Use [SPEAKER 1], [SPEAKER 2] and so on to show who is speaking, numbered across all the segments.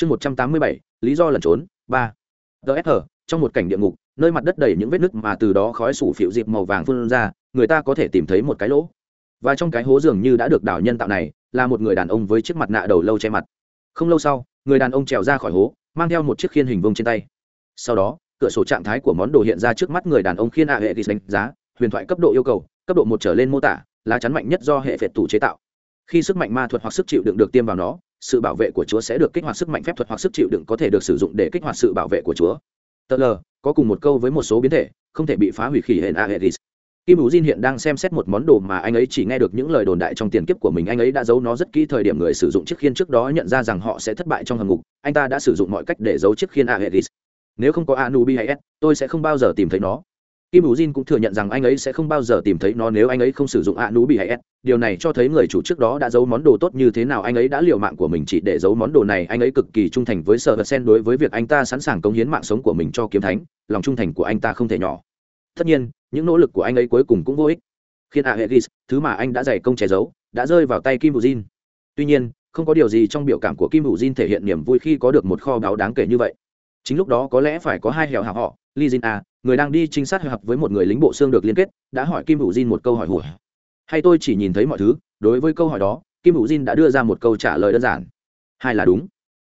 [SPEAKER 1] chương một trăm tám mươi bảy, lý do lẩn trốn, ba. Gsr trong một cảnh địa ngục, nơi mặt đất đầy những vết nứt mà từ đó khói sủ phịu dịp màu vàng phun ra, người ta có thể tìm thấy một cái lỗ. Và trong cái hố dường như đã được đảo nhân tạo này, là một người đàn ông với chiếc mặt nạ đầu lâu che mặt. Không lâu sau, người đàn ông trèo ra khỏi hố, mang theo một chiếc khiên hình vông trên tay. Sau đó, cửa sổ trạng thái của món đồ hiện ra trước mắt người đàn ông khiên ạ hệ ghi đánh giá, huyền thoại cấp độ yêu cầu, cấp độ một trở lên mô tả, lá chắn mạnh nhất do hệ phệt tủ chế tạo. Khi sức mạnh ma thuật hoặc sức chịu đựng được tiêm vào nó sự bảo vệ của chúa sẽ được kích hoạt sức mạnh phép thuật hoặc sức chịu đựng có thể được sử dụng để kích hoạt sự bảo vệ của chúa. Tờ l, có cùng một câu với một số biến thể, không thể bị phá hủy khỉ hệ aeris. Kim hữu diên hiện đang xem xét một món đồ mà anh ấy chỉ nghe được những lời đồn đại trong tiền kiếp của mình. Anh ấy đã giấu nó rất kỹ thời điểm người sử dụng chiếc khiên trước đó nhận ra rằng họ sẽ thất bại trong hầm ngục. Anh ta đã sử dụng mọi cách để giấu chiếc khiên aeris. Nếu không có anubi hay s tôi sẽ không bao giờ tìm thấy nó kim Vũ jin cũng thừa nhận rằng anh ấy sẽ không bao giờ tìm thấy nó nếu anh ấy không sử dụng anubi hay s. Điều này cho thấy người chủ trước đó đã giấu món đồ tốt như thế nào, anh ấy đã liều mạng của mình chỉ để giấu món đồ này. Anh ấy cực kỳ trung thành với sở vật sen đối với việc anh ta sẵn sàng cống hiến mạng sống của mình cho kiếm thánh. Lòng trung thành của anh ta không thể nhỏ. Tất nhiên, những nỗ lực của anh ấy cuối cùng cũng vô ích. Khiến a thứ mà anh đã dày công che giấu, đã rơi vào tay kim Vũ jin. Tuy nhiên, không có điều gì trong biểu cảm của kim Vũ jin thể hiện niềm vui khi có được một kho báu đáng kể như vậy. Chính lúc đó có lẽ phải có hai hẻo hạ họ, li jin a người đang đi trinh sát hợp với một người lính bộ xương được liên kết, đã hỏi kim hữu jin một câu hỏi hủa hay tôi chỉ nhìn thấy mọi thứ, đối với câu hỏi đó, kim hữu jin đã đưa ra một câu trả lời đơn giản. Hai là đúng.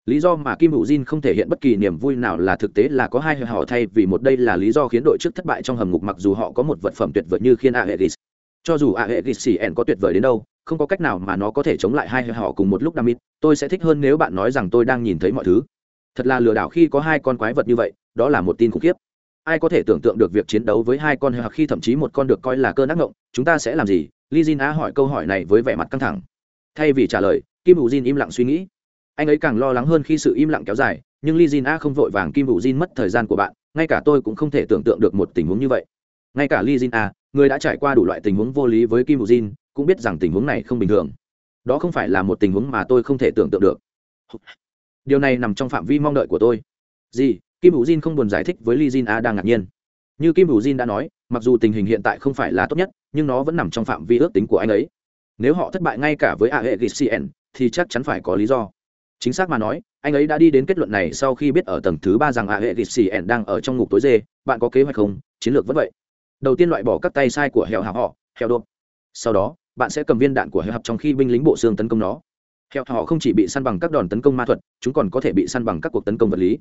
[SPEAKER 1] Lý do mà kim hữu jin không thể hiện bất kỳ niềm vui nào là thực tế là có hai họ thay vì một đây là lý do khiến đội trước thất bại trong hầm ngục mặc dù họ có một vật phẩm tuyệt vời như khiên aegis. Cho dù aegis xì ẻn có tuyệt vời đến đâu, không có cách nào mà nó có thể chống lại hai họ cùng một lúc đam mít tôi sẽ thích hơn nếu bạn nói rằng tôi đang nhìn thấy mọi thứ. Thật là lừa đảo khi có hai con quái vật như vậy, đó là một tin khủng khiếp ai có thể tưởng tượng được việc chiến đấu với hai con hoặc khi thậm chí một con được coi là cơn ác ngộng, chúng ta sẽ làm gì? Li jin á hỏi câu hỏi này với vẻ mặt căng thẳng. Thay vì trả lời, kim hữu jin im lặng suy nghĩ. Anh ấy càng lo lắng hơn khi sự im lặng kéo dài, nhưng li jin a không vội vàng kim hữu jin mất thời gian của bạn, ngay cả tôi cũng không thể tưởng tượng được một tình huống như vậy. Ngay cả li jin a người đã trải qua đủ loại tình huống vô lý với kim hữu jin, cũng biết rằng tình huống này không bình thường. Đó không phải là một tình huống mà tôi không thể tưởng tượng được. Điều này nằm trong phạm vi mong đợi của tôi. Gì? Kim hữu jin không buồn giải thích với li jin a đang ngạc nhiên. Như kim hữu jin đã nói, mặc dù tình hình hiện tại không phải là tốt nhất, nhưng nó vẫn nằm trong phạm vi ước tính của anh ấy. Nếu họ thất bại ngay cả với aegcn thì chắc chắn phải có lý do. Chính xác mà nói, anh ấy đã đi đến kết luận này sau khi biết ở tầng thứ ba rằng aegcn đang ở trong ngục tối dê. Bạn có kế hoạch không? Chiến lược vẫn vậy. Đầu tiên loại bỏ các tay sai của hẹo hảo họ hẹo đột. Sau đó, bạn sẽ cầm viên đạn của hẹo hạp trong khi binh lính bộ xương tấn công nó. Hẹo họ không chỉ bị săn bằng các đòn tấn công ma thuật, chúng còn có thể bị săn bằng các cuộc tấn công vật lý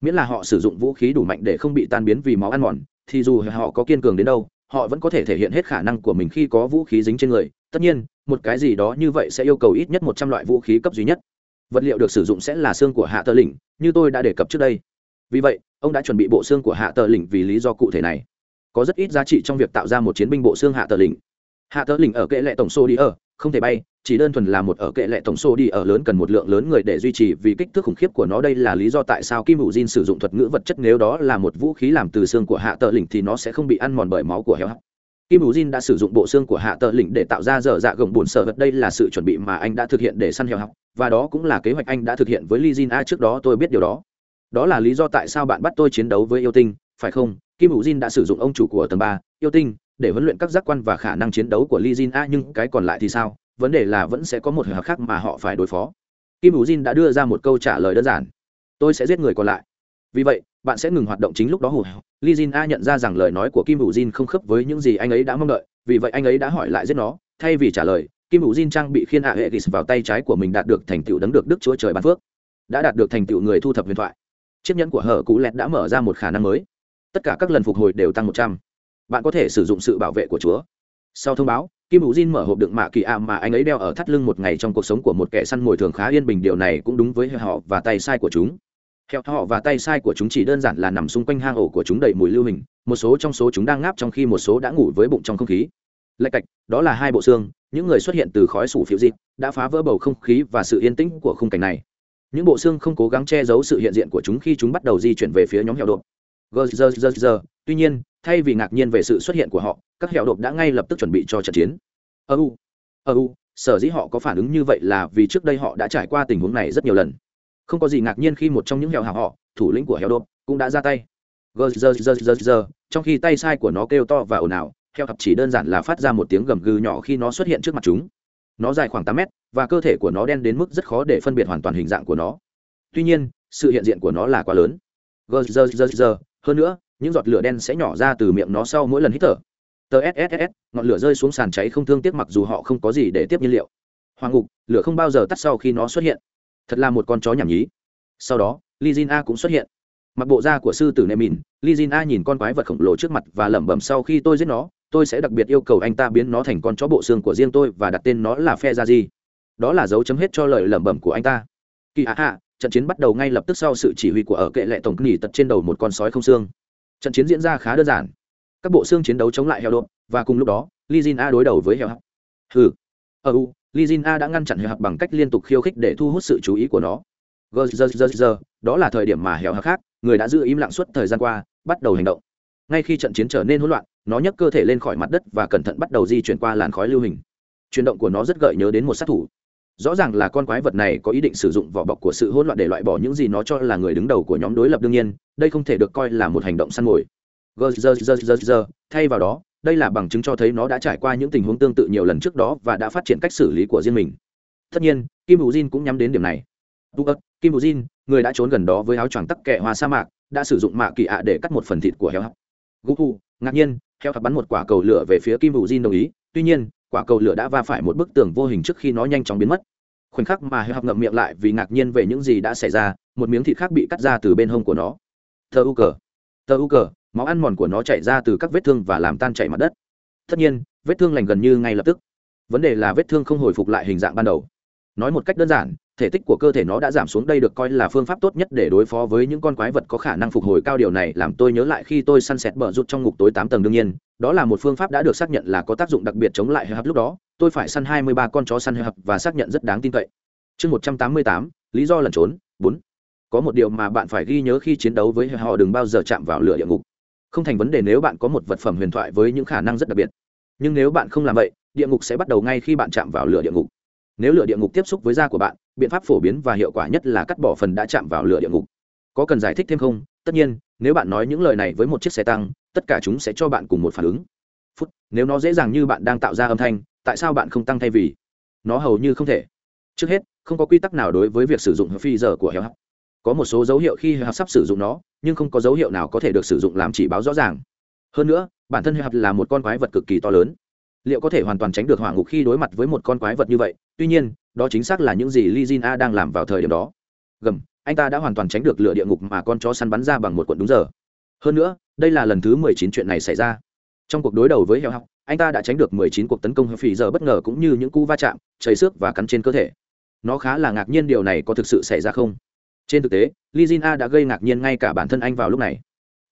[SPEAKER 1] miễn là họ sử dụng vũ khí đủ mạnh để không bị tan biến vì máu ăn mòn, thì dù họ có kiên cường đến đâu, họ vẫn có thể thể hiện hết khả năng của mình khi có vũ khí dính trên người. Tất nhiên, một cái gì đó như vậy sẽ yêu cầu ít nhất một trăm loại vũ khí cấp duy nhất. Vật liệu được sử dụng sẽ là xương của hạ tờ lỉnh như tôi đã đề cập trước đây. Vì vậy, ông đã chuẩn bị bộ xương của hạ tờ lỉnh vì lý do cụ thể này. Có rất ít giá trị trong việc tạo ra một chiến binh bộ xương hạ tờ lỉnh hạ tờ lỉnh ở kệ lệ tổng số đi ở không thể bay, chỉ đơn thuần là một ở kệ lệ tổng số đi ở lớn cần một lượng lớn người để duy trì vì kích thước khủng khiếp của nó. Đây là lý do tại sao kim hữu jin sử dụng thuật ngữ vật chất. Nếu đó là một vũ khí làm từ xương của hạ tờ lỉnh thì nó sẽ không bị ăn mòn bởi máu của heo hắc. Kim hữu jin đã sử dụng bộ xương của hạ tờ lỉnh để tạo ra dở dạ gồng bùn sợ vật. Đây là sự chuẩn bị mà anh đã thực hiện để săn heo hắc, và đó cũng là kế hoạch anh đã thực hiện với Lee Jin A. Trước đó tôi biết điều đó. Đó là lý do tại sao bạn bắt tôi chiến đấu với yêu tinh, phải không? Kim hữu jin đã sử dụng ông chủ của tầng ba, yêu tinh để huấn luyện các giác quan và khả năng chiến đấu của Li Jin A, nhưng cái còn lại thì sao? Vấn đề là vẫn sẽ có một hợp khác mà họ phải đối phó. Kim Vũ jin đã đưa ra một câu trả lời đơn giản. Tôi sẽ giết người còn lại. Vì vậy, bạn sẽ ngừng hoạt động chính lúc đó hù li jin a nhận ra rằng lời nói của kim Vũ jin không khớp với những gì anh ấy đã mong đợi. Vì vậy anh ấy đã hỏi lại giết nó. Thay vì trả lời, kim Vũ jin trang bị khiên a hệ vào tay trái của mình đạt được thành tựu đấng được đức chúa trời ban phước. Đã đạt được thành tựu người thu thập huyền thoại. Chiếc nhẫn của hở cú lẹt đã mở ra một khả năng mới. Tất cả các lần phục hồi đều tăng một trăm bạn có thể sử dụng sự bảo vệ của chúa. Sau thông báo, kim hữu jin mở hộp đựng mạ kỳ ạ mà anh ấy đeo ở thắt lưng một ngày trong cuộc sống của một kẻ săn mồi thường khá yên bình. Điều này cũng đúng với họ và tay sai của chúng. Hẹo, họ và tay sai của chúng chỉ đơn giản là nằm xung quanh hang ổ của chúng đầy mùi lưu hình, một số trong số chúng đang ngáp trong khi một số đã ngủ với bụng trong không khí. Lạch cạch, đó là hai bộ xương, những người xuất hiện từ khói sủ phiêu dịp đã phá vỡ bầu không khí và sự yên tĩnh của khung cảnh này. Những bộ xương không cố gắng che giấu sự hiện diện của chúng khi chúng bắt đầu di chuyển về phía nhóm heo đột tuy nhiên, thay vì ngạc nhiên về sự xuất hiện của họ, các heo đột đã ngay lập tức chuẩn bị cho trận chiến. Ơ u ơ u, sở dĩ họ có phản ứng như vậy là vì trước đây họ đã trải qua tình huống này rất nhiều lần. Không có gì ngạc nhiên khi một trong những heo hào họ, thủ lĩnh của heo đột cũng đã ra tay. Trong khi tay sai của nó kêu to và ồn ào heo hập chỉ đơn giản là phát ra một tiếng gầm gừ nhỏ khi nó xuất hiện trước mặt chúng. Nó dài khoảng tám mét, và cơ thể của nó đen đến mức rất khó để phân biệt hoàn toàn hình dạng của nó. Tuy nhiên, sự hiện diện của nó là quá lớn. Gờ giờ giờ giờ hơn nữa, những giọt lửa đen sẽ nhỏ ra từ miệng nó sau mỗi lần hít thở. Tờ sss ngọn lửa rơi xuống sàn cháy không thương tiếc mặc dù họ không có gì để tiếp nhiên liệu. Hoàng ngục, lửa không bao giờ tắt sau khi nó xuất hiện. Thật là một con chó nhảm nhí. Sau đó lizin a cũng xuất hiện. Mặc bộ da của sư tử nệ mìn lizin a nhìn con quái vật khổng lồ trước mặt và lẩm bẩm sau khi tôi giết nó, tôi sẽ đặc biệt yêu cầu anh ta biến nó thành con chó bộ xương của riêng tôi và đặt tên nó là phe ra gì đó là dấu chấm hết cho lời lẩm bẩm của anh ta. Kỳ hạ hạ trận chiến bắt đầu ngay lập tức sau sự chỉ huy của ở kệ lệ tổng nghỉ tật trên đầu một con sói không xương. Trận chiến diễn ra khá đơn giản. Các bộ xương chiến đấu chống lại heo đột, và cùng lúc đó lizin a đối đầu với heo hắc hừ. Ở u lizin a đã ngăn chặn heo hắc bằng cách liên tục khiêu khích để thu hút sự chú ý của nó. Gờ giờ đó là thời điểm mà heo hắc khác, người đã giữ im lặng suốt thời gian qua, bắt đầu hành động. Ngay khi trận chiến trở nên hỗn loạn, nó nhấc cơ thể lên khỏi mặt đất và cẩn thận bắt đầu di chuyển qua làn khói lưu hình. Chuyển động của nó rất gợi nhớ đến một sát thủ rõ ràng là con quái vật này có ý định sử dụng vỏ bọc của sự hỗn loạn để loại bỏ những gì nó cho là người đứng đầu của nhóm đối lập đương nhiên, đây không thể được coi là một hành động săn mồi. Thay vào đó, đây là bằng chứng cho thấy nó đã trải qua những tình huống tương tự nhiều lần trước đó và đã phát triển cách xử lý của riêng mình. Tất nhiên, kim hữu jin cũng nhắm đến điểm này. Kim hữu jin, người đã trốn gần đó với áo choàng tắc kẹ hoa sa mạc, đã sử dụng mạ kỳ ạ để cắt một phần thịt của heo hắc gu ngạc nhiên, heo hắc bắn một quả cầu lửa về phía kim hữu jin đồng ý, tuy nhiên quả cầu lửa đã va phải một bức tường vô hình trước khi nó nhanh chóng biến mất. Khoảnh khắc mà hệ học ngậm miệng lại vì ngạc nhiên về những gì đã xảy ra, một miếng thịt khác bị cắt ra từ bên hông của nó. Thơ u cờ. Thơ u cờ, máu ăn mòn của nó chảy ra từ các vết thương và làm tan chảy mặt đất. Tất nhiên, vết thương lành gần như ngay lập tức. Vấn đề là vết thương không hồi phục lại hình dạng ban đầu nói một cách đơn giản, thể tích của cơ thể nó đã giảm xuống đây được coi là phương pháp tốt nhất để đối phó với những con quái vật có khả năng phục hồi cao điều này làm tôi nhớ lại khi tôi săn sẹt bờ rút trong ngục tối tám tầng đương nhiên. Đó là một phương pháp đã được xác nhận là có tác dụng đặc biệt chống lại hấp lúc đó. Tôi phải săn hai mươi ba con chó săn hấp và xác nhận rất đáng tin cậy. Chương một trăm tám mươi tám, lý do lẩn trốn, bốn. Có một điều mà bạn phải ghi nhớ khi chiến đấu với họ đừng bao giờ chạm vào lửa địa ngục. Không thành vấn đề nếu bạn có một vật phẩm huyền thoại với những khả năng rất đặc biệt. Nhưng nếu bạn không làm vậy, địa ngục sẽ bắt đầu ngay khi bạn chạm vào lửa địa ngục nếu lửa địa ngục tiếp xúc với da của bạn, biện pháp phổ biến và hiệu quả nhất là cắt bỏ phần đã chạm vào lửa địa ngục. Có cần giải thích thêm không? Tất nhiên, nếu bạn nói những lời này với một chiếc xe tăng, tất cả chúng sẽ cho bạn cùng một phản ứng. Phút, nếu nó dễ dàng như bạn đang tạo ra âm thanh, tại sao bạn không tăng thay vì? Nó hầu như không thể. Trước hết, không có quy tắc nào đối với việc sử dụng phi giờ của heo học. có một số dấu hiệu khi heo học sắp sử dụng nó, nhưng không có dấu hiệu nào có thể được sử dụng làm chỉ báo rõ ràng. Hơn nữa, bản thân heo học là một con quái vật cực kỳ to lớn liệu có thể hoàn toàn tránh được hỏa ngục khi đối mặt với một con quái vật như vậy? Tuy nhiên, đó chính xác là những gì li jin a đang làm vào thời điểm đó. Gầm, anh ta đã hoàn toàn tránh được lửa địa ngục mà con chó săn bắn ra bằng một cuộn đúng giờ. Hơn nữa, đây là lần thứ mười chín chuyện này xảy ra. Trong cuộc đối đầu với heo học, anh ta đã tránh được mười chín cuộc tấn công phì giờ bất ngờ cũng như những cú va chạm, chảy xước và cắn trên cơ thể. Nó khá là ngạc nhiên điều này có thực sự xảy ra không? Trên thực tế, li jin a đã gây ngạc nhiên ngay cả bản thân anh vào lúc này.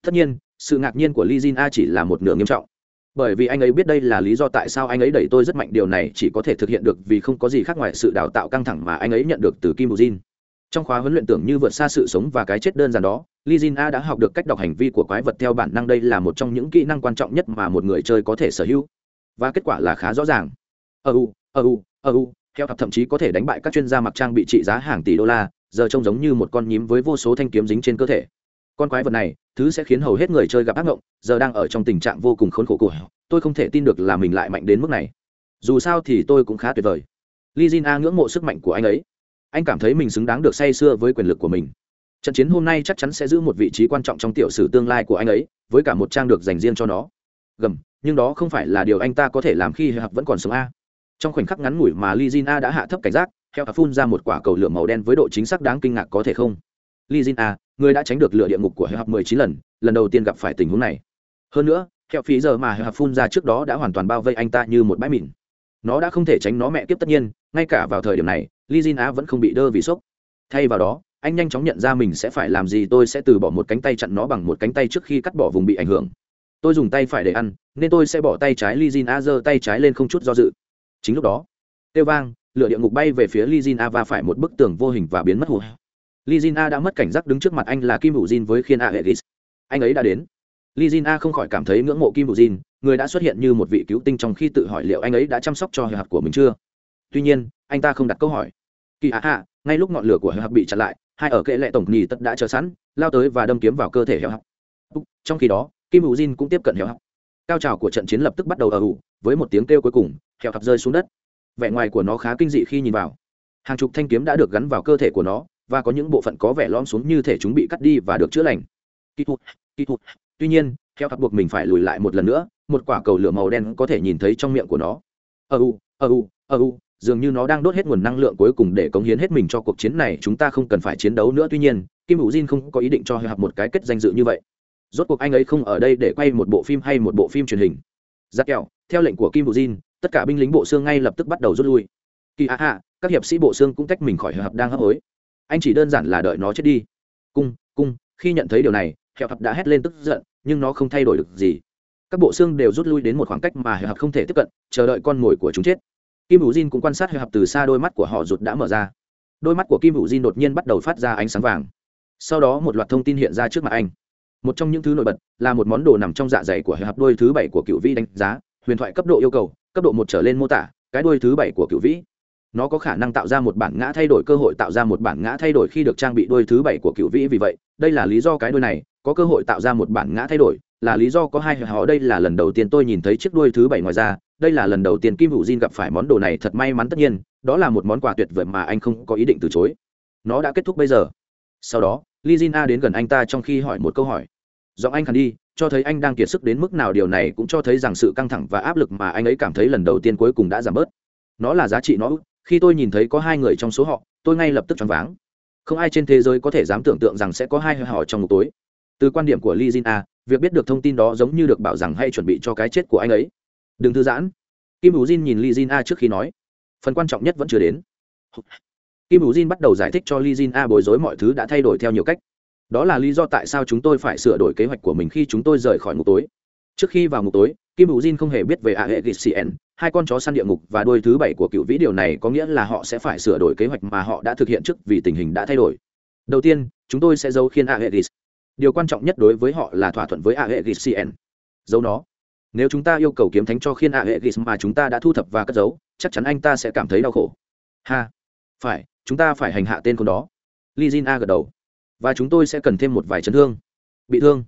[SPEAKER 1] Tất nhiên, sự ngạc nhiên của li jin a chỉ là một nửa nghiêm trọng bởi vì anh ấy biết đây là lý do tại sao anh ấy đẩy tôi rất mạnh, điều này chỉ có thể thực hiện được vì không có gì khác ngoài sự đào tạo căng thẳng mà anh ấy nhận được từ kim bù jin. Trong khóa huấn luyện tưởng như vượt xa sự sống và cái chết đơn giản đó li jin a đã học được cách đọc hành vi của quái vật theo bản năng đây là một trong những kỹ năng quan trọng nhất mà một người chơi có thể sở hữu. Và kết quả là khá rõ ràng. Ờ u ờ u ờ u, theo thậm chí có thể đánh bại các chuyên gia mặc trang bị trị giá hàng tỷ đô la, giờ trông giống như một con nhím với vô số thanh kiếm dính trên cơ thể. Con quái vật này thứ sẽ khiến hầu hết người chơi gặp ác mộng giờ đang ở trong tình trạng vô cùng khốn khổ của tôi không thể tin được là mình lại mạnh đến mức này. Dù sao thì tôi cũng khá tuyệt vời. Li jin a ngưỡng mộ sức mạnh của anh ấy. Anh cảm thấy mình xứng đáng được say sưa với quyền lực của mình. Trận chiến hôm nay chắc chắn sẽ giữ một vị trí quan trọng trong tiểu sử tương lai của anh ấy, với cả một trang được dành riêng cho nó. Gầm, nhưng đó không phải là điều anh ta có thể làm khi hợp vẫn còn sống a. Trong khoảnh khắc ngắn ngủi mà li jin a đã hạ thấp cảnh giác heo phun ra một quả cầu lửa màu đen với độ chính xác đáng kinh ngạc có thể không? Li jin a người đã tránh được lửa địa ngục của heo mười chín lần lần đầu tiên gặp phải tình huống này. Hơn nữa heo phí giờ mà heo phun ra trước đó đã hoàn toàn bao vây anh ta như một bãi mìn nó đã không thể tránh nó mẹ kiếp tất nhiên, ngay cả vào thời điểm này li jin a vẫn không bị đơ vì sốc. Thay vào đó, anh nhanh chóng nhận ra mình sẽ phải làm gì, tôi sẽ từ bỏ một cánh tay chặn nó bằng một cánh tay trước khi cắt bỏ vùng bị ảnh hưởng. Tôi dùng tay phải để ăn, nên tôi sẽ bỏ tay trái li jin a giơ tay trái lên không chút do dự. Chính lúc đó tiêu vang, lửa địa ngục bay về phía li jin a và phải một bức tường vô hình và biến mất hụt Lizina đã mất cảnh giác đứng trước mặt anh là kim hữu jin với khiên a anh ấy đã đến. Lizina không khỏi cảm thấy ngưỡng mộ kim hữu jin, người đã xuất hiện như một vị cứu tinh trong khi tự hỏi liệu anh ấy đã chăm sóc cho hệ hạt của mình chưa. Tuy nhiên, anh ta không đặt câu hỏi. Kỳ hạ hạ ngay lúc ngọn lửa của hệ hạt bị chặn lại, hai ở kệ lệ tổng nhì tất đã chờ sẵn, lao tới và đâm kiếm vào cơ thể hệ hạt trong khi đó, kim hữu jin cũng tiếp cận hệ hạt cao trào của trận chiến lập tức bắt đầu ở ủ với một tiếng kêu cuối cùng hệ hạt rơi xuống đất. Vẻ ngoài của nó khá kinh dị khi nhìn vào. Hàng chục thanh kiếm đã được gắn vào cơ thể của nó và có những bộ phận có vẻ lõm xuống như thể chúng bị cắt đi và được chữa lành. Kỹ thuật kỹ thuật tuy nhiên, theo thật buộc mình phải lùi lại một lần nữa, một quả cầu lửa màu đen có thể nhìn thấy trong miệng của nó. Ơ u ơ u ơ u, dường như nó đang đốt hết nguồn năng lượng cuối cùng để cống hiến hết mình cho cuộc chiến này, chúng ta không cần phải chiến đấu nữa. Tuy nhiên, kim hữu jin không có ý định cho hợp một cái kết danh dự như vậy. Rốt cuộc anh ấy không ở đây để quay một bộ phim hay một bộ phim truyền hình. Giặc kẹo, theo lệnh của kim hữu jin, tất cả binh lính bộ xương ngay lập tức bắt đầu rút lui. Kỳ hạ hạ các hiệp sĩ bộ xương cũng tách mình khỏi hợp đang hấp hối anh chỉ đơn giản là đợi nó chết đi. Cung cung, khi nhận thấy điều này, hẹo hập đã hét lên tức giận, nhưng nó không thay đổi được gì. Các bộ xương đều rút lui đến một khoảng cách mà hẹo hập không thể tiếp cận, chờ đợi con mồi của chúng chết. Kim hữu jin cũng quan sát hẹo hập từ xa đôi mắt của họ rụt đã mở ra. Đôi mắt của kim hữu jin đột nhiên bắt đầu phát ra ánh sáng vàng. Sau đó một loạt thông tin hiện ra trước mặt anh. Một trong những thứ nổi bật là một món đồ nằm trong dạ dày của hẹp đôi thứ bảy của cựu vĩ đánh giá, huyền thoại cấp độ yêu cầu, cấp độ một trở lên mô tả, cái đôi thứ bảy của cựu vĩ nó có khả năng tạo ra một bản ngã thay đổi cơ hội, tạo ra một bản ngã thay đổi khi được trang bị đôi thứ bảy của cựu vĩ. Vì vậy, đây là lý do cái đôi này có cơ hội tạo ra một bản ngã thay đổi. Là lý do có hai họ, đây là lần đầu tiên tôi nhìn thấy chiếc đuôi thứ bảy ngoài ra. Đây là lần đầu tiên kim hữu diên gặp phải món đồ này thật may mắn tất nhiên. Đó là một món quà tuyệt vời mà anh không có ý định từ chối. Nó đã kết thúc bây giờ. Sau đó li jin a đến gần anh ta trong khi hỏi một câu hỏi. Giọng anh khẳng đi, cho thấy anh đang kiệt sức đến mức nào. Điều này cũng cho thấy rằng sự căng thẳng và áp lực mà anh ấy cảm thấy lần đầu tiên cuối cùng đã giảm bớt. Nó là giá trị nó khi tôi nhìn thấy có hai người trong số họ, tôi ngay lập tức choáng váng. Không ai trên thế giới có thể dám tưởng tượng rằng sẽ có hai họ trong một tối. Từ quan điểm của li jin a việc biết được thông tin đó giống như được bảo rằng hay chuẩn bị cho cái chết của anh ấy. Đừng thư giãn. Kim hữu jin nhìn li jin a trước khi nói. Phần quan trọng nhất vẫn chưa đến. Kim hữu jin bắt đầu giải thích cho li jin a bối rối mọi thứ đã thay đổi theo nhiều cách. Đó là lý do tại sao chúng tôi phải sửa đổi kế hoạch của mình khi chúng tôi rời khỏi ngục tối. Trước khi vào ngục tối, kim hữu jin không hề biết về a hệ gcn hai con chó săn địa ngục và đôi thứ bảy của cựu vĩ điều này có nghĩa là họ sẽ phải sửa đổi kế hoạch mà họ đã thực hiện trước vì tình hình đã thay đổi. Đầu tiên, chúng tôi sẽ giấu khiên aegis. Điều quan trọng nhất đối với họ là thỏa thuận với aegis cn giấu nó. Nếu chúng ta yêu cầu kiếm thánh cho khiên aegis mà chúng ta đã thu thập và cất giấu, chắc chắn anh ta sẽ cảm thấy đau khổ. Ha. Phải, chúng ta phải hành hạ tên con đó. Lizin a gật đầu. Và chúng tôi sẽ cần thêm một vài chấn thương. Bị thương.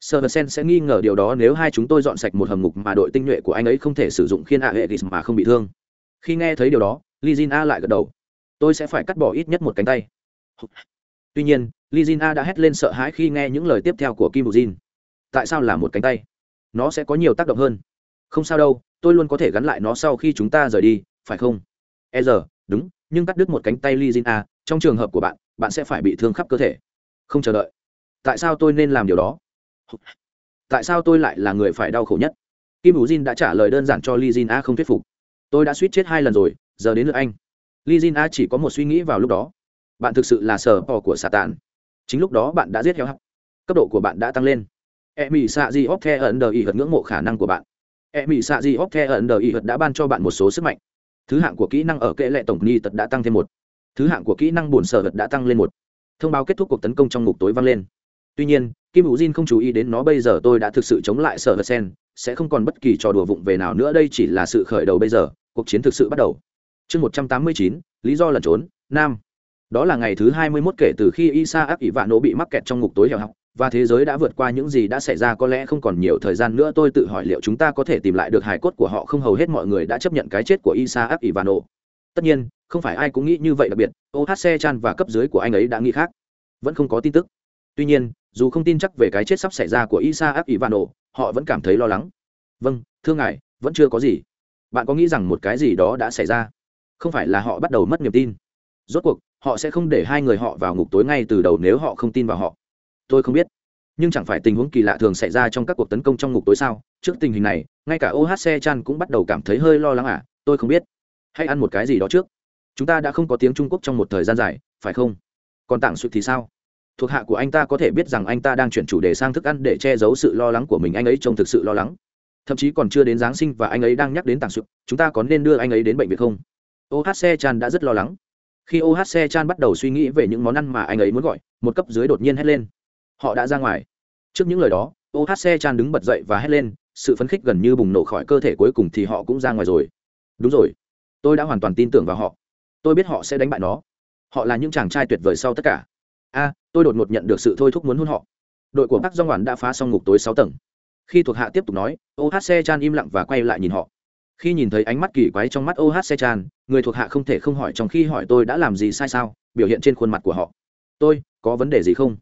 [SPEAKER 1] Serversen sẽ nghi ngờ điều đó nếu hai chúng tôi dọn sạch một hầm ngục mà đội tinh nhuệ của anh ấy không thể sử dụng khiên a hệ mà không bị thương. Khi nghe thấy điều đó Li A lại gật đầu. Tôi sẽ phải cắt bỏ ít nhất một cánh tay. Tuy nhiên Li A đã hét lên sợ hãi khi nghe những lời tiếp theo của Kim Bujin. tại sao là một cánh tay? Nó sẽ có nhiều tác động hơn. Không sao đâu tôi luôn có thể gắn lại nó sau khi chúng ta rời đi phải không? E giờ đúng nhưng cắt đứt một cánh tay Li A, trong trường hợp của bạn bạn sẽ phải bị thương khắp cơ thể. Không chờ đợi. Tại sao tôi nên làm điều đó? Tại sao tôi lại là người phải đau khổ nhất? Kim ủ jin đã trả lời đơn giản cho li jin a không thuyết phục. Tôi đã suýt chết hai lần rồi, giờ đến lượt anh. Li jin a chỉ có một suy nghĩ vào lúc đó. Bạn thực sự là sờ pò của xà tàn chính lúc đó bạn đã giết heo hắc. Cấp độ của bạn đã tăng lên. E mỹ xạ di óc the ẩn đờ ý hật ngưỡng mộ khả năng của bạn. E mỹ xạ di óc the ẩn đờ ý hật đã ban cho bạn một số sức mạnh. Thứ hạng của kỹ năng ở kệ lệ tổng ni tật đã tăng thêm một. Thứ hạng của kỹ năng bổn sở vật đã tăng lên một. Thông báo kết thúc cuộc tấn công trong ngục tối vang lên tuy nhiên, kim hữu jin không chú ý đến nó bây giờ tôi đã thực sự chống lại sở vật sen, sẽ không còn bất kỳ trò đùa vụng về nào nữa, đây chỉ là sự khởi đầu bây giờ, cuộc chiến thực sự bắt đầu. Chương một trăm tám mươi chín, lý do lẩn trốn, nam. Đó là ngày thứ hai mươi 21 kể từ khi isa ác ỷ vạn nỗ bị mắc kẹt trong ngục tối hẻo học và thế giới đã vượt qua những gì đã xảy ra, có lẽ không còn nhiều thời gian nữa tôi tự hỏi liệu chúng ta có thể tìm lại được hài cốt của họ không? Hầu hết mọi người đã chấp nhận cái chết của isa ác ỷ vạn nỗ tất nhiên, không phải ai cũng nghĩ như vậy đặc biệt ohc chan và cấp dưới của anh ấy đã nghĩ khác. Vẫn không có tin tức. Tuy nhiên dù không tin chắc về cái chết sắp xảy ra của isa ác ivano họ vẫn cảm thấy lo lắng. Vâng thưa ngài, vẫn chưa có gì. Bạn có nghĩ rằng một cái gì đó đã xảy ra? Không phải là họ bắt đầu mất niềm tin. Rốt cuộc, họ sẽ không để hai người họ vào ngục tối ngay từ đầu nếu họ không tin vào họ. Tôi không biết. Nhưng chẳng phải tình huống kỳ lạ thường xảy ra trong các cuộc tấn công trong ngục tối sao? Trước tình hình này, ngay cả ohc chan cũng bắt đầu cảm thấy hơi lo lắng à? Tôi không biết. Hãy ăn một cái gì đó trước. Chúng ta đã không có tiếng trung quốc trong một thời gian dài, phải không? Còn tảng suỵt thì sao? Thuộc hạ của anh ta có thể biết rằng anh ta đang chuyển chủ đề sang thức ăn để che giấu sự lo lắng của mình. Anh ấy trông thực sự lo lắng. Thậm chí còn chưa đến giáng sinh và anh ấy đang nhắc đến tàng sự chúng ta có nên đưa anh ấy đến bệnh viện không? Ohc chan đã rất lo lắng. Khi ohc chan bắt đầu suy nghĩ về những món ăn mà anh ấy muốn gọi, một cấp dưới đột nhiên hét lên. Họ đã ra ngoài. Trước những lời đó ohc chan đứng bật dậy và hét lên. Sự phấn khích gần như bùng nổ khỏi cơ thể cuối cùng thì họ cũng ra ngoài rồi. Đúng rồi. Tôi đã hoàn toàn tin tưởng vào họ. Tôi biết họ sẽ đánh bại nó. Họ là những chàng trai tuyệt vời sau tất cả a, tôi đột ngột nhận được sự thôi thúc muốn hôn họ. Đội của bác do ngoản đã phá xong ngục tối sáu tầng. Khi thuộc hạ tiếp tục nói ohc chan im lặng và quay lại nhìn họ. Khi nhìn thấy ánh mắt kỳ quái trong mắt oh chan, người thuộc hạ không thể không hỏi trong khi hỏi tôi đã làm gì sai sao, biểu hiện trên khuôn mặt của họ. Tôi, có vấn đề gì không?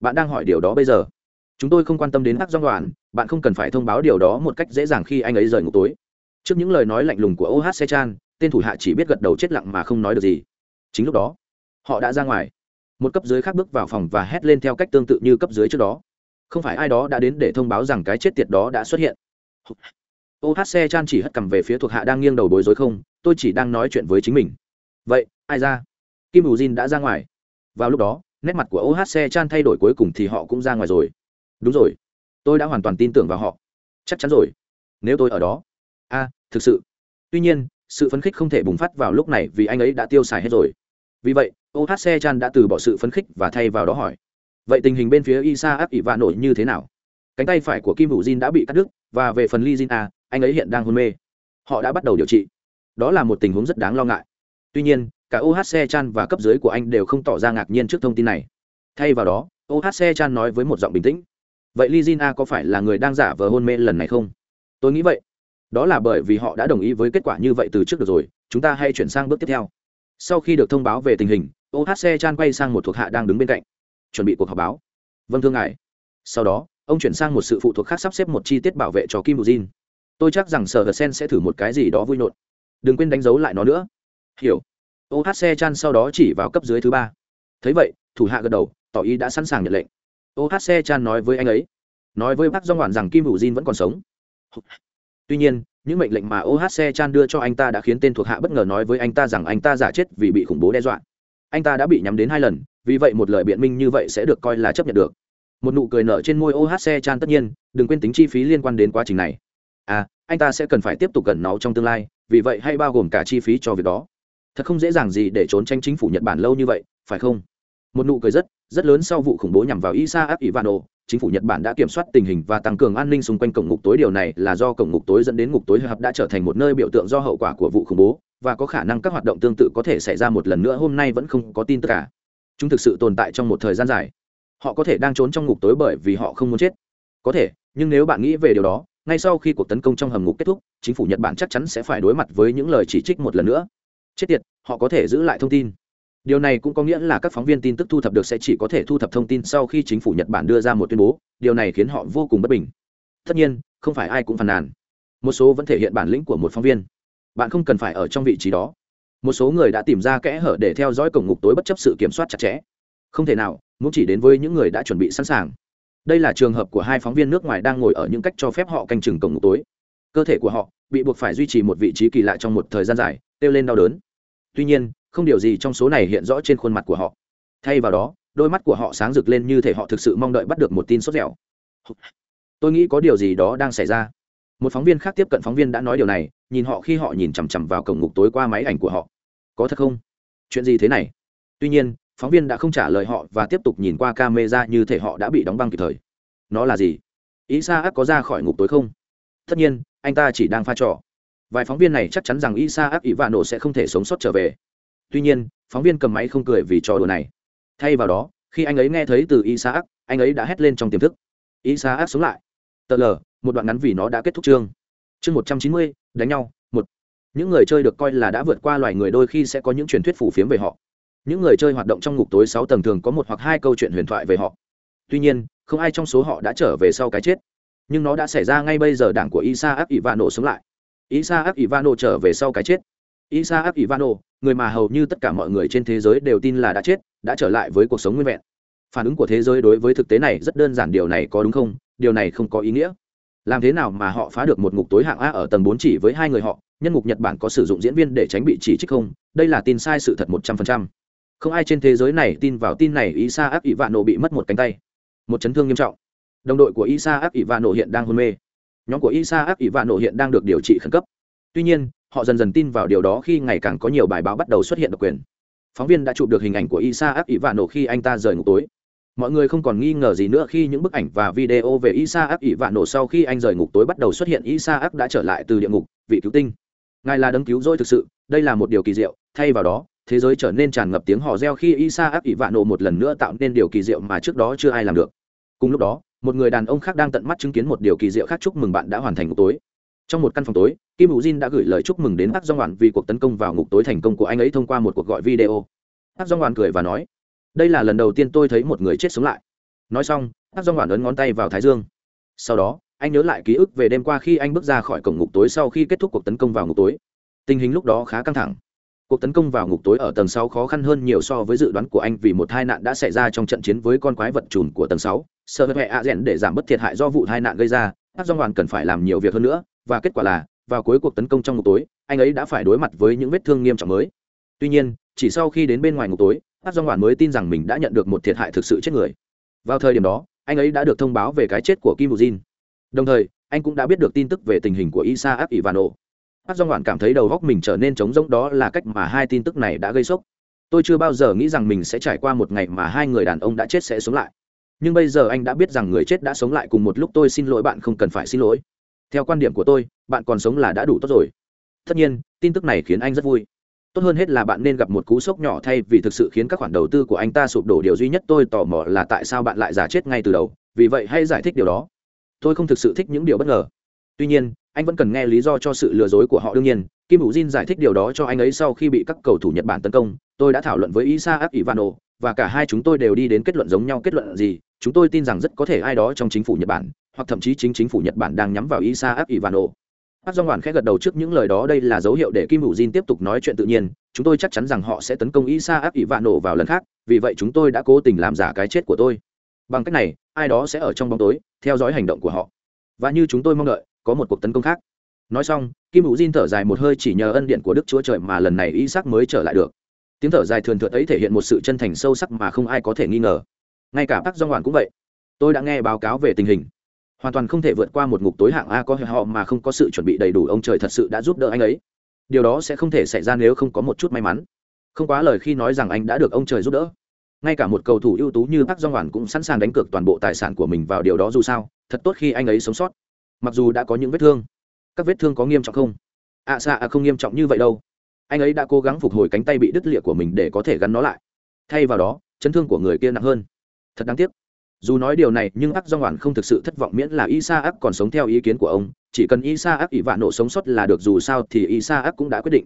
[SPEAKER 1] Bạn đang hỏi điều đó bây giờ. Chúng tôi không quan tâm đến bác do ngoản bạn không cần phải thông báo điều đó một cách dễ dàng khi anh ấy rời ngục tối. Trước những lời nói lạnh lùng của oh chan, tên thủ hạ chỉ biết gật đầu chết lặng mà không nói được gì. Chính lúc đó, họ đã ra ngoài một cấp dưới khác bước vào phòng và hét lên theo cách tương tự như cấp dưới trước đó. Không phải ai đó đã đến để thông báo rằng cái chết tiệt đó đã xuất hiện. Ohc chan chỉ hất cầm về phía thuộc hạ đang nghiêng đầu bối rối không, tôi chỉ đang nói chuyện với chính mình. Vậy, ai ra? Kim bù jin đã ra ngoài. Vào lúc đó, nét mặt của ohc chan thay đổi cuối cùng thì họ cũng ra ngoài rồi. Đúng rồi. Tôi đã hoàn toàn tin tưởng vào họ. Chắc chắn rồi. Nếu tôi ở đó. A, thực sự. Tuy nhiên, sự phấn khích không thể bùng phát vào lúc này vì anh ấy đã tiêu xài hết rồi. Vì vậy ohc chan đã từ bỏ sự phấn khích và thay vào đó hỏi, vậy tình hình bên phía isa áp ỷ vạ nổi như thế nào? Cánh tay phải của kim hữu jin đã bị cắt đứt, và về phần ly jin a anh ấy hiện đang hôn mê. Họ đã bắt đầu điều trị. Đó là một tình huống rất đáng lo ngại. Tuy nhiên, cả ohc chan và cấp dưới của anh đều không tỏ ra ngạc nhiên trước thông tin này. Thay vào đó ohc chan nói với một giọng bình tĩnh, vậy ly jin a có phải là người đang giả vờ hôn mê lần này không? Tôi nghĩ vậy. Đó là bởi vì họ đã đồng ý với kết quả như vậy từ trước được rồi, chúng ta hãy chuyển sang bước tiếp theo. Sau khi được thông báo về tình hình ohc chan quay sang một thuộc hạ đang đứng bên cạnh. Chuẩn bị cuộc họp báo. Vâng thưa ngài. Sau đó, ông chuyển sang một sự phụ thuộc khác sắp xếp một chi tiết bảo vệ cho kim bù jin. Tôi chắc rằng sở hờ sen sẽ thử một cái gì đó vui nhộn. Đừng quên đánh dấu lại nó nữa. Hiểu. Ohc chan sau đó chỉ vào cấp dưới thứ ba. Thấy vậy, thủ hạ gật đầu, tỏ ý đã sẵn sàng nhận lệnh. Ohc chan nói với anh ấy. Nói với bác do ngoạn rằng kim bù jin vẫn còn sống. Tuy nhiên, những mệnh lệnh mà ohc chan đưa cho anh ta đã khiến tên thuộc hạ bất ngờ nói với anh ta rằng anh ta giả chết vì bị khủng bố đe dọa anh ta đã bị nhắm đến hai lần, vì vậy một lời biện minh như vậy sẽ được coi là chấp nhận được. Một nụ cười nở trên môi ohc chan tất nhiên, đừng quên tính chi phí liên quan đến quá trình này. À anh ta sẽ cần phải tiếp tục gần nó trong tương lai, vì vậy hay bao gồm cả chi phí cho việc đó. Thật không dễ dàng gì để trốn tranh chính phủ nhật bản lâu như vậy, phải không? Một nụ cười rất rất lớn sau vụ khủng bố nhằm vào isa áp ivano chính phủ nhật bản đã kiểm soát tình hình và tăng cường an ninh xung quanh cổng ngục tối. Điều này là do cổng ngục tối dẫn đến ngục tối hợp đã trở thành một nơi biểu tượng do hậu quả của vụ khủng bố, và có khả năng các hoạt động tương tự có thể xảy ra một lần nữa. Hôm nay vẫn không có tin tất cả. Chúng thực sự tồn tại trong một thời gian dài. Họ có thể đang trốn trong ngục tối bởi vì họ không muốn chết. Có thể, nhưng nếu bạn nghĩ về điều đó, ngay sau khi cuộc tấn công trong hầm ngục kết thúc, chính phủ nhật bản chắc chắn sẽ phải đối mặt với những lời chỉ trích một lần nữa. Chết tiệt, họ có thể giữ lại thông tin điều này cũng có nghĩa là các phóng viên tin tức thu thập được sẽ chỉ có thể thu thập thông tin sau khi chính phủ nhật bản đưa ra một tuyên bố. Điều này khiến họ vô cùng bất bình. Tất nhiên, không phải ai cũng phàn nàn. Một số vẫn thể hiện bản lĩnh của một phóng viên. Bạn không cần phải ở trong vị trí đó. Một số người đã tìm ra kẽ hở để theo dõi cổng ngục tối bất chấp sự kiểm soát chặt chẽ. Không thể nào, muốn chỉ đến với những người đã chuẩn bị sẵn sàng. Đây là trường hợp của hai phóng viên nước ngoài đang ngồi ở những cách cho phép họ canh chừng cổng ngục tối. Cơ thể của họ bị buộc phải duy trì một vị trí kỳ lạ trong một thời gian dài, kêu lên đau đớn. Tuy nhiên không điều gì trong số này hiện rõ trên khuôn mặt của họ. Thay vào đó, đôi mắt của họ sáng rực lên như thể họ thực sự mong đợi bắt được một tin sốt dẻo. Tôi nghĩ có điều gì đó đang xảy ra. Một phóng viên khác tiếp cận phóng viên đã nói điều này, nhìn họ khi họ nhìn chằm chằm vào cổng ngục tối qua máy ảnh của họ. Có thật không? Chuyện gì thế này? Tuy nhiên, phóng viên đã không trả lời họ và tiếp tục nhìn qua camera như thể họ đã bị đóng băng kịp thời. Nó là gì? Ý sa ác có ra khỏi ngục tối không? Tất nhiên, anh ta chỉ đang pha trò. Vài phóng viên này chắc chắn rằng ý sa ác ý vạ nổ sẽ không thể sống sót trở về tuy nhiên phóng viên cầm máy không cười vì trò đùa này. Thay vào đó khi anh ấy nghe thấy từ Isaac, anh ấy đã hét lên trong tiềm thức. Isaac áp sống lại. Tờ lờ một đoạn ngắn vì nó đã kết thúc chương. Chương một trăm chín mươi đánh nhau một. Những người chơi được coi là đã vượt qua loài người đôi khi sẽ có những truyền thuyết phủ phiếm về họ. Những người chơi hoạt động trong ngục tối sáu tầng thường có một hoặc hai câu chuyện huyền thoại về họ. Tuy nhiên không ai trong số họ đã trở về sau cái chết. Nhưng nó đã xảy ra ngay bây giờ đảng của isa áp ivano sống lại. Isa áp ivano trở về sau cái chết isa áp ivano, người mà hầu như tất cả mọi người trên thế giới đều tin là đã chết, đã trở lại với cuộc sống nguyên vẹn. Phản ứng của thế giới đối với thực tế này rất đơn giản, điều này có đúng không? Điều này không có ý nghĩa. Làm thế nào mà họ phá được một ngục tối hạng a ở tầng bốn chỉ với hai người họ? Nhân ngục nhật bản có sử dụng diễn viên để tránh bị chỉ trích không? Đây là tin sai sự thật một trăm phần trăm. Không ai trên thế giới này tin vào tin này isa áp bị mất một cánh tay. Một chấn thương nghiêm trọng. Đồng đội của isa áp hiện đang hôn mê. Nhóm của isa áp hiện đang được điều trị khẩn cấp. Tuy nhiên họ dần dần tin vào điều đó khi ngày càng có nhiều bài báo bắt đầu xuất hiện độc quyền. Phóng viên đã chụp được hình ảnh của isa ác ỷ vạn nổ khi anh ta rời ngục tối. Mọi người không còn nghi ngờ gì nữa khi những bức ảnh và video về isa ác ỷ vạn nổ sau khi anh rời ngục tối bắt đầu xuất hiện isa ác đã trở lại từ địa ngục, vị cứu tinh. Ngài là đấng cứu rỗi thực sự, đây là một điều kỳ diệu, thay vào đó, thế giới trở nên tràn ngập tiếng hò reo khi isa ác ỷ vạn nổ một lần nữa tạo nên điều kỳ diệu mà trước đó chưa ai làm được. Cùng lúc đó, một người đàn ông khác đang tận mắt chứng kiến một điều kỳ diệu khác chúc mừng bạn đã hoàn thành ngục tối trong một căn phòng tối, kim hữu jin đã gửi lời chúc mừng đến bác dong ngoạn vì cuộc tấn công vào ngục tối thành công của anh ấy thông qua một cuộc gọi video. Bác dong ngoạn cười và nói, đây là lần đầu tiên tôi thấy một người chết sống lại. Nói xong bác dong ngoạn ấn ngón tay vào thái dương. Sau đó, anh nhớ lại ký ức về đêm qua khi anh bước ra khỏi cổng ngục tối sau khi kết thúc cuộc tấn công vào ngục tối. Tình hình lúc đó khá căng thẳng. Cuộc tấn công vào ngục tối ở tầng sáu khó khăn hơn nhiều so với dự đoán của anh vì một tai nạn đã xảy ra trong trận chiến với con quái vật trùn của tầng sáu. Sơ hệ a rèn để giảm bớt thiệt hại do vụ tai nạn gây ra, Park dong hoàn cần phải làm nhiều việc hơn nữa và kết quả là, vào cuối cuộc tấn công trong ngục tối, anh ấy đã phải đối mặt với những vết thương nghiêm trọng mới. Tuy nhiên, chỉ sau khi đến bên ngoài ngục tối hát do ngoạn mới tin rằng mình đã nhận được một thiệt hại thực sự chết người. Vào thời điểm đó, anh ấy đã được thông báo về cái chết của kim Jin. đồng thời, anh cũng đã biết được tin tức về tình hình của isa áp ivano hát do ngoạn cảm thấy đầu góc mình trở nên trống rỗng, đó là cách mà hai tin tức này đã gây sốc. Tôi chưa bao giờ nghĩ rằng mình sẽ trải qua một ngày mà hai người đàn ông đã chết sẽ sống lại. Nhưng bây giờ anh đã biết rằng người chết đã sống lại cùng một lúc, tôi xin lỗi bạn không cần phải xin lỗi theo quan điểm của tôi, bạn còn sống là đã đủ tốt rồi. Tất nhiên, tin tức này khiến anh rất vui. Tốt hơn hết là bạn nên gặp một cú sốc nhỏ thay vì thực sự khiến các khoản đầu tư của anh ta sụp đổ. Điều duy nhất tôi tò mò là tại sao bạn lại giả chết ngay từ đầu. Vì vậy hãy giải thích điều đó. Tôi không thực sự thích những điều bất ngờ. Tuy nhiên, anh vẫn cần nghe lý do cho sự lừa dối của họ. Đương nhiên, kim hữu jin giải thích điều đó cho anh ấy sau khi bị các cầu thủ nhật bản tấn công. Tôi đã thảo luận với isaac ivano và cả hai chúng tôi đều đi đến kết luận giống nhau. Kết luận gì? Chúng tôi tin rằng rất có thể ai đó trong chính phủ nhật bản hoặc thậm chí chính chính phủ nhật bản đang nhắm vào isaac ivano Park Jong Hwan khẽ gật đầu trước những lời đó đây là dấu hiệu để Kim Hữu Jin tiếp tục nói chuyện tự nhiên, chúng tôi chắc chắn rằng họ sẽ tấn công Isaac Ivano vào lần khác, vì vậy chúng tôi đã cố tình làm giả cái chết của tôi. Bằng cách này, ai đó sẽ ở trong bóng tối, theo dõi hành động của họ. Và như chúng tôi mong đợi, có một cuộc tấn công khác nói xong kim hữu Jin thở dài một hơi chỉ nhờ ân điện của đức chúa trời mà lần này Isaac mới trở lại được tiếng thở dài thường thượt ấy thể hiện một sự chân thành sâu sắc mà không ai có thể nghi ngờ ngay cả bác do hoàn cũng vậy. Tôi đã nghe báo cáo về tình hình. Hoàn toàn không thể vượt qua một ngục tối hạng a có họ mà không có sự chuẩn bị đầy đủ, ông trời thật sự đã giúp đỡ anh ấy. Điều đó sẽ không thể xảy ra nếu không có một chút may mắn. Không quá lời khi nói rằng anh đã được ông trời giúp đỡ. Ngay cả một cầu thủ ưu tú như Park Jong hoàn cũng sẵn sàng đánh cược toàn bộ tài sản của mình vào điều đó dù sao, thật tốt khi anh ấy sống sót. Mặc dù đã có những vết thương. Các vết thương có nghiêm trọng không? Ạ xạ à không nghiêm trọng như vậy đâu. Anh ấy đã cố gắng phục hồi cánh tay bị đứt lịa của mình để có thể gắn nó lại. Thay vào đó, chấn thương của người kia nặng hơn thật đáng tiếc dù nói điều này nhưng ác do ngoản không thực sự thất vọng miễn là isa ác còn sống theo ý kiến của ông chỉ cần isa ác ỷ vạn nộ sống sót là được dù sao thì isa ác cũng đã quyết định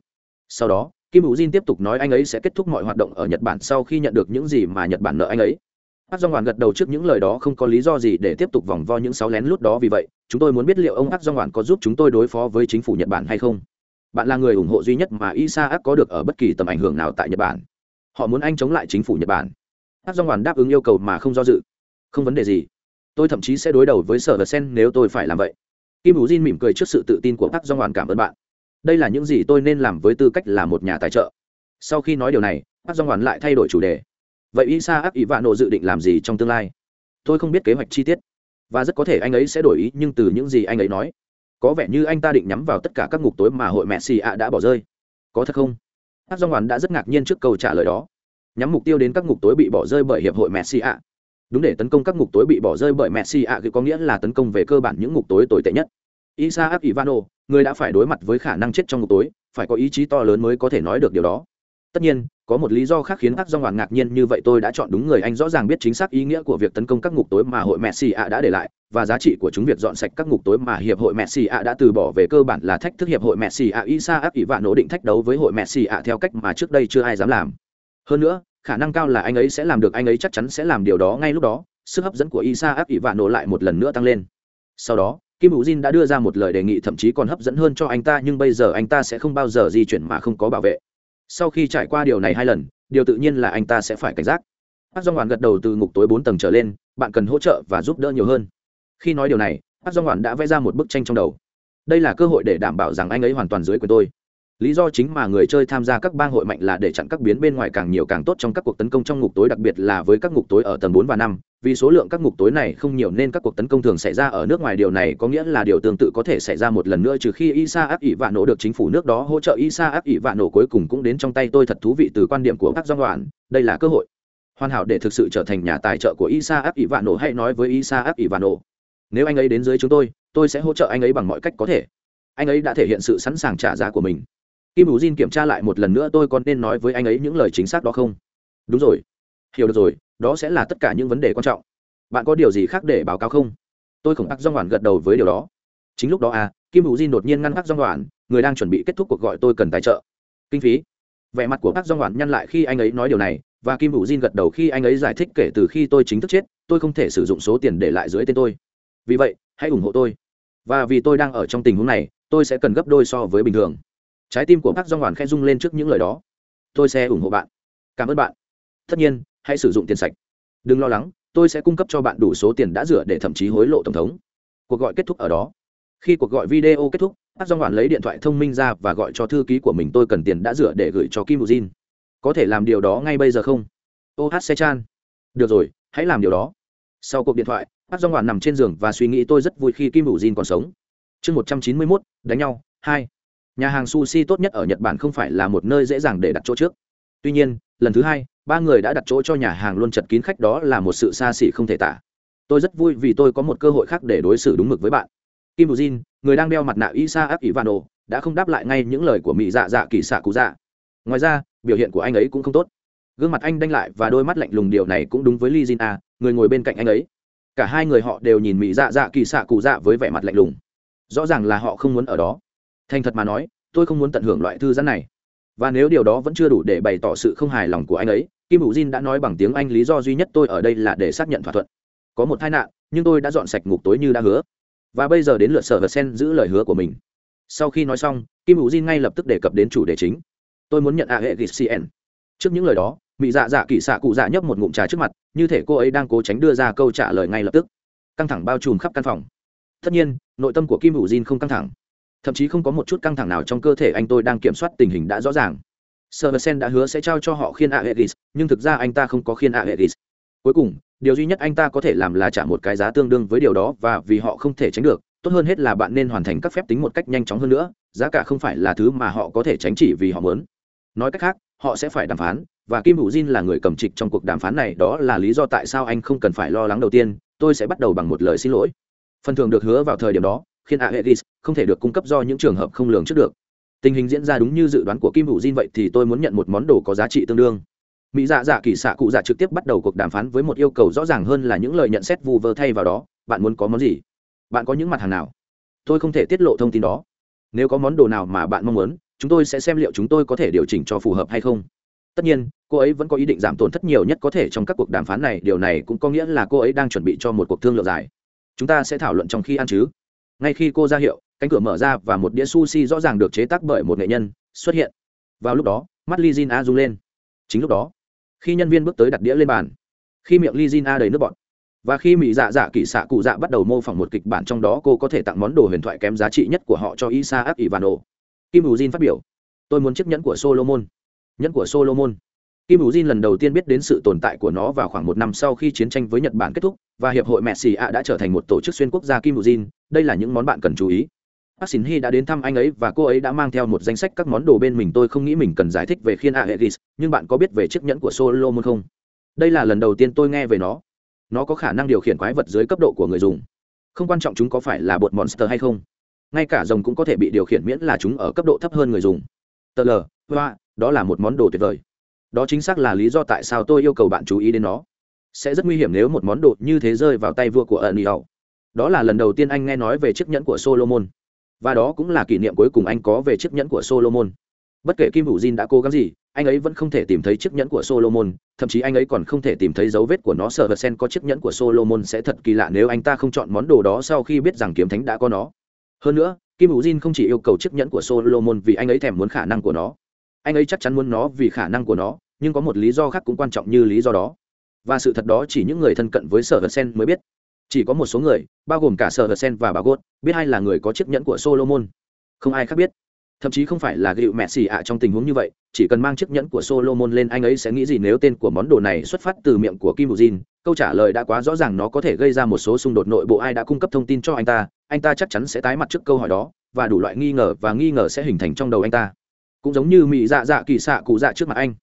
[SPEAKER 1] sau đó kim hữu jin tiếp tục nói anh ấy sẽ kết thúc mọi hoạt động ở nhật bản sau khi nhận được những gì mà nhật bản nợ anh ấy Ác do Hoàn gật đầu trước những lời đó không có lý do gì để tiếp tục vòng vo những sáu lén lút đó vì vậy, chúng tôi muốn biết liệu ông Ác do Hoàn có giúp chúng tôi đối phó với chính phủ Nhật Bản hay không. Bạn là người ủng hộ duy nhất mà Isaac có được ở bất kỳ tầm ảnh hưởng nào tại Nhật Bản. Họ muốn anh chống lại chính phủ Nhật Bản hát Dong Hoàn đáp ứng yêu cầu mà không do dự. Không vấn đề gì. Tôi thậm chí sẽ đối đầu với Sở Sen nếu tôi phải làm vậy. Kim Vũ Jin mỉm cười trước sự tự tin của hát Dong Hoàn cảm ơn bạn. Đây là những gì tôi nên làm với tư cách là một nhà tài trợ. Sau khi nói điều này, hát Dong Hoàn lại thay đổi chủ đề vậy isa ác ý vạn nộ dự định làm gì trong tương lai tôi không biết kế hoạch chi tiết và rất có thể anh ấy sẽ đổi ý nhưng từ những gì anh ấy nói có vẻ như anh ta định nhắm vào tất cả các ngục tối mà hội mẹ xì ạ đã bỏ rơi có thật không hát do hoàn đã rất ngạc nhiên trước câu trả lời đó nhắm mục tiêu đến các ngục tối bị bỏ rơi bởi hiệp hội messi ạ. Đúng để tấn công các ngục tối bị bỏ rơi bởi messi ạ có nghĩa là tấn công về cơ bản những ngục tối tồi tệ nhất. Isa ivano người đã phải đối mặt với khả năng chết trong ngục tối, phải có ý chí to lớn mới có thể nói được điều đó. Tất nhiên, có một lý do khác khiến các do hoàng ngạc nhiên như vậy tôi đã chọn đúng người anh rõ ràng biết chính xác ý nghĩa của việc tấn công các ngục tối mà hội messi ạ đã để lại, và giá trị của chúng việc dọn sạch các ngục tối mà hiệp hội messi ạ đã từ bỏ về cơ bản là thách thức hiệp hội messi ạ. Isa áp ỷ nỗ định thách đấu với hội messi ạ theo cách mà trước đây chưa ai dám làm hơn nữa, khả năng cao là anh ấy sẽ làm được, anh ấy chắc chắn sẽ làm điều đó ngay lúc đó, sức hấp dẫn của isa áp ỷ vạn nổ lại một lần nữa tăng lên. Sau đó, kim hữu jin đã đưa ra một lời đề nghị thậm chí còn hấp dẫn hơn cho anh ta, nhưng bây giờ anh ta sẽ không bao giờ di chuyển mà không có bảo vệ. Sau khi trải qua điều này hai lần, điều tự nhiên là anh ta sẽ phải cảnh giác. Bác dong hoàn gật đầu từ ngục tối bốn tầng trở lên, bạn cần hỗ trợ và giúp đỡ nhiều hơn. Khi nói điều này bác dong hoàn đã vẽ ra một bức tranh trong đầu. Đây là cơ hội để đảm bảo rằng anh ấy hoàn toàn dưới quyền tôi lý do chính mà người chơi tham gia các bang hội mạnh là để chặn các biến bên ngoài càng nhiều càng tốt trong các cuộc tấn công trong ngục tối đặc biệt là với các ngục tối ở tầng bốn và năm. Vì số lượng các ngục tối này không nhiều nên các cuộc tấn công thường xảy ra ở nước ngoài. Điều này có nghĩa là điều tương tự có thể xảy ra một lần nữa trừ khi isa áp ỷ vạ nổ được chính phủ nước đó hỗ trợ. Isa áp ỷ vạ nổ cuối cùng cũng đến trong tay tôi. Thật thú vị từ quan điểm của các doanh đoàn, đây là cơ hội. Hoàn hảo để thực sự trở thành nhà tài trợ của isa áp ỷ vạ nổ hãy nói với isa áp ỷ vạ nổ nếu anh ấy đến dưới chúng tôi tôi sẽ hỗ trợ anh ấy bằng mọi cách có thể. Anh ấy đã thể hiện sự sẵn sàng trả giá của mình kim hữu jin kiểm tra lại một lần nữa tôi còn nên nói với anh ấy những lời chính xác đó không? Đúng rồi. Hiểu được rồi, đó sẽ là tất cả những vấn đề quan trọng. Bạn có điều gì khác để báo cáo không? Tôi khổng tắc do ngoản gật đầu với điều đó. Chính lúc đó à kim hữu Jin đột nhiên ngăn Park do ngoản người đang chuẩn bị kết thúc cuộc gọi tôi cần tài trợ. Kinh phí. Vẻ mặt của Park do ngoản nhăn lại khi anh ấy nói điều này, và kim hữu Jin gật đầu khi anh ấy giải thích kể từ khi tôi chính thức chết, tôi không thể sử dụng số tiền để lại dưới tên tôi. Vì vậy, hãy ủng hộ tôi. Và vì tôi đang ở trong tình huống này, tôi sẽ cần gấp đôi so với bình thường trái tim của Park Jong hoàn khẽ rung lên trước những lời đó. Tôi sẽ ủng hộ bạn. Cảm ơn bạn. Tất nhiên, hãy sử dụng tiền sạch. Đừng lo lắng, tôi sẽ cung cấp cho bạn đủ số tiền đã rửa để thậm chí hối lộ tổng thống. Cuộc gọi kết thúc ở đó. Khi cuộc gọi video kết thúc, Park Jong hoàn lấy điện thoại thông minh ra và gọi cho thư ký của mình, tôi cần tiền đã rửa để gửi cho kim bù jin. Có thể làm điều đó ngay bây giờ không? Ô hát xe chan. Được rồi, hãy làm điều đó. Sau cuộc điện thoại, Park Jong hoàn nằm trên giường và suy nghĩ, tôi rất vui khi kim bù jin còn sống. Chương một trăm chín mươi mốt, đánh nhau, hai nhà hàng sushi tốt nhất ở nhật bản không phải là một nơi dễ dàng để đặt chỗ trước. Tuy nhiên, lần thứ hai, ba người đã đặt chỗ cho nhà hàng luôn chật kín khách đó là một sự xa xỉ không thể tả. Tôi rất vui vì tôi có một cơ hội khác để đối xử đúng mực với bạn. Kim bù jin, người đang đeo mặt nạ isa áp ivano đã không đáp lại ngay những lời của mỹ dạ dạ kỳ xạ cụ dạ. Ngoài ra, biểu hiện của anh ấy cũng không tốt. Gương mặt anh đanh lại và đôi mắt lạnh lùng điều này cũng đúng với li jin a, người ngồi bên cạnh anh ấy. Cả hai người họ đều nhìn mỹ dạ dạ kỳ xạ cụ dạ với vẻ mặt lạnh lùng. Rõ ràng là họ không muốn ở đó thành thật mà nói, tôi không muốn tận hưởng loại thư giãn này. Và nếu điều đó vẫn chưa đủ để bày tỏ sự không hài lòng của anh ấy, kim hữu jin đã nói bằng tiếng anh lý do duy nhất tôi ở đây là để xác nhận thỏa thuận. Có một tai nạn, nhưng tôi đã dọn sạch ngục tối như đã hứa. Và bây giờ đến lượt sở vật sen giữ lời hứa của mình. Sau khi nói xong, kim hữu jin ngay lập tức đề cập đến chủ đề chính. Tôi muốn nhận a hệ gcn trước những lời đó mỹ dạ dạ kỳ xạ cụ dạ nhấp một ngụm trà trước mặt, như thể cô ấy đang cố tránh đưa ra câu trả lời ngay lập tức. Căng thẳng bao trùm khắp căn phòng. Tất nhiên, nội tâm của kim hữu jin không căng thẳng thậm chí không có một chút căng thẳng nào trong cơ thể anh tôi đang kiểm soát tình hình đã rõ ràng Serversen đã hứa sẽ trao cho họ khiên Aegis, nhưng thực ra anh ta không có khiên Aegis. Cuối cùng, điều duy nhất anh ta có thể làm là trả một cái giá tương đương với điều đó và vì họ không thể tránh được, tốt hơn hết là bạn nên hoàn thành các phép tính một cách nhanh chóng hơn nữa, giá cả không phải là thứ mà họ có thể tránh chỉ vì họ muốn. Nói cách khác, họ sẽ phải đàm phán, và Kim Hữu Jin là người cầm trịch trong cuộc đàm phán này, đó là lý do tại sao anh không cần phải lo lắng đầu tiên, tôi sẽ bắt đầu bằng một lời xin lỗi. Phần thưởng được hứa vào thời điểm đó, khiến Aegis không thể được cung cấp do những trường hợp không lường trước được. Tình hình diễn ra đúng như dự đoán của kim hữu diên vậy thì tôi muốn nhận một món đồ có giá trị tương đương. Mỹ dạ dạ kỳ xạ cụ dạ trực tiếp bắt đầu cuộc đàm phán với một yêu cầu rõ ràng hơn là những lời nhận xét vù vơ thay vào đó. Bạn muốn có món gì? Bạn có những mặt hàng nào? Tôi không thể tiết lộ thông tin đó. Nếu có món đồ nào mà bạn mong muốn, chúng tôi sẽ xem liệu chúng tôi có thể điều chỉnh cho phù hợp hay không. Tất nhiên, cô ấy vẫn có ý định giảm tổn thất nhiều nhất có thể trong các cuộc đàm phán này. Điều này cũng có nghĩa là cô ấy đang chuẩn bị cho một cuộc thương lượng dài. Chúng ta sẽ thảo luận trong khi ăn chứ? Ngay khi cô ra hiệu, cánh cửa mở ra và một đĩa sushi rõ ràng được chế tác bởi một nghệ nhân xuất hiện. Vào lúc đó, mắt li jin a rung lên. Chính lúc đó, khi nhân viên bước tới đặt đĩa lên bàn, khi miệng li jin a đầy nước bọt, và khi mỹ dạ dạ kỹ xạ cụ dạ bắt đầu mô phỏng một kịch bản trong đó cô có thể tặng món đồ huyền thoại kém giá trị nhất của họ cho isa áp ivano kim bù jin phát biểu, tôi muốn chiếc nhẫn của solomon. Nhẫn của solomon kim Vũ jin lần đầu tiên biết đến sự tồn tại của nó vào khoảng một năm sau khi chiến tranh với nhật bản kết thúc, và hiệp hội messi a đã trở thành một tổ chức xuyên quốc gia kim Vũ jin đây là những món bạn cần chú ý. Park Shin Hee đã đến thăm anh ấy và cô ấy đã mang theo một danh sách các món đồ bên mình. Tôi không nghĩ mình cần giải thích về khiên aegis nhưng bạn có biết về chiếc nhẫn của solomon không? Đây là lần đầu tiên tôi nghe về nó. Nó có khả năng điều khiển quái vật dưới cấp độ của người dùng. Không quan trọng chúng có phải là bột monster hay không. Ngay cả rồng cũng có thể bị điều khiển miễn là chúng ở cấp độ thấp hơn người dùng. Tờ lờ, hoa, đó là một món đồ tuyệt vời đó chính xác là lý do tại sao tôi yêu cầu bạn chú ý đến nó. Sẽ rất nguy hiểm nếu một món đồ như thế rơi vào tay vua của ẩn đó là lần đầu tiên anh nghe nói về chiếc nhẫn của solomon. Và đó cũng là kỷ niệm cuối cùng anh có về chiếc nhẫn của solomon. Bất kể kim hữu jin đã cố gắng gì, anh ấy vẫn không thể tìm thấy chiếc nhẫn của solomon, thậm chí anh ấy còn không thể tìm thấy dấu vết của nó. Sợ vật sen có chiếc nhẫn của solomon sẽ thật kỳ lạ nếu anh ta không chọn món đồ đó sau khi biết rằng kiếm thánh đã có nó. Hơn nữa, kim hữu jin không chỉ yêu cầu chiếc nhẫn của solomon vì anh ấy thèm muốn khả năng của nó. Anh ấy chắc chắn muốn nó vì khả năng của nó nhưng có một lý do khác cũng quan trọng như lý do đó. Và sự thật đó chỉ những người thân cận với sở vật sen mới biết. Chỉ có một số người, bao gồm cả sở hờ sen và bà gốt, biết ai là người có chiếc nhẫn của solomon. Không ai khác biết. Thậm chí không phải là gịu mẹ xì ạ trong tình huống như vậy, chỉ cần mang chiếc nhẫn của solomon lên, anh ấy sẽ nghĩ gì nếu tên của món đồ này xuất phát từ miệng của kim bù jin? Câu trả lời đã quá rõ ràng, nó có thể gây ra một số xung đột nội bộ. Ai đã cung cấp thông tin cho anh ta anh ta chắc chắn sẽ tái mặt trước câu hỏi đó, và đủ loại nghi ngờ, và nghi ngờ sẽ hình thành trong đầu anh ta. Cũng giống như mỹ dạ dạ kỳ xạ cụ dạ trước mặt anh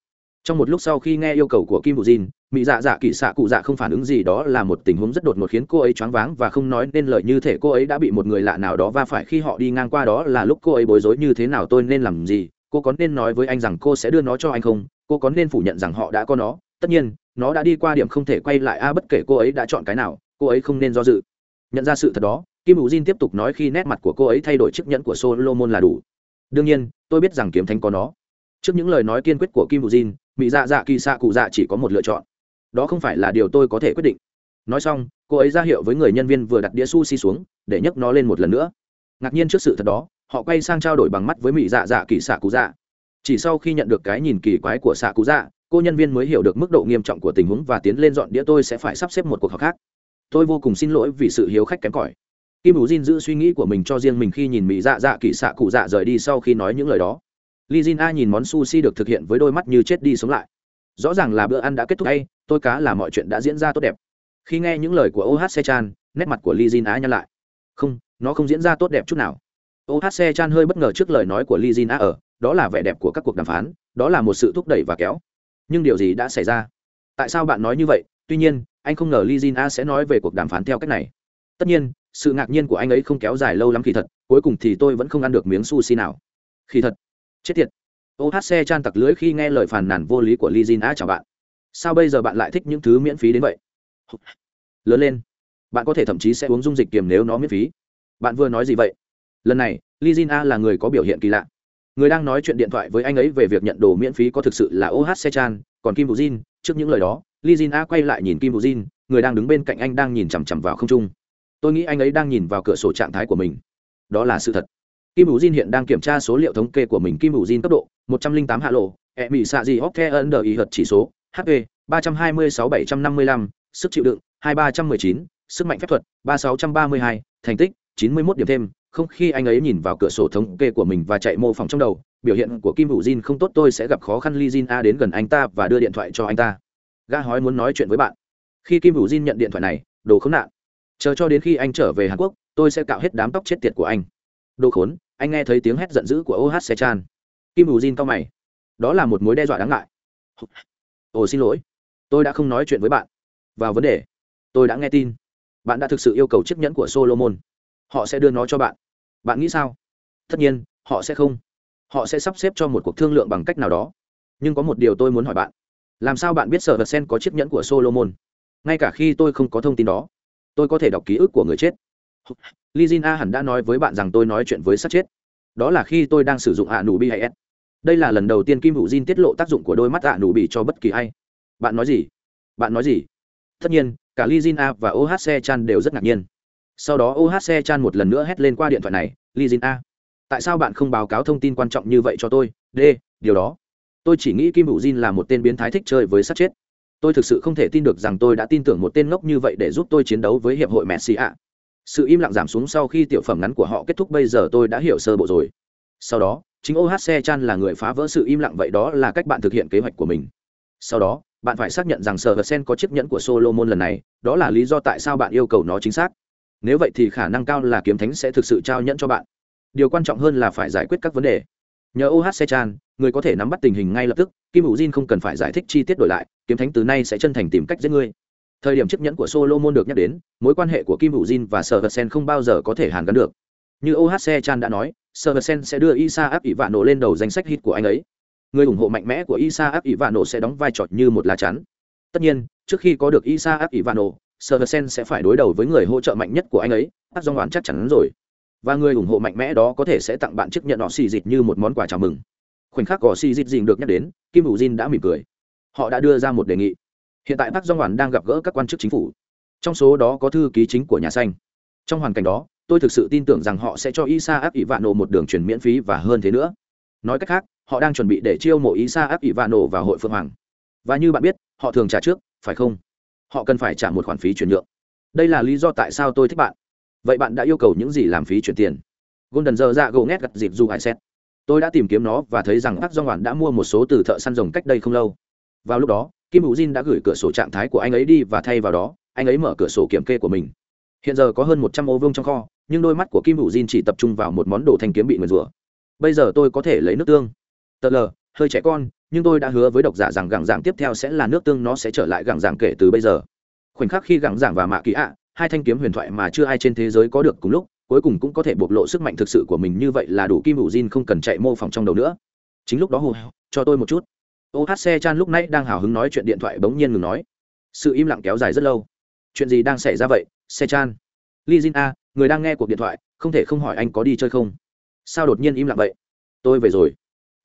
[SPEAKER 1] trong một lúc sau khi nghe yêu cầu của kim bù jin mỹ dạ dạ kỹ xạ cụ dạ không phản ứng gì, đó là một tình huống rất đột ngột khiến cô ấy choáng váng và không nói nên lời như thể cô ấy đã bị một người lạ nào đó va phải khi họ đi ngang qua, đó là lúc cô ấy bối rối như thế nào tôi nên làm gì? Cô có nên nói với anh rằng cô sẽ đưa nó cho anh không? Cô có nên phủ nhận rằng họ đã có nó? Tất nhiên, nó đã đi qua điểm không thể quay lại, a, bất kể cô ấy đã chọn cái nào, cô ấy không nên do dự. Nhận ra sự thật đó, kim bù diên tiếp tục nói khi nét mặt của cô ấy thay đổi chiếc nhẫn của solomon là đủ. Đương nhiên, tôi biết rằng kiếm thánh có nó. Trước những lời nói kiên quyết của kim bù diên mỹ dạ dạ kỳ xạ cụ dạ chỉ có một lựa chọn. Đó không phải là điều tôi có thể quyết định. Nói xong, cô ấy ra hiệu với người nhân viên vừa đặt đĩa sushi xuống, để nhấc nó lên một lần nữa. Ngạc nhiên trước sự thật đó, họ quay sang trao đổi bằng mắt với mỹ dạ dạ kỳ xạ cụ dạ. Chỉ sau khi nhận được cái nhìn kỳ quái của xạ cụ dạ cô nhân viên mới hiểu được mức độ nghiêm trọng của tình huống và tiến lên dọn đĩa tôi sẽ phải sắp xếp một cuộc họp khác. Tôi vô cùng xin lỗi vì sự hiếu khách kém cỏi. Kim hữu jin giữ suy nghĩ của mình cho riêng mình khi nhìn mỹ dạ dạ kỳ xạ cụ dạ rời đi sau khi nói những lời đó li jin a nhìn món sushi được thực hiện với đôi mắt như chết đi sống lại. Rõ ràng là bữa ăn đã kết thúc. Hay tôi cá là mọi chuyện đã diễn ra tốt đẹp. Khi nghe những lời của oh se chan, nét mặt của li jin a nhăn lại. Không, nó không diễn ra tốt đẹp chút nào. Oh se chan hơi bất ngờ trước lời nói của li jin a ở, đó là vẻ đẹp của các cuộc đàm phán, đó là một sự thúc đẩy và kéo. Nhưng điều gì đã xảy ra? Tại sao bạn nói như vậy? Tuy nhiên, anh không ngờ li jin a sẽ nói về cuộc đàm phán theo cách này. Tất nhiên, sự ngạc nhiên của anh ấy không kéo dài lâu lắm khi thật, cuối cùng thì tôi vẫn không ăn được miếng sushi nào. Khi thật chết tiệt. Ohc chan tặc lưới khi nghe lời phàn nàn vô lý của li jin a chào bạn. Sao bây giờ bạn lại thích những thứ miễn phí đến vậy? Lớn lên. Bạn có thể thậm chí sẽ uống dung dịch kiềm nếu nó miễn phí. Bạn vừa nói gì vậy? Lần này li jin a là người có biểu hiện kỳ lạ. Người đang nói chuyện điện thoại với anh ấy về việc nhận đồ miễn phí có thực sự là ohc chan, còn kim vũ jin, trước những lời đó li jin a quay lại nhìn kim vũ jin, người đang đứng bên cạnh anh đang nhìn chằm chằm vào không trung. Tôi nghĩ anh ấy đang nhìn vào cửa sổ trạng thái của mình. Đó là sự thật kim vũ jin hiện đang kiểm tra số liệu thống kê của mình kim vũ jin cấp độ 108 hạ lộ e mỹ xạ gì hóc the ấn đờ ý hợt chỉ số hp 326-755, sức chịu đựng 2319, sức mạnh phép thuật 3632, thành tích 91 điểm thêm. Không khi anh ấy nhìn vào cửa sổ thống kê của mình và chạy mô phỏng trong đầu biểu hiện của kim vũ jin không tốt tôi sẽ gặp khó khăn. Li jin a đến gần anh ta và đưa điện thoại cho anh ta. Ga hói muốn nói chuyện với bạn. Khi kim vũ jin nhận điện thoại này đồ khốn nạn. Chờ cho đến khi anh trở về hàn quốc tôi sẽ cạo hết đám tóc chết tiệt của anh đồ khốn, anh nghe thấy tiếng hét giận dữ của oh se chan kim U jin cao mày. Đó là một mối đe dọa đáng ngại. Ồ, xin lỗi. Tôi đã không nói chuyện với bạn. Vào vấn đề. Tôi đã nghe tin. Bạn đã thực sự yêu cầu chiếc nhẫn của solomon. Họ sẽ đưa nó cho bạn. Bạn nghĩ sao? Tất nhiên, họ sẽ không. Họ sẽ sắp xếp cho một cuộc thương lượng bằng cách nào đó. Nhưng có một điều tôi muốn hỏi bạn. Làm sao bạn biết sở vật sen có chiếc nhẫn của solomon? Ngay cả khi tôi không có thông tin đó, tôi có thể đọc ký ức của người chết li jin a hẳn đã nói với bạn rằng tôi nói chuyện với sát chết. Đó là khi tôi đang sử dụng ạ nụ bi hay s đây là lần đầu tiên kim hữu jin tiết lộ tác dụng của đôi mắt ạ nụ bị cho bất kỳ ai. Bạn nói gì? Bạn nói gì? Tất nhiên, cả li jin a và ohc chan đều rất ngạc nhiên. Sau đó ohc chan một lần nữa hét lên qua điện thoại này, li jin a, tại sao bạn không báo cáo thông tin quan trọng như vậy cho tôi? D điều đó. Tôi chỉ nghĩ kim hữu jin là một tên biến thái thích chơi với sát chết. Tôi thực sự không thể tin được rằng tôi đã tin tưởng một tên ngốc như vậy để giúp tôi chiến đấu với hiệp hội messi ạ sự im lặng giảm xuống sau khi tiểu phẩm ngắn của họ kết thúc bây giờ tôi đã hiểu sơ bộ rồi. Sau đó, chính ohc chan là người phá vỡ sự im lặng, vậy đó là cách bạn thực hiện kế hoạch của mình. Sau đó, bạn phải xác nhận rằng sở hờ sen có chiếc nhẫn của solomon lần này, đó là lý do tại sao bạn yêu cầu nó chính xác. Nếu vậy thì khả năng cao là kiếm thánh sẽ thực sự trao nhẫn cho bạn. Điều quan trọng hơn là phải giải quyết các vấn đề. Nhờ ohc chan, người có thể nắm bắt tình hình ngay lập tức, kim hữu jin không cần phải giải thích chi tiết đổi lại, kiếm thánh từ nay sẽ chân thành tìm cách giết ngươi thời điểm chiếc nhẫn của solomon được nhắc đến, mối quan hệ của kim hữu jin và sở vật sen không bao giờ có thể hàn gắn được. Như ohc chan đã nói, sở vật sen sẽ đưa isa áp ỷ vạn nổ lên đầu danh sách hit của anh ấy. Người ủng hộ mạnh mẽ của isa áp ỷ vạn nổ sẽ đóng vai trò như một lá chắn. Tất nhiên, trước khi có được isa áp ỷ vạn nổ sở vật sen sẽ phải đối đầu với người hỗ trợ mạnh nhất của anh ấy áp dòng đoán chắc chắn rồi. Và người ủng hộ mạnh mẽ đó có thể sẽ tặng bạn chiếc nhẫn họ xì dịch như một món quà chào mừng. Khoảnh khắc gò xì dịch dình được nhắc đến, kim hữu jin đã mỉm cười. Họ đã đưa ra một đề nghị hiện tại bác do hoàn đang gặp gỡ các quan chức chính phủ. Trong số đó có thư ký chính của nhà xanh. Trong hoàn cảnh đó, tôi thực sự tin tưởng rằng họ sẽ cho isa áp ỷ vạn nổ một đường truyền miễn phí và hơn thế nữa. Nói cách khác, họ đang chuẩn bị để chiêu mộ isa áp ỷ vạn nổ vào hội phương hoàng. Và như bạn biết, họ thường trả trước, phải không? Họ cần phải trả một khoản phí chuyển nhượng. Đây là lý do tại sao tôi thích bạn. Vậy bạn đã yêu cầu những gì làm phí chuyển tiền? Golden giờ ra gỗ ngét gặt dịp dù hải xét tôi đã tìm kiếm nó và thấy rằng bác do hoàn đã mua một số từ thợ săn rồng cách đây không lâu. Vào lúc đó kim hữu jin đã gửi cửa sổ trạng thái của anh ấy đi và thay vào đó, anh ấy mở cửa sổ kiểm kê của mình. Hiện giờ có hơn một trăm ô vương trong kho, nhưng đôi mắt của kim hữu jin chỉ tập trung vào một món đồ thanh kiếm bị nguyền rủa. Bây giờ tôi có thể lấy nước tương. Tờ lờ, hơi trẻ con, nhưng tôi đã hứa với độc giả rằng gẳng giảng tiếp theo sẽ là nước tương nó sẽ trở lại gẳng giảng kể từ bây giờ. Khoảnh khắc khi gẳng giảng và mạ kỳ ạ, hai thanh kiếm huyền thoại mà chưa ai trên thế giới có được cùng lúc, cuối cùng cũng có thể bộc lộ sức mạnh thực sự của mình như vậy là đủ kim hữu jin không cần chạy mô phỏng trong đầu nữa. Chính lúc đó hồ, cho tôi một chút ohc chan lúc nãy đang hào hứng nói chuyện điện thoại bỗng nhiên ngừng nói. Sự im lặng kéo dài rất lâu. Chuyện gì đang xảy ra vậy, xe chan? Li jin a, người đang nghe cuộc điện thoại, không thể không hỏi anh có đi chơi không? Sao đột nhiên im lặng vậy? Tôi về rồi.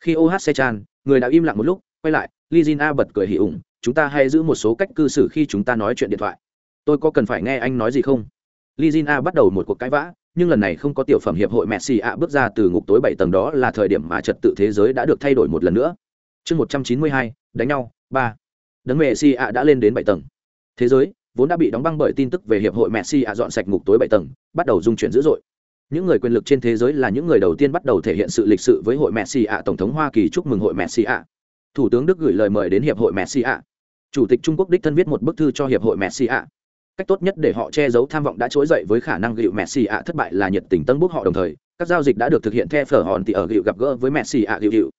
[SPEAKER 1] Khi ohc chan, người đã im lặng một lúc, quay lại li jin a bật cười hỉ ủng, chúng ta hay giữ một số cách cư xử khi chúng ta nói chuyện điện thoại. Tôi có cần phải nghe anh nói gì không? Li jin a bắt đầu một cuộc cãi vã, nhưng lần này không có tiểu phẩm hiệp hội messi a bước ra từ ngục tối bảy tầng đó là thời điểm mà trật tự thế giới đã được thay đổi một lần nữa chương một trăm chín mươi hai, đánh nhau, ba. Đấng messi ạ đã lên đến bảy tầng. Thế giới vốn đã bị đóng băng bởi tin tức về hiệp hội messi ạ dọn sạch ngục tối bảy tầng, bắt đầu dung chuyển dữ dội. Những người quyền lực trên thế giới là những người đầu tiên bắt đầu thể hiện sự lịch sự với hội messi ạ tổng thống hoa kỳ chúc mừng hội messi ạ thủ tướng đức gửi lời mời đến hiệp hội messi ạ chủ tịch trung quốc đích thân viết một bức thư cho hiệp hội messi ạ cách tốt nhất để họ che giấu tham vọng đã trỗi dậy với khả năng gịu messi ạ thất bại là nhiệt tình tân bước họ đồng thời, các giao dịch đã được thực hiện theo phở hòn thì ở gịu gặp gỡ với messi ạ gịu gịu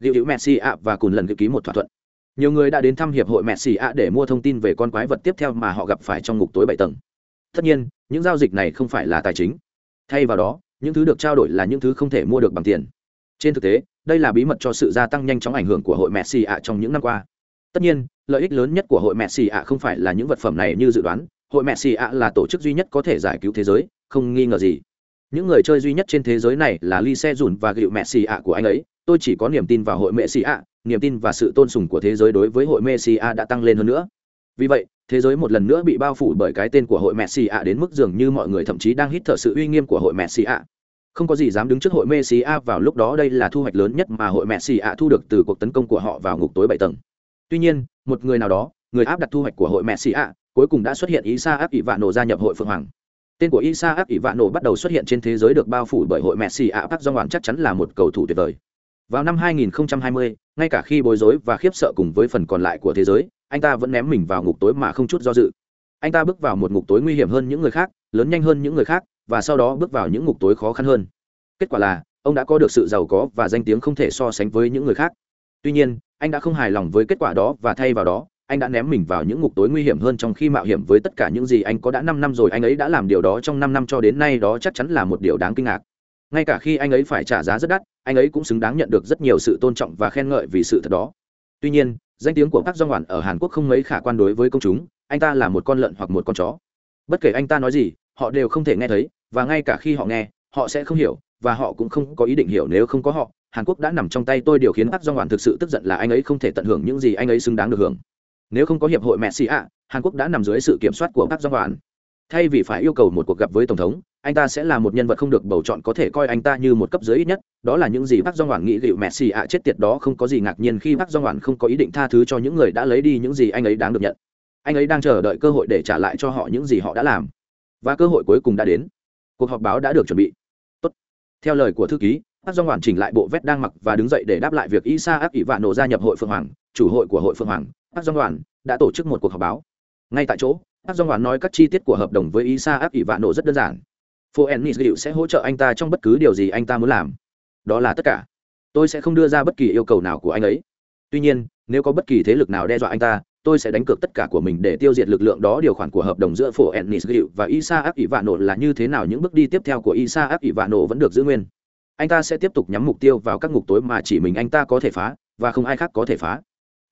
[SPEAKER 1] dịu hữu messi ạ và cùn lần ký một thỏa thuận. Nhiều người đã đến thăm hiệp hội messi ạ để mua thông tin về con quái vật tiếp theo mà họ gặp phải trong ngục tối bảy tầng. Tất nhiên, những giao dịch này không phải là tài chính. Thay vào đó, những thứ được trao đổi là những thứ không thể mua được bằng tiền. Trên thực tế, đây là bí mật cho sự gia tăng nhanh chóng ảnh hưởng của hội messi ạ trong những năm qua. Tất nhiên, lợi ích lớn nhất của hội messi ạ không phải là những vật phẩm này như dự đoán. Hội Messi ạ là tổ chức duy nhất có thể giải cứu thế giới, không nghi ngờ gì những người chơi duy nhất trên thế giới này là ly xe dùn và gịu mẹ xì ạ của anh ấy. Tôi chỉ có niềm tin vào hội mẹ xì ạ, niềm tin và sự tôn sùng của thế giới đối với hội mẹ xì ạ đã tăng lên hơn nữa. Vì vậy, thế giới một lần nữa bị bao phủ bởi cái tên của hội mẹ xì ạ đến mức dường như mọi người thậm chí đang hít thở sự uy nghiêm của hội mẹ xì ạ. Không có gì dám đứng trước hội mẹ xì ạ vào lúc đó đây là thu hoạch lớn nhất mà hội mẹ xì ạ thu được từ cuộc tấn công của họ vào ngục tối bảy tầng. Tuy nhiên, một người nào đó, người áp đặt thu hoạch của hội mẹ xì ạ, cuối cùng đã xuất hiện isa áp ỷ vạn nổ gia nhập hội phượng hoàng tên của isa áp ỷ vạn nổ bắt đầu xuất hiện trên thế giới được bao phủ bởi hội messi ạ park do ngoạn chắc chắn là một cầu thủ tuyệt vời. Vào năm 2020, ngay cả khi bối rối và khiếp sợ cùng với phần còn lại của thế giới anh ta vẫn ném mình vào ngục tối mà không chút do dự. Anh ta bước vào một ngục tối nguy hiểm hơn những người khác lớn nhanh hơn những người khác và sau đó bước vào những ngục tối khó khăn hơn. Kết quả là ông đã có được sự giàu có và danh tiếng không thể so sánh với những người khác. Tuy nhiên anh đã không hài lòng với kết quả đó và thay vào đó anh đã ném mình vào những ngục tối nguy hiểm hơn trong khi mạo hiểm với tất cả những gì anh có đã năm năm rồi anh ấy đã làm điều đó trong năm năm cho đến nay đó chắc chắn là một điều đáng kinh ngạc ngay cả khi anh ấy phải trả giá rất đắt anh ấy cũng xứng đáng nhận được rất nhiều sự tôn trọng và khen ngợi vì sự thật đó tuy nhiên danh tiếng của Park Jong Hwan ở Hàn Quốc không mấy khả quan đối với công chúng, anh ta là một con lợn hoặc một con chó. Bất kể anh ta nói gì, họ đều không thể nghe thấy, và ngay cả khi họ nghe, họ sẽ không hiểu, và họ cũng không có ý định hiểu nếu không có họ. Hàn Quốc đã nằm trong tay tôi điều khiến Park Jong Hwan thực sự tức giận là anh ấy không thể tận hưởng những gì anh ấy xứng đáng được hưởng nếu không có hiệp hội messi ạ, hàn quốc đã nằm dưới sự kiểm soát của các doanh đoàn. Thay vì phải yêu cầu một cuộc gặp với tổng thống, anh ta sẽ là một nhân vật không được bầu chọn có thể coi anh ta như một cấp dưới ít nhất, đó là những gì bác doanh hoàn nghĩ liệu mẹ xì ạ chết tiệt đó không có gì ngạc nhiên khi bác doanh hoàn không có ý định tha thứ cho những người đã lấy đi những gì anh ấy đáng được nhận. Anh ấy đang chờ đợi cơ hội để trả lại cho họ những gì họ đã làm. Và cơ hội cuối cùng đã đến. Cuộc họp báo đã được chuẩn bị. Tốt. theo lời của thư ký bác doanh hoàn chỉnh lại bộ vest đang mặc và đứng dậy để đáp lại việc isa ác ỷ vạn nổ gia nhập hội phượng hoàng, chủ hội của hội phượng hoàng. Park Jong Hwan đã tổ chức một cuộc họp báo. Ngay tại chỗ, Park Jong Hwan nói các chi tiết của hợp đồng với Isa áp ỷ vạn nổ rất đơn giản. Phoenix Group sẽ hỗ trợ anh ta trong bất cứ điều gì anh ta muốn làm. Đó là tất cả. Tôi sẽ không đưa ra bất kỳ yêu cầu nào của anh ấy. Tuy nhiên, nếu có bất kỳ thế lực nào đe dọa anh ta, tôi sẽ đánh cược tất cả của mình để tiêu diệt lực lượng đó điều khoản của hợp đồng giữa Phoenix Group và Isa ác ỷ vạn nổ là như thế nào những bước đi tiếp theo của Isa ác ỷ vạn nổ vẫn được giữ nguyên. Anh ta sẽ tiếp tục nhắm mục tiêu vào các ngục tối mà chỉ mình anh ta có thể phá và không ai khác có thể phá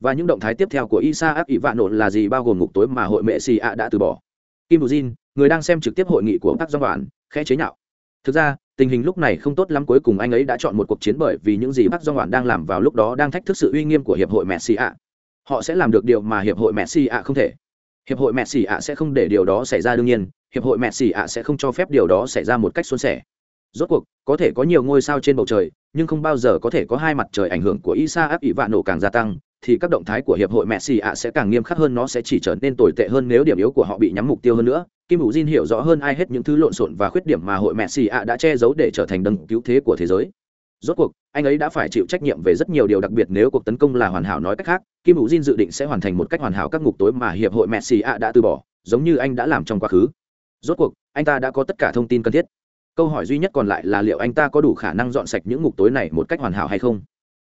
[SPEAKER 1] và những động thái tiếp theo của isa áp ỷ vạn nộn là gì bao gồm ngục tối mà hội mẹ xì ạ đã từ bỏ. Kim bù jin, người đang xem trực tiếp hội nghị của các doanh đoàn khẽ chế nhạo. Thực ra, tình hình lúc này không tốt lắm, cuối cùng anh ấy đã chọn một cuộc chiến bởi vì những gì bác doanh đoàn đang làm vào lúc đó đang thách thức sự uy nghiêm của hiệp hội messi ạ họ sẽ làm được điều mà hiệp hội messi ạ không thể. Hiệp hội messi ạ sẽ không để điều đó xảy ra đương nhiên, hiệp hội messi ạ sẽ không cho phép điều đó xảy ra một cách suôn sẻ. Rốt cuộc, có thể có nhiều ngôi sao trên bầu trời, nhưng không bao giờ có thể có hai mặt trời ảnh hưởng của isa áp ỷ vạn nổ càng gia tăng thì các động thái của hiệp hội Messi ạ sẽ càng nghiêm khắc hơn nó sẽ chỉ trở nên tồi tệ hơn nếu điểm yếu của họ bị nhắm mục tiêu hơn nữa. Kim Vũ Jin hiểu rõ hơn ai hết những thứ lộn xộn và khuyết điểm mà hội Messi ạ đã che giấu để trở thành đấng cứu thế của thế giới. Rốt cuộc, anh ấy đã phải chịu trách nhiệm về rất nhiều điều đặc biệt nếu cuộc tấn công là hoàn hảo nói cách khác, Kim Vũ Jin dự định sẽ hoàn thành một cách hoàn hảo các ngục tối mà hiệp hội Messi ạ đã từ bỏ, giống như anh đã làm trong quá khứ. Rốt cuộc, anh ta đã có tất cả thông tin cần thiết. Câu hỏi duy nhất còn lại là liệu anh ta có đủ khả năng dọn sạch những ngục tối này một cách hoàn hảo hay không?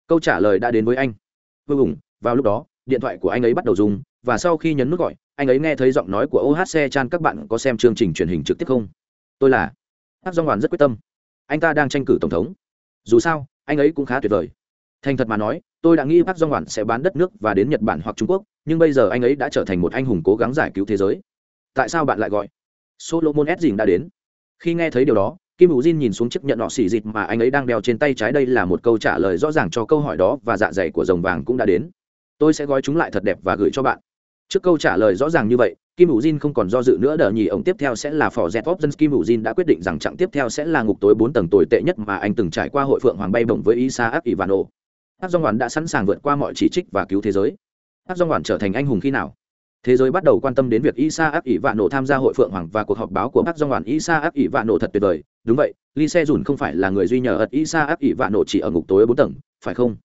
[SPEAKER 1] Câu trả lời đã đến với anh. Vô cùng, vào lúc đó, điện thoại của anh ấy bắt đầu dùng và sau khi nhấn nút gọi, anh ấy nghe thấy giọng nói của ohc chan, các bạn có xem chương trình truyền hình trực tiếp không? Tôi là. Hát dong hoàn rất quyết tâm. Anh ta đang tranh cử tổng thống. Dù sao, anh ấy cũng khá tuyệt vời. Thành thật mà nói, tôi đã nghĩ park dong hoàn sẽ bán đất nước và đến nhật bản hoặc trung quốc, nhưng bây giờ anh ấy đã trở thành một anh hùng cố gắng giải cứu thế giới. Tại sao bạn lại gọi? Solomon s đã đến. Khi nghe thấy điều đó, kim hữu jin nhìn xuống chiếc nhận nọ xỉ dịt mà anh ấy đang đeo trên tay trái, đây là một câu trả lời rõ ràng cho câu hỏi đó và dạ dày của rồng vàng cũng đã đến tôi sẽ gói chúng lại thật đẹp và gửi cho bạn. Trước câu trả lời rõ ràng như vậy, kim hữu jin không còn do dự nữa, đờ nhì ổng tiếp theo sẽ là phò z options kim hữu jin đã quyết định rằng chặng tiếp theo sẽ là ngục tối bốn tầng tồi tệ nhất mà anh từng trải qua hội phượng hoàng bay bổng với isaac ivano hát dong hoàn đã sẵn sàng vượt qua mọi chỉ trích và cứu thế giới. Hát dong hoàn trở thành anh hùng khi nào? Thế giới bắt đầu quan tâm đến việc isa áp tham gia hội phượng hoàng và cuộc họp báo của hát dong hoàn isa áp thật tuyệt vời. Đúng vậy, lee se dùn không phải là người duy nhờ ật isa áp chỉ ở ngục tối bốn tầng, phải không?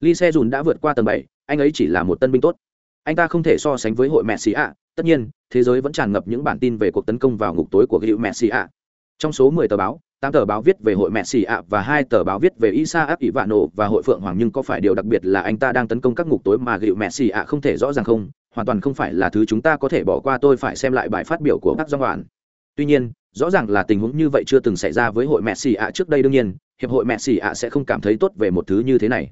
[SPEAKER 1] Lee se dùn đã vượt qua tầng bảy anh ấy chỉ là một tân binh tốt anh ta không thể so sánh với hội mẹ xì ạ tất nhiên thế giới vẫn tràn ngập những bản tin về cuộc tấn công vào ngục tối của hữu mẹ xì ạ trong số 10 tờ báo tám tờ báo viết về hội mẹ xì ạ và hai tờ báo viết về isa áp ỷ vạn nổ và hội phượng hoàng nhưng có phải điều đặc biệt là anh ta đang tấn công các ngục tối mà hữu mẹ xì ạ không thể rõ ràng không hoàn toàn không phải là thứ chúng ta có thể bỏ qua tôi phải xem lại bài phát biểu của bác Doan Hoàn. Tuy nhiên, rõ ràng là tình huống như vậy chưa từng xảy ra với hội mẹ xì ạ trước đây đương nhiên, hiệp hội mẹ xì ạ sẽ không cảm thấy tốt về một thứ như thế này.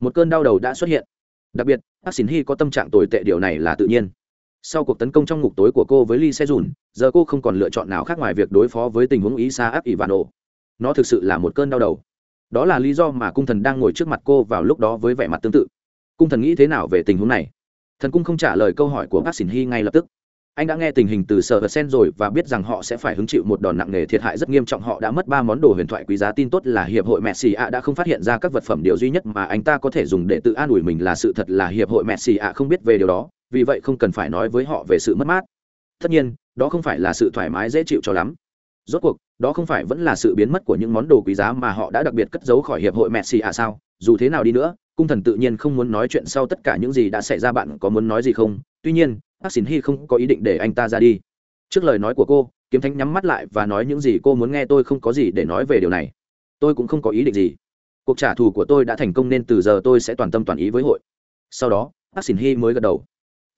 [SPEAKER 1] Một cơn đau đầu đã xuất hiện. Đặc biệt, Bác xin Hy có tâm trạng tồi tệ điều này là tự nhiên. Sau cuộc tấn công trong ngục tối của cô với Lee Se dùn giờ cô không còn lựa chọn nào khác ngoài việc đối phó với tình huống ý xa Isaac Ivano. Nó thực sự là một cơn đau đầu. Đó là lý do mà cung thần đang ngồi trước mặt cô vào lúc đó với vẻ mặt tương tự. Cung thần nghĩ thế nào về tình huống này? thần cung không trả lời câu hỏi của bác xin hy ngay lập tức anh đã nghe tình hình từ sở vật sen rồi và biết rằng họ sẽ phải hứng chịu một đòn nặng nề thiệt hại rất nghiêm trọng. Họ đã mất ba món đồ huyền thoại quý giá. Tin tốt là hiệp hội messi ạ đã không phát hiện ra các vật phẩm điều duy nhất mà anh ta có thể dùng để tự an ủi mình là sự thật là hiệp hội messi ạ không biết về điều đó, vì vậy không cần phải nói với họ về sự mất mát. Tất nhiên, đó không phải là sự thoải mái dễ chịu cho lắm. Rốt cuộc, đó không phải vẫn là sự biến mất của những món đồ quý giá mà họ đã đặc biệt cất giấu khỏi hiệp hội messi ạ sao? Dù thế nào đi nữa, cung thần tự nhiên không muốn nói chuyện sau tất cả những gì đã xảy ra. Bạn có muốn nói gì không? Tuy nhiên bác xin hy không có ý định để anh ta ra đi. Trước lời nói của cô, kiếm thánh nhắm mắt lại và nói những gì cô muốn nghe tôi không có gì để nói về điều này. Tôi cũng không có ý định gì. Cuộc trả thù của tôi đã thành công nên từ giờ tôi sẽ toàn tâm toàn ý với hội. Sau đó bác xin hy mới gật đầu.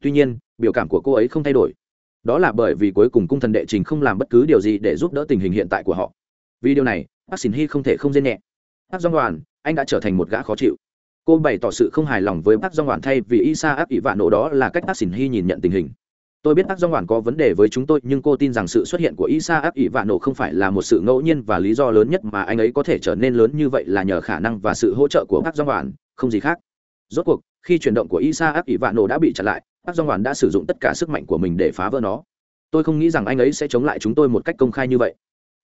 [SPEAKER 1] Tuy nhiên, biểu cảm của cô ấy không thay đổi. Đó là bởi vì cuối cùng cung thần đệ trình không làm bất cứ điều gì để giúp đỡ tình hình hiện tại của họ. Vì điều này bác xin hy không thể không dên nhẹ. Bác doan đoàn anh đã trở thành một gã khó chịu cô bày tỏ sự không hài lòng với bác do ngoạn thay vì isa áp ỷ vạn nổ đó là cách bác xỉn hy nhìn nhận tình hình. Tôi biết bác do ngoạn có vấn đề với chúng tôi, nhưng cô tin rằng sự xuất hiện của isa áp ỷ vạn nổ không phải là một sự ngẫu nhiên và lý do lớn nhất mà anh ấy có thể trở nên lớn như vậy là nhờ khả năng và sự hỗ trợ của bác do ngoạn không gì khác. Rốt cuộc, khi chuyển động của isa áp ỷ vạn nổ đã bị chặn lại bác do ngoạn đã sử dụng tất cả sức mạnh của mình để phá vỡ nó. Tôi không nghĩ rằng anh ấy sẽ chống lại chúng tôi một cách công khai như vậy.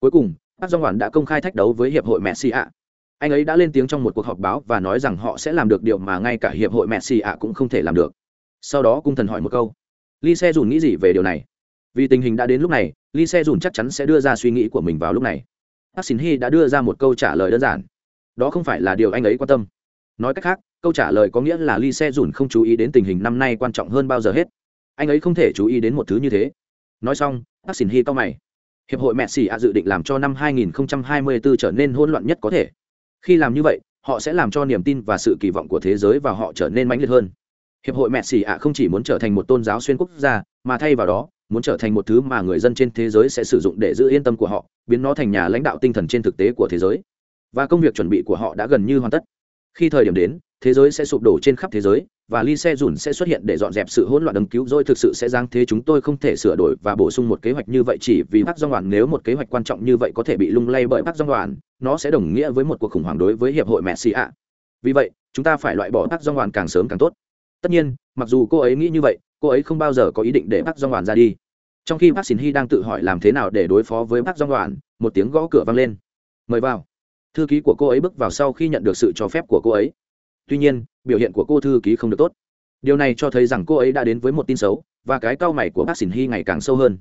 [SPEAKER 1] Cuối cùng bác do ngoạn đã công khai thách đấu với hiệp hội messi ạ anh ấy đã lên tiếng trong một cuộc họp báo và nói rằng họ sẽ làm được điều mà ngay cả hiệp hội messi ạ cũng không thể làm được. Sau đó cung thần hỏi một câu, lee se dùn nghĩ gì về điều này? Vì tình hình đã đến lúc này, lee se dùn chắc chắn sẽ đưa ra suy nghĩ của mình vào lúc này. Bác xin hy đã đưa ra một câu trả lời đơn giản. Đó không phải là điều anh ấy quan tâm. Nói cách khác, câu trả lời có nghĩa là lee se dùn không chú ý đến tình hình năm nay quan trọng hơn bao giờ hết. Anh ấy không thể chú ý đến một thứ như thế. Nói xong bác xin hy to mày. Hiệp hội messi ạ dự định làm cho năm 2024 trở nên hỗn loạn nhất có thể khi làm như vậy, họ sẽ làm cho niềm tin và sự kỳ vọng của thế giới vào họ trở nên mãnh liệt hơn. Hiệp hội mẹ xì ạ không chỉ muốn trở thành một tôn giáo xuyên quốc gia, mà thay vào đó, muốn trở thành một thứ mà người dân trên thế giới sẽ sử dụng để giữ yên tâm của họ, biến nó thành nhà lãnh đạo tinh thần trên thực tế của thế giới. Và công việc chuẩn bị của họ đã gần như hoàn tất khi thời điểm đến, thế giới sẽ sụp đổ trên khắp thế giới, và ly xe dùn sẽ xuất hiện để dọn dẹp sự hỗn loạn đấng cứu. Rồi thực sự sẽ giáng thế chúng tôi không thể sửa đổi và bổ sung một kế hoạch như vậy chỉ vì bác dong đoàn. Nếu một kế hoạch quan trọng như vậy có thể bị lung lay bởi bác dong đoàn, nó sẽ đồng nghĩa với một cuộc khủng hoảng đối với hiệp hội messi ạ. Vì vậy, chúng ta phải loại bỏ bác dong đoàn càng sớm càng tốt. Tất nhiên, mặc dù cô ấy nghĩ như vậy, cô ấy không bao giờ có ý định để bác dong đoàn ra đi. Trong khi bác xin hy đang tự hỏi làm thế nào để đối phó với bác dong đoàn, một tiếng gõ cửa vang lên. Mời vào thư ký của cô ấy bước vào sau khi nhận được sự cho phép của cô ấy. Tuy nhiên, biểu hiện của cô thư ký không được tốt. Điều này cho thấy rằng cô ấy đã đến với một tin xấu, và cái cao mày của bác xỉn hy ngày càng sâu hơn.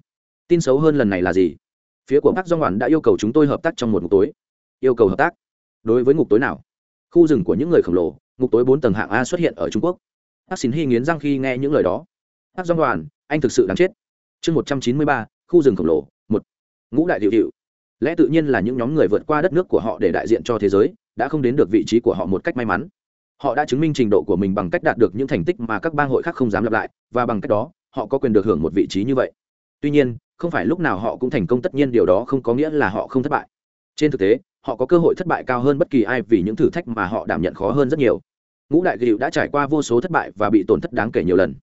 [SPEAKER 1] Tin xấu hơn lần này là gì? Phía của bác do hoàn đã yêu cầu chúng tôi hợp tác trong một ngục tối. Yêu cầu hợp tác? Đối với ngục tối nào? Khu rừng của những người khổng lồ, ngục tối bốn tầng hạng a xuất hiện ở trung quốc. Bác xỉn hy nghiến răng khi nghe những lời đó. Bác do hoàn anh thực sự đáng chết. Chương một trăm chín mươi ba, khu rừng khổng lồ, một. Ngũ đại điệu điệu lẽ tự nhiên là những nhóm người vượt qua đất nước của họ để đại diện cho thế giới, đã không đến được vị trí của họ một cách may mắn. Họ đã chứng minh trình độ của mình bằng cách đạt được những thành tích mà các bang hội khác không dám lặp lại, và bằng cách đó, họ có quyền được hưởng một vị trí như vậy. Tuy nhiên, không phải lúc nào họ cũng thành công, tất nhiên điều đó không có nghĩa là họ không thất bại. Trên thực tế, họ có cơ hội thất bại cao hơn bất kỳ ai vì những thử thách mà họ đảm nhận khó hơn rất nhiều. Ngũ đại gịu đã trải qua vô số thất bại và bị tổn thất đáng kể nhiều lần.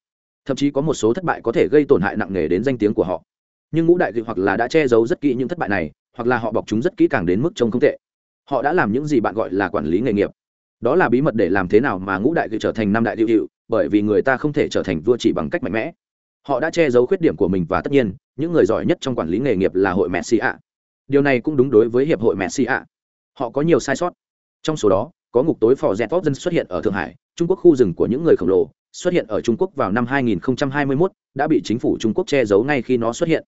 [SPEAKER 1] Thậm chí có một số thất bại có thể gây tổn hại nặng nề đến danh tiếng của họ. Nhưng ngũ đại cựu hoặc là đã che giấu rất kỹ những thất bại này hoặc là họ bọc chúng rất kỹ càng đến mức trông không tệ. Họ đã làm những gì bạn gọi là quản lý nghề nghiệp. Đó là bí mật để làm thế nào mà ngũ đại trở thành năm đại cựu hiệu bởi vì người ta không thể trở thành vua chỉ bằng cách mạnh mẽ. Họ đã che giấu khuyết điểm của mình và tất nhiên những người giỏi nhất trong quản lý nghề nghiệp là hội messi ạ. Điều này cũng đúng đối với hiệp hội messi ạ. Họ có nhiều sai sót. Trong số đó có ngục tối phò rẽ tốt dân xuất hiện ở thượng hải trung quốc khu rừng của những người khổng lồ xuất hiện ở trung quốc vào năm 2021, đã bị chính phủ trung quốc che giấu ngay khi nó xuất hiện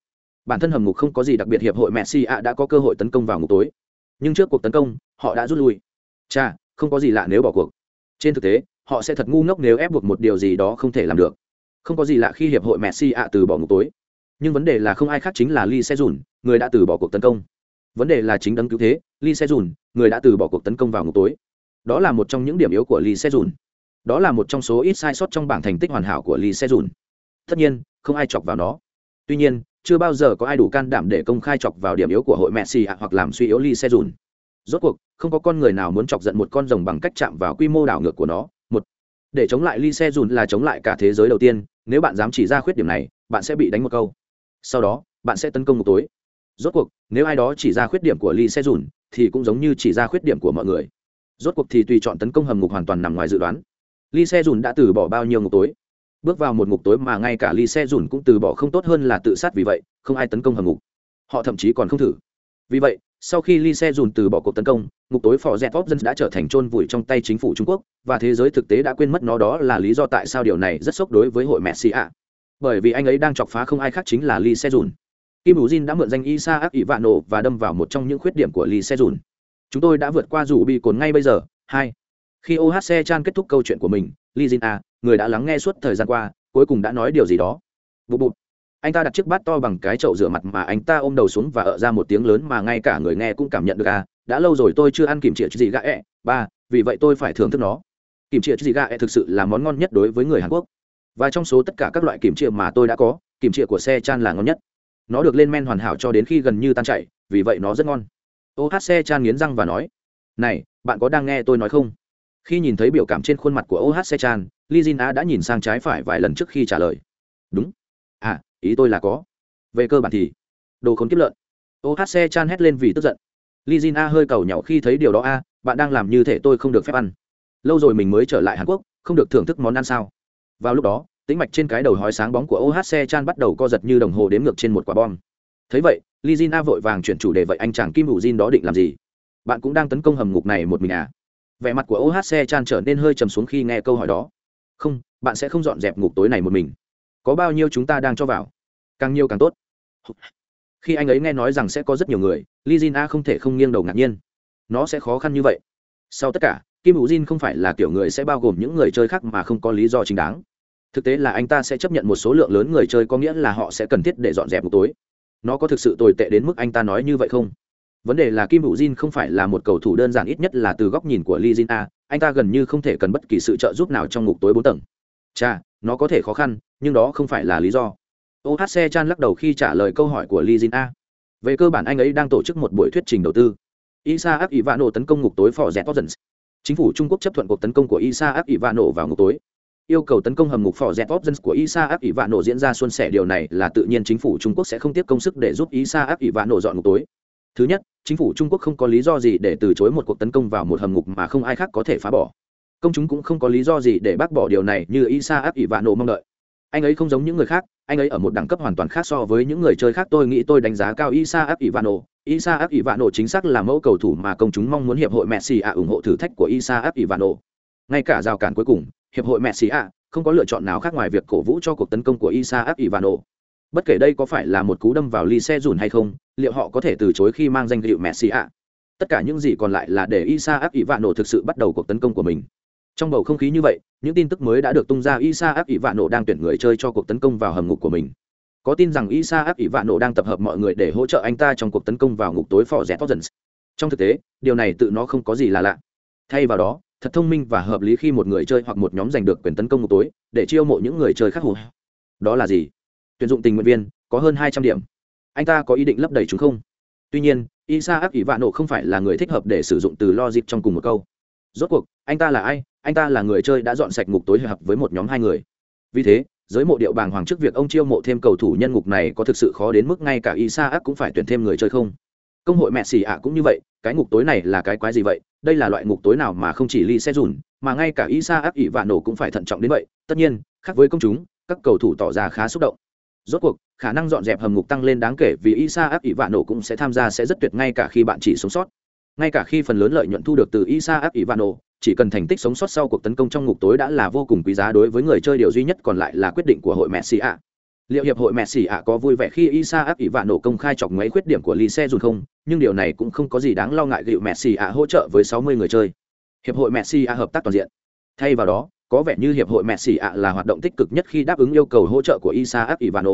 [SPEAKER 1] bản thân hầm ngục không có gì đặc biệt hiệp hội messi ạ đã có cơ hội tấn công vào ngục tối. Nhưng trước cuộc tấn công, họ đã rút lui. Cha không có gì lạ nếu bỏ cuộc. Trên thực tế, họ sẽ thật ngu ngốc nếu ép buộc một điều gì đó không thể làm được. Không có gì lạ khi hiệp hội messi ạ từ bỏ ngục tối. Nhưng vấn đề là không ai khác chính là lee se dùn người đã từ bỏ cuộc tấn công. Vấn đề là chính đấng cứu thế, lee se dùn người đã từ bỏ cuộc tấn công vào ngục tối. Đó là một trong những điểm yếu của lee se dùn đó là một trong số ít sai sót trong bảng thành tích hoàn hảo của lee se dùn tất nhiên, không ai chọc vào nó. Tuy nhiên chưa bao giờ có ai đủ can đảm để công khai chọc vào điểm yếu của hội messi ạ hoặc làm suy yếu lee Sejun. dùn rốt cuộc không có con người nào muốn chọc giận một con rồng bằng cách chạm vào quy mô đảo ngược của nó. Một để chống lại lee Sejun dùn là chống lại cả thế giới đầu tiên nếu bạn dám chỉ ra khuyết điểm này bạn sẽ bị đánh một câu. Sau đó bạn sẽ tấn công một tối. Rốt cuộc nếu ai đó chỉ ra khuyết điểm của lee Sejun, dùn thì cũng giống như chỉ ra khuyết điểm của mọi người. Rốt cuộc thì tùy chọn tấn công hầm ngục hoàn toàn nằm ngoài dự đoán. Lee se đã từ bỏ bao nhiêu ngục tối? Bước vào một ngục tối mà ngay cả lee se dùn cũng từ bỏ không tốt hơn là tự sát vì vậy, không ai tấn công hầm ngục. Họ thậm chí còn không thử. Vì vậy, sau khi lee se dùn từ bỏ cuộc tấn công, ngục tối phò dẹt dân đã trở thành chôn vùi trong tay chính phủ trung quốc, và thế giới thực tế đã quên mất nó đó là lý do tại sao điều này rất sốc đối với hội messi ạ. Bởi vì anh ấy đang chọc phá không ai khác chính là lee se dùn. Kim hữu jin đã mượn danh isa ác ỷ vạn nổ và đâm vào một trong những khuyết điểm của lee se dùn. Chúng tôi đã vượt qua rủ bị cồn ngay bây giờ. Hai. Khi ohc chan kết thúc câu chuyện của mình, lee jin a người đã lắng nghe suốt thời gian qua, cuối cùng đã nói điều gì đó. Bụt bụt anh ta đặt chiếc bát to bằng cái chậu rửa mặt mà anh ta ôm đầu xuống và ợ ra một tiếng lớn mà ngay cả người nghe cũng cảm nhận được à đã lâu rồi tôi chưa ăn kìm chĩa gì gà ẹ. Ba, vì vậy tôi phải thưởng thức nó. Kìm chĩa gì gà ẹ thực sự là món ngon nhất đối với người hàn quốc. Và trong số tất cả các loại kìm chĩa mà tôi đã có, kìm chĩa của xe chan là ngon nhất. Nó được lên men hoàn hảo cho đến khi gần như tan chảy, vì vậy nó rất ngon. Ô hát xe chan nghiến răng và nói, này, bạn có đang nghe tôi nói không? Khi nhìn thấy biểu cảm trên khuôn mặt của ô hát xe chan Lizina đã nhìn sang trái phải vài lần trước khi trả lời. Đúng. À ý tôi là có. Về cơ bản thì, đồ khốn kiếp lợn. Ô hát xe chan hét lên vì tức giận. Lizina hơi cầu nhỏ khi thấy điều đó, a, bạn đang làm như thể tôi không được phép ăn. Lâu rồi mình mới trở lại hàn quốc, không được thưởng thức món ăn sao? Vào lúc đó, tĩnh mạch trên cái đầu hói sáng bóng của ô hát xe chan bắt đầu co giật như đồng hồ đếm ngược trên một quả bom. Thấy vậy Lizina vội vàng chuyển chủ đề, vậy anh chàng kim hữu jin đó định làm gì? Bạn cũng đang tấn công hầm ngục này một mình à? Vẻ mặt của ô hát xe chan trở nên hơi trầm xuống khi nghe câu hỏi đó không, bạn sẽ không dọn dẹp ngục tối này một mình. Có bao nhiêu chúng ta đang cho vào? Càng nhiều càng tốt. Khi anh ấy nghe nói rằng sẽ có rất nhiều người li jin a không thể không nghiêng đầu ngạc nhiên. Nó sẽ khó khăn như vậy. Sau tất cả, kim hữu jin không phải là kiểu người sẽ bao gồm những người chơi khác mà không có lý do chính đáng. Thực tế là anh ta sẽ chấp nhận một số lượng lớn người chơi có nghĩa là họ sẽ cần thiết để dọn dẹp ngục tối. Nó có thực sự tồi tệ đến mức anh ta nói như vậy không? Vấn đề là kim hữu jin không phải là một cầu thủ đơn giản, ít nhất là từ góc nhìn của li jin a anh ta gần như không thể cần bất kỳ sự trợ giúp nào trong ngục tối bốn tầng. Cha nó có thể khó khăn, nhưng đó không phải là lý do. Ohc chan lắc đầu khi trả lời câu hỏi của li jin a. Về cơ bản anh ấy đang tổ chức một buổi thuyết trình đầu tư. Isa áp ivano tấn công ngục tối phò rẽ Tozens. chính phủ trung quốc chấp thuận cuộc tấn công của isa áp ivano vào ngục tối. Yêu cầu tấn công hầm ngục phò dẹt Tozens của isa áp ivano diễn ra xuân sẻ. Điều này là tự nhiên chính phủ trung quốc sẽ không tiếp công sức để giúp isa áp ivano dọn ngục tối. Thứ nhất chính phủ trung quốc không có lý do gì để từ chối một cuộc tấn công vào một hầm ngục mà không ai khác có thể phá bỏ. công chúng cũng không có lý do gì để bác bỏ điều này như isa áp ivano mong đợi. anh ấy không giống những người khác, anh ấy ở một đẳng cấp hoàn toàn khác so với những người chơi khác, tôi nghĩ tôi đánh giá cao isa áp ivano isa áp ivano chính xác là mẫu cầu thủ mà công chúng mong muốn hiệp hội messi a ủng hộ thử thách của isa áp ivano ngay cả rào cản cuối cùng, hiệp hội messi a không có lựa chọn nào khác ngoài việc cổ vũ cho cuộc tấn công của isa áp ivano bất kể đây có phải là một cú đâm vào ly xe dùn hay không, liệu họ có thể từ chối khi mang danh hiệu messi ạ? tất cả những gì còn lại là để isa áp nổ thực sự bắt đầu cuộc tấn công của mình. Trong bầu không khí như vậy, những tin tức mới đã được tung ra isa áp ỷ vạn nổ đang tuyển người chơi cho cuộc tấn công vào hầm ngục của mình. Có tin rằng isa áp ỷ vạn nổ đang tập hợp mọi người để hỗ trợ anh ta trong cuộc tấn công vào ngục tối phò rẽ Thorns. trong thực tế, điều này tự nó không có gì là lạ. Thay vào đó, thật thông minh và hợp lý khi một người chơi hoặc một nhóm giành được quyền tấn công ngục tối, để chiêu mộ những người chơi khác hù. Đó là gì? Tuyển dụng tình nguyện viên có hơn hai trăm điểm anh ta có ý định lấp đầy chúng không tuy nhiên isa áp ỷ vạn nổ không phải là người thích hợp để sử dụng từ logic trong cùng một câu rốt cuộc anh ta là ai anh ta là người chơi đã dọn sạch ngục tối hợp với một nhóm hai người vì thế giới mộ điệu bàng hoàng trước việc ông chiêu mộ thêm cầu thủ nhân ngục này có thực sự khó đến mức ngay cả Isaac cũng phải tuyển thêm người chơi không? Công hội mẹ xỉ ạ cũng như vậy, cái ngục tối này là cái quái gì vậy? Đây là loại ngục tối nào mà không chỉ ly Se dùn, mà ngay cả Isaac ỉ Vạn nổ cũng phải thận trọng đến vậy. Tất nhiên, khác với công chúng, các cầu thủ tỏ ra khá xúc động. Rốt cuộc, khả năng dọn dẹp hầm ngục tăng lên đáng kể vì isa áp ỷ vạn nổ cũng sẽ tham gia sẽ rất tuyệt ngay cả khi bạn chỉ sống sót. Ngay cả khi phần lớn lợi nhuận thu được từ Isaac Ivano, chỉ cần thành tích sống sót sau cuộc tấn công trong ngục tối đã là vô cùng quý giá đối với người chơi điều duy nhất còn lại là quyết định của hội Messi ạ. Liệu hiệp hội Messi ạ có vui vẻ khi Isaac Ivano công khai chọc ngoáy khuyết điểm của Lise dùn không? Nhưng điều này cũng không có gì đáng lo ngại gịu Messi ạ hỗ trợ với 60 người chơi. Hiệp hội Messi ạ hợp tác toàn diện. Thay vào đó, có vẻ như hiệp hội mẹ xỉ ạ là hoạt động tích cực nhất khi đáp ứng yêu cầu hỗ trợ của Isaac Ivano.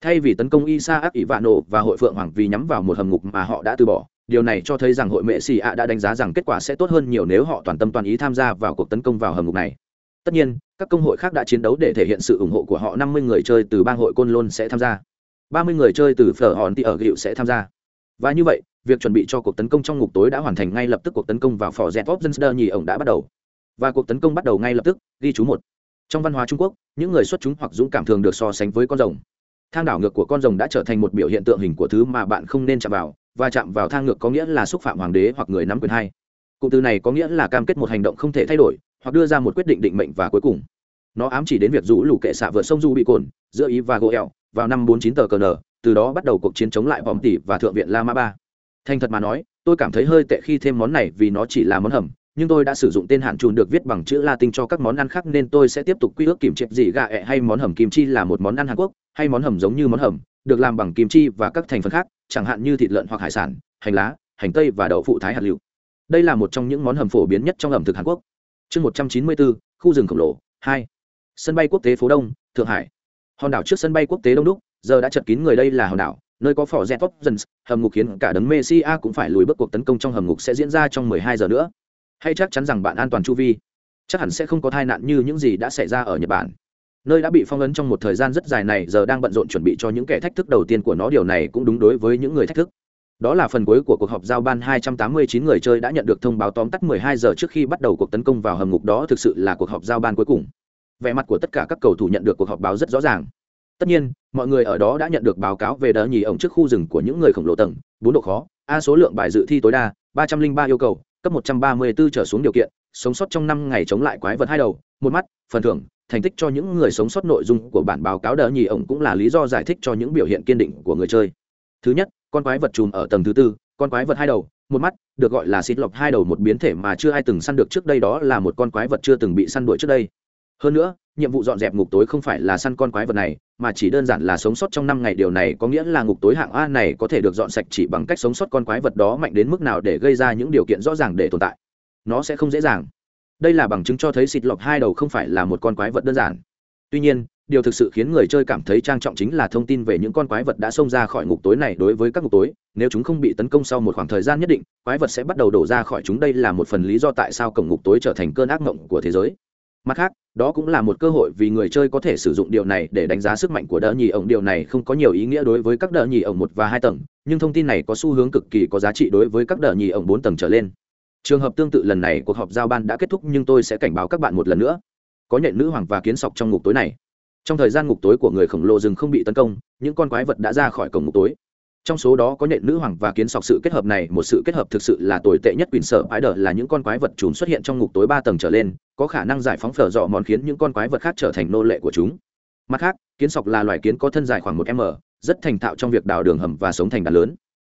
[SPEAKER 1] Thay vì tấn công Isaac Ivano và hội Phượng Hoàng vì nhắm vào một hầm ngục mà họ đã từ bỏ, điều này cho thấy rằng hội mẹ xỉ ạ đã đánh giá rằng kết quả sẽ tốt hơn nhiều nếu họ toàn tâm toàn ý tham gia vào cuộc tấn công vào hầm ngục này. Tất nhiên các công hội khác đã chiến đấu để thể hiện sự ủng hộ của họ 50 người chơi từ bang hội côn lôn sẽ tham gia 30 người chơi từ phở hòn Tị ở gịu sẽ tham gia. Và như vậy việc chuẩn bị cho cuộc tấn công trong ngục tối đã hoàn thành ngay lập tức cuộc tấn công vào phò dẹt Opzenster nhì ổng đã bắt đầu và cuộc tấn công bắt đầu ngay lập tức, ghi chú một. Trong văn hóa trung quốc, những người xuất chúng hoặc dũng cảm thường được so sánh với con rồng. Thang đảo ngược của con rồng đã trở thành một biểu hiện tượng hình của thứ mà bạn không nên chạm vào, và chạm vào thang ngược có nghĩa là xúc phạm hoàng đế hoặc người nắm quyền hai cụm từ này có nghĩa là cam kết một hành động không thể thay đổi, hoặc đưa ra một quyết định định mệnh và cuối cùng. Nó ám chỉ đến việc rũ lù kệ xạ vượt sông du bị cồn, giữa ý và gỗ eo, vào năm 49 tờ cờ nở từ đó bắt đầu cuộc chiến chống lại vòng tỷ và thượng viện la ma ba. Thành thật mà nói, tôi cảm thấy hơi tệ khi thêm món này vì nó chỉ là món hầm nhưng tôi đã sử dụng tên hạn trùn được viết bằng chữ latin cho các món ăn khác nên tôi sẽ tiếp tục quy ước kiểm triệt gì gà ẹ hay món hầm kim chi là một món ăn hàn quốc, hay món hầm giống như món hầm, được làm bằng kim chi và các thành phần khác, chẳng hạn như thịt lợn hoặc hải sản, hành lá, hành tây và đậu phụ thái hạt liệu đây là một trong những món hầm phổ biến nhất trong ẩm thực hàn quốc. Chương một trăm chín mươi bốn khu rừng khổng lồ, hai. Sân bay quốc tế phố đông, thượng hải. Hòn đảo trước sân bay quốc tế đông đúc, giờ đã chật kín người đây là hòn đảo, nơi có phỏ z dần hầm ngục khiến cả đấng messi a cũng phải lùi bước cuộc tấn công trong hầm ngục sẽ diễn ra trong 12 giờ nữa hay chắc chắn rằng bạn an toàn chu vi. Chắc hẳn sẽ không có tai nạn như những gì đã xảy ra ở nhật bản. Nơi đã bị phong ấn trong một thời gian rất dài này giờ đang bận rộn chuẩn bị cho những kẻ thách thức đầu tiên của nó. Điều này cũng đúng đối với những người thách thức. Đó là phần cuối của cuộc họp giao ban 289 người chơi đã nhận được thông báo tóm tắt 12 giờ trước khi bắt đầu cuộc tấn công vào hầm ngục đó. Thực sự là cuộc họp giao ban cuối cùng. Vẻ mặt của tất cả các cầu thủ nhận được cuộc họp báo rất rõ ràng. Tất nhiên, mọi người ở đó đã nhận được báo cáo về đỡ nhì ổng trước khu rừng của những người khổng lồ tầng. Bốn độ khó, a số lượng bài dự thi tối đa 303 yêu cầu cấp 134 trở xuống điều kiện, sống sót trong năm ngày chống lại quái vật hai đầu, một mắt, phần thưởng, thành tích cho những người sống sót nội dung của bản báo cáo đỡ nhì ổng cũng là lý do giải thích cho những biểu hiện kiên định của người chơi. Thứ nhất, con quái vật trùm ở tầng thứ tư, con quái vật hai đầu, một mắt, được gọi là xịt lọc hai đầu một biến thể mà chưa ai từng săn được trước đây đó là một con quái vật chưa từng bị săn đuổi trước đây. Hơn nữa nhiệm vụ dọn dẹp ngục tối không phải là săn con quái vật này, mà chỉ đơn giản là sống sót trong năm ngày. Điều này có nghĩa là ngục tối hạng a này có thể được dọn sạch chỉ bằng cách sống sót con quái vật đó mạnh đến mức nào để gây ra những điều kiện rõ ràng để tồn tại. Nó sẽ không dễ dàng. Đây là bằng chứng cho thấy xịt lọc hai đầu không phải là một con quái vật đơn giản. Tuy nhiên, điều thực sự khiến người chơi cảm thấy trang trọng chính là thông tin về những con quái vật đã xông ra khỏi ngục tối này đối với các ngục tối. Nếu chúng không bị tấn công sau một khoảng thời gian nhất định, quái vật sẽ bắt đầu đổ ra khỏi chúng. Đây là một phần lý do tại sao cổng ngục tối trở thành cơn ác mộng của thế giới mặt khác, đó cũng là một cơ hội vì người chơi có thể sử dụng điều này để đánh giá sức mạnh của đỡ nhì ổng. Điều này không có nhiều ý nghĩa đối với các đỡ nhì ổng một và hai tầng, nhưng thông tin này có xu hướng cực kỳ có giá trị đối với các đỡ nhì ổng bốn tầng trở lên. Trường hợp tương tự lần này, cuộc họp giao ban đã kết thúc, nhưng tôi sẽ cảnh báo các bạn một lần nữa. Có nhện nữ hoàng và kiến sọc trong ngục tối này. Trong thời gian ngục tối của người khổng lồ rừng không bị tấn công, những con quái vật đã ra khỏi cổng ngục tối trong số đó có nhện nữ hoàng và kiến sọc sự kết hợp này, một sự kết hợp thực sự là tồi tệ nhất quyền sở ái đờ là những con quái vật chúng xuất hiện trong ngục tối ba tầng trở lên, có khả năng giải phóng phở dọ mòn khiến những con quái vật khác trở thành nô lệ của chúng. Mặt khác, kiến sọc là loài kiến có thân dài khoảng một m, rất thành thạo trong việc đào đường hầm và sống thành đàn lớn.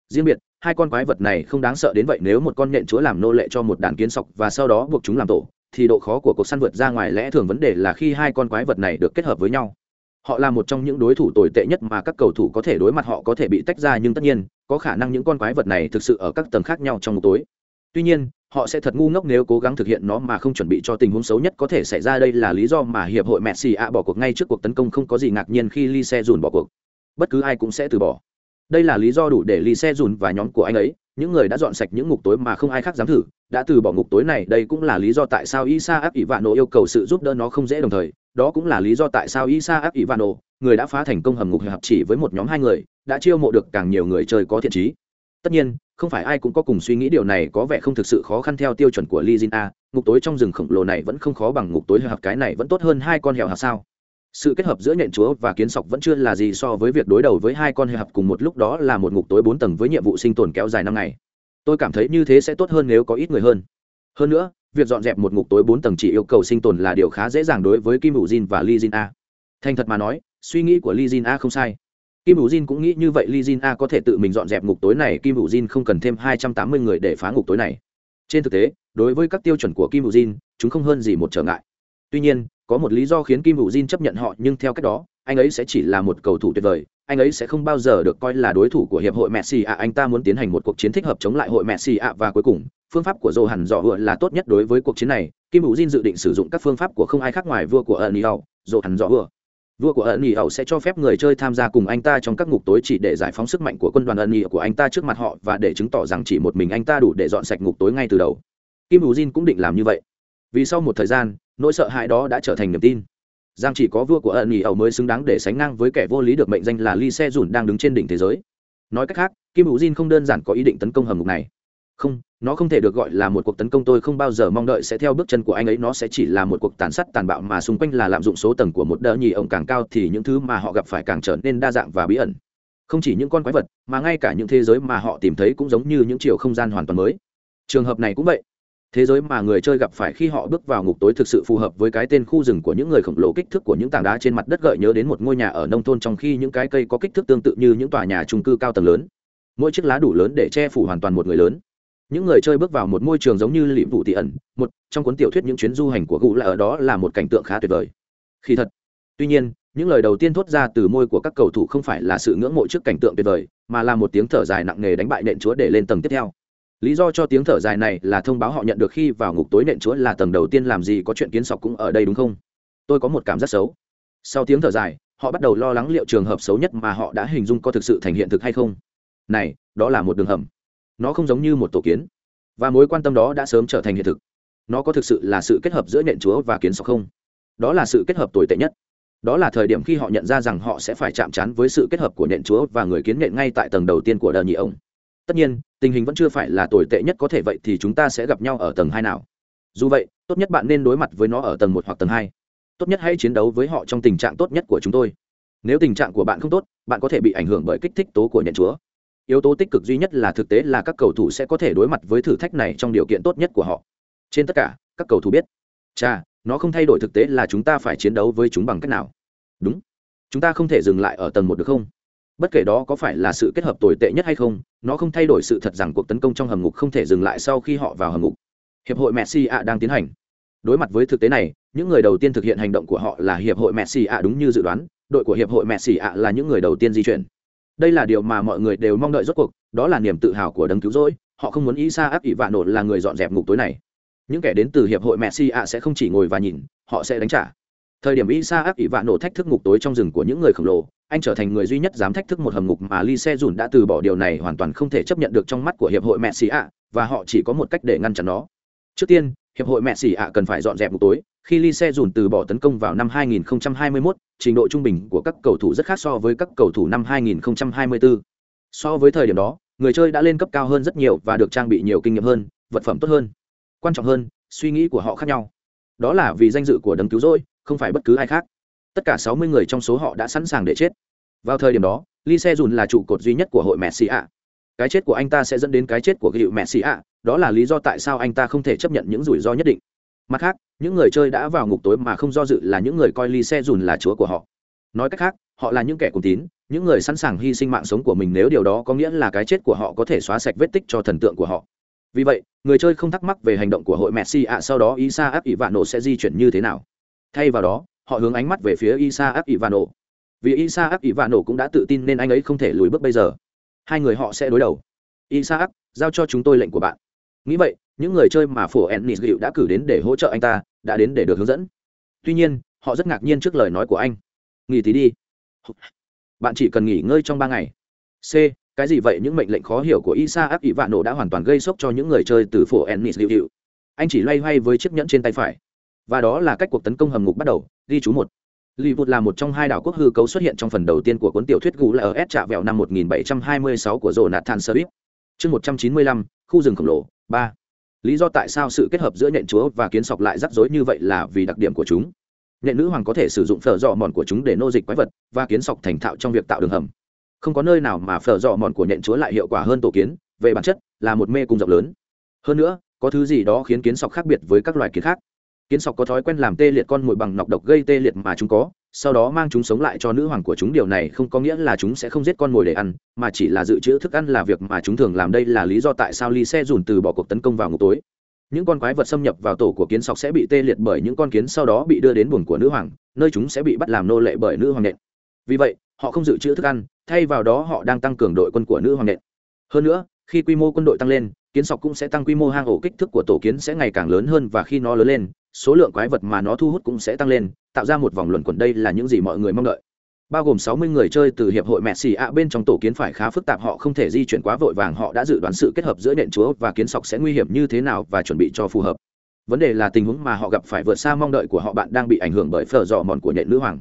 [SPEAKER 1] Riêng biệt, hai con quái vật này không đáng sợ đến vậy nếu một con nhện chúa làm nô lệ cho một đàn kiến sọc và sau đó buộc chúng làm tổ, thì độ khó của cuộc săn vượt ra ngoài lẽ thường vấn đề là khi hai con quái vật này được kết hợp với nhau họ là một trong những đối thủ tồi tệ nhất mà các cầu thủ có thể đối mặt họ có thể bị tách ra, nhưng tất nhiên, có khả năng những con quái vật này thực sự ở các tầng khác nhau trong một tối. Tuy nhiên, họ sẽ thật ngu ngốc nếu cố gắng thực hiện nó mà không chuẩn bị cho tình huống xấu nhất có thể xảy ra. Đây là lý do mà hiệp hội messi ạ bỏ cuộc ngay trước cuộc tấn công không có gì ngạc nhiên khi lee se dùn bỏ cuộc. Bất cứ ai cũng sẽ từ bỏ. Đây là lý do đủ để lee se dùn và nhóm của anh ấy, những người đã dọn sạch những ngục tối mà không ai khác dám thử, đã từ bỏ ngục tối này. Đây cũng là lý do tại sao isa áp ỷ vạn nộ yêu cầu sự giúp đỡ nó không dễ đồng thời đó cũng là lý do tại sao isa áp ivano người đã phá thành công hầm ngục hợp chỉ với một nhóm hai người đã chiêu mộ được càng nhiều người chơi có thiện trí. Tất nhiên không phải ai cũng có cùng suy nghĩ điều này có vẻ không thực sự khó khăn theo tiêu chuẩn của Lee A, ngục tối trong rừng khổng lồ này vẫn không khó bằng ngục tối hợp cái này vẫn tốt hơn hai con hẻo hạt sao. sự kết hợp giữa nhện chúa và kiến sọc vẫn chưa là gì so với việc đối đầu với hai con hệ hợp cùng một lúc đó là một ngục tối bốn tầng với nhiệm vụ sinh tồn kéo dài năm ngày. Tôi cảm thấy như thế sẽ tốt hơn nếu có ít người hơn hơn nữa, việc dọn dẹp một ngục tối bốn tầng chỉ yêu cầu sinh tồn là điều khá dễ dàng đối với kim hữu jin và li jin a. Thành thật mà nói, suy nghĩ của li jin a không sai. Kim hữu jin cũng nghĩ như vậy, li jin a có thể tự mình dọn dẹp ngục tối này, kim hữu jin không cần thêm hai trăm tám mươi người để phá ngục tối này. Trên thực tế, đối với các tiêu chuẩn của kim hữu jin, chúng không hơn gì một trở ngại. Tuy nhiên, có một lý do khiến kim hữu jin chấp nhận họ, nhưng theo cách đó anh ấy sẽ chỉ là một cầu thủ tuyệt vời, anh ấy sẽ không bao giờ được coi là đối thủ của hiệp hội messi ạ. Anh ta muốn tiến hành một cuộc chiến thích hợp chống lại hội messi ạ và cuối cùng, phương pháp của dồ hẳn dò hựa là tốt nhất đối với cuộc chiến này. Kim hữu jin dự định sử dụng các phương pháp của không ai khác ngoài vua của ẩn ẩu dồ hẳn dò hựa. Vua của ẩn ẩu sẽ cho phép người chơi tham gia cùng anh ta trong các ngục tối chỉ để giải phóng sức mạnh của quân đoàn ẩn ẩu của anh ta trước mặt họ và để chứng tỏ rằng chỉ một mình anh ta đủ để dọn sạch ngục tối ngay từ đầu. Kim hữu jin cũng định làm như vậy. Vì sau một thời gian, nỗi sợ hãi đó đã trở thành niềm tin giang chỉ có vua của ẩn ỉ ẩu mới xứng đáng để sánh ngang với kẻ vô lý được mệnh danh là ly xe dùn đang đứng trên đỉnh thế giới. Nói cách khác, kim hữu jin không đơn giản có ý định tấn công hầm ngục này. Không, nó không thể được gọi là một cuộc tấn công tôi không bao giờ mong đợi sẽ theo bước chân của anh ấy. Nó sẽ chỉ là một cuộc tàn sát tàn bạo mà xung quanh là lạm dụng số tầng của một đỡ nhì ổng càng cao thì những thứ mà họ gặp phải càng trở nên đa dạng và bí ẩn. Không chỉ những con quái vật, mà ngay cả những thế giới mà họ tìm thấy cũng giống như những chiều không gian hoàn toàn mới. Trường hợp này cũng vậy thế giới mà người chơi gặp phải khi họ bước vào ngục tối thực sự phù hợp với cái tên khu rừng của những người khổng lồ kích thước của những tảng đá trên mặt đất gợi nhớ đến một ngôi nhà ở nông thôn trong khi những cái cây có kích thước tương tự như những tòa nhà trung cư cao tầng lớn. Mỗi chiếc lá đủ lớn để che phủ hoàn toàn một người lớn. Những người chơi bước vào một môi trường giống như lịm vụ tị ẩn, một, trong cuốn tiểu thuyết những chuyến du hành của cụ là ở đó là một cảnh tượng khá tuyệt vời. Khi thật, tuy nhiên, những lời đầu tiên thốt ra từ môi của các cầu thủ không phải là sự ngưỡng mộ trước cảnh tượng tuyệt vời, mà là một tiếng thở dài nặng nề đánh bại nện chúa để lên tầng tiếp theo lý do cho tiếng thở dài này là thông báo họ nhận được khi vào ngục tối nện chúa là tầng đầu tiên làm gì có chuyện kiến sọc cũng ở đây đúng không? Tôi có một cảm giác xấu. Sau tiếng thở dài, họ bắt đầu lo lắng liệu trường hợp xấu nhất mà họ đã hình dung có thực sự thành hiện thực hay không. Này, đó là một đường hầm. Nó không giống như một tổ kiến. Và mối quan tâm đó đã sớm trở thành hiện thực. Nó có thực sự là sự kết hợp giữa nện chúa và kiến sọc không? Đó là sự kết hợp tồi tệ nhất. Đó là thời điểm khi họ nhận ra rằng họ sẽ phải chạm trán với sự kết hợp của nện chúa và người kiến nện ngay tại tầng đầu tiên của đờ nhị ổng tất nhiên, tình hình vẫn chưa phải là tồi tệ nhất có thể vậy thì chúng ta sẽ gặp nhau ở tầng hai nào? Dù vậy, tốt nhất bạn nên đối mặt với nó ở tầng một hoặc tầng hai. Tốt nhất hãy chiến đấu với họ trong tình trạng tốt nhất của chúng tôi. Nếu tình trạng của bạn không tốt, bạn có thể bị ảnh hưởng bởi kích thích tố của nhận chúa. Yếu tố tích cực duy nhất là thực tế là các cầu thủ sẽ có thể đối mặt với thử thách này trong điều kiện tốt nhất của họ. Trên tất cả, các cầu thủ biết. Cha nó không thay đổi thực tế là chúng ta phải chiến đấu với chúng bằng cách nào. Đúng. Chúng ta không thể dừng lại ở tầng một được không? Bất kể đó có phải là sự kết hợp tồi tệ nhất hay không, nó không thay đổi sự thật rằng cuộc tấn công trong hầm ngục không thể dừng lại sau khi họ vào hầm ngục. Hiệp hội messi ạ đang tiến hành. Đối mặt với thực tế này, những người đầu tiên thực hiện hành động của họ là hiệp hội messi ạ đúng như dự đoán, đội của hiệp hội messi ạ là những người đầu tiên di chuyển. Đây là điều mà mọi người đều mong đợi rốt cuộc, đó là niềm tự hào của đấng cứu rỗi, họ không muốn isa áp ỷ vạn nổ là người dọn dẹp ngục tối này. Những kẻ đến từ hiệp hội messi ạ sẽ không chỉ ngồi và nhìn, họ sẽ đánh trả thời điểm y sa ác ỷ vạn nổ thách thức ngục tối trong rừng của những người khổng lồ anh trở thành người duy nhất dám thách thức một hầm ngục mà Lee Se dùn đã từ bỏ điều này hoàn toàn không thể chấp nhận được trong mắt của hiệp hội mẹ xì ạ, và họ chỉ có một cách để ngăn chặn nó. Trước tiên, hiệp hội mẹ xì ạ cần phải dọn dẹp ngục tối. Khi Lee Se dùn từ bỏ tấn công vào năm 2021, trình độ trung bình của các cầu thủ rất khác so với các cầu thủ năm 2024. So với thời điểm đó, người chơi đã lên cấp cao hơn rất nhiều và được trang bị nhiều kinh nghiệm hơn, vật phẩm tốt hơn. Quan trọng hơn, suy nghĩ của họ khác nhau. Đó là vì danh dự của đấng cứu rỗi, không phải bất cứ ai khác. Tất cả sáu mươi người trong số họ đã sẵn sàng để chết. Vào thời điểm đó, lee se dùn là trụ cột duy nhất của hội messi ạ. Cái chết của anh ta sẽ dẫn đến cái chết của cái hiệu messi ạ. Đó là lý do tại sao anh ta không thể chấp nhận những rủi ro nhất định. Mặt khác, những người chơi đã vào ngục tối mà không do dự là những người coi lee se dùn là chúa của họ. Nói cách khác, họ là những kẻ cùng tín, những người sẵn sàng hy sinh mạng sống của mình nếu điều đó có nghĩa là cái chết của họ có thể xóa sạch vết tích cho thần tượng của họ. Vì vậy, người chơi không thắc mắc về hành động của hội messi ạ, sau đó isa áp ỷ vạn nổ sẽ di chuyển như thế nào thay vào đó họ hướng ánh mắt về phía Isaac nổ Vì Isaac nổ cũng đã tự tin nên anh ấy không thể lùi bước bây giờ. Hai người họ sẽ đối đầu. Isaac, giao cho chúng tôi lệnh của bạn. Nghĩ vậy, những người chơi mà phổ Ennis Gựu đã cử đến để hỗ trợ anh ta, đã đến để được hướng dẫn. Tuy nhiên, họ rất ngạc nhiên trước lời nói của anh. Nghỉ tí đi. Bạn chỉ cần nghỉ ngơi trong ba ngày. C. Cái gì vậy những mệnh lệnh khó hiểu của Isaac Ivano đã hoàn toàn gây sốc cho những người chơi từ phổ Ennis Gựu. Anh chỉ loay hoay với chiếc nhẫn trên tay phải và đó là cách cuộc tấn công hầm ngục bắt đầu ghi chú một Livwood là một trong hai đảo quốc hư cấu xuất hiện trong phần đầu tiên của cuốn tiểu thuyết gù là ở S trạ vẹo năm 1726 của Jonathan Swift. Chương 195, khu rừng khổng lồ, 3. Lý do tại sao sự kết hợp giữa nhện chúa và kiến sọc lại rắc rối như vậy là vì đặc điểm của chúng. nhện nữ hoàng có thể sử dụng phở dọ mòn của chúng để nô dịch quái vật và kiến sọc thành thạo trong việc tạo đường hầm không có nơi nào mà phở dọ mòn của nhện chúa lại hiệu quả hơn tổ kiến về bản chất là một mê cung rộng lớn hơn nữa có thứ gì đó khiến kiến sọc khác biệt với các loài kiến khác kiến sọc có thói quen làm tê liệt con mồi bằng nọc độc gây tê liệt mà chúng có, sau đó mang chúng sống lại cho nữ hoàng của chúng. Điều này không có nghĩa là chúng sẽ không giết con mồi để ăn, mà chỉ là dự trữ thức ăn là việc mà chúng thường làm. Đây là lý do tại sao ly xe dùn từ bỏ cuộc tấn công vào ngục tối. Những con quái vật xâm nhập vào tổ của kiến sọc sẽ bị tê liệt bởi những con kiến sau đó bị đưa đến buồng của nữ hoàng, nơi chúng sẽ bị bắt làm nô lệ bởi nữ hoàng nện. Vì vậy, họ không dự trữ thức ăn, thay vào đó họ đang tăng cường đội quân của nữ hoàng nện. Hơn nữa, khi quy mô quân đội tăng lên, kiến sọc cũng sẽ tăng quy mô hang ổ kích thước của tổ kiến sẽ ngày càng lớn hơn và khi nó lớn lên số lượng quái vật mà nó thu hút cũng sẽ tăng lên, tạo ra một vòng luẩn quẩn đây là những gì mọi người mong đợi. Bao gồm 60 người chơi từ hiệp hội mẹ xì ạ bên trong tổ kiến phải khá phức tạp họ không thể di chuyển quá vội vàng, họ đã dự đoán sự kết hợp giữa nện chúa và kiến sọc sẽ nguy hiểm như thế nào và chuẩn bị cho phù hợp. Vấn đề là tình huống mà họ gặp phải vượt xa mong đợi của họ bạn đang bị ảnh hưởng bởi phở dọ mòn của nện nữ hoàng.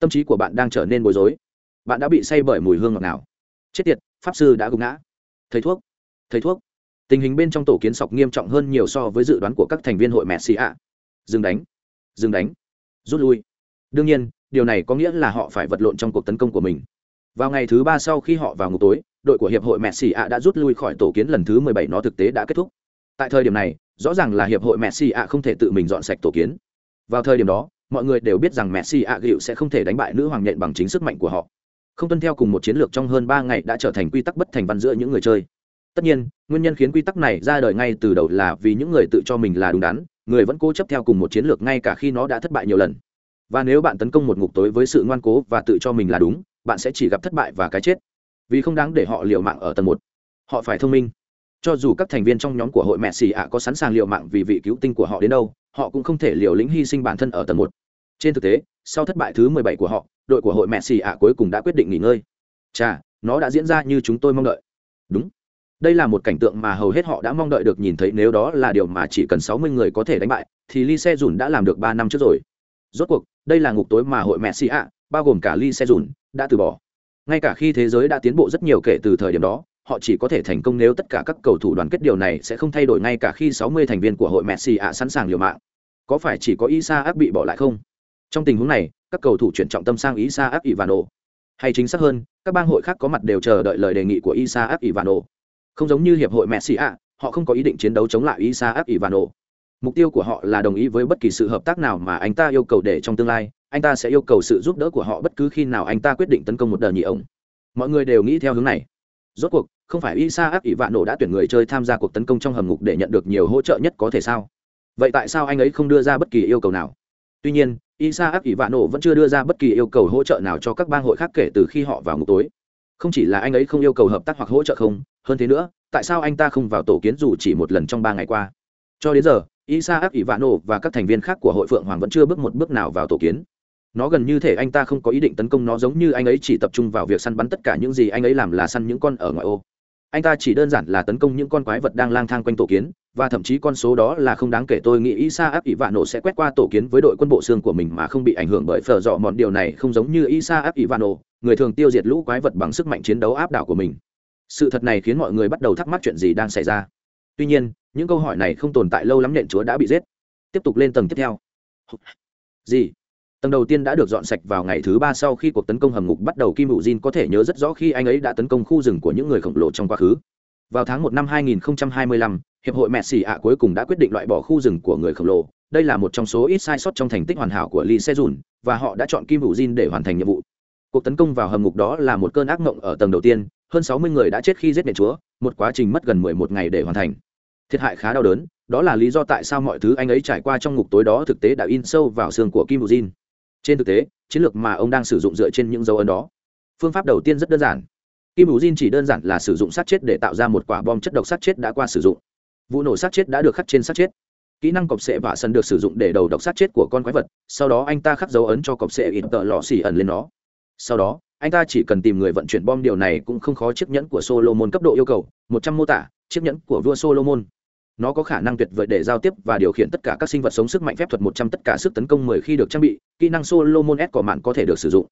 [SPEAKER 1] Tâm trí của bạn đang trở nên bối rối. Bạn đã bị say bởi mùi hương ngọt nào chết tiệt, pháp sư đã gục ngã. Thầy thuốc thầy thuốc. Tình hình bên trong tổ kiến sọc nghiêm trọng hơn nhiều so với dự đoán của các thành viên hội mẹ xì ạ dừng đánh dừng đánh, rút lui. Đương nhiên, điều này có nghĩa là họ phải vật lộn trong cuộc tấn công của mình. Vào ngày thứ ba sau khi họ vào ngục tối, đội của hiệp hội messi ạ đã rút lui khỏi tổ kiến lần thứ mười bảy nó thực tế đã kết thúc. Tại thời điểm này, rõ ràng là hiệp hội messi ạ không thể tự mình dọn sạch tổ kiến. Vào thời điểm đó, mọi người đều biết rằng messi ạ gịu sẽ không thể đánh bại nữ hoàng nhện bằng chính sức mạnh của họ. Không tuân theo cùng một chiến lược trong hơn ba ngày đã trở thành quy tắc bất thành văn giữa những người chơi tất nhiên, nguyên nhân khiến quy tắc này ra đời ngay từ đầu là vì những người tự cho mình là đúng đắn, người vẫn cố chấp theo cùng một chiến lược ngay cả khi nó đã thất bại nhiều lần. Và nếu bạn tấn công một ngục tối với sự ngoan cố và tự cho mình là đúng, bạn sẽ chỉ gặp thất bại và cái chết. Vì không đáng để họ liều mạng ở tầng một. Họ phải thông minh. Cho dù các thành viên trong nhóm của hội mẹ xì ạ có sẵn sàng liều mạng vì vị cứu tinh của họ đến đâu, họ cũng không thể liều lĩnh hy sinh bản thân ở tầng một. Trên thực tế, sau thất bại thứ mười bảy của họ, đội của hội mẹ xì ạ cuối cùng đã quyết định nghỉ ngơi. Chà, nó đã diễn ra như chúng tôi mong đợi. Đúng đây là một cảnh tượng mà hầu hết họ đã mong đợi được nhìn thấy nếu đó là điều mà chỉ cần sáu mươi người có thể đánh bại thì lee se dùn đã làm được ba năm trước rồi rốt cuộc đây là ngục tối mà hội messi ạ bao gồm cả lee se dùn đã từ bỏ ngay cả khi thế giới đã tiến bộ rất nhiều kể từ thời điểm đó họ chỉ có thể thành công nếu tất cả các cầu thủ đoàn kết điều này sẽ không thay đổi ngay cả khi 60 thành viên của hội Messi ạ sẵn sàng liều mạng. Có phải chỉ có Isaac bị bỏ lại không? Trong tình huống này, các cầu thủ chuyển trọng tâm sang Isaac Ivano. Hay chính xác hơn, các bang hội khác có mặt đều chờ đợi lời đề nghị của Isaac Ivano. Không giống như hiệp hội Messi ạ, họ không có ý định chiến đấu chống lại Isaac Ivano. Mục tiêu của họ là đồng ý với bất kỳ sự hợp tác nào mà anh ta yêu cầu để trong tương lai, anh ta sẽ yêu cầu sự giúp đỡ của họ bất cứ khi nào anh ta quyết định tấn công một đợt nhị ổng. Mọi người đều nghĩ theo hướng này. Rốt cuộc, không phải Isaac nổ đã tuyển người chơi tham gia cuộc tấn công trong hầm ngục để nhận được nhiều hỗ trợ nhất có thể sao? Vậy tại sao anh ấy không đưa ra bất kỳ yêu cầu nào? Tuy nhiên, Isaac nổ vẫn chưa đưa ra bất kỳ yêu cầu hỗ trợ nào cho các bang hội khác kể từ khi họ vào ngục tối. Không chỉ là anh ấy không yêu cầu hợp tác hoặc hỗ trợ không, hơn thế nữa, tại sao anh ta không vào tổ kiến dù chỉ một lần trong ba ngày qua? Cho đến giờ, Isaac Ivano và các thành viên khác của hội Phượng Hoàng vẫn chưa bước một bước nào vào tổ kiến. Nó gần như thể anh ta không có ý định tấn công nó giống như anh ấy chỉ tập trung vào việc săn bắn tất cả những gì anh ấy làm là săn những con ở ngoại ô. Anh ta chỉ đơn giản là tấn công những con quái vật đang lang thang quanh tổ kiến, và thậm chí con số đó là không đáng kể tôi nghĩ Isaac Ivano sẽ quét qua tổ kiến với đội quân bộ xương của mình mà không bị ảnh hưởng bởi phở dọ mọn điều này không giống như Isaac Ivano, người thường tiêu diệt lũ quái vật bằng sức mạnh chiến đấu áp đảo của mình. Sự thật này khiến mọi người bắt đầu thắc mắc chuyện gì đang xảy ra. Tuy nhiên, những câu hỏi này không tồn tại lâu lắm nện chúa đã bị giết. Tiếp tục lên tầng tiếp theo. Gì? Tầng đầu tiên đã được dọn sạch vào ngày thứ ba sau khi cuộc tấn công hầm ngục bắt đầu Kim Hữu Jin có thể nhớ rất rõ khi anh ấy đã tấn công khu rừng của những người khổng lồ trong quá khứ. Vào tháng một năm 2025, hiệp hội mẹ xì ạ cuối cùng đã quyết định loại bỏ khu rừng của người khổng lồ. Đây là một trong số ít sai sót trong thành tích hoàn hảo của Lee Sejun và họ đã chọn Kim Hữu Jin để hoàn thành nhiệm vụ. Cuộc tấn công vào hầm ngục đó là một cơn ác mộng ở tầng đầu tiên, hơn 60 người đã chết khi giết mẹ chúa, một quá trình mất gần 11 ngày để hoàn thành. Thiệt hại khá đau đớn, đó là lý do tại sao mọi thứ anh ấy trải qua trong ngục tối đó thực tế đã in sâu vào xương của Kim Hữu Jin trên thực tế, chiến lược mà ông đang sử dụng dựa trên những dấu ấn đó. Phương pháp đầu tiên rất đơn giản. Kim hữu diên chỉ đơn giản là sử dụng sát chết để tạo ra một quả bom chất độc sát chết đã qua sử dụng. Vụ nổ sát chết đã được khắc trên sát chết. Kỹ năng cọp sệ và sân được sử dụng để đầu độc sát chết của con quái vật, sau đó anh ta khắc dấu ấn cho cọp sệ ít tợ lọ xỉ ẩn lên nó. Sau đó, anh ta chỉ cần tìm người vận chuyển bom điều này cũng không khó chiếc nhẫn của solomon cấp độ yêu cầu, một trăm mô tả, chiếc nhẫn của vua solomon nó có khả năng tuyệt vời để giao tiếp và điều khiển tất cả các sinh vật sống sức mạnh phép thuật một trăm tất cả sức tấn công mười khi được trang bị, kỹ năng solomon s cỏ mạn có thể được sử dụng.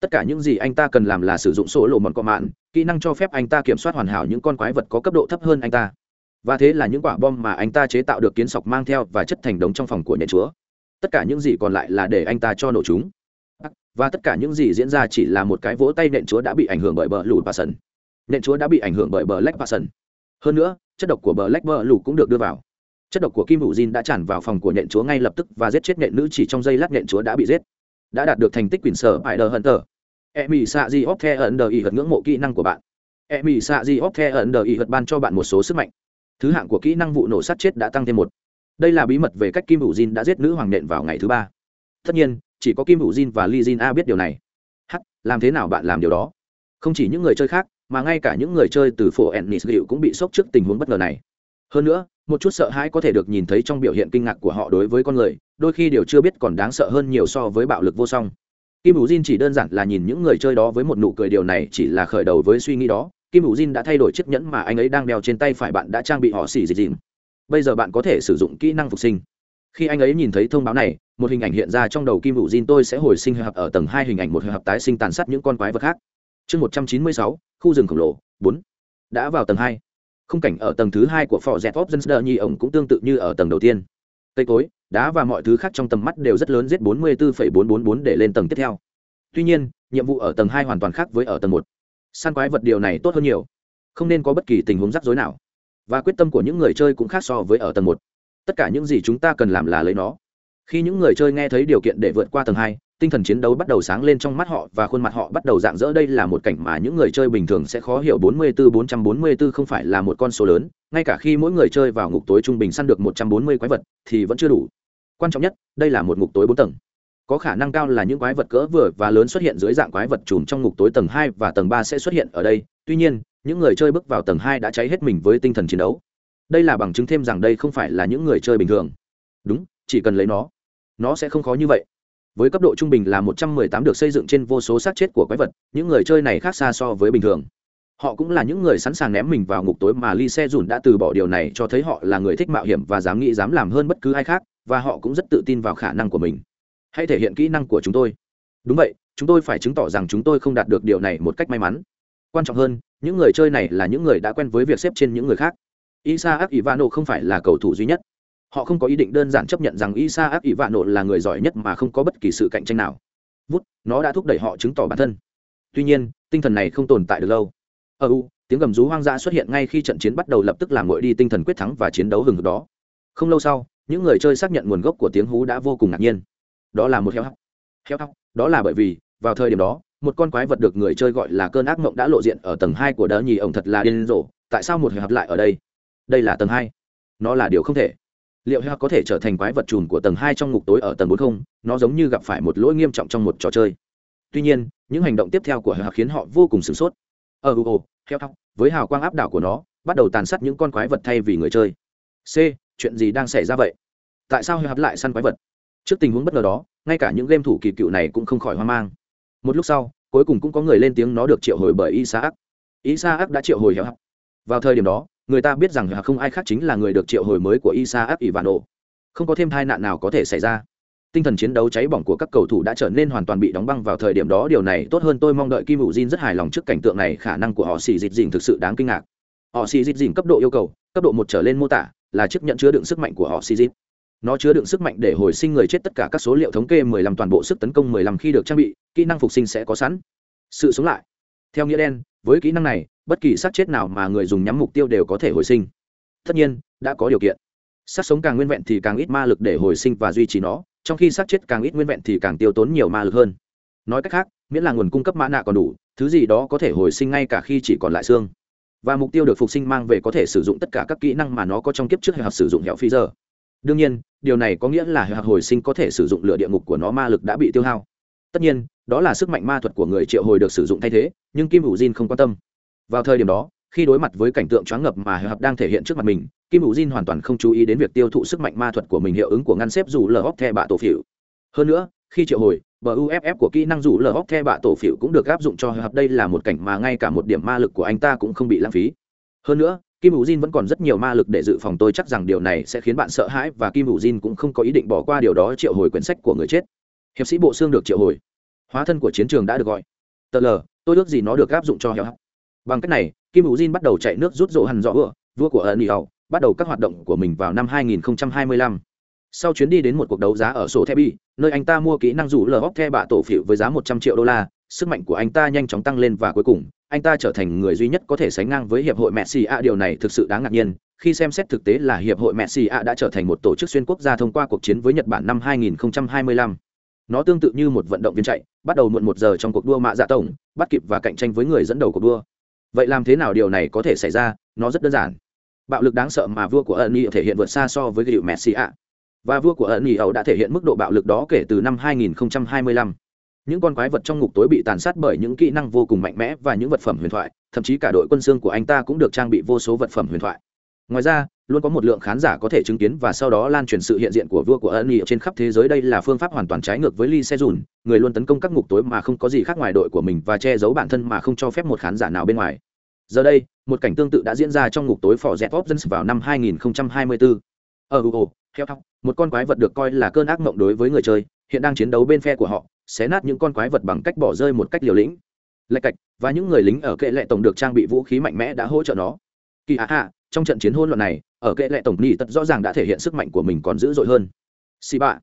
[SPEAKER 1] Tất cả những gì anh ta cần làm là sử dụng solo mòn cọ mạn, kỹ năng cho phép anh ta kiểm soát hoàn hảo những con quái vật có cấp độ thấp hơn anh ta. Và thế là những quả bom mà anh ta chế tạo được kiến sọc mang theo và chất thành đống trong phòng của nhà chúa. Tất cả những gì còn lại là để anh ta cho nổ chúng. Và tất cả những gì diễn ra chỉ là một cái vỗ tay nện chúa đã bị ảnh hưởng bởi bờ lùi passion nện chúa đã bị ảnh hưởng bởi bờ lách passion hơn nữa, chất độc của bờ lách bờ lù cũng được đưa vào. Chất độc của kim hữu diên đã tràn vào phòng của nhện chúa ngay lập tức và giết chết nhện nữ chỉ trong giây lát nhện chúa đã bị giết. Đã đạt được thành tích quyền sở bại đờ hận tờ e mỹ xạ di óc the ẩn đờ ý hật ngưỡng mộ kỹ năng của bạn. E mỹ xạ di óc the ẩn đờ ý hật ban cho bạn một số sức mạnh. Thứ hạng của kỹ năng vụ nổ sát chết đã tăng thêm một. Đây là bí mật về cách kim hữu diên đã giết nữ hoàng nện vào ngày thứ ba. Tất nhiên, chỉ có kim hữu diên và li diên a biết điều này. H làm thế nào bạn làm điều đó? Không chỉ những người chơi khác mà ngay cả những người chơi từ phổ ennis liệu cũng bị sốc trước tình huống bất ngờ này. Hơn nữa, một chút sợ hãi có thể được nhìn thấy trong biểu hiện kinh ngạc của họ đối với con người, đôi khi điều chưa biết còn đáng sợ hơn nhiều so với bạo lực vô song. Kim hữu diên chỉ đơn giản là nhìn những người chơi đó với một nụ cười điều này chỉ là khởi đầu với suy nghĩ đó. Kim hữu diên đã thay đổi chiếc nhẫn mà anh ấy đang đeo trên tay phải bạn đã trang bị họ xỉ dịch dìm bây giờ bạn có thể sử dụng kỹ năng phục sinh. Khi anh ấy nhìn thấy thông báo này, một hình ảnh hiện ra trong đầu kim hữu diên tôi sẽ hồi sinh hợp ở tầng hai hình ảnh một hợp tái sinh tàn sát những con quái vật khác chương một trăm chín mươi sáu, khu rừng khổng lồ, bốn. Đã vào tầng hai. Khung cảnh ở tầng thứ hai của phò dẹt top dân sơ nhi ổng cũng tương tự như ở tầng đầu tiên. Cây cối, đá và mọi thứ khác trong tầm mắt đều rất lớn giết bốn mươi bốn bốn bốn bốn để lên tầng tiếp theo. Tuy nhiên, nhiệm vụ ở tầng hai hoàn toàn khác với ở tầng một. Săn quái vật điều này tốt hơn nhiều. Không nên có bất kỳ tình huống rắc rối nào. Và quyết tâm của những người chơi cũng khác so với ở tầng một. Tất cả những gì chúng ta cần làm là lấy nó. Khi những người chơi nghe thấy điều kiện để vượt qua tầng hai tinh thần chiến đấu bắt đầu sáng lên trong mắt họ và khuôn mặt họ bắt đầu dạng dỡ. Đây là một cảnh mà những người chơi bình thường sẽ khó hiểu. 44-444 không phải là một con số lớn. Ngay cả khi mỗi người chơi vào ngục tối trung bình săn được 140 quái vật thì vẫn chưa đủ. Quan trọng nhất, đây là một ngục tối bốn tầng. Có khả năng cao là những quái vật cỡ vừa và lớn xuất hiện dưới dạng quái vật trùm trong ngục tối tầng hai và tầng ba sẽ xuất hiện ở đây. Tuy nhiên, những người chơi bước vào tầng hai đã cháy hết mình với tinh thần chiến đấu. Đây là bằng chứng thêm rằng đây không phải là những người chơi bình thường. Đúng, chỉ cần lấy nó nó sẽ không khó như vậy với cấp độ trung bình là 118 được xây dựng trên vô số xác chết của quái vật, những người chơi này khác xa so với bình thường. Họ cũng là những người sẵn sàng ném mình vào ngục tối mà lee se dùn đã từ bỏ điều này cho thấy họ là người thích mạo hiểm và dám nghĩ dám làm hơn bất cứ ai khác, và họ cũng rất tự tin vào khả năng của mình. Hãy thể hiện kỹ năng của chúng tôi. Đúng vậy, chúng tôi phải chứng tỏ rằng chúng tôi không đạt được điều này một cách may mắn. Quan trọng hơn, những người chơi này là những người đã quen với việc xếp trên những người khác. Isaac ivano không phải là cầu thủ duy nhất họ không có ý định đơn giản chấp nhận rằng Isa Abi Vannu là người giỏi nhất mà không có bất kỳ sự cạnh tranh nào. Vút, nó đã thúc đẩy họ chứng tỏ bản thân. Tuy nhiên, tinh thần này không tồn tại được lâu. Ở u, tiếng gầm rú hoang dã xuất hiện ngay khi trận chiến bắt đầu lập tức làm nguội đi tinh thần quyết thắng và chiến đấu hừng hực đó. Không lâu sau, những người chơi xác nhận nguồn gốc của tiếng hú đã vô cùng ngạc nhiên. Đó là một heo hóc. Heo hóc, đó là bởi vì, vào thời điểm đó, một con quái vật được người chơi gọi là cơn ác mộng đã lộ diện ở tầng hai của đỡ nhì ổng thật là điên rồ. Tại sao một heo hóc lại ở đây? Đây là tầng hai. Nó là điều không thể liệu heo có thể trở thành quái vật trùn của tầng hai trong ngục tối ở tầng bốn không? Nó giống như gặp phải một lỗi nghiêm trọng trong một trò chơi. Tuy nhiên những hành động tiếp theo của heo khiến họ vô cùng sửng sốt. Ờ, ừ, ở Google, heo với hào quang áp đảo của nó bắt đầu tàn sát những con quái vật thay vì người chơi. C chuyện gì đang xảy ra vậy? Tại sao heo lại săn quái vật? Trước tình huống bất ngờ đó ngay cả những game thủ kỳ cựu này cũng không khỏi hoang mang. Một lúc sau cuối cùng cũng có người lên tiếng nó được triệu hồi bởi isaac. Isaac đã triệu hồi heo vào thời điểm đó người ta biết rằng không ai khác chính là người được triệu hồi mới của isa áp ivano không có thêm tai nạn nào có thể xảy ra. Tinh thần chiến đấu cháy bỏng của các cầu thủ đã trở nên hoàn toàn bị đóng băng vào thời điểm đó, điều này tốt hơn tôi mong đợi kim hữu jin rất hài lòng trước cảnh tượng này, khả năng của họ xì dịch dình thực sự đáng kinh ngạc. Họ xì dịch dình cấp độ yêu cầu, cấp độ một trở lên mô tả, là chiếc nhận chứa đựng sức mạnh của họ xì dịch. Nó chứa đựng sức mạnh để hồi sinh người chết tất cả các số liệu thống kê 15 toàn bộ sức tấn công 15 khi được trang bị, kỹ năng phục sinh sẽ có sẵn. Sự sống lại. Theo nghĩa đen, với kỹ năng này bất kỳ xác chết nào mà người dùng nhắm mục tiêu đều có thể hồi sinh. Tất nhiên, đã có điều kiện. Xác sống càng nguyên vẹn thì càng ít ma lực để hồi sinh và duy trì nó, trong khi xác chết càng ít nguyên vẹn thì càng tiêu tốn nhiều ma lực hơn. Nói cách khác, miễn là nguồn cung cấp mã nạ còn đủ, thứ gì đó có thể hồi sinh ngay cả khi chỉ còn lại xương. Và mục tiêu được phục sinh mang về có thể sử dụng tất cả các kỹ năng mà nó có trong kiếp trước hệ hợp sử dụng hẹo phi giờ. Đương nhiên, điều này có nghĩa là hệ hồi sinh có thể sử dụng lửa địa ngục của nó ma lực đã bị tiêu hao. Tất nhiên, đó là sức mạnh ma thuật của người triệu hồi được sử dụng thay thế, nhưng kim hữu diên không quan tâm vào thời điểm đó, khi đối mặt với cảnh tượng choáng ngập mà hợp đang thể hiện trước mặt mình, kim hữu diên hoàn toàn không chú ý đến việc tiêu thụ sức mạnh ma thuật của mình hiệu ứng của ngăn xếp dù lờ hóc the bạ tổ phỉu hơn nữa, khi triệu hồi, bờ uff của kỹ năng dù lờ hóc the bạ tổ phỉu cũng được áp dụng cho hợp đây là một cảnh mà ngay cả một điểm ma lực của anh ta cũng không bị lãng phí. Hơn nữa, kim hữu diên vẫn còn rất nhiều ma lực để dự phòng, tôi chắc rằng điều này sẽ khiến bạn sợ hãi và kim hữu diên cũng không có ý định bỏ qua điều đó triệu hồi quyển sách của người chết. Hiệp sĩ bộ xương được triệu hồi. Hóa thân của chiến trường đã được gọi. Tờ lờ tôi ước gì nó được áp dụng cho heo bằng cách này, kim hữu jin bắt đầu chạy nước rút rộ hẳn rõ vựa vua của ẩn ỉ bắt đầu các hoạt động của mình vào năm 2025. sau chuyến đi đến một cuộc đấu giá ở sổ thebi nơi anh ta mua kỹ năng rủ lờ hóc the bạ tổ phịu với giá một trăm triệu đô la, sức mạnh của anh ta nhanh chóng tăng lên và cuối cùng, anh ta trở thành người duy nhất có thể sánh ngang với hiệp hội messi a. Điều này thực sự đáng ngạc nhiên, khi xem xét thực tế là hiệp hội messi a đã trở thành một tổ chức xuyên quốc gia thông qua cuộc chiến với nhật bản năm 2025 nó tương tự như một vận động viên chạy, bắt đầu muộn một giờ trong cuộc đua mạ dạ tổng, bắt kịp và cạnh tranh với người dẫn đầu cuộc đua vậy làm thế nào điều này có thể xảy ra? Nó rất đơn giản. Bạo lực đáng sợ mà vua của ẩn ý thể hiện vượt xa so với hiệu messi ạ và vua của ẩn ý ẩu đã thể hiện mức độ bạo lực đó kể từ năm 2025 những con quái vật trong ngục tối bị tàn sát bởi những kỹ năng vô cùng mạnh mẽ và những vật phẩm huyền thoại, thậm chí cả đội quân xương của anh ta cũng được trang bị vô số vật phẩm huyền thoại. Ngoài ra luôn có một lượng khán giả có thể chứng kiến và sau đó lan truyền sự hiện diện của vua của ân nghị trên khắp thế giới. Đây là phương pháp hoàn toàn trái ngược với lee se dùn người luôn tấn công các ngục tối mà không có gì khác ngoài đội của mình và che giấu bản thân mà không cho phép một khán giả nào bên ngoài. Giờ đây, một cảnh tương tự đã diễn ra trong ngục tối phò dẹp options vào năm 2024. ở google, theo một con quái vật được coi là cơn ác mộng đối với người chơi, hiện đang chiến đấu bên phe của họ, xé nát những con quái vật bằng cách bỏ rơi một cách liều lĩnh, lạch cạch, và những người lính ở kệ lệ tổng được trang bị vũ khí mạnh mẽ đã hỗ trợ nó. Kỳ hạ hạ, trong trận chiến hôn luận này ở kệ lệ tổng nhị tật rõ ràng đã thể hiện sức mạnh của mình còn dữ dội hơn. Xì bạ.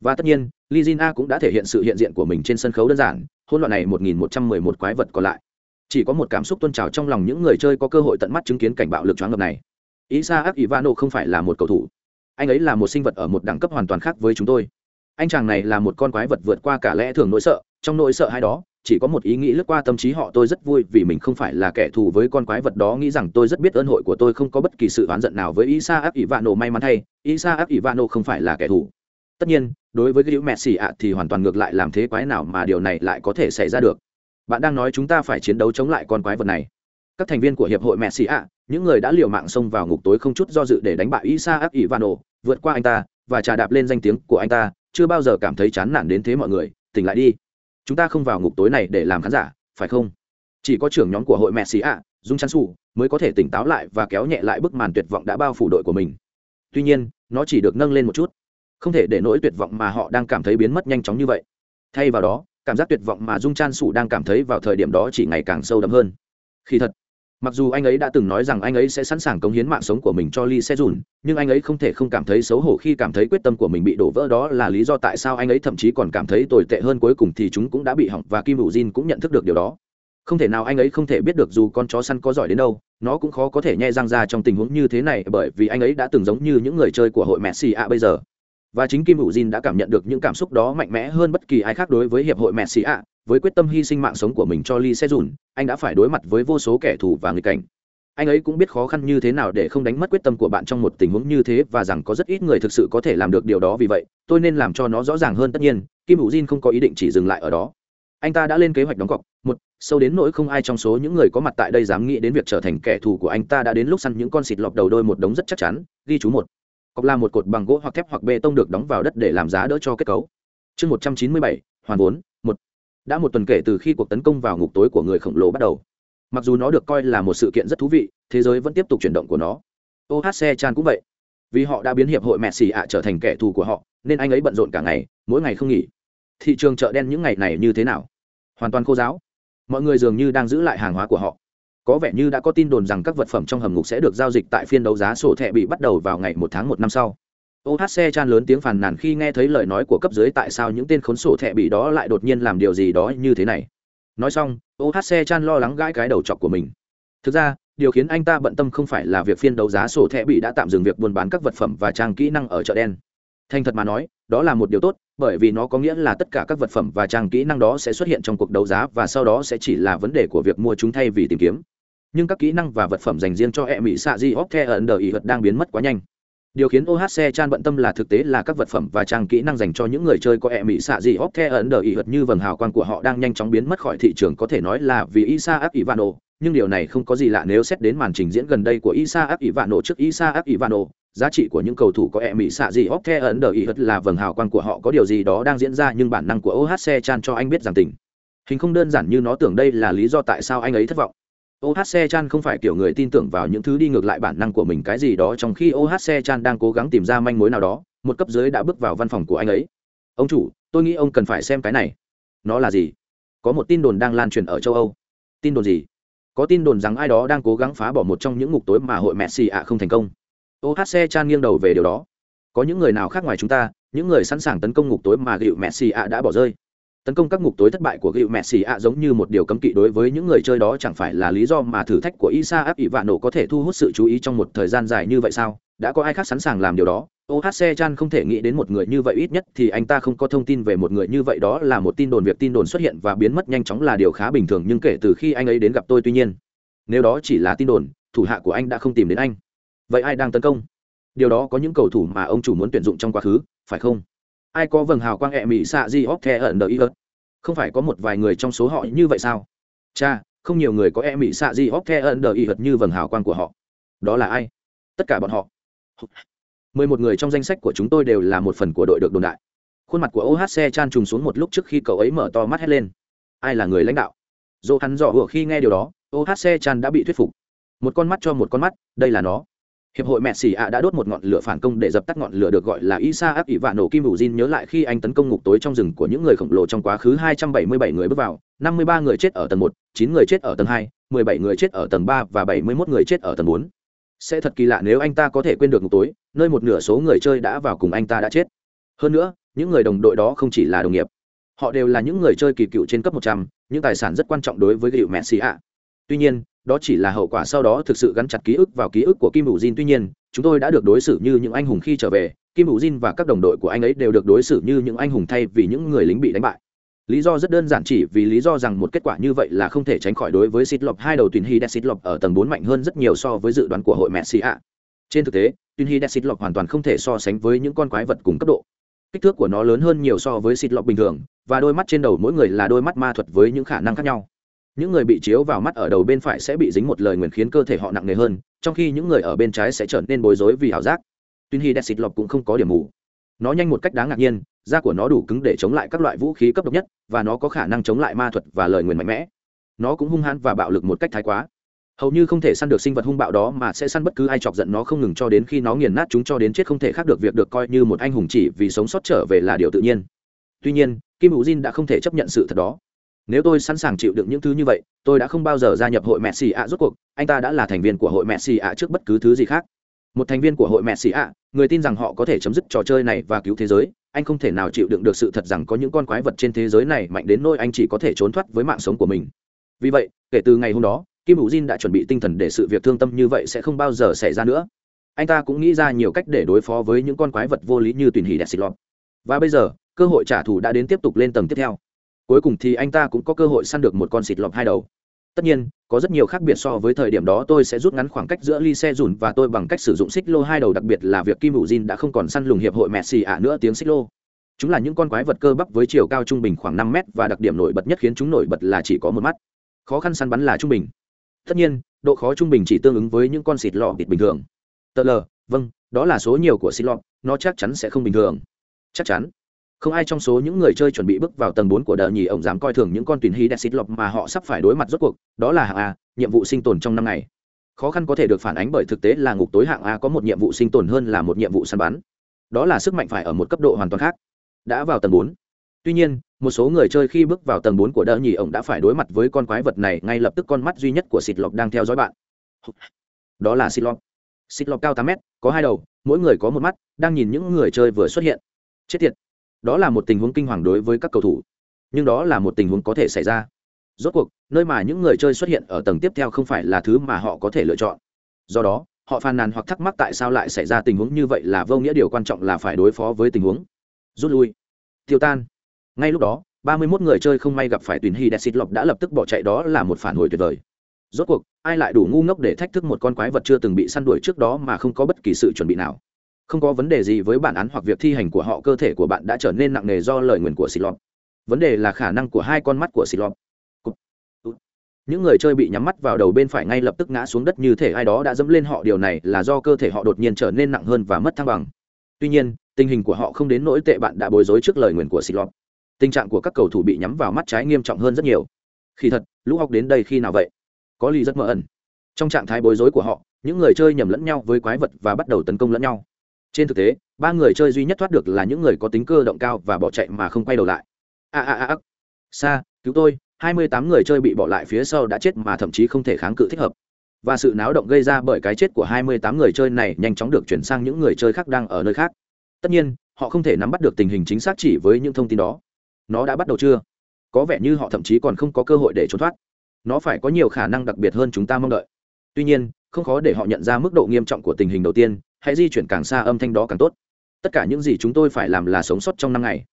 [SPEAKER 1] Và tất nhiên lizina cũng đã thể hiện sự hiện diện của mình trên sân khấu đơn giản hôn loạn này một nghìn một trăm mười một quái vật còn lại. Chỉ có một cảm xúc tôn trào trong lòng những người chơi có cơ hội tận mắt chứng kiến cảnh bạo lực choáng ngập này. Isaac ivano không phải là một cầu thủ. Anh ấy là một sinh vật ở một đẳng cấp hoàn toàn khác với chúng tôi. Anh chàng này là một con quái vật vượt qua cả lẽ thường nỗi sợ, trong nỗi sợ hai đó chỉ có một ý nghĩ lướt qua tâm trí họ tôi rất vui vì mình không phải là kẻ thù với con quái vật đó, nghĩ rằng tôi rất biết ơn hội của tôi, không có bất kỳ sự oán giận nào với isa áp ivano may mắn thay. Isa áp ivano không phải là kẻ thù. Tất nhiên, đối với cái hữu messi ạ thì hoàn toàn ngược lại làm thế quái nào mà điều này lại có thể xảy ra được. Bạn đang nói chúng ta phải chiến đấu chống lại con quái vật này. Các thành viên của hiệp hội messi ạ, những người đã liều mạng xông vào ngục tối không chút do dự để đánh bại isa áp ivano vượt qua anh ta và trà đạp lên danh tiếng của anh ta, chưa bao giờ cảm thấy chán nản đến thế mọi người. Tỉnh lại đi chúng ta không vào ngục tối này để làm khán giả, phải không? Chỉ có trưởng nhóm của hội mẹ xì ạ, dung chăn su, mới có thể tỉnh táo lại và kéo nhẹ lại bức màn tuyệt vọng đã bao phủ đội của mình. Tuy nhiên, nó chỉ được nâng lên một chút. Không thể để nỗi tuyệt vọng mà họ đang cảm thấy biến mất nhanh chóng như vậy. Thay vào đó, cảm giác tuyệt vọng mà dung chan sủ đang cảm thấy vào thời điểm đó chỉ ngày càng sâu đậm hơn. Khi thật mặc dù anh ấy đã từng nói rằng anh ấy sẽ sẵn sàng cống hiến mạng sống của mình cho lee se dùn nhưng anh ấy không thể không cảm thấy xấu hổ khi cảm thấy quyết tâm của mình bị đổ vỡ. Đó là lý do tại sao anh ấy thậm chí còn cảm thấy tồi tệ hơn cuối cùng thì chúng cũng đã bị hỏng và kim hữu jin cũng nhận thức được điều đó. Không thể nào anh ấy không thể biết được dù con chó săn có giỏi đến đâu, nó cũng khó có thể nhẹ răng ra trong tình huống như thế này bởi vì anh ấy đã từng giống như những người chơi của hội messi a bây giờ. Và chính kim hữu jin đã cảm nhận được những cảm xúc đó mạnh mẽ hơn bất kỳ ai khác đối với hiệp hội messi a với quyết tâm hy sinh mạng sống của mình cho lee se dùn anh đã phải đối mặt với vô số kẻ thù và người cảnh. Anh ấy cũng biết khó khăn như thế nào để không đánh mất quyết tâm của bạn trong một tình huống như thế và rằng có rất ít người thực sự có thể làm được điều đó vì vậy, tôi nên làm cho nó rõ ràng hơn tất nhiên, kim hữu jin không có ý định chỉ dừng lại ở đó. Anh ta đã lên kế hoạch đóng cọc, một, sâu đến nỗi không ai trong số những người có mặt tại đây dám nghĩ đến việc trở thành kẻ thù của anh ta đã đến lúc săn những con xịt lọc đầu đôi một đống rất chắc chắn, ghi chú một. Cọc là một cột bằng gỗ hoặc thép hoặc bê tông được đóng vào đất để làm giá đỡ cho kết cấu. Chương một trăm chín mươi bảy, hoàn vốn đã một tuần kể từ khi cuộc tấn công vào ngục tối của người khổng lồ bắt đầu. Mặc dù nó được coi là một sự kiện rất thú vị, thế giới vẫn tiếp tục chuyển động của nó. Ohc chan cũng vậy. Vì họ đã biến hiệp hội mẹ xì ạ trở thành kẻ thù của họ, nên anh ấy bận rộn cả ngày, mỗi ngày không nghỉ. Thị trường chợ đen những ngày này như thế nào? Hoàn toàn khô giáo. Mọi người dường như đang giữ lại hàng hóa của họ. Có vẻ như đã có tin đồn rằng các vật phẩm trong hầm ngục sẽ được giao dịch tại phiên đấu giá sổ thẻ bị bắt đầu vào ngày một tháng một năm sau ohc chan lớn tiếng phàn nàn khi nghe thấy lời nói của cấp dưới tại sao những tên khốn sổ thẹ bị đó lại đột nhiên làm điều gì đó như thế này. Nói xong ohc chan lo lắng gãi cái đầu chọc của mình. Thực ra, điều khiến anh ta bận tâm không phải là việc phiên đấu giá sổ thẹ bị đã tạm dừng việc buôn bán các vật phẩm và trang kỹ năng ở chợ đen. Thành thật mà nói, đó là một điều tốt, bởi vì nó có nghĩa là tất cả các vật phẩm và trang kỹ năng đó sẽ xuất hiện trong cuộc đấu giá và sau đó sẽ chỉ là vấn đề của việc mua chúng thay vì tìm kiếm. Nhưng các kỹ năng và vật phẩm dành riêng cho e mỹ xạ di óc the ẩn đờ ý vật đang biến mất quá nhanh điều khiến ohc chan bận tâm là thực tế là các vật phẩm và trang kỹ năng dành cho những người chơi có e mỹ xạ gì óc the ấn đờ ý hật như vầng hào quang của họ đang nhanh chóng biến mất khỏi thị trường có thể nói là vì isa áp ivano nhưng điều này không có gì lạ nếu xét đến màn trình diễn gần đây của isa áp ivano trước isa áp ivano giá trị của những cầu thủ có e mỹ xạ gì óc the ấn đờ ý hật là vầng hào quang của họ có điều gì đó đang diễn ra nhưng bản năng của ohc chan cho anh biết rằng tình hình không đơn giản như nó tưởng đây là lý do tại sao anh ấy thất vọng ohc chan không phải kiểu người tin tưởng vào những thứ đi ngược lại bản năng của mình, cái gì đó trong khi ohc chan đang cố gắng tìm ra manh mối nào đó, một cấp dưới đã bước vào văn phòng của anh ấy. Ông chủ, tôi nghĩ ông cần phải xem cái này. Nó là gì? Có một tin đồn đang lan truyền ở châu âu. Tin đồn gì? Có tin đồn rằng ai đó đang cố gắng phá bỏ một trong những ngục tối mà hội messi ạ không thành công. Ohc chan nghiêng đầu về điều đó. Có những người nào khác ngoài chúng ta, những người sẵn sàng tấn công ngục tối mà gịu messi ạ đã bỏ rơi? Tấn công các ngục tối thất bại của ghiệu mẹ xì ạ giống như một điều cấm kỵ đối với những người chơi đó chẳng phải là lý do mà thử thách của isa áp ỷ vạn nổ có thể thu hút sự chú ý trong một thời gian dài như vậy sao? Đã có ai khác sẵn sàng làm điều đó? Ohc chan không thể nghĩ đến một người như vậy ít nhất thì anh ta không có thông tin về một người như vậy đó là một tin đồn, việc tin đồn xuất hiện và biến mất nhanh chóng là điều khá bình thường nhưng kể từ khi anh ấy đến gặp tôi tuy nhiên, nếu đó chỉ là tin đồn, thủ hạ của anh đã không tìm đến anh. Vậy ai đang tấn công? Điều đó có những cầu thủ mà ông chủ muốn tuyển dụng trong quá khứ, phải không? Ai có vầng hào quang ẹ mỹ xạ di óc the ẩn đờ ý ớt? Không phải có một vài người trong số họ như vậy sao? Cha không nhiều người có ẹ mỹ xạ di óc the ẩn đờ ý ớt như vầng hào quang của họ. Đó là ai? Tất cả bọn họ. Mười một người trong danh sách của chúng tôi đều là một phần của đội được đồn đại. Khuôn mặt của ohc chan trùng xuống một lúc trước khi cậu ấy mở to mắt hét lên. Ai là người lãnh đạo? Dỗ hắn dò hùa khi nghe điều đó ohc chan đã bị thuyết phục. Một con mắt cho một con mắt, đây là nó hiệp hội mẹ xì ạ đã đốt một ngọn lửa phản công để dập tắt ngọn lửa được gọi là isa áp ỷ vạn nổ kim bù jin nhớ lại khi anh tấn công ngục tối trong rừng của những người khổng lồ trong quá khứ. 277 người bước vào 53 người chết ở tầng 1, 9 người chết ở tầng 2, 17 người chết ở tầng 3 và 71 người chết ở tầng 4. sẽ thật kỳ lạ nếu anh ta có thể quên được ngục tối nơi một nửa số người chơi đã vào cùng anh ta đã chết. Hơn nữa những người đồng đội đó không chỉ là đồng nghiệp họ đều là những người chơi kỳ cựu trên cấp 100, những tài sản rất quan trọng đối với hiệu mẹ xì ạ. Tuy nhiên đó chỉ là hậu quả sau đó thực sự gắn chặt ký ức vào ký ức của kim bù jin. Tuy nhiên, chúng tôi đã được đối xử như những anh hùng khi trở về. Kim bù jin và các đồng đội của anh ấy đều được đối xử như những anh hùng thay vì những người lính bị đánh bại. Lý do rất đơn giản chỉ vì lý do rằng một kết quả như vậy là không thể tránh khỏi đối với xịt lọc hai đầu tuyển hy đẹp xịt lọc ở tầng bốn mạnh hơn rất nhiều so với dự đoán của hội messi ạ trên thực tế, tuyển hy đẹp xịt lọc hoàn toàn không thể so sánh với những con quái vật cùng cấp độ. Kích thước của nó lớn hơn nhiều so với xịt lọc bình thường, và đôi mắt trên đầu mỗi người là đôi mắt ma thuật với những khả năng khác nhau những người bị chiếu vào mắt ở đầu bên phải sẽ bị dính một lời nguyền khiến cơ thể họ nặng nề hơn, trong khi những người ở bên trái sẽ trở nên bối rối vì ảo giác. Tuy đẹp xịt lọc cũng không có điểm mù. Nó nhanh một cách đáng ngạc nhiên, da của nó đủ cứng để chống lại các loại vũ khí cấp độc nhất, và nó có khả năng chống lại ma thuật và lời nguyền mạnh mẽ. Nó cũng hung hãn và bạo lực một cách thái quá. Hầu như không thể săn được sinh vật hung bạo đó mà sẽ săn bất cứ ai chọc giận nó không ngừng cho đến khi nó nghiền nát chúng cho đến chết không thể khác được việc được coi như một anh hùng chỉ vì sống sót trở về là điều tự nhiên. Tuy nhiên, kim hữu jin đã không thể chấp nhận sự thật đó nếu tôi sẵn sàng chịu đựng những thứ như vậy, tôi đã không bao giờ gia nhập hội mẹ xì ạ rốt cuộc. Anh ta đã là thành viên của hội mẹ xì ạ trước bất cứ thứ gì khác. Một thành viên của hội mẹ xì ạ, người tin rằng họ có thể chấm dứt trò chơi này và cứu thế giới, anh không thể nào chịu đựng được sự thật rằng có những con quái vật trên thế giới này mạnh đến nỗi anh chỉ có thể trốn thoát với mạng sống của mình. Vì vậy, kể từ ngày hôm đó, kim hữu jin đã chuẩn bị tinh thần để sự việc thương tâm như vậy sẽ không bao giờ xảy ra nữa. Anh ta cũng nghĩ ra nhiều cách để đối phó với những con quái vật vô lý như tùy hỉ đẹp xịt lọt. Và bây giờ, cơ hội trả thù đã đến tiếp tục lên tầng tiếp theo cuối cùng thì anh ta cũng có cơ hội săn được một con xịt lọc hai đầu. Tất nhiên, có rất nhiều khác biệt so với thời điểm đó, tôi sẽ rút ngắn khoảng cách giữa ly xe dùn và tôi bằng cách sử dụng xích lô hai đầu, đặc biệt là việc kim hữu jin đã không còn săn lùng hiệp hội mẹ xì ạ nữa tiếng xích lô. Chúng là những con quái vật cơ bắp với chiều cao trung bình khoảng năm mét và đặc điểm nổi bật nhất khiến chúng nổi bật là chỉ có một mắt. Khó khăn săn bắn là trung bình. Tất nhiên, độ khó trung bình chỉ tương ứng với những con xịt lọ thịt bình thường. Tờ lờ vâng đó là số nhiều của xịt lọ, nó chắc chắn sẽ không bình thường. Chắc chắn không ai trong số những người chơi chuẩn bị bước vào tầng bốn của đờ nhì ổng dám coi thường những con tuyển hy đẹp xịt lọc mà họ sắp phải đối mặt rốt cuộc, đó là hạng a, nhiệm vụ sinh tồn trong năm ngày. Khó khăn có thể được phản ánh bởi thực tế là ngục tối hạng a có một nhiệm vụ sinh tồn hơn là một nhiệm vụ săn bắn. Đó là sức mạnh phải ở một cấp độ hoàn toàn khác. Đã vào tầng bốn. Tuy nhiên, một số người chơi khi bước vào tầng bốn của đờ nhì ổng đã phải đối mặt với con quái vật này ngay lập tức con mắt duy nhất của xịt lọc đang theo dõi bạn. Đó là xịt lọc xịt lọc cao tám mét, có hai đầu, mỗi người có một mắt, đang nhìn những người chơi vừa xuất hiện. Chết tiệt đó là một tình huống kinh hoàng đối với các cầu thủ, nhưng đó là một tình huống có thể xảy ra. Rốt cuộc, nơi mà những người chơi xuất hiện ở tầng tiếp theo không phải là thứ mà họ có thể lựa chọn. Do đó, họ phàn nàn hoặc thắc mắc tại sao lại xảy ra tình huống như vậy là vô nghĩa điều quan trọng là phải đối phó với tình huống. Rút lui. Tiêu tan. Ngay lúc đó, ba mươi 31 người chơi không may gặp phải tuyển hy đẹp xịt lọc đã lập tức bỏ chạy, đó là một phản hồi tuyệt vời. Rốt cuộc, ai lại đủ ngu ngốc để thách thức một con quái vật chưa từng bị săn đuổi trước đó mà không có bất kỳ sự chuẩn bị nào? Không có vấn đề gì với bản án hoặc việc thi hành của họ, cơ thể của bạn đã trở nên nặng nề do lời nguyền của xịt lọt vấn đề là khả năng của hai con mắt của xịt lọt những người chơi bị nhắm mắt vào đầu bên phải ngay lập tức ngã xuống đất như thể ai đó đã dẫm lên họ. Điều này là do cơ thể họ đột nhiên trở nên nặng hơn và mất thăng bằng. Tuy nhiên, tình hình của họ không đến nỗi tệ bạn đã bối rối trước lời nguyền của xịt lọt tình trạng của các cầu thủ bị nhắm vào mắt trái nghiêm trọng hơn rất nhiều. Khi thật, lũ học đến đây khi nào vậy? Có ly rất mơ ẩn. Trong trạng thái bối rối của họ, những người chơi nhầm lẫn nhau với quái vật và bắt đầu tấn công lẫn nhau trên thực tế, ba người chơi duy nhất thoát được là những người có tính cơ động cao và bỏ chạy mà không quay đầu lại. A a a a. Cứu tôi, hai mươi tám người chơi bị bỏ lại phía sau đã chết mà thậm chí không thể kháng cự thích hợp. Và sự náo động gây ra bởi cái chết của hai mươi tám người chơi này nhanh chóng được chuyển sang những người chơi khác đang ở nơi khác. Tất nhiên, họ không thể nắm bắt được tình hình chính xác chỉ với những thông tin đó. Nó đã bắt đầu chưa? Có vẻ như họ thậm chí còn không có cơ hội để trốn thoát. Nó phải có nhiều khả năng đặc biệt hơn chúng ta mong đợi. Tuy nhiên, không khó để họ nhận ra mức độ nghiêm trọng của tình hình đầu tiên hãy di chuyển càng xa âm thanh đó càng tốt. Tất cả những gì chúng tôi phải làm là sống sót trong năm ngày.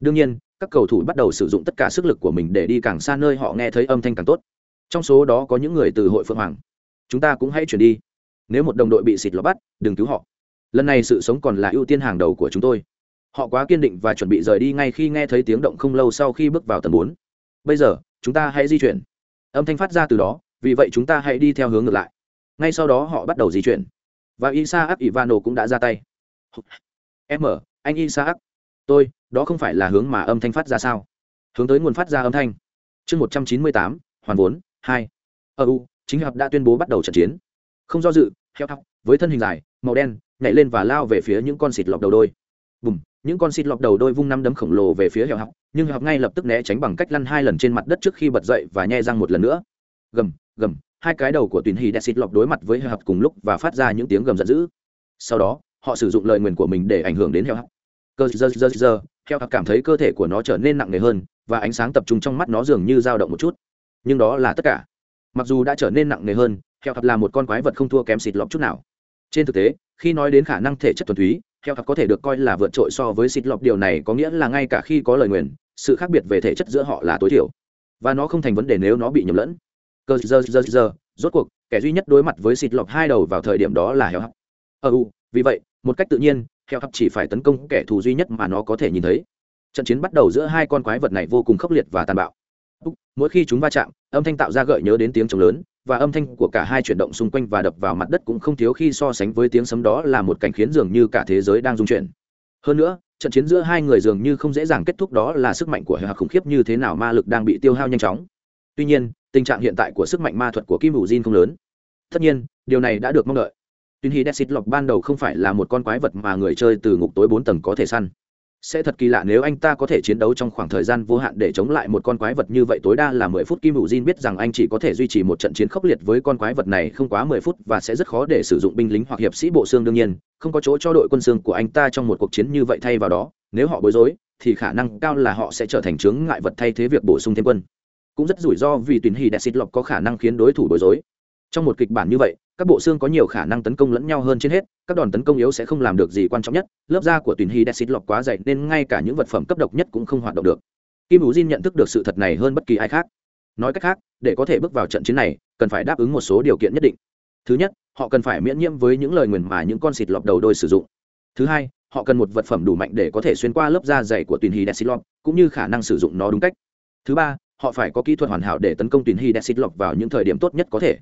[SPEAKER 1] Đương nhiên, các cầu thủ bắt đầu sử dụng tất cả sức lực của mình để đi càng xa nơi họ nghe thấy âm thanh càng tốt. Trong số đó có những người từ hội phượng hoàng. Chúng ta cũng hãy chuyển đi. Nếu một đồng đội bị xịt lọt bắt, đừng cứu họ. Lần này sự sống còn là ưu tiên hàng đầu của chúng tôi. Họ quá kiên định và chuẩn bị rời đi ngay khi nghe thấy tiếng động không lâu sau khi bước vào tầng bốn. Bây giờ, chúng ta hãy di chuyển. Âm thanh phát ra từ đó, vì vậy chúng ta hãy đi theo hướng ngược lại. Ngay sau đó họ bắt đầu di chuyển và isaac ivano cũng đã ra tay. M anh isaac. Tôi, đó không phải là hướng mà âm thanh phát ra sao? Hướng tới nguồn phát ra âm thanh. Chương một trăm chín mươi tám, hoàn vốn, hai. Ở u, chính hợp đã tuyên bố bắt đầu trận chiến. Không do dự heo thóc với thân hình dài, màu đen, nhảy lên và lao về phía những con xịt lọc đầu đôi. Bùm, những con xịt lọc đầu đôi vung năm đấm khổng lồ về phía heo học nhưng heo học ngay lập tức né tránh bằng cách lăn hai lần trên mặt đất trước khi bật dậy và nhe răng một lần nữa. Gầm gầm hai cái đầu của tuyển hì đẹp xịt lọc đối mặt với heo học cùng lúc và phát ra những tiếng gầm giận dữ. Sau đó, họ sử dụng lời nguyền của mình để ảnh hưởng đến heo học cơ giờ giờ giờ heo học cảm thấy cơ thể của nó trở nên nặng nề hơn và ánh sáng tập trung trong mắt nó dường như dao động một chút. Nhưng đó là tất cả. Mặc dù đã trở nên nặng nề hơn heo học là một con quái vật không thua kém xịt lọc chút nào. Trên thực tế, khi nói đến khả năng thể chất thuần túy heo học có thể được coi là vượt trội so với xịt lọc. Điều này có nghĩa là ngay cả khi có lời nguyền, sự khác biệt về thể chất giữa họ là tối thiểu. Và nó không thành vấn đề nếu nó bị nhầm lẫn cơ, giờ giờ giờ, rốt cuộc, kẻ duy nhất đối mặt với xịt lọc hai đầu vào thời điểm đó là heo Hấp. ờ u, vì vậy, một cách tự nhiên, heo Hấp chỉ phải tấn công kẻ thù duy nhất mà nó có thể nhìn thấy. Trận chiến bắt đầu giữa hai con quái vật này vô cùng khốc liệt và tàn bạo. Mỗi khi chúng va chạm, âm thanh tạo ra gợi nhớ đến tiếng trống lớn, và âm thanh của cả hai chuyển động xung quanh và đập vào mặt đất cũng không thiếu khi so sánh với tiếng sấm đó là một cảnh khiến dường như cả thế giới đang rung chuyển. Hơn nữa, trận chiến giữa hai người dường như không dễ dàng kết thúc đó là sức mạnh của hệ hạc khủng khiếp như thế nào ma lực đang bị tiêu hao nhanh chóng. Tuy nhiên tình trạng hiện tại của sức mạnh ma thuật của kim hữu jin không lớn. Tất nhiên, điều này đã được mong đợi. Tuy hi desit lọc ban đầu không phải là một con quái vật mà người chơi từ ngục tối bốn tầng có thể săn. Sẽ thật kỳ lạ nếu anh ta có thể chiến đấu trong khoảng thời gian vô hạn để chống lại một con quái vật như vậy tối đa là mười phút. Kim hữu jin biết rằng anh chỉ có thể duy trì một trận chiến khốc liệt với con quái vật này không quá mười phút và sẽ rất khó để sử dụng binh lính hoặc hiệp sĩ bộ xương đương nhiên, không có chỗ cho đội quân xương của anh ta trong một cuộc chiến như vậy thay vào đó. Nếu họ bối rối, thì khả năng cao là họ sẽ trở thành chướng ngại vật thay thế việc bổ sung thêm quân cũng rất rủi ro vì tuyển hì đẹp xịt lọc có khả năng khiến đối thủ bối rối. Trong một kịch bản như vậy, các bộ xương có nhiều khả năng tấn công lẫn nhau hơn trên hết, các đòn tấn công yếu sẽ không làm được gì quan trọng nhất, lớp da của tuyển hy xịt lọc quá dày nên ngay cả những vật phẩm cấp độc nhất cũng không hoạt động được. Kim ú jin nhận thức được sự thật này hơn bất kỳ ai khác. Nói cách khác, để có thể bước vào trận chiến này, cần phải đáp ứng một số điều kiện nhất định. Thứ nhất, họ cần phải miễn nhiễm với những lời nguyền mà những con xịt lọc đầu đôi sử dụng. Thứ hai, họ cần một vật phẩm đủ mạnh để có thể xuyên qua lớp da dày của tuyển hy xịt lọc, cũng như khả năng sử dụng nó đúng cách. Thứ ba họ phải có kỹ thuật hoàn hảo để tấn công tuyển hy desit lọc vào những thời điểm tốt nhất có thể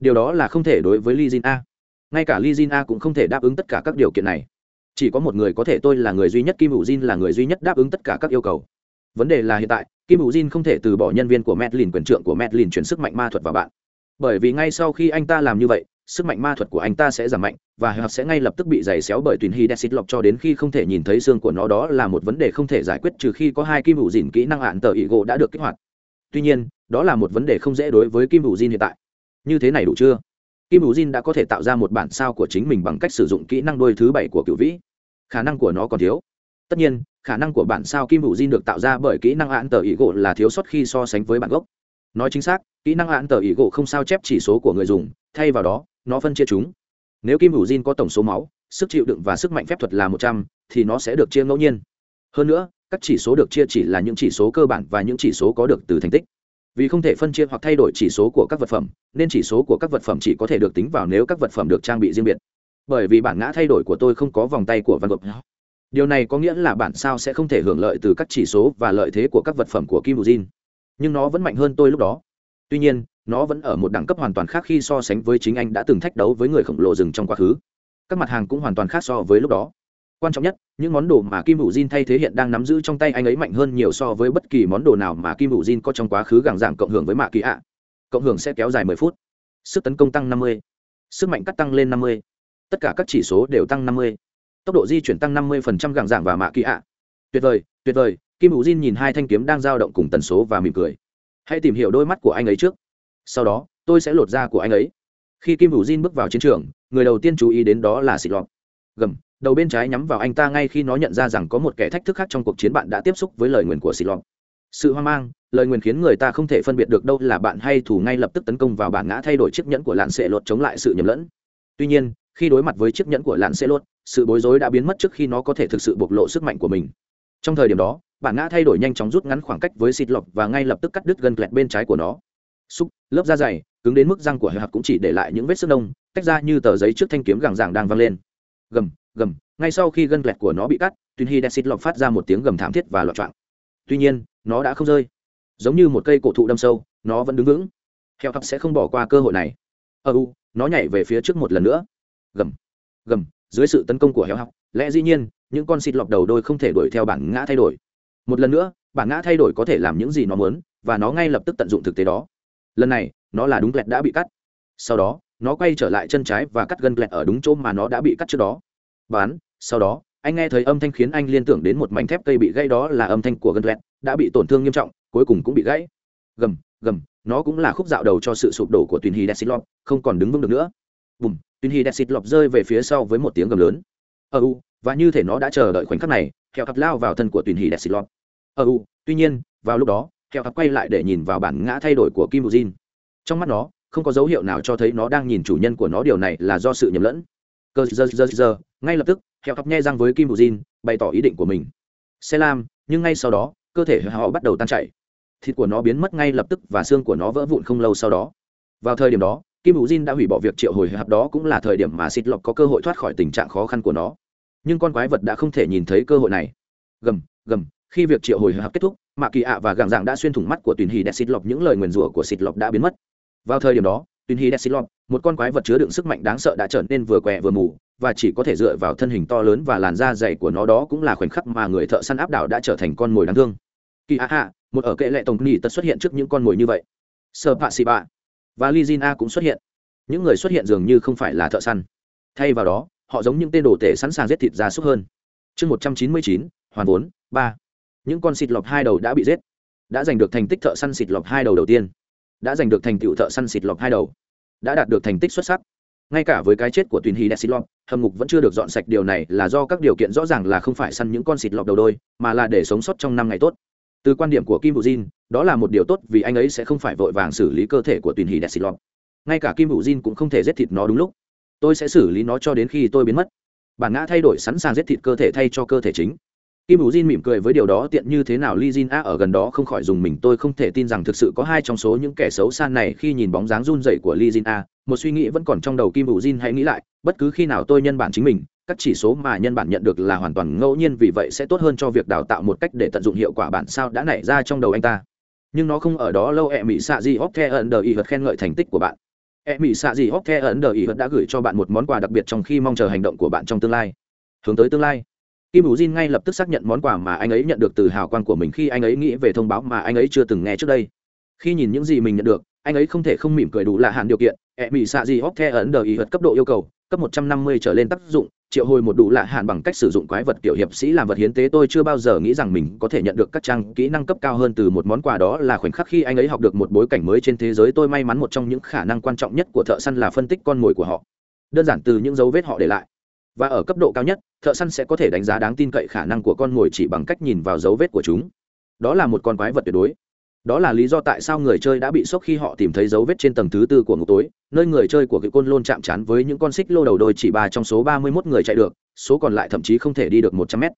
[SPEAKER 1] điều đó là không thể đối với Lizina. Jin A. Ngay cả Lizina Jin A cũng không thể đáp ứng tất cả các điều kiện này. Chỉ có một người có thể tôi là người duy nhất Kim Vũ Jin là người duy nhất đáp ứng tất cả các yêu cầu. Vấn đề là hiện tại, Kim Vũ Jin không thể từ bỏ nhân viên của Medlin quyền trưởng của Medlin chuyển sức mạnh ma thuật vào bạn. Bởi vì ngay sau khi anh ta làm như vậy, sức mạnh ma thuật của anh ta sẽ giảm mạnh và hợp sẽ ngay lập tức bị giày xéo bởi tuyển hy desit lọc cho đến khi không thể nhìn thấy xương của nó đó là một vấn đề không thể giải quyết trừ khi có hai kim hữu dìn kỹ năng hạn tờ ý gỗ đã được kích hoạt tuy nhiên, đó là một vấn đề không dễ đối với kim hữu Jin hiện tại. Như thế này đủ chưa? Kim hữu jin đã có thể tạo ra một bản sao của chính mình bằng cách sử dụng kỹ năng đôi thứ bảy của cựu vĩ. Khả năng của nó còn thiếu. Tất nhiên, khả năng của bản sao kim hữu jin được tạo ra bởi kỹ năng án tờ ý gỗ là thiếu sót khi so sánh với bản gốc. Nói chính xác, kỹ năng án tờ ý gỗ không sao chép chỉ số của người dùng, thay vào đó, nó phân chia chúng. Nếu kim hữu jin có tổng số máu, sức chịu đựng và sức mạnh phép thuật là một trăm, thì nó sẽ được chia ngẫu nhiên. Hơn nữa các chỉ số được chia chỉ là những chỉ số cơ bản và những chỉ số có được từ thành tích. Vì không thể phân chia hoặc thay đổi chỉ số của các vật phẩm, nên chỉ số của các vật phẩm chỉ có thể được tính vào nếu các vật phẩm được trang bị riêng biệt. Bởi vì bản ngã thay đổi của tôi không có vòng tay của văn gộp. Điều này có nghĩa là bản sao sẽ không thể hưởng lợi từ các chỉ số và lợi thế của các vật phẩm của kim Jin. nhưng nó vẫn mạnh hơn tôi lúc đó. Tuy nhiên, nó vẫn ở một đẳng cấp hoàn toàn khác khi so sánh với chính anh đã từng thách đấu với người khổng lồ rừng trong quá khứ. Các mặt hàng cũng hoàn toàn khác so với lúc đó quan trọng nhất, những món đồ mà kim hữu jin thay thế hiện đang nắm giữ trong tay anh ấy mạnh hơn nhiều so với bất kỳ món đồ nào mà kim hữu jin có trong quá khứ gàng giảng cộng hưởng với mạ kỳ ạ. Cộng hưởng sẽ kéo dài 10 phút. Sức tấn công tăng 50. sức mạnh cắt tăng lên 50. tất cả các chỉ số đều tăng 50. tốc độ di chuyển tăng 50% gàng giảng và mạ kỳ ạ. Tuyệt vời tuyệt vời, kim hữu jin nhìn hai thanh kiếm đang dao động cùng tần số và mỉm cười. Hãy tìm hiểu đôi mắt của anh ấy trước. Sau đó, tôi sẽ lột da của anh ấy. Khi kim hữu jin bước vào chiến trường, người đầu tiên chú ý đến đó là xịt lọt. Gầm đầu bên trái nhắm vào anh ta ngay khi nó nhận ra rằng có một kẻ thách thức khác trong cuộc chiến bạn đã tiếp xúc với lời nguyền của xịt lọt sự hoang mang lời nguyền khiến người ta không thể phân biệt được đâu là bạn hay thủ ngay lập tức tấn công vào bản ngã thay đổi chiếc nhẫn của lạn sệ lột chống lại sự nhầm lẫn. Tuy nhiên khi đối mặt với chiếc nhẫn của lạn sệ lột sự bối rối đã biến mất trước khi nó có thể thực sự bộc lộ sức mạnh của mình. Trong thời điểm đó bản ngã thay đổi nhanh chóng rút ngắn khoảng cách với xịt lọc và ngay lập tức cắt đứt gân kẹt bên trái của nó. Xúc lớp da dày cứng đến mức răng của hệ hạt cũng chỉ để lại những vết sức đông, tách ra như tờ giấy trước thanh kiếm gàng ràng đang văng lên. Gầm gầm ngay sau khi gân lẹt của nó bị cắt tuyên hy đexit lọc phát ra một tiếng gầm thảm thiết và loạn trọng tuy nhiên nó đã không rơi. Giống như một cây cổ thụ đâm sâu nó vẫn đứng vững. Heo hấp sẽ không bỏ qua cơ hội này. Ơ u nó nhảy về phía trước một lần nữa. Gầm gầm dưới sự tấn công của heo học, lẽ dĩ nhiên những con xịt lọc đầu đôi không thể đuổi theo bản ngã thay đổi. Một lần nữa bản ngã thay đổi có thể làm những gì nó muốn và nó ngay lập tức tận dụng thực tế đó. Lần này nó là đúng lẹt đã bị cắt. Sau đó nó quay trở lại chân trái và cắt gân lẹt ở đúng chỗ mà nó đã bị cắt trước đó bán sau đó anh nghe thấy âm thanh khiến anh liên tưởng đến một mảnh thép cây bị gãy đó là âm thanh của gân lẹt đã bị tổn thương nghiêm trọng cuối cùng cũng bị gãy. Gầm gầm nó cũng là khúc dạo đầu cho sự sụp đổ của tuyển hy Lop, không còn đứng vững được nữa. Bùm tuyển hy Lop rơi về phía sau với một tiếng gầm lớn. Ờ u và như thể nó đã chờ đợi khoảnh khắc này kẹo cặp lao vào thân của Tuyền hy desilop ờ u tuy nhiên vào lúc đó kẹo cặp quay lại để nhìn vào bản ngã thay đổi của kim buzin trong mắt nó không có dấu hiệu nào cho thấy nó đang nhìn chủ nhân của nó điều này là do sự nhầm lẫn. Cơ giờ giờ giờ ngay lập tức, hẹo cặp nhe răng với kim buzin bày tỏ ý định của mình. Xe lam, nhưng ngay sau đó, cơ thể họ bắt đầu tan chảy. Thịt của nó biến mất ngay lập tức và xương của nó vỡ vụn không lâu sau đó. Vào thời điểm đó, kim hữu jin đã hủy bỏ việc triệu hồi hợp đó cũng là thời điểm mà xịt lọc có cơ hội thoát khỏi tình trạng khó khăn của nó. Nhưng con quái vật đã không thể nhìn thấy cơ hội này. Gầm gầm, khi việc triệu hồi hợp kết thúc, mạ kỳ ạ và gàng dạng đã xuyên thủng mắt của tùy hì đẹp xịt lọc những lời nguyền rủa của xịt lọc đã biến mất. Vào thời điểm đó tùy hì đẹp xịt lọc một con quái vật chứa đựng sức mạnh đáng sợ đã trở nên vừa què vừa mù và chỉ có thể dựa vào thân hình to lớn và làn da dày của nó đó cũng là khoảnh khắc mà người thợ săn áp đảo đã trở thành con mồi đáng thương. Kỳ a hạ một ở kệ lệ tổng nỉ tật xuất hiện trước những con mồi như vậy. Sơ pạ xì bạ. Và lizina cũng xuất hiện. Những người xuất hiện dường như không phải là thợ săn. Thay vào đó, họ giống những tên đồ tể sẵn sàng giết thịt ra súc hơn. Chương một trăm chín mươi chín, hoàn vốn, ba. Những con xịt lọc hai đầu đã bị giết. Đã giành được thành tích thợ săn xịt lọc hai đầu đầu tiên. Đã giành được thành tựu thợ săn xịt lọc hai đầu. Đã đạt được thành tích xuất sắc ngay cả với cái chết của Tuyền hì đẹp xịt lọc hầm ngục vẫn chưa được dọn sạch điều này là do các điều kiện rõ ràng là không phải săn những con xịt lọc đầu đôi, mà là để sống sót trong năm ngày tốt. Từ quan điểm của kim bù jin, đó là một điều tốt vì anh ấy sẽ không phải vội vàng xử lý cơ thể của Tuyền hì đẹp xịt lọc ngay cả kim bù jin cũng không thể giết thịt nó đúng lúc. Tôi sẽ xử lý nó cho đến khi tôi biến mất. Bản ngã thay đổi sẵn sàng giết thịt cơ thể thay cho cơ thể chính. Kim bù jin mỉm cười với điều đó, tiện như thế nào li jin a ở gần đó không khỏi dùng mình, tôi không thể tin rằng thực sự có hai trong số những kẻ xấu xa này khi nhìn bóng dáng run dậy của li jin a một suy nghĩ vẫn còn trong đầu kim ủ jin hãy nghĩ lại, bất cứ khi nào tôi nhân bản chính mình, các chỉ số mà nhân bản nhận được là hoàn toàn ngẫu nhiên vì vậy sẽ tốt hơn cho việc đào tạo một cách để tận dụng hiệu quả bản sao đã nảy ra trong đầu anh ta. Nhưng nó không ở đó lâu ẹ mỹ xạ di hóc the ẩn đờ ý vật khen ngợi thành tích của bạn. Ẹ mỹ xạ di hóc the ẩn đờ ý vật đã gửi cho bạn một món quà đặc biệt trong khi mong chờ hành động của bạn trong tương lai. Hướng tới tương lai. Kim ủ jin ngay lập tức xác nhận món quà mà anh ấy nhận được từ hào quang của mình khi anh ấy nghĩ về thông báo mà anh ấy chưa từng nghe trước đây. Khi nhìn những gì mình nhận được, anh ấy không thể không mỉm cười đủ là hạn điều kiện E ẹ mỹ xạ gì hóc the ấn đờ ý vật cấp độ yêu cầu, cấp một trăm năm mươi trở lên tác dụng, triệu hồi một đủ lạ hạn bằng cách sử dụng quái vật tiểu hiệp sĩ làm vật hiến tế, tôi chưa bao giờ nghĩ rằng mình có thể nhận được các trang kỹ năng cấp cao hơn từ một món quà đó là khoảnh khắc khi anh ấy học được một bối cảnh mới trên thế giới, tôi may mắn một trong những khả năng quan trọng nhất của thợ săn là phân tích con mồi của họ. Đơn giản từ những dấu vết họ để lại. Và ở cấp độ cao nhất, thợ săn sẽ có thể đánh giá đáng tin cậy khả năng của con mồi chỉ bằng cách nhìn vào dấu vết của chúng. Đó là một con quái vật tuyệt đối đó là lý do tại sao người chơi đã bị sốc khi họ tìm thấy dấu vết trên tầng thứ tư của ngục tối, nơi người chơi của cái côn lôn chạm trán với những con xích lô đầu đôi chỉ ba trong số ba mươi 31 người chạy được, số còn lại thậm chí không thể đi được một trăm mét.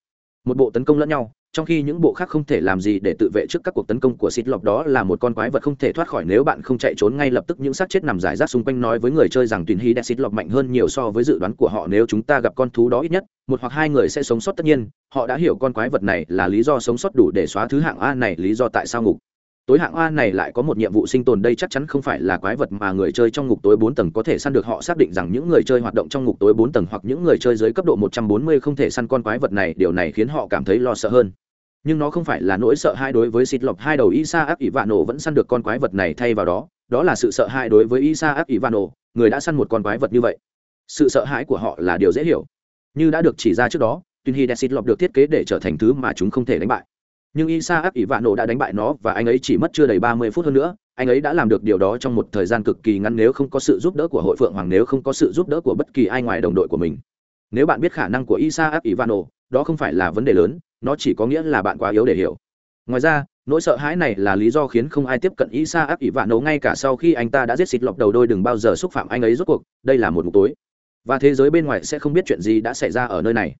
[SPEAKER 1] Một bộ tấn công lẫn nhau, trong khi những bộ khác không thể làm gì để tự vệ trước các cuộc tấn công của xịt lọc đó là một con quái vật không thể thoát khỏi nếu bạn không chạy trốn ngay lập tức những xác chết nằm rải rác xung quanh nói với người chơi rằng tuyển hy đẹp xịt lọc mạnh hơn nhiều so với dự đoán của họ nếu chúng ta gặp con thú đó ít nhất, một hoặc hai người sẽ sống sót tất nhiên, họ đã hiểu con quái vật này là lý do sống sót đủ để xóa thứ hạng a này, lý do tại sao ngục tối hạng a này lại có một nhiệm vụ sinh tồn đây chắc chắn không phải là quái vật mà người chơi trong ngục tối bốn tầng có thể săn được. Họ xác định rằng những người chơi hoạt động trong ngục tối bốn tầng hoặc những người chơi dưới cấp độ một trăm bốn mươi không thể săn con quái vật này, điều này khiến họ cảm thấy lo sợ hơn. Nhưng nó không phải là nỗi sợ hãi đối với xịt lọc hai đầu isa áp ỷ vạn nổ vẫn săn được con quái vật này thay vào đó đó là sự sợ hãi đối với isa áp ỷ vạn nổ người đã săn một con quái vật như vậy. Sự sợ hãi của họ là điều dễ hiểu. Như đã được chỉ ra trước đó tuy hi xịt lọc được thiết kế để trở thành thứ mà chúng không thể đánh bại nhưng isa ác ỷ vạn nổ đã đánh bại nó và anh ấy chỉ mất chưa đầy ba mươi phút hơn nữa. Anh ấy đã làm được điều đó trong một thời gian cực kỳ ngắn nếu không có sự giúp đỡ của hội phượng hoàng, nếu không có sự giúp đỡ của bất kỳ ai ngoài đồng đội của mình. Nếu bạn biết khả năng của isaac ivano đó không phải là vấn đề lớn, nó chỉ có nghĩa là bạn quá yếu để hiểu. Ngoài ra, nỗi sợ hãi này là lý do khiến không ai tiếp cận isaac ivano ngay cả sau khi anh ta đã giết xịt lọc đầu đôi đừng bao giờ xúc phạm anh ấy rốt cuộc. Đây là một mục tối. Và thế giới bên ngoài sẽ không biết chuyện gì đã xảy ra ở nơi này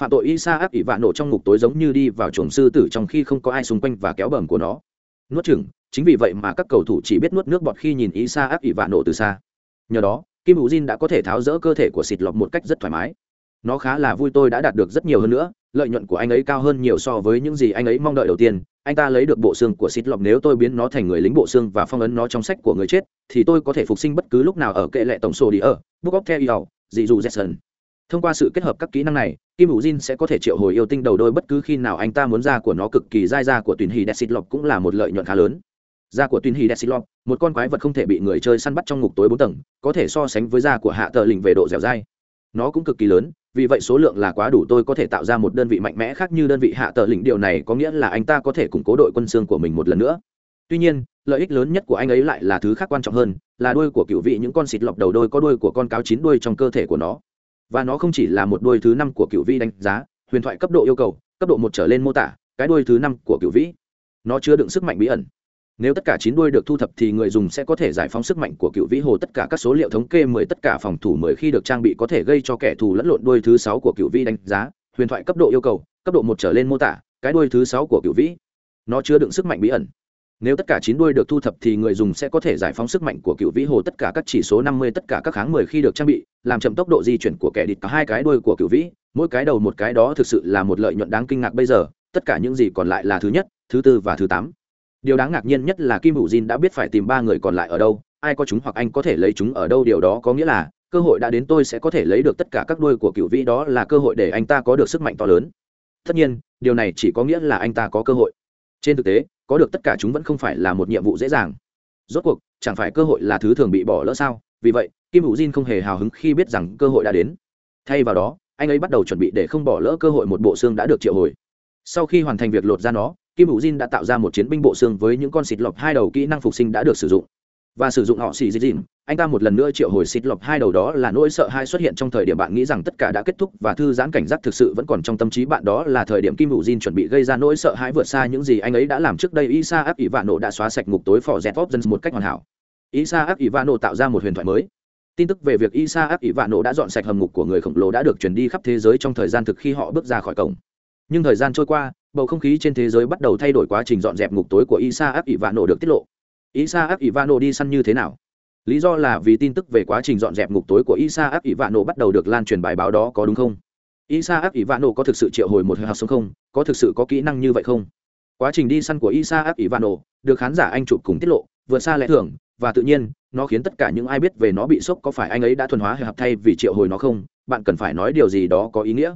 [SPEAKER 1] phạm tội isaac nổ trong ngục tối giống như đi vào chuồng sư tử trong khi không có ai xung quanh và kéo bờm của nó. Nuốt chừng chính vì vậy mà các cầu thủ chỉ biết nuốt nước bọt khi nhìn isaac nổ từ xa. Nhờ đó, kim hữu jin đã có thể tháo rỡ cơ thể của xịt lọc một cách rất thoải mái. Nó khá là vui tôi đã đạt được rất nhiều hơn nữa, lợi nhuận của anh ấy cao hơn nhiều so với những gì anh ấy mong đợi đầu tiên. Anh ta lấy được bộ xương của xịt lọc nếu tôi biến nó thành người lính bộ xương và phong ấn nó trong sách của người chết, thì tôi có thể phục sinh bất cứ lúc nào ở kệ lệ tổng sổ đi ở, book of theo yêu dị dù Jason thông qua sự kết hợp các kỹ năng này, kim hữu jin sẽ có thể triệu hồi yêu tinh đầu đôi bất cứ khi nào anh ta muốn ra của nó cực kỳ dai ra của tuyển hì đẹp xịt lọc cũng là một lợi nhuận khá lớn. Da của tuyển hì desilop một con quái vật không thể bị người chơi săn bắt trong ngục tối bốn tầng, có thể so sánh với da của hạ tờ lình về độ dẻo dai. Nó cũng cực kỳ lớn, vì vậy số lượng là quá đủ tôi có thể tạo ra một đơn vị mạnh mẽ khác như đơn vị hạ tờ lình điều này có nghĩa là anh ta có thể củng cố đội quân xương của mình một lần nữa. Tuy nhiên, lợi ích lớn nhất của anh ấy lại là thứ khác quan trọng hơn, là đuôi của cựu vị những con xịt lọc đầu đôi có đuôi của con cáo chín đuôi trong cơ thể của nó và nó không chỉ là một đôi thứ năm của cựu vĩ đánh giá, huyền thoại cấp độ yêu cầu, cấp độ một trở lên mô tả, cái đôi thứ năm của cựu vĩ. Nó chứa đựng sức mạnh bí ẩn. Nếu tất cả chín đuôi được thu thập thì người dùng sẽ có thể giải phóng sức mạnh của cựu vĩ hồ tất cả các số liệu thống kê mười tất cả phòng thủ mười khi được trang bị có thể gây cho kẻ thù lẫn lộn đuôi thứ sáu của cựu vĩ đánh giá, huyền thoại cấp độ yêu cầu, cấp độ một trở lên mô tả, cái đuôi thứ sáu của cựu vĩ. Nó chứa đựng sức mạnh bí ẩn nếu tất cả chín đuôi được thu thập thì người dùng sẽ có thể giải phóng sức mạnh của cựu vĩ hồ tất cả các chỉ số năm mươi, tất cả các kháng mười khi được trang bị, làm chậm tốc độ di chuyển của kẻ địch cả hai cái đuôi của cựu vĩ. Mỗi cái đầu một cái đó thực sự là một lợi nhuận đáng kinh ngạc bây giờ. Tất cả những gì còn lại là thứ nhất, thứ tư và thứ tám. Điều đáng ngạc nhiên nhất là kim hữu jin đã biết phải tìm ba người còn lại ở đâu. Ai có chúng hoặc anh có thể lấy chúng ở đâu? Điều đó có nghĩa là, cơ hội đã đến tôi sẽ có thể lấy được tất cả các đuôi của cựu vĩ. Đó là cơ hội để anh ta có được sức mạnh to lớn. Tất nhiên, điều này chỉ có nghĩa là anh ta có cơ hội. Trên thực tế có được tất cả chúng vẫn không phải là một nhiệm vụ dễ dàng. Rốt cuộc, chẳng phải cơ hội là thứ thường bị bỏ lỡ sao? Vì vậy, kim hữu jin không hề hào hứng khi biết rằng cơ hội đã đến. Thay vào đó, anh ấy bắt đầu chuẩn bị để không bỏ lỡ cơ hội một bộ xương đã được triệu hồi. Sau khi hoàn thành việc lột ra nó, kim hữu jin đã tạo ra một chiến binh bộ xương với những con xịt lọc hai đầu kỹ năng phục sinh đã được sử dụng và sử dụng họ xì dì dìm. Anh ta một lần nữa triệu hồi xịt lọc hai đầu đó là nỗi sợ hai xuất hiện trong thời điểm bạn nghĩ rằng tất cả đã kết thúc và thư giãn cảnh giác thực sự vẫn còn trong tâm trí bạn đó là thời điểm kim hữu jin chuẩn bị gây ra nỗi sợ hãi vượt xa những gì anh ấy đã làm trước đây. Isa áp ỷ vạn nộ đã xóa sạch ngục tối phò dẹt vóp dân một cách hoàn hảo. Isa áp ỷ vạn nộ tạo ra một huyền thoại mới. Tin tức về việc isa áp ỷ vạn nộ đã dọn sạch hầm ngục của người khổng lồ đã được truyền đi khắp thế giới trong thời gian thực khi họ bước ra khỏi cổng. Nhưng thời gian trôi qua, bầu không khí trên thế giới bắt đầu thay đổi quá trình dọn dẹp ngục tối của isa áp nổ được tiết lộ isa áp ivano đi săn như thế nào? Lý do là vì tin tức về quá trình dọn dẹp ngục tối của isa áp ivano bắt đầu được lan truyền bài báo đó có đúng không? Isa áp ivano có thực sự triệu hồi một học sống không? Có thực sự có kỹ năng như vậy không? Quá trình đi săn của isa áp ivano được khán giả anh chụp cùng tiết lộ, vượt xa lẽ thường, và tự nhiên, nó khiến tất cả những ai biết về nó bị sốc có phải anh ấy đã thuần hóa hợp thay vì triệu hồi nó không? Bạn cần phải nói điều gì đó có ý nghĩa.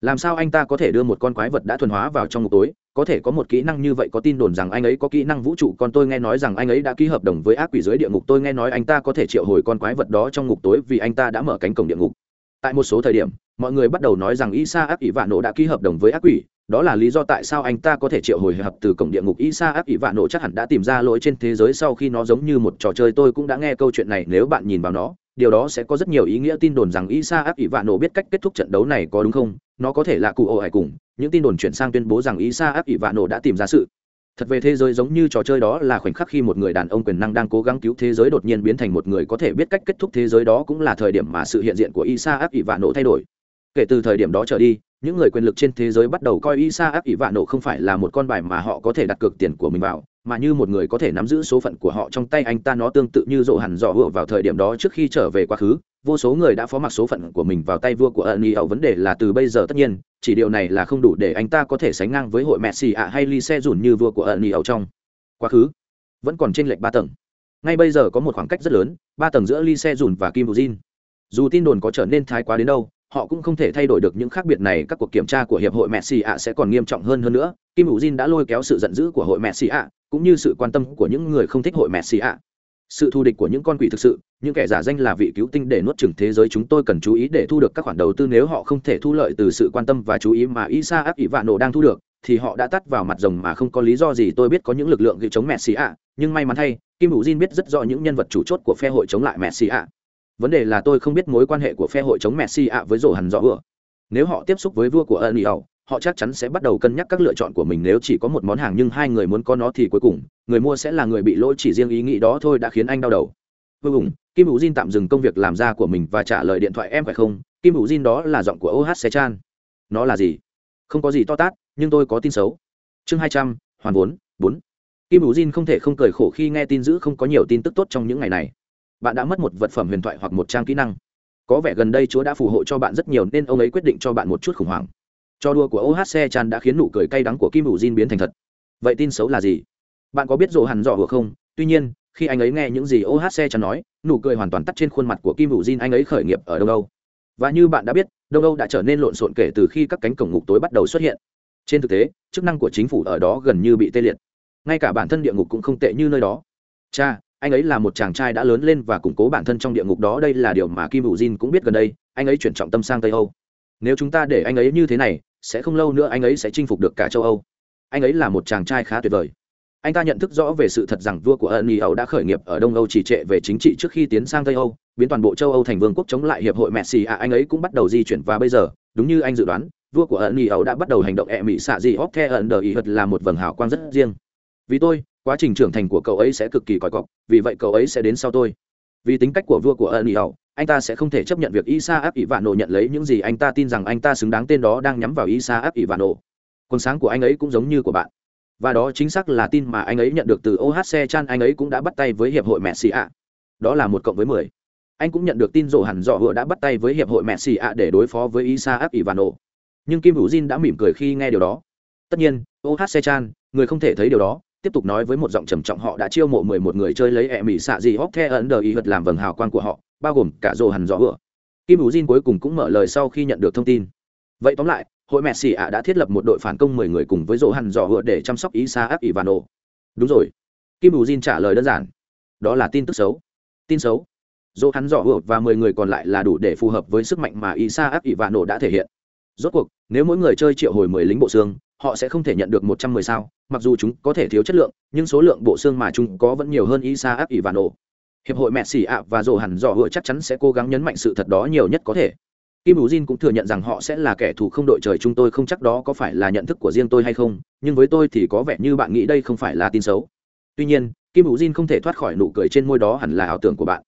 [SPEAKER 1] Làm sao anh ta có thể đưa một con quái vật đã thuần hóa vào trong ngục tối? Có thể có một kỹ năng như vậy có tin đồn rằng anh ấy có kỹ năng vũ trụ còn tôi nghe nói rằng anh ấy đã ký hợp đồng với ác quỷ dưới địa ngục, tôi nghe nói anh ta có thể triệu hồi con quái vật đó trong ngục tối vì anh ta đã mở cánh cổng địa ngục. Tại một số thời điểm, mọi người bắt đầu nói rằng isa ác ỷ vạn nộ đã ký hợp đồng với ác quỷ, đó là lý do tại sao anh ta có thể triệu hồi hợp từ cổng địa ngục. Isa ác ỷ vạn nộ chắc hẳn đã tìm ra lỗi trên thế giới, sau khi nó giống như một trò chơi, tôi cũng đã nghe câu chuyện này, nếu bạn nhìn vào nó điều đó sẽ có rất nhiều ý nghĩa tin đồn rằng isa áp ỷ vạn nổ biết cách kết thúc trận đấu này có đúng không? Nó có thể là cụ ổ hải cùng. Những tin đồn chuyển sang tuyên bố rằng isa áp ỷ vạn nổ đã tìm ra sự. Thật về thế giới giống như trò chơi đó là khoảnh khắc khi một người đàn ông quyền năng đang cố gắng cứu thế giới đột nhiên biến thành một người có thể biết cách kết thúc thế giới đó cũng là thời điểm mà sự hiện diện của isa áp ỷ vạn nổ thay đổi. Kể từ thời điểm đó trở đi, những người quyền lực trên thế giới bắt đầu coi isa áp ỷ vạn nổ không phải là một con bài mà họ có thể đặt cược tiền của mình vào mà như một người có thể nắm giữ số phận của họ trong tay anh ta nó tương tự như rộ hẳn dò hựa vào thời điểm đó trước khi trở về quá khứ, vô số người đã phó mặc số phận của mình vào tay vua của ẩn ẩu vấn đề là từ bây giờ tất nhiên, chỉ điều này là không đủ để anh ta có thể sánh ngang với hội messi ạ hay ly xe dùn như vua của ẩn ẩu trong quá khứ. Vẫn còn trên lệch ba tầng. Ngay bây giờ có một khoảng cách rất lớn, ba tầng giữa ly xe dùn và kim bù dù tin đồn có trở nên thái quá đến đâu họ cũng không thể thay đổi được những khác biệt này, các cuộc kiểm tra của hiệp hội messi ạ sẽ còn nghiêm trọng hơn hơn nữa. Kim hữu jin đã lôi kéo sự giận dữ của hội messi ạ, cũng như sự quan tâm của những người không thích hội messi ạ. Sự thù địch của những con quỷ thực sự, những kẻ giả danh là vị cứu tinh để nuốt chửng thế giới chúng tôi cần chú ý để thu được các khoản đầu tư. Nếu họ không thể thu lợi từ sự quan tâm và chú ý mà isa áp ỷ vạn nổ đang thu được, thì họ đã tắt vào mặt rồng mà không có lý do gì. Tôi biết có những lực lượng chống messi ạ, nhưng may mắn thay, kim hữu jin biết rất rõ những nhân vật chủ chốt của phe hội chống lại messi ạ vấn đề là tôi không biết mối quan hệ của phe hội chống messi ạ với rổ hẳn rõ vừa nếu họ tiếp xúc với vua của ân ẩu họ chắc chắn sẽ bắt đầu cân nhắc các lựa chọn của mình. Nếu chỉ có một món hàng nhưng hai người muốn có nó thì cuối cùng, người mua sẽ là người bị lỗi chỉ riêng ý nghĩ đó thôi đã khiến anh đau đầu. Vô cùng kim hữu jin tạm dừng công việc làm ra của mình và trả lời điện thoại em phải không? Kim hữu jin đó là giọng của oh se chan. Nó là gì? Không có gì to tát, nhưng tôi có tin xấu. Chương hai trăm, hoàn vốn, bốn. Kim hữu jin không thể không cười khổ khi nghe tin dữ không có nhiều tin tức tốt trong những ngày này bạn đã mất một vật phẩm huyền thoại hoặc một trang kỹ năng. Có vẻ gần đây chúa đã phù hộ cho bạn rất nhiều nên ông ấy quyết định cho bạn một chút khủng hoảng. Cho đua của ohc chan đã khiến nụ cười cay đắng của kim ủ jin biến thành thật. Vậy tin xấu là gì? Bạn có biết rộ hẳn dọ hoặc không? Tuy nhiên, khi anh ấy nghe những gì ohc chan nói, nụ cười hoàn toàn tắt trên khuôn mặt của kim ủ jin anh ấy khởi nghiệp ở đông âu. Và như bạn đã biết, đông âu đã trở nên lộn xộn kể từ khi các cánh cổng ngục tối bắt đầu xuất hiện. Trên thực tế, chức năng của chính phủ ở đó gần như bị tê liệt. Ngay cả bản thân địa ngục cũng không tệ như nơi đó. Cha anh ấy là một chàng trai đã lớn lên và củng cố bản thân trong địa ngục đó, đây là điều mà kim hữu jin cũng biết gần đây, anh ấy chuyển trọng tâm sang tây âu. Nếu chúng ta để anh ấy như thế này, sẽ không lâu nữa anh ấy sẽ chinh phục được cả châu âu. Anh ấy là một chàng trai khá tuyệt vời. Anh ta nhận thức rõ về sự thật rằng vua của ân y âu đã khởi nghiệp ở đông âu trì trệ về chính trị trước khi tiến sang tây âu, biến toàn bộ châu âu thành vương quốc chống lại hiệp hội messi. À anh ấy cũng bắt đầu di chuyển và bây giờ, đúng như anh dự đoán, vua của ân y âu đã bắt đầu hành động ẹ mỹ xạ gì hóc the ẩn đờ ý hật là một vầng hào quang rất riêng. Vì tôi quá trình trưởng thành của cậu ấy sẽ cực kỳ còi cọc, vì vậy cậu ấy sẽ đến sau tôi. Vì tính cách của vua của ân ý ẩu anh ta sẽ không thể chấp nhận việc isa áp ỷ vạn nổ nhận lấy những gì anh ta tin rằng anh ta xứng đáng tên đó đang nhắm vào isa áp ỷ vạn nổ quần sáng của anh ấy cũng giống như của bạn. Và đó chính xác là tin mà anh ấy nhận được từ ohc chan, anh ấy cũng đã bắt tay với hiệp hội messi ạ đó là một cộng với mười. Anh cũng nhận được tin rổ hẳn dọ hựa đã bắt tay với hiệp hội messi ạ để đối phó với isa áp ivano nhưng kim hữu jin đã mỉm cười khi nghe điều đó. Tất nhiên ohc chan, người không thể thấy điều đó tiếp tục nói với một giọng trầm trọng, họ đã chiêu mộ mười một người chơi lấy ẹ mỹ xạ gì hóc the ấn đờ ý hật làm vầng hào quang của họ, bao gồm cả Rồ hẳn dọ vừa kim hữu jin cuối cùng cũng mở lời sau khi nhận được thông tin. Vậy tóm lại, hội mẹ xỉ ạ đã thiết lập một đội phản công mười người cùng với Rồ hẳn dọ vừa để chăm sóc isa áp ivano. Đúng rồi. Kim hữu jin trả lời đơn giản. Đó là tin tức xấu. Tin xấu. Dỗ hắn dọ hựa và mười người còn lại là đủ để phù hợp với sức mạnh mà isa áp ivano đã thể hiện. Rốt cuộc, nếu mỗi người chơi triệu hồi mười lính bộ xương, họ sẽ không thể nhận được một trăm mười sao mặc dù chúng có thể thiếu chất lượng nhưng số lượng bộ xương mà chúng có vẫn nhiều hơn isa áp nổ hiệp hội mẹ xỉ ạ và rổ hẳn dò hựa chắc chắn sẽ cố gắng nhấn mạnh sự thật đó nhiều nhất có thể Kim Bú Jin cũng thừa nhận rằng họ sẽ là kẻ thù không đội trời chúng tôi không chắc đó có phải là nhận thức của riêng tôi hay không, nhưng với tôi thì có vẻ như bạn nghĩ đây không phải là tin xấu. Tuy nhiên, Kim Bú Jin không thể thoát khỏi nụ cười trên môi đó hẳn là ảo tưởng của bạn.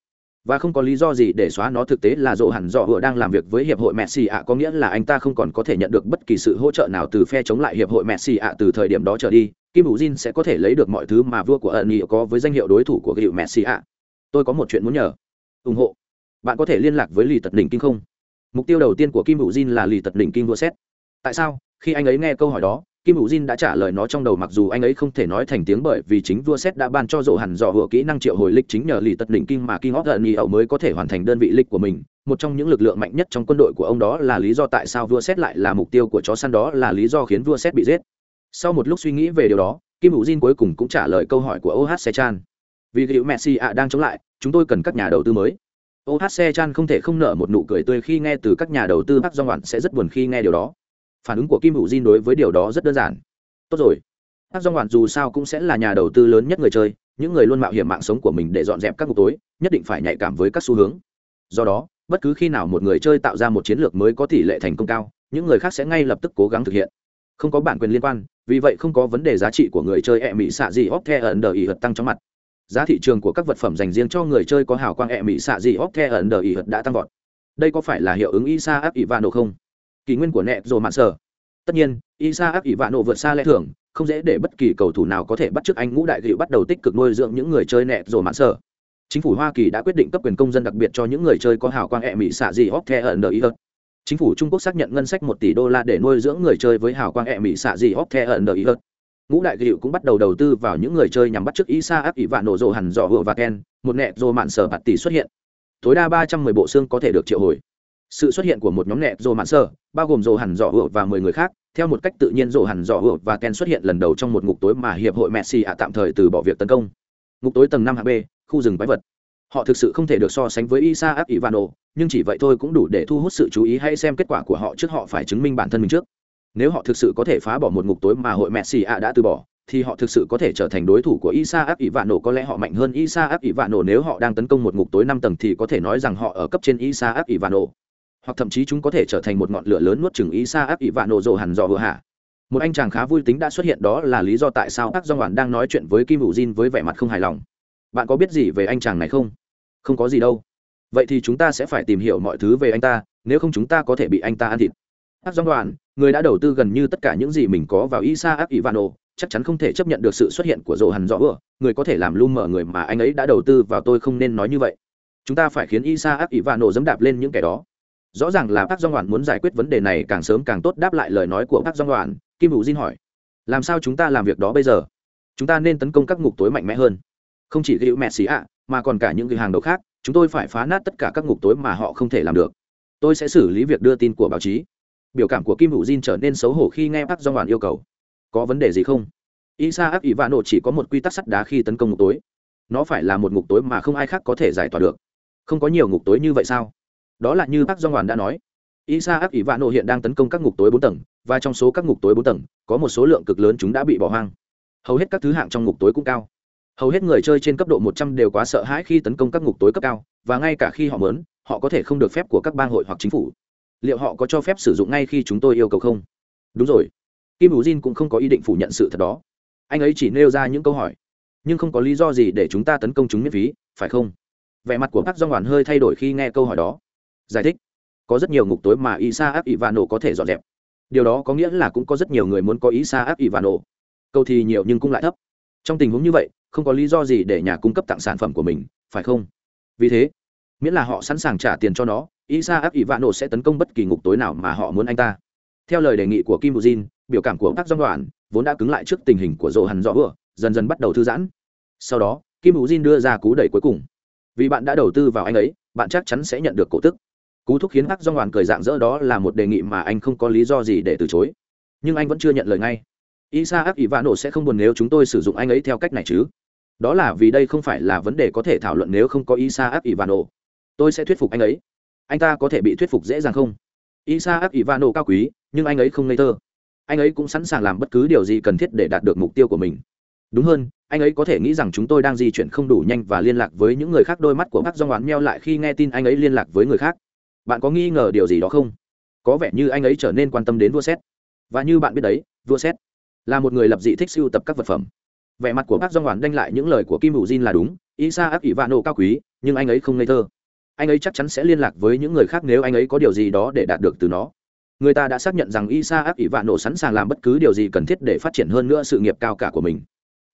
[SPEAKER 1] Và không có lý do gì để xóa nó, thực tế là dỗ hẳn dọ vừa đang làm việc với hiệp hội Messi ạ, có nghĩa là anh ta không còn có thể nhận được bất kỳ sự hỗ trợ nào từ phe chống lại hiệp hội Messi ạ từ thời điểm đó trở đi. Kim hữu Jin sẽ có thể lấy được mọi thứ mà vua của ẩn có với danh hiệu đối thủ của hiệu Messi ạ. Tôi có một chuyện muốn nhờ. ủng hộ. Bạn có thể liên lạc với lì Tật Đỉnh Kinh không? mục tiêu đầu tiên của kim hữu jin là lì tật đỉnh kinh vua xét tại sao khi anh ấy nghe câu hỏi đó kim hữu jin đã trả lời nó trong đầu mặc dù anh ấy không thể nói thành tiếng bởi vì chính vua xét đã ban cho rộ hẳn dò hựa kỹ năng triệu hồi lịch chính nhờ lì tật đỉnh kinh mà kinh óc gần nhì ẩu mới có thể hoàn thành đơn vị lịch của mình. Một trong những lực lượng mạnh nhất trong quân đội của ông đó là lý do tại sao vua xét lại là mục tiêu của chó săn đó là lý do khiến vua xét bị giết. Sau một lúc suy nghĩ về điều đó, kim hữu jin cuối cùng cũng trả lời câu hỏi của oh sechan vì hữu messi ạ đang chống lại, chúng tôi cần các nhà đầu tư mới. Ohc chan không thể không nở một nụ cười tươi khi nghe từ các nhà đầu tư bắc do ngoạn sẽ rất buồn khi nghe điều đó phản ứng của kim hữu jin đối với điều đó rất đơn giản. Tốt rồi. Hát dong ngoạn dù sao cũng sẽ là nhà đầu tư lớn nhất người chơi, những người luôn mạo hiểm mạng sống của mình để dọn dẹp các ngục tối, nhất định phải nhạy cảm với các xu hướng. Do đó, bất cứ khi nào một người chơi tạo ra một chiến lược mới có tỷ lệ thành công cao, những người khác sẽ ngay lập tức cố gắng thực hiện. Không có bản quyền liên quan, vì vậy không có vấn đề giá trị của người chơi e mỹ xạ gì óc the ẩn đờ ỉ hật tăng trong mặt. Giá thị trường của các vật phẩm dành riêng cho người chơi có hào quang e ẹ mỹ xạ gì óc the ẩn đờ ỉ hật đã tăng vọt. Đây có phải là hiệu ứng isa áp ivano không? Kỷ nguyên của nẹ rồi mạn sở. Tất nhiên isa áp nộ vượt xa lẽ thường, không dễ để bất kỳ cầu thủ nào có thể bắt chước anh ngũ đại gịu bắt đầu tích cực nuôi dưỡng những người chơi nẹ rồi mạn sở. Chính phủ hoa kỳ đã quyết định cấp quyền công dân đặc biệt cho những người chơi có hào quang ẹ mỹ xạ gì hóc the ở nơi ý chính phủ trung quốc xác nhận ngân sách một tỷ đô la để nuôi dưỡng người chơi với hào quang ẹ mỹ xạ gì hóc the ở nơi ý ngũ đại gịu cũng bắt đầu đầu tư vào những người chơi nhằm bắt chước isa áp ỷ vạn nổ rộ hẳn dò hựa và ken, một nẹ rồ mạn sở bạt tỷ xuất hiện. Tối đa ba trăm mười bộ xương có thể được triệu hồi sự xuất hiện của một nhóm nẹt rồ mạn sơ bao gồm rồ hẳn dò hựa và mười người khác. Theo một cách tự nhiên rồ hẳn dò hựa và ken xuất hiện lần đầu trong một ngục tối mà hiệp hội messi ạ tạm thời từ bỏ việc tấn công. Ngục tối tầng năm hb khu rừng quái vật. Họ thực sự không thể được so sánh với isa áp ivano nhưng chỉ vậy thôi cũng đủ để thu hút sự chú ý hay xem kết quả của họ trước họ phải chứng minh bản thân mình trước. Nếu họ thực sự có thể phá bỏ một ngục tối mà hội messi ạ đã từ bỏ, thì họ thực sự có thể trở thành đối thủ của Isa áp có lẽ họ mạnh hơn Isa áp nếu họ đang tấn công một ngục tối năm tầng thì có thể nói rằng họ ở cấp trên Isa áp hoặc thậm chí chúng có thể trở thành một ngọn lửa lớn nuốt chừng Isa áp ỷ vạn nổ rồ hẳn dò vừa hạ. Một anh chàng khá vui tính đã xuất hiện, đó là lý do tại sao ác do bạn đang nói chuyện với kim hữu jin với vẻ mặt không hài lòng. Bạn có biết gì về anh chàng này không? Không có gì đâu. Vậy thì chúng ta sẽ phải tìm hiểu mọi thứ về anh ta, nếu không chúng ta có thể bị anh ta ăn thịt. Ác do đoàn người đã đầu tư gần như tất cả những gì mình có vào isa ác ivano chắc chắn không thể chấp nhận được sự xuất hiện của rồ hằn rõ vừa. người có thể làm lu mở người mà anh ấy đã đầu tư vào, tôi không nên nói như vậy. Chúng ta phải khiến isa ác ivano dẫm đạp lên những kẻ đó rõ ràng là bác dong đoàn muốn giải quyết vấn đề này càng sớm càng tốt, đáp lại lời nói của bác dong đoàn kim hữu diên hỏi. Làm sao chúng ta làm việc đó bây giờ? Chúng ta nên tấn công các ngục tối mạnh mẽ hơn. Không chỉ hữu mẹ xì ạ, mà còn cả những người hàng đầu khác, chúng tôi phải phá nát tất cả các ngục tối mà họ không thể làm được. Tôi sẽ xử lý việc đưa tin của báo chí. Biểu cảm của kim hữu diên trở nên xấu hổ khi nghe bác dong đoàn yêu cầu. Có vấn đề gì không? Isa áp ỷ vạn nộ chỉ có một quy tắc sắt đá khi tấn công ngục tối. Nó phải là một ngục tối mà không ai khác có thể giải tỏa được. Không có nhiều ngục tối như vậy sao? Đó là như bác do đoàn đã nói. Isa ác ỷ vạn nộ hiện đang tấn công các ngục tối bốn tầng, và trong số các ngục tối bốn tầng, có một số lượng cực lớn chúng đã bị bỏ hoang. Hầu hết các thứ hạng trong ngục tối cũng cao. Hầu hết người chơi trên cấp độ một trăm đều quá sợ hãi khi tấn công các ngục tối cấp cao, và ngay cả khi họ mớn, họ có thể không được phép của các bang hội hoặc chính phủ. Liệu họ có cho phép sử dụng ngay khi chúng tôi yêu cầu không? Đúng rồi. Kim Ujin jin cũng không có ý định phủ nhận sự thật đó. Anh ấy chỉ nêu ra những câu hỏi. Nhưng không có lý do gì để chúng ta tấn công chúng miễn phí, phải không? Vẻ mặt của bác do hoàn hơi thay đổi khi nghe câu hỏi đó giải thích. Có rất nhiều ngục tối mà isa áp ivano có thể dọn dẹp. Điều đó có nghĩa là cũng có rất nhiều người muốn có isa áp ivano. Câu thì nhiều nhưng cũng lại thấp. Trong tình huống như vậy, không có lý do gì để nhà cung cấp tặng sản phẩm của mình, phải không? Vì thế, miễn là họ sẵn sàng trả tiền cho nó isa áp ivano sẽ tấn công bất kỳ ngục tối nào mà họ muốn anh ta. Theo lời đề nghị của kim bujin biểu cảm của các doanh đoàn vốn đã cứng lại trước tình hình của dỗ hẳn rõ vừa dần dần bắt đầu thư giãn. Sau đó, kim bujin đưa ra cú đẩy cuối cùng. Vì bạn đã đầu tư vào anh ấy, bạn chắc chắn sẽ nhận được cổ tức cú thúc khiến hắc do đoàn cười dạng dỡ đó là một đề nghị mà anh không có lý do gì để từ chối. Nhưng anh vẫn chưa nhận lời ngay. Isa vã nổ sẽ không buồn nếu chúng tôi sử dụng anh ấy theo cách này chứ? Đó là vì đây không phải là vấn đề có thể thảo luận nếu không có isa vã nổ. Tôi sẽ thuyết phục anh ấy. Anh ta có thể bị thuyết phục dễ dàng không? Isa vã nổ cao quý, nhưng anh ấy không ngây thơ. Anh ấy cũng sẵn sàng làm bất cứ điều gì cần thiết để đạt được mục tiêu của mình. Đúng hơn, anh ấy có thể nghĩ rằng chúng tôi đang di chuyển không đủ nhanh và liên lạc với những người khác. Đôi mắt của bác do ngoán meo lại khi nghe tin anh ấy liên lạc với người khác bạn có nghi ngờ điều gì đó không? Có vẻ như anh ấy trở nên quan tâm đến vua xét và như bạn biết đấy, vua xét là một người lập dị thích sưu tập các vật phẩm. Vẻ mặt của bác do hoàn đanh lại những lời của kim hữu jin là đúng, isa ác ỷ vạn nộ cao quý, nhưng anh ấy không ngây thơ. Anh ấy chắc chắn sẽ liên lạc với những người khác nếu anh ấy có điều gì đó để đạt được từ nó. Người ta đã xác nhận rằng isa ác ỷ vạn nộ sẵn sàng làm bất cứ điều gì cần thiết để phát triển hơn nữa sự nghiệp cao cả của mình.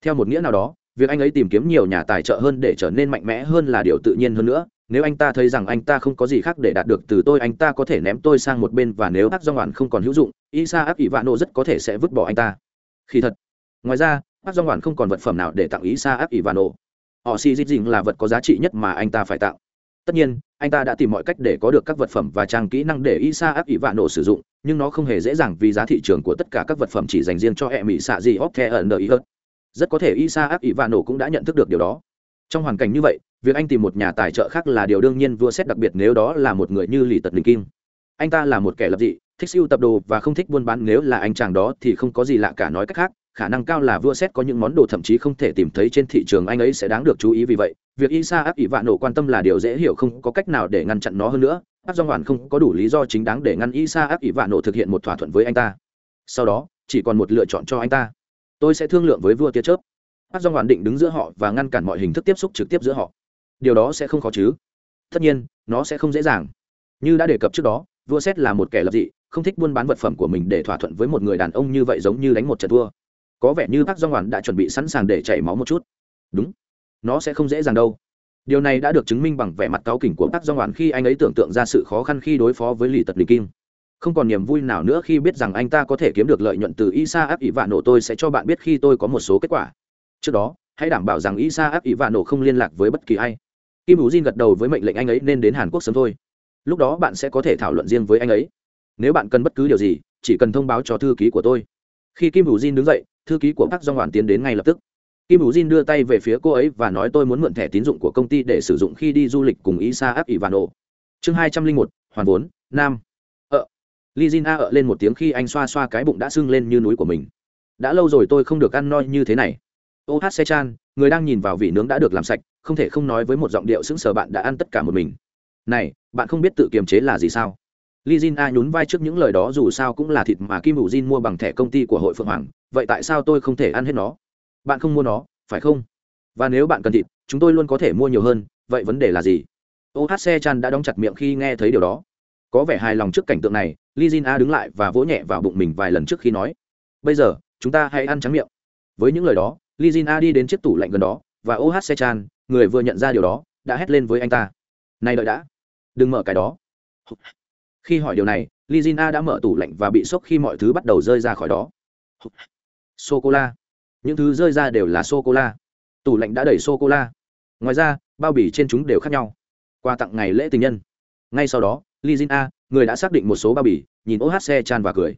[SPEAKER 1] Theo một nghĩa nào đó việc anh ấy tìm kiếm nhiều nhà tài trợ hơn để trở nên mạnh mẽ hơn là điều tự nhiên hơn nữa. Nếu anh ta thấy rằng anh ta không có gì khác để đạt được từ tôi, anh ta có thể ném tôi sang một bên và nếu ác do ngoạn không còn hữu dụng isa ác ỷ vạn nộ rất có thể sẽ vứt bỏ anh ta. Khi thật, ngoài ra ác do ngoạn không còn vật phẩm nào để tặng isa ác ỷ vạn nộ họ si dít dình là vật có giá trị nhất mà anh ta phải tặng. Tất nhiên, anh ta đã tìm mọi cách để có được các vật phẩm và trang kỹ năng để isa ác ỷ vạn nộ sử dụng, nhưng nó không hề dễ dàng vì giá thị trường của tất cả các vật phẩm chỉ dành riêng cho e mỹ xạ gì óc the ẩn đợi hơn rất có thể isa áp ỷ vạn cũng đã nhận thức được điều đó. Trong hoàn cảnh như vậy, việc anh tìm một nhà tài trợ khác là điều đương nhiên vua xét đặc biệt nếu đó là một người như lì tật đình kim. Anh ta là một kẻ lập dị, thích siêu tập đồ và không thích buôn bán, nếu là anh chàng đó thì không có gì lạ cả nói cách khác, khả năng cao là vua xét có những món đồ thậm chí không thể tìm thấy trên thị trường anh ấy sẽ đáng được chú ý vì vậy, việc isa áp ỷ vạn nổ quan tâm là điều dễ hiểu không có cách nào để ngăn chặn nó hơn nữa áp do hoàn không có đủ lý do chính đáng để ngăn isa áp ỷ vạn nổ thực hiện một thỏa thuận với anh ta. Sau đó, chỉ còn một lựa chọn cho anh ta tôi sẽ thương lượng với vua tia chớp. Áp do hoàn định đứng giữa họ và ngăn cản mọi hình thức tiếp xúc trực tiếp giữa họ. Điều đó sẽ không khó chứ. Tất nhiên, nó sẽ không dễ dàng. Như đã đề cập trước đó, vua xét là một kẻ lập dị, không thích buôn bán vật phẩm của mình để thỏa thuận với một người đàn ông như vậy giống như đánh một trận thua. Có vẻ như bác do hoàn đã chuẩn bị sẵn sàng để chảy máu một chút. Đúng. Nó sẽ không dễ dàng đâu. Điều này đã được chứng minh bằng vẻ mặt cáu kỉnh của bác do hoàn khi anh ấy tưởng tượng ra sự khó khăn khi đối phó với lì tật lì kim không còn niềm vui nào nữa khi biết rằng anh ta có thể kiếm được lợi nhuận từ isa áp ỷ vạn nổ tôi sẽ cho bạn biết khi tôi có một số kết quả. Trước đó, hãy đảm bảo rằng isa áp ỷ vạn nổ không liên lạc với bất kỳ ai. Kim hữu jin gật đầu với mệnh lệnh anh ấy nên đến hàn quốc sớm thôi. Lúc đó bạn sẽ có thể thảo luận riêng với anh ấy. Nếu bạn cần bất cứ điều gì, chỉ cần thông báo cho thư ký của tôi. Khi kim hữu jin đứng dậy, thư ký của Park do hoàn tiến đến ngay lập tức. Kim hữu jin đưa tay về phía cô ấy và nói tôi muốn mượn thẻ tín dụng của công ty để sử dụng khi đi du lịch cùng isa áp ivano chương hai trăm linh một, hoàn vốn, nam li jin a ợ lên một tiếng khi anh xoa xoa cái bụng đã sưng lên như núi của mình. Đã lâu rồi tôi không được ăn no như thế này. Ô hát xe chan, người đang nhìn vào vị nướng đã được làm sạch, không thể không nói với một giọng điệu sững sờ bạn đã ăn tất cả một mình. Này, bạn không biết tự kiềm chế là gì sao? Li jin a nhún vai trước những lời đó dù sao cũng là thịt mà kim hữu jin mua bằng thẻ công ty của hội phượng hoàng, vậy tại sao tôi không thể ăn hết nó? Bạn không mua nó, phải không? Và nếu bạn cần thịt, chúng tôi luôn có thể mua nhiều hơn, vậy vấn đề là gì? Ô hát xe chan đã đóng chặt miệng khi nghe thấy điều đó có vẻ hài lòng trước cảnh tượng này li jin a đứng lại và vỗ nhẹ vào bụng mình vài lần trước khi nói, bây giờ, chúng ta hãy ăn trắng miệng. Với những lời đó li jin a đi đến chiếc tủ lạnh gần đó, và ô hát xe chan, người vừa nhận ra điều đó, đã hét lên với anh ta, này đợi đã, đừng mở cái đó. Khi hỏi điều này li jin a đã mở tủ lạnh và bị sốc khi mọi thứ bắt đầu rơi ra khỏi đó. Sô cô la những thứ rơi ra đều là sô cô la tủ lạnh đã đầy sô cô la ngoài ra, bao bì trên chúng đều khác nhau. Qua tặng ngày lễ tình nhân. Ngay sau đó li jin a, người đã xác định một số bao bì, nhìn ohc chan và cười.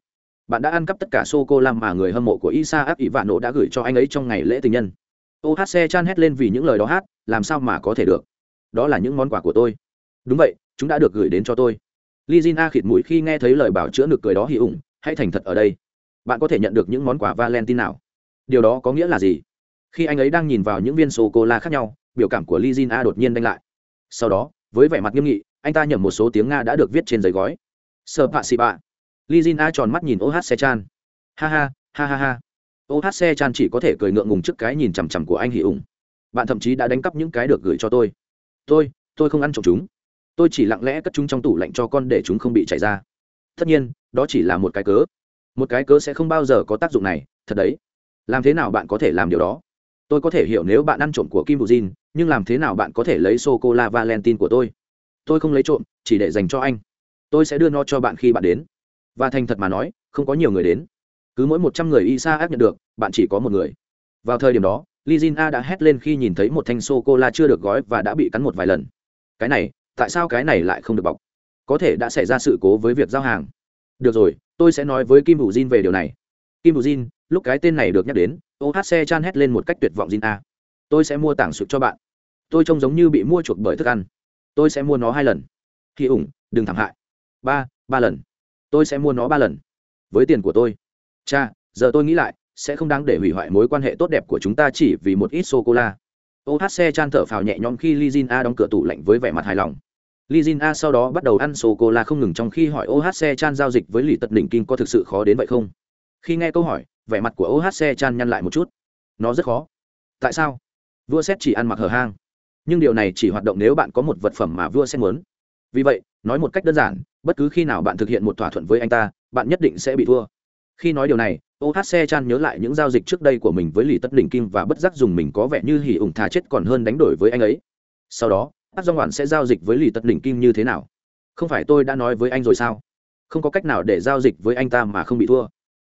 [SPEAKER 1] Bạn đã ăn cắp tất cả sô cô la mà người hâm mộ của isa áp ỷ vạn nộ đã gửi cho anh ấy trong ngày lễ tình nhân. Ohc chan hét lên vì những lời đó hát, làm sao mà có thể được? Đó là những món quà của tôi. Đúng vậy, chúng đã được gửi đến cho tôi. Li jin a khịt mũi khi nghe thấy lời bảo chữa nực cười đó hì ủng, hãy thành thật ở đây. Bạn có thể nhận được những món quà valentine nào? Điều đó có nghĩa là gì? Khi anh ấy đang nhìn vào những viên sô cô la khác nhau, biểu cảm của li jin a đột nhiên đanh lại. Sau đó, với vẻ mặt nghiêm nghị anh ta nhẩm một số tiếng nga đã được viết trên giấy gói. Sơ pạ xì bạ. Li jin a tròn mắt nhìn ô hát xe chan. Ha ha ha ha ha. Ô hát xe chan chỉ có thể cười ngượng ngùng trước cái nhìn chằm chằm của anh hỉ ủng bạn thậm chí đã đánh cắp những cái được gửi cho tôi. Tôi tôi không ăn trộm chúng. Tôi chỉ lặng lẽ cất chúng trong tủ lạnh cho con để chúng không bị chảy ra. Tất nhiên, đó chỉ là một cái cớ. Một cái cớ sẽ không bao giờ có tác dụng này, thật đấy. Làm thế nào bạn có thể làm điều đó? Tôi có thể hiểu nếu bạn ăn trộm của kim bù jin, nhưng làm thế nào bạn có thể lấy sô cô la valentine của tôi? Tôi không lấy trộm, chỉ để dành cho anh. Tôi sẽ đưa nó cho bạn khi bạn đến. Và thành thật mà nói, không có nhiều người đến. Cứ mỗi một trăm người isa nhận được, bạn chỉ có một người. Vào thời điểm đó li jin a đã hét lên khi nhìn thấy một thanh sô cô la chưa được gói và đã bị cắn một vài lần. Cái này, tại sao cái này lại không được bọc? Có thể đã xảy ra sự cố với việc giao hàng. Được rồi, tôi sẽ nói với kim bù jin về điều này. Kim bù jin, lúc cái tên này được nhắc đến ohc chan hét lên một cách tuyệt vọng jin a tôi sẽ mua tảng sụp cho bạn. Tôi trông giống như bị mua chuộc bởi thức ăn tôi sẽ mua nó hai lần. Khi ủng, đừng thảm hại. Ba ba lần. Tôi sẽ mua nó ba lần. Với tiền của tôi. Cha, giờ tôi nghĩ lại, sẽ không đáng để hủy hoại mối quan hệ tốt đẹp của chúng ta chỉ vì một ít sô cô la ohc chan thở phào nhẹ nhõm khi li jin a đóng cửa tủ lạnh với vẻ mặt hài lòng. Li jin a sau đó bắt đầu ăn sô cô la không ngừng trong khi hỏi ohc chan giao dịch với lì tật đỉnh kinh có thực sự khó đến vậy không? Khi nghe câu hỏi, vẻ mặt của ohc chan nhăn lại một chút. Nó rất khó. Tại sao? Vua xét chỉ ăn mặc hở hang nhưng điều này chỉ hoạt động nếu bạn có một vật phẩm mà vua sẽ muốn. Vì vậy, nói một cách đơn giản, bất cứ khi nào bạn thực hiện một thỏa thuận với anh ta, bạn nhất định sẽ bị thua. Khi nói điều này ohc chan nhớ lại những giao dịch trước đây của mình với lì tất đỉnh kim và bất giác dùng mình có vẻ như hỉ ủng thà chết còn hơn đánh đổi với anh ấy. Sau đó hát dong hoàn sẽ giao dịch với lì tất đỉnh kim như thế nào? Không phải tôi đã nói với anh rồi sao? Không có cách nào để giao dịch với anh ta mà không bị thua.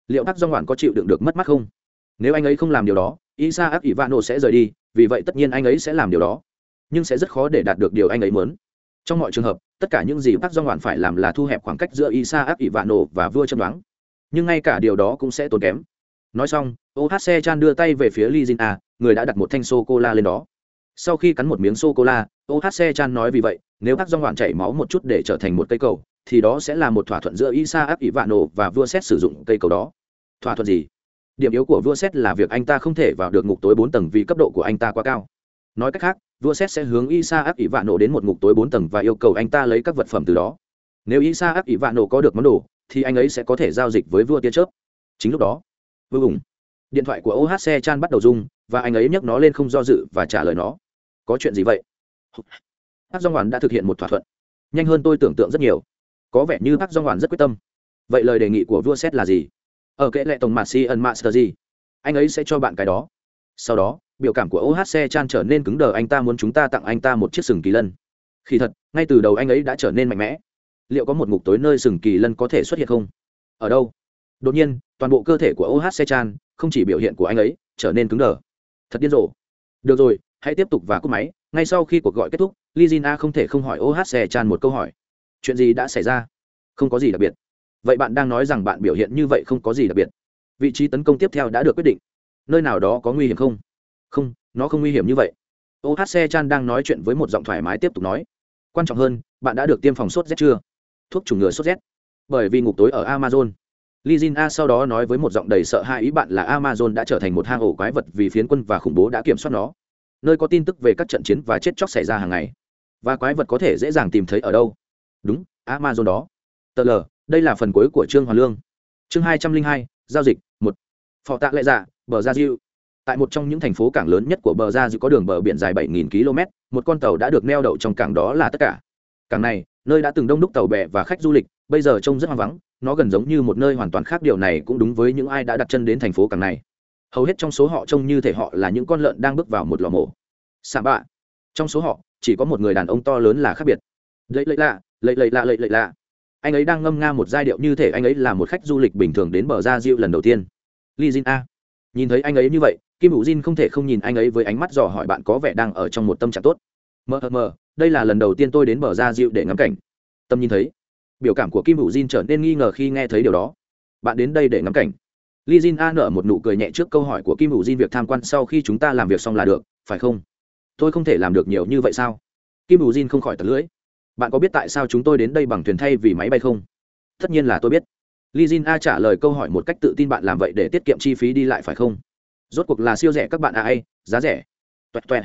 [SPEAKER 1] Liệu hát dong hoàn có chịu đựng được mất mát không? Nếu anh ấy không làm điều đó isa áp ivano sẽ rời đi, vì vậy tất nhiên anh ấy sẽ làm điều đó nhưng sẽ rất khó để đạt được điều anh ấy muốn. Trong mọi trường hợp tất cả những gì bác do ngoạn phải làm là thu hẹp khoảng cách giữa isa áp Nổ và vua chân đoán. Nhưng ngay cả điều đó cũng sẽ tốn kém. Nói xong ohc chan đưa tay về phía Lizina, jin a người đã đặt một thanh sô cô la lên đó. Sau khi cắn một miếng sô cô la ohc chan nói vì vậy nếu bác do ngoạn chảy máu một chút để trở thành một cây cầu thì đó sẽ là một thỏa thuận giữa isa áp Nổ và vua xét sử dụng cây cầu đó. Thỏa thuận gì? Điểm yếu của vua xét là việc anh ta không thể vào được ngục tối bốn tầng vì cấp độ của anh ta quá cao nói cách khác, vua xét sẽ hướng isa áp ỷ vạn nổ đến một ngục tối bốn tầng và yêu cầu anh ta lấy các vật phẩm từ đó. Nếu isa áp ỷ vạn nổ có được món đồ, thì anh ấy sẽ có thể giao dịch với vua tia chớp. Chính lúc đó vô cùng điện thoại của ohc chan bắt đầu rung, và anh ấy nhấc nó lên không do dự và trả lời nó. Có chuyện gì vậy? Hát dong hoàn đã thực hiện một thỏa thuận. Nhanh hơn tôi tưởng tượng rất nhiều. Có vẻ như hát dong hoàn rất quyết tâm. Vậy lời đề nghị của vua xét là gì? Ở kệ lệ tổng mạt si ẩn sơ gì? Anh ấy sẽ cho bạn cái đó. Sau đó biểu cảm của ohc chan trở nên cứng đờ, anh ta muốn chúng ta tặng anh ta một chiếc sừng kỳ lân. Khi thật, ngay từ đầu anh ấy đã trở nên mạnh mẽ. Liệu có một ngục tối nơi sừng kỳ lân có thể xuất hiện không? Ở đâu? Đột nhiên, toàn bộ cơ thể của ohc chan không chỉ biểu hiện của anh ấy, trở nên cứng đờ. Thật điên rồ. Được rồi, hãy tiếp tục và cúp máy. Ngay sau khi cuộc gọi kết thúc lizina không thể không hỏi ohc chan một câu hỏi. Chuyện gì đã xảy ra? Không có gì đặc biệt. Vậy bạn đang nói rằng bạn biểu hiện như vậy không có gì đặc biệt. Vị trí tấn công tiếp theo đã được quyết định. Nơi nào đó có nguy hiểm không? Không nó không nguy hiểm như vậy ohc chan đang nói chuyện với một giọng thoải mái tiếp tục nói quan trọng hơn bạn đã được tiêm phòng sốt rét chưa thuốc chủng ngừa sốt rét. bởi vì ngục tối ở amazon Lizin A sau đó nói với một giọng đầy sợ hãi ý bạn là Amazon đã trở thành một hang ổ quái vật vì phiến quân và khủng bố đã kiểm soát nó. Nơi có tin tức về các trận chiến và chết chóc xảy ra hàng ngày. Và quái vật có thể dễ dàng tìm thấy ở đâu? Đúng, Amazon đó. Tờ lờ, đây là phần cuối của chương Hoàn Lương. Chương hai trăm linh hai, giao dịch, một. Phò tạ lệ dạ, bờ ra diệu. Tại một trong những thành phố cảng lớn nhất của bờ ra dự có đường bờ biển dài 7.000 km, một con tàu đã được neo đậu trong cảng đó là tất cả. Cảng này, nơi đã từng đông đúc tàu bè và khách du lịch, bây giờ trông rất hoang vắng, nó gần giống như một nơi hoàn toàn khác điều này cũng đúng với những ai đã đặt chân đến thành phố cảng này. Hầu hết trong số họ trông như thể họ là những con lợn đang bước vào một lò mổ. Xạ bạ. Trong số họ chỉ có một người đàn ông to lớn là khác biệt. Lệ lệ lạ lệ lệ lạ lệ lệ lạ. Anh ấy đang ngâm nga một giai điệu như thể anh ấy là một khách du lịch bình thường đến bờ ra diệu lần đầu tiên. Li jin a. Nhìn thấy anh ấy như vậy kim hữu jin không thể không nhìn anh ấy với ánh mắt dò hỏi bạn có vẻ đang ở trong một tâm trạng tốt. Mờ mờ đây là lần đầu tiên tôi đến bờ ra diệu để ngắm cảnh. Tâm nhìn thấy, biểu cảm của kim hữu jin trở nên nghi ngờ khi nghe thấy điều đó. Bạn đến đây để ngắm cảnh. Li jin a nở một nụ cười nhẹ trước câu hỏi của kim hữu jin việc tham quan sau khi chúng ta làm việc xong là được, phải không? Tôi không thể làm được nhiều như vậy sao? Kim hữu jin không khỏi tật lưỡi. Bạn có biết tại sao chúng tôi đến đây bằng thuyền thay vì máy bay không? Tất nhiên là tôi biết. Li jin a trả lời câu hỏi một cách tự tin bạn làm vậy để tiết kiệm chi phí đi lại phải không? Rốt cuộc là siêu rẻ các bạn à? ai giá rẻ toẹt toẹt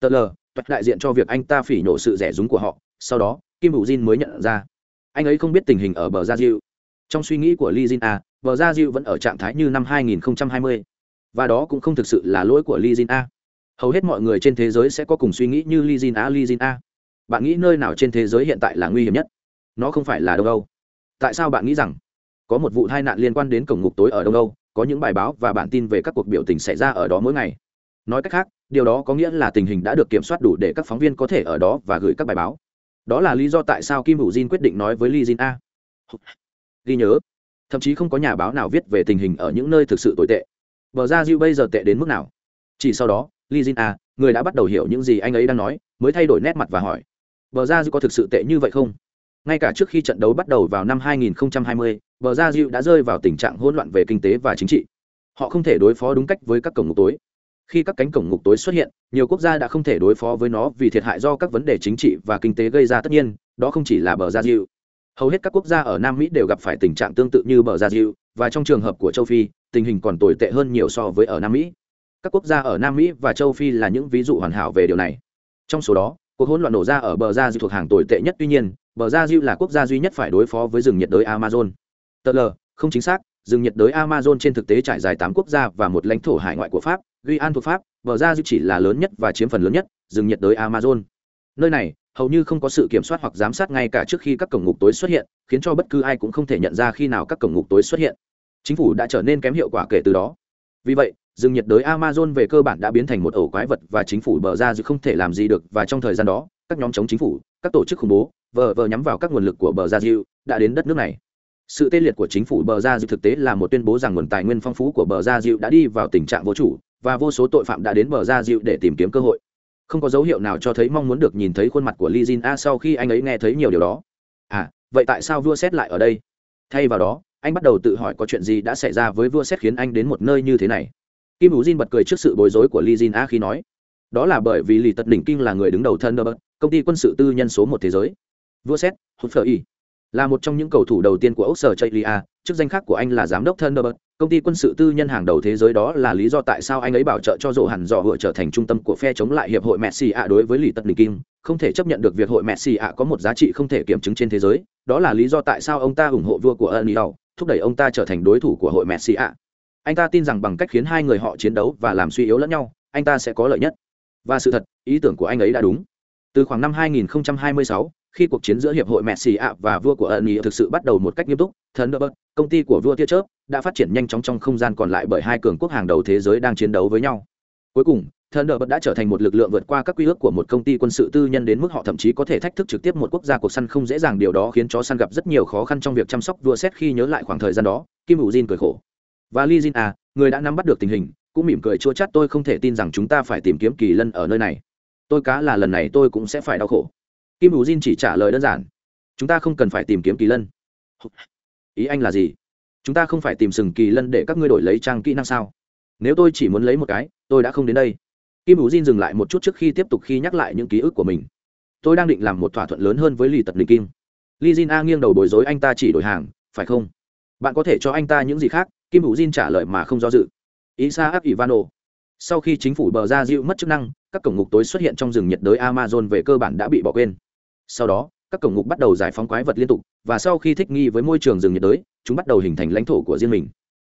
[SPEAKER 1] tờ lờ toẹt đại diện cho việc anh ta phỉ nhổ sự rẻ rúng của họ sau đó kim hữu jin mới nhận ra anh ấy không biết tình hình ở bờ gia diệu trong suy nghĩ của Lee Jin A, bờ gia diệu vẫn ở trạng thái như năm 2020. và đó cũng không thực sự là lỗi của Lee Jin A. hầu hết mọi người trên thế giới sẽ có cùng suy nghĩ như Lee Jin A. Lee Jin A. bạn nghĩ nơi nào trên thế giới hiện tại là nguy hiểm nhất nó không phải là đông âu tại sao bạn nghĩ rằng có một vụ tai nạn liên quan đến cổng ngục tối ở đông âu có những bài báo và bản tin về các cuộc biểu tình xảy ra ở đó mỗi ngày. Nói cách khác điều đó có nghĩa là tình hình đã được kiểm soát đủ để các phóng viên có thể ở đó và gửi các bài báo. Đó là lý do tại sao kim hữu jin quyết định nói với Lee jin a. Ghi nhớ thậm chí không có nhà báo nào viết về tình hình ở những nơi thực sự tồi tệ. Bờ ra diêu bây giờ tệ đến mức nào? Chỉ sau đó Lee jin a người đã bắt đầu hiểu những gì anh ấy đang nói mới thay đổi nét mặt và hỏi bờ ra diêu có thực sự tệ như vậy không? Ngay cả trước khi trận đấu bắt đầu vào năm 2020, bờ ra diệu đã rơi vào tình trạng hỗn loạn về kinh tế và chính trị. Họ không thể đối phó đúng cách với các cổng ngục tối. Khi các cánh cổng ngục tối xuất hiện, nhiều quốc gia đã không thể đối phó với nó vì thiệt hại do các vấn đề chính trị và kinh tế gây ra. Tất nhiên, đó không chỉ là bờ gia diệu. Hầu hết các quốc gia ở nam mỹ đều gặp phải tình trạng tương tự như bờ gia diệu, và trong trường hợp của châu phi, tình hình còn tồi tệ hơn nhiều so với ở nam mỹ. Các quốc gia ở nam mỹ và châu phi là những ví dụ hoàn hảo về điều này. Trong số đó, cuộc hỗn loạn nổ ra ở bờ gia diệu thuộc hàng tồi tệ nhất. Tuy nhiên, bờ gia diệu là quốc gia duy nhất phải đối phó với rừng nhiệt đới amazon tờ l không chính xác rừng nhiệt đới amazon trên thực tế trải dài tám quốc gia và một lãnh thổ hải ngoại của pháp Guyana thuộc Pháp, bờ ra duy chỉ là lớn nhất và chiếm phần lớn nhất, rừng nhiệt đới Amazon. Nơi này hầu như không có sự kiểm soát hoặc giám sát ngay cả trước khi các cổng ngục tối xuất hiện, khiến cho bất cứ ai cũng không thể nhận ra khi nào các cổng ngục tối xuất hiện. Chính phủ đã trở nên kém hiệu quả kể từ đó. Vì vậy, rừng nhiệt đới Amazon về cơ bản đã biến thành một ổ quái vật và chính phủ bờ ra không thể làm gì được và trong thời gian đó, các nhóm chống chính phủ, các tổ chức khủng bố, vờ vờ nhắm vào các nguồn lực của bờ ra đã đến đất nước này sự tê liệt của chính phủ bờ ra dịu thực tế là một tuyên bố rằng nguồn tài nguyên phong phú của bờ ra dịu đã đi vào tình trạng vô chủ và vô số tội phạm đã đến bờ ra dịu để tìm kiếm cơ hội không có dấu hiệu nào cho thấy mong muốn được nhìn thấy khuôn mặt của Lee Jin A sau khi anh ấy nghe thấy nhiều điều đó. À, vậy tại sao vua xét lại ở đây? Thay vào đó, anh bắt đầu tự hỏi có chuyện gì đã xảy ra với vua xét khiến anh đến một nơi như thế này. Kim Vũ Jin bật cười trước sự bối rối của Lee Jin A khi nói, đó là bởi vì Lý Tật Đỉnh Kinh là người đứng đầu Thunderbird, công ty quân sự tư nhân số một thế giới. Vua xét, hụt phở y, là một trong những cầu thủ đầu tiên của Úc Sở Chaylia, chức danh khác của anh là giám đốc Thunderbird, công ty quân sự tư nhân hàng đầu thế giới đó là lý do tại sao anh ấy bảo trợ cho rộ hẳn dò hựa trở thành trung tâm của phe chống lại hiệp hội messi ạ đối với lì tật đình kim không thể chấp nhận được việc hội messi ạ có một giá trị không thể kiểm chứng trên thế giới. Đó là lý do tại sao ông ta ủng hộ vua của ân thúc đẩy ông ta trở thành đối thủ của hội messi ạ anh ta tin rằng bằng cách khiến hai người họ chiến đấu và làm suy yếu lẫn nhau anh ta sẽ có lợi nhất. Và sự thật ý tưởng của anh ấy đã đúng. Từ khoảng năm 2026, khi cuộc chiến giữa hiệp hội Messi ạ và vua của ân thực sự bắt đầu một cách nghiêm túc, Thunderbird, công ty của vua tia chớp, đã phát triển nhanh chóng trong không gian còn lại bởi hai cường quốc hàng đầu thế giới đang chiến đấu với nhau. Cuối cùng, Thunderbird đã trở thành một lực lượng vượt qua các quy ước của một công ty quân sự tư nhân đến mức họ thậm chí có thể thách thức trực tiếp một quốc gia cuộc săn không dễ dàng điều đó khiến chó săn gặp rất nhiều khó khăn trong việc chăm sóc vua xét khi nhớ lại khoảng thời gian đó. Kim Vũ Jin cười khổ. Và Lee Jin à, người đã nắm bắt được tình hình, cũng mỉm cười chua chát tôi không thể tin rằng chúng ta phải tìm kiếm kỳ lân ở nơi này. Tôi cá là lần này tôi cũng sẽ phải đau khổ. Kim Vũ Jin chỉ trả lời đơn giản. Chúng ta không cần phải tìm kiếm kỳ lân. Ý anh là gì? chúng ta không phải tìm sừng kỳ lân để các ngươi đổi lấy trang kỹ năng sao? Nếu tôi chỉ muốn lấy một cái, tôi đã không đến đây. Kim hữu jin dừng lại một chút trước khi tiếp tục khi nhắc lại những ký ức của mình. Tôi đang định làm một thỏa thuận lớn hơn với lì tật đình kim. Li jin a nghiêng đầu bối rối anh ta chỉ đổi hàng, phải không? Bạn có thể cho anh ta những gì khác? Kim hữu jin trả lời mà không do dự. Isaac ivano. Sau khi chính phủ bờ ra dịu mất chức năng, các cổng ngục tối xuất hiện trong rừng nhiệt đới amazon về cơ bản đã bị bỏ quên sau đó các cổng ngục bắt đầu giải phóng quái vật liên tục và sau khi thích nghi với môi trường rừng nhiệt đới chúng bắt đầu hình thành lãnh thổ của riêng mình.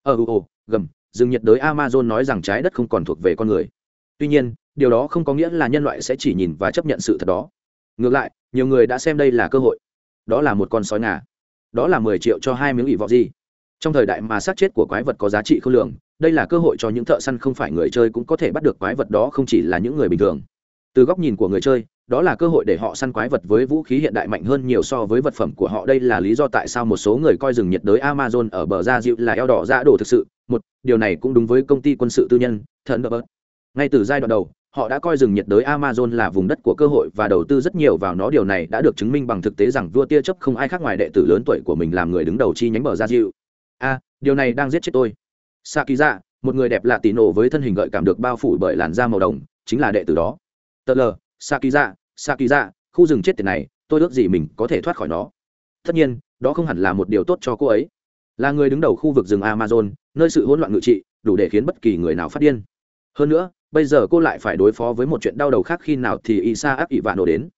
[SPEAKER 1] Ở ờ, ừ, uu gầm rừng nhiệt đới amazon nói rằng trái đất không còn thuộc về con người. Tuy nhiên điều đó không có nghĩa là nhân loại sẽ chỉ nhìn và chấp nhận sự thật đó. Ngược lại nhiều người đã xem đây là cơ hội. Đó là một con sói ngà. Đó là mười triệu cho hai miếng ỷ vọ gì. Trong thời đại mà xác chết của quái vật có giá trị không lường đây là cơ hội cho những thợ săn không phải người chơi cũng có thể bắt được quái vật đó không chỉ là những người bình thường. Từ góc nhìn của người chơi đó là cơ hội để họ săn quái vật với vũ khí hiện đại mạnh hơn nhiều so với vật phẩm của họ. Đây là lý do tại sao một số người coi rừng nhiệt đới amazon ở bờ gia dịu là eo đỏ ra đồ thực sự. Một, điều này cũng đúng với công ty quân sự tư nhân thần đỡ ngay từ giai đoạn đầu, họ đã coi rừng nhiệt đới amazon là vùng đất của cơ hội và đầu tư rất nhiều vào nó. Điều này đã được chứng minh bằng thực tế rằng vua tia chấp không ai khác ngoài đệ tử lớn tuổi của mình làm người đứng đầu chi nhánh bờ gia dịu. A, điều này đang giết chết tôi. Sa ký một người đẹp lạ tỉ nổ với thân hình gợi cảm được bao phủ bởi làn da màu đồng, chính là đệ tử đó. Tờ lờ sa ký dạ sa ký dạ khu rừng chết tiệt này, tôi ước gì mình có thể thoát khỏi nó. Tất nhiên, đó không hẳn là một điều tốt cho cô ấy. Là người đứng đầu khu vực rừng amazon, nơi sự hỗn loạn ngự trị, đủ để khiến bất kỳ người nào phát điên. Hơn nữa, bây giờ cô lại phải đối phó với một chuyện đau đầu khác khi nào thì isa áp ỵ vạn đồ đến.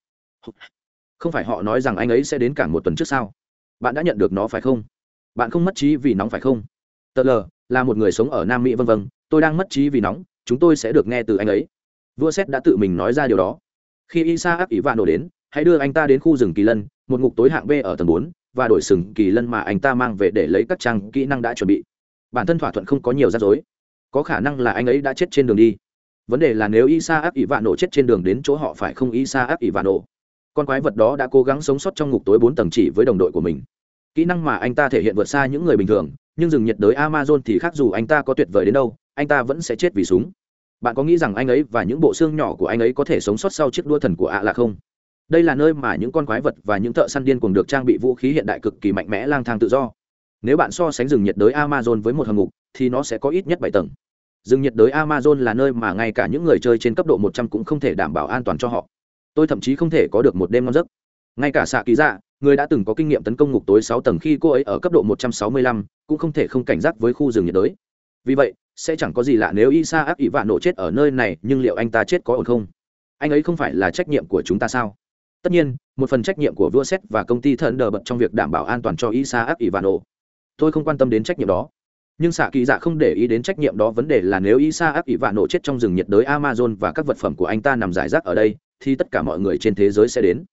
[SPEAKER 1] Không phải họ nói rằng anh ấy sẽ đến cả một tuần trước sao? Bạn đã nhận được nó phải không? Bạn không mất trí vì nóng phải không? Tờ lờ, là một người sống ở nam mỹ, vân vân. Tôi đang mất trí vì nóng, chúng tôi sẽ được nghe từ anh ấy. Vua xét đã tự mình nói ra điều đó khi isa áp ý vạn nổ đến, hãy đưa anh ta đến khu rừng kỳ lân, một ngục tối hạng b ở tầng bốn, và đổi sừng kỳ lân mà anh ta mang về để lấy các trang kỹ năng đã chuẩn bị. Bản thân thỏa thuận không có nhiều rắc rối. Có khả năng là anh ấy đã chết trên đường đi. Vấn đề là nếu isa áp ỷ vạn nổ chết trên đường đến chỗ họ phải không isa áp ỷ vạn nổ? Con quái vật đó đã cố gắng sống sót trong ngục tối bốn tầng chỉ với đồng đội của mình. Kỹ năng mà anh ta thể hiện vượt xa những người bình thường, nhưng rừng nhiệt đới amazon thì khác dù anh ta có tuyệt vời đến đâu, anh ta vẫn sẽ chết vì súng bạn có nghĩ rằng anh ấy và những bộ xương nhỏ của anh ấy có thể sống sót sau chiếc đua thần của ạ là không? Đây là nơi mà những con quái vật và những thợ săn điên cùng được trang bị vũ khí hiện đại cực kỳ mạnh mẽ lang thang tự do. Nếu bạn so sánh rừng nhiệt đới amazon với một hầm ngục, thì nó sẽ có ít nhất bảy tầng. Rừng nhiệt đới amazon là nơi mà ngay cả những người chơi trên cấp độ một trăm cũng không thể đảm bảo an toàn cho họ. Tôi thậm chí không thể có được một đêm ngon giấc. Ngay cả xạ ký dạ người đã từng có kinh nghiệm tấn công ngục tối sáu tầng khi cô ấy ở cấp độ một trăm sáu mươi lăm, cũng không thể không cảnh giác với khu rừng nhiệt đới. Vì vậy sẽ chẳng có gì lạ nếu isa ác ỷ vạn nổ chết ở nơi này, nhưng liệu anh ta chết có ổn không? Anh ấy không phải là trách nhiệm của chúng ta sao? Tất nhiên, một phần trách nhiệm của vua xét và công ty thần đờ bật trong việc đảm bảo an toàn cho isa ác ỷ vạn nổ. Tôi không quan tâm đến trách nhiệm đó. Nhưng xạ kỳ dạ không để ý đến trách nhiệm đó, vấn đề là nếu isa ác ỷ vạn nổ chết trong rừng nhiệt đới amazon và các vật phẩm của anh ta nằm giải rác ở đây, thì tất cả mọi người trên thế giới sẽ đến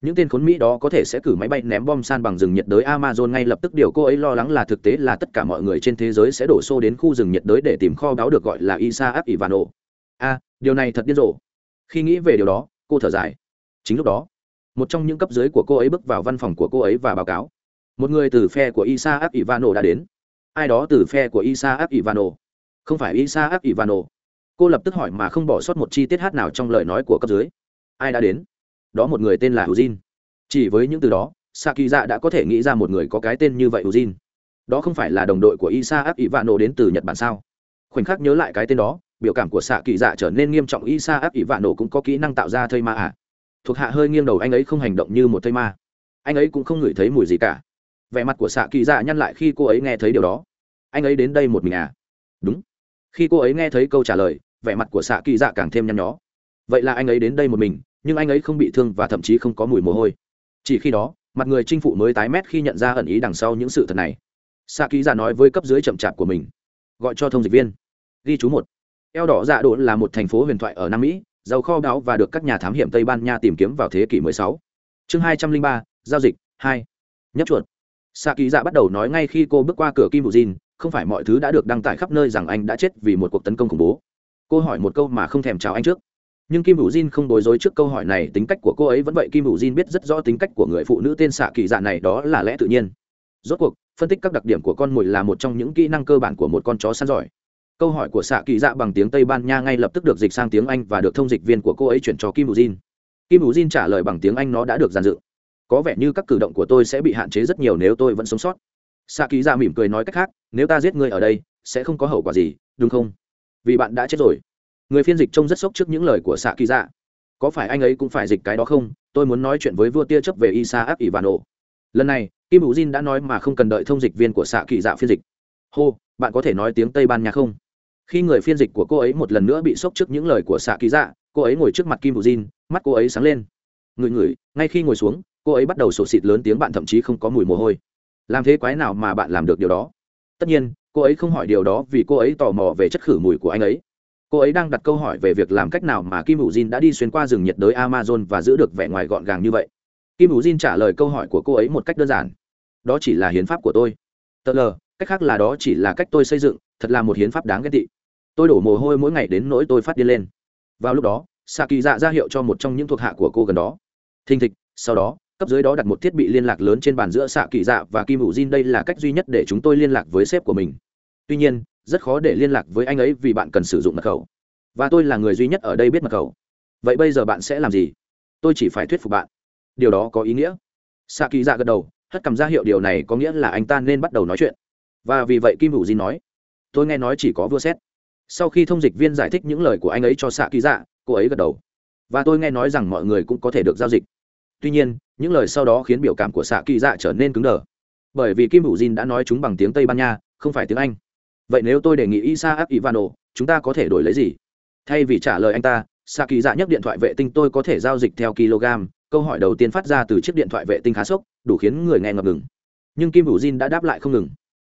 [SPEAKER 1] những tên khốn mỹ đó có thể sẽ cử máy bay ném bom san bằng rừng nhiệt đới amazon ngay lập tức. Điều cô ấy lo lắng là thực tế là tất cả mọi người trên thế giới sẽ đổ xô đến khu rừng nhiệt đới để tìm kho báu được gọi là isaac ivano a à, điều này thật điên rồ. Khi nghĩ về điều đó, cô thở dài. Chính lúc đó, một trong những cấp dưới của cô ấy bước vào văn phòng của cô ấy và báo cáo. Một người từ phe của isaac ivano đã đến. Ai đó từ phe của isaac ivano không phải isaac ivano cô lập tức hỏi mà không bỏ sót một chi tiết hát nào trong lời nói của cấp dưới. Ai đã đến? Đó một người tên là Ujin. Chỉ với những từ đó, Saki Dạ đã có thể nghĩ ra một người có cái tên như vậy Ujin. Đó không phải là đồng đội của Isaac Ivano đến từ Nhật Bản sao? Khoảnh khắc nhớ lại cái tên đó, biểu cảm của Saki Dạ trở nên nghiêm trọng Isaac Ivano cũng có kỹ năng tạo ra thây ma à? Thuộc hạ hơi nghiêng đầu anh ấy không hành động như một thây ma. Anh ấy cũng không ngửi thấy mùi gì cả. Vẻ mặt của Saki Dạ nhăn lại khi cô ấy nghe thấy điều đó. Anh ấy đến đây một mình à? Đúng. Khi cô ấy nghe thấy câu trả lời, vẻ mặt của Saki Dạ càng thêm nhăn nhó. Vậy là anh ấy đến đây một mình, nhưng anh ấy không bị thương và thậm chí không có mùi mồ hôi. Chỉ khi đó mặt người chinh phụ mới tái mét khi nhận ra ẩn ý đằng sau những sự thật này. Sa ký giả nói với cấp dưới chậm chạp của mình gọi cho thông dịch viên. Ghi chú một. Eo đỏ dạ độ là một thành phố huyền thoại ở nam mỹ giàu kho báu và được các nhà thám hiểm tây ban nha tìm kiếm vào thế kỷ 16. chương 203, giao dịch 2. nhấp chuột. Sa ký dạ bắt đầu nói ngay khi cô bước qua cửa kim bù jin không phải mọi thứ đã được đăng tải khắp nơi rằng anh đã chết vì một cuộc tấn công khủng bố. Cô hỏi một câu mà không thèm chào anh trước nhưng kim hữu jin không bối rối trước câu hỏi này, tính cách của cô ấy vẫn vậy. Kim hữu jin biết rất rõ tính cách của người phụ nữ tên xạ kỳ dạ này, đó là lẽ tự nhiên. Rốt cuộc, phân tích các đặc điểm của con mồi là một trong những kỹ năng cơ bản của một con chó săn giỏi. Câu hỏi của xạ kỳ dạ bằng tiếng tây ban nha ngay lập tức được dịch sang tiếng anh và được thông dịch viên của cô ấy chuyển cho kim hữu jin. Kim hữu jin trả lời bằng tiếng anh, nó đã được giàn dựng. Có vẻ như các cử động của tôi sẽ bị hạn chế rất nhiều nếu tôi vẫn sống sót. Xạ kỳ dạ mỉm cười nói cách khác, nếu ta giết người ở đây, sẽ không có hậu quả gì, đúng không? Vì bạn đã chết rồi người phiên dịch trông rất sốc trước những lời của xạ kỳ dạ. Có phải anh ấy cũng phải dịch cái đó không? Tôi muốn nói chuyện với vua tia chấp về Isa Abi Bano. lần này, kim hữu jin đã nói mà không cần đợi thông dịch viên của xạ kỳ dạ phiên dịch. Hô, bạn có thể nói tiếng tây ban nha không? Khi người phiên dịch của cô ấy một lần nữa bị sốc trước những lời của xạ kỳ dạ cô ấy ngồi trước mặt kim hữu jin, mắt cô ấy sáng lên. Ngửi ngửi, ngay khi ngồi xuống, cô ấy bắt đầu sổ xịt lớn tiếng bạn thậm chí không có mùi mồ hôi. Làm thế quái nào mà bạn làm được điều đó? Tất nhiên, cô ấy không hỏi điều đó vì cô ấy tò mò về chất khử mùi của anh ấy cô ấy đang đặt câu hỏi về việc làm cách nào mà kim hữu jin đã đi xuyên qua rừng nhiệt đới amazon và giữ được vẻ ngoài gọn gàng như vậy. Kim hữu jin trả lời câu hỏi của cô ấy một cách đơn giản. Đó chỉ là hiến pháp của tôi. Tờ lờ, cách khác là đó chỉ là cách tôi xây dựng, thật là một hiến pháp đáng ghét tị. Tôi đổ mồ hôi mỗi ngày đến nỗi tôi phát điên lên. Vào lúc đó xạ kỳ dạ ra hiệu cho một trong những thuộc hạ của cô gần đó. Thình thịch, sau đó, cấp dưới đó đặt một thiết bị liên lạc lớn trên bàn giữa xạ kỳ dạ và kim hữu jin. Đây là cách duy nhất để chúng tôi liên lạc với sếp của mình. Tuy nhiên rất khó để liên lạc với anh ấy vì bạn cần sử dụng mật khẩu. Và tôi là người duy nhất ở đây biết mật khẩu. Vậy bây giờ bạn sẽ làm gì? Tôi chỉ phải thuyết phục bạn. Điều đó có ý nghĩa. Xạ kỳ dạ gật đầu, hất cầm ra hiệu điều này có nghĩa là anh ta nên bắt đầu nói chuyện. Và vì vậy kim hữu jin nói, tôi nghe nói chỉ có vua xét. Sau khi thông dịch viên giải thích những lời của anh ấy cho xạ kỳ dạ cô ấy gật đầu. Và tôi nghe nói rằng mọi người cũng có thể được giao dịch. Tuy nhiên, những lời sau đó khiến biểu cảm của xạ kỳ dạ trở nên cứng đờ. Bởi vì kim hữu jin đã nói chúng bằng tiếng tây ban nha, không phải tiếng anh vậy nếu tôi đề nghị isa áp ivano, chúng ta có thể đổi lấy gì? Thay vì trả lời anh ta xạ kỳ dạ nhấc điện thoại vệ tinh tôi có thể giao dịch theo kg câu hỏi đầu tiên phát ra từ chiếc điện thoại vệ tinh khá sốc, đủ khiến người nghe ngập ngừng. Nhưng kim hữu jin đã đáp lại không ngừng.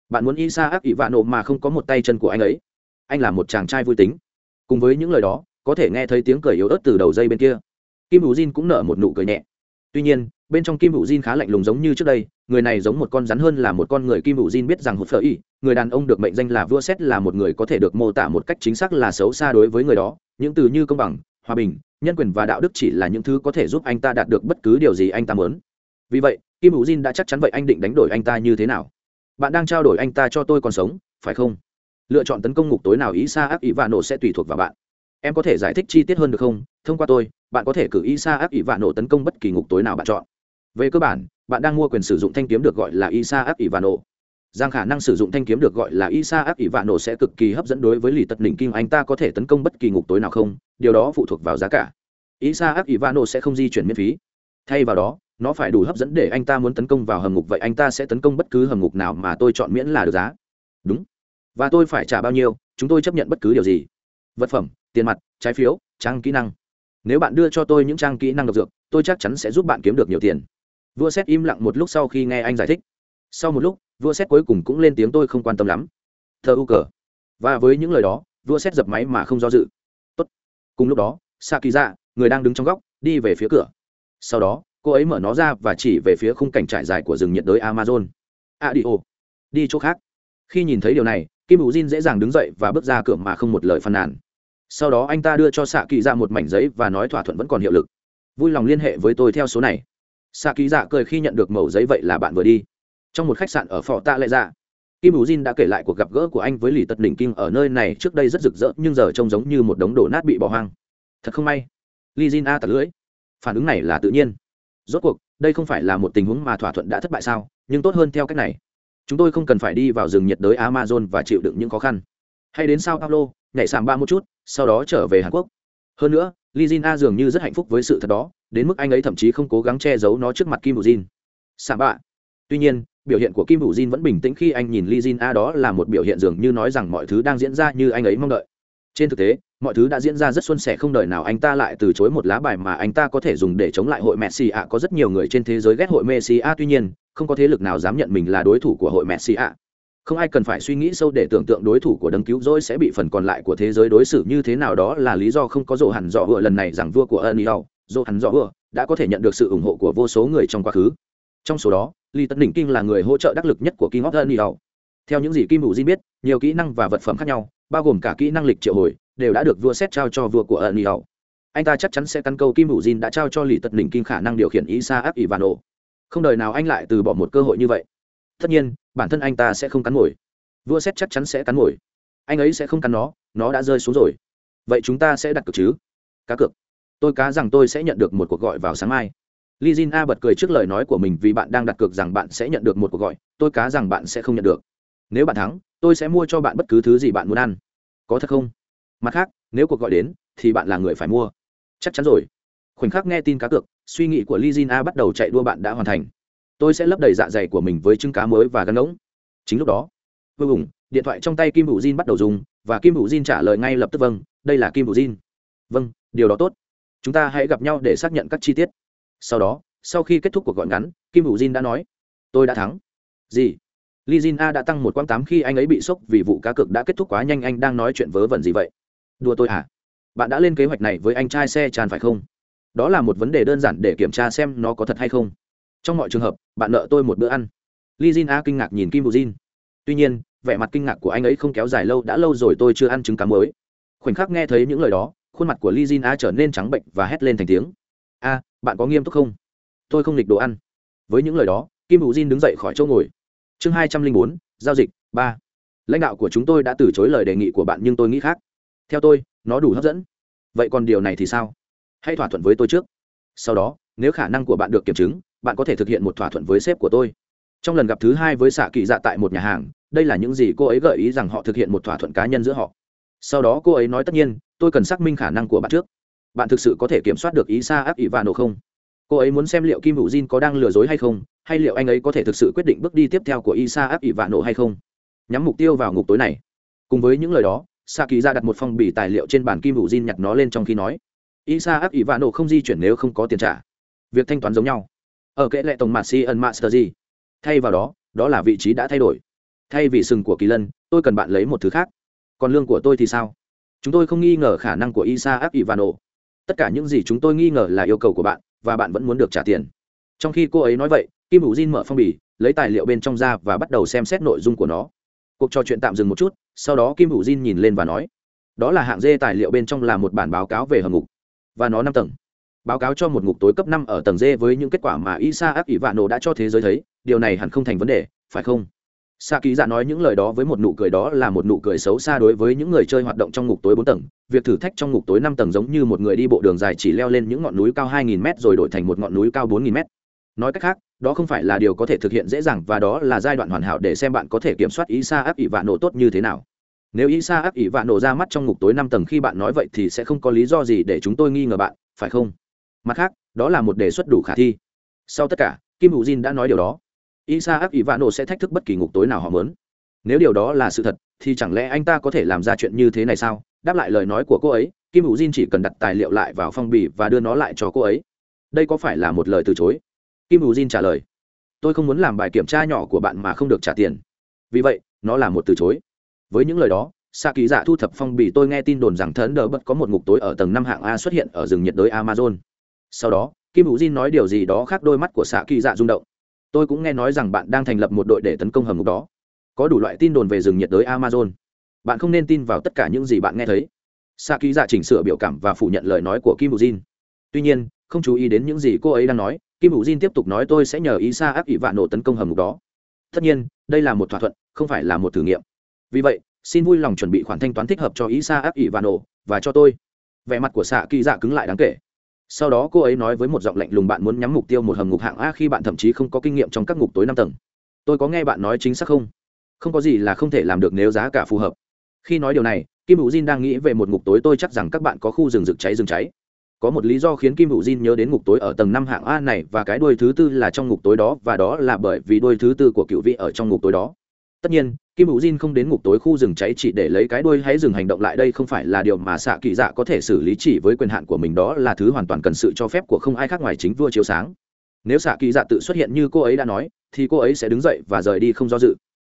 [SPEAKER 1] Bạn muốn isa áp ivano mà không có một tay chân của anh ấy? Anh là một chàng trai vui tính. Cùng với những lời đó, có thể nghe thấy tiếng cười yếu ớt từ đầu dây bên kia. Kim hữu jin cũng nở một nụ cười nhẹ. Tuy nhiên bên trong kim hữu jin khá lạnh lùng giống như trước đây, người này giống một con rắn hơn là một con người kim hữu jin biết rằng hụt phở y người đàn ông được mệnh danh là vua xét là một người có thể được mô tả một cách chính xác là xấu xa đối với người đó, những từ như công bằng, hòa bình, nhân quyền và đạo đức chỉ là những thứ có thể giúp anh ta đạt được bất cứ điều gì anh ta muốn. Vì vậy, kim hữu jin đã chắc chắn vậy anh định đánh đổi anh ta như thế nào? Bạn đang trao đổi anh ta cho tôi còn sống, phải không? Lựa chọn tấn công ngục tối nào ý xa ác ý và nổ sẽ tùy thuộc vào bạn. Em có thể giải thích chi tiết hơn được không? Thông qua tôi, bạn có thể cử isa ác ý và nổ tấn công bất kỳ ngục tối nào bạn chọn về cơ bản, bạn đang mua quyền sử dụng thanh kiếm được gọi là isa ác ỷ vạn nổ rằng khả năng sử dụng thanh kiếm được gọi là isa ác ỷ vạn nổ sẽ cực kỳ hấp dẫn đối với lì tật đỉnh kim, anh ta có thể tấn công bất kỳ ngục tối nào không? Điều đó phụ thuộc vào giá cả. Isa ác ỷ vạn nổ sẽ không di chuyển miễn phí. Thay vào đó, nó phải đủ hấp dẫn để anh ta muốn tấn công vào hầm ngục, vậy anh ta sẽ tấn công bất cứ hầm ngục nào mà tôi chọn miễn là được giá. Đúng. Và tôi phải trả bao nhiêu? Chúng tôi chấp nhận bất cứ điều gì. Vật phẩm, tiền mặt, trái phiếu, trang kỹ năng. Nếu bạn đưa cho tôi những trang kỹ năng độc dược, tôi chắc chắn sẽ giúp bạn kiếm được nhiều tiền vua xét im lặng một lúc sau khi nghe anh giải thích. Sau một lúc, vua xét cuối cùng cũng lên tiếng, tôi không quan tâm lắm. Thơ u cờ. Và với những lời đó, vua xét dập máy mà không do dự. Tốt. cùng lúc đó sa kỳ dạ người đang đứng trong góc, đi về phía cửa. Sau đó, cô ấy mở nó ra và chỉ về phía khung cảnh trải dài của rừng nhiệt đới amazon. A đi ô đi chỗ khác. Khi nhìn thấy điều này, kim bù jin dễ dàng đứng dậy và bước ra cửa mà không một lời phàn nàn. Sau đó anh ta đưa cho xạ kỳ ra một mảnh giấy và nói thỏa thuận vẫn còn hiệu lực. Vui lòng liên hệ với tôi theo số này xạ kỳ dạ cười khi nhận được mẩu giấy vậy là bạn vừa đi. Trong một khách sạn ở phò tạ lệ dạ kim bù jin đã kể lại cuộc gặp gỡ của anh với lì tật đỉnh kinh ở nơi này trước đây rất rực rỡ nhưng giờ trông giống như một đống đổ nát bị bỏ hoang. Thật không may li jin a tật lưỡi. Phản ứng này là tự nhiên. Rốt cuộc, đây không phải là một tình huống mà thỏa thuận đã thất bại sao? Nhưng tốt hơn theo cách này. Chúng tôi không cần phải đi vào rừng nhiệt đới amazon và chịu đựng những khó khăn. Hay đến sao paulo, nhảy sàm ba một chút, sau đó trở về hàn quốc. Hơn nữa li jin a dường như rất hạnh phúc với sự thật đó đến mức anh ấy thậm chí không cố gắng che giấu nó trước mặt kim bù jin. Sàm bạ. Tuy nhiên, biểu hiện của kim bù jin vẫn bình tĩnh khi anh nhìn li jin a, đó là một biểu hiện dường như nói rằng mọi thứ đang diễn ra như anh ấy mong đợi. Trên thực tế, mọi thứ đã diễn ra rất xuân sẻ, không đời nào anh ta lại từ chối một lá bài mà anh ta có thể dùng để chống lại hội messi ạ có rất nhiều người trên thế giới ghét hội messi ạ tuy nhiên, không có thế lực nào dám nhận mình là đối thủ của hội messi ạ không ai cần phải suy nghĩ sâu để tưởng tượng đối thủ của đấng cứu rỗi sẽ bị phần còn lại của thế giới đối xử như thế nào, đó là lý do không có rộ hẳn dọ vừa lần này rằng vua của ân yêu dô hắn rõ vừa, đã có thể nhận được sự ủng hộ của vô số người trong quá khứ. Trong số đó, lee tân đỉnh kinh là người hỗ trợ đắc lực nhất của king of ân yêu theo những gì kim hữu di biết, nhiều kỹ năng và vật phẩm khác nhau, bao gồm cả kỹ năng lịch triệu hồi, đều đã được vua xét trao cho vua của ân yêu anh ta chắc chắn sẽ căn câu kim hữu di đã trao cho lì tật đỉnh kinh khả năng điều khiển isa áp ivano. Không đời nào anh lại từ bỏ một cơ hội như vậy. Tất nhiên, bản thân anh ta sẽ không cắn mồi. Vua xét chắc chắn sẽ cắn mồi. Anh ấy sẽ không cắn nó nó đã rơi xuống rồi. Vậy chúng ta sẽ đặt cược chứ? Cá cược tôi cá rằng tôi sẽ nhận được một cuộc gọi vào sáng mai. Li jin a bật cười trước lời nói của mình vì bạn đang đặt cược rằng bạn sẽ nhận được một cuộc gọi, tôi cá rằng bạn sẽ không nhận được. Nếu bạn thắng, tôi sẽ mua cho bạn bất cứ thứ gì bạn muốn ăn. Có thật không? Mặt khác, nếu cuộc gọi đến, thì bạn là người phải mua. Chắc chắn rồi. Khoảnh khắc nghe tin cá cược, suy nghĩ của li jin a bắt đầu chạy đua bạn đã hoàn thành. Tôi sẽ lấp đầy dạ dày của mình với trứng cá mới và gắn ngỗng chính lúc đó, vô cùng, điện thoại trong tay kim hữu Jin bắt đầu dùng và kim hữu Jin trả lời ngay lập tức vâng đây là kim hữu Jin. vâng điều đó tốt chúng ta hãy gặp nhau để xác nhận các chi tiết. Sau đó, sau khi kết thúc cuộc gọi ngắn, kim hữu Jin đã nói, tôi đã thắng. Gì? Li jin a đã tăng một quãng tám khi anh ấy bị sốc vì vụ cá cược đã kết thúc quá nhanh anh đang nói chuyện vớ vẩn gì vậy? Đùa tôi à bạn đã lên kế hoạch này với anh trai xe tràn phải không? Đó là một vấn đề đơn giản để kiểm tra xem nó có thật hay không. Trong mọi trường hợp, bạn nợ tôi một bữa ăn. Li jin a kinh ngạc nhìn kim hữu jin. Tuy nhiên, vẻ mặt kinh ngạc của anh ấy không kéo dài lâu, đã lâu rồi tôi chưa ăn trứng cá mới khoảnh khắc nghe thấy những lời đó khuôn mặt của li jin a trở nên trắng bệnh và hét lên thành tiếng. A, bạn có nghiêm túc không? Tôi không lịch đồ ăn. Với những lời đó, kim Vũ jin đứng dậy khỏi chỗ ngồi. Chương hai trăm linh bốn, giao dịch, ba. Lãnh đạo của chúng tôi đã từ chối lời đề nghị của bạn nhưng tôi nghĩ khác. Theo tôi, nó đủ hấp dẫn. Vậy còn điều này thì sao? Hãy thỏa thuận với tôi trước. Sau đó, nếu khả năng của bạn được kiểm chứng, bạn có thể thực hiện một thỏa thuận với sếp của tôi. Trong lần gặp thứ hai với xạ kỳ dạ tại một nhà hàng, đây là những gì cô ấy gợi ý rằng họ thực hiện một thỏa thuận cá nhân giữa họ sau đó cô ấy nói tất nhiên, tôi cần xác minh khả năng của bạn trước. Bạn thực sự có thể kiểm soát được ý xa áp ỷ và nổ không? Cô ấy muốn xem liệu kim hữu jin có đang lừa dối hay không, hay liệu anh ấy có thể thực sự quyết định bước đi tiếp theo của isa áp ỷ vạ nổ hay không? Nhắm mục tiêu vào ngục tối này. Cùng với những lời đó sa kỳ ra đặt một phong bì tài liệu trên bàn kim hữu jin nhặt nó lên trong khi nói isa áp ỷ vạ nổ không di chuyển nếu không có tiền trả. Việc thanh toán giống nhau. Ở kệ lệ tổng mạt si ẩn master gì. Thay vào đó đó là vị trí đã thay đổi. Thay vì sừng của kỳ lân, tôi cần bạn lấy một thứ khác còn lương của tôi thì sao? Chúng tôi không nghi ngờ khả năng của isa áp ivano. Tất cả những gì chúng tôi nghi ngờ là yêu cầu của bạn, và bạn vẫn muốn được trả tiền. Trong khi cô ấy nói vậy, kim hữu jin mở phong bì, lấy tài liệu bên trong ra và bắt đầu xem xét nội dung của nó. Cuộc trò chuyện tạm dừng một chút, sau đó kim hữu jin nhìn lên và nói, đó là hạng dê tài liệu bên trong là một bản báo cáo về hầm ngục, và nó năm tầng. Báo cáo cho một ngục tối cấp năm ở tầng d với những kết quả mà isa áp ivano đã cho thế giới thấy, điều này hẳn không thành vấn đề, phải không? Sa ký dạ nói những lời đó với một nụ cười đó là một nụ cười xấu xa đối với những người chơi hoạt động trong ngục tối bốn tầng. Việc thử thách trong ngục tối năm tầng giống như một người đi bộ đường dài chỉ leo lên những ngọn núi cao 2.000 m rồi đổi thành một ngọn núi cao 4.000 m nói cách khác, đó không phải là điều có thể thực hiện dễ dàng và đó là giai đoạn hoàn hảo để xem bạn có thể kiểm soát ý xa áp ỷ vạn nổ tốt như thế nào. Nếu ý xa áp ỷ vạn nổ ra mắt trong ngục tối năm tầng khi bạn nói vậy thì sẽ không có lý do gì để chúng tôi nghi ngờ bạn, phải không? Mặt khác, đó là một đề xuất đủ khả thi. Sau tất cả, kim hữu jin đã nói điều đó isa ivano sẽ thách thức bất kỳ ngục tối nào họ mớn nếu điều đó là sự thật, thì chẳng lẽ anh ta có thể làm ra chuyện như thế này sao? Đáp lại lời nói của cô ấy, kim hữu jin chỉ cần đặt tài liệu lại vào phong bì và đưa nó lại cho cô ấy. Đây có phải là một lời từ chối? Kim hữu jin trả lời. Tôi không muốn làm bài kiểm tra nhỏ của bạn mà không được trả tiền. Vì vậy, nó là một từ chối. Với những lời đó Sa kỳ dạ thu thập phong bì tôi nghe tin đồn rằng Thần đờ bất có một ngục tối ở tầng năm hạng a xuất hiện ở rừng nhiệt đới amazon. Sau đó, kim hữu jin nói điều gì đó khác đôi mắt của Sa kỳ dạ rung động tôi cũng nghe nói rằng bạn đang thành lập một đội để tấn công hầm ngục đó. Có đủ loại tin đồn về rừng nhiệt đới amazon. Bạn không nên tin vào tất cả những gì bạn nghe thấy. Sa ký dạ chỉnh sửa biểu cảm và phủ nhận lời nói của kim bù jin tuy nhiên, không chú ý đến những gì cô ấy đang nói, kim bù jin tiếp tục nói tôi sẽ nhờ ý sa áp ỷ vạn nổ tấn công hầm ngục đó. Tất nhiên, đây là một thỏa thuận, không phải là một thử nghiệm. Vì vậy, xin vui lòng chuẩn bị khoản thanh toán thích hợp cho ý sa áp ỷ vạn nổ và cho tôi. Vẻ mặt của xạ kỳ dạ cứng lại đáng kể sau đó cô ấy nói với một giọng lạnh lùng, bạn muốn nhắm mục tiêu một hầm ngục hạng a khi bạn thậm chí không có kinh nghiệm trong các ngục tối năm tầng. Tôi có nghe bạn nói chính xác không? Không có gì là không thể làm được nếu giá cả phù hợp. Khi nói điều này, kim hữu jin đang nghĩ về một ngục tối, tôi chắc rằng các bạn có khu rừng rực cháy, rừng cháy. Có một lý do khiến kim hữu jin nhớ đến ngục tối ở tầng năm hạng a này và cái đuôi thứ tư là trong ngục tối đó, và đó là bởi vì đuôi thứ tư của cựu vị ở trong ngục tối đó. Tất nhiên kim hữu jin không đến ngục tối khu rừng cháy chỉ để lấy cái đuôi hãy dừng hành động lại đây không phải là điều mà xạ kỳ dạ có thể xử lý chỉ với quyền hạn của mình đó là thứ hoàn toàn cần sự cho phép của không ai khác ngoài chính vua chiếu sáng. Nếu xạ kỳ dạ tự xuất hiện như cô ấy đã nói, thì cô ấy sẽ đứng dậy và rời đi không do dự.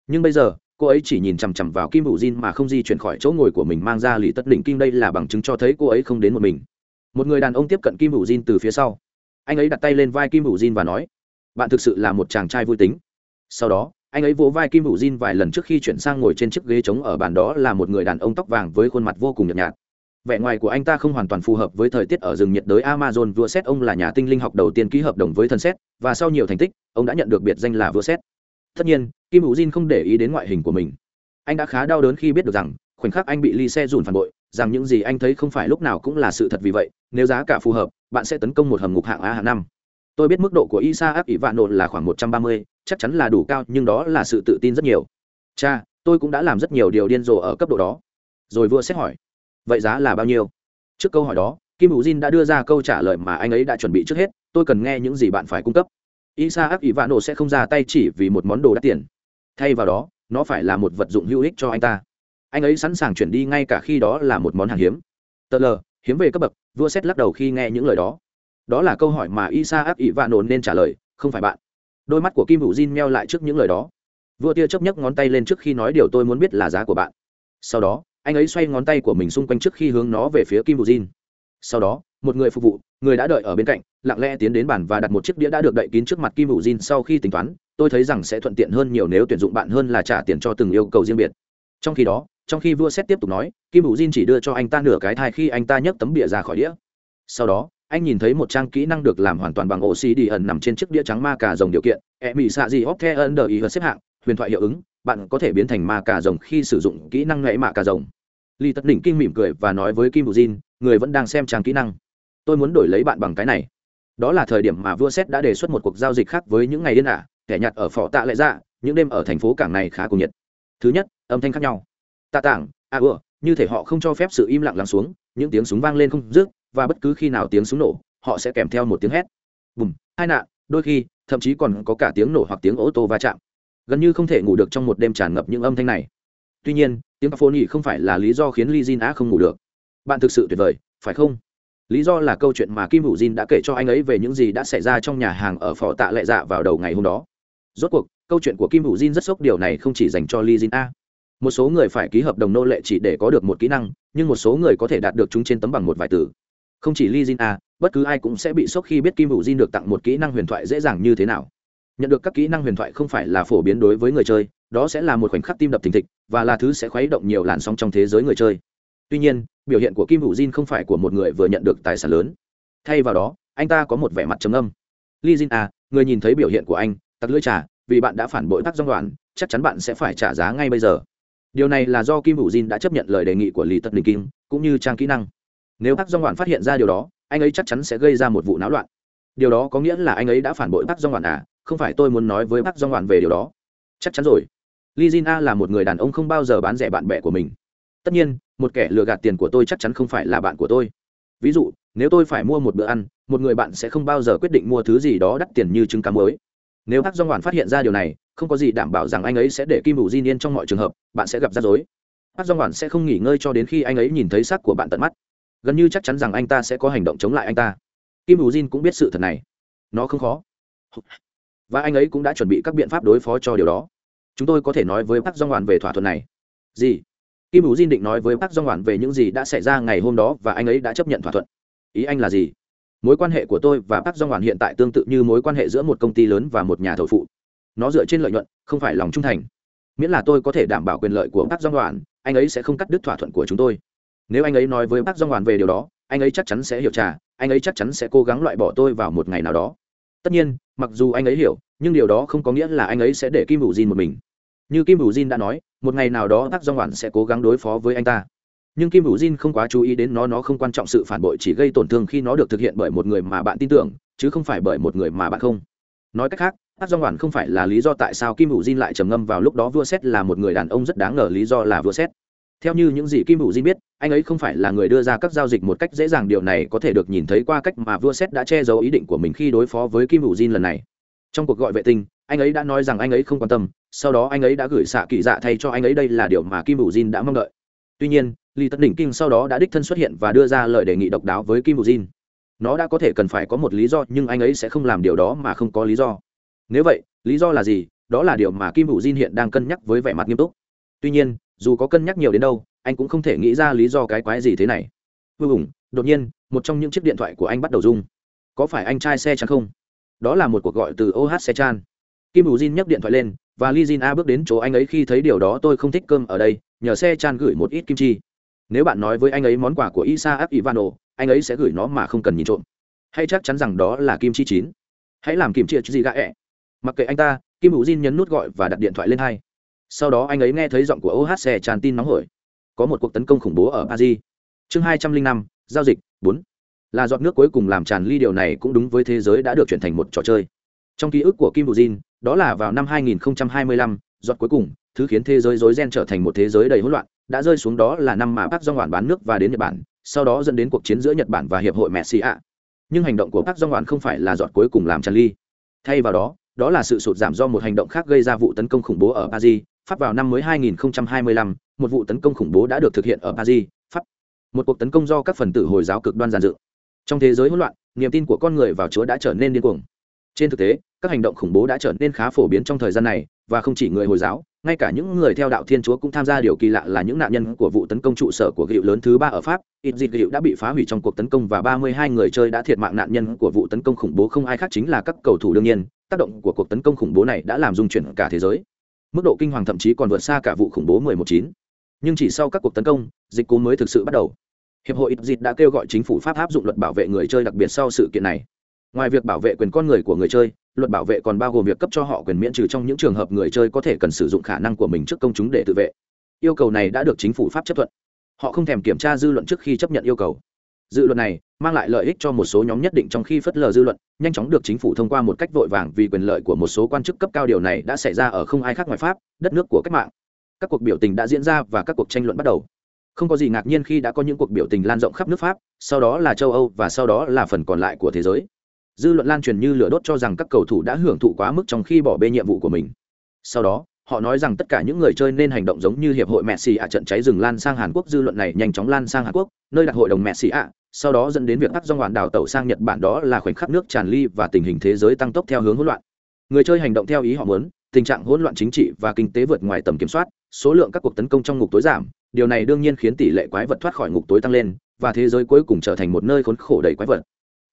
[SPEAKER 1] Nhưng bây giờ, cô ấy chỉ nhìn chằm chằm vào kim hữu jin mà không di chuyển khỏi chỗ ngồi của mình mang ra lì tất đỉnh kim đây là bằng chứng cho thấy cô ấy không đến một mình. Một người đàn ông tiếp cận kim hữu jin từ phía sau. Anh ấy đặt tay lên vai kim hữu jin và nói, bạn thực sự là một chàng trai vui tính. Sau đó anh ấy vỗ vai kim hữu jin vài lần trước khi chuyển sang ngồi trên chiếc ghế trống ở bàn đó là một người đàn ông tóc vàng với khuôn mặt vô cùng nhợt nhạt. Vẻ ngoài của anh ta không hoàn toàn phù hợp với thời tiết ở rừng nhiệt đới amazon vừa xét ông là nhà tinh linh học đầu tiên ký hợp đồng với Thần xét và sau nhiều thành tích, ông đã nhận được biệt danh là vừa xét tất nhiên, kim hữu jin không để ý đến ngoại hình của mình. Anh đã khá đau đớn khi biết được rằng, khoảnh khắc anh bị ly xe dùn phản bội, rằng những gì anh thấy không phải lúc nào cũng là sự thật vì vậy, nếu giá cả phù hợp, bạn sẽ tấn công một hầm ngục hạng a hạng năm tôi biết mức độ của isa áp ỷ vạn nộn là khoảng một trăm ba mươi, chắc chắn là đủ cao, nhưng đó là sự tự tin rất nhiều. Cha, tôi cũng đã làm rất nhiều điều điên rồ ở cấp độ đó. Rồi vua xét hỏi, vậy giá là bao nhiêu? Trước câu hỏi đó, kim hữu jin đã đưa ra câu trả lời mà anh ấy đã chuẩn bị trước hết, tôi cần nghe những gì bạn phải cung cấp. Isaac ivano sẽ không ra tay chỉ vì một món đồ đắt tiền. Thay vào đó, nó phải là một vật dụng hữu ích cho anh ta. Anh ấy sẵn sàng chuyển đi ngay cả khi đó là một món hàng hiếm. Tờ lờ hiếm về cấp bậc, vua xét lắc đầu khi nghe những lời đó đó là câu hỏi mà isa áp ỷ vạn nồn nên trả lời, không phải bạn. Đôi mắt của kim hữu jin meo lại trước những lời đó. Vua tia chấp nhấc ngón tay lên trước khi nói điều tôi muốn biết là giá của bạn. Sau đó, anh ấy xoay ngón tay của mình xung quanh trước khi hướng nó về phía kim hữu jin. Sau đó, một người phục vụ, người đã đợi ở bên cạnh, lặng lẽ tiến đến bàn và đặt một chiếc đĩa đã được đậy kín trước mặt kim hữu jin sau khi tính toán, tôi thấy rằng sẽ thuận tiện hơn nhiều nếu tuyển dụng bạn hơn là trả tiền cho từng yêu cầu riêng biệt. Trong khi đó, trong khi vua xét tiếp tục nói, kim hữu jin chỉ đưa cho anh ta nửa cái thai khi anh ta nhấc tấm bịa ra khỏi đĩa. Sau đó anh nhìn thấy một trang kỹ năng được làm hoàn toàn bằng oxy đi ẩn nằm trên chiếc đĩa trắng ma cà rồng điều kiện e mỹ xạ gì hóc the ân đờ ý xếp hạng huyền thoại hiệu ứng bạn có thể biến thành ma cà rồng khi sử dụng kỹ năng nhảy mạ cà rồng Lý Tất Đỉnh kinh mỉm cười và nói với Kim Vũ Jin, người vẫn đang xem trang kỹ năng. Tôi muốn đổi lấy bạn bằng cái này. Đó là thời điểm mà Vua xét đã đề xuất một cuộc giao dịch khác với những ngày điên ả, kẻ nhặt ở phỏ tạ lệ dạ, những đêm ở thành phố cảng này khá cùng nhiệt. Thứ nhất, âm thanh khác nhau. Tạ tảng, a à, ưa, như thể họ không cho phép sự im lặng lắng xuống, những tiếng súng vang lên không dứt, và bất cứ khi nào tiếng súng nổ, họ sẽ kèm theo một tiếng hét. Bùm, hai nạn, đôi khi, thậm chí còn có cả tiếng nổ hoặc tiếng ô tô va chạm. Gần như không thể ngủ được trong một đêm tràn ngập những âm thanh này. Tuy nhiên, tiếng phô nhị không phải là lý do khiến li Jin Á không ngủ được. Bạn thực sự tuyệt vời, phải không? Lý do là câu chuyện mà Kim Vũ Jin đã kể cho anh ấy về những gì đã xảy ra trong nhà hàng ở phò tạ lệ dạ vào đầu ngày hôm đó. Rốt cuộc, câu chuyện của Kim Vũ Jin rất sốc điều này không chỉ dành cho li Jin A. Một số người phải ký hợp đồng nô lệ chỉ để có được một kỹ năng, nhưng một số người có thể đạt được chúng trên tấm bằng một vài từ. Không chỉ Lee Jin A, bất cứ ai cũng sẽ bị sốc khi biết Kim Vũ Jin được tặng một kỹ năng huyền thoại dễ dàng như thế nào. Nhận được các kỹ năng huyền thoại không phải là phổ biến đối với người chơi, đó sẽ là một khoảnh khắc tim đập thình thịch và là thứ sẽ khuấy động nhiều làn sóng trong thế giới người chơi. Tuy nhiên biểu hiện của kim hữu jin không phải của một người vừa nhận được tài sản lớn. Thay vào đó anh ta có một vẻ mặt trầm âm. Li jin à người nhìn thấy biểu hiện của anh tặc lưỡi trà vì bạn đã phản bội tắc dòng đoàn chắc chắn bạn sẽ phải trả giá ngay bây giờ. Điều này là do kim hữu jin đã chấp nhận lời đề nghị của lý tật đình kim cũng như trang kỹ năng nếu bác do ngoạn phát hiện ra điều đó, anh ấy chắc chắn sẽ gây ra một vụ náo loạn. Điều đó có nghĩa là anh ấy đã phản bội bác do ngoạn à? Không phải tôi muốn nói với bác do ngoạn về điều đó. Chắc chắn rồi. Li jin a là một người đàn ông không bao giờ bán rẻ bạn bè của mình. Tất nhiên, một kẻ lừa gạt tiền của tôi chắc chắn không phải là bạn của tôi. Ví dụ, nếu tôi phải mua một bữa ăn, một người bạn sẽ không bao giờ quyết định mua thứ gì đó đắt tiền như trứng cá mới. Nếu bác do ngoạn phát hiện ra điều này, không có gì đảm bảo rằng anh ấy sẽ để kim ủ di niên trong mọi trường hợp, bạn sẽ gặp rắc rối. Bác do ngoạn sẽ không nghỉ ngơi cho đến khi anh ấy nhìn thấy xác của bạn tận mắt gần như chắc chắn rằng anh ta sẽ có hành động chống lại anh ta. Kim U jin cũng biết sự thật này. Nó không khó. Và anh ấy cũng đã chuẩn bị các biện pháp đối phó cho điều đó. Chúng tôi có thể nói với bác dong hoàn về thỏa thuận này. Gì? Kim U Jin định nói với bác dong hoàn về những gì đã xảy ra ngày hôm đó và anh ấy đã chấp nhận thỏa thuận. Ý anh là gì? Mối quan hệ của tôi và bác dong hoàn hiện tại tương tự như mối quan hệ giữa một công ty lớn và một nhà thầu phụ. Nó dựa trên lợi nhuận, không phải lòng trung thành. Miễn là tôi có thể đảm bảo quyền lợi của bác dong hoàn anh ấy sẽ không cắt đứt thỏa thuận của chúng tôi nếu anh ấy nói với bác dong hoàn về điều đó, anh ấy chắc chắn sẽ hiểu trả. anh ấy chắc chắn sẽ cố gắng loại bỏ tôi vào một ngày nào đó. Tất nhiên, mặc dù anh ấy hiểu, nhưng điều đó không có nghĩa là anh ấy sẽ để kim bù jin một mình. Như kim bù jin đã nói, một ngày nào đó bác dong hoàn sẽ cố gắng đối phó với anh ta. Nhưng kim bù jin không quá chú ý đến nó nó không quan trọng sự phản bội chỉ gây tổn thương khi nó được thực hiện bởi một người mà bạn tin tưởng, chứ không phải bởi một người mà bạn không. Nói cách khác tác dong hoàn không phải là lý do tại sao kim bù jin lại trầm ngâm vào lúc đó vua xét là một người đàn ông rất đáng ngờ, lý do là vua xét theo như những gì kim hữu jin biết, anh ấy không phải là người đưa ra các giao dịch một cách dễ dàng, điều này có thể được nhìn thấy qua cách mà vua xét đã che giấu ý định của mình khi đối phó với kim hữu jin lần này. Trong cuộc gọi vệ tinh, anh ấy đã nói rằng anh ấy không quan tâm, sau đó anh ấy đã gửi xạ kỳ dạ thay cho anh ấy đây là điều mà kim hữu jin đã mong đợi. Tuy nhiên, Lý tất đỉnh kinh sau đó đã đích thân xuất hiện và đưa ra lời đề nghị độc đáo với kim hữu jin nó đã có thể cần phải có một lý do, nhưng anh ấy sẽ không làm điều đó mà không có lý do. Nếu vậy, lý do là gì? Đó là điều mà kim hữu jin hiện đang cân nhắc với vẻ mặt nghiêm túc. Tuy nhiên dù có cân nhắc nhiều đến đâu, anh cũng không thể nghĩ ra lý do cái quái gì thế này. Vô cùng đột nhiên, một trong những chiếc điện thoại của anh bắt đầu rung. Có phải anh trai xe chắn không? Đó là một cuộc gọi từ oh sechan kim bù jin nhấc điện thoại lên, và li jin a bước đến chỗ anh ấy khi thấy điều đó, tôi không thích cơm ở đây, nhờ xe chan gửi một ít kim chi. Nếu bạn nói với anh ấy món quà của isa ap ivano, anh ấy sẽ gửi nó mà không cần nhìn trộm. Hay chắc chắn rằng đó là kim chi chín. Hãy làm kim chia gì gã ẹ. Mặc kệ anh ta, kim bù jin nhấn nút gọi và đặt điện thoại lên hai sau đó anh ấy nghe thấy giọng của oh xe tràn tin nóng hổi có một cuộc tấn công khủng bố ở paris chương hai trăm linh năm giao dịch bốn là giọt nước cuối cùng làm tràn ly điều này cũng đúng với thế giới đã được chuyển thành một trò chơi trong ký ức của kim bù jin đó là vào năm 2025, giọt cuối cùng thứ khiến thế giới rối ren trở thành một thế giới đầy hỗn loạn đã rơi xuống đó là năm mà Park Jong hoàn bán nước và đến Nhật Bản, sau đó dẫn đến cuộc chiến giữa Nhật Bản và hiệp hội Messi ạ. Nhưng hành động của Park Jong hoàn không phải là giọt cuối cùng làm tràn ly. thay vào đó đó là sự sụt giảm do một hành động khác gây ra vụ tấn công khủng bố ở paris pháp vào năm mới 2025, một vụ tấn công khủng bố đã được thực hiện ở paris pháp. Một cuộc tấn công do các phần tử hồi giáo cực đoan giàn dựng. Trong thế giới hỗn loạn niềm tin của con người vào chúa đã trở nên điên cuồng. Trên thực tế các hành động khủng bố đã trở nên khá phổ biến trong thời gian này và không chỉ người hồi giáo ngay cả những người theo đạo thiên chúa cũng tham gia điều kỳ lạ là những nạn nhân của vụ tấn công trụ sở của gịu lớn thứ ba ở pháp. Ít dịch gịu đã bị phá hủy trong cuộc tấn công và 32 người chơi đã thiệt mạng nạn nhân của vụ tấn công khủng bố. Không ai khác chính là các cầu thủ đương nhiên. Tác động của cuộc tấn công khủng bố này đã làm rung chuyển cả thế giới mức độ kinh hoàng thậm chí còn vượt xa cả vụ khủng bố 11-9. nhưng chỉ sau các cuộc tấn công, dịch cúm mới thực sự bắt đầu. Hiệp hội ít dịch đã kêu gọi chính phủ pháp áp dụng luật bảo vệ người chơi đặc biệt sau sự kiện này. Ngoài việc bảo vệ quyền con người của người chơi, luật bảo vệ còn bao gồm việc cấp cho họ quyền miễn trừ trong những trường hợp người chơi có thể cần sử dụng khả năng của mình trước công chúng để tự vệ. Yêu cầu này đã được chính phủ pháp chấp thuận. Họ không thèm kiểm tra dư luận trước khi chấp nhận yêu cầu dự luật này mang lại lợi ích cho một số nhóm nhất định trong khi phớt lờ dư luận, nhanh chóng được chính phủ thông qua một cách vội vàng vì quyền lợi của một số quan chức cấp cao điều này đã xảy ra ở không ai khác ngoài pháp, đất nước của cách mạng. Các cuộc biểu tình đã diễn ra và các cuộc tranh luận bắt đầu. Không có gì ngạc nhiên khi đã có những cuộc biểu tình lan rộng khắp nước pháp, sau đó là châu âu và sau đó là phần còn lại của thế giới. Dư luận lan truyền như lửa đốt cho rằng các cầu thủ đã hưởng thụ quá mức trong khi bỏ bê nhiệm vụ của mình. Sau đó họ nói rằng tất cả những người chơi nên hành động giống như hiệp hội messi ạ, trận cháy rừng lan sang hàn quốc, dư luận này nhanh chóng lan sang hàn quốc, nơi đặt hội đồng messi ạ. Sau đó dẫn đến việc tắt do hoàn đảo tàu sang nhật bản, đó là khoảnh khắc nước tràn ly và tình hình thế giới tăng tốc theo hướng hỗn loạn. Người chơi hành động theo ý họ muốn, tình trạng hỗn loạn chính trị và kinh tế vượt ngoài tầm kiểm soát, số lượng các cuộc tấn công trong ngục tối giảm. Điều này đương nhiên khiến tỷ lệ quái vật thoát khỏi ngục tối tăng lên, và thế giới cuối cùng trở thành một nơi khốn khổ đầy quái vật.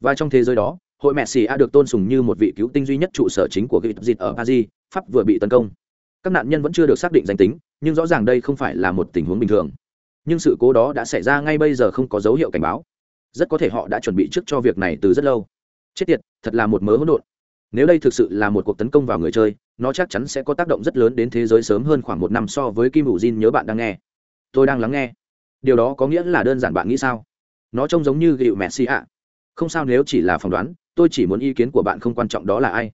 [SPEAKER 1] Và trong thế giới đó, hội mẹ xì a được tôn sùng như một vị cứu tinh duy nhất trụ sở chính của git ở paris, pháp vừa bị tấn công các nạn nhân vẫn chưa được xác định danh tính, nhưng rõ ràng đây không phải là một tình huống bình thường. Nhưng sự cố đó đã xảy ra ngay bây giờ không có dấu hiệu cảnh báo. Rất có thể họ đã chuẩn bị trước cho việc này từ rất lâu. Chết tiệt, thật là một mớ hỗn độn. Nếu đây thực sự là một cuộc tấn công vào người chơi, nó chắc chắn sẽ có tác động rất lớn đến thế giới sớm hơn khoảng một năm so với kim ủ jin nhớ bạn đang nghe. Tôi đang lắng nghe. Điều đó có nghĩa là đơn giản bạn nghĩ sao? Nó trông giống như gịu messi ạ. Không sao nếu chỉ là phỏng đoán, tôi chỉ muốn ý kiến của bạn không quan trọng đó là ai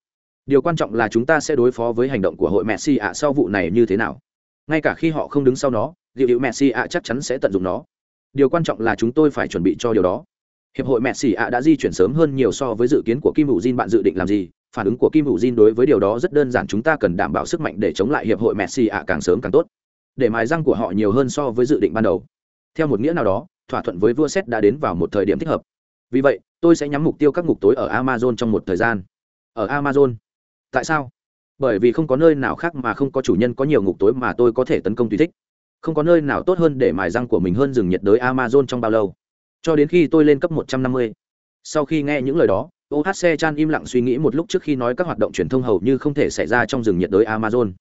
[SPEAKER 1] điều quan trọng là chúng ta sẽ đối phó với hành động của hội messi ạ sau vụ này như thế nào. Ngay cả khi họ không đứng sau nó, liệu hiệu messi ạ chắc chắn sẽ tận dụng nó. Điều quan trọng là chúng tôi phải chuẩn bị cho điều đó. Hiệp hội messi ạ đã di chuyển sớm hơn nhiều so với dự kiến của kim hữu jin. Bạn dự định làm gì? Phản ứng của kim hữu jin đối với điều đó rất đơn giản. Chúng ta cần đảm bảo sức mạnh để chống lại hiệp hội messi ạ càng sớm càng tốt. Để mài răng của họ nhiều hơn so với dự định ban đầu. Theo một nghĩa nào đó, thỏa thuận với vua xét đã đến vào một thời điểm thích hợp. Vì vậy, tôi sẽ nhắm mục tiêu các ngục tối ở amazon trong một thời gian. Ở amazon tại sao? Bởi vì không có nơi nào khác mà không có chủ nhân có nhiều ngục tối mà tôi có thể tấn công tùy thích. Không có nơi nào tốt hơn để mài răng của mình hơn rừng nhiệt đới amazon trong bao lâu. Cho đến khi tôi lên cấp 150. sau khi nghe những lời đó ohc chan im lặng suy nghĩ một lúc trước khi nói các hoạt động truyền thông hầu như không thể xảy ra trong rừng nhiệt đới amazon.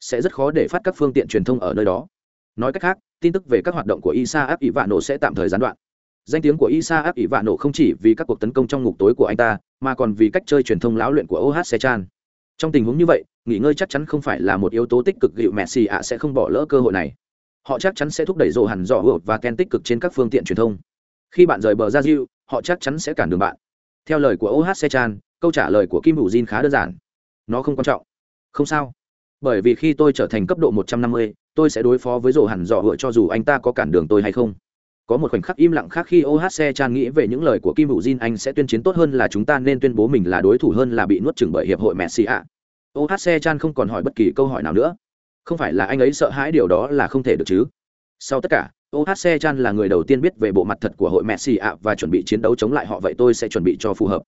[SPEAKER 1] Sẽ rất khó để phát các phương tiện truyền thông ở nơi đó. Nói cách khác, tin tức về các hoạt động của isa áp ỷ vạn nổ sẽ tạm thời gián đoạn. Danh tiếng của isa áp ỷ vạn nổ không chỉ vì các cuộc tấn công trong ngục tối của anh ta, mà còn vì cách chơi truyền thông lão luyện của ohc chan trong tình huống như vậy nghỉ ngơi chắc chắn không phải là một yếu tố tích cực gịu messi ạ sẽ không bỏ lỡ cơ hội này. Họ chắc chắn sẽ thúc đẩy rộ hẳn dọ Hộ và ken tích cực trên các phương tiện truyền thông. Khi bạn rời bờ ra diệu họ chắc chắn sẽ cản đường bạn. Theo lời của ohc chan câu trả lời của kim hữu jin khá đơn giản. Nó không quan trọng. Không sao. Bởi vì khi tôi trở thành cấp độ 150, tôi sẽ đối phó với rổ hẳn dọ hựa cho dù anh ta có cản đường tôi hay không có một khoảnh khắc im lặng khác khi ohc chan nghĩ về những lời của kim hữu jin, anh sẽ tuyên chiến tốt hơn là chúng ta nên tuyên bố mình là đối thủ hơn là bị nuốt chừng bởi hiệp hội messi ạ. Ohc chan không còn hỏi bất kỳ câu hỏi nào nữa. Không phải là anh ấy sợ hãi điều đó là không thể được chứ. Sau tất cả ohc chan là người đầu tiên biết về bộ mặt thật của hội messi ạ và chuẩn bị chiến đấu chống lại họ, vậy tôi sẽ chuẩn bị cho phù hợp.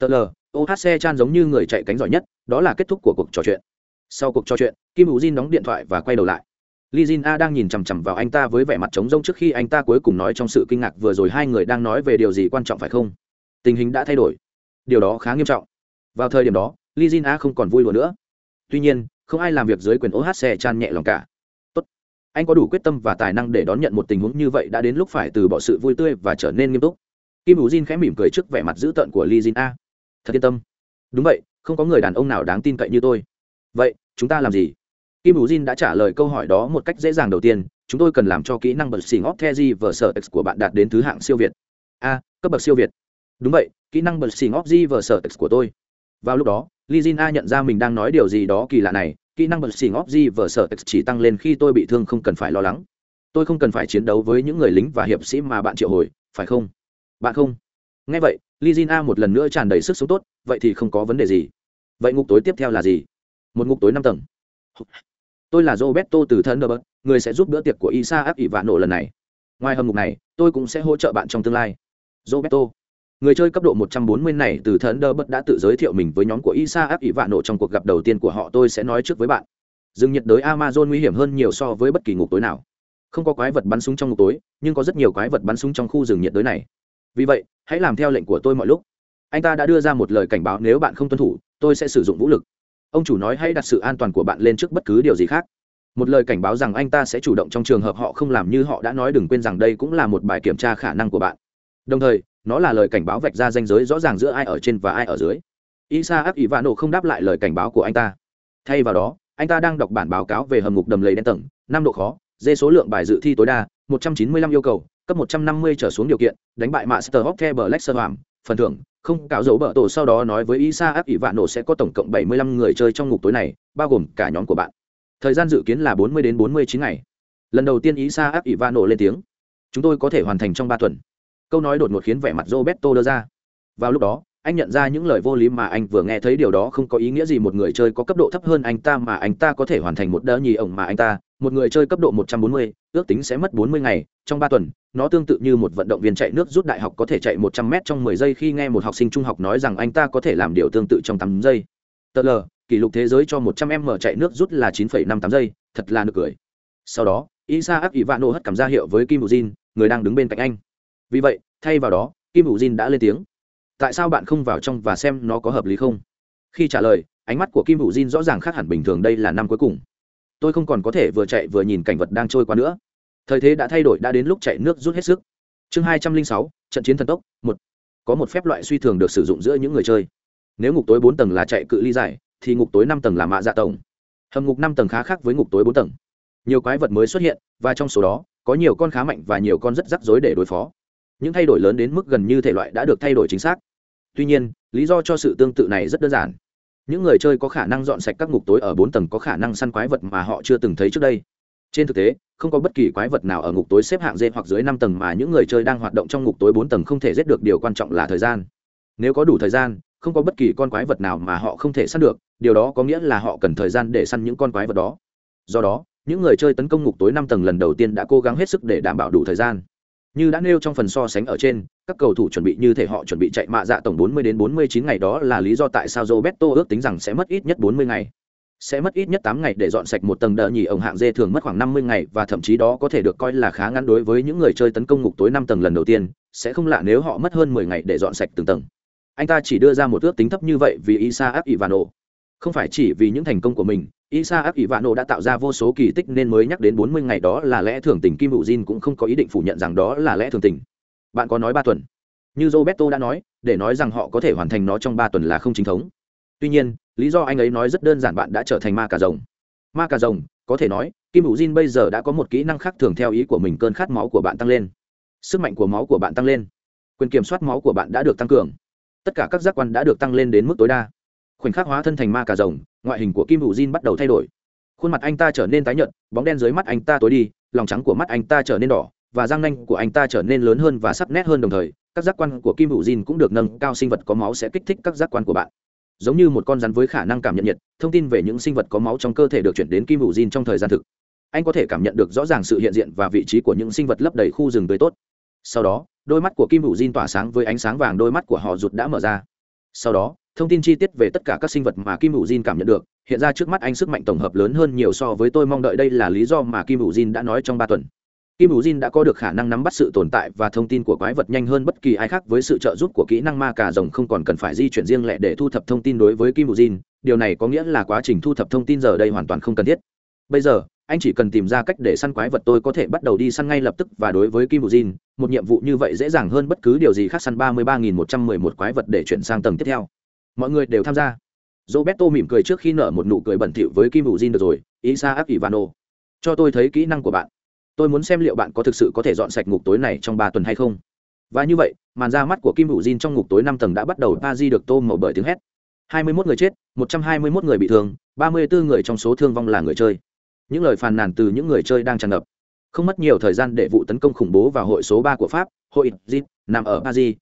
[SPEAKER 1] Tờ lờ ohc chan giống như người chạy cánh giỏi nhất, đó là kết thúc của cuộc trò chuyện. Sau cuộc trò chuyện, kim hữu jin đóng điện thoại và quay đầu lại. Li Jin A đang nhìn chằm chằm vào anh ta với vẻ mặt trống rỗng trước khi anh ta cuối cùng nói trong sự kinh ngạc vừa rồi hai người đang nói về điều gì quan trọng phải không? Tình hình đã thay đổi. Điều đó khá nghiêm trọng. Vào thời điểm đó, Li Jin A không còn vui đùa nữa. Tuy nhiên, không ai làm việc dưới quyền OHC chan nhẹ lòng cả. Tốt. Anh có đủ quyết tâm và tài năng để đón nhận một tình huống như vậy đã đến lúc phải từ bỏ sự vui tươi và trở nên nghiêm túc. Kim Vũ Jin khẽ mỉm cười trước vẻ mặt dữ tợn của Li Jin A. Thật yên tâm. Đúng vậy, không có người đàn ông nào đáng tin cậy như tôi. Vậy, chúng ta làm gì? Kim Vũ Jin đã trả lời câu hỏi đó một cách dễ dàng đầu tiên, chúng tôi cần làm cho kỹ năng bật xì ngót the vở sở x của bạn đạt đến thứ hạng siêu việt. A, cấp bậc siêu việt. Đúng vậy, kỹ năng bật xỉn off vở sở x của tôi. Vào lúc đó, Lee Jin A nhận ra mình đang nói điều gì đó kỳ lạ này, kỹ năng bật xỉn off vở sở x chỉ tăng lên khi tôi bị thương không cần phải lo lắng. Tôi không cần phải chiến đấu với những người lính và hiệp sĩ mà bạn triệu hồi, phải không? Bạn không? Nghe vậy, Lee Jin A một lần nữa tràn đầy sức sống tốt, vậy thì không có vấn đề gì vậy ngục tối tiếp theo là gì một ngục tối năm tầng tôi là roberto từ thân đờ người sẽ giúp bữa tiệc của isa áp ỷ vạn nổ lần này. Ngoài hầm ngục này, tôi cũng sẽ hỗ trợ bạn trong tương lai. Roberto, người chơi cấp độ 140 này từ Thunderbird đã tự giới thiệu mình với nhóm của isa áp ỷ vạn nổ trong cuộc gặp đầu tiên của họ, tôi sẽ nói trước với bạn. Rừng nhiệt đới amazon nguy hiểm hơn nhiều so với bất kỳ ngục tối nào. Không có quái vật bắn súng trong ngục tối, nhưng có rất nhiều quái vật bắn súng trong khu rừng nhiệt đới này. Vì vậy, hãy làm theo lệnh của tôi mọi lúc. Anh ta đã đưa ra một lời cảnh báo, nếu bạn không tuân thủ, tôi sẽ sử dụng vũ lực ông chủ nói hãy đặt sự an toàn của bạn lên trước bất cứ điều gì khác. Một lời cảnh báo rằng anh ta sẽ chủ động trong trường hợp họ không làm như họ đã nói, đừng quên rằng đây cũng là một bài kiểm tra khả năng của bạn. Đồng thời, nó là lời cảnh báo vạch ra ranh giới rõ ràng giữa ai ở trên và ai ở dưới. Isa áp ivano không đáp lại lời cảnh báo của anh ta. Thay vào đó, anh ta đang đọc bản báo cáo về hầm ngục đầm lầy đen tầng, năm độ khó dê số lượng bài dự thi tối đa 195 yêu cầu, cấp 150 trở xuống điều kiện, đánh bại master hockey black sơ hoàng phần thưởng không cạo dấu bợ tổ sau đó nói với isa áp ỷ vạn nổ sẽ có tổng cộng 75 người chơi trong ngục tối này, bao gồm cả nhóm của bạn. Thời gian dự kiến là 40 đến 49 ngày. Lần đầu tiên isa áp ỷ vạn nổ lên tiếng, chúng tôi có thể hoàn thành trong ba tuần. Câu nói đột ngột khiến vẻ mặt roberto đưa ra. Vào lúc đó anh nhận ra những lời vô lý mà anh vừa nghe thấy điều đó không có ý nghĩa gì một người chơi có cấp độ thấp hơn anh ta mà anh ta có thể hoàn thành một đỡ nhì ổng mà anh ta. Một người chơi cấp độ 140, ước tính sẽ mất 40 ngày trong 3 tuần nó tương tự như một vận động viên chạy nước rút đại học có thể chạy 100 m trong 10 giây khi nghe một học sinh trung học nói rằng anh ta có thể làm điều tương tự trong 8 giây. Tờ l kỷ lục thế giới cho 100 m chạy nước rút là 9,58 giây thật là nực cười. Sau đó Isaac Ivano hất cảm ra hiệu với Kim Ujin, người đang đứng bên cạnh anh. Vì vậy, thay vào đó, Kim Ujin đã lên tiếng tại sao bạn không vào trong và xem nó có hợp lý không? Khi trả lời, ánh mắt của kim hữu Jin rõ ràng khác hẳn bình thường đây là năm cuối cùng. Tôi không còn có thể vừa chạy vừa nhìn cảnh vật đang trôi qua nữa. Thời thế đã thay đổi, đã đến lúc chạy nước rút hết sức. Chương hai trăm linh sáu, trận chiến thần tốc, một. Có một phép loại suy thường được sử dụng giữa những người chơi. Nếu ngục tối bốn tầng là chạy cự ly dài, thì ngục tối năm tầng là mạ dạ tổng. Hầm ngục năm tầng khá khác với ngục tối bốn tầng. Nhiều quái vật mới xuất hiện, và trong số đó, có nhiều con khá mạnh và nhiều con rất rắc rối để đối phó. Những thay đổi lớn đến mức gần như thể loại đã được thay đổi chính xác tuy nhiên, lý do cho sự tương tự này rất đơn giản. Những người chơi có khả năng dọn sạch các ngục tối ở bốn tầng có khả năng săn quái vật mà họ chưa từng thấy trước đây. Trên thực tế, không có bất kỳ quái vật nào ở ngục tối xếp hạng d hoặc dưới năm tầng mà những người chơi đang hoạt động trong ngục tối bốn tầng không thể giết được. Điều quan trọng là thời gian. Nếu có đủ thời gian, không có bất kỳ con quái vật nào mà họ không thể săn được. Điều đó có nghĩa là họ cần thời gian để săn những con quái vật đó. Do đó, những người chơi tấn công ngục tối năm tầng lần đầu tiên đã cố gắng hết sức để đảm bảo đủ thời gian như đã nêu trong phần so sánh ở trên, các cầu thủ chuẩn bị như thể họ chuẩn bị chạy mạ dạ tổng 40 đến 49 ngày đó là lý do tại sao Roberto ước tính rằng sẽ mất ít nhất 40 ngày. Sẽ mất ít nhất 8 ngày để dọn sạch một tầng đỡ nhì ông hạng dê thường mất khoảng 50 ngày và thậm chí đó có thể được coi là khá ngắn đối với những người chơi tấn công ngục tối 5 tầng lần đầu tiên, sẽ không lạ nếu họ mất hơn 10 ngày để dọn sạch từng tầng. Anh ta chỉ đưa ra một ước tính thấp như vậy vì Isaac Ivano không phải chỉ vì những thành công của mình Isaac nộ đã tạo ra vô số kỳ tích nên mới nhắc đến 40 ngày đó là lẽ thường tình Kim Vũ Jin cũng không có ý định phủ nhận rằng đó là lẽ thường tình. Bạn có nói ba tuần. Như Roberto đã nói, để nói rằng họ có thể hoàn thành nó trong ba tuần là không chính thống. Tuy nhiên, lý do anh ấy nói rất đơn giản bạn đã trở thành ma cà rồng. Ma cà rồng, có thể nói, Kim Vũ Jin bây giờ đã có một kỹ năng khác thường theo ý của mình cơn khát máu của bạn tăng lên. Sức mạnh của máu của bạn tăng lên. Quyền kiểm soát máu của bạn đã được tăng cường. Tất cả các giác quan đã được tăng lên đến mức tối đa khoảnh khắc hóa thân thành ma cà rồng, ngoại hình của kim hữu diên bắt đầu thay đổi. Khuôn mặt anh ta trở nên tái nhợt, bóng đen dưới mắt anh ta tối đi, lòng trắng của mắt anh ta trở nên đỏ, và răng nanh của anh ta trở nên lớn hơn và sắc nét hơn đồng thời, các giác quan của kim hữu diên cũng được nâng cao sinh vật có máu sẽ kích thích các giác quan của bạn. Giống như một con rắn với khả năng cảm nhận nhiệt, thông tin về những sinh vật có máu trong cơ thể được chuyển đến kim hữu diên trong thời gian thực. Anh có thể cảm nhận được rõ ràng sự hiện diện và vị trí của những sinh vật lấp đầy khu rừng tươi tốt. Sau đó, đôi mắt của kim hữu diên tỏa sáng với ánh sáng vàng đôi mắt của họ rụt đã mở ra. Sau đó thông tin chi tiết về tất cả các sinh vật mà kim hữu jin cảm nhận được, hiện ra trước mắt anh sức mạnh tổng hợp lớn hơn nhiều so với tôi mong đợi, đây là lý do mà kim hữu jin đã nói trong ba tuần. Kim hữu jin đã có được khả năng nắm bắt sự tồn tại và thông tin của quái vật nhanh hơn bất kỳ ai khác với sự trợ giúp của kỹ năng ma cà rồng không còn cần phải di chuyển riêng lẻ để thu thập thông tin đối với kim hữu jin, điều này có nghĩa là quá trình thu thập thông tin giờ đây hoàn toàn không cần thiết. Bây giờ, anh chỉ cần tìm ra cách để săn quái vật tôi có thể bắt đầu đi săn ngay lập tức và đối với kim hữu jin, một nhiệm vụ như vậy dễ dàng hơn bất cứ điều gì khác săn ba mươi ba nghìn một trăm mười một quái vật để chuyển sang tầng tiếp theo mọi người đều tham gia. Roberto mỉm cười trước khi nở một nụ cười bẩn thỉu với kim hữu jin được rồi isaac ivano. Cho tôi thấy kỹ năng của bạn. Tôi muốn xem liệu bạn có thực sự có thể dọn sạch ngục tối này trong ba tuần hay không. Và như vậy, màn ra mắt của kim hữu jin trong ngục tối năm tầng đã bắt đầu pa di được tô màu bởi tiếng hét. 21 người chết 121 người bị thương 34 người trong số thương vong là người chơi. Những lời phàn nàn từ những người chơi đang tràn ngập. Không mất nhiều thời gian để vụ tấn công khủng bố vào hội số ba của pháp, hội zip nằm ở paris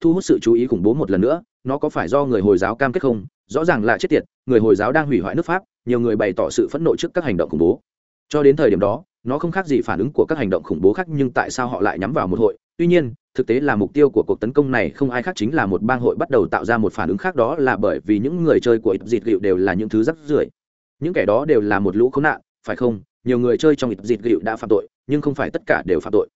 [SPEAKER 1] thu hút sự chú ý khủng bố một lần nữa, nó có phải do người hồi giáo cam kết không? Rõ ràng là chết tiệt, người hồi giáo đang hủy hoại nước pháp, nhiều người bày tỏ sự phẫn nộ trước các hành động khủng bố. Cho đến thời điểm đó, nó không khác gì phản ứng của các hành động khủng bố khác nhưng tại sao họ lại nhắm vào một hội? Tuy nhiên, thực tế là mục tiêu của cuộc tấn công này không ai khác chính là một bang hội bắt đầu tạo ra một phản ứng khác đó là bởi vì những người chơi của ít dịt gịu đều là những thứ rắc rưởi. Những kẻ đó đều là một lũ khốn nạn, phải không? Nhiều người chơi trong ít dịt gịu đã phạm tội, nhưng không phải tất cả đều phạm tội.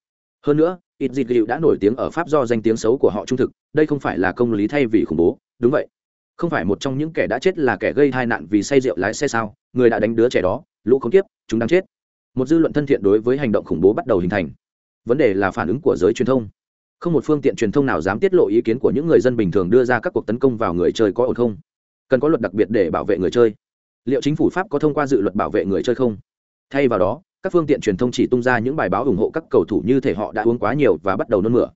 [SPEAKER 1] Hơn nữa ít dịt gịu đã nổi tiếng ở pháp do danh tiếng xấu của họ trung thực, đây không phải là công lý thay vì khủng bố, đúng vậy. Không phải một trong những kẻ đã chết là kẻ gây tai nạn vì say rượu lái xe sao? Người đã đánh đứa trẻ đó, lũ không tiếp chúng đang chết. Một dư luận thân thiện đối với hành động khủng bố bắt đầu hình thành. Vấn đề là phản ứng của giới truyền thông. Không một phương tiện truyền thông nào dám tiết lộ ý kiến của những người dân bình thường đưa ra các cuộc tấn công vào người chơi có ổn không? Cần có luật đặc biệt để bảo vệ người chơi. Liệu chính phủ pháp có thông qua dự luật bảo vệ người chơi không? Thay vào đó các phương tiện truyền thông chỉ tung ra những bài báo ủng hộ các cầu thủ như thể họ đã uống quá nhiều và bắt đầu nôn mửa.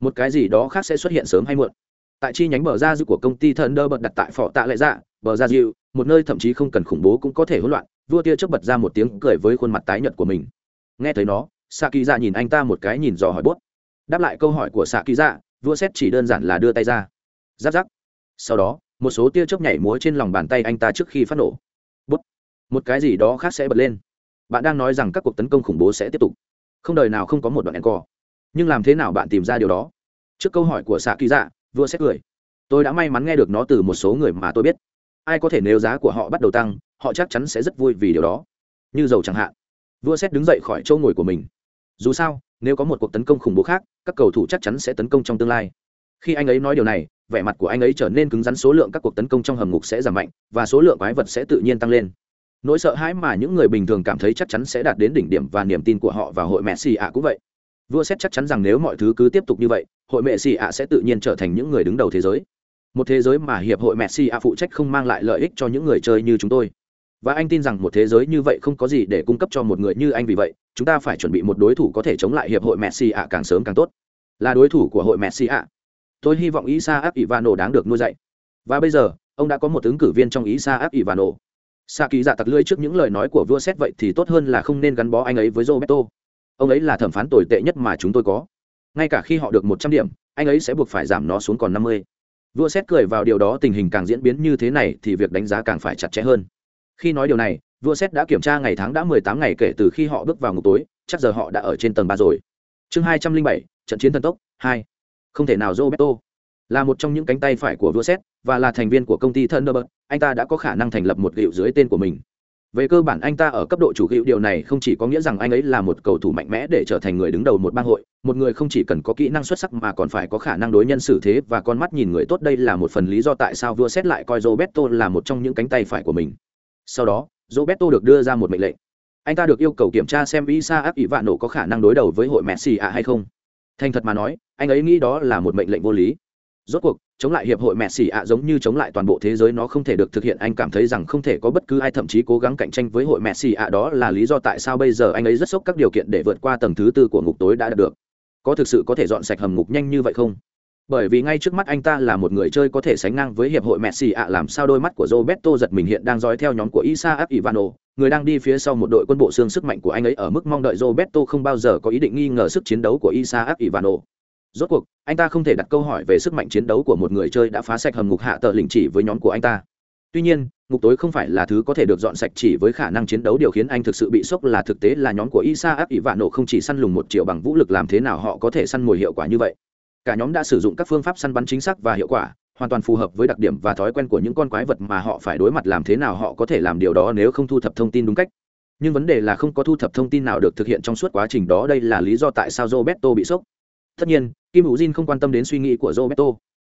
[SPEAKER 1] Một cái gì đó khác sẽ xuất hiện sớm hay muộn. Tại chi nhánh bờ ra dư của công ty thần đơ bật đặt tại phỏ tạ lệ dạ bờ ra dịu một nơi thậm chí không cần khủng bố cũng có thể hỗn loạn, vua tia chớp bật ra một tiếng cười với khuôn mặt tái nhợt của mình. Nghe thấy nó xạ kỳ dạ nhìn anh ta một cái nhìn dò hỏi bốt. Đáp lại câu hỏi của xạ kỳ dạ vua xét chỉ đơn giản là đưa tay ra. Giáp giáp. Sau đó, một số tia chớp nhảy múa trên lòng bàn tay anh ta trước khi phát nổ. Bút một cái gì đó khác sẽ bật lên bạn đang nói rằng các cuộc tấn công khủng bố sẽ tiếp tục. Không đời nào không có một đoạn encore. Nhưng làm thế nào bạn tìm ra điều đó? Trước câu hỏi của xạ kỳ dạ vua xét cười. Tôi đã may mắn nghe được nó từ một số người mà tôi biết. Ai có thể nếu giá của họ bắt đầu tăng, họ chắc chắn sẽ rất vui vì điều đó. Như dầu chẳng hạn. Vua xét đứng dậy khỏi chỗ ngồi của mình. Dù sao, nếu có một cuộc tấn công khủng bố khác, các cầu thủ chắc chắn sẽ tấn công trong tương lai. Khi anh ấy nói điều này, vẻ mặt của anh ấy trở nên cứng rắn, số lượng các cuộc tấn công trong hầm ngục sẽ giảm mạnh, và số lượng quái vật sẽ tự nhiên tăng lên nỗi sợ hãi mà những người bình thường cảm thấy chắc chắn sẽ đạt đến đỉnh điểm và niềm tin của họ vào hội messi ạ cũng vậy. Vua xét chắc chắn rằng nếu mọi thứ cứ tiếp tục như vậy, hội messi ạ sẽ tự nhiên trở thành những người đứng đầu thế giới. Một thế giới mà hiệp hội messi ạ phụ trách không mang lại lợi ích cho những người chơi như chúng tôi. Và anh tin rằng một thế giới như vậy không có gì để cung cấp cho một người như anh vì vậy, chúng ta phải chuẩn bị một đối thủ có thể chống lại hiệp hội messi ạ càng sớm càng tốt. Là đối thủ của hội messi ạ. Tôi hy vọng isa áp ivano đáng được nuôi dạy. Và bây giờ, ông đã có một ứng cử viên trong isa áp ivano xạ kỳ dạ tặc lưỡi trước những lời nói của vua xét vậy thì tốt hơn là không nên gắn bó anh ấy với roberto. Ông ấy là thẩm phán tồi tệ nhất mà chúng tôi có. Ngay cả khi họ được một trăm điểm, anh ấy sẽ buộc phải giảm nó xuống còn năm mươi. Vua xét cười vào điều đó, tình hình càng diễn biến như thế này thì việc đánh giá càng phải chặt chẽ hơn. Khi nói điều này, vua xét đã kiểm tra ngày tháng đã mười tám ngày kể từ khi họ bước vào ngục tối, chắc giờ họ đã ở trên tầng ba rồi. Chương hai trăm linh bảy, trận chiến thần tốc, hai. Không thể nào roberto là một trong những cánh tay phải của vua xét và là thành viên của công ty thunderbird, anh ta đã có khả năng thành lập một hiệu dưới tên của mình. Về cơ bản anh ta ở cấp độ chủ hiệu điều này không chỉ có nghĩa rằng anh ấy là một cầu thủ mạnh mẽ để trở thành người đứng đầu một bang hội, một người không chỉ cần có kỹ năng xuất sắc mà còn phải có khả năng đối nhân xử thế và con mắt nhìn người tốt. Đây là một phần lý do tại sao vua xét lại coi roberto là một trong những cánh tay phải của mình. Sau đó, roberto được đưa ra một mệnh lệnh. Anh ta được yêu cầu kiểm tra xem isa áp ỷ vạn nổ có khả năng đối đầu với hội messi ạ hay không. Thành thật mà nói, anh ấy nghĩ đó là một mệnh lệnh vô lý rốt cuộc chống lại hiệp hội mẹ xỉ ạ giống như chống lại toàn bộ thế giới nó không thể được thực hiện. Anh cảm thấy rằng không thể có bất cứ ai thậm chí cố gắng cạnh tranh với hội mẹ xỉ ạ. Đó là lý do tại sao bây giờ anh ấy rất sốc các điều kiện để vượt qua tầng thứ tư của ngục tối đã đạt được. Có thực sự có thể dọn sạch hầm ngục nhanh như vậy không? Bởi vì ngay trước mắt anh ta là một người chơi có thể sánh ngang với hiệp hội mẹ xì ạ. Làm sao đôi mắt của Roberto giật mình hiện đang dõi theo nhóm của Isaac Ivano, người đang đi phía sau một đội quân bộ xương sức mạnh của anh ấy ở mức mong đợi. Roberto không bao giờ có ý định nghi ngờ sức chiến đấu của Isaac Ivano. Rốt cuộc, anh ta không thể đặt câu hỏi về sức mạnh chiến đấu của một người chơi đã phá sạch hầm ngục hạ tờ lĩnh chỉ với nhóm của anh ta. Tuy nhiên, ngục tối không phải là thứ có thể được dọn sạch chỉ với khả năng chiến đấu điều khiến anh thực sự bị sốc là thực tế là nhóm của Isa Abi và Nổ không chỉ săn lùng một triệu bằng vũ lực làm thế nào họ có thể săn mồi hiệu quả như vậy. Cả nhóm đã sử dụng các phương pháp săn bắn chính xác và hiệu quả hoàn toàn phù hợp với đặc điểm và thói quen của những con quái vật mà họ phải đối mặt làm thế nào họ có thể làm điều đó nếu không thu thập thông tin đúng cách. Nhưng vấn đề là không có thu thập thông tin nào được thực hiện trong suốt quá trình đó đây là lý do tại sao roberto bị sốc. Tất nhiên kim hữu jin không quan tâm đến suy nghĩ của roberto.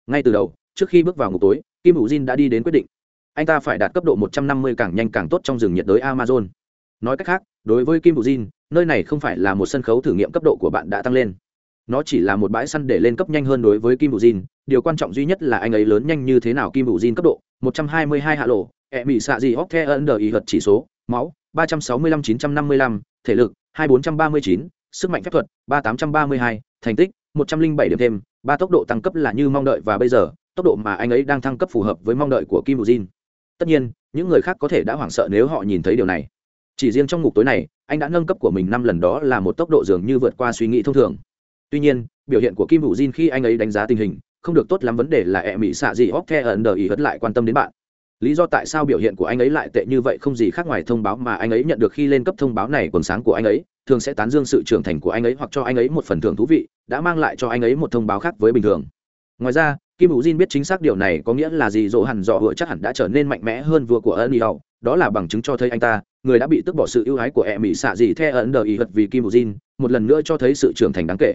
[SPEAKER 1] Ngay từ đầu trước khi bước vào ngục tối kim hữu jin đã đi đến quyết định. Anh ta phải đạt cấp độ 150 càng nhanh càng tốt trong rừng nhiệt đới amazon. Nói cách khác đối với kim hữu jin nơi này không phải là một sân khấu thử nghiệm cấp độ của bạn đã tăng lên. Nó chỉ là một bãi săn để lên cấp nhanh hơn đối với kim Vũ jin. Điều quan trọng duy nhất là anh ấy lớn nhanh như thế nào kim Vũ jin cấp độ 122 hạ lộ ẹ mị xạ gì hóc the under ý chỉ số máu 365 955, thể lực 2439, sức mạnh phép thuật 3832, thành tích 107 điểm thêm, ba tốc độ tăng cấp là như mong đợi và bây giờ, tốc độ mà anh ấy đang thăng cấp phù hợp với mong đợi của kim bù jin tất nhiên, những người khác có thể đã hoảng sợ nếu họ nhìn thấy điều này. Chỉ riêng trong ngục tối này, anh đã nâng cấp của mình năm lần đó là một tốc độ dường như vượt qua suy nghĩ thông thường. Tuy nhiên, biểu hiện của kim Vũ jin khi anh ấy đánh giá tình hình, không được tốt lắm vấn đề là e mỹ xạ gì óc the ẩn đờ ý hất lại quan tâm đến bạn. Lý do tại sao biểu hiện của anh ấy lại tệ như vậy không gì khác ngoài thông báo mà anh ấy nhận được khi lên cấp thông báo này quần sáng của anh ấy thường sẽ tán dương sự trưởng thành của anh ấy hoặc cho anh ấy một phần thưởng thú vị, đã mang lại cho anh ấy một thông báo khác với bình thường. Ngoài ra, kim hữu jin biết chính xác điều này có nghĩa là gì dỗ hẳn dọ hựa chắc hẳn đã trở nên mạnh mẽ hơn vua của ân y đó là bằng chứng cho thấy anh ta, người đã bị tước bỏ sự ưu ái của e mỹ xạ gì theo ấn đờ ý hật vì kim hữu jin, một lần nữa cho thấy sự trưởng thành đáng kể.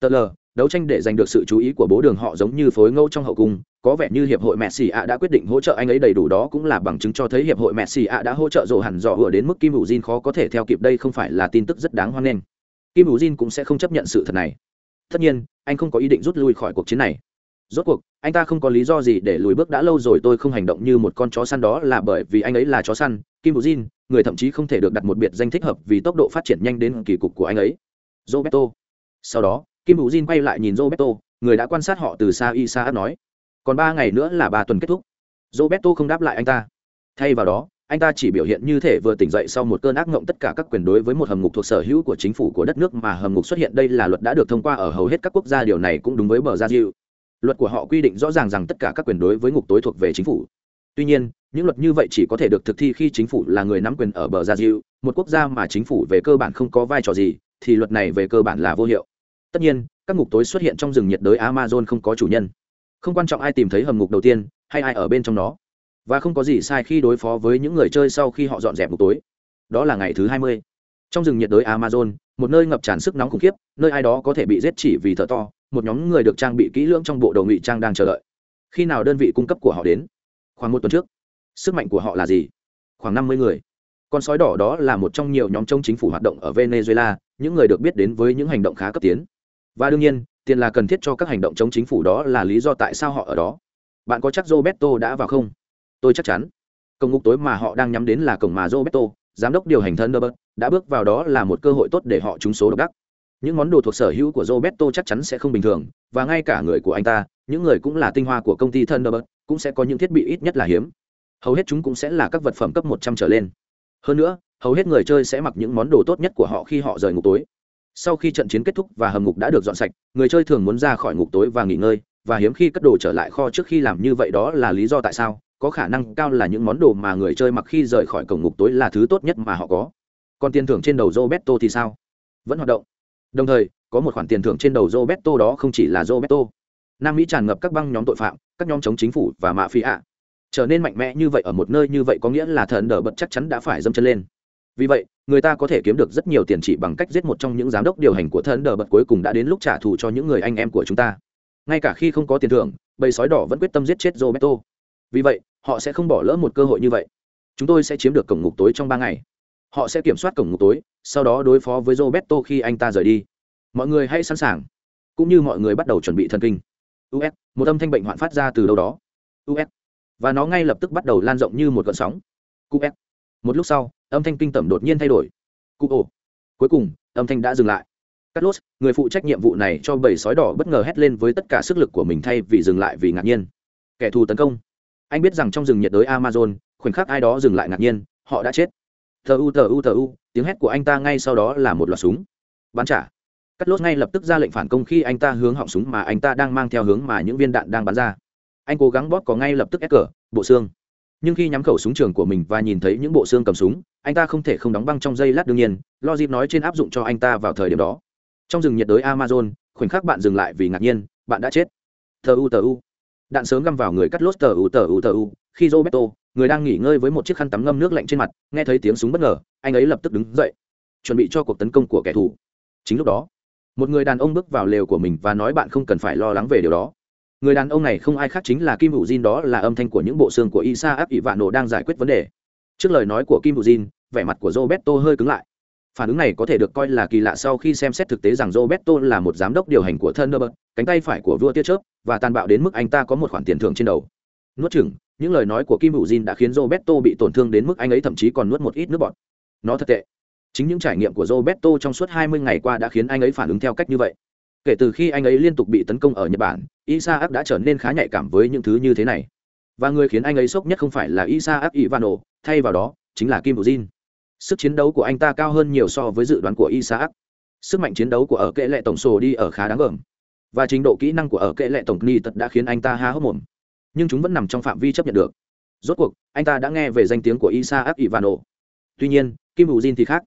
[SPEAKER 1] Tờ lờ đấu tranh để giành được sự chú ý của bố đường họ giống như phối ngẫu trong hậu cung có vẻ như hiệp hội messi ạ đã quyết định hỗ trợ anh ấy đầy đủ đó cũng là bằng chứng cho thấy hiệp hội messi ạ đã hỗ trợ rổ hẳn dò hựa đến mức kim hữu jin khó có thể theo kịp. Đây không phải là tin tức rất đáng hoan nghênh. Kim hữu jin cũng sẽ không chấp nhận sự thật này. Tất nhiên, anh không có ý định rút lui khỏi cuộc chiến này. Rốt cuộc, anh ta không có lý do gì để lùi bước đã lâu rồi. Tôi không hành động như một con chó săn đó là bởi vì anh ấy là chó săn. Kim bù jin, người thậm chí không thể được đặt một biệt danh thích hợp vì tốc độ phát triển nhanh đến kỳ cục của anh ấy. Roberto. Sau đó, kim bù jin quay lại nhìn roberto, người đã quan sát họ từ xa y sa nói còn ba ngày nữa là ba tuần kết thúc. Roberto không đáp lại anh ta. Thay vào đó, anh ta chỉ biểu hiện như thể vừa tỉnh dậy sau một cơn ác mộng tất cả các quyền đối với một hầm ngục thuộc sở hữu của chính phủ của đất nước mà hầm ngục xuất hiện đây là luật đã được thông qua ở hầu hết các quốc gia, điều này cũng đúng với bờ gia diệu luật của họ quy định rõ ràng rằng tất cả các quyền đối với ngục tối thuộc về chính phủ. Tuy nhiên, những luật như vậy chỉ có thể được thực thi khi chính phủ là người nắm quyền ở bờ gia diệu một quốc gia mà chính phủ về cơ bản không có vai trò gì, thì luật này về cơ bản là vô hiệu. Tất nhiên, các ngục tối xuất hiện trong rừng nhiệt đới amazon không có chủ nhân không quan trọng ai tìm thấy hầm ngục đầu tiên, hay ai ở bên trong nó. Và không có gì sai khi đối phó với những người chơi sau khi họ dọn dẹp một tối. Đó là ngày thứ hai mươi. Trong rừng nhiệt đới amazon, một nơi ngập tràn sức nóng khủng khiếp, nơi ai đó có thể bị giết chỉ vì thợ to, một nhóm người được trang bị kỹ lưỡng trong bộ đồ ngụy trang đang chờ đợi. Khi nào đơn vị cung cấp của họ đến? Khoảng một tuần trước. Sức mạnh của họ là gì? Khoảng năm mươi người. Con sói đỏ đó là một trong nhiều nhóm trong chính phủ hoạt động ở venezuela, những người được biết đến với những hành động khá cấp tiến. Và đương nhiên tiền là cần thiết cho các hành động chống chính phủ đó là lý do tại sao họ ở đó. Bạn có chắc roberto đã vào không? Tôi chắc chắn. Cổng ngục tối mà họ đang nhắm đến là cổng mà roberto, giám đốc điều hành thân Thunderbird, đã bước vào đó là một cơ hội tốt để họ trúng số độc đắc. Những món đồ thuộc sở hữu của roberto chắc chắn sẽ không bình thường, và ngay cả người của anh ta, những người cũng là tinh hoa của công ty thunderbird, cũng sẽ có những thiết bị ít nhất là hiếm. Hầu hết chúng cũng sẽ là các vật phẩm cấp một trăm trở lên. Hơn nữa, hầu hết người chơi sẽ mặc những món đồ tốt nhất của họ khi họ rời ngục tối sau khi trận chiến kết thúc và hầm ngục đã được dọn sạch, người chơi thường muốn ra khỏi ngục tối và nghỉ ngơi, và hiếm khi cất đồ trở lại kho trước khi làm như vậy đó là lý do tại sao, có khả năng cao là những món đồ mà người chơi mặc khi rời khỏi cổng ngục tối là thứ tốt nhất mà họ có. Còn tiền thưởng trên đầu roberto thì sao? Vẫn hoạt động. Đồng thời, có một khoản tiền thưởng trên đầu roberto đó không chỉ là roberto. Nam mỹ tràn ngập các băng nhóm tội phạm, các nhóm chống chính phủ và mạ phi ạ. Trở nên mạnh mẽ như vậy ở một nơi như vậy có nghĩa là thần đờ bật chắc chắn đã phải dâm chân lên vì vậy, người ta có thể kiếm được rất nhiều tiền chỉ bằng cách giết một trong những giám đốc điều hành của thân đờ bật cuối cùng đã đến lúc trả thù cho những người anh em của chúng ta. Ngay cả khi không có tiền thưởng, bầy sói đỏ vẫn quyết tâm giết chết roberto. Vì vậy, họ sẽ không bỏ lỡ một cơ hội như vậy. Chúng tôi sẽ chiếm được cổng ngục tối trong ba ngày. Họ sẽ kiểm soát cổng ngục tối, sau đó đối phó với roberto khi anh ta rời đi. Mọi người hãy sẵn sàng. Cũng như mọi người bắt đầu chuẩn bị thần kinh. Us một âm thanh bệnh hoạn phát ra từ đâu đó. Us và nó ngay lập tức bắt đầu lan rộng như một gợn sóng. Us một lúc sau âm thanh kinh tẩm đột nhiên thay đổi. Cụ ổ cuối cùng âm thanh đã dừng lại. Carlos, người phụ trách nhiệm vụ này cho bầy sói đỏ bất ngờ hét lên với tất cả sức lực của mình thay vì dừng lại vì ngạc nhiên. Kẻ thù tấn công. Anh biết rằng trong rừng nhiệt đới Amazon, khoảnh khắc ai đó dừng lại ngạc nhiên, họ đã chết. Thờ u thờ u thờ u tiếng hét của anh ta ngay sau đó là một loạt súng. Bắn trả. Carlos lốt ngay lập tức ra lệnh phản công khi anh ta hướng họng súng mà anh ta đang mang theo hướng mà những viên đạn đang bắn ra. Anh cố gắng bóp có ngay lập tức ép cờ bộ xương nhưng khi nhắm khẩu súng trường của mình và nhìn thấy những bộ xương cầm súng, anh ta không thể không đóng băng trong giây lát đương nhiên lo dịp nói trên áp dụng cho anh ta vào thời điểm đó. Trong rừng nhiệt đới amazon, khoảnh khắc bạn dừng lại vì ngạc nhiên, bạn đã chết. Tờ u tờ u. Đạn sớm găm vào người cắt lốt tờ u tờ u tờ u. Khi roberto, người đang nghỉ ngơi với một chiếc khăn tắm ngâm nước lạnh trên mặt, nghe thấy tiếng súng bất ngờ, anh ấy lập tức đứng dậy, chuẩn bị cho cuộc tấn công của kẻ thù. Chính lúc đó, một người đàn ông bước vào lều của mình và nói bạn không cần phải lo lắng về điều đó người đàn ông này không ai khác chính là kim hữu jin, đó là âm thanh của những bộ xương của isa áp ỷ vạn nổ đang giải quyết vấn đề. Trước lời nói của kim hữu jin, vẻ mặt của roberto hơi cứng lại. Phản ứng này có thể được coi là kỳ lạ sau khi xem xét thực tế rằng roberto là một giám đốc điều hành của thunderbird, cánh tay phải của vua tia chớp, và tàn bạo đến mức anh ta có một khoản tiền thưởng trên đầu. Nuốt chừng những lời nói của kim hữu jin đã khiến roberto bị tổn thương đến mức anh ấy thậm chí còn nuốt một ít nước bọt. Nó thật tệ. Chính những trải nghiệm của roberto trong suốt 20 ngày qua đã khiến anh ấy phản ứng theo cách như vậy kể từ khi anh ấy liên tục bị tấn công ở nhật bản, isaac đã trở nên khá nhạy cảm với những thứ như thế này. Và người khiến anh ấy sốc nhất không phải là isaac ivano thay vào đó, chính là kim hữu jin sức chiến đấu của anh ta cao hơn nhiều so với dự đoán của isaac. Sức mạnh chiến đấu của ở kệ lệ tổng sổ đi ở khá đáng gờm và trình độ kỹ năng của ở kệ lệ tổng ni tật đã khiến anh ta há hốc mồm. Nhưng chúng vẫn nằm trong phạm vi chấp nhận được. Rốt cuộc, anh ta đã nghe về danh tiếng của isaac ivano tuy nhiên, kim hữu jin thì khác.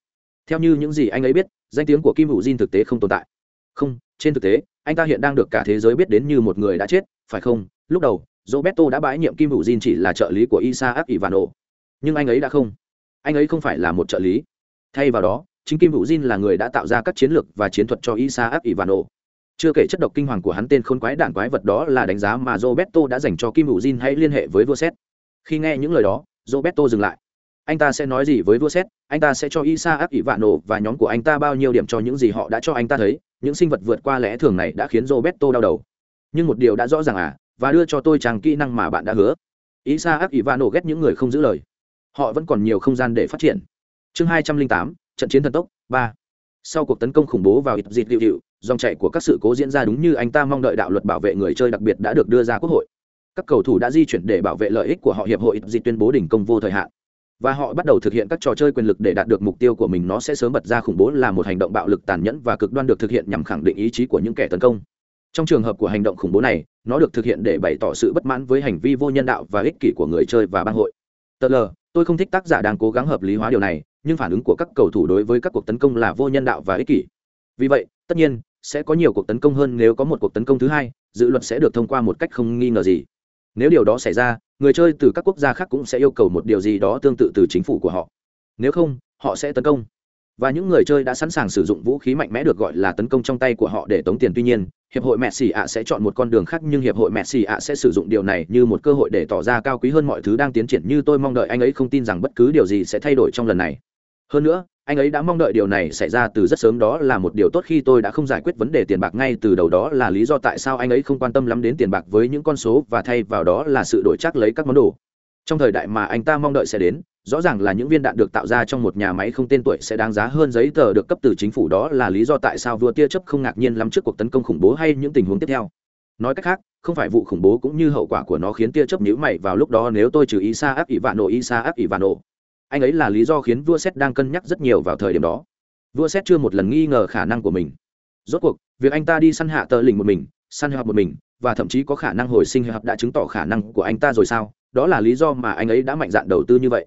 [SPEAKER 1] Theo như những gì anh ấy biết, danh tiếng của kim hữu jin thực tế không tồn tại không, trên thực tế, anh ta hiện đang được cả thế giới biết đến như một người đã chết, phải không? Lúc đầu, roberto đã bãi nhiệm kim hữu jin chỉ là trợ lý của isaac ivano. Nhưng anh ấy đã không. Anh ấy không phải là một trợ lý. Thay vào đó, chính kim hữu jin là người đã tạo ra các chiến lược và chiến thuật cho isaac ivano. Chưa kể chất độc kinh hoàng của hắn tên khôn quái đản quái vật đó là đánh giá mà roberto đã dành cho kim hữu jin hãy liên hệ với vua xét khi nghe những lời đó, roberto dừng lại anh ta sẽ nói gì với vua xét anh ta sẽ cho isaac, ivano và nhóm của anh ta bao nhiêu điểm cho những gì họ đã cho anh ta thấy? Những sinh vật vượt qua lẽ thường này đã khiến roberto đau đầu. Nhưng một điều đã rõ ràng à và đưa cho tôi chàng kỹ năng mà bạn đã hứa. Isaac, ivano ghét những người không giữ lời. Họ vẫn còn nhiều không gian để phát triển. Chương hai trăm linh tám, trận chiến thần tốc, ba. Sau cuộc tấn công khủng bố vào ít dịp hiệu hiệu dòng chạy của các sự cố diễn ra đúng như anh ta mong đợi đạo luật bảo vệ người chơi đặc biệt đã được đưa ra quốc hội. Các cầu thủ đã di chuyển để bảo vệ lợi ích của họ hiệp hội ít dịp tuyên bố đình công vô thời hạn và họ bắt đầu thực hiện các trò chơi quyền lực để đạt được mục tiêu của mình, nó sẽ sớm bật ra khủng bố là một hành động bạo lực tàn nhẫn và cực đoan được thực hiện nhằm khẳng định ý chí của những kẻ tấn công. Trong trường hợp của hành động khủng bố này, nó được thực hiện để bày tỏ sự bất mãn với hành vi vô nhân đạo và ích kỷ của người chơi và bang hội. Tờ l tôi không thích tác giả đang cố gắng hợp lý hóa điều này, nhưng phản ứng của các cầu thủ đối với các cuộc tấn công là vô nhân đạo và ích kỷ. Vì vậy, tất nhiên, sẽ có nhiều cuộc tấn công hơn nếu có một cuộc tấn công thứ hai, dự luật sẽ được thông qua một cách không nghi ngờ gì. Nếu điều đó xảy ra người chơi từ các quốc gia khác cũng sẽ yêu cầu một điều gì đó tương tự từ chính phủ của họ. Nếu không, họ sẽ tấn công. Và những người chơi đã sẵn sàng sử dụng vũ khí mạnh mẽ được gọi là tấn công trong tay của họ để tống tiền. Tuy nhiên, hiệp hội mẹ xì ạ sẽ chọn một con đường khác, nhưng hiệp hội mẹ xì ạ sẽ sử dụng điều này như một cơ hội để tỏ ra cao quý hơn mọi thứ đang tiến triển. Như tôi mong đợi anh ấy không tin rằng bất cứ điều gì sẽ thay đổi trong lần này. Hơn nữa anh ấy đã mong đợi điều này xảy ra từ rất sớm đó là một điều tốt khi tôi đã không giải quyết vấn đề tiền bạc ngay từ đầu đó là lý do tại sao anh ấy không quan tâm lắm đến tiền bạc với những con số và thay vào đó là sự đổi chắc lấy các món đồ. Trong thời đại mà anh ta mong đợi sẽ đến, rõ ràng là những viên đạn được tạo ra trong một nhà máy không tên tuổi sẽ đáng giá hơn giấy tờ được cấp từ chính phủ đó là lý do tại sao vua tia chấp không ngạc nhiên lắm trước cuộc tấn công khủng bố hay những tình huống tiếp theo. Nói cách khác, không phải vụ khủng bố cũng như hậu quả của nó khiến tia chấp nhữ mày vào lúc đó nếu tôi trừ isa áp ỷ vạn nổ isa áp ỷ vạn nổ anh ấy là lý do khiến vua xét đang cân nhắc rất nhiều vào thời điểm đó. Vua xét chưa một lần nghi ngờ khả năng của mình. Rốt cuộc, việc anh ta đi săn hạ tờ lình một mình, săn hợp một mình, và thậm chí có khả năng hồi sinh hợp đã chứng tỏ khả năng của anh ta rồi sao? Đó là lý do mà anh ấy đã mạnh dạn đầu tư như vậy.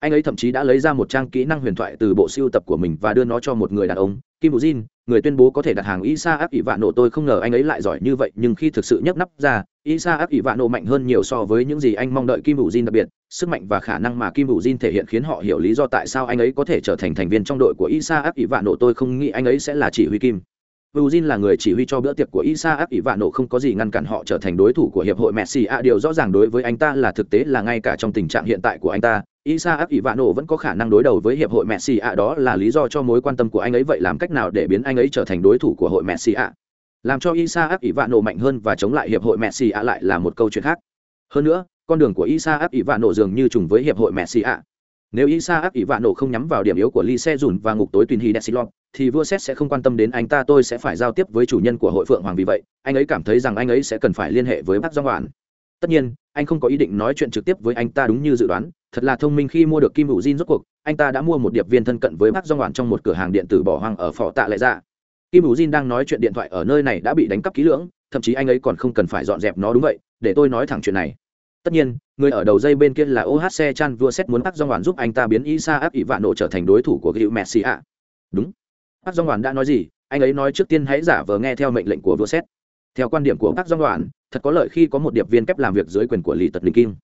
[SPEAKER 1] Anh ấy thậm chí đã lấy ra một trang kỹ năng huyền thoại từ bộ siêu tập của mình và đưa nó cho một người đàn ông, kim bù jin, người tuyên bố có thể đặt hàng isa áp ỷ vạn nộ. Tôi không ngờ anh ấy lại giỏi như vậy, nhưng khi thực sự nhấc nắp ra isa ác ỷ vạn nộ mạnh hơn nhiều so với những gì anh mong đợi kim Vũ jin đặc biệt. Sức mạnh và khả năng mà kim Vũ jin thể hiện khiến họ hiểu lý do tại sao anh ấy có thể trở thành thành viên trong đội của isa ác ỷ vạn nộ. Tôi không nghĩ anh ấy sẽ là chỉ huy kim Vũ jin là người chỉ huy cho bữa tiệc của isa ác ỷ vạn nộ, không có gì ngăn cản họ trở thành đối thủ của hiệp hội messi. A điều rõ ràng đối với anh ta là thực tế là ngay cả trong tình trạng hiện tại của anh ta Isaac Ivano vẫn có khả năng đối đầu với hiệp hội Messi. Ạ đó là lý do cho mối quan tâm của anh ấy. Vậy làm cách nào để biến anh ấy trở thành đối thủ của hội Messi? Ạ. Làm cho Isaac Ivano mạnh hơn và chống lại hiệp hội Messi ạ lại là một câu chuyện khác. Hơn nữa, con đường của Isaac Ivano dường như trùng với hiệp hội Messi ạ. Nếu Isaac Ivano không nhắm vào điểm yếu của Lee Sejun và ngục tối Tuyền Hy Desilon, thì vua Set sẽ không quan tâm đến anh ta tôi sẽ phải giao tiếp với chủ nhân của hội Phượng Hoàng vì vậy, anh ấy cảm thấy rằng anh ấy sẽ cần phải liên hệ với bác doan hoàn Tất nhiên, anh không có ý định nói chuyện trực tiếp với anh ta đúng như dự đoán, thật là thông minh khi mua được kim hữu jin rốt cuộc anh ta đã mua một điệp viên thân cận với bác doan hoàn trong một cửa hàng điện tử bỏ hoang ở phỏ tạ lại dạ. ra kim hữu jin đang nói chuyện điện thoại ở nơi này đã bị đánh cắp kỹ lưỡng, thậm chí anh ấy còn không cần phải dọn dẹp nó đúng vậy, để tôi nói thẳng chuyện này. Tất nhiên, người ở đầu dây bên kia là ohc chan vua xét muốn bắt do ngoạn giúp anh ta biến isa áp ỷ vạn nộ trở thành đối thủ của gữu messi ạ. Đúng. Bác do ngoạn đã nói gì? Anh ấy nói trước tiên hãy giả vờ nghe theo mệnh lệnh của vua xét. Theo quan điểm của bác do ngoạn thật có lợi khi có một điệp viên kép làm việc dưới quyền của lì tật đình kim.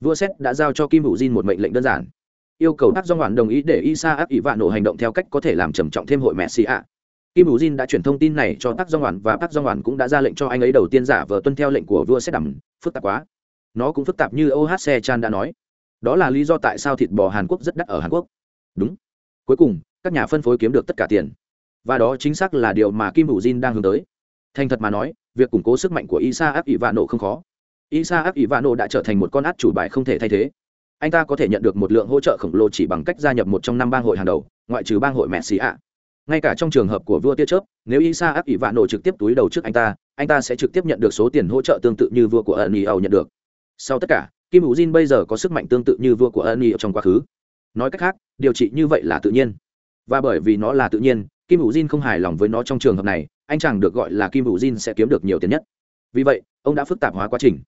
[SPEAKER 1] Vua xét đã giao cho kim hữu diên một mệnh lệnh đơn giản. Yêu cầu Bác do ngoạn đồng ý để isa áp ỷ vạn nổ hành động theo cách có thể làm trầm trọng thêm hội messi ạ kim hữu đã chuyển thông tin này cho tác Do-hwan và tác Do-hwan cũng đã ra lệnh cho anh ấy đầu tiên giả vờ tuân theo lệnh của vua xét đầm phức tạp quá. Nó cũng phức tạp như ohc chan đã nói. Đó là lý do tại sao thịt bò hàn quốc rất đắt ở hàn quốc. Đúng. Cuối cùng các nhà phân phối kiếm được tất cả tiền. Và đó chính xác là điều mà kim hữu đang hướng tới. Thành thật mà nói việc củng cố sức mạnh của isa áp ỷ vạn không khó. Isaac Ivano đã trở thành một con át chủ bài không thể thay thế. Anh ta có thể nhận được một lượng hỗ trợ khổng lồ chỉ bằng cách gia nhập một trong năm bang hội hàng đầu, ngoại trừ bang hội Messi ạ. Ngay cả trong trường hợp của vua tia chớp, nếu Isa ép vạn nổi trực tiếp túi đầu trước anh ta, anh ta sẽ trực tiếp nhận được số tiền hỗ trợ tương tự như vua của Aniel nhận được. Sau tất cả, Kim Vũ Jin bây giờ có sức mạnh tương tự như vua của Aniel trong quá khứ. Nói cách khác, điều trị như vậy là tự nhiên. Và bởi vì nó là tự nhiên, Kim Vũ Jin không hài lòng với nó trong trường hợp này, anh chàng được gọi là Kim Vũ Jin sẽ kiếm được nhiều tiền nhất. Vì vậy, ông đã phức tạp hóa quá trình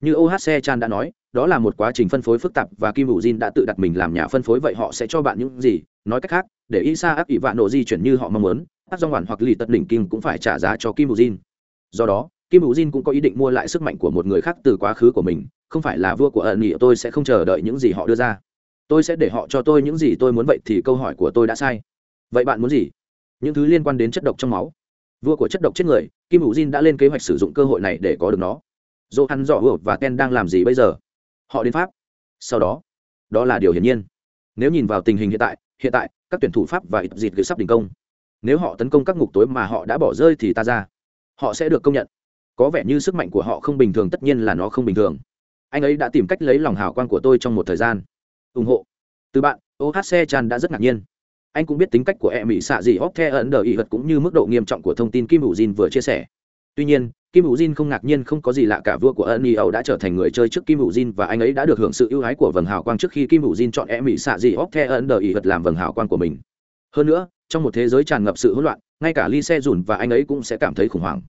[SPEAKER 1] như ohc chan đã nói đó là một quá trình phân phối phức tạp và kim hữu jin đã tự đặt mình làm nhà phân phối, vậy họ sẽ cho bạn những gì? Nói cách khác, để isa áp ỷ vạn nộ di chuyển như họ mong muốn áp do hoàn hoặc lì tật đỉnh kim cũng phải trả giá cho kim hữu jin do đó, kim hữu jin cũng có ý định mua lại sức mạnh của một người khác từ quá khứ của mình, không phải là vua của ẩn nghị tôi sẽ không chờ đợi những gì họ đưa ra. Tôi sẽ để họ cho tôi những gì tôi muốn, vậy thì câu hỏi của tôi đã sai. Vậy bạn muốn gì? Những thứ liên quan đến chất độc trong máu. Vua của chất độc chết người, kim hữu jin đã lên kế hoạch sử dụng cơ hội này để có được nó. Dỗ hắn dọ hựa và ken đang làm gì bây giờ? Họ đến pháp. Sau đó đó là điều hiển nhiên. Nếu nhìn vào tình hình hiện tại hiện tại, các tuyển thủ pháp và ít dịt gửi sắp đình công. Nếu họ tấn công các ngục tối mà họ đã bỏ rơi thì ta ra. Họ sẽ được công nhận. Có vẻ như sức mạnh của họ không bình thường, tất nhiên là nó không bình thường. Anh ấy đã tìm cách lấy lòng hào quan của tôi trong một thời gian. Ủng hộ. Từ bạn ohc chan đã rất ngạc nhiên. Anh cũng biết tính cách của em mỹ xạ dị hóc the ấn đờ ý vật cũng như mức độ nghiêm trọng của thông tin kim hữu jin vừa chia sẻ tuy nhiên, kim hữu jin không ngạc nhiên không có gì lạ cả, vua của ân y ẩu đã trở thành người chơi trước kim hữu jin và anh ấy đã được hưởng sự ưu ái của vầng hào quang trước khi kim hữu jin chọn em mỹ xạ dị óc the ân đờ ý vật làm vầng hào quang của mình. Hơn nữa, trong một thế giới tràn ngập sự hỗn loạn, ngay cả ly xe dùn và anh ấy cũng sẽ cảm thấy khủng hoảng.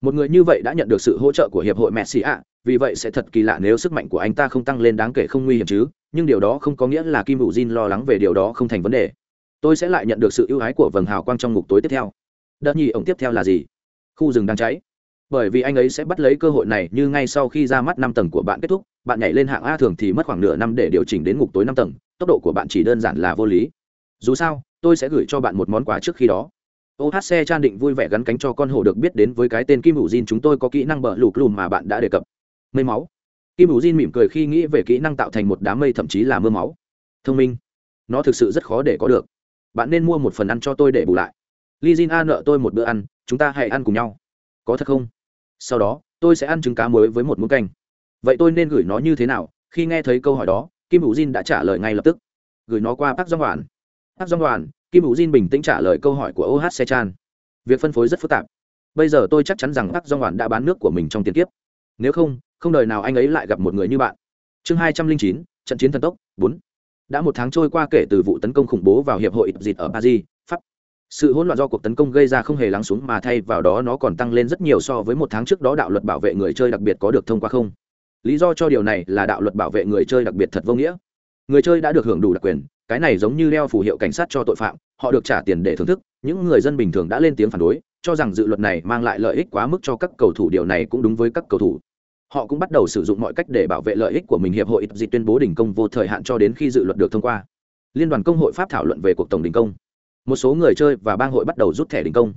[SPEAKER 1] Một người như vậy đã nhận được sự hỗ trợ của hiệp hội messi ạ vì vậy sẽ thật kỳ lạ nếu sức mạnh của anh ta không tăng lên đáng kể không nguy hiểm chứ, nhưng điều đó không có nghĩa là kim hữu jin lo lắng về điều đó không thành vấn đề. Tôi sẽ lại nhận được sự ưu ái của vầng hào quang trong ngục tối tiếp theo. Đợt nhì ổng tiếp theo là gì? Khu rừng đang cháy bởi vì anh ấy sẽ bắt lấy cơ hội này như ngay sau khi ra mắt năm tầng của bạn kết thúc, bạn nhảy lên hạng a thường thì mất khoảng nửa năm để điều chỉnh đến ngục tối năm tầng, tốc độ của bạn chỉ đơn giản là vô lý. Dù sao, tôi sẽ gửi cho bạn một món quà trước khi đó. Ohc trang định vui vẻ gắn cánh cho con hổ được biết đến với cái tên kim hữu jin chúng tôi có kỹ năng bờ lục lùm mà bạn đã đề cập. Mây máu. Kim hữu jin mỉm cười khi nghĩ về kỹ năng tạo thành một đám mây, thậm chí là mưa máu. Thông minh. Nó thực sự rất khó để có được. Bạn nên mua một phần ăn cho tôi để bù lại. Li jin a nợ tôi một bữa ăn, chúng ta hãy ăn cùng nhau. Có thật không? Sau đó, tôi sẽ ăn trứng cá muối với một muỗng canh. Vậy tôi nên gửi nó như thế nào? Khi nghe thấy câu hỏi đó, kim hữu jin đã trả lời ngay lập tức. Gửi nó qua park dong hoàn park dong hoàn kim hữu jin bình tĩnh trả lời câu hỏi của oh sechan việc phân phối rất phức tạp. Bây giờ tôi chắc chắn rằng park dong hoàn đã bán nước của mình trong tiền kiếp. Nếu không không đời nào anh ấy lại gặp một người như bạn. Chương hai trăm linh chín, trận chiến thần tốc, bốn. Đã một tháng trôi qua kể từ vụ tấn công khủng bố vào hiệp hội dịt ở paris sự hỗn loạn do cuộc tấn công gây ra không hề lắng xuống mà thay vào đó nó còn tăng lên rất nhiều so với một tháng trước đó đạo luật bảo vệ người chơi đặc biệt có được thông qua không? Lý do cho điều này là đạo luật bảo vệ người chơi đặc biệt thật vô nghĩa. Người chơi đã được hưởng đủ đặc quyền, cái này giống như đeo phù hiệu cảnh sát cho tội phạm, họ được trả tiền để thưởng thức, những người dân bình thường đã lên tiếng phản đối, cho rằng dự luật này mang lại lợi ích quá mức cho các cầu thủ, điều này cũng đúng với các cầu thủ. Họ cũng bắt đầu sử dụng mọi cách để bảo vệ lợi ích của mình hiệp hội dịch tuyên bố đình công vô thời hạn cho đến khi dự luật được thông qua. Liên đoàn công hội pháp thảo luận về cuộc tổng đình công một số người chơi và bang hội bắt đầu rút thẻ đình công.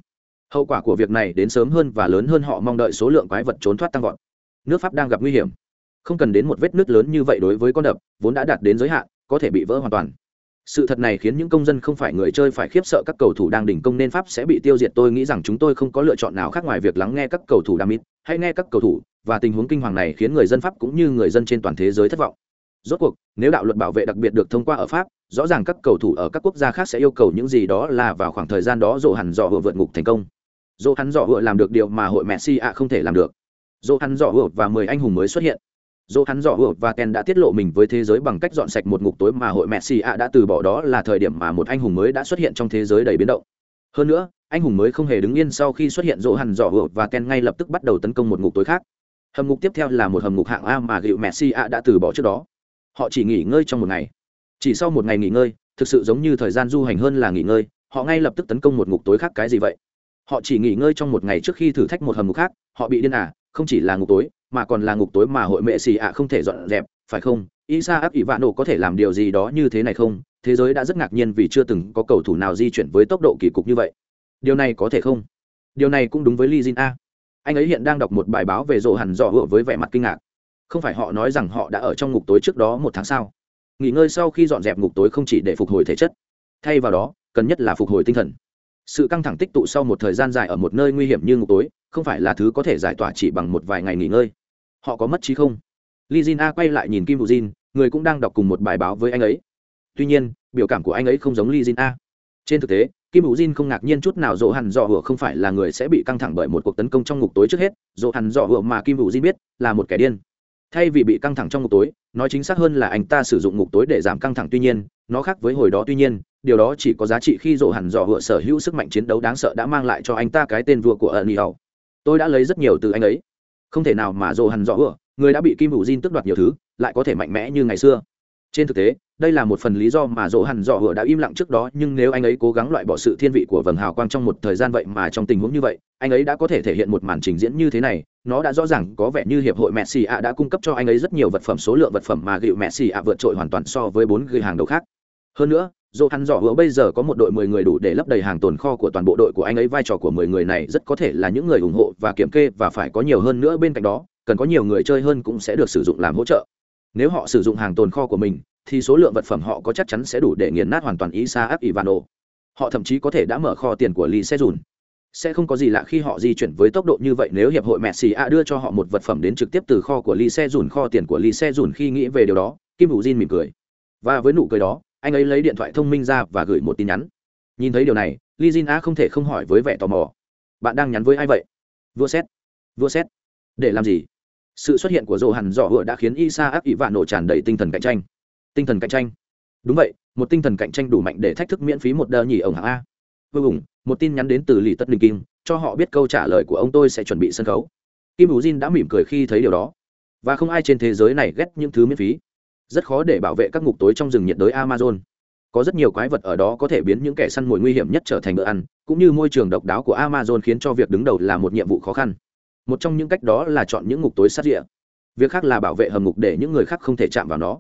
[SPEAKER 1] Hậu quả của việc này đến sớm hơn và lớn hơn họ mong đợi số lượng quái vật trốn thoát tăng vọt. Nước pháp đang gặp nguy hiểm. Không cần đến một vết nứt lớn như vậy đối với con đập, vốn đã đạt đến giới hạn, có thể bị vỡ hoàn toàn. Sự thật này khiến những công dân không phải người chơi phải khiếp sợ các cầu thủ đang đỉnh công nên pháp sẽ bị tiêu diệt. Tôi nghĩ rằng chúng tôi không có lựa chọn nào khác ngoài việc lắng nghe các cầu thủ đam mít hay nghe các cầu thủ, và tình huống kinh hoàng này khiến người dân pháp cũng như người dân trên toàn thế giới thất vọng rốt cuộc, nếu đạo luật bảo vệ đặc biệt được thông qua ở pháp, rõ ràng các cầu thủ ở các quốc gia khác sẽ yêu cầu những gì đó là vào khoảng thời gian đó dỗ hẳn dọ hựa vượt ngục thành công. Dỗ hắn dọ hựa làm được điều mà hội messi ạ không thể làm được. Dỗ hắn dọ hựa và mười anh hùng mới xuất hiện. Dỗ hắn dọ hựa và ken đã tiết lộ mình với thế giới bằng cách dọn sạch một ngục tối mà hội messi ạ đã từ bỏ đó là thời điểm mà một anh hùng mới đã xuất hiện trong thế giới đầy biến động. Hơn nữa, anh hùng mới không hề đứng yên sau khi xuất hiện dỗ hắn dọ hựa và ken ngay lập tức bắt đầu tấn công một ngục tối khác. Hầm ngục tiếp theo là một hầm ngục hạng a mà gịu messi ạ đã từ bỏ trước đó họ chỉ nghỉ ngơi trong một ngày. Chỉ sau một ngày nghỉ ngơi, thực sự giống như thời gian du hành hơn là nghỉ ngơi, họ ngay lập tức tấn công một ngục tối khác cái gì vậy? Họ chỉ nghỉ ngơi trong một ngày trước khi thử thách một hầm ngục khác, họ bị điên à không chỉ là ngục tối, mà còn là ngục tối mà hội mệ xì ạ không thể dọn dẹp, phải không? Isa áp ỷ vạn nổ có thể làm điều gì đó như thế này không? Thế giới đã rất ngạc nhiên vì chưa từng có cầu thủ nào di chuyển với tốc độ kỳ cục như vậy. Điều này có thể không? Điều này cũng đúng với li jin a. Anh ấy hiện đang đọc một bài báo về rộ hẳn dọ hựa với vẻ mặt kinh ngạc không phải họ nói rằng họ đã ở trong ngục tối trước đó một tháng sau nghỉ ngơi sau khi dọn dẹp ngục tối không chỉ để phục hồi thể chất, thay vào đó, cần nhất là phục hồi tinh thần. Sự căng thẳng tích tụ sau một thời gian dài ở một nơi nguy hiểm như ngục tối, không phải là thứ có thể giải tỏa chỉ bằng một vài ngày nghỉ ngơi. Họ có mất trí không? Li jin a quay lại nhìn kim vũ jin, người cũng đang đọc cùng một bài báo với anh ấy. Tuy nhiên, biểu cảm của anh ấy không giống li jin a. Trên thực tế, kim vũ jin không ngạc nhiên chút nào dỗ hẳn dọ hựa không phải là người sẽ bị căng thẳng bởi một cuộc tấn công trong ngục tối trước hết. Dỗ hẳn dọ hựa mà kim vũ jin biết là một kẻ điên thay vì bị căng thẳng trong ngục tối, nói chính xác hơn là anh ta sử dụng ngục tối để giảm căng thẳng tuy nhiên, nó khác với hồi đó tuy nhiên, điều đó chỉ có giá trị khi rộ hẳn dò hựa sở hữu sức mạnh chiến đấu đáng sợ đã mang lại cho anh ta cái tên vua của ẩn hậu. Tôi đã lấy rất nhiều từ anh ấy. Không thể nào mà rộ hẳn dò hựa, người đã bị kim hữu diên tước đoạt nhiều thứ, lại có thể mạnh mẽ như ngày xưa trên thực tế, đây là một phần lý do mà dỗ hẳn dọ hựa đã im lặng trước đó, nhưng nếu anh ấy cố gắng loại bỏ sự thiên vị của vầng hào quang trong một thời gian vậy mà trong tình huống như vậy, anh ấy đã có thể thể hiện một màn trình diễn như thế này, nó đã rõ ràng có vẻ như hiệp hội messi ạ đã cung cấp cho anh ấy rất nhiều vật phẩm, số lượng vật phẩm mà gịu messi ạ vượt trội hoàn toàn so với bốn gửi hàng đầu khác. Hơn nữa, dỗ hắn dọ hứa bây giờ có một đội mười người đủ để lấp đầy hàng tồn kho của toàn bộ đội của anh ấy, vai trò của mười người này rất có thể là những người ủng hộ và kiểm kê, và phải có nhiều hơn nữa bên cạnh đó, cần có nhiều người chơi hơn cũng sẽ được sử dụng làm hỗ trợ nếu họ sử dụng hàng tồn kho của mình thì số lượng vật phẩm họ có chắc chắn sẽ đủ để nghiền nát hoàn toàn Isaac Ivano. Họ thậm chí có thể đã mở kho tiền của Lee Sejun. Sẽ không có gì lạ khi họ di chuyển với tốc độ như vậy nếu hiệp hội Messi A đưa cho họ một vật phẩm đến trực tiếp từ kho của Lee Sejun kho tiền của Lee Sejun khi nghĩ về điều đó, Kim hữu Jin mỉm cười. Và với nụ cười đó, anh ấy lấy điện thoại thông minh ra và gửi một tin nhắn. Nhìn thấy điều này, Lee Jin A không thể không hỏi với vẻ tò mò. Bạn đang nhắn với ai vậy? Vua xét. Vua xét. Để làm gì? Sự xuất hiện của dồ hẳn Dọ Hựa đã khiến Isaac Ivano tràn đầy tinh thần cạnh tranh. Tinh thần cạnh tranh? Đúng vậy, một tinh thần cạnh tranh đủ mạnh để thách thức miễn phí một đờ nhỉ ổng hạng a. Vô cùng, một tin nhắn đến từ lì tất đình kim, cho họ biết câu trả lời của ông tôi sẽ chuẩn bị sân khấu. Kim hữu jin đã mỉm cười khi thấy điều đó. Và không ai trên thế giới này ghét những thứ miễn phí. Rất khó để bảo vệ các ngục tối trong rừng nhiệt đới amazon. Có rất nhiều quái vật ở đó có thể biến những kẻ săn mồi nguy hiểm nhất trở thành bữa ăn, cũng như môi trường độc đáo của amazon khiến cho việc đứng đầu là một nhiệm vụ khó khăn một trong những cách đó là chọn những ngục tối sát địa việc khác là bảo vệ hầm ngục để những người khác không thể chạm vào nó.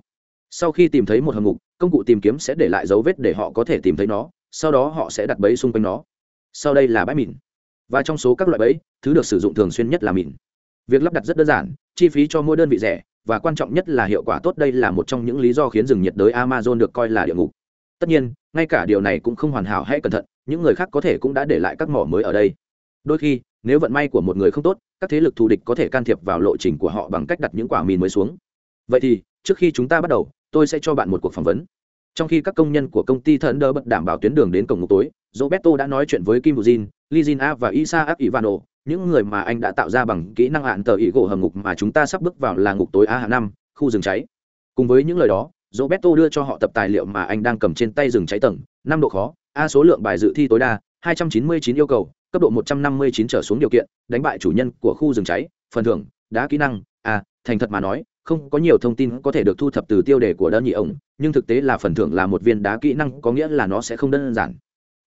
[SPEAKER 1] Sau khi tìm thấy một hầm ngục, công cụ tìm kiếm sẽ để lại dấu vết để họ có thể tìm thấy nó, sau đó họ sẽ đặt bẫy xung quanh nó. Sau đây là bãi mìn. Và trong số các loại bẫy, thứ được sử dụng thường xuyên nhất là mìn. Việc lắp đặt rất đơn giản, chi phí cho mỗi đơn vị rẻ, và quan trọng nhất là hiệu quả tốt. Đây là một trong những lý do khiến rừng nhiệt đới amazon được coi là địa ngục. Tất nhiên, ngay cả điều này cũng không hoàn hảo hay cẩn thận, những người khác có thể cũng đã để lại các mỏ mới ở đây đôi khi, nếu vận may của một người không tốt, các thế lực thù địch có thể can thiệp vào lộ trình của họ bằng cách đặt những quả mìn mới xuống. Vậy thì, trước khi chúng ta bắt đầu, tôi sẽ cho bạn một cuộc phỏng vấn. Trong khi các công nhân của công ty thần đỡ bật đảm bảo tuyến đường đến cổng ngục tối, roberto đã nói chuyện với kim buzin lizin a và isaac ivano, những người mà anh đã tạo ra bằng kỹ năng hạn tờ ý gỗ hầm ngục mà chúng ta sắp bước vào là ngục tối a hạ năm, khu rừng cháy. Cùng với những lời đó, roberto đưa cho họ tập tài liệu mà anh đang cầm trên tay rừng cháy tầng, năm độ khó, a số lượng bài dự thi tối đa 299 yêu cầu cấp độ 159 trở xuống điều kiện, đánh bại chủ nhân của khu rừng cháy, phần thưởng, đá kỹ năng à thành thật mà nói, không có nhiều thông tin có thể được thu thập từ tiêu đề của đơn nhị ổng, nhưng thực tế là phần thưởng là một viên đá kỹ năng, có nghĩa là nó sẽ không đơn giản.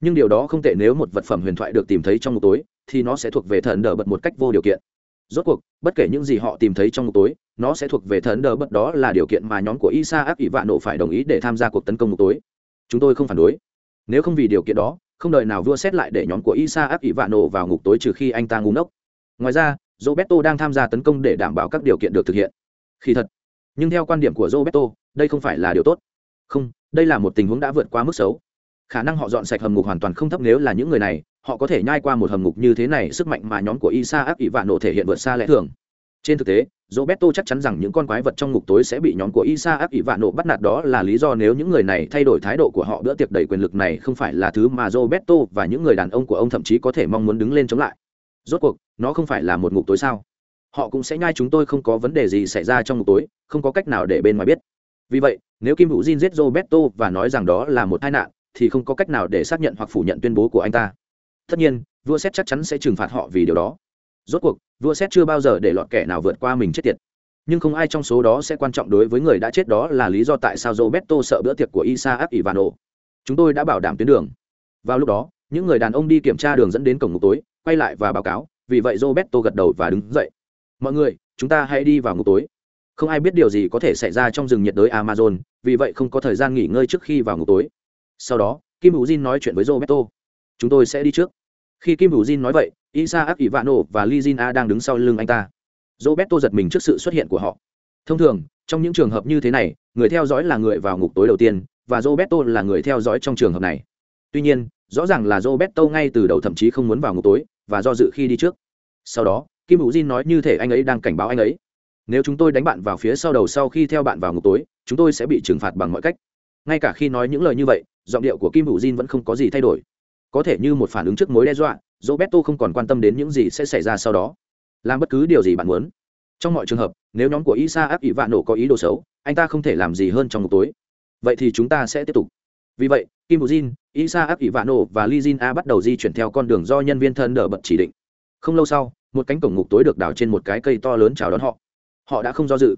[SPEAKER 1] Nhưng điều đó không tệ nếu một vật phẩm huyền thoại được tìm thấy trong ngục tối, thì nó sẽ thuộc về thần đờ bật một cách vô điều kiện. Rốt cuộc, bất kể những gì họ tìm thấy trong ngục tối, nó sẽ thuộc về thần đờ bật đó là điều kiện mà nhóm của isa áp ỷ vạn nộ phải đồng ý để tham gia cuộc tấn công ngục tối. Chúng tôi không phản đối. Nếu không vì điều kiện đó không đợi nào vua xét lại để nhóm của isa áp ỷ vạn nổ vào ngục tối trừ khi anh ta ngu ngốc. Ngoài ra, roberto đang tham gia tấn công để đảm bảo các điều kiện được thực hiện. Khi thật, nhưng theo quan điểm của roberto, đây không phải là điều tốt. Không, đây là một tình huống đã vượt qua mức xấu. Khả năng họ dọn sạch hầm ngục hoàn toàn không thấp nếu là những người này, họ có thể nhai qua một hầm ngục như thế này, sức mạnh mà nhóm của isa áp ỷ vạn nổ thể hiện vượt xa lẽ thường trên thực tế, roberto chắc chắn rằng những con quái vật trong ngục tối sẽ bị nhóm của isa áp ỷ vạn nộ bắt nạt. Đó là lý do nếu những người này thay đổi thái độ của họ, bữa tiệc đầy quyền lực này không phải là thứ mà roberto và những người đàn ông của ông thậm chí có thể mong muốn đứng lên chống lại. Rốt cuộc, nó không phải là một ngục tối sao? Họ cũng sẽ nhai chúng tôi không có vấn đề gì xảy ra trong ngục tối, không có cách nào để bên ngoài biết. Vì vậy, nếu kim hữu jin giết roberto và nói rằng đó là một tai nạn, thì không có cách nào để xác nhận hoặc phủ nhận tuyên bố của anh ta. Tất nhiên, vua xét chắc chắn sẽ trừng phạt họ vì điều đó rốt cuộc, vua xét chưa bao giờ để lọt kẻ nào vượt qua mình chết tiệt. Nhưng không ai trong số đó sẽ quan trọng đối với người đã chết đó là lý do tại sao roberto sợ bữa tiệc của isaac ivano. Chúng tôi đã bảo đảm tuyến đường. Vào lúc đó, những người đàn ông đi kiểm tra đường dẫn đến cổng ngục tối, quay lại và báo cáo, vì vậy roberto gật đầu và đứng dậy. Mọi người, chúng ta hãy đi vào ngục tối. Không ai biết điều gì có thể xảy ra trong rừng nhiệt đới amazon, vì vậy không có thời gian nghỉ ngơi trước khi vào ngục tối. Sau đó, kim hữu jin nói chuyện với roberto. Chúng tôi sẽ đi trước khi kim hữu jin nói vậy, isaac ivano và lizin a đang đứng sau lưng anh ta. Roberto giật mình trước sự xuất hiện của họ. Thông thường, trong những trường hợp như thế này, người theo dõi là người vào ngục tối đầu tiên, và roberto là người theo dõi trong trường hợp này. Tuy nhiên, rõ ràng là roberto ngay từ đầu thậm chí không muốn vào ngục tối, và do dự khi đi trước. Sau đó, kim hữu jin nói như thể anh ấy đang cảnh báo anh ấy. Nếu chúng tôi đánh bạn vào phía sau đầu sau khi theo bạn vào ngục tối, chúng tôi sẽ bị trừng phạt bằng mọi cách. Ngay cả khi nói những lời như vậy, giọng điệu của kim hữu jin vẫn không có gì thay đổi có thể như một phản ứng trước mối đe dọa, roberto không còn quan tâm đến những gì sẽ xảy ra sau đó. Làm bất cứ điều gì bạn muốn. Trong mọi trường hợp, nếu nhóm của isa áp ỷ vạn nổ có ý đồ xấu, anh ta không thể làm gì hơn trong ngục tối. Vậy thì chúng ta sẽ tiếp tục. Vì vậy, kim hữu isa áp ỷ vạn nổ và li jin a bắt đầu di chuyển theo con đường do nhân viên thân đỡ bật chỉ định. Không lâu sau, một cánh cổng ngục tối được đào trên một cái cây to lớn chào đón họ. Họ đã không do dự.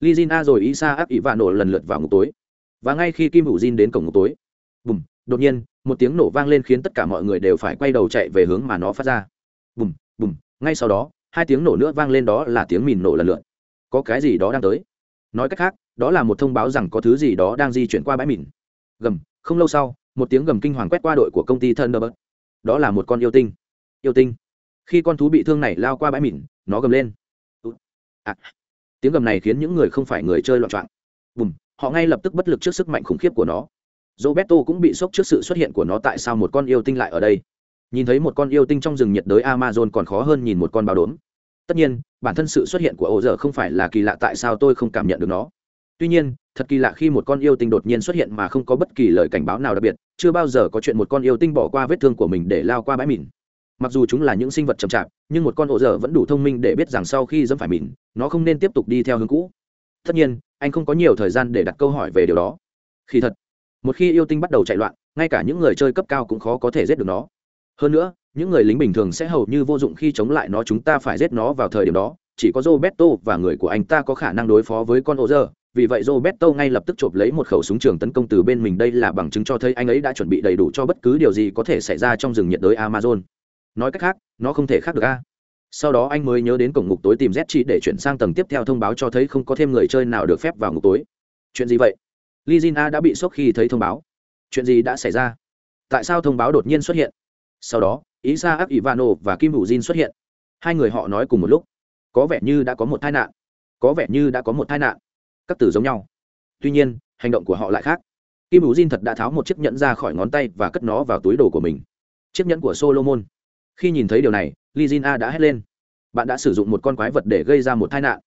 [SPEAKER 1] Lizina rồi isa áp ỷ vạn nổ lần lượt vào ngục tối. Và ngay khi kim hữu đến cổng ngục tối, bùm đột nhiên một tiếng nổ vang lên khiến tất cả mọi người đều phải quay đầu chạy về hướng mà nó phát ra bùm bùm ngay sau đó hai tiếng nổ nữa vang lên đó là tiếng mìn nổ lần lượt có cái gì đó đang tới nói cách khác đó là một thông báo rằng có thứ gì đó đang di chuyển qua bãi mìn gầm không lâu sau một tiếng gầm kinh hoàng quét qua đội của công ty Thunderbird. Đó là một con yêu tinh. Yêu tinh. Khi con thú bị thương này lao qua bãi mìn, nó gầm lên. À. Tiếng gầm này khiến những người không phải người chơi loạn choạng. Bùm, họ ngay lập tức bất lực trước sức mạnh khủng khiếp của nó. Roberto cũng bị sốc trước sự xuất hiện của nó tại sao một con yêu tinh lại ở đây. Nhìn thấy một con yêu tinh trong rừng nhiệt đới Amazon còn khó hơn nhìn một con báo đốm. Tất nhiên, bản thân sự xuất hiện của ổ dở không phải là kỳ lạ tại sao tôi không cảm nhận được nó tuy nhiên thật kỳ lạ khi một con yêu tinh đột nhiên xuất hiện mà không có bất kỳ lời cảnh báo nào đặc biệt chưa bao giờ có chuyện một con yêu tinh bỏ qua vết thương của mình để lao qua bãi mìn mặc dù chúng là những sinh vật chậm chạp nhưng một con ổ dở vẫn đủ thông minh để biết rằng sau khi dẫm phải mìn nó không nên tiếp tục đi theo hướng cũ tất nhiên anh không có nhiều thời gian để đặt câu hỏi về điều đó khi thật một khi yêu tinh bắt đầu chạy loạn ngay cả những người chơi cấp cao cũng khó có thể giết được nó hơn nữa những người lính bình thường sẽ hầu như vô dụng khi chống lại nó chúng ta phải giết nó vào thời điểm đó chỉ có Roberto và người của anh ta có khả năng đối phó với con ô dơ vì vậy Roberto ngay lập tức chộp lấy một khẩu súng trường tấn công từ bên mình đây là bằng chứng cho thấy anh ấy đã chuẩn bị đầy đủ cho bất cứ điều gì có thể xảy ra trong rừng nhiệt đới Amazon. Nói cách khác, nó không thể khác được a. Sau đó anh mới nhớ đến cổng ngục tối tìm Z chi để chuyển sang tầng tiếp theo thông báo cho thấy không có thêm người chơi nào được phép vào ngục tối. Chuyện gì vậy? Lizina đã bị sốc khi thấy thông báo. Chuyện gì đã xảy ra? Tại sao thông báo đột nhiên xuất hiện? Sau đó, Isaac Ivano và Kim Hữu Jin xuất hiện. Hai người họ nói cùng một lúc. Có vẻ như đã có một tai nạn. Có vẻ như đã có một tai nạn các từ giống nhau tuy nhiên hành động của họ lại khác kim hữu Jin thật đã tháo một chiếc nhẫn ra khỏi ngón tay và cất nó vào túi đồ của mình chiếc nhẫn của solomon khi nhìn thấy điều này li jin a đã hét lên bạn đã sử dụng một con quái vật để gây ra một tai nạn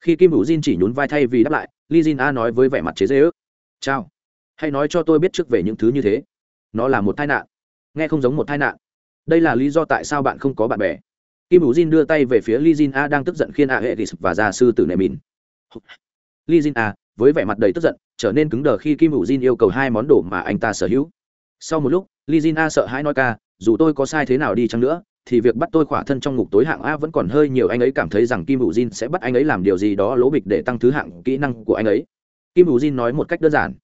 [SPEAKER 1] khi kim hữu Jin chỉ nhún vai thay vì đáp lại li jin a nói với vẻ mặt chế dễ ước chào. Hãy nói cho tôi biết trước về những thứ như thế. Nó là một tai nạn. Nghe không giống một tai nạn. Đây là lý do tại sao bạn không có bạn bè. Kim hữu Jin đưa tay về phía li jin a đang tức giận khiên a hệ và gia sư tử nệ mìn li jin a, với vẻ mặt đầy tức giận, trở nên cứng đờ khi kim hữu jin yêu cầu hai món đồ mà anh ta sở hữu. Sau một lúc, li jin a sợ hãi nói ca, dù tôi có sai thế nào đi chăng nữa, thì việc bắt tôi khỏa thân trong ngục tối hạng a vẫn còn hơi nhiều. Anh ấy cảm thấy rằng kim hữu jin sẽ bắt anh ấy làm điều gì đó lỗ bịch để tăng thứ hạng kỹ năng của anh ấy kim hữu jin nói một cách đơn giản.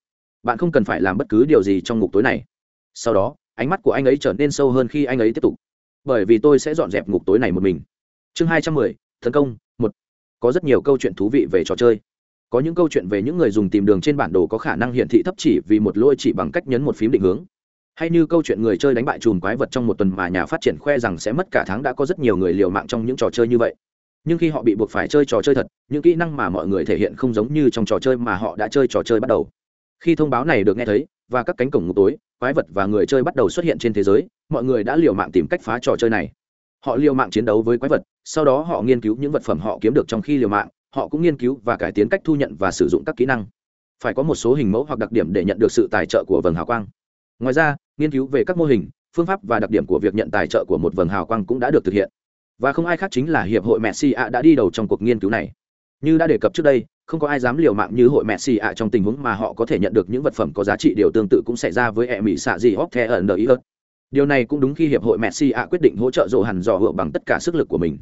[SPEAKER 1] Bạn không cần phải làm bất cứ điều gì trong ngục tối này. Sau đó, ánh mắt của anh ấy trở nên sâu hơn khi anh ấy tiếp tục. Bởi vì tôi sẽ dọn dẹp ngục tối này một mình. Chương hai trăm mười, tấn công, một. Có rất nhiều câu chuyện thú vị về trò chơi. Có những câu chuyện về những người dùng tìm đường trên bản đồ có khả năng hiển thị thấp chỉ vì một lỗi chỉ bằng cách nhấn một phím định hướng. Hay như câu chuyện người chơi đánh bại chùm quái vật trong một tuần mà nhà phát triển khoe rằng sẽ mất cả tháng đã có rất nhiều người liều mạng trong những trò chơi như vậy nhưng khi họ bị buộc phải chơi trò chơi thật, những kỹ năng mà mọi người thể hiện không giống như trong trò chơi mà họ đã chơi trò chơi bắt đầu. Khi thông báo này được nghe thấy, và các cánh cổng ngục tối, quái vật và người chơi bắt đầu xuất hiện trên thế giới, mọi người đã liều mạng tìm cách phá trò chơi này. Họ liều mạng chiến đấu với quái vật, sau đó họ nghiên cứu những vật phẩm họ kiếm được trong khi liều mạng, họ cũng nghiên cứu và cải tiến cách thu nhận và sử dụng các kỹ năng. Phải có một số hình mẫu hoặc đặc điểm để nhận được sự tài trợ của vầng hào quang. Ngoài ra, nghiên cứu về các mô hình, phương pháp và đặc điểm của việc nhận tài trợ của một vầng hào quang cũng đã được thực hiện và không ai khác chính là hiệp hội messi ạ đã đi đầu trong cuộc nghiên cứu này. Như đã đề cập trước đây, không có ai dám liều mạng như hội messi ạ trong tình huống mà họ có thể nhận được những vật phẩm có giá trị điều tương tự cũng xảy ra với e mỹ xạ gì hóc the ẩn nợ ý hơn điều này cũng đúng khi hiệp hội messi ạ quyết định hỗ trợ dỗ hẳn dò hựa bằng tất cả sức lực của mình.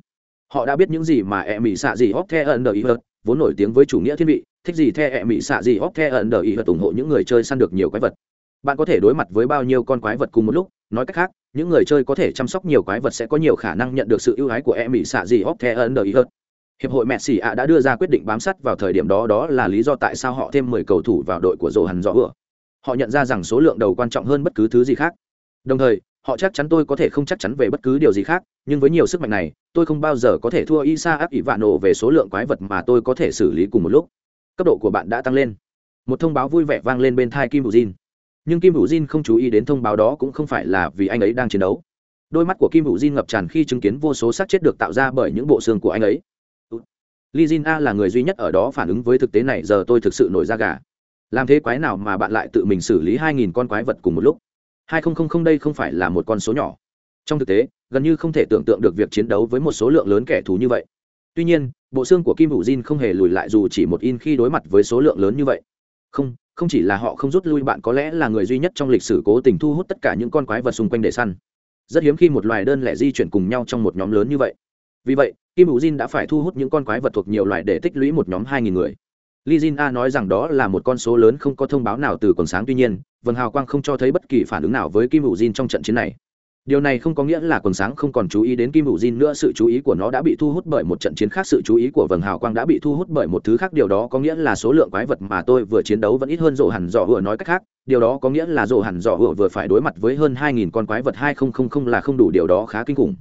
[SPEAKER 1] Họ đã biết những gì mà e mỹ xạ gì hóc the ẩn nợ ý hơn vốn nổi tiếng với chủ nghĩa thiên vị, thích gì the e mỹ xạ gì hóc the ẩn nợ ý hơn ủng hộ những người chơi săn được nhiều quái vật bạn có thể đối mặt với bao nhiêu con quái vật cùng một lúc, nói cách khác, những người chơi có thể chăm sóc nhiều quái vật sẽ có nhiều khả năng nhận được sự ưu ái của em mỹ xạ gì hóc the ẩn đờ ý hơn. Hiệp hội mẹ xì ạ đã đưa ra quyết định bám sát vào thời điểm đó đó là lý do tại sao họ thêm 10 cầu thủ vào đội của rồ hẳn rõ ựa họ nhận ra rằng số lượng đầu quan trọng hơn bất cứ thứ gì khác. Đồng thời, họ chắc chắn tôi có thể không chắc chắn về bất cứ điều gì khác, nhưng với nhiều sức mạnh này, tôi không bao giờ có thể thua isa áp ỷ vạn nổ về số lượng quái vật mà tôi có thể xử lý cùng một lúc. Cấp độ của bạn đã tăng lên. Một thông báo vui vẻ vang lên bên thai kim bù jin nhưng kim hữu jin không chú ý đến thông báo đó cũng không phải là vì anh ấy đang chiến đấu. Đôi mắt của kim hữu jin ngập tràn khi chứng kiến vô số xác chết được tạo ra bởi những bộ xương của anh ấy. Li jin a là người duy nhất ở đó phản ứng với thực tế này, giờ tôi thực sự nổi da gà. Làm thế quái nào mà bạn lại tự mình xử lý hai nghìn con quái vật cùng một lúc? hai nghìn đây không phải là một con số nhỏ. Trong thực tế, gần như không thể tưởng tượng được việc chiến đấu với một số lượng lớn kẻ thù như vậy. Tuy nhiên, bộ xương của kim hữu jin không hề lùi lại dù chỉ một in khi đối mặt với số lượng lớn như vậy. Không không chỉ là họ không rút lui bạn có lẽ là người duy nhất trong lịch sử cố tình thu hút tất cả những con quái vật xung quanh để săn. Rất hiếm khi một loài đơn lẻ di chuyển cùng nhau trong một nhóm lớn như vậy. Vì vậy kim hữu jin đã phải thu hút những con quái vật thuộc nhiều loài để tích lũy một nhóm hai nghìn người. Li Jin A nói rằng đó là một con số lớn không có thông báo nào từ còn sáng. Tuy nhiên, vầng hào quang không cho thấy bất kỳ phản ứng nào với Kim Vũ Jin trong trận chiến này. Điều này không có nghĩa là quần sáng không còn chú ý đến Kim Vũ Jin nữa, sự chú ý của nó đã bị thu hút bởi một trận chiến khác, sự chú ý của vầng hào quang đã bị thu hút bởi một thứ khác, điều đó có nghĩa là số lượng quái vật mà tôi vừa chiến đấu vẫn ít hơn rổ Hẳn Dọ vừa nói cách khác, điều đó có nghĩa là rổ Hẳn Dọ vừa vừa phải đối mặt với hơn 2000 con quái vật 2000 là không đủ, điều đó khá kinh khủng.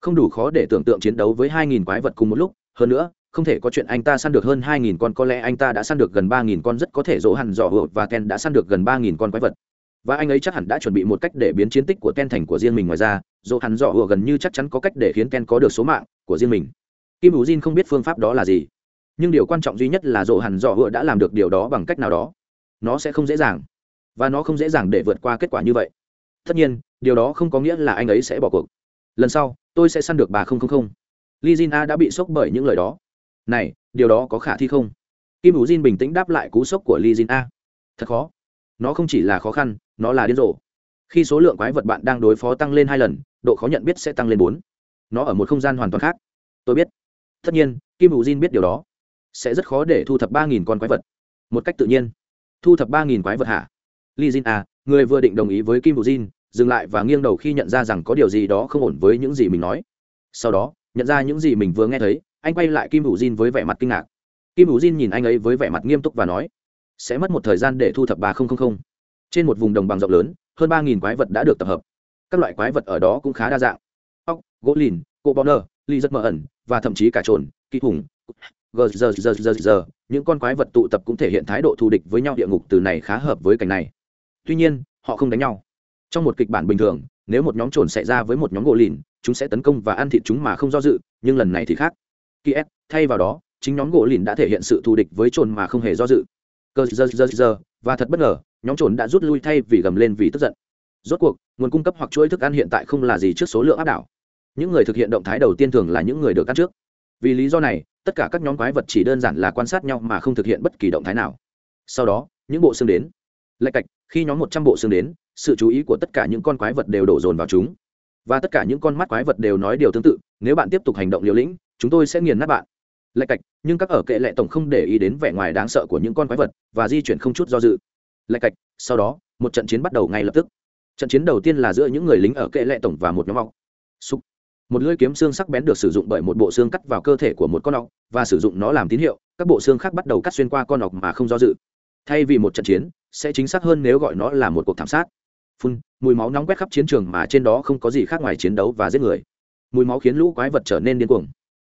[SPEAKER 1] Không đủ khó để tưởng tượng chiến đấu với 2000 quái vật cùng một lúc, hơn nữa, không thể có chuyện anh ta săn được hơn 2.000 con có lẽ anh ta đã săn được gần 3.000 con rất có thể rổ hẳn dò và ken đã săn được gần 3.000 con quái vật và anh ấy chắc hẳn đã chuẩn bị một cách để biến chiến tích của ken thành của riêng mình ngoài ra dỗ hắn dọ hựa gần như chắc chắn có cách để khiến ken có được số mạng của riêng mình. Kim hữu jin không biết phương pháp đó là gì, nhưng điều quan trọng duy nhất là dỗ hẳn Dọ Hựa đã làm được điều đó bằng cách nào đó, nó sẽ không dễ dàng, và nó không dễ dàng để vượt qua kết quả như vậy. Tất nhiên, điều đó không có nghĩa là anh ấy sẽ bỏ cuộc. Lần sau, tôi sẽ săn được bà không không không. Li jin a đã bị sốc bởi những lời đó. Này, điều đó có khả thi không? Kim ủ jin bình tĩnh đáp lại cú sốc của li jin a. Thật khó nó không chỉ là khó khăn nó là điên rồ. Khi số lượng quái vật bạn đang đối phó tăng lên hai lần độ khó nhận biết sẽ tăng lên bốn. Nó ở một không gian hoàn toàn khác. Tôi biết. Tất nhiên kim hữu jin biết điều đó. Sẽ rất khó để thu thập ba nghìn con quái vật. Một cách tự nhiên. Thu thập ba nghìn quái vật hả? Li jin à, người vừa định đồng ý với kim hữu jin dừng lại và nghiêng đầu khi nhận ra rằng có điều gì đó không ổn với những gì mình nói. Sau đó nhận ra những gì mình vừa nghe thấy anh quay lại kim hữu jin với vẻ mặt kinh ngạc. Kim hữu jin nhìn anh ấy với vẻ mặt nghiêm túc và nói sẽ mất một thời gian để thu thập ba nghìn trên một vùng đồng bằng rộng lớn hơn ba nghìn quái vật đã được tập hợp. Các loại quái vật ở đó cũng khá đa dạng. Ốc gỗ lìn cộ bò nơ ly rất mờ ẩn và thậm chí cả trồn kỳ hùng gờ giờ giờ giờ giờ những con quái vật tụ tập cũng thể hiện thái độ thù địch với nhau địa ngục từ này khá hợp với cảnh này. Tuy nhiên họ không đánh nhau. Trong một kịch bản bình thường nếu một nhóm trồn xảy ra với một nhóm gỗ lìn chúng sẽ tấn công và ăn thịt chúng mà không do dự nhưng lần này thì khác. Kiev, thay vào đó, chính nhóm gỗ lìn đã thể hiện sự thù địch với trồn mà không hề do dự. Cơ giờ giờ giờ, và thật bất ngờ, nhóm trồn đã rút lui thay vì gầm lên vì tức giận. Rốt cuộc, nguồn cung cấp hoặc chuỗi thức ăn hiện tại không là gì trước số lượng áp đảo. Những người thực hiện động thái đầu tiên thường là những người được ăn trước. Vì lý do này, tất cả các nhóm quái vật chỉ đơn giản là quan sát nhau mà không thực hiện bất kỳ động thái nào. Sau đó, những bộ xương đến. Lạch cạch, khi nhóm một trăm bộ xương đến, sự chú ý của tất cả những con quái vật đều đổ dồn vào chúng. Và tất cả những con mắt quái vật đều nói điều tương tự, nếu bạn tiếp tục hành động liều lĩnh, chúng tôi sẽ nghiền nát bạn lạch cạch, nhưng các ở kệ lệ tổng không để ý đến vẻ ngoài đáng sợ của những con quái vật và di chuyển không chút do dự. Lạch cạch, sau đó, một trận chiến bắt đầu ngay lập tức. Trận chiến đầu tiên là giữa những người lính ở kệ lệ tổng và một nhóm ọc. Xúc một lưỡi kiếm xương sắc bén được sử dụng bởi một bộ xương cắt vào cơ thể của một con ọc và sử dụng nó làm tín hiệu, các bộ xương khác bắt đầu cắt xuyên qua con ọc mà không do dự. Thay vì một trận chiến, sẽ chính xác hơn nếu gọi nó là một cuộc thảm sát. Phun, mùi máu nóng quét khắp chiến trường mà trên đó không có gì khác ngoài chiến đấu và giết người. Mùi máu khiến lũ quái vật trở nên điên cuồng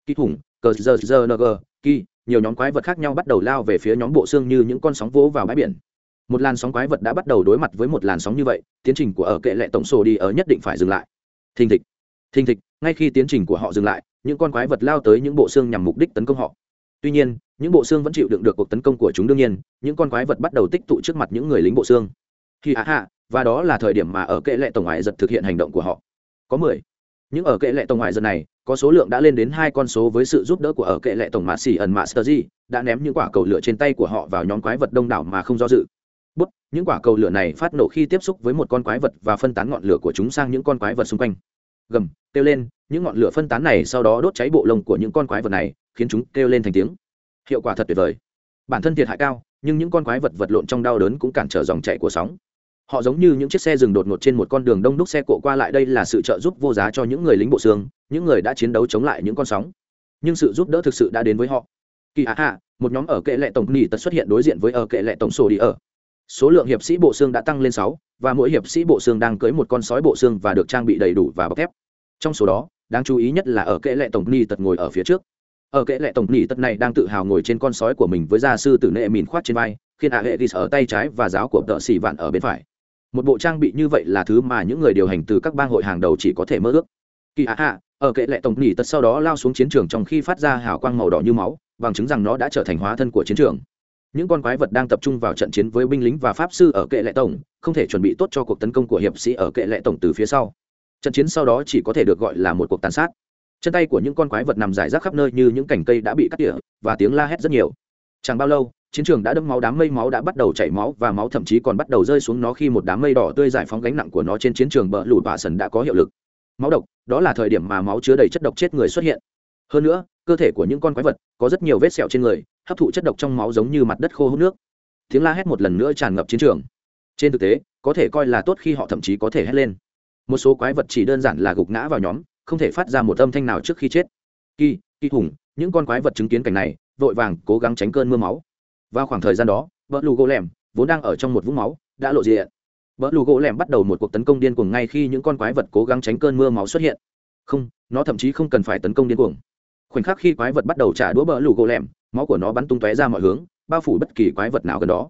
[SPEAKER 1] kỳ thủng, cờ giờ giờ ng kỳ, nhiều nhóm quái vật khác nhau bắt đầu lao về phía nhóm bộ xương như những con sóng vỗ vào bãi biển. Một làn sóng quái vật đã bắt đầu đối mặt với một làn sóng như vậy, tiến trình của ở kệ lệ tổng sổ đi ở nhất định phải dừng lại. Thình thịch thình thịch, ngay khi tiến trình của họ dừng lại, những con quái vật lao tới những bộ xương nhằm mục đích tấn công họ. Tuy nhiên, những bộ xương vẫn chịu đựng được cuộc tấn công của chúng đương nhiên, những con quái vật bắt đầu tích tụ trước mặt những người lính bộ xương. Khi hạ hạ, và đó là thời điểm mà ở kệ lệ tổng ngoại giật thực hiện hành động của họ. Có mười, những ở kệ lệ tổng ngoại giật này có số lượng đã lên đến hai con số với sự giúp đỡ của ở kệ lệ tổng mạ xỉ ẩn mạ sơ di, đã ném những quả cầu lửa trên tay của họ vào nhóm quái vật đông đảo mà không do dự. Bút, những quả cầu lửa này phát nổ khi tiếp xúc với một con quái vật và phân tán ngọn lửa của chúng sang những con quái vật xung quanh. Gầm, kêu lên, những ngọn lửa phân tán này sau đó đốt cháy bộ lông của những con quái vật này, khiến chúng kêu lên thành tiếng. Hiệu quả thật tuyệt vời. Bản thân thiệt hại cao, nhưng những con quái vật vật lộn trong đau đớn cũng cản trở dòng chạy của sóng họ giống như những chiếc xe dừng đột ngột trên một con đường đông đúc xe cộ qua lại đây là sự trợ giúp vô giá cho những người lính bộ xương, những người đã chiến đấu chống lại những con sóng. Nhưng sự giúp đỡ thực sự đã đến với họ. Kỳ hạ hạ, một nhóm ở kệ lệ tổng nỉ tật xuất hiện đối diện với ở kệ lệ tổng sổ đi ở. Số lượng hiệp sĩ bộ xương đã tăng lên sáu, và mỗi hiệp sĩ bộ xương đang cưới một con sói bộ xương và được trang bị đầy đủ và bọc thép. Trong số đó, đáng chú ý nhất là ở kệ lệ tổng nỉ tật ngồi ở phía trước. Ở kệ lệ tổng nỉ tật này đang tự hào ngồi trên con sói của mình với gia sư tử nệ mìn khoát trên vai, khiến hạ hệ ghi ở tay trái và giáo của tợ xỉ vạn ở bên phải một bộ trang bị như vậy là thứ mà những người điều hành từ các bang hội hàng đầu chỉ có thể mơ ước. Kỳ hạ hạ à, ở kệ lệ tổng nỉ tật sau đó lao xuống chiến trường trong khi phát ra hào quang màu đỏ như máu, bằng chứng rằng nó đã trở thành hóa thân của chiến trường. Những con quái vật đang tập trung vào trận chiến với binh lính và pháp sư ở kệ lệ tổng, không thể chuẩn bị tốt cho cuộc tấn công của hiệp sĩ ở kệ lệ tổng từ phía sau. Trận chiến sau đó chỉ có thể được gọi là một cuộc tàn sát. Chân tay của những con quái vật nằm rải rác khắp nơi như những cành cây đã bị cắt tỉa, và tiếng la hét rất nhiều. Chẳng bao lâu chiến trường đã đẫm máu đám mây máu đã bắt đầu chảy máu và máu thậm chí còn bắt đầu rơi xuống nó khi một đám mây đỏ tươi giải phóng gánh nặng của nó trên chiến trường bờ lụt bạ sần đã có hiệu lực. Máu độc, đó là thời điểm mà máu chứa đầy chất độc chết người xuất hiện. Hơn nữa, cơ thể của những con quái vật có rất nhiều vết sẹo trên người, hấp thụ chất độc trong máu giống như mặt đất khô hút nước. Tiếng la hét một lần nữa tràn ngập chiến trường. Trên thực tế, có thể coi là tốt khi họ thậm chí có thể hét lên. Một số quái vật chỉ đơn giản là gục ngã vào nhóm, không thể phát ra một âm thanh nào trước khi chết. Kỳ kỳ hùng những con quái vật chứng kiến cảnh này, vội vàng cố gắng tránh cơn mưa máu vào khoảng thời gian đó vợ lù gỗ lẻm vốn đang ở trong một vũng máu đã lộ diện. Vợ lù gỗ lẻm bắt đầu một cuộc tấn công điên cuồng ngay khi những con quái vật cố gắng tránh cơn mưa máu xuất hiện. Không nó thậm chí không cần phải tấn công điên cuồng. Khoảnh khắc khi quái vật bắt đầu trả đũa bờ lù gỗ lẻm máu của nó bắn tung tóe ra mọi hướng bao phủ bất kỳ quái vật nào gần đó.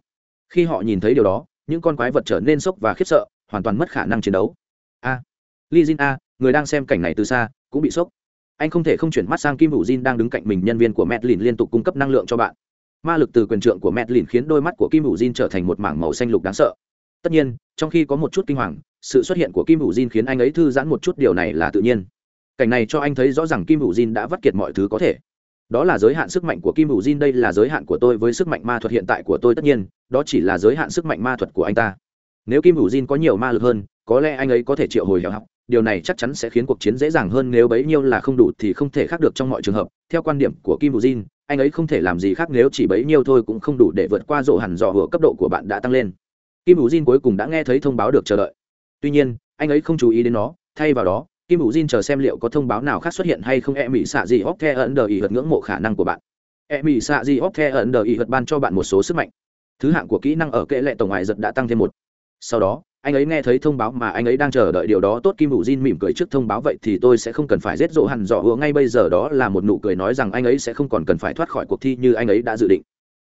[SPEAKER 1] Khi họ nhìn thấy điều đó những con quái vật trở nên sốc và khiếp sợ hoàn toàn mất khả năng chiến đấu. A à, li jin a người đang xem cảnh này từ xa cũng bị sốc. Anh không thể không chuyển mắt sang kim hữu jin đang đứng cạnh mình nhân viên của medlin liên tục cung cấp năng lượng cho bạn ma lực từ quyền trượng của mẹ lìn khiến đôi mắt của kim hữu jin trở thành một mảng màu xanh lục đáng sợ. Tất nhiên, trong khi có một chút kinh hoàng, sự xuất hiện của kim hữu jin khiến anh ấy thư giãn một chút, điều này là tự nhiên. Cảnh này cho anh thấy rõ ràng kim hữu jin đã vắt kiệt mọi thứ có thể. Đó là giới hạn sức mạnh của kim hữu jin, đây là giới hạn của tôi với sức mạnh ma thuật hiện tại của tôi tất nhiên, đó chỉ là giới hạn sức mạnh ma thuật của anh ta. Nếu kim hữu jin có nhiều ma lực hơn, có lẽ anh ấy có thể triệu hồi hẻo học điều này chắc chắn sẽ khiến cuộc chiến dễ dàng hơn nếu bấy nhiêu là không đủ thì không thể khác được trong mọi trường hợp. Theo quan điểm của kim hữu jin, anh ấy không thể làm gì khác nếu chỉ bấy nhiêu thôi cũng không đủ để vượt qua rộ hẳn dò hửa cấp độ của bạn đã tăng lên. Kim hữu jin cuối cùng đã nghe thấy thông báo được chờ đợi. Tuy nhiên, anh ấy không chú ý đến nó. Thay vào đó, kim hữu jin chờ xem liệu có thông báo nào khác xuất hiện hay không. E mỹ xạ gì hóc the ẩn đờ ý hợt ngưỡng mộ khả năng của bạn. E mỹ xạ gì hóc the ẩn đờ ý hợt ban cho bạn một số sức mạnh. Thứ hạng của kỹ năng ở kệ lệ tổng ngoại giật đã tăng thêm một. Sau đó anh ấy nghe thấy thông báo mà anh ấy đang chờ đợi điều đó, tốt kim hữu jin mỉm cười trước thông báo, vậy thì tôi sẽ không cần phải rết rộ hẳn dọ hứa ngay bây giờ, đó là một nụ cười nói rằng anh ấy sẽ không còn cần phải thoát khỏi cuộc thi như anh ấy đã dự định.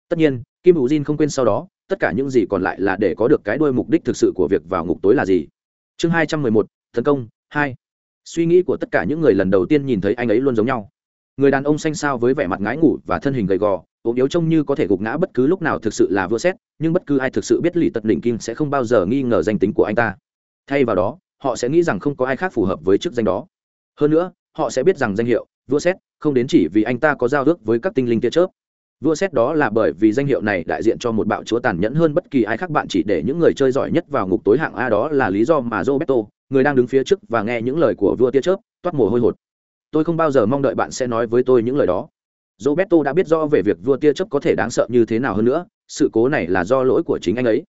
[SPEAKER 1] Tất nhiên, kim hữu jin không quên sau đó, tất cả những gì còn lại là để có được cái đuôi mục đích thực sự của việc vào ngục tối là gì. Chương hai trăm mười một, tấn công, hai. Suy nghĩ của tất cả những người lần đầu tiên nhìn thấy anh ấy luôn giống nhau. Người đàn ông xanh xao với vẻ mặt ngái ngủ và thân hình gầy gò ốm yếu trông như có thể gục ngã bất cứ lúc nào thực sự là vua xét, nhưng bất cứ ai thực sự biết lì tật đỉnh kim sẽ không bao giờ nghi ngờ danh tính của anh ta. Thay vào đó, họ sẽ nghĩ rằng không có ai khác phù hợp với chức danh đó. Hơn nữa, họ sẽ biết rằng danh hiệu, vua xét, không đến chỉ vì anh ta có giao ước với các tinh linh tia chớp. Vua xét đó là bởi vì danh hiệu này đại diện cho một bạo chúa tàn nhẫn hơn bất kỳ ai khác bạn chỉ để những người chơi giỏi nhất vào ngục tối hạng a đó là lý do mà roberto, người đang đứng phía trước và nghe những lời của vua tia chớp, toát mồ hôi hột. Tôi không bao giờ mong đợi bạn sẽ nói với tôi những lời đó roberto đã biết rõ về việc vua tia chớp có thể đáng sợ như thế nào hơn nữa, sự cố này là do lỗi của chính anh ấy.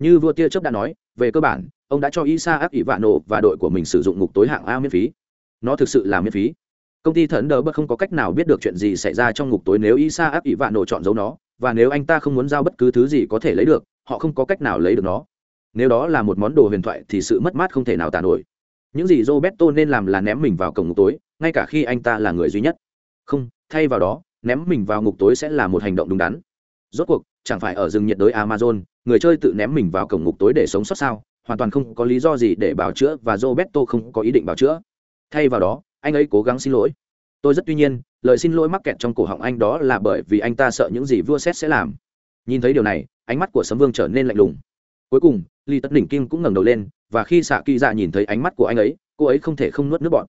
[SPEAKER 1] Như vua tia chớp đã nói, về cơ bản, ông đã cho isa áp ỷ vạn nổ và đội của mình sử dụng ngục tối hạng a miễn phí. Nó thực sự là miễn phí. Công ty thần đờ bất không có cách nào biết được chuyện gì xảy ra trong ngục tối nếu isa áp ỷ vạn nổ chọn giấu nó, và nếu anh ta không muốn giao bất cứ thứ gì có thể lấy được, họ không có cách nào lấy được nó. Nếu đó là một món đồ huyền thoại thì sự mất mát không thể nào tàn nổi. Những gì roberto nên làm là ném mình vào cổng ngục tối, ngay cả khi anh ta là người duy nhất. Không, thay vào đó ném mình vào ngục tối sẽ là một hành động đúng đắn. Rốt cuộc, chẳng phải ở rừng nhiệt đới amazon, người chơi tự ném mình vào cổng ngục tối để sống sót sao? Hoàn toàn không có lý do gì để bảo chữa và roberto không có ý định bảo chữa. Thay vào đó, anh ấy cố gắng xin lỗi. Tôi rất tuy nhiên, lời xin lỗi mắc kẹt trong cổ họng anh đó là bởi vì anh ta sợ những gì vua xét sẽ làm. Nhìn thấy điều này, ánh mắt của sấm vương trở nên lạnh lùng. Cuối cùng ly tất đỉnh kim cũng ngẩng đầu lên, và khi xạ kỳ dạ nhìn thấy ánh mắt của anh ấy, cô ấy không thể không nuốt nước bọn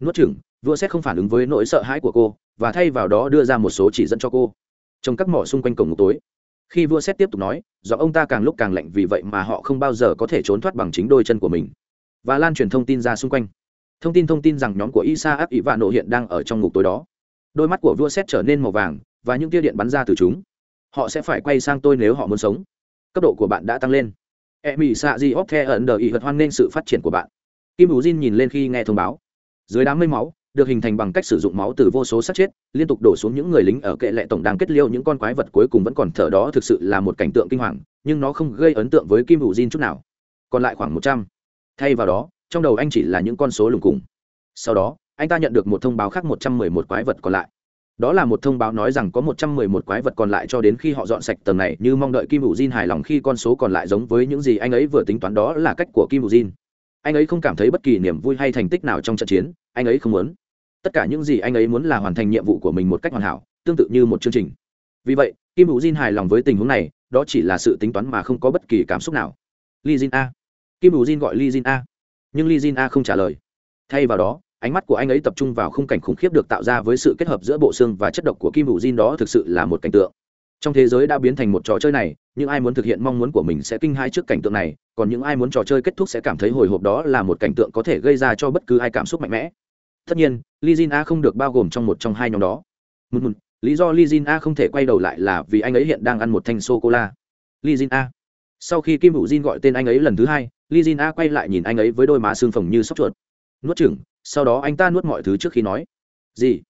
[SPEAKER 1] nuốt chừng vua xét không phản ứng với nỗi sợ hãi của cô, và thay vào đó đưa ra một số chỉ dẫn cho cô. Trong các mỏ xung quanh cổng ngục tối, khi vua xét tiếp tục nói do ông ta càng lúc càng lạnh vì vậy mà họ không bao giờ có thể trốn thoát bằng chính đôi chân của mình. Và lan truyền thông tin ra xung quanh. Thông tin thông tin rằng nhóm của isa áp ỷ và nộ hiện đang ở trong ngục tối đó. Đôi mắt của vua xét trở nên màu vàng, và những tia điện bắn ra từ chúng. Họ sẽ phải quay sang tôi nếu họ muốn sống. Cấp độ của bạn đã tăng lên. E mỹ xạ di óc the ẩn đờ ý vật hoan nghênh sự phát triển của bạn. Kim bù jin nhìn lên khi nghe thông báo dưới đám mây máu, được hình thành bằng cách sử dụng máu từ vô số sát chết, liên tục đổ xuống những người lính ở kệ lệ tổng đang kết liêu những con quái vật cuối cùng vẫn còn thở đó thực sự là một cảnh tượng kinh hoàng, nhưng nó không gây ấn tượng với kim hữu jin chút nào. Còn lại khoảng một trăm. Thay vào đó, trong đầu anh chỉ là những con số lùng cùng sau đó, anh ta nhận được một thông báo khác một trăm mười một quái vật còn lại. Đó là một thông báo nói rằng có một trăm mười một quái vật còn lại cho đến khi họ dọn sạch tầng này, như mong đợi kim hữu jin hài lòng khi con số còn lại giống với những gì anh ấy vừa tính toán đó là cách của kim hữu jin. Anh ấy không cảm thấy bất kỳ niềm vui hay thành tích nào trong trận chiến anh ấy không muốn. Tất cả những gì anh ấy muốn là hoàn thành nhiệm vụ của mình một cách hoàn hảo, tương tự như một chương trình. Vì vậy, kim hữu jin hài lòng với tình huống này, đó chỉ là sự tính toán mà không có bất kỳ cảm xúc nào. Li jin a. Kim hữu jin gọi li jin a. Nhưng li jin a không trả lời. Thay vào đó, ánh mắt của anh ấy tập trung vào khung cảnh khủng khiếp được tạo ra với sự kết hợp giữa bộ xương và chất độc của kim hữu jin đó thực sự là một cảnh tượng trong thế giới đã biến thành một trò chơi này, những ai muốn thực hiện mong muốn của mình sẽ kinh hai trước cảnh tượng này, còn những ai muốn trò chơi kết thúc sẽ cảm thấy hồi hộp đó là một cảnh tượng có thể gây ra cho bất cứ ai cảm xúc mạnh mẽ. Tất nhiên lizin a không được bao gồm trong một trong hai nhóm đó. Một một lý do lizin a không thể quay đầu lại là vì anh ấy hiện đang ăn một thanh sô cô la lizin a. Sau khi kim hữu jin gọi tên anh ấy lần thứ hai lizin a quay lại nhìn anh ấy với đôi má xương phồng như sóc chuột. Nuốt chừng sau đó anh ta nuốt mọi thứ trước khi nói. Gì?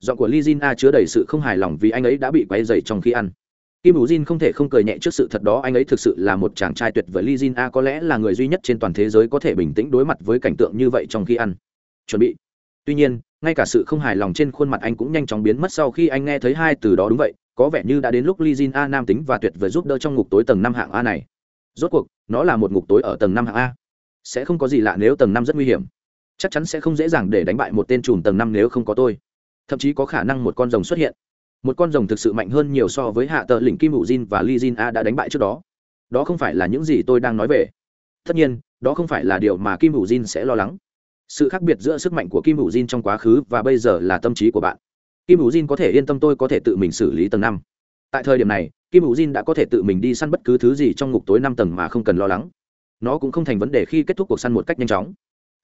[SPEAKER 1] Giọng của lizin a chứa đầy sự không hài lòng vì anh ấy đã bị quay dày trong khi ăn. Kim hữu jin không thể không cười nhẹ trước sự thật đó, anh ấy thực sự là một chàng trai tuyệt vời. Lizin a có lẽ là người duy nhất trên toàn thế giới có thể bình tĩnh đối mặt với cảnh tượng như vậy trong khi ăn. Chuẩn bị. Tuy nhiên, ngay cả sự không hài lòng trên khuôn mặt anh cũng nhanh chóng biến mất sau khi anh nghe thấy hai từ đó đúng vậy, có vẻ như đã đến lúc lizin a nam tính và tuyệt vời giúp đỡ trong ngục tối tầng năm hạng a này. Rốt cuộc, nó là một ngục tối ở tầng năm hạng a. Sẽ không có gì lạ nếu tầng năm rất nguy hiểm. Chắc chắn sẽ không dễ dàng để đánh bại một tên trùm tầng năm nếu không có tôi thậm chí có khả năng một con rồng xuất hiện. Một con rồng thực sự mạnh hơn nhiều so với hạ tờ lĩnh kim hữu jin và li jin a đã đánh bại trước đó. Đó không phải là những gì tôi đang nói về. Tất nhiên, đó không phải là điều mà kim hữu jin sẽ lo lắng. Sự khác biệt giữa sức mạnh của kim hữu jin trong quá khứ và bây giờ là tâm trí của bạn. Kim hữu jin có thể yên tâm tôi có thể tự mình xử lý tầng năm. Tại thời điểm này, kim hữu jin đã có thể tự mình đi săn bất cứ thứ gì trong ngục tối năm tầng mà không cần lo lắng. Nó cũng không thành vấn đề khi kết thúc cuộc săn một cách nhanh chóng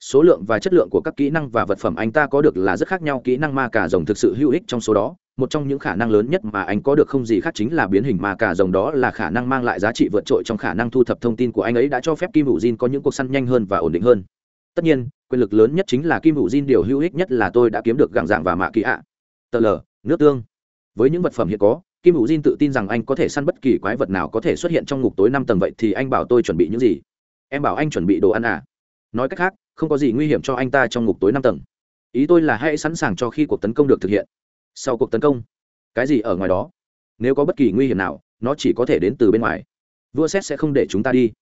[SPEAKER 1] số lượng và chất lượng của các kỹ năng và vật phẩm anh ta có được là rất khác nhau. Kỹ năng ma cà rồng thực sự hữu ích trong số đó. Một trong những khả năng lớn nhất mà anh có được không gì khác chính là biến hình ma cà rồng đó là khả năng mang lại giá trị vượt trội trong khả năng thu thập thông tin của anh ấy đã cho phép kim hữu jin có những cuộc săn nhanh hơn và ổn định hơn. Tất nhiên, quyền lực lớn nhất chính là kim hữu jin. Điều hữu ích nhất là tôi đã kiếm được gạng dạng và mạ kỳ ạ. Tờ lờ, nước tương. Với những vật phẩm hiện có, kim hữu jin tự tin rằng anh có thể săn bất kỳ quái vật nào có thể xuất hiện trong ngục tối năm tầng vậy thì anh bảo tôi chuẩn bị những gì? Em bảo anh chuẩn bị đồ ăn à? Nói cách khác, không có gì nguy hiểm cho anh ta trong ngục tối năm tầng. Ý tôi là hãy sẵn sàng cho khi cuộc tấn công được thực hiện. Sau cuộc tấn công, cái gì ở ngoài đó? Nếu có bất kỳ nguy hiểm nào, nó chỉ có thể đến từ bên ngoài. Vua xét sẽ không để chúng ta đi.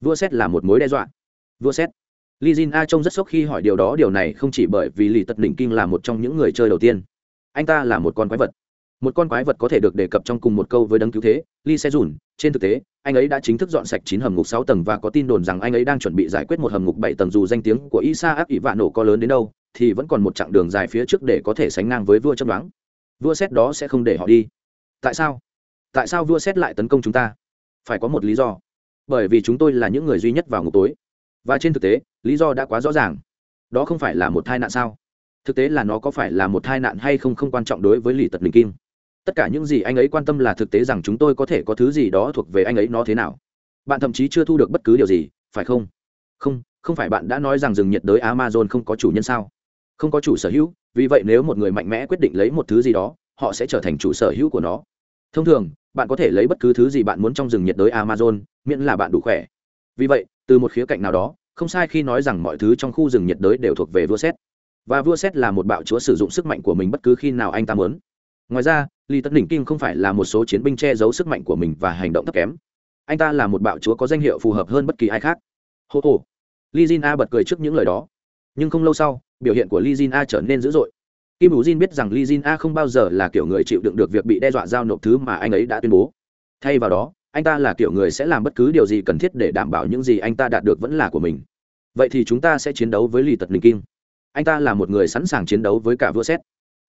[SPEAKER 1] Vua xét là một mối đe dọa. Vua xét li jin a trông rất sốc khi hỏi điều đó, điều này không chỉ bởi vì lì tật đỉnh kinh là một trong những người chơi đầu tiên. Anh ta là một con quái vật một con quái vật có thể được đề cập trong cùng một câu với đấng cứu thế, lee se dùn trên thực tế, anh ấy đã chính thức dọn sạch chín hầm ngục sáu tầng và có tin đồn rằng anh ấy đang chuẩn bị giải quyết một hầm ngục bảy tầng dù danh tiếng của isa áp ỷ vạn nổ có lớn đến đâu, thì vẫn còn một chặng đường dài phía trước để có thể sánh ngang với vua chấp đoán. Vua xét đó sẽ không để họ đi. Tại sao? Tại sao vua xét lại tấn công chúng ta? Phải có một lý do. Bởi vì chúng tôi là những người duy nhất vào ngục tối. Và trên thực tế, lý do đã quá rõ ràng. Đó không phải là một tai nạn sao? Thực tế là nó có phải là một tai nạn hay không không quan trọng đối với lì tật đình kim tất cả những gì anh ấy quan tâm là thực tế rằng chúng tôi có thể có thứ gì đó thuộc về anh ấy nó thế nào. Bạn thậm chí chưa thu được bất cứ điều gì, phải không? Không không phải bạn đã nói rằng rừng nhiệt đới amazon không có chủ nhân sao? Không có chủ sở hữu, vì vậy nếu một người mạnh mẽ quyết định lấy một thứ gì đó, họ sẽ trở thành chủ sở hữu của nó. Thông thường, bạn có thể lấy bất cứ thứ gì bạn muốn trong rừng nhiệt đới amazon, miễn là bạn đủ khỏe. Vì vậy, từ một khía cạnh nào đó, không sai khi nói rằng mọi thứ trong khu rừng nhiệt đới đều thuộc về vua xét và vua xét là một bạo chúa sử dụng sức mạnh của mình bất cứ khi nào anh ta muốn. Ngoài ra Lý Tất Đỉnh Kim không phải là một số chiến binh che giấu sức mạnh của mình và hành động thấp kém. Anh ta là một bạo chúa có danh hiệu phù hợp hơn bất kỳ ai khác. Hô hô. Li Jin A bật cười trước những lời đó. Nhưng không lâu sau, biểu hiện của Li Jin A trở nên dữ dội. Kim Vũ Jin biết rằng Li Jin A không bao giờ là kiểu người chịu đựng được việc bị đe dọa giao nộp thứ mà anh ấy đã tuyên bố. Thay vào đó, anh ta là kiểu người sẽ làm bất cứ điều gì cần thiết để đảm bảo những gì anh ta đạt được vẫn là của mình. Vậy thì chúng ta sẽ chiến đấu với Lý Tật Đỉnh Kim. Anh ta là một người sẵn sàng chiến đấu với cả vua xét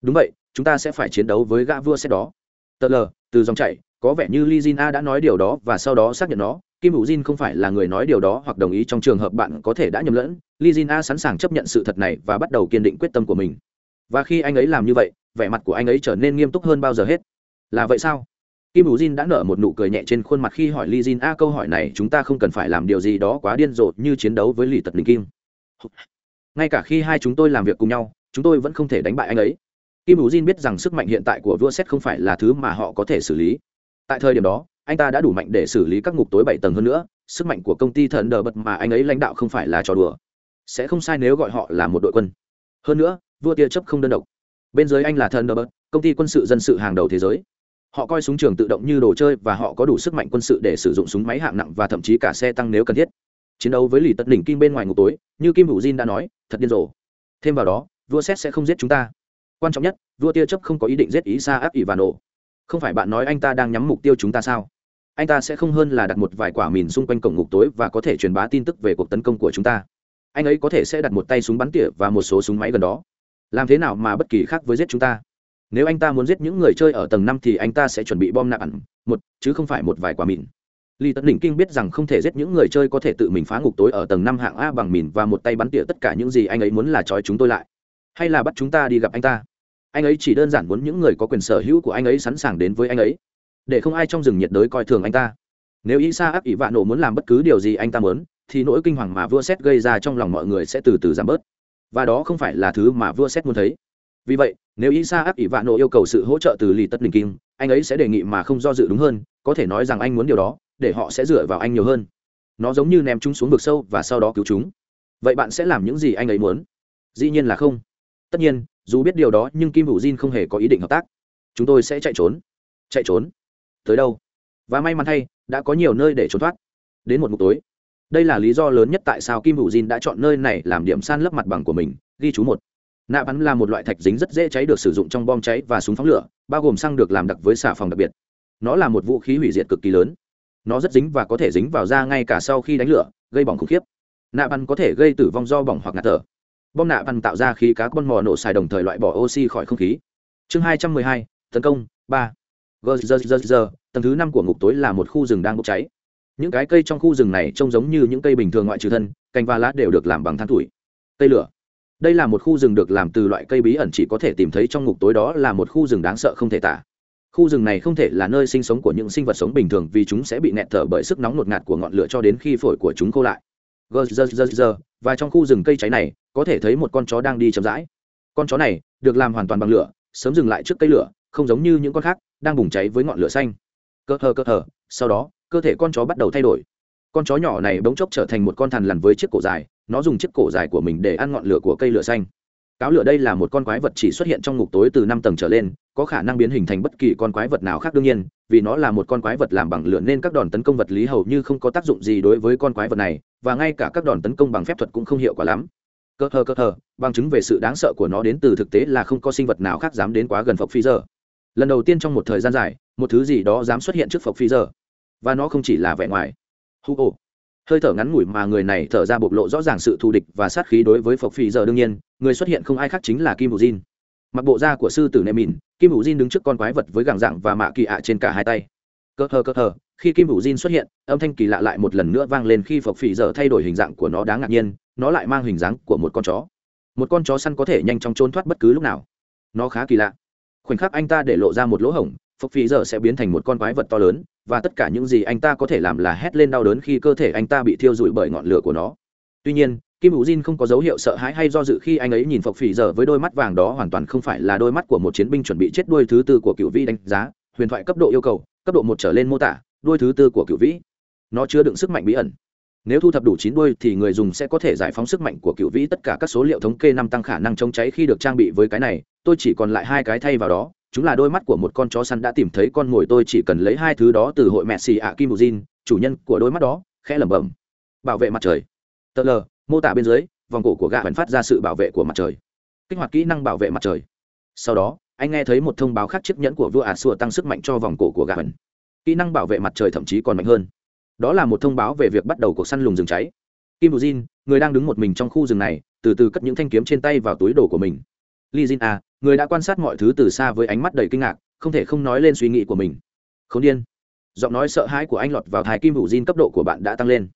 [SPEAKER 1] đúng vậy chúng ta sẽ phải chiến đấu với gã vua xét đó. Tờ lờ từ dòng chảy, có vẻ như li jin a đã nói điều đó và sau đó xác nhận nó. Kim hữu jin không phải là người nói điều đó hoặc đồng ý trong trường hợp bạn có thể đã nhầm lẫn. Li jin a sẵn sàng chấp nhận sự thật này và bắt đầu kiên định quyết tâm của mình. Và khi anh ấy làm như vậy vẻ mặt của anh ấy trở nên nghiêm túc hơn bao giờ hết. Là vậy sao? Kim hữu jin đã nở một nụ cười nhẹ trên khuôn mặt khi hỏi li jin a câu hỏi này chúng ta không cần phải làm điều gì đó quá điên rồ như chiến đấu với lì tật đình kim. Ngay cả khi hai chúng tôi làm việc cùng nhau chúng tôi vẫn không thể đánh bại anh ấy kim hữu jin biết rằng sức mạnh hiện tại của vua xét không phải là thứ mà họ có thể xử lý. Tại thời điểm đó, anh ta đã đủ mạnh để xử lý các ngục tối bảy tầng hơn nữa, sức mạnh của công ty thần đờ bật mà anh ấy lãnh đạo không phải là trò đùa. Sẽ không sai nếu gọi họ là một đội quân. Hơn nữa, vua tia chấp không đơn độc. Bên dưới anh là thần đờ bật, công ty quân sự dân sự hàng đầu thế giới. Họ coi súng trường tự động như đồ chơi và họ có đủ sức mạnh quân sự để sử dụng súng máy hạng nặng và thậm chí cả xe tăng nếu cần thiết. Chiến đấu với lì tật đỉnh kim bên ngoài ngục tối, như kim hữu jin đã nói, thật điên rồ. Thêm vào đó, vua xét sẽ không giết chúng ta quan trọng nhất, vua tia chấp không có ý định giết ý sa áp ỷ và nổ không phải bạn nói anh ta đang nhắm mục tiêu chúng ta sao? Anh ta sẽ không hơn là đặt một vài quả mìn xung quanh cổng ngục tối và có thể truyền bá tin tức về cuộc tấn công của chúng ta. Anh ấy có thể sẽ đặt một tay súng bắn tỉa và một số súng máy gần đó. Làm thế nào mà bất kỳ khác với giết chúng ta? Nếu anh ta muốn giết những người chơi ở tầng năm thì anh ta sẽ chuẩn bị bom nạp ẩn một, chứ không phải một vài quả mìn. Lý Tấn Đỉnh Kinh biết rằng không thể giết những người chơi có thể tự mình phá ngục tối ở tầng năm hạng A bằng mìn và một tay bắn tỉa tất cả những gì anh ấy muốn là trói chúng tôi lại. Hay là bắt chúng ta đi gặp anh ta? Anh ấy chỉ đơn giản muốn những người có quyền sở hữu của anh ấy sẵn sàng đến với anh ấy, để không ai trong rừng nhiệt đới coi thường anh ta. Nếu isa áp ỷ vạ nổ muốn làm bất cứ điều gì anh ta muốn, thì nỗi kinh hoàng mà vua xét gây ra trong lòng mọi người sẽ từ từ giảm bớt. Và đó không phải là thứ mà vua xét muốn thấy. Vì vậy, nếu isa áp ỷ vạ nổ yêu cầu sự hỗ trợ từ lì tất đình kim, anh ấy sẽ đề nghị mà không do dự đúng hơn, có thể nói rằng anh muốn điều đó, để họ sẽ dựa vào anh nhiều hơn. Nó giống như ném chúng xuống vực sâu và sau đó cứu chúng. Vậy bạn sẽ làm những gì anh ấy muốn? Dĩ nhiên là không tất nhiên, dù biết điều đó nhưng kim hữu jin không hề có ý định hợp tác. Chúng tôi sẽ chạy trốn. Chạy trốn? Tới đâu? Và may mắn thay, đã có nhiều nơi để trốn thoát. Đến một ngục tối. Đây là lý do lớn nhất tại sao kim hữu jin đã chọn nơi này làm điểm san lấp mặt bằng của mình, ghi chú một. Nạ bắn là một loại thạch dính rất dễ cháy được sử dụng trong bom cháy và súng phóng lửa, bao gồm xăng được làm đặc với xà phòng đặc biệt. Nó là một vũ khí hủy diệt cực kỳ lớn. Nó rất dính và có thể dính vào da ngay cả sau khi đánh lửa, gây bỏng khủng khiếp. Nạ bắn có thể gây tử vong do bỏng hoặc ngạt thở bom nạ văn tạo ra khí cá con mò nổ xài đồng thời loại bỏ oxy khỏi không khí. Chương hai trăm mười hai, tấn công, ba. Gờ tầng thứ năm của ngục tối là một khu rừng đang bốc cháy. Những cái cây trong khu rừng này trông giống như những cây bình thường ngoại trừ thân, cành và lá đều được làm bằng than tuổi. Cây lửa. Đây là một khu rừng được làm từ loại cây bí ẩn chỉ có thể tìm thấy trong ngục tối đó là một khu rừng đáng sợ không thể tả. Khu rừng này không thể là nơi sinh sống của những sinh vật sống bình thường vì chúng sẽ bị nẹt thở bởi sức nóng ngột ngạt của ngọn lửa cho đến khi phổi của chúng khô lại. Gờ giờ và trong khu rừng cây cháy này có thể thấy một con chó đang đi chậm rãi. Con chó này được làm hoàn toàn bằng lửa, sớm dừng lại trước cây lửa, không giống như những con khác đang bùng cháy với ngọn lửa xanh. Cơ hờ cơ hờ, sau đó, cơ thể con chó bắt đầu thay đổi. Con chó nhỏ này bỗng chốc trở thành một con thằn lằn với chiếc cổ dài, nó dùng chiếc cổ dài của mình để ăn ngọn lửa của cây lửa xanh. Cáo lửa đây là một con quái vật chỉ xuất hiện trong ngục tối từ năm tầng trở lên, có khả năng biến hình thành bất kỳ con quái vật nào khác đương nhiên, vì nó là một con quái vật làm bằng lửa nên các đòn tấn công vật lý hầu như không có tác dụng gì đối với con quái vật này, và ngay cả các đòn tấn công bằng phép thuật cũng không hiệu quả lắm cơ hờ cơ hờ, bằng chứng về sự đáng sợ của nó đến từ thực tế là không có sinh vật nào khác dám đến quá gần phộc phi giờ. Lần đầu tiên trong một thời gian dài, một thứ gì đó dám xuất hiện trước phộc phi giờ. Và nó không chỉ là vẻ ngoài. Hu ồ. Hơi thở ngắn ngủi mà người này thở ra bộc lộ rõ ràng sự thù địch và sát khí đối với phộc phi giờ đương nhiên, người xuất hiện không ai khác chính là kim bù jin. Mặc bộ da của sư tử nệ mìn kim bù jin đứng trước con quái vật với gàng dạng và mạ kỳ ạ trên cả hai tay. Cơ hờ cơ hờ, khi kim bù jin xuất hiện, âm thanh kỳ lạ lại một lần nữa vang lên khi phộc phi giờ thay đổi hình dạng của nó đáng ngạc nhiên nó lại mang hình dáng của một con chó. Một con chó săn có thể nhanh chóng trốn thoát bất cứ lúc nào. Nó khá kỳ lạ. Khoảnh khắc anh ta để lộ ra một lỗ hổng, phục phí giờ sẽ biến thành một con quái vật to lớn, và tất cả những gì anh ta có thể làm là hét lên đau đớn khi cơ thể anh ta bị thiêu rụi bởi ngọn lửa của nó. Tuy nhiên, kim hữu jin không có dấu hiệu sợ hãi hay do dự khi anh ấy nhìn phộc phì giờ với đôi mắt vàng đó hoàn toàn không phải là đôi mắt của một chiến binh chuẩn bị chết đuôi thứ tư của cựu vĩ đánh giá, huyền thoại cấp độ yêu cầu, cấp độ một trở lên mô tả, đuôi thứ tư của cựu vĩ. Nó chứa đựng sức mạnh bí ẩn nếu thu thập đủ chín đuôi thì người dùng sẽ có thể giải phóng sức mạnh của cựu vĩ tất cả các số liệu thống kê năm tăng khả năng chống cháy khi được trang bị với cái này. Tôi chỉ còn lại hai cái thay vào đó. Chúng là đôi mắt của một con chó săn đã tìm thấy con mồi tôi chỉ cần lấy hai thứ đó từ hội mẹ xì ạ kim bù jin chủ nhân của đôi mắt đó, khẽ lẩm bẩm. Bảo vệ mặt trời. Tờ lờ mô tả bên dưới, vòng cổ của gã vẫn phát ra sự bảo vệ của mặt trời. Kích hoạt kỹ năng bảo vệ mặt trời. Sau đó, anh nghe thấy một thông báo khác chiếc nhẫn của vua ả xua tăng sức mạnh cho vòng cổ của gã vẫn kỹ năng bảo vệ mặt trời thậm chí còn mạnh hơn đó là một thông báo về việc bắt đầu cuộc săn lùng rừng cháy. Kim bù jin, người đang đứng một mình trong khu rừng này, từ từ cất những thanh kiếm trên tay vào túi đồ của mình. Li jin a người đã quan sát mọi thứ từ xa với ánh mắt đầy kinh ngạc, không thể không nói lên suy nghĩ của mình. Không điên. Giọng nói sợ hãi của anh lọt vào thái kim bù jin cấp độ của bạn đã tăng lên.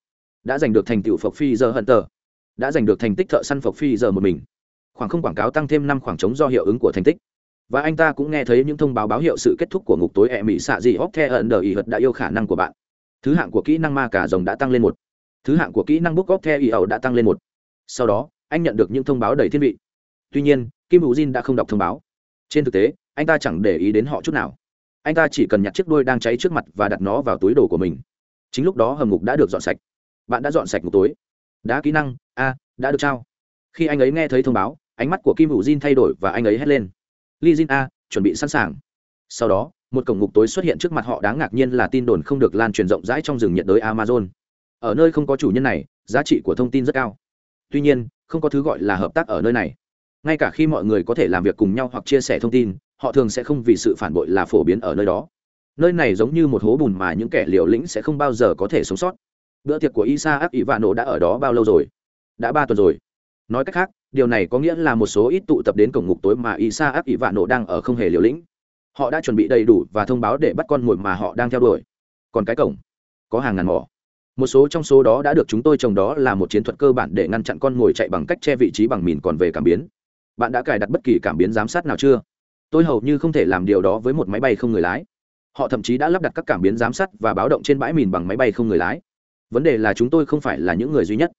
[SPEAKER 1] Đã giành được thành tựu phộc phi giờ hận tờ. Đã giành được thành tích thợ săn phộc phi giờ một mình. Khoảng không quảng cáo tăng thêm năm khoảng trống do hiệu ứng của thành tích. Và anh ta cũng nghe thấy những thông báo báo hiệu sự kết thúc của ngục tối ẹ mỹ xạ dị hóc the ẩn đờ ý hật đã yêu khả năng của bạn thứ hạng của kỹ năng ma cả rồng đã tăng lên một. Thứ hạng của kỹ năng book of the ý ẩu đã tăng lên một. Sau đó, anh nhận được những thông báo đầy thiên vị. Tuy nhiên, kim hữu jin đã không đọc thông báo. Trên thực tế, anh ta chẳng để ý đến họ chút nào. Anh ta chỉ cần nhặt chiếc đuôi đang cháy trước mặt và đặt nó vào túi đồ của mình. Chính lúc đó hầm ngục đã được dọn sạch. Bạn đã dọn sạch ngục tối. Đã kỹ năng, a, đã được trao. Khi anh ấy nghe thấy thông báo, ánh mắt của kim hữu jin thay đổi và anh ấy hét lên. Li jin a, chuẩn bị sẵn sàng. Sau đó một cổng ngục tối xuất hiện trước mặt họ đáng ngạc nhiên là tin đồn không được lan truyền rộng rãi trong rừng nhiệt đới amazon. Ở nơi không có chủ nhân này, giá trị của thông tin rất cao. Tuy nhiên, không có thứ gọi là hợp tác ở nơi này. Ngay cả khi mọi người có thể làm việc cùng nhau hoặc chia sẻ thông tin, họ thường sẽ không vì sự phản bội là phổ biến ở nơi đó. Nơi này giống như một hố bùn mà những kẻ liều lĩnh sẽ không bao giờ có thể sống sót. Bữa tiệc của isa áp ỷ vạn nổ đã ở đó bao lâu rồi? Đã ba tuần rồi. Nói cách khác, điều này có nghĩa là một số ít tụ tập đến cổng ngục tối mà isa áp ỷ vạn nổ đang ở không hề liều lĩnh họ đã chuẩn bị đầy đủ và thông báo để bắt con mồi mà họ đang theo đuổi. Còn cái cổng, có hàng ngàn mỏ. Một số trong số đó đã được chúng tôi trồng đó là một chiến thuật cơ bản để ngăn chặn con mồi chạy bằng cách che vị trí bằng mìn còn về cảm biến. Bạn đã cài đặt bất kỳ cảm biến giám sát nào chưa? Tôi hầu như không thể làm điều đó với một máy bay không người lái. Họ thậm chí đã lắp đặt các cảm biến giám sát và báo động trên bãi mìn bằng máy bay không người lái. Vấn đề là chúng tôi không phải là những người duy nhất.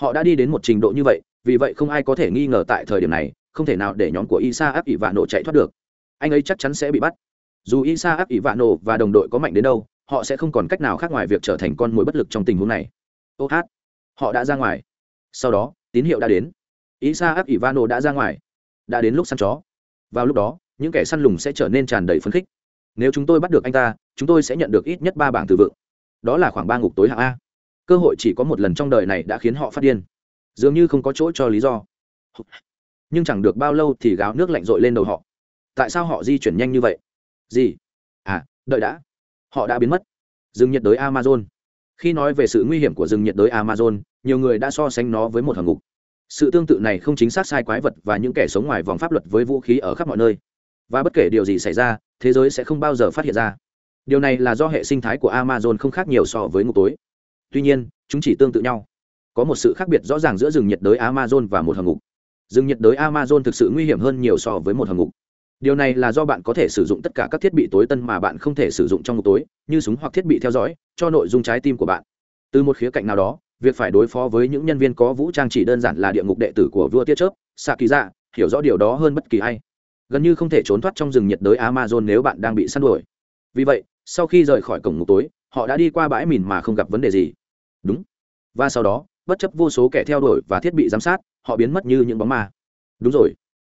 [SPEAKER 1] Họ đã đi đến một trình độ như vậy, vì vậy không ai có thể nghi ngờ tại thời điểm này, không thể nào để nhóm của isa áp ỷ vạn nổ chạy thoát được anh ấy chắc chắn sẽ bị bắt. Dù isa áp ỷ vạn nổ và đồng đội có mạnh đến đâu, họ sẽ không còn cách nào khác ngoài việc trở thành con mồi bất lực trong tình huống này. Ô hát, họ đã ra ngoài. Sau đó, tín hiệu đã đến. Isa áp ỷ vạn nổ đã ra ngoài. Đã đến lúc săn chó. Vào lúc đó, những kẻ săn lùng sẽ trở nên tràn đầy phấn khích. Nếu chúng tôi bắt được anh ta, chúng tôi sẽ nhận được ít nhất ba bảng từ vựng. Đó là khoảng ba ngục tối hạng a. Cơ hội chỉ có một lần trong đời này đã khiến họ phát điên. Dường như không có chỗ cho lý do. Nhưng chẳng được bao lâu thì gáo nước lạnh rội lên đầu họ tại sao họ di chuyển nhanh như vậy? Gì? À đợi đã. Họ đã biến mất. Rừng nhiệt đới amazon. Khi nói về sự nguy hiểm của rừng nhiệt đới amazon, nhiều người đã so sánh nó với một hầm ngục. Sự tương tự này không chính xác sai quái vật và những kẻ sống ngoài vòng pháp luật với vũ khí ở khắp mọi nơi. Và bất kể điều gì xảy ra, thế giới sẽ không bao giờ phát hiện ra. Điều này là do hệ sinh thái của amazon không khác nhiều so với ngục tối. Tuy nhiên, chúng chỉ tương tự nhau. Có một sự khác biệt rõ ràng giữa rừng nhiệt đới amazon và một hầm ngục. Rừng nhiệt đới amazon thực sự nguy hiểm hơn nhiều so với một hầm ngục điều này là do bạn có thể sử dụng tất cả các thiết bị tối tân mà bạn không thể sử dụng trong một tối, như súng hoặc thiết bị theo dõi, cho nội dung trái tim của bạn. Từ một khía cạnh nào đó, việc phải đối phó với những nhân viên có vũ trang chỉ đơn giản là địa ngục đệ tử của vua tiết chớp xạ kỳ dạ hiểu rõ điều đó hơn bất kỳ ai. Gần như không thể trốn thoát trong rừng nhiệt đới amazon nếu bạn đang bị săn đuổi. Vì vậy, sau khi rời khỏi cổng ngục tối, họ đã đi qua bãi mìn mà không gặp vấn đề gì. Đúng. Và sau đó, bất chấp vô số kẻ theo đuổi và thiết bị giám sát, họ biến mất như những bóng ma. Đúng rồi.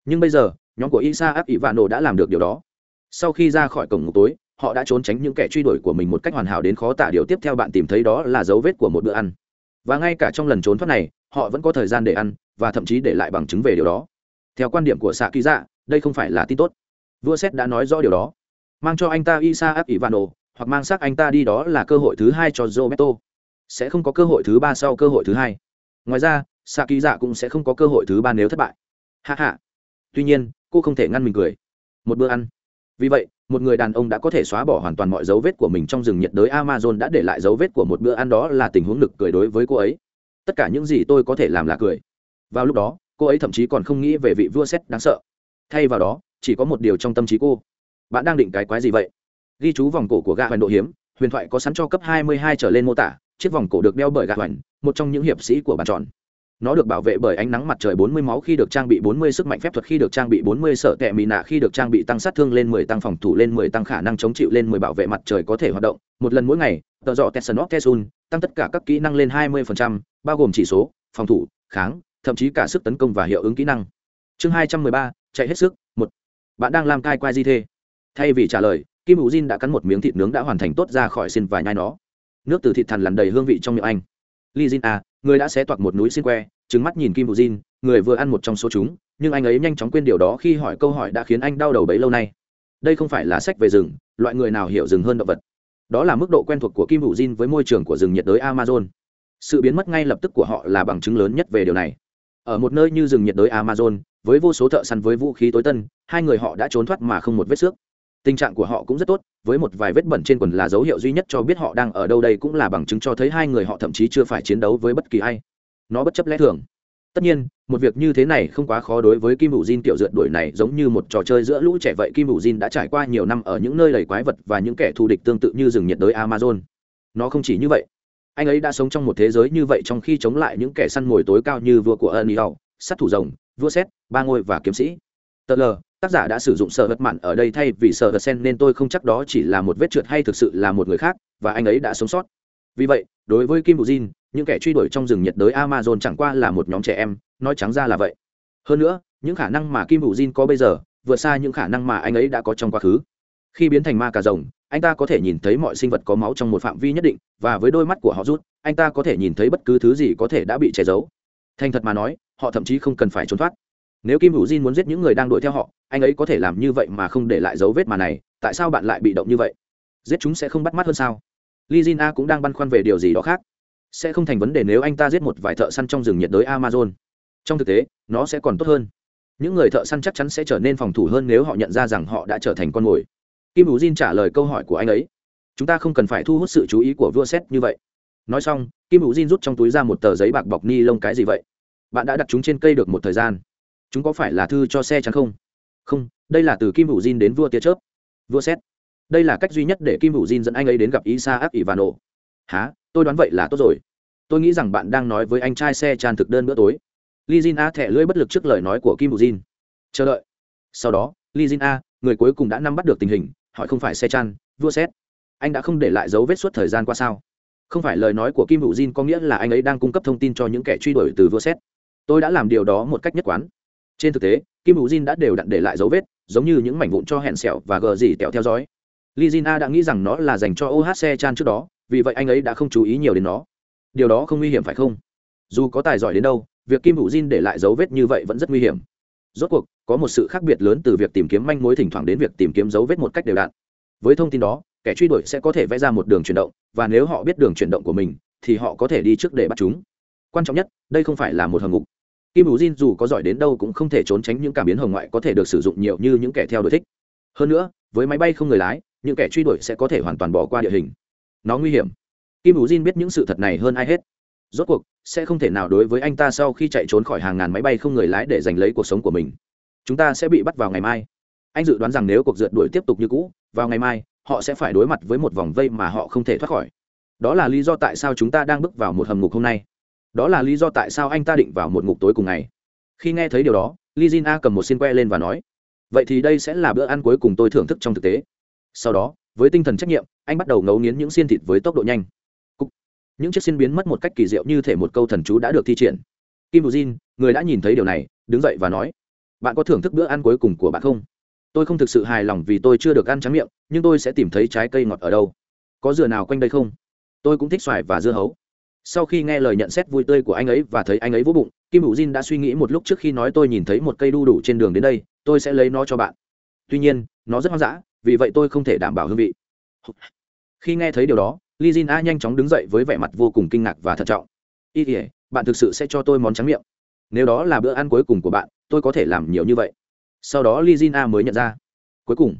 [SPEAKER 1] Nhưng bây giờ nhóm của isa áp ỷ vạn nổ đã làm được điều đó. Sau khi ra khỏi cổng ngục tối, họ đã trốn tránh những kẻ truy đuổi của mình một cách hoàn hảo đến khó tả điều tiếp theo bạn tìm thấy đó là dấu vết của một bữa ăn. Và ngay cả trong lần trốn thoát này, họ vẫn có thời gian để ăn, và thậm chí để lại bằng chứng về điều đó. Theo quan điểm của xạ ký dạ đây không phải là tin tốt. Vua xét đã nói rõ điều đó. Mang cho anh ta isa áp ivano hoặc mang xác anh ta đi đó là cơ hội thứ hai cho roberto. Sẽ không có cơ hội thứ ba sau cơ hội thứ hai. Ngoài ra xạ ký dạ cũng sẽ không có cơ hội thứ ba nếu thất bại. Hạ hạ tuy nhiên cô không thể ngăn mình cười. Một bữa ăn. Vì vậy, một người đàn ông đã có thể xóa bỏ hoàn toàn mọi dấu vết của mình trong rừng nhiệt đới amazon đã để lại dấu vết của một bữa ăn đó là tình huống nực cười đối với cô ấy. Tất cả những gì tôi có thể làm là cười. Vào lúc đó, cô ấy thậm chí còn không nghĩ về vị vua xét đáng sợ. Thay vào đó, chỉ có một điều trong tâm trí cô. Bạn đang định cái quái gì vậy? Ghi chú vòng cổ của gà hoành độ hiếm, huyền thoại có sẵn cho cấp 22 trở lên mô tả. Chiếc vòng cổ được đeo bởi gà hoành, một trong những hiệp sĩ của bàn tròn nó được bảo vệ bởi ánh nắng mặt trời 40 máu khi được trang bị 40 sức mạnh phép thuật khi được trang bị 40 sợ tệ mì nạ khi được trang bị tăng sát thương lên 10 tăng phòng thủ lên 10 tăng khả năng chống chịu lên 10 bảo vệ mặt trời có thể hoạt động. Một lần mỗi ngày tờ dọ tesson tesun tăng tất cả các kỹ năng lên 20%, bao gồm chỉ số phòng thủ kháng thậm chí cả sức tấn công và hiệu ứng kỹ năng. Chương 213, chạy hết sức một. Bạn đang làm cai quai di thê. Thay vì trả lời kim hữu jin đã cắn một miếng thịt nướng đã hoàn thành tốt ra khỏi xin và nhai nó. Nước từ thịt thằn lằn đầy hương vị trong miệng anh. Li jin à người đã xé toạc một núi xin que trứng mắt nhìn kim hữu jin, người vừa ăn một trong số chúng, nhưng anh ấy nhanh chóng quên điều đó khi hỏi câu hỏi đã khiến anh đau đầu bấy lâu nay. Đây không phải là sách về rừng, loại người nào hiểu rừng hơn động vật. Đó là mức độ quen thuộc của kim hữu jin với môi trường của rừng nhiệt đới amazon. Sự biến mất ngay lập tức của họ là bằng chứng lớn nhất về điều này. Ở một nơi như rừng nhiệt đới amazon, với vô số thợ săn với vũ khí tối tân, hai người họ đã trốn thoát mà không một vết xước. Tình trạng của họ cũng rất tốt, với một vài vết bẩn trên quần là dấu hiệu duy nhất cho biết họ đang ở đâu đây cũng là bằng chứng cho thấy hai người họ thậm chí chưa phải chiến đấu với bất kỳ ai nó bất chấp lẽ thường. Tất nhiên, một việc như thế này không quá khó đối với kim hữu diên tiểu dượt đuổi này, giống như một trò chơi giữa lũ trẻ vậy, kim hữu diên đã trải qua nhiều năm ở những nơi đầy quái vật và những kẻ thù địch tương tự như rừng nhiệt đới amazon. Nó không chỉ như vậy. Anh ấy đã sống trong một thế giới như vậy trong khi chống lại những kẻ săn mồi tối cao như vua của ân sát thủ rồng, vua xét ba ngôi và kiếm sĩ. Tờ lờ, tác giả đã sử dụng sợ vật mặn ở đây thay vì sợ vật sen nên tôi không chắc đó chỉ là một vết trượt hay thực sự là một người khác, và anh ấy đã sống sót vì vậy, đối với kim bù jin, những kẻ truy đuổi trong rừng nhiệt đới amazon chẳng qua là một nhóm trẻ em, nói trắng ra là vậy. Hơn nữa, những khả năng mà kim bù jin có bây giờ, vượt xa những khả năng mà anh ấy đã có trong quá khứ. Khi biến thành ma cà rồng, anh ta có thể nhìn thấy mọi sinh vật có máu trong một phạm vi nhất định, và với đôi mắt của họ rút, anh ta có thể nhìn thấy bất cứ thứ gì có thể đã bị che giấu. Thành thật mà nói, họ thậm chí không cần phải trốn thoát. Nếu kim hữu jin muốn giết những người đang đuổi theo họ, anh ấy có thể làm như vậy mà không để lại dấu vết mà này, tại sao bạn lại bị động như vậy? Giết chúng sẽ không bắt mắt hơn sao? Li a cũng đang băn khoăn về điều gì đó khác. Sẽ không thành vấn đề nếu anh ta giết một vài thợ săn trong rừng nhiệt đới amazon. Trong thực tế, nó sẽ còn tốt hơn. Những người thợ săn chắc chắn sẽ trở nên phòng thủ hơn nếu họ nhận ra rằng họ đã trở thành con mồi. Kim hữu jin trả lời câu hỏi của anh ấy. Chúng ta không cần phải thu hút sự chú ý của vua xét như vậy. Nói xong, kim hữu jin rút trong túi ra một tờ giấy bạc bọc ni lông cái gì vậy? Bạn đã đặt chúng trên cây được một thời gian. Chúng có phải là thư cho xe chắn không? Không, đây là từ kim hữu diên đến vua tia chớp. Vua xét đây là cách duy nhất để kim hữu Jin dẫn anh ấy đến gặp isa ác ivano há tôi đoán vậy là tốt rồi. Tôi nghĩ rằng bạn đang nói với anh trai xe tràn thực đơn bữa tối. Li jin a thẻ lưỡi bất lực trước lời nói của kim hữu Jin. chờ đợi. Sau đó li jin a, người cuối cùng đã nắm bắt được tình hình, hỏi không phải xe chan vua xét. Anh đã không để lại dấu vết suốt thời gian qua sao? Không phải lời nói của kim hữu Jin có nghĩa là anh ấy đang cung cấp thông tin cho những kẻ truy đuổi từ vua xét. Tôi đã làm điều đó một cách nhất quán. Trên thực tế, kim hữu Jin đã đều đặn để lại dấu vết, giống như những mảnh vụn cho hẹn sẹo và gờ gì tẹo theo dõi. Lizina đã nghĩ rằng nó là dành cho ohc chan trước đó, vì vậy anh ấy đã không chú ý nhiều đến nó. Điều đó không nguy hiểm phải không? Dù có tài giỏi đến đâu, việc kim hữu Jin để lại dấu vết như vậy vẫn rất nguy hiểm. Rốt cuộc, có một sự khác biệt lớn từ việc tìm kiếm manh mối thỉnh thoảng đến việc tìm kiếm dấu vết một cách đều đặn. Với thông tin đó, kẻ truy đuổi sẽ có thể vẽ ra một đường chuyển động, và nếu họ biết đường chuyển động của mình, thì họ có thể đi trước để bắt chúng. Quan trọng nhất, đây không phải là một hầm ngục kim hữu Jin dù có giỏi đến đâu cũng không thể trốn tránh những cảm biến hồng ngoại có thể được sử dụng nhiều như những kẻ theo đuổi thích. Hơn nữa, với máy bay không người lái những kẻ truy đuổi sẽ có thể hoàn toàn bỏ qua địa hình. Nó nguy hiểm. Kim hữu Jin biết những sự thật này hơn ai hết. Rốt cuộc, sẽ không thể nào đối với anh ta sau khi chạy trốn khỏi hàng ngàn máy bay không người lái để giành lấy cuộc sống của mình. Chúng ta sẽ bị bắt vào ngày mai. Anh dự đoán rằng nếu cuộc rượt đuổi tiếp tục như cũ, vào ngày mai, họ sẽ phải đối mặt với một vòng vây mà họ không thể thoát khỏi. Đó là lý do tại sao chúng ta đang bước vào một hầm ngục hôm nay. Đó là lý do tại sao anh ta định vào một ngục tối cùng ngày. Khi nghe thấy điều đó, li jin a cầm một xin que lên và nói, vậy thì đây sẽ là bữa ăn cuối cùng tôi thưởng thức trong thực tế sau đó, với tinh thần trách nhiệm, anh bắt đầu ngấu nghiến những xiên thịt với tốc độ nhanh. Cúc. những chiếc xiên biến mất một cách kỳ diệu như thể một câu thần chú đã được thi triển. Kim bù jin người đã nhìn thấy điều này, đứng dậy và nói, bạn có thưởng thức bữa ăn cuối cùng của bạn không? Tôi không thực sự hài lòng vì tôi chưa được ăn trắng miệng, nhưng tôi sẽ tìm thấy trái cây ngọt ở đâu. Có dừa nào quanh đây không? Tôi cũng thích xoài và dưa hấu. Sau khi nghe lời nhận xét vui tươi của anh ấy và thấy anh ấy vỗ bụng, kim hữu jin đã suy nghĩ một lúc trước khi nói tôi nhìn thấy một cây đu đủ trên đường đến đây, tôi sẽ lấy nó cho bạn. Tuy nhiên, nó rất hoang dã vì vậy tôi không thể đảm bảo hương vị. Khi nghe thấy điều đó, li jin a nhanh chóng đứng dậy với vẻ mặt vô cùng kinh ngạc và thận trọng. Y ỉa bạn thực sự sẽ cho tôi món trắng miệng. Nếu đó là bữa ăn cuối cùng của bạn, tôi có thể làm nhiều như vậy. Sau đó li jin a mới nhận ra. Cuối cùng,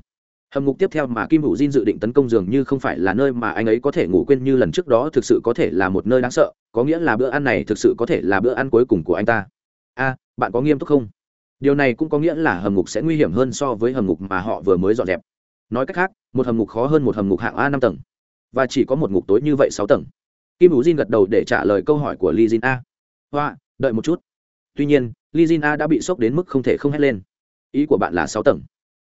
[SPEAKER 1] hầm ngục tiếp theo mà kim hữu jin dự định tấn công dường như không phải là nơi mà anh ấy có thể ngủ quên như lần trước đó thực sự có thể là một nơi đáng sợ, có nghĩa là bữa ăn này thực sự có thể là bữa ăn cuối cùng của anh ta. A, bạn có nghiêm túc không? Điều này cũng có nghĩa là hầm ngục sẽ nguy hiểm hơn so với hầm ngục mà họ vừa mới dọn dẹp nói cách khác, một hầm ngục khó hơn một hầm ngục hạng a năm tầng. Và chỉ có một ngục tối như vậy sáu tầng. Kim hữu jin gật đầu để trả lời câu hỏi của li jin a. Hoa, đợi một chút. Tuy nhiên li jin a đã bị sốc đến mức không thể không hét lên. Ý của bạn là sáu tầng.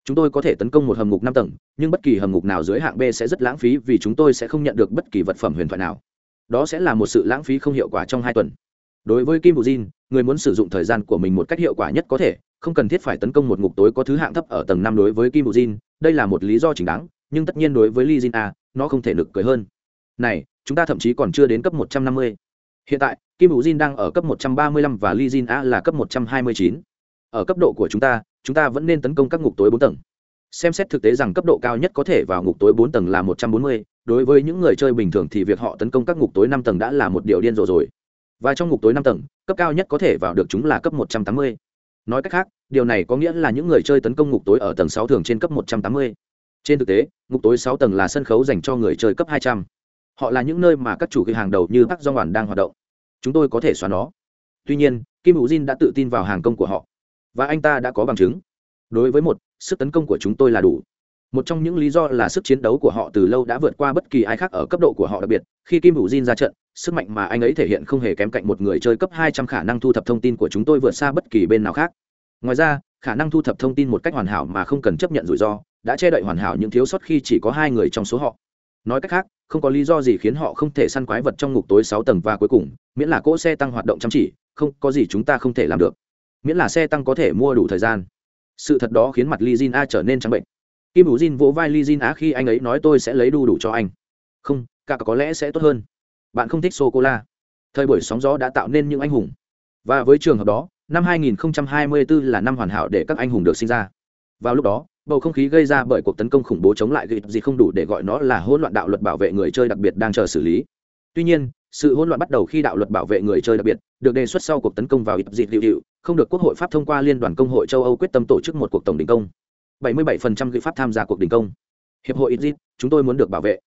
[SPEAKER 1] Chúng tôi có thể tấn công một hầm ngục năm tầng, nhưng bất kỳ hầm ngục nào dưới hạng b sẽ rất lãng phí vì chúng tôi sẽ không nhận được bất kỳ vật phẩm huyền thoại nào. Đó sẽ là một sự lãng phí không hiệu quả trong hai tuần. Đối với kim bù jin, người muốn sử dụng thời gian của mình một cách hiệu quả nhất có thể, không cần thiết phải tấn công một ngục tối có thứ hạng thấp ở tầng năm đối với kim bù jin đây là một lý do chính đáng, nhưng tất nhiên đối với li jin a nó không thể nực cười hơn. Này, chúng ta thậm chí còn chưa đến cấp một trăm năm mươi. Hiện tại, kim bù jin đang ở cấp một trăm ba mươi lăm và li jin a là cấp một trăm hai mươi chín. Ở cấp độ của chúng ta chúng ta vẫn nên tấn công các ngục tối bốn tầng. Xem xét thực tế rằng cấp độ cao nhất có thể vào ngục tối bốn tầng là một trăm bốn mươi, đối với những người chơi bình thường thì việc họ tấn công các ngục tối năm tầng đã là một điều điên rồ rồi. Và trong ngục tối năm tầng, cấp cao nhất có thể vào được chúng là cấp một trăm tám mươi nói cách khác, điều này có nghĩa là những người chơi tấn công ngục tối ở tầng sáu thường trên cấp một trăm tám mươi. Trên thực tế, ngục tối sáu tầng là sân khấu dành cho người chơi cấp hai trăm. Họ là những nơi mà các chủ cửa hàng đầu như bắc do hoàn đang hoạt động. Chúng tôi có thể xóa nó. Tuy nhiên, kim hữu jin đã tự tin vào hàng công của họ. Và anh ta đã có bằng chứng. Đối với một, sức tấn công của chúng tôi là đủ một trong những lý do là sức chiến đấu của họ từ lâu đã vượt qua bất kỳ ai khác ở cấp độ của họ đặc biệt. Khi kim hữu jin ra trận, sức mạnh mà anh ấy thể hiện không hề kém cạnh một người chơi cấp 200 khả năng thu thập thông tin của chúng tôi vượt xa bất kỳ bên nào khác. Ngoài ra, khả năng thu thập thông tin một cách hoàn hảo mà không cần chấp nhận rủi ro, đã che đậy hoàn hảo những thiếu sót khi chỉ có hai người trong số họ. Nói cách khác, không có lý do gì khiến họ không thể săn quái vật trong ngục tối sáu tầng và cuối cùng, miễn là cỗ xe tăng hoạt động chăm chỉ, không có gì chúng ta không thể làm được. Miễn là xe tăng có thể mua đủ thời gian. Sự thật đó khiến mặt li jin a trở nên trắng bệnh kim hữu jin vỗ vai li jin Á, khi anh ấy nói tôi sẽ lấy đu đủ cho anh. Không, cả có lẽ sẽ tốt hơn. Bạn không thích sô cô la thời buổi sóng gió đã tạo nên những anh hùng. Và với trường hợp đó, năm 2024 là năm hoàn hảo để các anh hùng được sinh ra. Vào lúc đó, bầu không khí gây ra bởi cuộc tấn công khủng bố chống lại gịp gì không đủ để gọi nó là hỗn loạn đạo luật bảo vệ người chơi đặc biệt đang chờ xử lý. Tuy nhiên, sự hỗn loạn bắt đầu khi đạo luật bảo vệ người chơi đặc biệt được đề xuất sau cuộc tấn công vào ịp dịp hiệu hiệu, không được quốc hội pháp thông qua liên đoàn công hội châu âu quyết tâm tổ chức một cuộc tổng đình công. 77% ghi pháp tham gia cuộc đình công. Hiệp hội idrit chúng tôi muốn được bảo vệ.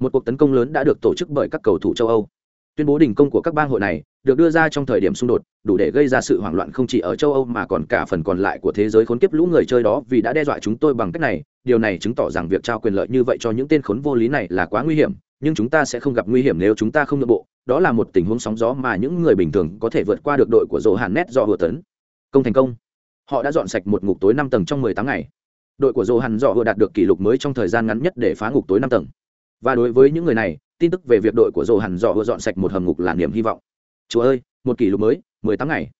[SPEAKER 1] Một cuộc tấn công lớn đã được tổ chức bởi các cầu thủ châu âu. Tuyên bố đình công của các bang hội này được đưa ra trong thời điểm xung đột, đủ để gây ra sự hoảng loạn không chỉ ở châu âu mà còn cả phần còn lại của thế giới khốn kiếp lũ người chơi đó vì đã đe dọa chúng tôi bằng cách này. Điều này chứng tỏ rằng việc trao quyền lợi như vậy cho những tên khốn vô lý này là quá nguy hiểm, nhưng chúng ta sẽ không gặp nguy hiểm nếu chúng ta không nội bộ. Đó là một tình huống sóng gió mà những người bình thường có thể vượt qua được đội của dỗ hàn do vừa tấn công thành công. Họ đã dọn sạch một ngục tối năm tầng trong mười tám ngày đội của dồ hàn dọ vừa đạt được kỷ lục mới trong thời gian ngắn nhất để phá ngục tối năm tầng. Và đối với những người này, tin tức về việc đội của dồ hàn dọ vừa dọn sạch một hầm ngục là niềm hy vọng. Chúa ơi, một kỷ lục mới, mười tám ngày.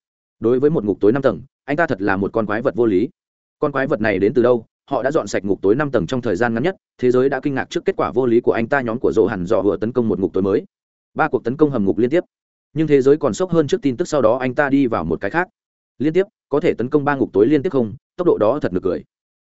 [SPEAKER 1] Đối với một ngục tối năm tầng, anh ta thật là một con quái vật vô lý. Con quái vật này đến từ đâu? Họ đã dọn sạch ngục tối năm tầng trong thời gian ngắn nhất, thế giới đã kinh ngạc trước kết quả vô lý của anh ta nhóm của dồ hàn dọ vừa tấn công một ngục tối mới. Ba cuộc tấn công hầm ngục liên tiếp. Nhưng thế giới còn sốc hơn trước tin tức sau đó anh ta đi vào một cái khác. Liên tiếp, có thể tấn công ba ngục tối liên tiếp không? Tốc độ đó thật nực cười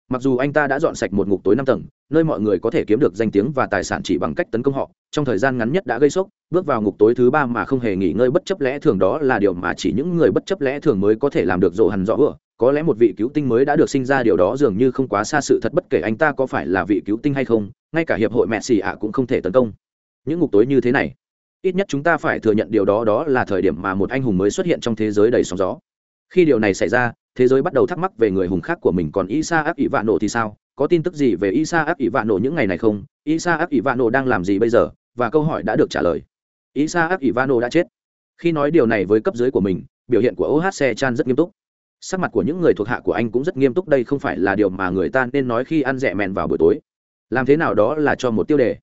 [SPEAKER 1] mặc dù anh ta đã dọn sạch một ngục tối năm tầng, nơi mọi người có thể kiếm được danh tiếng và tài sản chỉ bằng cách tấn công họ, trong thời gian ngắn nhất đã gây sốc, bước vào ngục tối thứ ba mà không hề nghỉ ngơi bất chấp lẽ thường đó là điều mà chỉ những người bất chấp lẽ thường mới có thể làm được rộ hẳn rõ vừa. Có lẽ một vị cứu tinh mới đã được sinh ra điều đó dường như không quá xa sự thật bất kể anh ta có phải là vị cứu tinh hay không, ngay cả hiệp hội mẹ xì ạ cũng không thể tấn công. Những ngục tối như thế này, ít nhất chúng ta phải thừa nhận điều đó đó là thời điểm mà một anh hùng mới xuất hiện trong thế giới đầy sóng gió khi điều này xảy ra, thế giới bắt đầu thắc mắc về người hùng khác của mình còn isa áp ỷ vạn nổ thì sao? Có tin tức gì về isa áp ỷ vạn nổ những ngày này không? Isa áp ỷ vạn nổ đang làm gì bây giờ? Và câu hỏi đã được trả lời. Isa áp ỷ vạn nổ đã chết. Khi nói điều này với cấp dưới của mình, biểu hiện của ohc chan rất nghiêm túc. Sắc mặt của những người thuộc hạ của anh cũng rất nghiêm túc, đây không phải là điều mà người ta nên nói khi ăn rẻ mèn vào buổi tối. Làm thế nào đó là cho một tiêu đề.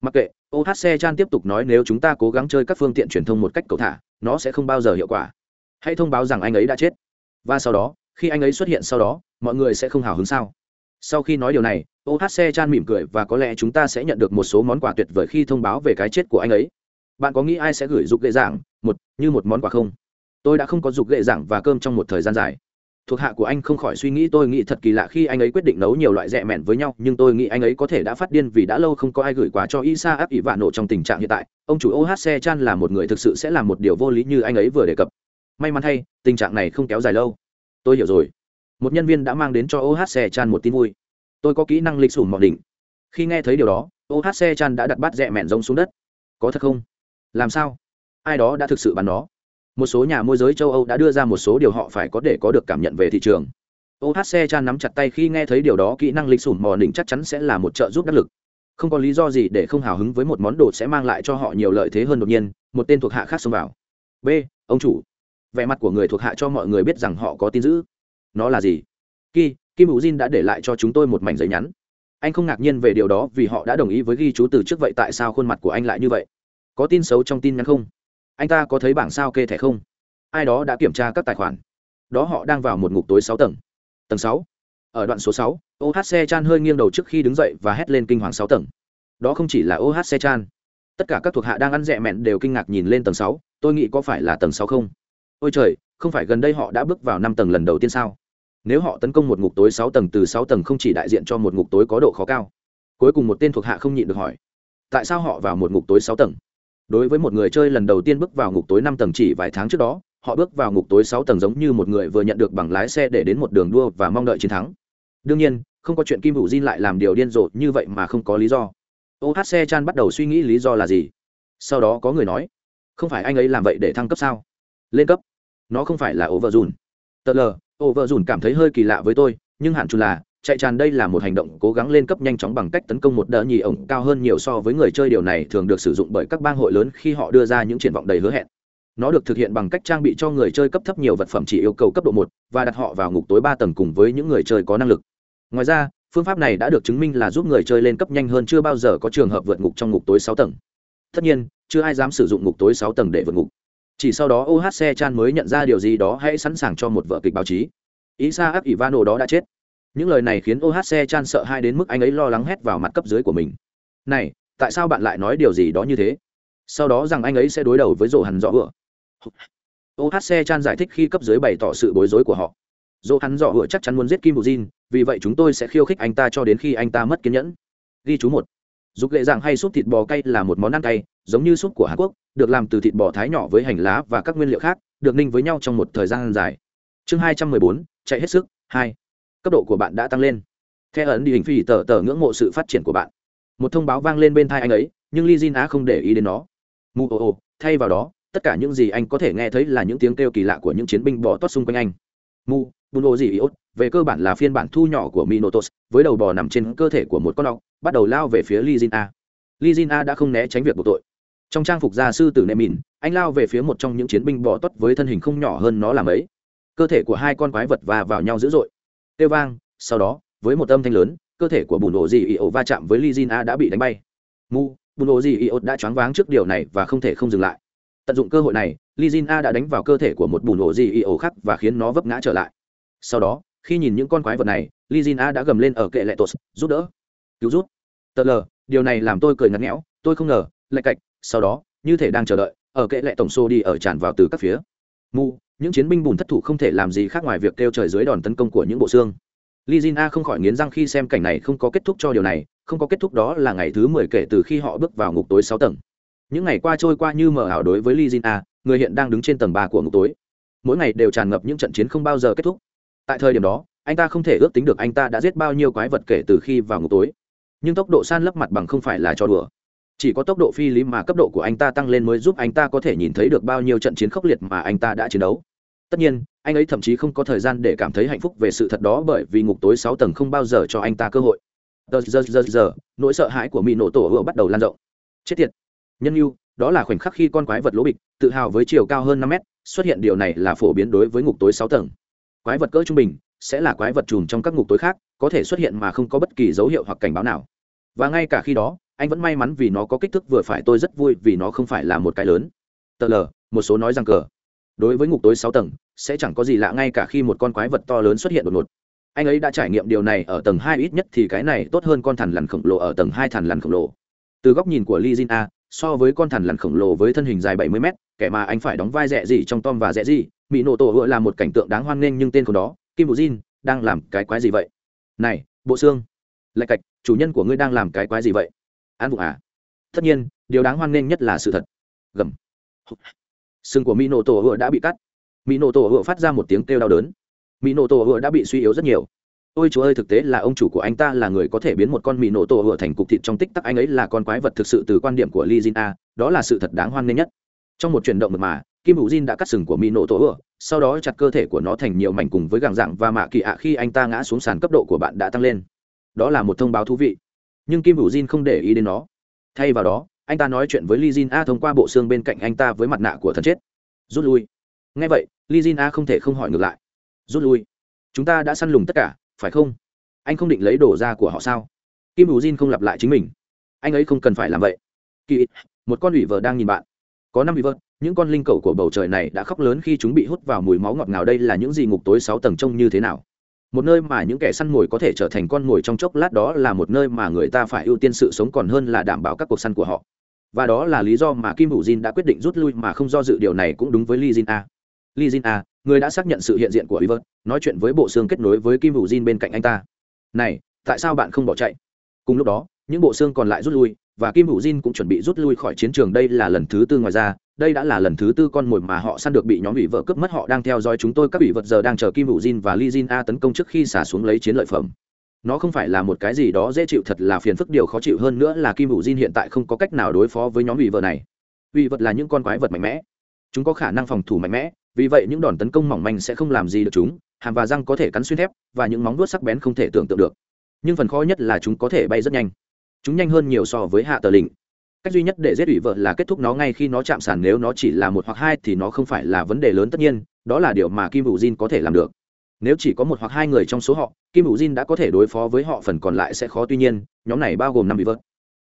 [SPEAKER 1] Mặc kệ ohc chan tiếp tục nói, nếu chúng ta cố gắng chơi các phương tiện truyền thông một cách cầu thả, nó sẽ không bao giờ hiệu quả hãy thông báo rằng anh ấy đã chết. Và sau đó, khi anh ấy xuất hiện sau đó, mọi người sẽ không hào hứng sao? Sau khi nói điều này ohc chan mỉm cười và có lẽ chúng ta sẽ nhận được một số món quà tuyệt vời khi thông báo về cái chết của anh ấy. Bạn có nghĩ ai sẽ gửi dục gậy giảng, một, như một món quà không? Tôi đã không có dục gậy giảng và cơm trong một thời gian dài. Thuộc hạ của anh không khỏi suy nghĩ, tôi nghĩ thật kỳ lạ khi anh ấy quyết định nấu nhiều loại rẻ mẹn với nhau, nhưng tôi nghĩ anh ấy có thể đã phát điên vì đã lâu không có ai gửi quà cho isa áp ỷ vạn nổ trong tình trạng hiện tại. Ông chủ ohc chan là một người thực sự sẽ làm một điều vô lý như anh ấy vừa đề cập may mắn thay, tình trạng này không kéo dài lâu. Tôi hiểu rồi. Một nhân viên đã mang đến cho ohc chan một tin vui. Tôi có kỹ năng lịch sử mọc đỉnh. Khi nghe thấy điều đó ohc chan đã đặt bát rẽ mẹn rông xuống đất. Có thật không? Làm sao? Ai đó đã thực sự bắn nó? Một số nhà môi giới châu âu đã đưa ra một số điều họ phải có để có được cảm nhận về thị trường. Ohc chan nắm chặt tay khi nghe thấy điều đó, kỹ năng lịch sử mò đỉnh chắc chắn sẽ là một trợ giúp đắc lực. Không có lý do gì để không hào hứng với một món đồ sẽ mang lại cho họ nhiều lợi thế hơn đột nhiên, một tên thuộc hạ khác xông vào. B, ông chủ vẻ mặt của người thuộc hạ cho mọi người biết rằng họ có tin giữ nó là gì? Ki, kim hữu jin đã để lại cho chúng tôi một mảnh giấy nhắn. Anh không ngạc nhiên về điều đó vì họ đã đồng ý với ghi chú từ trước vậy tại sao khuôn mặt của anh lại như vậy? Có tin xấu trong tin nhắn không? Anh ta có thấy bảng sao kê thẻ không? Ai đó đã kiểm tra các tài khoản. Đó họ đang vào một ngục tối sáu tầng. Tầng sáu. Ở đoạn số sáu ohc chan hơi nghiêng đầu trước khi đứng dậy và hét lên kinh hoàng sáu tầng. Đó không chỉ là ohc chan. Tất cả các thuộc hạ đang ăn rẻ mẹn đều kinh ngạc nhìn lên tầng sáu. Tôi nghĩ có phải là tầng sáu không? Ôi trời, không phải gần đây họ đã bước vào năm tầng lần đầu tiên sao? Nếu họ tấn công một ngục tối sáu tầng, từ sáu tầng không chỉ đại diện cho một ngục tối có độ khó cao, cuối cùng một tên thuộc hạ không nhịn được hỏi, tại sao họ vào một ngục tối sáu tầng? Đối với một người chơi lần đầu tiên bước vào ngục tối năm tầng chỉ vài tháng trước đó, họ bước vào ngục tối sáu tầng giống như một người vừa nhận được bằng lái xe để đến một đường đua và mong đợi chiến thắng. Đương nhiên, không có chuyện kim hữu diên lại làm điều điên rồ như vậy mà không có lý do. Ohc chan bắt đầu suy nghĩ lý do là gì? Sau đó có người nói, không phải anh ấy làm vậy để thăng cấp sao? Lên cấp nó không phải là overrun tờ lờ overrun cảm thấy hơi kỳ lạ với tôi, nhưng hạn chung là, chạy tràn đây là một hành động cố gắng lên cấp nhanh chóng bằng cách tấn công một đỡ nhì ổng cao hơn nhiều so với người chơi điều này thường được sử dụng bởi các bang hội lớn khi họ đưa ra những triển vọng đầy hứa hẹn. Nó được thực hiện bằng cách trang bị cho người chơi cấp thấp nhiều vật phẩm chỉ yêu cầu cấp độ một và đặt họ vào ngục tối ba tầng cùng với những người chơi có năng lực. Ngoài ra, phương pháp này đã được chứng minh là giúp người chơi lên cấp nhanh hơn chưa bao giờ có trường hợp vượt ngục trong ngục tối sáu tầng. Tất nhiên, chưa ai dám sử dụng ngục tối sáu tầng để vượt ngục chỉ sau đó ohc chan mới nhận ra điều gì đó hãy sẵn sàng cho một vở kịch báo chí. Isaac ivano đó đã chết. Những lời này khiến ohc chan sợ hai đến mức anh ấy lo lắng hét vào mặt cấp dưới của mình. Này, tại sao bạn lại nói điều gì đó như thế? Sau đó rằng anh ấy sẽ đối đầu với rổ hẳn rõ vừa ohc chan giải thích khi cấp dưới bày tỏ sự bối rối của họ. Dỗ hắn dọ vừa chắc chắn muốn giết kim bù jin, vì vậy chúng tôi sẽ khiêu khích anh ta cho đến khi anh ta mất kiên nhẫn. Ghi chú một dục lệ dạng hay súp thịt bò cay là một món ăn cay, giống như súp của hàn quốc, được làm từ thịt bò thái nhỏ với hành lá và các nguyên liệu khác, được ninh với nhau trong một thời gian dài. Chương hai trăm mười bốn, chạy hết sức, hai. Cấp độ của bạn đã tăng lên. Theo ấn đi hình phi tờ tờ ngưỡng mộ sự phát triển của bạn. Một thông báo vang lên bên thai anh ấy, nhưng li jin á không để ý đến nó. Mù ồ ồ thay vào đó, tất cả những gì anh có thể nghe thấy là những tiếng kêu kỳ lạ của những chiến binh bò tót xung quanh anh. Mu, buno gì iốt về cơ bản là phiên bản thu nhỏ của minotos với đầu bò nằm trên cơ thể của một con ọc bắt đầu lao về phía lizin a. Lizin a đã không né tránh việc buộc tội. Trong trang phục gia sư tử nệ mìn anh lao về phía một trong những chiến binh bò tót với thân hình không nhỏ hơn nó làm ấy. Cơ thể của hai con quái vật va vào nhau dữ dội. Kêu vang, sau đó, với một âm thanh lớn, cơ thể của bùn ổ gì ị ổ va chạm với lizin a đã bị đánh bay. Mu, bùn ổ gì ị ổ đã choáng váng trước điều này và không thể không dừng lại. Tận dụng cơ hội này lizin a đã đánh vào cơ thể của một bùn ổ gì ị ổ khác và khiến nó vấp ngã trở lại. Sau đó khi nhìn những con quái vật này lizin a đã gầm lên ở kệ lệ tos giúp đỡ cứu rút tờ lờ điều này làm tôi cười ngặt nghẽo tôi không ngờ lạch cạch sau đó như thể đang chờ đợi ở kệ lệ tổng xô đi ở tràn vào từ các phía mu những chiến binh bùn thất thủ không thể làm gì khác ngoài việc kêu trời dưới đòn tấn công của những bộ xương Li Jin A không khỏi nghiến răng khi xem cảnh này không có kết thúc cho điều này, không có kết thúc đó là ngày thứ mười kể từ khi họ bước vào ngục tối sáu tầng. Những ngày qua trôi qua như mờ ảo đối với Li Jin A, người hiện đang đứng trên tầng ba của ngục tối. Mỗi ngày đều tràn ngập những trận chiến không bao giờ kết thúc. Tại thời điểm đó, anh ta không thể ước tính được anh ta đã giết bao nhiêu quái vật kể từ khi vào ngục tối. Nhưng tốc độ san lấp mặt bằng không phải là cho đùa. Chỉ có tốc độ phi lý mà cấp độ của anh ta tăng lên mới giúp anh ta có thể nhìn thấy được bao nhiêu trận chiến khốc liệt mà anh ta đã chiến đấu. Tất nhiên anh ấy thậm chí không có thời gian để cảm thấy hạnh phúc về sự thật đó bởi vì ngục tối sáu tầng không bao giờ cho anh ta cơ hội. Giờ giờ giờ giờ nỗi sợ hãi của mỹ nổ tổ hựa bắt đầu lan rộng. Chết tiệt. Nhân yêu đó là khoảnh khắc khi con quái vật lỗ bịch tự hào với chiều cao hơn năm mét xuất hiện điều này là phổ biến đối với ngục tối sáu tầng quái vật cỡ trung bình sẽ là quái vật chùm trong các ngục tối khác có thể xuất hiện mà không có bất kỳ dấu hiệu hoặc cảnh báo nào. Và ngay cả khi đó anh vẫn may mắn vì nó có kích thước vừa phải tôi rất vui vì nó không phải là một cái lớn. Tờ lờ một số nói rằng cờ. Đối với ngục tối sáu tầng sẽ chẳng có gì lạ ngay cả khi một con quái vật to lớn xuất hiện đột ngột. Anh ấy đã trải nghiệm điều này ở tầng hai ít nhất thì cái này tốt hơn con thằn lằn khổng lồ ở tầng hai thằn lằn khổng lồ. Từ góc nhìn của Lee Jin A, so với con thằn lằn khổng lồ với thân hình dài 70 mét, kẻ mà anh phải đóng vai rẻ gì trong Tom và rẻ gì, Mỹ nổ tổ vừa là một cảnh tượng đáng hoan nghênh nhưng tên của đó, Kim bù Jin, đang làm cái quái gì vậy? Này, bộ xương. Lạch cạch, chủ nhân của ngươi đang làm cái quái gì vậy? An vụ à? Tất nhiên, điều đáng hoan nghênh nhất là sự thật. Gầm xương của mỹ nổ tổ hựa đã bị cắt mỹ nổ tổ hựa phát ra một tiếng kêu đau đớn mỹ nổ tổ hựa đã bị suy yếu rất nhiều ôi chúa ơi thực tế là ông chủ của anh ta là người có thể biến một con mì nổ tổ hựa thành cục thịt trong tích tắc anh ấy là con quái vật thực sự từ quan điểm của Lee Jin A, đó là sự thật đáng hoan nghênh nhất. Trong một chuyển động mật mà, Kim Vũ Jin đã cắt sừng của mỹ nổ tổ hựa, sau đó chặt cơ thể của nó thành nhiều mảnh cùng với gàng dạng và mạ kỳ ạ khi anh ta ngã xuống sàn cấp độ của bạn đã tăng lên. Đó là một thông báo thú vị. Nhưng Kim Vũ Jin không để ý đến nó. Thay vào đó, anh ta nói chuyện với Lee Jin A thông qua bộ xương bên cạnh anh ta với mặt nạ của thần chết. Rút lui. Nghe vậy, Lee Jin A không thể không hỏi ngược lại. Rút lui. Chúng ta đã săn lùng tất cả, phải không? Anh không định lấy đồ ra của họ sao? Kim hữu Jin không lặp lại chính mình. Anh ấy không cần phải làm vậy. Kỳ, một con ủy vợ đang nhìn bạn. Có năm ủy vợ, những con linh cầu của bầu trời này đã khóc lớn khi chúng bị hút vào mùi máu ngọt ngào. Đây là những gì ngục tối sáu tầng trông như thế nào? Một nơi mà những kẻ săn mồi có thể trở thành con mồi trong chốc lát đó là một nơi mà người ta phải ưu tiên sự sống còn hơn là đảm bảo các cuộc săn của họ. Và đó là lý do mà kim hữu jin đã quyết định rút lui mà không do dự. Điều này cũng đúng với Lee jin a. Lee jin a người đã xác nhận sự hiện diện của Iver, nói chuyện với bộ xương kết nối với kim hữu jin bên cạnh anh ta. Này tại sao bạn không bỏ chạy? Cùng lúc đó những bộ xương còn lại rút lui và kim hữu jin cũng chuẩn bị rút lui khỏi chiến trường. Đây là lần thứ tư ngoài ra đây đã là lần thứ tư con mồi mà họ săn được bị nhóm ủy vợ cướp mất, họ đang theo dõi chúng tôi. Các ủy vật giờ đang chờ kim hữu jin và Lee jin a tấn công trước khi xả xuống lấy chiến lợi phẩm. Nó không phải là một cái gì đó dễ chịu, thật là phiền phức. Điều khó chịu hơn nữa là kim hữu jin hiện tại không có cách nào đối phó với nhóm ủy vợ này. Ủy vật là những con quái vật mạnh mẽ. Chúng có khả năng phòng thủ mạnh mẽ, vì vậy những đòn tấn công mỏng manh sẽ không làm gì được chúng. Hàm và răng có thể cắn xuyên thép, và những móng vuốt sắc bén không thể tưởng tượng được. Nhưng phần khó nhất là chúng có thể bay rất nhanh. Chúng nhanh hơn nhiều so với hạ tờ lình cách duy nhất để giết ủy vợ là kết thúc nó ngay khi nó chạm sàn nếu nó chỉ là một hoặc hai thì nó không phải là vấn đề lớn tất nhiên, đó là điều mà kim hữu jin có thể làm được. Nếu chỉ có một hoặc hai người trong số họ, kim hữu jin đã có thể đối phó với họ phần còn lại sẽ khó, tuy nhiên, nhóm này bao gồm năm ủy vợ.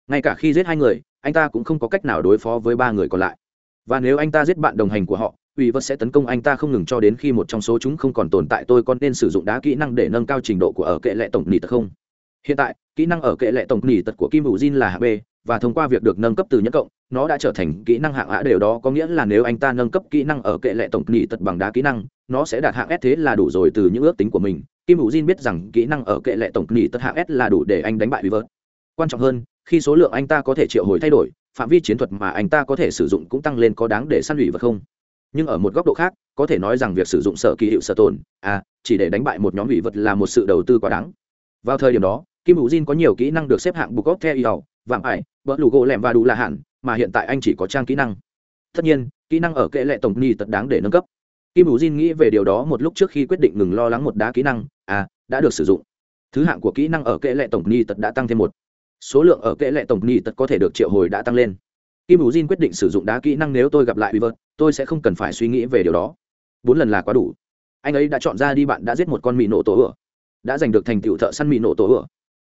[SPEAKER 1] Ngay cả khi giết hai người, anh ta cũng không có cách nào đối phó với ba người còn lại. Và nếu anh ta giết bạn đồng hành của họ, ủy vật sẽ tấn công anh ta không ngừng cho đến khi một trong số chúng không còn tồn tại, tôi còn nên sử dụng đá kỹ năng để nâng cao trình độ của ở kệ lệ tổng nỉ tật không? Hiện tại, kỹ năng ở kệ lệ tổng nỉ tật của kim hữu jin là hạng b và thông qua việc được nâng cấp từ nhẫn cộng, nó đã trở thành kỹ năng hạng a. Đều đó có nghĩa là nếu anh ta nâng cấp kỹ năng ở kệ lệ tổng nghỉ tật bằng đá kỹ năng, nó sẽ đạt hạng s thế là đủ rồi từ những ước tính của mình. Kim hữu jin biết rằng kỹ năng ở kệ lệ tổng nghỉ tật hạng s là đủ để anh đánh bại Weaver. quan trọng hơn, khi số lượng anh ta có thể triệu hồi thay đổi, phạm vi chiến thuật mà anh ta có thể sử dụng cũng tăng lên có đáng để săn hủy vật không? Nhưng ở một góc độ khác, có thể nói rằng việc sử dụng sở kỳ hiệu sở tồn à chỉ để đánh bại một nhóm hủy vật là một sự đầu tư quá đáng. Vào thời điểm đó, kim hữu jin có nhiều kỹ năng được xếp hạng bukov ốc theo yêu vạm ải vợ lù gỗ lẹm và đủ là hạn mà hiện tại anh chỉ có trang kỹ năng. Tất nhiên kỹ năng ở kệ lệ tổng ni tật đáng để nâng cấp. Kim ủ jin nghĩ về điều đó một lúc trước khi quyết định ngừng lo lắng một đá kỹ năng à đã được sử dụng. Thứ hạng của kỹ năng ở kệ lệ tổng ni tật đã tăng thêm một. Số lượng ở kệ lệ tổng ni tật có thể được triệu hồi đã tăng lên. Kim ủ jin quyết định sử dụng đá kỹ năng nếu tôi gặp lại Weaver, tôi sẽ không cần phải suy nghĩ về điều đó. Bốn lần là quá đủ. Anh ấy đã chọn ra đi bạn đã giết một con mì nổ tổ ửa đã giành được thành tựu thợ săn mì nổ tổ ửa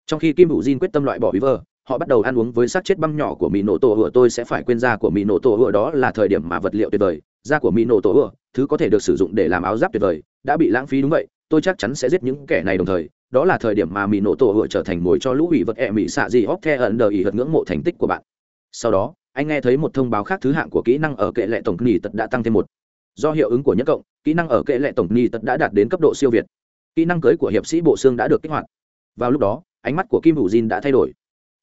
[SPEAKER 1] trong khi kim ủ jin quyết tâm loại bỏ Weaver, họ bắt đầu ăn uống với xác chết băm nhỏ của mị nổ tổ hựa tôi sẽ phải quên da của mị nổ tổ hựa đó là thời điểm mà vật liệu tuyệt vời, da của mị nổ tổ hựa thứ có thể được sử dụng để làm áo giáp tuyệt vời, đã bị lãng phí đúng vậy. Tôi chắc chắn sẽ giết những kẻ này đồng thời. Đó là thời điểm mà mị nổ tổ hựa trở thành mồi cho lũ ủy vật ẹ mị xạ gì hóc the ẩn đờ ý hật ngưỡng mộ thành tích của bạn. Sau đó, anh nghe thấy một thông báo khác thứ hạng của kỹ năng ở kệ lệ tổng nghỉ tật đã tăng thêm một. Do hiệu ứng của nhất cộng, kỹ năng ở kệ lệ tổng nghỉ tật đã đạt đến cấp độ siêu việt. Kỹ năng cưới của hiệp sĩ bộ xương đã được kích hoạt. Vào lúc đó, ánh mắt của kim hữu jin đã thay đổi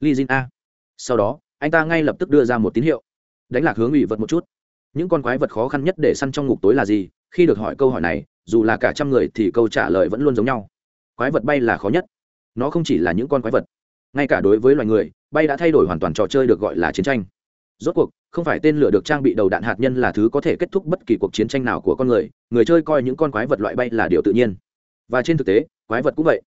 [SPEAKER 1] li jin a. Sau đó, anh ta ngay lập tức đưa ra một tín hiệu. Đánh lạc hướng ủy vật một chút. Những con quái vật khó khăn nhất để săn trong ngục tối là gì? Khi được hỏi câu hỏi này, dù là cả trăm người thì câu trả lời vẫn luôn giống nhau. Quái vật bay là khó nhất. Nó không chỉ là những con quái vật. Ngay cả đối với loài người, bay đã thay đổi hoàn toàn trò chơi được gọi là chiến tranh. Rốt cuộc, không phải tên lửa được trang bị đầu đạn hạt nhân là thứ có thể kết thúc bất kỳ cuộc chiến tranh nào của con người. Người chơi coi những con quái vật loại bay là điều tự nhiên. Và trên thực tế, quái vật cũng vậy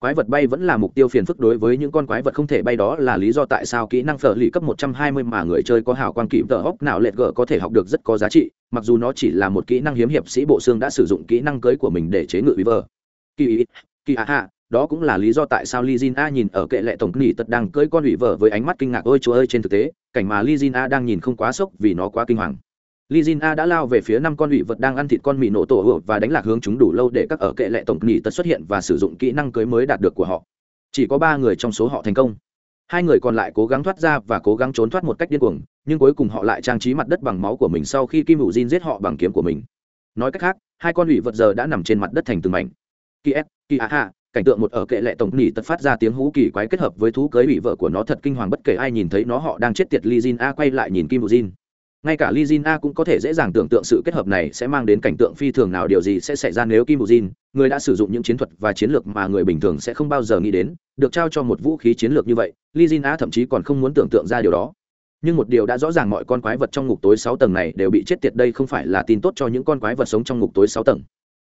[SPEAKER 1] quái vật bay vẫn là mục tiêu phiền phức đối với những con quái vật không thể bay đó là lý do tại sao kỹ năng phở lì cấp 120 mà người chơi có hào quang kịp tờ hóc nào lệch gở có thể học được rất có giá trị mặc dù nó chỉ là một kỹ năng hiếm hiệp sĩ bộ xương đã sử dụng kỹ năng cưới của mình để chế ngự vờ Kỳ kỳ a ha, đó cũng là lý do tại sao Lee Jin A nhìn ở kệ lệ tổng nỉ tật đang cưới con ủy vợ với ánh mắt kinh ngạc ôi chúa ơi trên thực tế, cảnh mà Lee Jin A đang nhìn không quá sốc vì nó quá kinh hoàng. Lizina Jin A đã lao về phía năm con ủy vật đang ăn thịt con mì nổ tổ hựa và đánh lạc hướng chúng đủ lâu để các ở kệ lệ tổng nỉ tật xuất hiện và sử dụng kỹ năng cưới mới đạt được của họ. Chỉ có ba người trong số họ thành công. Hai người còn lại cố gắng thoát ra và cố gắng trốn thoát một cách điên cuồng, nhưng cuối cùng họ lại trang trí mặt đất bằng máu của mình sau khi Kim Vũ Jin giết họ bằng kiếm của mình. Nói cách khác, hai con ủy vật giờ đã nằm trên mặt đất thành từng mảnh. Kiet, S, cảnh tượng một ở kệ lệ tổng nỉ tật phát ra tiếng hú kỳ quái kết hợp với thú cưới bị vợ của nó thật kinh hoàng bất kể ai nhìn thấy nó họ đang chết tiệt Lee Jin A quay lại nhìn Kim Vũ Jin. Ngay cả Lee Jin A cũng có thể dễ dàng tưởng tượng sự kết hợp này sẽ mang đến cảnh tượng phi thường nào điều gì sẽ xảy ra nếu Kim Bù Jin, người đã sử dụng những chiến thuật và chiến lược mà người bình thường sẽ không bao giờ nghĩ đến, được trao cho một vũ khí chiến lược như vậy, Lee Jin A thậm chí còn không muốn tưởng tượng ra điều đó. Nhưng một điều đã rõ ràng mọi con quái vật trong ngục tối sáu tầng này đều bị chết tiệt đây không phải là tin tốt cho những con quái vật sống trong ngục tối sáu tầng.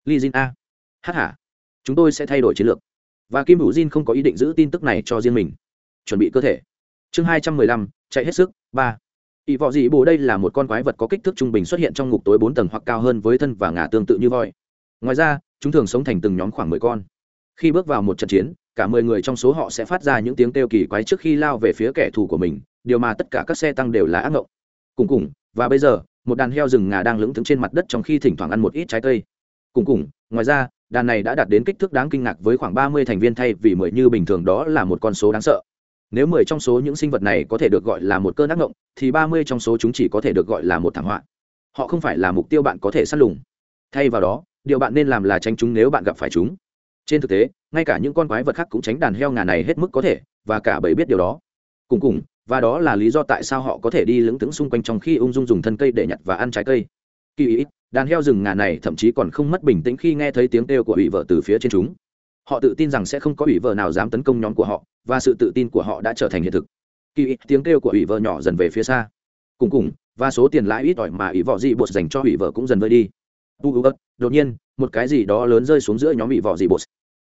[SPEAKER 1] Lee Jin A. Hát hả? Chúng tôi sẽ thay đổi chiến lược và kim Bù jin không có ý định giữ tin tức này cho riêng mình chuẩn bị cơ thể chương hai trăm mười lăm chạy hết sức ba ỵ vọ dị bồ đây là một con quái vật có kích thước trung bình xuất hiện trong ngục tối bốn tầng hoặc cao hơn với thân và ngả tương tự như voi. Ngoài ra, chúng thường sống thành từng nhóm khoảng mười con. Khi bước vào một trận chiến, cả mười người trong số họ sẽ phát ra những tiếng kêu kỳ quái trước khi lao về phía kẻ thù của mình, điều mà tất cả các xe tăng đều là ác ngộng. Cùng cùng, và bây giờ, một đàn heo rừng ngà đang lững thững trên mặt đất trong khi thỉnh thoảng ăn một ít trái cây. Cùng cùng, ngoài ra, đàn này đã đạt đến kích thước đáng kinh ngạc với khoảng ba mươi thành viên thay vì mười như bình thường, đó là một con số đáng sợ nếu mười trong số những sinh vật này có thể được gọi là một cơn ác ngộng, thì ba mươi trong số chúng chỉ có thể được gọi là một thảm họa. Họ không phải là mục tiêu bạn có thể săn lùng. Thay vào đó, điều bạn nên làm là tránh chúng nếu bạn gặp phải chúng. Trên thực tế, ngay cả những con quái vật khác cũng tránh đàn heo ngà này hết mức có thể, và cả bầy biết điều đó. Cùng cùng, và đó là lý do tại sao họ có thể đi lững tững xung quanh trong khi ung dung dùng thân cây để nhặt và ăn trái cây. Kỳ ý đàn heo rừng ngà này thậm chí còn không mất bình tĩnh khi nghe thấy tiếng kêu của ủy vợ từ phía trên chúng họ tự tin rằng sẽ không có ủy vợ nào dám tấn công nhóm của họ, và sự tự tin của họ đã trở thành hiện thực. Kỳ tiếng kêu của ủy vợ nhỏ dần về phía xa. Cùng cùng, và số tiền lãi ít ỏi mà ủy vợ dị bột dành cho ủy vợ cũng dần vơi đi. U u ớt đột nhiên, một cái gì đó lớn rơi xuống giữa nhóm ủy vợ dị bột.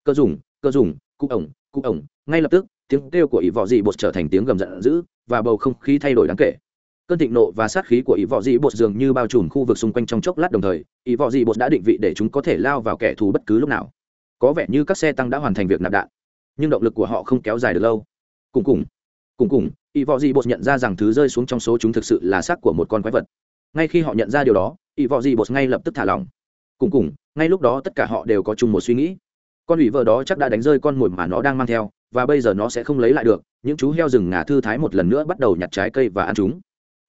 [SPEAKER 1] Cơ dùng cơ dùng, cụ ổng cụ ổng. Ngay lập tức, tiếng kêu của ủy vợ dị bột trở thành tiếng gầm giận dữ, và bầu không khí thay đổi đáng kể. Cơn thịnh nộ và sát khí của ý võ dị bột dường như bao trùm khu vực xung quanh trong chốc lát đồng thời ý võ dị bột đã định vị để chúng có thể lao vào kẻ thù bất cứ lúc nào có vẻ như các xe tăng đã hoàn thành việc nạp đạn, nhưng động lực của họ không kéo dài được lâu. Cùng cùng cùng cùng, y võ dị bột nhận ra rằng thứ rơi xuống trong số chúng thực sự là xác của một con quái vật. Ngay khi họ nhận ra điều đó, y võ dị bột ngay lập tức thả lỏng. Cùng cùng, ngay lúc đó tất cả họ đều có chung một suy nghĩ. Con ủy vợ đó chắc đã đánh rơi con mồi mà nó đang mang theo, và bây giờ nó sẽ không lấy lại được, những chú heo rừng ngà thư thái một lần nữa bắt đầu nhặt trái cây và ăn chúng.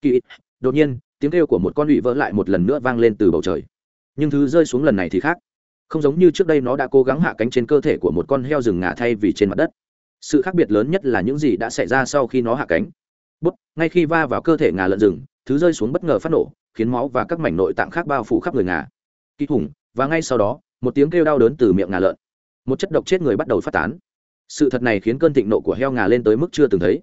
[SPEAKER 1] Kỳ đột nhiên, tiếng kêu của một con ủy vỡ lại một lần nữa vang lên từ bầu trời. Nhưng thứ rơi xuống lần này thì khác không giống như trước đây nó đã cố gắng hạ cánh trên cơ thể của một con heo rừng ngả thay vì trên mặt đất. Sự khác biệt lớn nhất là những gì đã xảy ra sau khi nó hạ cánh. Bút, ngay khi va vào cơ thể ngà lợn rừng, thứ rơi xuống bất ngờ phát nổ, khiến máu và các mảnh nội tạng khác bao phủ khắp người ngà kỳ thủng, và ngay sau đó, một tiếng kêu đau đớn từ miệng ngà lợn. Một chất độc chết người bắt đầu phát tán. Sự thật này khiến cơn thịnh nộ của heo ngà lên tới mức chưa từng thấy.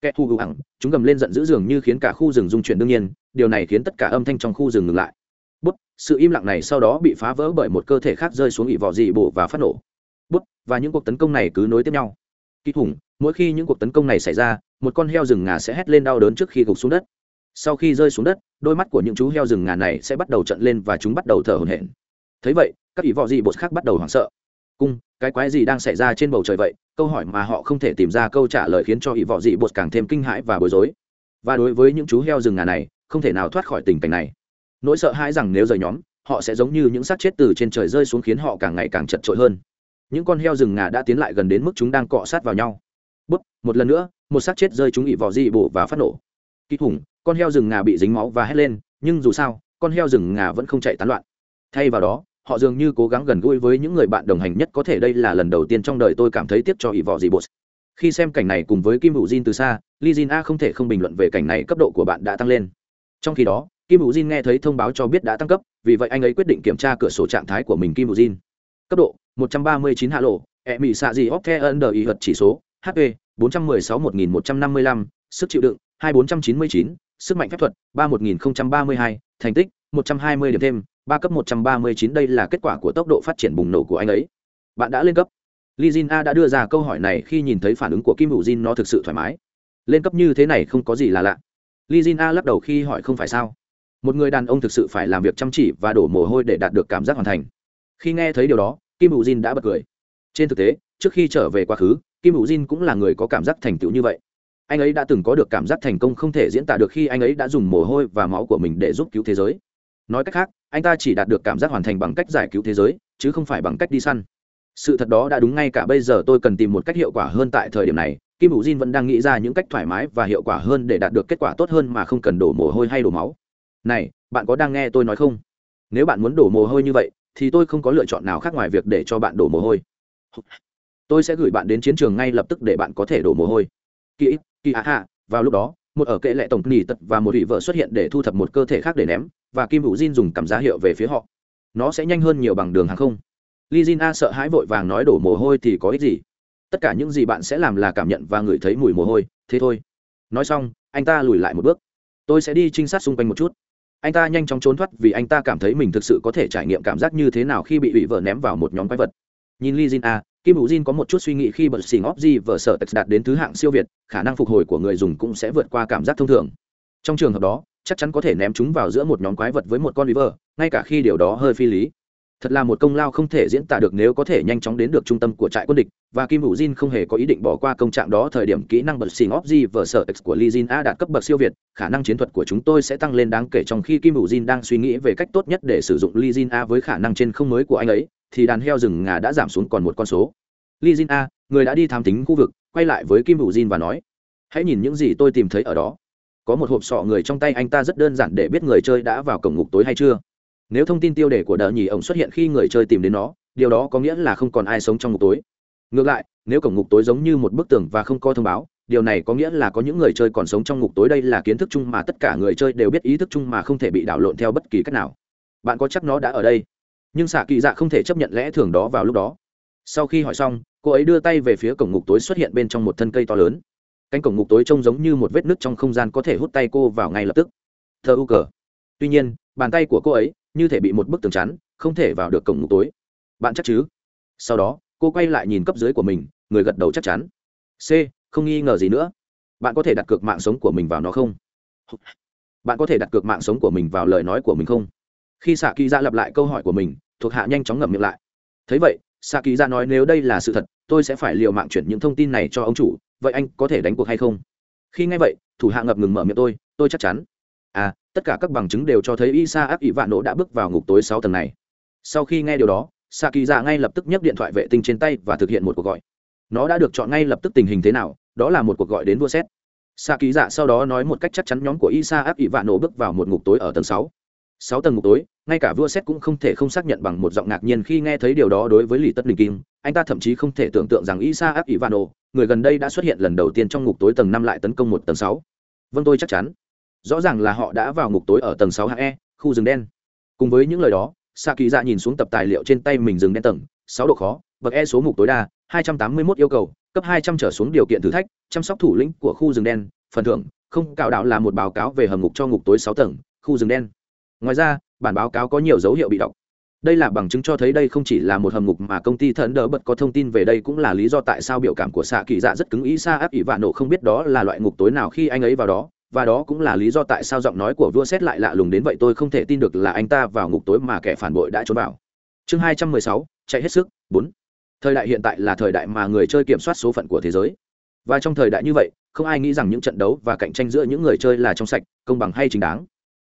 [SPEAKER 1] Kẻ thu hữu ẳng chúng gầm lên giận dữ dường như khiến cả khu rừng rung chuyển đương nhiên, điều này khiến tất cả âm thanh trong khu rừng ngừng lại bút, sự im lặng này sau đó bị phá vỡ bởi một cơ thể khác rơi xuống ỉ vỏ dị bộ và phát nổ. Bút và những cuộc tấn công này cứ nối tiếp nhau. Kỳ thủng mỗi khi những cuộc tấn công này xảy ra, một con heo rừng ngà sẽ hét lên đau đớn trước khi gục xuống đất. Sau khi rơi xuống đất, đôi mắt của những chú heo rừng ngà này sẽ bắt đầu trận lên và chúng bắt đầu thở hổn hển. Thấy vậy, các ỷ vọ dị bột khác bắt đầu hoảng sợ. Cung, cái quái gì đang xảy ra trên bầu trời vậy? Câu hỏi mà họ không thể tìm ra câu trả lời khiến cho ỷ vọ dị bột càng thêm kinh hãi và bối rối. Và đối với những chú heo rừng ngà này, không thể nào thoát khỏi tình cảnh này nỗi sợ hãi rằng nếu rời nhóm, họ sẽ giống như những xác chết từ trên trời rơi xuống khiến họ càng ngày càng chật trội hơn. Những con heo rừng ngà đã tiến lại gần đến mức chúng đang cọ sát vào nhau. Bút, một lần nữa, một xác chết rơi chúng ị vỏ dị bộ và phát nổ. Kỳ thủng, con heo rừng ngà bị dính máu và hét lên, nhưng dù sao, con heo rừng ngà vẫn không chạy tán loạn. Thay vào đó, họ dường như cố gắng gần gũi với những người bạn đồng hành nhất có thể đây là lần đầu tiên trong đời tôi cảm thấy tiếc cho ỷ vỏ dị bột khi xem cảnh này cùng với kim hữu jin từ xa li jin a không thể không bình luận về cảnh này cấp độ của bạn đã tăng lên. Trong khi đó kim hữu jin nghe thấy thông báo cho biết đã tăng cấp vì vậy anh ấy quyết định kiểm tra cửa sổ trạng thái của mình kim hữu jin cấp độ 139 hạ lộ e mỹ xạ gì óc the under ý hật chỉ số hp 416 1155, sức chịu đựng 2499, sức mạnh phép thuật 31032, thành tích 120 điểm thêm ba cấp 139 đây là kết quả của tốc độ phát triển bùng nổ của anh ấy bạn đã lên cấp Lee Jin A đã đưa ra câu hỏi này khi nhìn thấy phản ứng của Kim Hữu Jin nó thực sự thoải mái. Lên cấp như thế này không có gì là lạ. Lee Jin A lắc đầu khi hỏi không phải sao. Một người đàn ông thực sự phải làm việc chăm chỉ và đổ mồ hôi để đạt được cảm giác hoàn thành. Khi nghe thấy điều đó, Kim Hữu Jin đã bật cười. Trên thực tế, trước khi trở về quá khứ, Kim Hữu Jin cũng là người có cảm giác thành tựu như vậy. Anh ấy đã từng có được cảm giác thành công không thể diễn tả được khi anh ấy đã dùng mồ hôi và máu của mình để giúp cứu thế giới. Nói cách khác, anh ta chỉ đạt được cảm giác hoàn thành bằng cách giải cứu thế giới, chứ không phải bằng cách đi săn sự thật đó đã đúng ngay cả bây giờ tôi cần tìm một cách hiệu quả hơn tại thời điểm này kim hữu jin vẫn đang nghĩ ra những cách thoải mái và hiệu quả hơn để đạt được kết quả tốt hơn mà không cần đổ mồ hôi hay đổ máu này, bạn có đang nghe tôi nói không? Nếu bạn muốn đổ mồ hôi như vậy, thì tôi không có lựa chọn nào khác ngoài việc để cho bạn đổ mồ hôi. Tôi sẽ gửi bạn đến chiến trường ngay lập tức để bạn có thể đổ mồ hôi. Kỳ kỳ hạ hạ vào lúc đó, một ở kệ lệ tổng nỉ tật và một vị vợ xuất hiện để thu thập một cơ thể khác để ném, và kim hữu jin dùng cảm giá hiệu về phía họ. Nó sẽ nhanh hơn nhiều bằng đường hàng không. Li jin a sợ hãi vội vàng nói đổ mồ hôi thì có ích gì? Tất cả những gì bạn sẽ làm là cảm nhận và ngửi thấy mùi mồ hôi, thế thôi. Nói xong, anh ta lùi lại một bước. Tôi sẽ đi trinh sát xung quanh một chút anh ta nhanh chóng trốn thoát vì anh ta cảm thấy mình thực sự có thể trải nghiệm cảm giác như thế nào khi bị ủy vợ ném vào một nhóm quái vật. Nhìn li jin a, kim hữu jin có một chút suy nghĩ khi bật xì ngóp di vợ sợ tạch đạt đến thứ hạng siêu việt, khả năng phục hồi của người dùng cũng sẽ vượt qua cảm giác thông thường. Trong trường hợp đó, chắc chắn có thể ném chúng vào giữa một nhóm quái vật với một con ủy vợ, ngay cả khi điều đó hơi phi lý thật là một công lao không thể diễn tả được nếu có thể nhanh chóng đến được trung tâm của trại quân địch, và kim hữu jin không hề có ý định bỏ qua công trạng đó. Thời điểm kỹ năng bật xình óp di vờ sở x của li jin a đạt cấp bậc siêu việt, khả năng chiến thuật của chúng tôi sẽ tăng lên đáng kể trong khi kim hữu jin đang suy nghĩ về cách tốt nhất để sử dụng li jin a với khả năng trên không mới của anh ấy, thì đàn heo rừng ngà đã giảm xuống còn một con số. Li jin a, người đã đi thám tính khu vực, quay lại với kim hữu jin và nói, hãy nhìn những gì tôi tìm thấy ở đó. Có một hộp sọ người trong tay anh ta rất đơn giản để biết người chơi đã vào cổng ngục tối hay chưa nếu thông tin tiêu đề của đờ nhì ổng xuất hiện khi người chơi tìm đến nó, điều đó có nghĩa là không còn ai sống trong ngục tối. Ngược lại, nếu cổng ngục tối giống như một bức tường và không có thông báo, điều này có nghĩa là có những người chơi còn sống trong ngục tối đây là kiến thức chung mà tất cả người chơi đều biết ý thức chung mà không thể bị đảo lộn theo bất kỳ cách nào. Bạn có chắc nó đã ở đây? Nhưng xạ kỳ dạ không thể chấp nhận lẽ thường đó vào lúc đó. Sau khi hỏi xong, cô ấy đưa tay về phía cổng ngục tối xuất hiện bên trong một thân cây to lớn. Cánh cổng ngục tối trông giống như một vết nứt trong không gian có thể hút tay cô vào ngay lập tức. Thơ u cờ. Tuy nhiên, bàn tay của cô ấy như thể bị một bức tường chắn, không thể vào được cổng ngục tối. Bạn chắc chứ? Sau đó, cô quay lại nhìn cấp dưới của mình, người gật đầu chắc chắn. C, không nghi ngờ gì nữa. Bạn có thể đặt cược mạng sống của mình vào nó không? Bạn có thể đặt cược mạng sống của mình vào lời nói của mình không? Khi xạ kỳ ra lặp lại câu hỏi của mình, thuộc hạ nhanh chóng ngậm miệng lại. Thấy vậy xạ kỳ ra nói nếu đây là sự thật, tôi sẽ phải liều mạng chuyển những thông tin này cho ông chủ, vậy anh có thể đánh cuộc hay không? Khi nghe vậy, thủ hạ ngập ngừng mở miệng tôi tôi chắc chắn à tất cả các bằng chứng đều cho thấy isa áp ỷ vạn nổ đã bước vào ngục tối sáu tầng này. Sau khi nghe điều đó sa kỳ dạ ngay lập tức nhấc điện thoại vệ tinh trên tay và thực hiện một cuộc gọi. Nó đã được chọn ngay lập tức tình hình thế nào, đó là một cuộc gọi đến vua xét. Sa kỳ dạ sau đó nói một cách chắc chắn nhóm của isa áp ỷ vạn nổ bước vào một ngục tối ở tầng sáu. Sáu tầng ngục tối, ngay cả vua xét cũng không thể không xác nhận bằng một giọng ngạc nhiên khi nghe thấy điều đó đối với lì tất đình kim. Anh ta thậm chí không thể tưởng tượng rằng isa áp ỷ vạn nổ người gần đây đã xuất hiện lần đầu tiên trong ngục tối tầng năm lại tấn công một tầng sáu. Vâng tôi chắc chắn rõ ràng là họ đã vào ngục tối ở tầng sáu hạng e khu rừng đen. Cùng với những lời đó sa kỳ dạ nhìn xuống tập tài liệu trên tay mình rừng đen tầng, sáu độ khó, bậc e số mục tối đa, hai trăm tám mươi 281 yêu cầu, cấp hai trăm trở xuống điều kiện thử thách, chăm sóc thủ lĩnh của khu rừng đen, phần thưởng, không, cạo đạo là một báo cáo về hầm ngục cho ngục tối sáu tầng, khu rừng đen. Ngoài ra, bản báo cáo có nhiều dấu hiệu bị đọc. Đây là bằng chứng cho thấy đây không chỉ là một hầm ngục mà công ty thần đỡ bật có thông tin về đây cũng là lý do tại sao biểu cảm của xạ kỳ dạ rất cứng ý xa áp ỷ vạ nổ không biết đó là loại ngục tối nào khi anh ấy vào đó và đó cũng là lý do tại sao giọng nói của vua xét lại lạ lùng đến vậy tôi không thể tin được là anh ta vào ngục tối mà kẻ phản bội đã trốn vào. Chương hai trăm mười sáu, chạy hết sức, bốn. Thời đại hiện tại là thời đại mà người chơi kiểm soát số phận của thế giới. Và trong thời đại như vậy, không ai nghĩ rằng những trận đấu và cạnh tranh giữa những người chơi là trong sạch, công bằng hay chính đáng.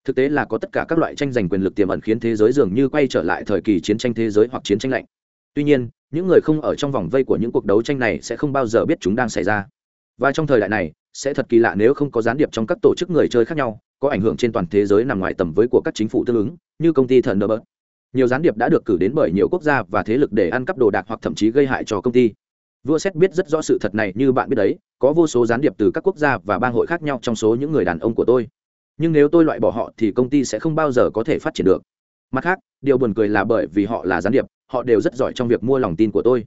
[SPEAKER 1] Thực tế là có tất cả các loại tranh giành quyền lực tiềm ẩn khiến thế giới dường như quay trở lại thời kỳ chiến tranh thế giới hoặc chiến tranh lạnh. Tuy nhiên, những người không ở trong vòng vây của những cuộc đấu tranh này sẽ không bao giờ biết chúng đang xảy ra. Và trong thời đại này sẽ thật kỳ lạ nếu không có gián điệp trong các tổ chức người chơi khác nhau có ảnh hưởng trên toàn thế giới nằm ngoài tầm với của các chính phủ tương ứng như công ty thần Thunderbird. Nhiều gián điệp đã được cử đến bởi nhiều quốc gia và thế lực để ăn cắp đồ đạc hoặc thậm chí gây hại cho công ty. Vua Xét biết rất rõ sự thật này như bạn biết đấy, có vô số gián điệp từ các quốc gia và bang hội khác nhau trong số những người đàn ông của tôi. Nhưng nếu tôi loại bỏ họ thì công ty sẽ không bao giờ có thể phát triển được. Mặt khác, điều buồn cười là bởi vì họ là gián điệp, họ đều rất giỏi trong việc mua lòng tin của tôi.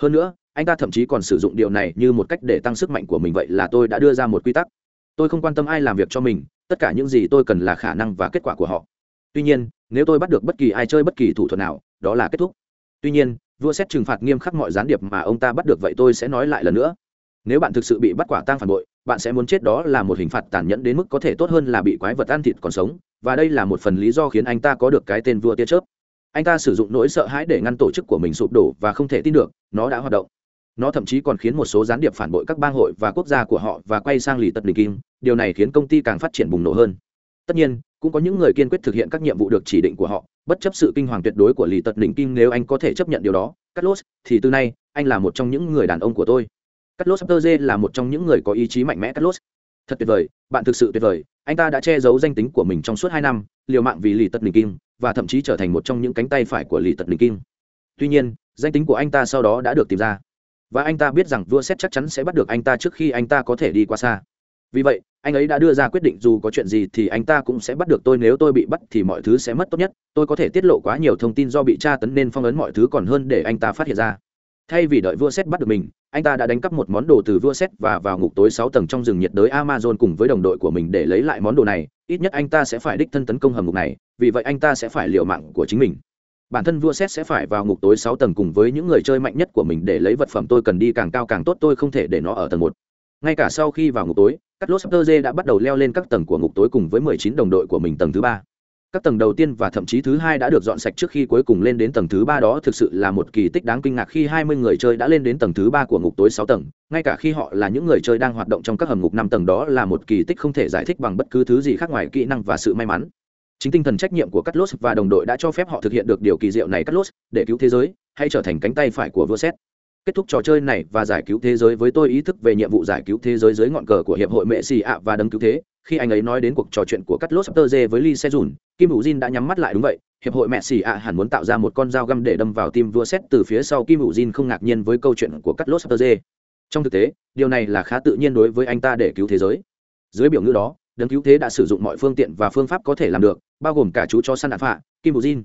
[SPEAKER 1] Hơn nữa, anh ta thậm chí còn sử dụng điều này như một cách để tăng sức mạnh của mình vậy là tôi đã đưa ra một quy tắc. Tôi không quan tâm ai làm việc cho mình tất cả những gì tôi cần là khả năng và kết quả của họ. Tuy nhiên nếu tôi bắt được bất kỳ ai chơi bất kỳ thủ thuật nào đó là kết thúc. Tuy nhiên vua xét trừng phạt nghiêm khắc mọi gián điệp mà ông ta bắt được vậy tôi sẽ nói lại lần nữa. Nếu bạn thực sự bị bắt quả tang phản bội bạn sẽ muốn chết đó là một hình phạt tàn nhẫn đến mức có thể tốt hơn là bị quái vật ăn thịt còn sống và đây là một phần lý do khiến anh ta có được cái tên vua tia chớp anh ta sử dụng nỗi sợ hãi để ngăn tổ chức của mình sụp đổ và không thể tin được, nó đã hoạt động. Nó thậm chí còn khiến một số gián điệp phản bội các bang hội và quốc gia của họ và quay sang lì tật đình kim. Điều này khiến công ty càng phát triển bùng nổ hơn. Tất nhiên, cũng có những người kiên quyết thực hiện các nhiệm vụ được chỉ định của họ. Bất chấp sự kinh hoàng tuyệt đối của lì tật đình kim, nếu anh có thể chấp nhận điều đó cắt lốt thì từ nay, anh là một trong những người đàn ông của tôi. Cắt lốt tơ dê là một trong những người có ý chí mạnh mẽ cắt lốt thật tuyệt vời, bạn thực sự tuyệt vời. Anh ta đã che giấu danh tính của mình trong suốt hai năm, liều mạng vì lì tật đình kim và thậm chí trở thành một trong những cánh tay phải của lì tật đình kim tuy nhiên, danh tính của anh ta sau đó đã được tìm ra. Và anh ta biết rằng vua xét chắc chắn sẽ bắt được anh ta trước khi anh ta có thể đi qua xa. Vì vậy, anh ấy đã đưa ra quyết định dù có chuyện gì thì anh ta cũng sẽ bắt được tôi, nếu tôi bị bắt thì mọi thứ sẽ mất tốt nhất. Tôi có thể tiết lộ quá nhiều thông tin do bị tra tấn nên phong ấn mọi thứ còn hơn để anh ta phát hiện ra thay vì đợi vua xét bắt được mình, anh ta đã đánh cắp một món đồ từ vua xét và vào ngục tối sáu tầng trong rừng nhiệt đới amazon cùng với đồng đội của mình để lấy lại món đồ này. Ít nhất anh ta sẽ phải đích thân tấn công hầm ngục này, vì vậy anh ta sẽ phải liều mạng của chính mình. Bản thân vua xét sẽ phải vào ngục tối sáu tầng cùng với những người chơi mạnh nhất của mình để lấy vật phẩm tôi cần đi càng cao càng tốt, tôi không thể để nó ở tầng một. Ngay cả sau khi vào ngục tối các lốt sắp đã bắt đầu leo lên các tầng của ngục tối cùng với mười chín đồng đội của mình tầng thứ ba các tầng đầu tiên và thậm chí thứ hai đã được dọn sạch trước khi cuối cùng lên đến tầng thứ ba đó thực sự là một kỳ tích đáng kinh ngạc khi hai mươi người chơi đã lên đến tầng thứ ba của ngục tối sáu tầng, ngay cả khi họ là những người chơi đang hoạt động trong các hầm ngục năm tầng đó là một kỳ tích không thể giải thích bằng bất cứ thứ gì khác ngoài kỹ năng và sự may mắn. Chính tinh thần trách nhiệm của cắt và đồng đội đã cho phép họ thực hiện được điều kỳ diệu này. Cắt để cứu thế giới hay trở thành cánh tay phải của vua xét kết thúc trò chơi này và giải cứu thế giới với tôi, ý thức về nhiệm vụ giải cứu thế giới dưới ngọn cờ của hiệp hội mẹ xì ạ và đấng cứu thế khi anh ấy nói đến cuộc trò chuyện của cắt lốt tơ dê với lee se dùn kim hữu jin đã nhắm mắt lại đúng vậy, hiệp hội mẹ xì ạ hẳn muốn tạo ra một con dao găm để đâm vào tim vua xét từ phía sau. Kim hữu jin không ngạc nhiên với câu chuyện của cắt lốt tơ dê trong thực tế, điều này là khá tự nhiên đối với anh ta để cứu thế giới. Dưới biểu ngữ đó, đấng cứu thế đã sử dụng mọi phương tiện và phương pháp có thể làm được, bao gồm cả chú cho săn đạn phạ, kim bù jin.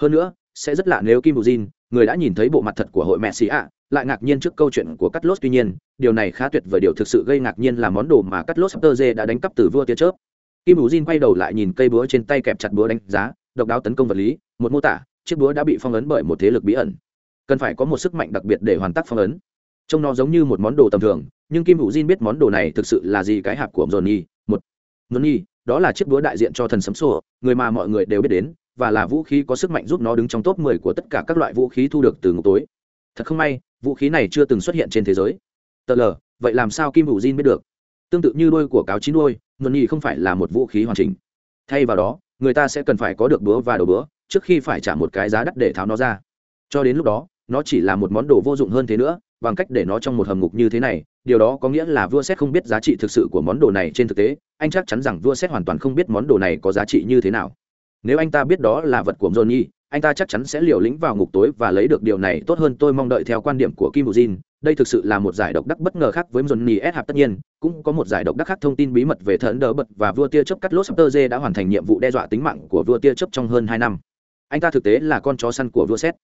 [SPEAKER 1] Hơn nữa, sẽ rất lạ nếu kim bù jin người đã nhìn thấy bộ mặt thật của hội mẹ xì ạ, lại ngạc nhiên trước câu chuyện của cắt lốt tuy nhiên, điều này khá tuyệt vời, điều thực sự gây ngạc nhiên là món đồ mà cắt lốt tơ dê đã đánh cắp từ vua tia chớp. Kim bù jin quay đầu lại nhìn cây búa trên tay kẹp chặt búa đánh giá, độc đáo tấn công vật lý, một mô tả, chiếc búa đã bị phong ấn bởi một thế lực bí ẩn. Cần phải có một sức mạnh đặc biệt để hoàn tác phong ấn. Trông nó giống như một món đồ tầm thường, nhưng kim hữu jin biết món đồ này thực sự là gì cái hạp của johnny. Một, johnny, đó là chiếc búa đại diện cho thần sấm sổ người mà mọi người đều biết đến và là vũ khí có sức mạnh giúp nó đứng trong top 10 của tất cả các loại vũ khí thu được từ ngục tối. Thật không may, vũ khí này chưa từng xuất hiện trên thế giới. Tờ lờ, vậy làm sao kim hữu jin biết được? Tương tự như đôi của cáo chín đôi johnny không phải là một vũ khí hoàn chỉnh. Thay vào đó, người ta sẽ cần phải có được búa và đầu búa trước khi phải trả một cái giá đắt để tháo nó ra. Cho đến lúc đó, nó chỉ là một món đồ vô dụng hơn thế nữa, bằng cách để nó trong một hầm ngục như thế này, điều đó có nghĩa là vua xét không biết giá trị thực sự của món đồ này trên thực tế, anh chắc chắn rằng vua xét hoàn toàn không biết món đồ này có giá trị như thế nào nếu anh ta biết đó là vật của johnny, anh ta chắc chắn sẽ liều lĩnh vào ngục tối và lấy được điều này. Tốt hơn tôi mong đợi theo quan điểm của kim bù jin. Đây thực sự là một giải độc đắc bất ngờ khác với johnny s hạp tất nhiên, cũng có một giải độc đắc khác thông tin bí mật về thần đỡ bật và vua tia chớp cắt lốt sắp đã hoàn thành nhiệm vụ đe dọa tính mạng của vua tia chớp trong hơn hai năm. Anh ta thực tế là con chó săn của vua xét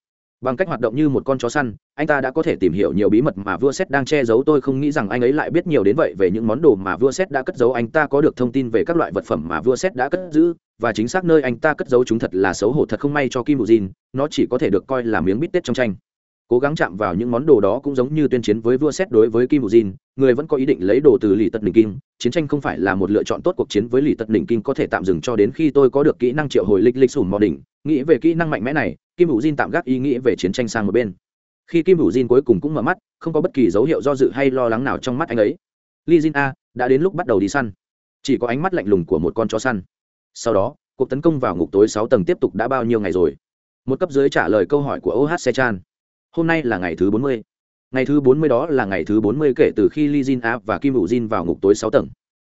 [SPEAKER 1] bằng cách hoạt động như một con chó săn, anh ta đã có thể tìm hiểu nhiều bí mật mà vua xét đang che giấu. Tôi không nghĩ rằng anh ấy lại biết nhiều đến vậy về những món đồ mà vua xét đã cất giấu. Anh ta có được thông tin về các loại vật phẩm mà vua xét đã cất giữ, và chính xác nơi anh ta cất giấu chúng thật là xấu hổ. Thật không may cho kim bù jin nó chỉ có thể được coi là miếng bít tết trong tranh. Cố gắng chạm vào những món đồ đó cũng giống như tuyên chiến với vua xét đối với kim bù jin người vẫn có ý định lấy đồ từ lì tật đình kim chiến tranh không phải là một lựa chọn tốt cuộc chiến với lì tật đình kim có thể tạm dừng cho đến khi tôi có được kỹ năng triệu hồi lịch lịch sủn mò đỉnh. Nghĩ về kỹ năng mạnh mẽ này kim Vũ jin tạm gác ý nghĩ về chiến tranh sang một bên. Khi kim Vũ jin cuối cùng cũng mở mắt, không có bất kỳ dấu hiệu do dự hay lo lắng nào trong mắt anh ấy. Li jin a, đã đến lúc bắt đầu đi săn. Chỉ có ánh mắt lạnh lùng của một con chó săn. Sau đó, cuộc tấn công vào ngục tối sáu tầng tiếp tục đã bao nhiêu ngày rồi? Một cấp dưới trả lời câu hỏi của oh sechan. Hôm nay là ngày thứ bốn mươi. Ngày thứ bốn mươi đó là ngày thứ bốn mươi kể từ khi li jin a và kim hữu jin vào ngục tối sáu tầng.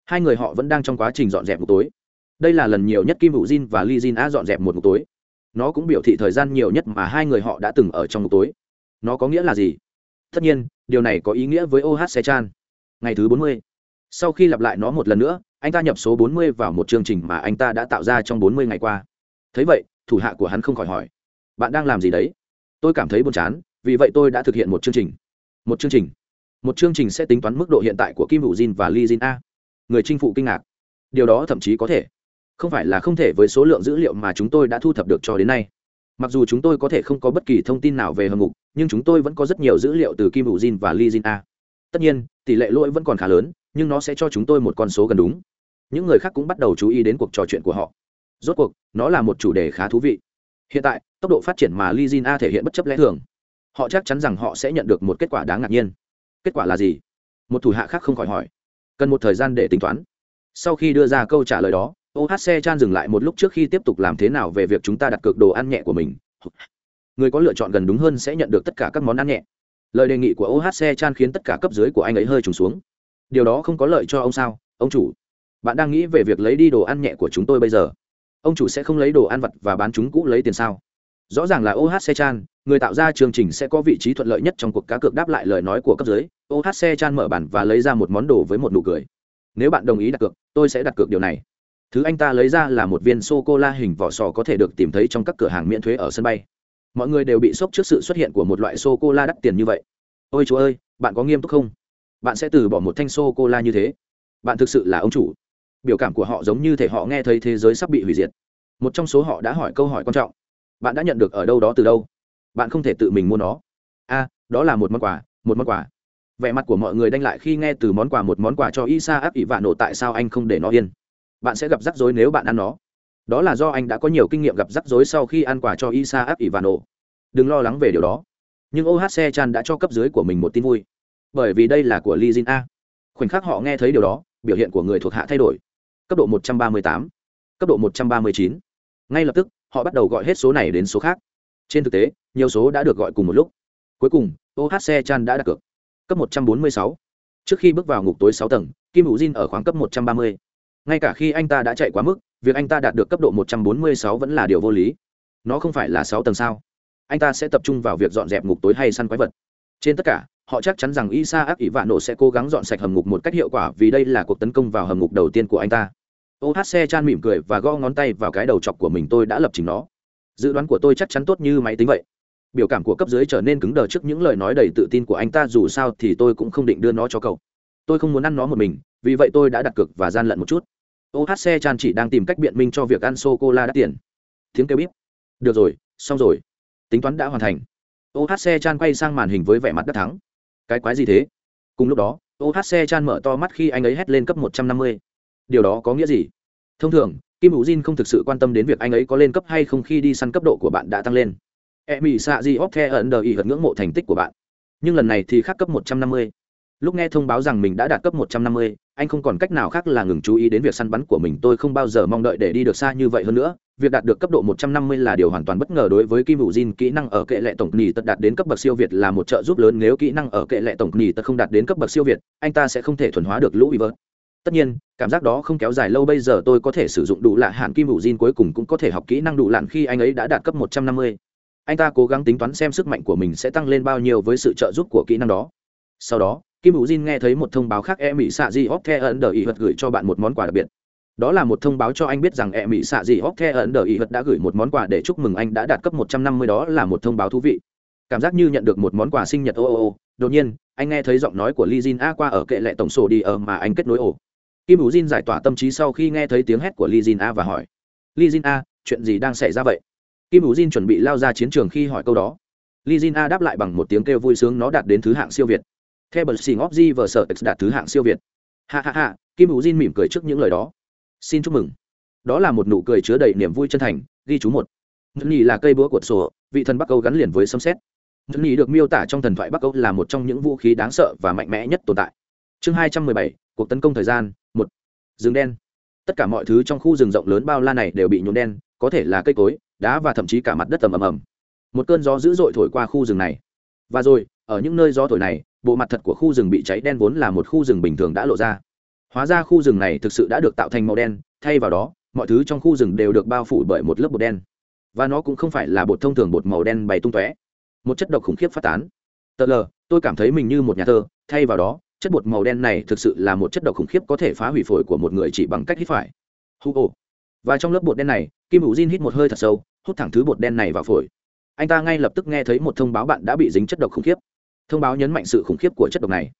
[SPEAKER 1] Hai người họ vẫn đang trong quá trình dọn dẹp ngục tối. Đây là lần nhiều nhất kim hữu jin và li jin a dọn dẹp một ngục tối nó cũng biểu thị thời gian nhiều nhất mà hai người họ đã từng ở trong một tối. Nó có nghĩa là gì? Tất nhiên, điều này có ý nghĩa với oh sechan ngày thứ bốn mươi. Sau khi lặp lại nó một lần nữa, anh ta nhập số bốn mươi vào một chương trình mà anh ta đã tạo ra trong bốn mươi ngày qua. Thấy vậy, thủ hạ của hắn không khỏi hỏi, bạn đang làm gì đấy? Tôi cảm thấy buồn chán, vì vậy tôi đã thực hiện một chương trình. Một chương trình. Một chương trình sẽ tính toán mức độ hiện tại của kim hữu jin và Lee jin a. Người chinh phụ kinh ngạc. Điều đó thậm chí có thể không phải là không thể với số lượng dữ liệu mà chúng tôi đã thu thập được cho đến nay. Mặc dù chúng tôi có thể không có bất kỳ thông tin nào về hầm ngục, nhưng chúng tôi vẫn có rất nhiều dữ liệu từ kim hữu jin và li jin a. Tất nhiên, tỷ lệ lỗi vẫn còn khá lớn, nhưng nó sẽ cho chúng tôi một con số gần đúng. Những người khác cũng bắt đầu chú ý đến cuộc trò chuyện của họ. Rốt cuộc, nó là một chủ đề khá thú vị. Hiện tại, tốc độ phát triển mà li jin a thể hiện bất chấp lẽ thường. Họ chắc chắn rằng họ sẽ nhận được một kết quả đáng ngạc nhiên. Kết quả là gì? Một thủ hạ khác không khỏi hỏi. Cần một thời gian để tính toán. Sau khi đưa ra câu trả lời đó ohc chan dừng lại một lúc trước khi tiếp tục làm thế nào về việc chúng ta đặt cược đồ ăn nhẹ của mình. Người có lựa chọn gần đúng hơn sẽ nhận được tất cả các món ăn nhẹ. Lời đề nghị của ohc chan khiến tất cả cấp dưới của anh ấy hơi trùng xuống. Điều đó không có lợi cho ông sao? Ông chủ, bạn đang nghĩ về việc lấy đi đồ ăn nhẹ của chúng tôi bây giờ. Ông chủ sẽ không lấy đồ ăn vặt và bán chúng cũ lấy tiền sao? Rõ ràng là ohc chan, người tạo ra chương trình sẽ có vị trí thuận lợi nhất trong cuộc cá cược đáp lại lời nói của cấp dưới. Ohc chan mở bản và lấy ra một món đồ với một nụ cười. Nếu bạn đồng ý đặt cược, tôi sẽ đặt cược điều này thứ anh ta lấy ra là một viên sô cô la hình vỏ sò có thể được tìm thấy trong các cửa hàng miễn thuế ở sân bay. Mọi người đều bị sốc trước sự xuất hiện của một loại sô cô la đắt tiền như vậy. Ôi chú ơi, bạn có nghiêm túc không? Bạn sẽ từ bỏ một thanh sô cô la như thế? Bạn thực sự là ông chủ. Biểu cảm của họ giống như thể họ nghe thấy thế giới sắp bị hủy diệt. Một trong số họ đã hỏi câu hỏi quan trọng. Bạn đã nhận được ở đâu đó từ đâu? Bạn không thể tự mình mua nó. A, đó là một món quà, một món quà. Vẻ mặt của mọi người đanh lại khi nghe từ món quà, một món quà cho isa áp ỷ vạn nổ tại sao anh không để nó yên? Bạn sẽ gặp rắc rối nếu bạn ăn nó đó là do anh đã có nhiều kinh nghiệm gặp rắc rối sau khi ăn quà cho isa áp ỷ nổ đừng lo lắng về điều đó nhưng ohc chan đã cho cấp dưới của mình một tin vui bởi vì đây là của li Jin A. Khoảnh khắc họ nghe thấy điều đó, biểu hiện của người thuộc hạ thay đổi. Cấp độ 138, cấp độ 139. Ngay lập tức, họ bắt đầu gọi hết số này đến số khác. Trên thực tế, nhiều số đã được gọi cùng một lúc. Cuối cùng, OHC Chan đã đặt cược. Cấp 146. Trước khi bước vào ngục tối 6 tầng, Kim Vũ Jin ở khoảng cấp 130. Ngay cả khi anh ta đã chạy quá mức, việc anh ta đạt được cấp độ 146 vẫn là điều vô lý. Nó không phải là 6 tầng sao? Anh ta sẽ tập trung vào việc dọn dẹp ngục tối hay săn quái vật. Trên tất cả, họ chắc chắn rằng isa ác ỷ vạn nổ sẽ cố gắng dọn sạch hầm ngục một cách hiệu quả vì đây là cuộc tấn công vào hầm ngục đầu tiên của anh ta ohc chan mỉm cười và gõ ngón tay vào cái đầu chọc của mình tôi đã lập trình nó dự đoán của tôi chắc chắn tốt như máy tính vậy biểu cảm của cấp dưới trở nên cứng đờ trước những lời nói đầy tự tin của anh ta dù sao thì tôi cũng không định đưa nó cho cậu tôi không muốn ăn nó một mình vì vậy tôi đã đặt cược và gian lận một chút. Ohc chan chỉ đang tìm cách biện minh cho việc ăn sô cô la đắt tiền. Tiếng kêu bíp. Được rồi, xong rồi. Tính toán đã hoàn thành. Ohc chan quay sang màn hình với vẻ mặt đắc thắng. Cái quái gì thế? Cùng lúc đó ohc chan mở to mắt khi anh ấy hét lên cấp một trăm năm mươi. Điều đó có nghĩa gì? Thông thường, kim hữu jin không thực sự quan tâm đến việc anh ấy có lên cấp hay không khi đi săn cấp độ của bạn đã tăng lên. E mỹ xạ di óc the ẩn đờ ý hật ngưỡng mộ thành tích của bạn. Nhưng lần này thì khác cấp một trăm năm mươi. Lúc nghe thông báo rằng mình đã đạt cấp một trăm năm mươi anh không còn cách nào khác là ngừng chú ý đến việc săn bắn của mình tôi không bao giờ mong đợi để đi được xa như vậy hơn nữa việc đạt được cấp độ 150 là điều hoàn toàn bất ngờ đối với Kim Vũ Jin, kỹ năng ở kệ lệ tổng nhì tật đạt đến cấp bậc siêu việt là một trợ giúp lớn nếu kỹ năng ở kệ lệ tổng nhì tật không đạt đến cấp bậc siêu việt, anh ta sẽ không thể thuần hóa được lũ Weaver. Tất nhiên, cảm giác đó không kéo dài lâu bây giờ tôi có thể sử dụng đủ lạ hạn Kim Vũ Jin cuối cùng cũng có thể học kỹ năng đủ lạn khi anh ấy đã đạt cấp 150. Anh ta cố gắng tính toán xem sức mạnh của mình sẽ tăng lên bao nhiêu với sự trợ giúp của kỹ năng đó. Sau đó, Kim Vũ Jin nghe thấy một thông báo khác e mỹ xạ di óc the ấn đờ ý vật gửi cho bạn một món quà đặc biệt. Đó là một thông báo cho anh biết rằng e mỹ xạ dị hóc the ẩn đờ ý vật đã gửi một món quà để chúc mừng anh đã đạt cấp một trăm năm mươi, đó là một thông báo thú vị. Cảm giác như nhận được một món quà sinh nhật, ô ô ô. Đột nhiên, anh nghe thấy giọng nói của li jin a qua ở kệ lệ tổng sổ đi ở mà anh kết nối ổ kim ủ jin giải tỏa tâm trí sau khi nghe thấy tiếng hét của li jin a và hỏi, li jin a, chuyện gì đang xảy ra vậy? Kim ủ jin chuẩn bị lao ra chiến trường khi hỏi câu đó. Li jin a đáp lại bằng một tiếng kêu vui sướng, nó đạt đến thứ hạng siêu việt theo bật xì ngóp di vờ đạt thứ hạng siêu việt. Ha ha ha, kim ủ jin mỉm cười trước những lời đó. Xin chúc mừng. Đó là một nụ cười chứa đầy niềm vui chân thành, ghi chú một. Nhì là cây búa của sổ, vị thần bắc âu gắn liền với sấm xét nhì được miêu tả trong thần thoại bắc âu là một trong những vũ khí đáng sợ và mạnh mẽ nhất tồn tại. Chương hai trăm mười bảy, cuộc tấn công thời gian, một. Rừng đen. Tất cả mọi thứ trong khu rừng rộng lớn bao la này đều bị nhuộm đen, có thể là cây cối, đá và thậm chí cả mặt đất ầm ầm ầm. Một cơn gió dữ dội thổi qua khu rừng này. Và rồi, ở những nơi gió thổi này bộ mặt thật của khu rừng bị cháy đen vốn là một khu rừng bình thường đã lộ ra. Hóa ra khu rừng này thực sự đã được tạo thành màu đen, thay vào đó, mọi thứ trong khu rừng đều được bao phủ bởi một lớp bột đen. Và nó cũng không phải là bột thông thường bột màu đen bày tung tóe. Một chất độc khủng khiếp phát tán. Tờ lờ, tôi cảm thấy mình như một nhà thơ, thay vào đó, chất bột màu đen này thực sự là một chất độc khủng khiếp có thể phá hủy phổi của một người chỉ bằng cách hít phải. Hugo. Và trong lớp bột đen này, kim hữu jin hít một hơi thật sâu, hút thẳng thứ bột đen này vào phổi. Anh ta ngay lập tức nghe thấy một thông báo bạn đã bị dính chất độc khủng khiếp thông báo nhấn mạnh sự khủng khiếp của chất độc này.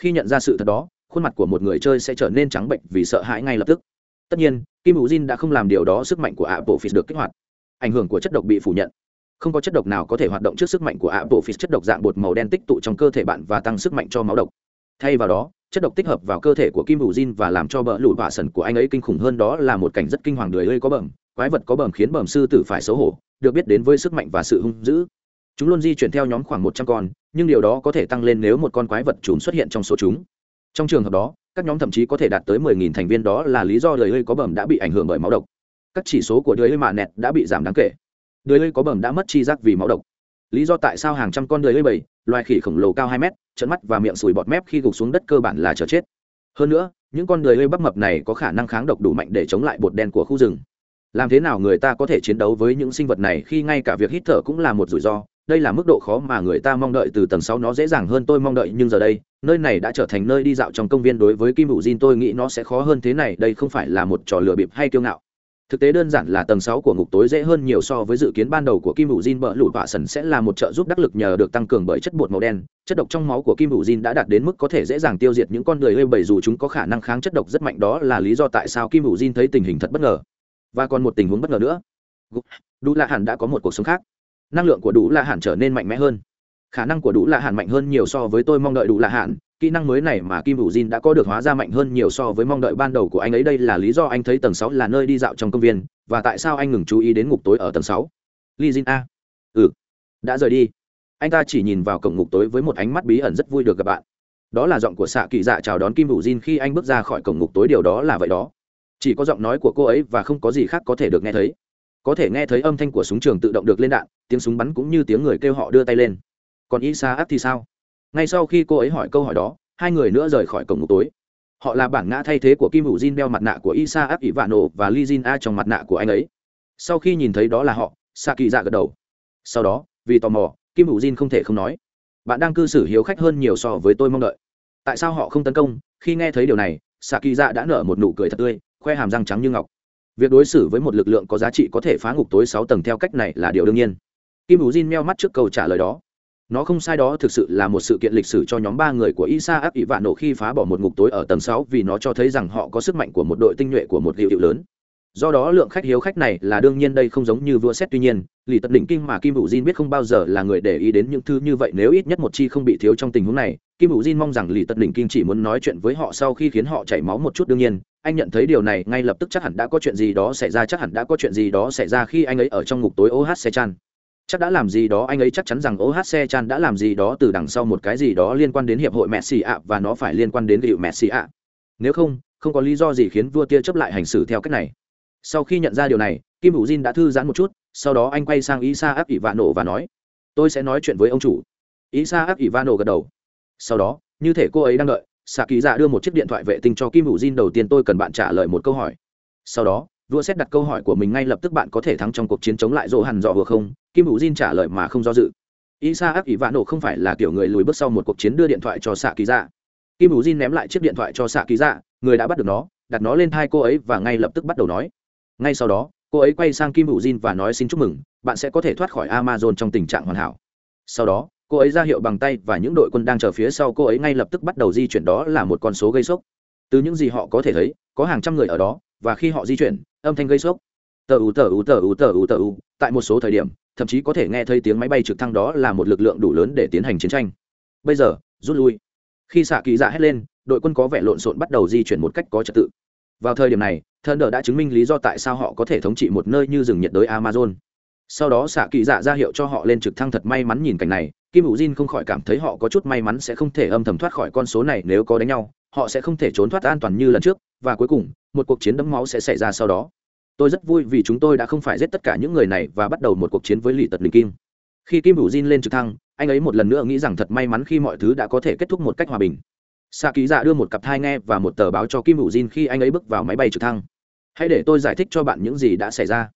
[SPEAKER 1] Khi nhận ra sự thật đó, khuôn mặt của một người chơi sẽ trở nên trắng bệnh vì sợ hãi ngay lập tức. Tất nhiên, kim hữu diên đã không làm điều đó sức mạnh của apple phis được kích hoạt. Ảnh hưởng của chất độc bị phủ nhận. Không có chất độc nào có thể hoạt động trước sức mạnh của apple phis chất độc dạng bột màu đen tích tụ trong cơ thể bạn và tăng sức mạnh cho máu độc. Thay vào đó, chất độc tích hợp vào cơ thể của kim hữu diên và làm cho bờ lụt vạ sần của anh ấy kinh khủng hơn đó là một cảnh rất kinh hoàng đời ơi có bẩm. Quái vật có bẩm khiến bẩm sư tử phải xấu hổ, được biết đến với sức mạnh và sự hung dữ chúng luôn di chuyển theo nhóm khoảng một trăm con, nhưng điều đó có thể tăng lên nếu một con quái vật trùm xuất hiện trong số chúng. Trong trường hợp đó, các nhóm thậm chí có thể đạt tới mười nghìn thành viên, đó là lý do đời hơi có bẩm đã bị ảnh hưởng bởi máu độc. Các chỉ số của đời hơi mạ nẹt đã bị giảm đáng kể. Đời hơi có bẩm đã mất chi giác vì máu độc. Lý do tại sao hàng trăm con đời hơi bầy loài khỉ khổng lồ cao hai mét trận mắt và miệng sùi bọt mép khi gục xuống đất cơ bản là chờ chết. Hơn nữa, những con đời hơi bắp mập này có khả năng kháng độc đủ mạnh để chống lại bột đen của khu rừng. Làm thế nào người ta có thể chiến đấu với những sinh vật này khi ngay cả việc hít thở cũng là một rủi ro đây là mức độ khó mà người ta mong đợi từ tầng sáu nó dễ dàng hơn tôi mong đợi, nhưng giờ đây, nơi này đã trở thành nơi đi dạo trong công viên đối với kim hữu diên tôi nghĩ nó sẽ khó hơn thế này, đây không phải là một trò lừa bịp hay kiêu ngạo. Thực tế đơn giản là tầng sáu của ngục tối dễ hơn nhiều so với dự kiến ban đầu của kim hữu diên bỡ lụt vạ sần sẽ là một trợ giúp đắc lực nhờ được tăng cường bởi chất bột màu đen, chất độc trong máu của kim hữu diên đã đạt đến mức có thể dễ dàng tiêu diệt những con người hơi bầy dù chúng có khả năng kháng chất độc rất mạnh, đó là lý do tại sao kim hữu diên thấy tình hình thật bất ngờ. Và còn một tình huống bất ngờ nữa. Đủ là hẳn đã có một cuộc sống khác năng lượng của đủ là hạn trở nên mạnh mẽ hơn. Khả năng của đủ là hạn mạnh hơn nhiều so với tôi mong đợi đủ là hạn. kỹ năng mới này mà kim hữu jin đã có được hóa ra mạnh hơn nhiều so với mong đợi ban đầu của anh ấy. Đây là lý do anh thấy tầng sáu là nơi đi dạo trong công viên. Và tại sao anh ngừng chú ý đến ngục tối ở tầng sáu? Li jin a. Ừ. Đã rời đi. Anh ta chỉ nhìn vào cổng ngục tối với một ánh mắt bí ẩn rất vui được gặp bạn. Đó là giọng của xạ kỳ dạ chào đón kim hữu jin khi anh bước ra khỏi cổng ngục tối. Điều đó là vậy đó. Chỉ có giọng nói của cô ấy và không có gì khác có thể được nghe thấy có thể nghe thấy âm thanh của súng trường tự động được lên đạn, tiếng súng bắn cũng như tiếng người kêu họ đưa tay lên. Còn isa áp thì sao? Ngay sau khi cô ấy hỏi câu hỏi đó, hai người nữa rời khỏi cổng ngục tối. Họ là bản ngã thay thế của kim hữu jin đeo mặt nạ của isa áp ỷ vạn nổ và li jin a trong mặt nạ của anh ấy. Sau khi nhìn thấy đó là họ, sa kỳ dạ gật đầu. Sau đó, vì tò mò, kim hữu jin không thể không nói, bạn đang cư xử hiếu khách hơn nhiều so với tôi mong đợi. Tại sao họ không tấn công? Khi nghe thấy điều này, sa kỳ dạ đã nở một nụ cười thật tươi, khoe hàm răng trắng như ngọc việc đối xử với một lực lượng có giá trị có thể phá ngục tối sáu tầng theo cách này là điều đương nhiên. Kim hữu jin meo mắt trước câu trả lời đó. Nó không sai đó, thực sự là một sự kiện lịch sử cho nhóm ba người của isa áp ỷ vạn nổ khi phá bỏ một ngục tối ở tầng sáu vì nó cho thấy rằng họ có sức mạnh của một đội tinh nhuệ của một hiệu hiệu lớn do đó lượng khách hiếu khách này là đương nhiên đây không giống như vua xét tuy nhiên lì tật đỉnh kinh mà kim hữu diên biết không bao giờ là người để ý đến những thứ như vậy. Nếu ít nhất một chi không bị thiếu trong tình huống này, kim hữu diên mong rằng lì tật đỉnh kinh chỉ muốn nói chuyện với họ sau khi khiến họ chảy máu một chút. Đương nhiên, anh nhận thấy điều này ngay lập tức chắc hẳn đã có chuyện gì đó xảy ra, chắc hẳn đã có chuyện gì đó xảy ra khi anh ấy ở trong ngục tối oh xe chan. Chắc đã làm gì đó, anh ấy chắc chắn rằng ohc chan đã làm gì đó từ đằng sau một cái gì đó liên quan đến hiệp hội mẹ xì ạ, và nó phải liên quan đến hiệu xì ạ. Nếu không không có lý do gì khiến vua tia chấp lại hành xử theo cách này sau khi nhận ra điều này, kim hữu jin đã thư giãn một chút, sau đó anh quay sang isa áp ỷ vạn nổ và nói, tôi sẽ nói chuyện với ông chủ. Isa áp ỷ vạn nổ gật đầu. Sau đó, như thể cô ấy đang đợi xạ kỳ dạ đưa một chiếc điện thoại vệ tinh cho kim hữu jin đầu tiên tôi cần bạn trả lời một câu hỏi. Sau đó, vua xét đặt câu hỏi của mình ngay lập tức bạn có thể thắng trong cuộc chiến chống lại dỗ Hằn dọ vừa không? Kim hữu jin trả lời mà không do dự. Isa áp ỷ vạn nổ không phải là kiểu người lùi bước sau một cuộc chiến đưa điện thoại cho xạ kỳ dạ kim hữu jin ném lại chiếc điện thoại cho xạ kỳ dạ người đã bắt được nó, đặt nó lên thai cô ấy và ngay lập tức bắt đầu nói ngay sau đó, cô ấy quay sang kim hữu jin và nói xin chúc mừng, bạn sẽ có thể thoát khỏi amazon trong tình trạng hoàn hảo. Sau đó, cô ấy ra hiệu bằng tay và những đội quân đang chờ phía sau cô ấy ngay lập tức bắt đầu di chuyển đó là một con số gây sốc. Từ những gì họ có thể thấy, có hàng trăm người ở đó, và khi họ di chuyển, âm thanh gây sốc. Tờ ủ tờ ủ tờ ủ tờ ủ tờ ủ tại một số thời điểm, thậm chí có thể nghe thấy tiếng máy bay trực thăng đó là một lực lượng đủ lớn để tiến hành chiến tranh. Bây giờ, rút lui. Khi xạ kỳ dạ hét lên, đội quân có vẻ lộn xộn bắt đầu di chuyển một cách có trật tự vào thời điểm này thân đờ đã chứng minh lý do tại sao họ có thể thống trị một nơi như rừng nhiệt đới amazon. Sau đó xạ kỳ dạ ra hiệu cho họ lên trực thăng thật may mắn nhìn cảnh này. Kim hữu jin không khỏi cảm thấy họ có chút may mắn sẽ không thể âm thầm thoát khỏi con số này nếu có đánh nhau. Họ sẽ không thể trốn thoát an toàn như lần trước, và cuối cùng, một cuộc chiến đẫm máu sẽ xảy ra sau đó. Tôi rất vui vì chúng tôi đã không phải giết tất cả những người này và bắt đầu một cuộc chiến với lì tật đình kim. Khi kim hữu jin lên trực thăng, anh ấy một lần nữa nghĩ rằng thật may mắn khi mọi thứ đã có thể kết thúc một cách hòa bình xạ ký dạ đưa một cặp thai nghe và một tờ báo cho kim hữu jin khi anh ấy bước vào máy bay trực thăng. Hãy để tôi giải thích cho bạn những gì đã xảy ra.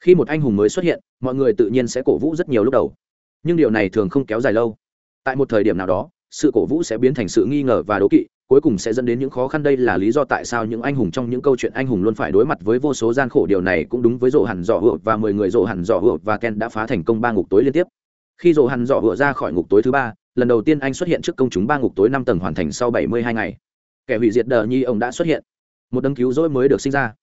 [SPEAKER 1] Khi một anh hùng mới xuất hiện, mọi người tự nhiên sẽ cổ vũ rất nhiều lúc đầu. Nhưng điều này thường không kéo dài lâu. Tại một thời điểm nào đó, sự cổ vũ sẽ biến thành sự nghi ngờ và đố kỵ, cuối cùng sẽ dẫn đến những khó khăn. Đây là lý do tại sao những anh hùng trong những câu chuyện anh hùng luôn phải đối mặt với vô số gian khổ. Điều này cũng đúng với rộ hẳn dọ hựa và mười người rộ hẳn dọ hựa và ken đã phá thành công ba ngục tối liên tiếp. Khi rộ hẳn dọ hựa ra khỏi ngục tối thứ ba lần đầu tiên anh xuất hiện trước công chúng ba ngục tối năm tầng hoàn thành sau bảy mươi hai ngày. Kẻ hủy diệt đờ nhi ông đã xuất hiện. Một đấng cứu rỗi mới được sinh ra.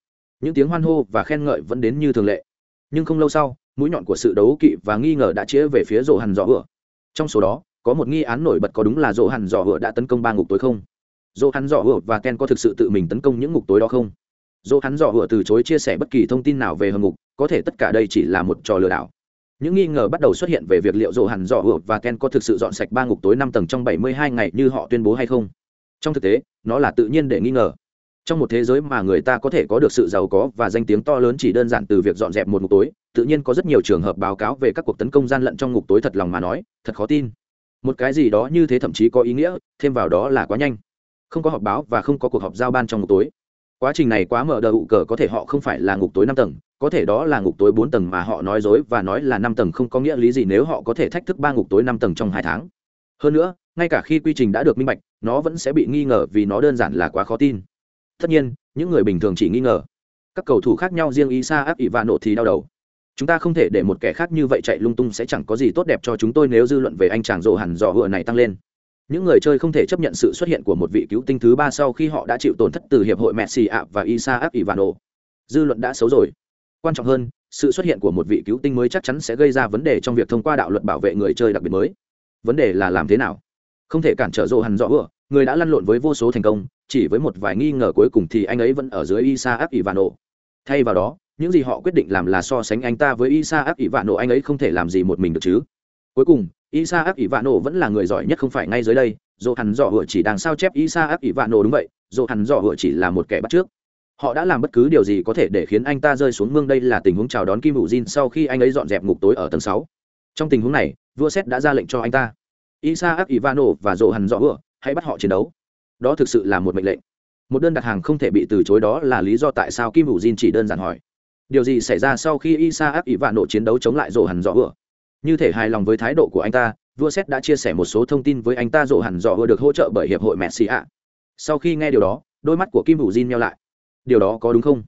[SPEAKER 1] Những tiếng hoan hô và khen ngợi vẫn đến như thường lệ. Nhưng không lâu sau, mũi nhọn của sự đấu kỵ và nghi ngờ đã chĩa về phía rỗ hẳn dò hựa. Trong số đó, có một nghi án nổi bật có đúng là rỗ hẳn dò hựa đã tấn công ba ngục tối không? Rỗ hắn dò hựa và ken có thực sự tự mình tấn công những ngục tối đó không? Rỗ hắn dò hựa từ chối chia sẻ bất kỳ thông tin nào về hầm ngục, có thể tất cả đây chỉ là một trò lừa đảo những nghi ngờ bắt đầu xuất hiện về việc liệu dỗ hẳn dò hựa và ken có thực sự dọn sạch ba ngục tối năm tầng trong bảy mươi hai ngày như họ tuyên bố hay không? Trong thực tế, nó là tự nhiên để nghi ngờ. Trong một thế giới mà người ta có thể có được sự giàu có và danh tiếng to lớn chỉ đơn giản từ việc dọn dẹp một ngục tối, tự nhiên có rất nhiều trường hợp báo cáo về các cuộc tấn công gian lận trong ngục tối thật lòng mà nói, thật khó tin. Một cái gì đó như thế thậm chí có ý nghĩa, thêm vào đó là quá nhanh. Không có họp báo và không có cuộc họp giao ban trong ngục tối. Quá trình này quá mở đờ ụ cờ có thể họ không phải là ngục tối năm tầng có thể đó là ngục tối bốn tầng mà họ nói dối và nói là năm tầng không có nghĩa lý gì nếu họ có thể thách thức ba ngục tối năm tầng trong hai tháng. Hơn nữa, ngay cả khi quy trình đã được minh bạch, nó vẫn sẽ bị nghi ngờ vì nó đơn giản là quá khó tin. Tất nhiên, những người bình thường chỉ nghi ngờ. Các cầu thủ khác nhau riêng isa áp ỷ và nộ thì đau đầu. Chúng ta không thể để một kẻ khác như vậy chạy lung tung sẽ chẳng có gì tốt đẹp cho chúng tôi nếu dư luận về anh chàng rộ hẳn dò hựa này tăng lên. Những người chơi không thể chấp nhận sự xuất hiện của một vị cứu tinh thứ ba sau khi họ đã chịu tổn thất từ hiệp hội messi ạ và isaac ivano dư luận đã xấu rồi quan trọng hơn, sự xuất hiện của một vị cứu tinh mới chắc chắn sẽ gây ra vấn đề trong việc thông qua đạo luật bảo vệ người chơi đặc biệt mới. Vấn đề là làm thế nào? Không thể cản trở rộ hẳn rõ vừa người đã lăn lộn với vô số thành công, chỉ với một vài nghi ngờ cuối cùng thì anh ấy vẫn ở dưới Isa isaac ivano thay vào đó, những gì họ quyết định làm là so sánh anh ta với isa áp ỷ vạn nổ anh ấy không thể làm gì một mình được chứ. Cuối cùng isa áp ỷ vạn nổ vẫn là người giỏi nhất không phải ngay dưới đây Dù hẳn dò hựa chỉ đang sao chép isa áp ỷ vạn nổ đúng vậy Dù hẳn dò hựa chỉ là một kẻ bắt trước họ đã làm bất cứ điều gì có thể để khiến anh ta rơi xuống mương. Đây là tình huống chào đón kim hữu jin sau khi anh ấy dọn dẹp ngục tối ở tầng sáu. Trong tình huống này, vua xét đã ra lệnh cho anh ta. Isa áp và dỗ hẳn dọ hựa hãy bắt họ chiến đấu. Đó thực sự là một mệnh lệnh. Một đơn đặt hàng không thể bị từ chối đó là lý do tại sao kim hữu jin chỉ đơn giản hỏi. Điều gì xảy ra sau khi isa áp chiến đấu chống lại dỗ hẳn dọ vừa như thể hài lòng với thái độ của anh ta, vua xét đã chia sẻ một số thông tin với anh ta. Dỗ hẳn dọ vừa được hỗ trợ bởi hiệp hội messi ạ sau khi nghe điều đó, đôi mắt của kim hữu jin nhau lại điều đó có đúng không?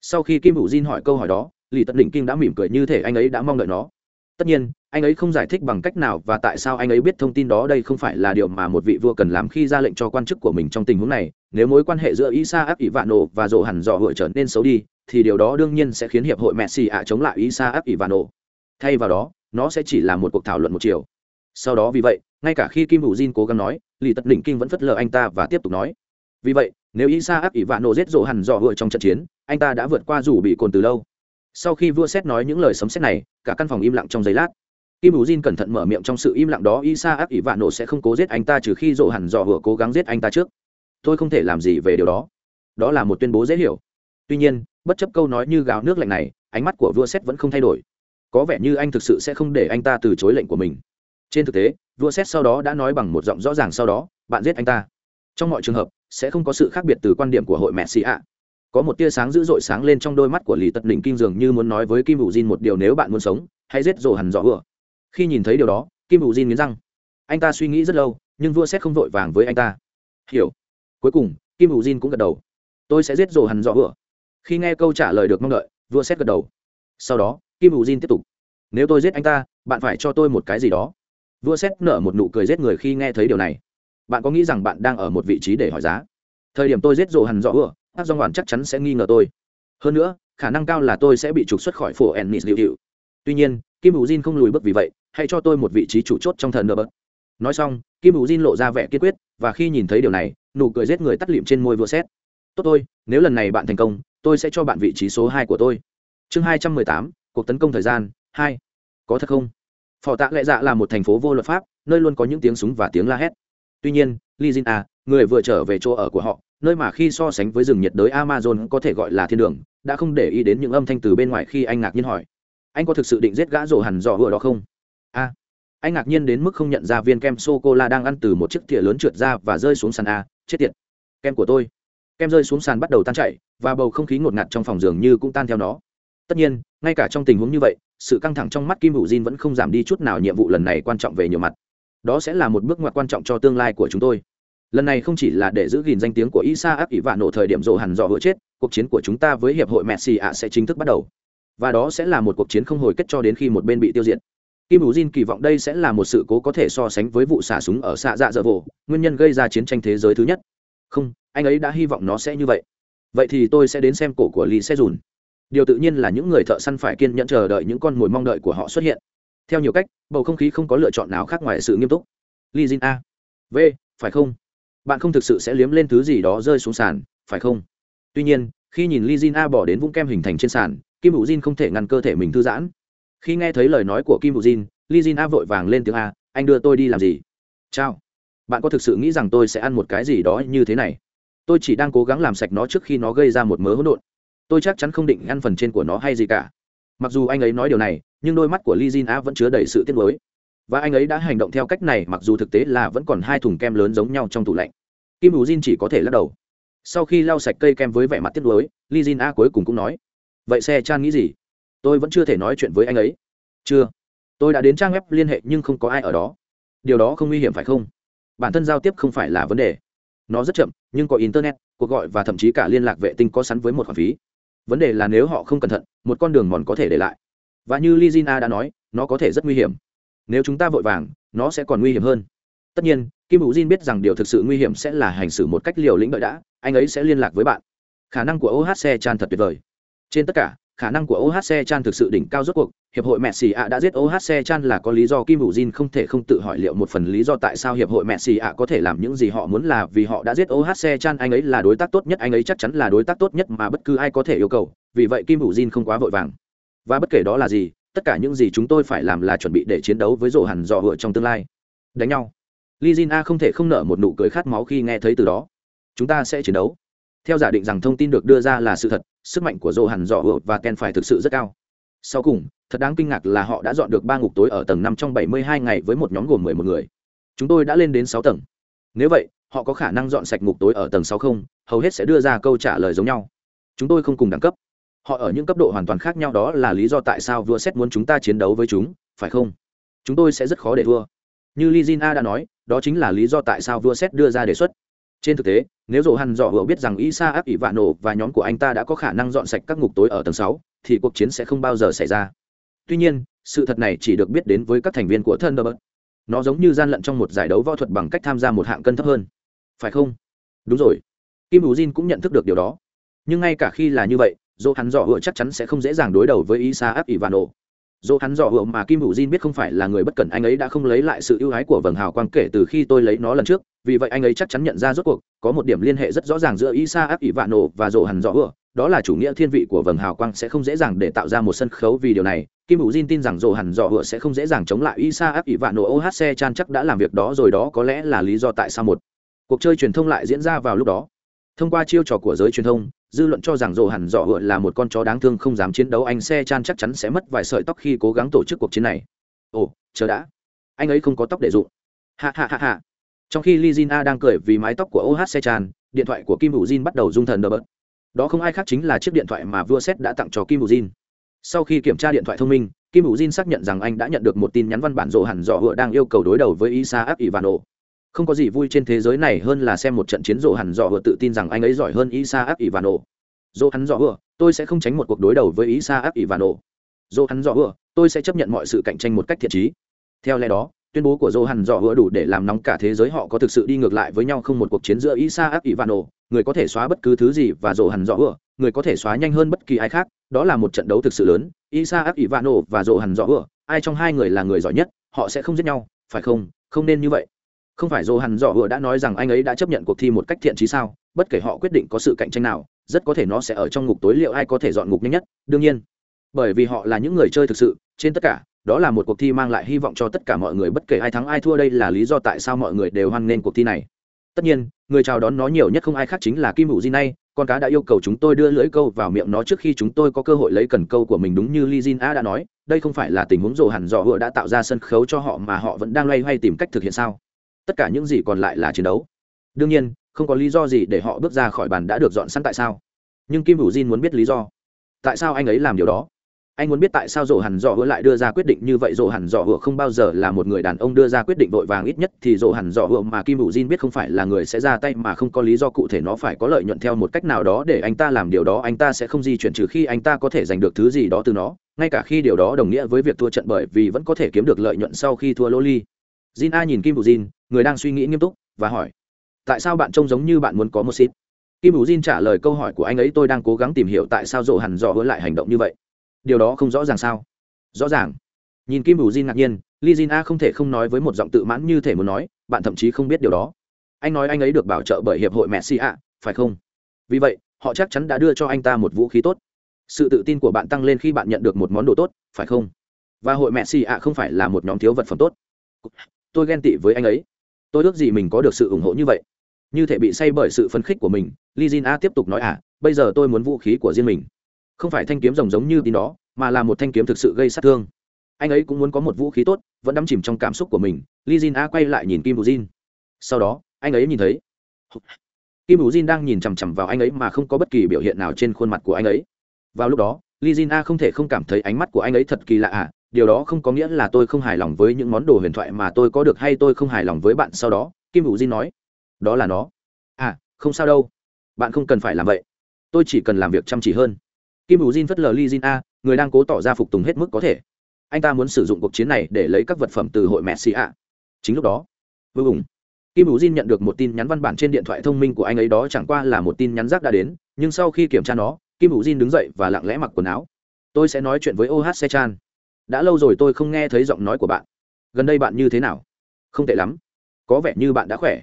[SPEAKER 1] Sau khi kim hữu jin hỏi câu hỏi đó lì Tận định kinh đã mỉm cười như thể anh ấy đã mong đợi nó. Tất nhiên, anh ấy không giải thích bằng cách nào và tại sao anh ấy biết thông tin đó đây không phải là điều mà một vị vua cần làm khi ra lệnh cho quan chức của mình trong tình huống này. Nếu mối quan hệ giữa isa áp ỷ vạn nổ và rộ hẳn dò hội trở nên xấu đi, thì điều đó đương nhiên sẽ khiến hiệp hội messi ạ chống lại isa áp ỷ vạn nổ thay vào đó, nó sẽ chỉ là một cuộc thảo luận một chiều. Sau đó vì vậy, ngay cả khi kim hữu jin cố gắng nói lì tật đỉnh kinh vẫn phất lờ anh ta và tiếp tục nói. Vì vậy nếu isa áp ỷ vạn nổ giết rộ hẳn dọ hựa trong trận chiến, anh ta đã vượt qua rủ bị cồn từ lâu. Sau khi vua xét nói những lời sấm xét này, cả căn phòng im lặng trong giây lát. Kim hữu jin cẩn thận mở miệng trong sự im lặng đó, isa áp ỷ vạn nổ sẽ không cố giết anh ta trừ khi rộ hẳn dò hựa cố gắng giết anh ta trước. Tôi không thể làm gì về điều đó. Đó là một tuyên bố dễ hiểu. Tuy nhiên, bất chấp câu nói như gáo nước lạnh này, ánh mắt của vua xét vẫn không thay đổi. Có vẻ như anh thực sự sẽ không để anh ta từ chối lệnh của mình. Trên thực tế, vua xét sau đó đã nói bằng một giọng rõ ràng sau đó, bạn giết anh ta trong mọi trường hợp, sẽ không có sự khác biệt từ quan điểm của hội mẹ xì ạ. Có một tia sáng dữ dội sáng lên trong đôi mắt của lì tật đỉnh Kim dường như muốn nói với kim hữu jin một điều nếu bạn muốn sống, hãy giết rồ hẳn rõ vừa khi nhìn thấy điều đó, kim hữu jin nghiến răng. Anh ta suy nghĩ rất lâu, nhưng vua xét không vội vàng với anh ta. Hiểu. Cuối cùng, kim hữu jin cũng gật đầu. Tôi sẽ giết rồ hẳn rõ vừa khi nghe câu trả lời được mong đợi, vua xét gật đầu. Sau đó, kim hữu jin tiếp tục. Nếu tôi giết anh ta, bạn phải cho tôi một cái gì đó. Vua xét nở một nụ cười giết người khi nghe thấy điều này bạn có nghĩ rằng bạn đang ở một vị trí để hỏi giá? Thời điểm tôi giết rộ hẳn rõ ưa, các do ngoản chắc chắn sẽ nghi ngờ tôi. Hơn nữa, khả năng cao là tôi sẽ bị trục xuất khỏi phổ ennis liệu hiệu tuy nhiên, kim bù jin không lùi bước vì vậy, hãy cho tôi một vị trí chủ chốt trong thần nơ bớt. Nói xong, kim bù jin lộ ra vẻ kiên quyết, và khi nhìn thấy điều này, nụ cười giết người tắt lịm trên môi vừa xét. Tốt tôi nếu lần này bạn thành công, tôi sẽ cho bạn vị trí số hai của tôi. Chương hai trăm mười tám, cuộc tấn công thời gian, hai. Có thật không? Phò tạ lệ dạ là một thành phố vô luật pháp, nơi luôn có những tiếng súng và tiếng la hét tuy nhiên li jin a người vừa trở về chỗ ở của họ, nơi mà khi so sánh với rừng nhiệt đới amazon có thể gọi là thiên đường, đã không để ý đến những âm thanh từ bên ngoài khi anh ngạc nhiên hỏi. Anh có thực sự định giết gã rổ hẳn dò vừa đó không? A. Anh ngạc nhiên đến mức không nhận ra viên kem sô cô la đang ăn từ một chiếc thìa lớn trượt ra và rơi xuống sàn a. Chết tiệt. Kem của tôi. Kem rơi xuống sàn bắt đầu tan chảy, và bầu không khí ngột ngạt trong phòng giường như cũng tan theo nó. Tất nhiên, ngay cả trong tình huống như vậy, sự căng thẳng trong mắt kim hữu diên vẫn không giảm đi chút nào nhiệm vụ lần này quan trọng về nhiều mặt đó sẽ là một bước ngoặt quan trọng cho tương lai của chúng tôi. Lần này không chỉ là để giữ gìn danh tiếng của isa áp ỷ vạ nổ thời điểm rộ hẳn dò vỡ chết, cuộc chiến của chúng ta với hiệp hội messi ạ sẽ chính thức bắt đầu. Và đó sẽ là một cuộc chiến không hồi kết cho đến khi một bên bị tiêu diệt. Kim hữu jin kỳ vọng đây sẽ là một sự cố có thể so sánh với vụ xả súng ở xạ dạ dở vồ, nguyên nhân gây ra chiến tranh thế giới thứ nhất. Không, anh ấy đã hy vọng nó sẽ như vậy. Vậy thì tôi sẽ đến xem cổ của lee sẽ dùn điều tự nhiên là những người thợ săn phải kiên nhẫn chờ đợi những con mồi mong đợi của họ xuất hiện theo nhiều cách, bầu không khí không có lựa chọn nào khác ngoài sự nghiêm túc. Lee jin a. V, phải không? Bạn không thực sự sẽ liếm lên thứ gì đó rơi xuống sàn, phải không? Tuy nhiên, khi nhìn lee jin a bỏ đến vũng kem hình thành trên sàn, kim hữu jin không thể ngăn cơ thể mình thư giãn. Khi nghe thấy lời nói của kim hữu jin, lee jin a vội vàng lên tiếng a, anh đưa tôi đi làm gì? Chào. Bạn có thực sự nghĩ rằng tôi sẽ ăn một cái gì đó như thế này? Tôi chỉ đang cố gắng làm sạch nó trước khi nó gây ra một mớ hỗn độn. Tôi chắc chắn không định ăn phần trên của nó hay gì cả mặc dù anh ấy nói điều này, nhưng đôi mắt của li Jin A vẫn chứa đầy sự tiếc nuối. Và anh ấy đã hành động theo cách này, mặc dù thực tế là vẫn còn hai thùng kem lớn giống nhau trong tủ lạnh. Kim hữu jin chỉ có thể lắc đầu. Sau khi lau sạch cây kem với vẻ mặt tiếc nuối li Jin A cuối cùng cũng nói, vậy xe chan nghĩ gì? Tôi vẫn chưa thể nói chuyện với anh ấy. Chưa. Tôi đã đến trang web liên hệ nhưng không có ai ở đó. Điều đó không nguy hiểm phải không? Bản thân giao tiếp không phải là vấn đề. Nó rất chậm, nhưng có internet, cuộc gọi và thậm chí cả liên lạc vệ tinh có sẵn với một khoản phí vấn đề là nếu họ không cẩn thận, một con đường mòn có thể để lại. Và như lizina đã nói, nó có thể rất nguy hiểm. Nếu chúng ta vội vàng, nó sẽ còn nguy hiểm hơn. Tất nhiên, kim hữu jin biết rằng điều thực sự nguy hiểm sẽ là hành xử một cách liều lĩnh đợi đã, anh ấy sẽ liên lạc với bạn. Khả năng của ohc chan thật tuyệt vời. Trên tất cả, khả năng của ohc chan thực sự đỉnh cao rốt cuộc hiệp hội mẹ xì ạ đã giết ohc chan là có lý do kim hữu jin không thể không tự hỏi liệu một phần lý do tại sao hiệp hội mẹ xì ạ có thể làm những gì họ muốn là vì họ đã giết ohc chan, anh ấy là đối tác tốt nhất, anh ấy chắc chắn là đối tác tốt nhất mà bất cứ ai có thể yêu cầu. Vì vậy kim hữu jin không quá vội vàng. Và bất kể đó là gì, tất cả những gì chúng tôi phải làm là chuẩn bị để chiến đấu với rộ hẳn dò hựa trong tương lai. Đánh nhau. Li jin a không thể không nở một nụ cười khát máu khi nghe thấy từ đó. Chúng ta sẽ chiến đấu. Theo giả định rằng thông tin được đưa ra là sự thật, sức mạnh của dô hẳn dọ hựa và ken phải thực sự rất cao. Sau cùng thật đáng kinh ngạc là họ đã dọn được ba ngục tối ở tầng năm trong bảy mươi hai ngày với một nhóm gồm mười một người. Chúng tôi đã lên đến sáu tầng. Nếu vậy, họ có khả năng dọn sạch ngục tối ở tầng sáu không? Hầu hết sẽ đưa ra câu trả lời giống nhau. Chúng tôi không cùng đẳng cấp. Họ ở những cấp độ hoàn toàn khác nhau, đó là lý do tại sao vua xét muốn chúng ta chiến đấu với chúng, phải không? Chúng tôi sẽ rất khó để thua. Như lizina đã nói, đó chính là lý do tại sao vua xét đưa ra đề xuất. Trên thực tế, nếu dồ hằn dọ hựa biết rằng isa áp ỷ vạn nổ và nhóm của anh ta đã có khả năng dọn sạch các ngục tối ở tầng sáu, thì cuộc chiến sẽ không bao giờ xảy ra tuy nhiên, sự thật này chỉ được biết đến với các thành viên của thân nó giống như gian lận trong một giải đấu võ thuật bằng cách tham gia một hạng cân thấp hơn. Phải không? Đúng rồi. Kim hữu jin cũng nhận thức được điều đó. Nhưng ngay cả khi là như vậy dỗ hắn dọ hựa chắc chắn sẽ không dễ dàng đối đầu với isa áp ivano dỗ hắn dò hộ mà kim hữu jin biết không phải là người bất cẩn, anh ấy đã không lấy lại sự ưu ái của vầng hào quang kể từ khi tôi lấy nó lần trước. Vì vậy anh ấy chắc chắn nhận ra rốt cuộc có một điểm liên hệ rất rõ ràng giữa isa áp ỷ vạn nổ và dỗ hắn dò hộ đó là chủ nghĩa thiên vị của vầng hào quang sẽ không dễ dàng để tạo ra một sân khấu vì điều này. Kim hữu jin tin rằng dỗ hẳn dò hộ sẽ không dễ dàng chống lại isa áp ỷ vạn nổ. Ohc chan chắc đã làm việc đó rồi, đó có lẽ là lý do tại sao một cuộc chơi truyền thông lại diễn ra vào lúc đó thông qua chiêu trò của giới truyền thông, dư luận cho rằng rồ hẳn dọ hựa là một con chó đáng thương không dám chiến đấu, anh xe chan chắc chắn sẽ mất vài sợi tóc khi cố gắng tổ chức cuộc chiến này. Ồ, chờ đã. Anh ấy không có tóc để dụng. Hạ hạ hạ hạ trong khi li jin a đang cười vì mái tóc của oh xe chan, điện thoại của kim hữu jin bắt đầu rung thần đờ bớt đó không ai khác chính là chiếc điện thoại mà vua xét đã tặng cho kim hữu jin. Sau khi kiểm tra điện thoại thông minh, kim hữu jin xác nhận rằng anh đã nhận được một tin nhắn văn bản rộ hẳn dọ hựa đang yêu cầu đối đầu với isa áp ivano không có gì vui trên thế giới này hơn là xem một trận chiến rộ hẳn dọ vừa tự tin rằng anh ấy giỏi hơn isa áp ivano. Dỗ hắn dọ vừa tôi sẽ không tránh một cuộc đối đầu với isa áp ivano. Dỗ hắn dọ vừa tôi sẽ chấp nhận mọi sự cạnh tranh một cách thiện trí. Theo lẽ đó tuyên bố của Johan dò hứa đủ để làm nóng cả thế giới họ có thực sự đi ngược lại với nhau không một cuộc chiến giữa Isaac Ivano, người có thể xóa bất cứ thứ gì và Johan dò hứa, người có thể xóa nhanh hơn bất kỳ ai khác, đó là một trận đấu thực sự lớn, Isaac Ivano và Johan dò hứa, ai trong hai người là người giỏi nhất, họ sẽ không giết nhau, phải không? Không nên như vậy. Không phải Johan dò hứa đã nói rằng anh ấy đã chấp nhận cuộc thi một cách thiện trí sao? Bất kể họ quyết định có sự cạnh tranh nào, rất có thể nó sẽ ở trong ngục tối liệu ai có thể dọn ngục nhanh nhất, đương nhiên. Bởi vì họ là những người chơi thực sự, trên tất cả, đó là một cuộc thi mang lại hy vọng cho tất cả mọi người bất kể ai thắng ai thua đây là lý do tại sao mọi người đều hoan nghênh cuộc thi này tất nhiên người chào đón nó nhiều nhất không ai khác chính là kim hữu di nay con cá đã yêu cầu chúng tôi đưa lưỡi câu vào miệng nó trước khi chúng tôi có cơ hội lấy cần câu của mình đúng như Li Jin A đã nói, đây không phải là tình huống rồ hẳn dò hựa đã tạo ra sân khấu cho họ mà họ vẫn đang loay hoay tìm cách thực hiện sao. Tất cả những gì còn lại là chiến đấu. Đương nhiên, không có lý do gì để họ bước ra khỏi bàn đã được dọn sẵn tại sao. Nhưng Kim Hữu Jin muốn biết lý do. Tại sao anh ấy làm điều đó? anh muốn biết tại sao rổ hẳn dọ hứa lại đưa ra quyết định như vậy rổ hẳn dọ hứa không bao giờ là một người đàn ông đưa ra quyết định vội vàng ít nhất thì rổ hẳn dọ hứa mà kim hữu jin biết không phải là người sẽ ra tay mà không có lý do cụ thể nó phải có lợi nhuận theo một cách nào đó để anh ta làm điều đó anh ta sẽ không di chuyển trừ khi anh ta có thể giành được thứ gì đó từ nó ngay cả khi điều đó đồng nghĩa với việc thua trận bởi vì vẫn có thể kiếm được lợi nhuận sau khi thua lô ly jin a nhìn kim hữu jin người đang suy nghĩ nghiêm túc và hỏi, tại sao bạn trông giống như bạn muốn có một xít kim hữu jin trả lời câu hỏi của anh ấy, tôi đang cố gắng tìm hiểu tại sao rộ hẳn dò hứa lại hành động như vậy. Điều đó không rõ ràng sao? Rõ ràng. Nhìn kim bù jin ngạc nhiên, li jin a không thể không nói với một giọng tự mãn như thể muốn nói, bạn thậm chí không biết điều đó. Anh nói anh ấy được bảo trợ bởi hiệp hội messi ạ, phải không? Vì vậy, họ chắc chắn đã đưa cho anh ta một vũ khí tốt. Sự tự tin của bạn tăng lên khi bạn nhận được một món đồ tốt, phải không? Và hội messi ạ không phải là một nhóm thiếu vật phẩm tốt. Tôi ghen tị với anh ấy tôi ước gì mình có được sự ủng hộ như vậy. Như thể bị say bởi sự phấn khích của mình li jin a tiếp tục nói à bây giờ tôi muốn vũ khí của riêng mình. Không phải thanh kiếm rồng giống như tin đó mà là một thanh kiếm thực sự gây sát thương. Anh ấy cũng muốn có một vũ khí tốt, vẫn đắm chìm trong cảm xúc của mình. Li jin a quay lại nhìn kim bù jin. Sau đó, anh ấy nhìn thấy kim bù jin đang nhìn chằm chằm vào anh ấy mà không có bất kỳ biểu hiện nào trên khuôn mặt của anh ấy. Vào lúc đó li jin a không thể không cảm thấy ánh mắt của anh ấy thật kỳ lạ à điều đó không có nghĩa là tôi không hài lòng với những món đồ huyền thoại mà tôi có được hay tôi không hài lòng với bạn sau đó, kim U jin nói. Đó là nó. À không sao đâu. Bạn không cần phải làm vậy. Tôi chỉ cần làm việc chăm chỉ hơn. Kim U jin phất lờ li jin a, người đang cố tỏ ra phục tùng hết mức có thể. Anh ta muốn sử dụng cuộc chiến này để lấy các vật phẩm từ hội messi ạ. Chính lúc đó vô cùng kim U jin nhận được một tin nhắn văn bản trên điện thoại thông minh của anh ấy đó chẳng qua là một tin nhắn rác đã đến, nhưng sau khi kiểm tra nó, kim U jin đứng dậy và lặng lẽ mặc quần áo. Tôi sẽ nói chuyện với oh se chan đã lâu rồi tôi không nghe thấy giọng nói của bạn. Gần đây bạn như thế nào? Không tệ lắm. Có vẻ như bạn đã khỏe.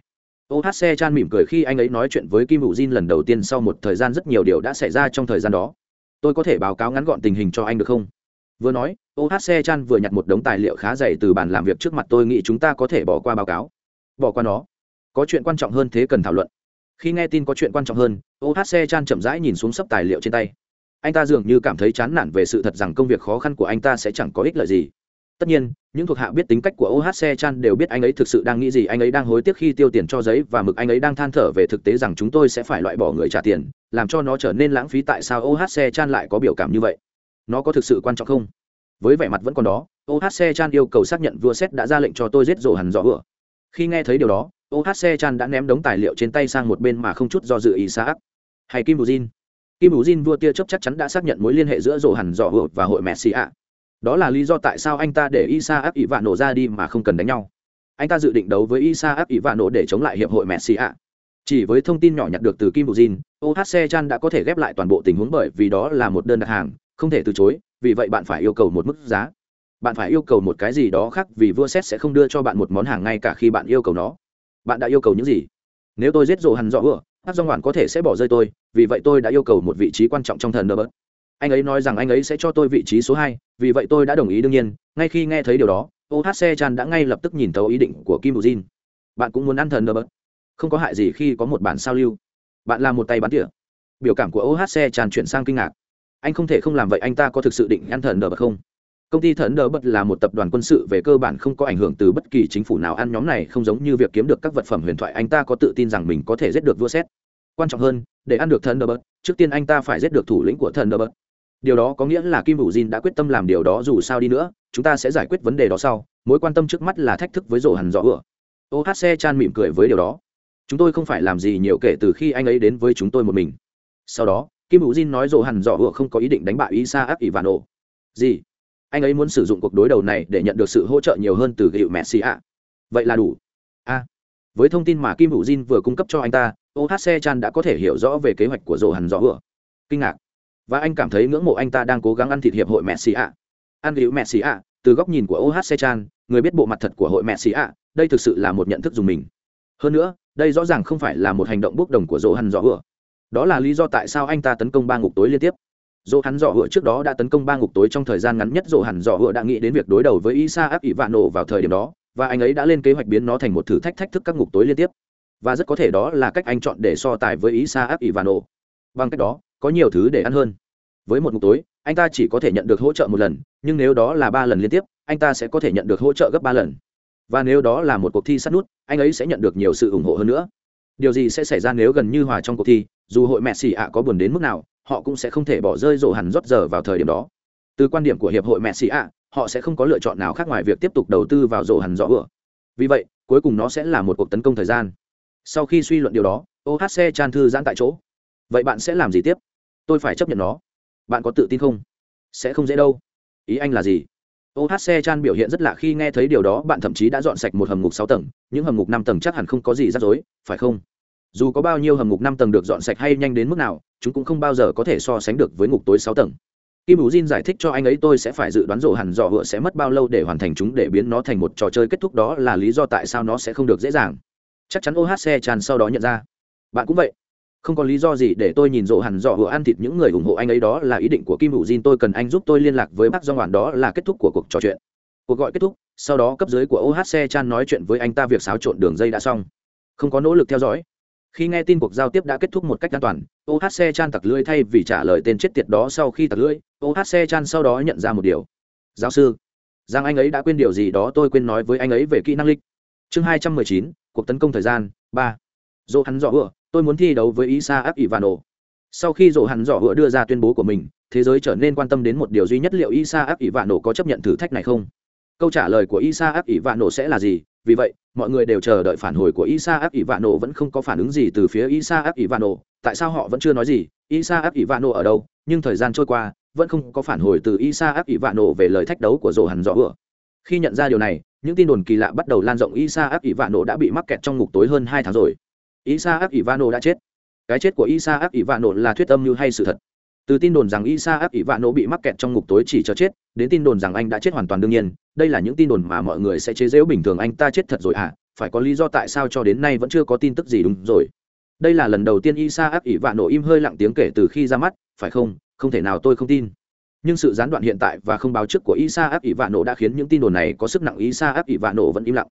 [SPEAKER 1] Ohc chan mỉm cười khi anh ấy nói chuyện với kim hữu jin lần đầu tiên sau một thời gian rất nhiều điều đã xảy ra trong thời gian đó. Tôi có thể báo cáo ngắn gọn tình hình cho anh được không? Vừa nói ohc chan vừa nhặt một đống tài liệu khá dày từ bàn làm việc trước mặt tôi nghĩ chúng ta có thể bỏ qua báo cáo. Bỏ qua nó. Có chuyện quan trọng hơn thế cần thảo luận. Khi nghe tin có chuyện quan trọng hơn ohc chan chậm rãi nhìn xuống sấp tài liệu trên tay anh ta dường như cảm thấy chán nản về sự thật rằng công việc khó khăn của anh ta sẽ chẳng có ích lợi gì. Tất nhiên, những thuộc hạ biết tính cách của ohc chan đều biết anh ấy thực sự đang nghĩ gì, anh ấy đang hối tiếc khi tiêu tiền cho giấy và mực anh ấy đang than thở về thực tế rằng chúng tôi sẽ phải loại bỏ người trả tiền, làm cho nó trở nên lãng phí tại sao ohc chan lại có biểu cảm như vậy? Nó có thực sự quan trọng không? Với vẻ mặt vẫn còn đó ohc chan yêu cầu xác nhận vua xét đã ra lệnh cho tôi giết rổ hẳn rõ vừa khi nghe thấy điều đó ohc chan đã ném đống tài liệu trên tay sang một bên mà không chút do dự ý xã hay kim bù jin kim bù jin vua tia chấp chắc chắn đã xác nhận mối liên hệ giữa rổ hẳn dọ vừa và hội messi ạ đó là lý do tại sao anh ta để isa áp ỷ vạn nổ ra đi mà không cần đánh nhau. Anh ta dự định đấu với isa áp ỷ vạn nổ để chống lại hiệp hội messi ạ chỉ với thông tin nhỏ nhặt được từ kim buzin ohc chan đã có thể ghép lại toàn bộ tình huống bởi vì đó là một đơn đặt hàng, không thể từ chối, vì vậy bạn phải yêu cầu một mức giá. Bạn phải yêu cầu một cái gì đó khác vì vua xét sẽ không đưa cho bạn một món hàng ngay cả khi bạn yêu cầu nó. Bạn đã yêu cầu những gì? Nếu tôi giết rồ hằn dọ vừa hát dòng hoàn có thể sẽ bỏ rơi tôi vì vậy tôi đã yêu cầu một vị trí quan trọng trong thần đơ bớt. Anh ấy nói rằng anh ấy sẽ cho tôi vị trí số hai, vì vậy tôi đã đồng ý đương nhiên. Ngay khi nghe thấy điều đó ohc chan đã ngay lập tức nhìn thấu ý định của kim bù jin. Bạn cũng muốn ăn thần nơ bớt? Không có hại gì khi có một bản sao lưu. Bạn làm một tay bắn tỉa. Biểu cảm của ohc tràn chuyển sang kinh ngạc. Anh không thể không làm vậy, anh ta có thực sự định ăn thần đờ bật không? Công ty thần đờ bật là một tập đoàn quân sự, về cơ bản không có ảnh hưởng từ bất kỳ chính phủ nào. Ăn nhóm này không giống như việc kiếm được các vật phẩm huyền thoại. Anh ta có tự tin rằng mình có thể giết được vua xét quan trọng hơn, để ăn được thần đờ bớt trước tiên anh ta phải giết được thủ lĩnh của thần đờ bớt điều đó có nghĩa là kim Vũ jin đã quyết tâm làm điều đó dù sao đi nữa, chúng ta sẽ giải quyết vấn đề đó sau. Mối quan tâm trước mắt là thách thức với rổ hẳn rõ ựa ohc chan mỉm cười với điều đó. Chúng tôi không phải làm gì nhiều kể từ khi anh ấy đến với chúng tôi một mình. Sau đó, kim Vũ jin nói rổ hẳn rõ ựa không có ý định đánh bại isa áp ổ gì? Anh ấy muốn sử dụng cuộc đối đầu này để nhận được sự hỗ trợ nhiều hơn từ hiệu messi ạ vậy là đủ. A. Với thông tin mà kim Vũ jin vừa cung cấp cho anh ta ohc chan đã có thể hiểu rõ về kế hoạch của rổ hẳn rõ vừa kinh ngạc. Và anh cảm thấy ngưỡng mộ anh ta đang cố gắng ăn thịt hiệp hội mẹ xì ạ. Ăn hữu xì ạ, từ góc nhìn của ohc chan, người biết bộ mặt thật của hội mẹ xì ạ, đây thực sự là một nhận thức dùng mình. Hơn nữa, đây rõ ràng không phải là một hành động bốc đồng của rổ hẳn rõ vừa đó là lý do tại sao anh ta tấn công ba ngục tối liên tiếp. Dỗ hắn dọ hựa trước đó đã tấn công ba ngục tối trong thời gian ngắn nhất dỗ hẳn dọ hựa đã nghĩ đến việc đối đầu với isa áp ỷ vạn nổ vào thời điểm đó, và anh ấy đã lên kế hoạch biến nó thành một thử thách thách thức các ngục tối liên tiếp và rất có thể đó là cách anh chọn để so tài với isa áp ỷ bằng cách đó, có nhiều thứ để ăn hơn. Với một mục tối, anh ta chỉ có thể nhận được hỗ trợ một lần, nhưng nếu đó là ba lần liên tiếp, anh ta sẽ có thể nhận được hỗ trợ gấp ba lần. Và nếu đó là một cuộc thi sát nút, anh ấy sẽ nhận được nhiều sự ủng hộ hơn nữa. Điều gì sẽ xảy ra nếu gần như hòa trong cuộc thi, dù hội mẹ xì ạ có buồn đến mức nào, họ cũng sẽ không thể bỏ rơi rổ hẳn rót giờ vào thời điểm đó. Từ quan điểm của hiệp hội mẹ xì ạ, họ sẽ không có lựa chọn nào khác ngoài việc tiếp tục đầu tư vào rổ hẳn rõ vừa vì vậy, cuối cùng nó sẽ là một cuộc tấn công thời gian sau khi suy luận điều đó ohc chan thư giãn tại chỗ. Vậy bạn sẽ làm gì tiếp? Tôi phải chấp nhận nó. Bạn có tự tin không? Sẽ không dễ đâu. Ý anh là gì? Ohc chan biểu hiện rất lạ khi nghe thấy điều đó, bạn thậm chí đã dọn sạch một hầm ngục sáu tầng. Những hầm ngục năm tầng chắc hẳn không có gì rắc rối, phải không? Dù có bao nhiêu hầm ngục năm tầng được dọn sạch hay nhanh đến mức nào, chúng cũng không bao giờ có thể so sánh được với ngục tối sáu tầng. Kim hữu jin giải thích cho anh ấy, tôi sẽ phải dự đoán rổ hẳn dọ hựa sẽ mất bao lâu để hoàn thành chúng để biến nó thành một trò chơi kết thúc. Đó là lý do tại sao nó sẽ không được dễ dàng chắc chắn ohc tràn sau đó nhận ra. Bạn cũng vậy. Không có lý do gì để tôi nhìn rộ hẳn dọ hựa ăn thịt những người ủng hộ anh ấy đó là ý định của kim hữu jin. Tôi cần anh giúp tôi liên lạc với bác do hoàn. Đó là kết thúc của cuộc trò chuyện. Cuộc gọi kết thúc. Sau đó cấp dưới của ohc chan nói chuyện với anh ta việc xáo trộn đường dây đã xong. Không có nỗ lực theo dõi. Khi nghe tin cuộc giao tiếp đã kết thúc một cách an toàn ohc chan tặc lưỡi thay vì trả lời tên chết tiệt đó sau khi tặc lưỡi xe chan sau đó nhận ra một điều. Giáo sư, rằng anh ấy đã quên điều gì đó tôi quên nói với anh ấy về kỹ năng lịch. Chương hai trăm mười chín cuộc tấn công thời gian ba dỗ hắn dọ vựa tôi muốn thi đấu với isa áp ivano sau khi dỗ hắn dọ vựa đưa ra tuyên bố của mình thế giới trở nên quan tâm đến một điều duy nhất liệu isa áp ivano có chấp nhận thử thách này không câu trả lời của isa áp ivano sẽ là gì vì vậy mọi người đều chờ đợi phản hồi của Isaac Ivano vẫn không có phản ứng gì từ phía Isaac Ivano, tại sao họ vẫn chưa nói gì? Isaac Ivano ở đâu? Nhưng thời gian trôi qua, vẫn không có phản hồi từ Isaac Ivano về lời thách đấu của dỗ hắn dọ vừa. Khi nhận ra điều này, những tin đồn kỳ lạ bắt đầu lan rộng Isaac Ivano đã bị mắc kẹt trong ngục tối hơn hai tháng rồi. Isaac Ivano đã chết. Cái chết của Isaac Ivano là thuyết âm mưu hay sự thật? từ tin đồn rằng isa áp ỷ vạn nổ bị mắc kẹt trong ngục tối chỉ cho chết, đến tin đồn rằng anh đã chết hoàn toàn đương nhiên, đây là những tin đồn mà mọi người sẽ chế giễu bình thường anh ta chết thật rồi à phải có lý do tại sao cho đến nay vẫn chưa có tin tức gì đúng rồi đây là lần đầu tiên isa áp ỷ vạn nổ im hơi lặng tiếng kể từ khi ra mắt, phải không không thể nào, tôi không tin nhưng sự gián đoạn hiện tại và không báo trước của isa áp ỷ vạn nổ đã khiến những tin đồn này có sức nặng isa áp ỷ vạn nổ vẫn im lặng.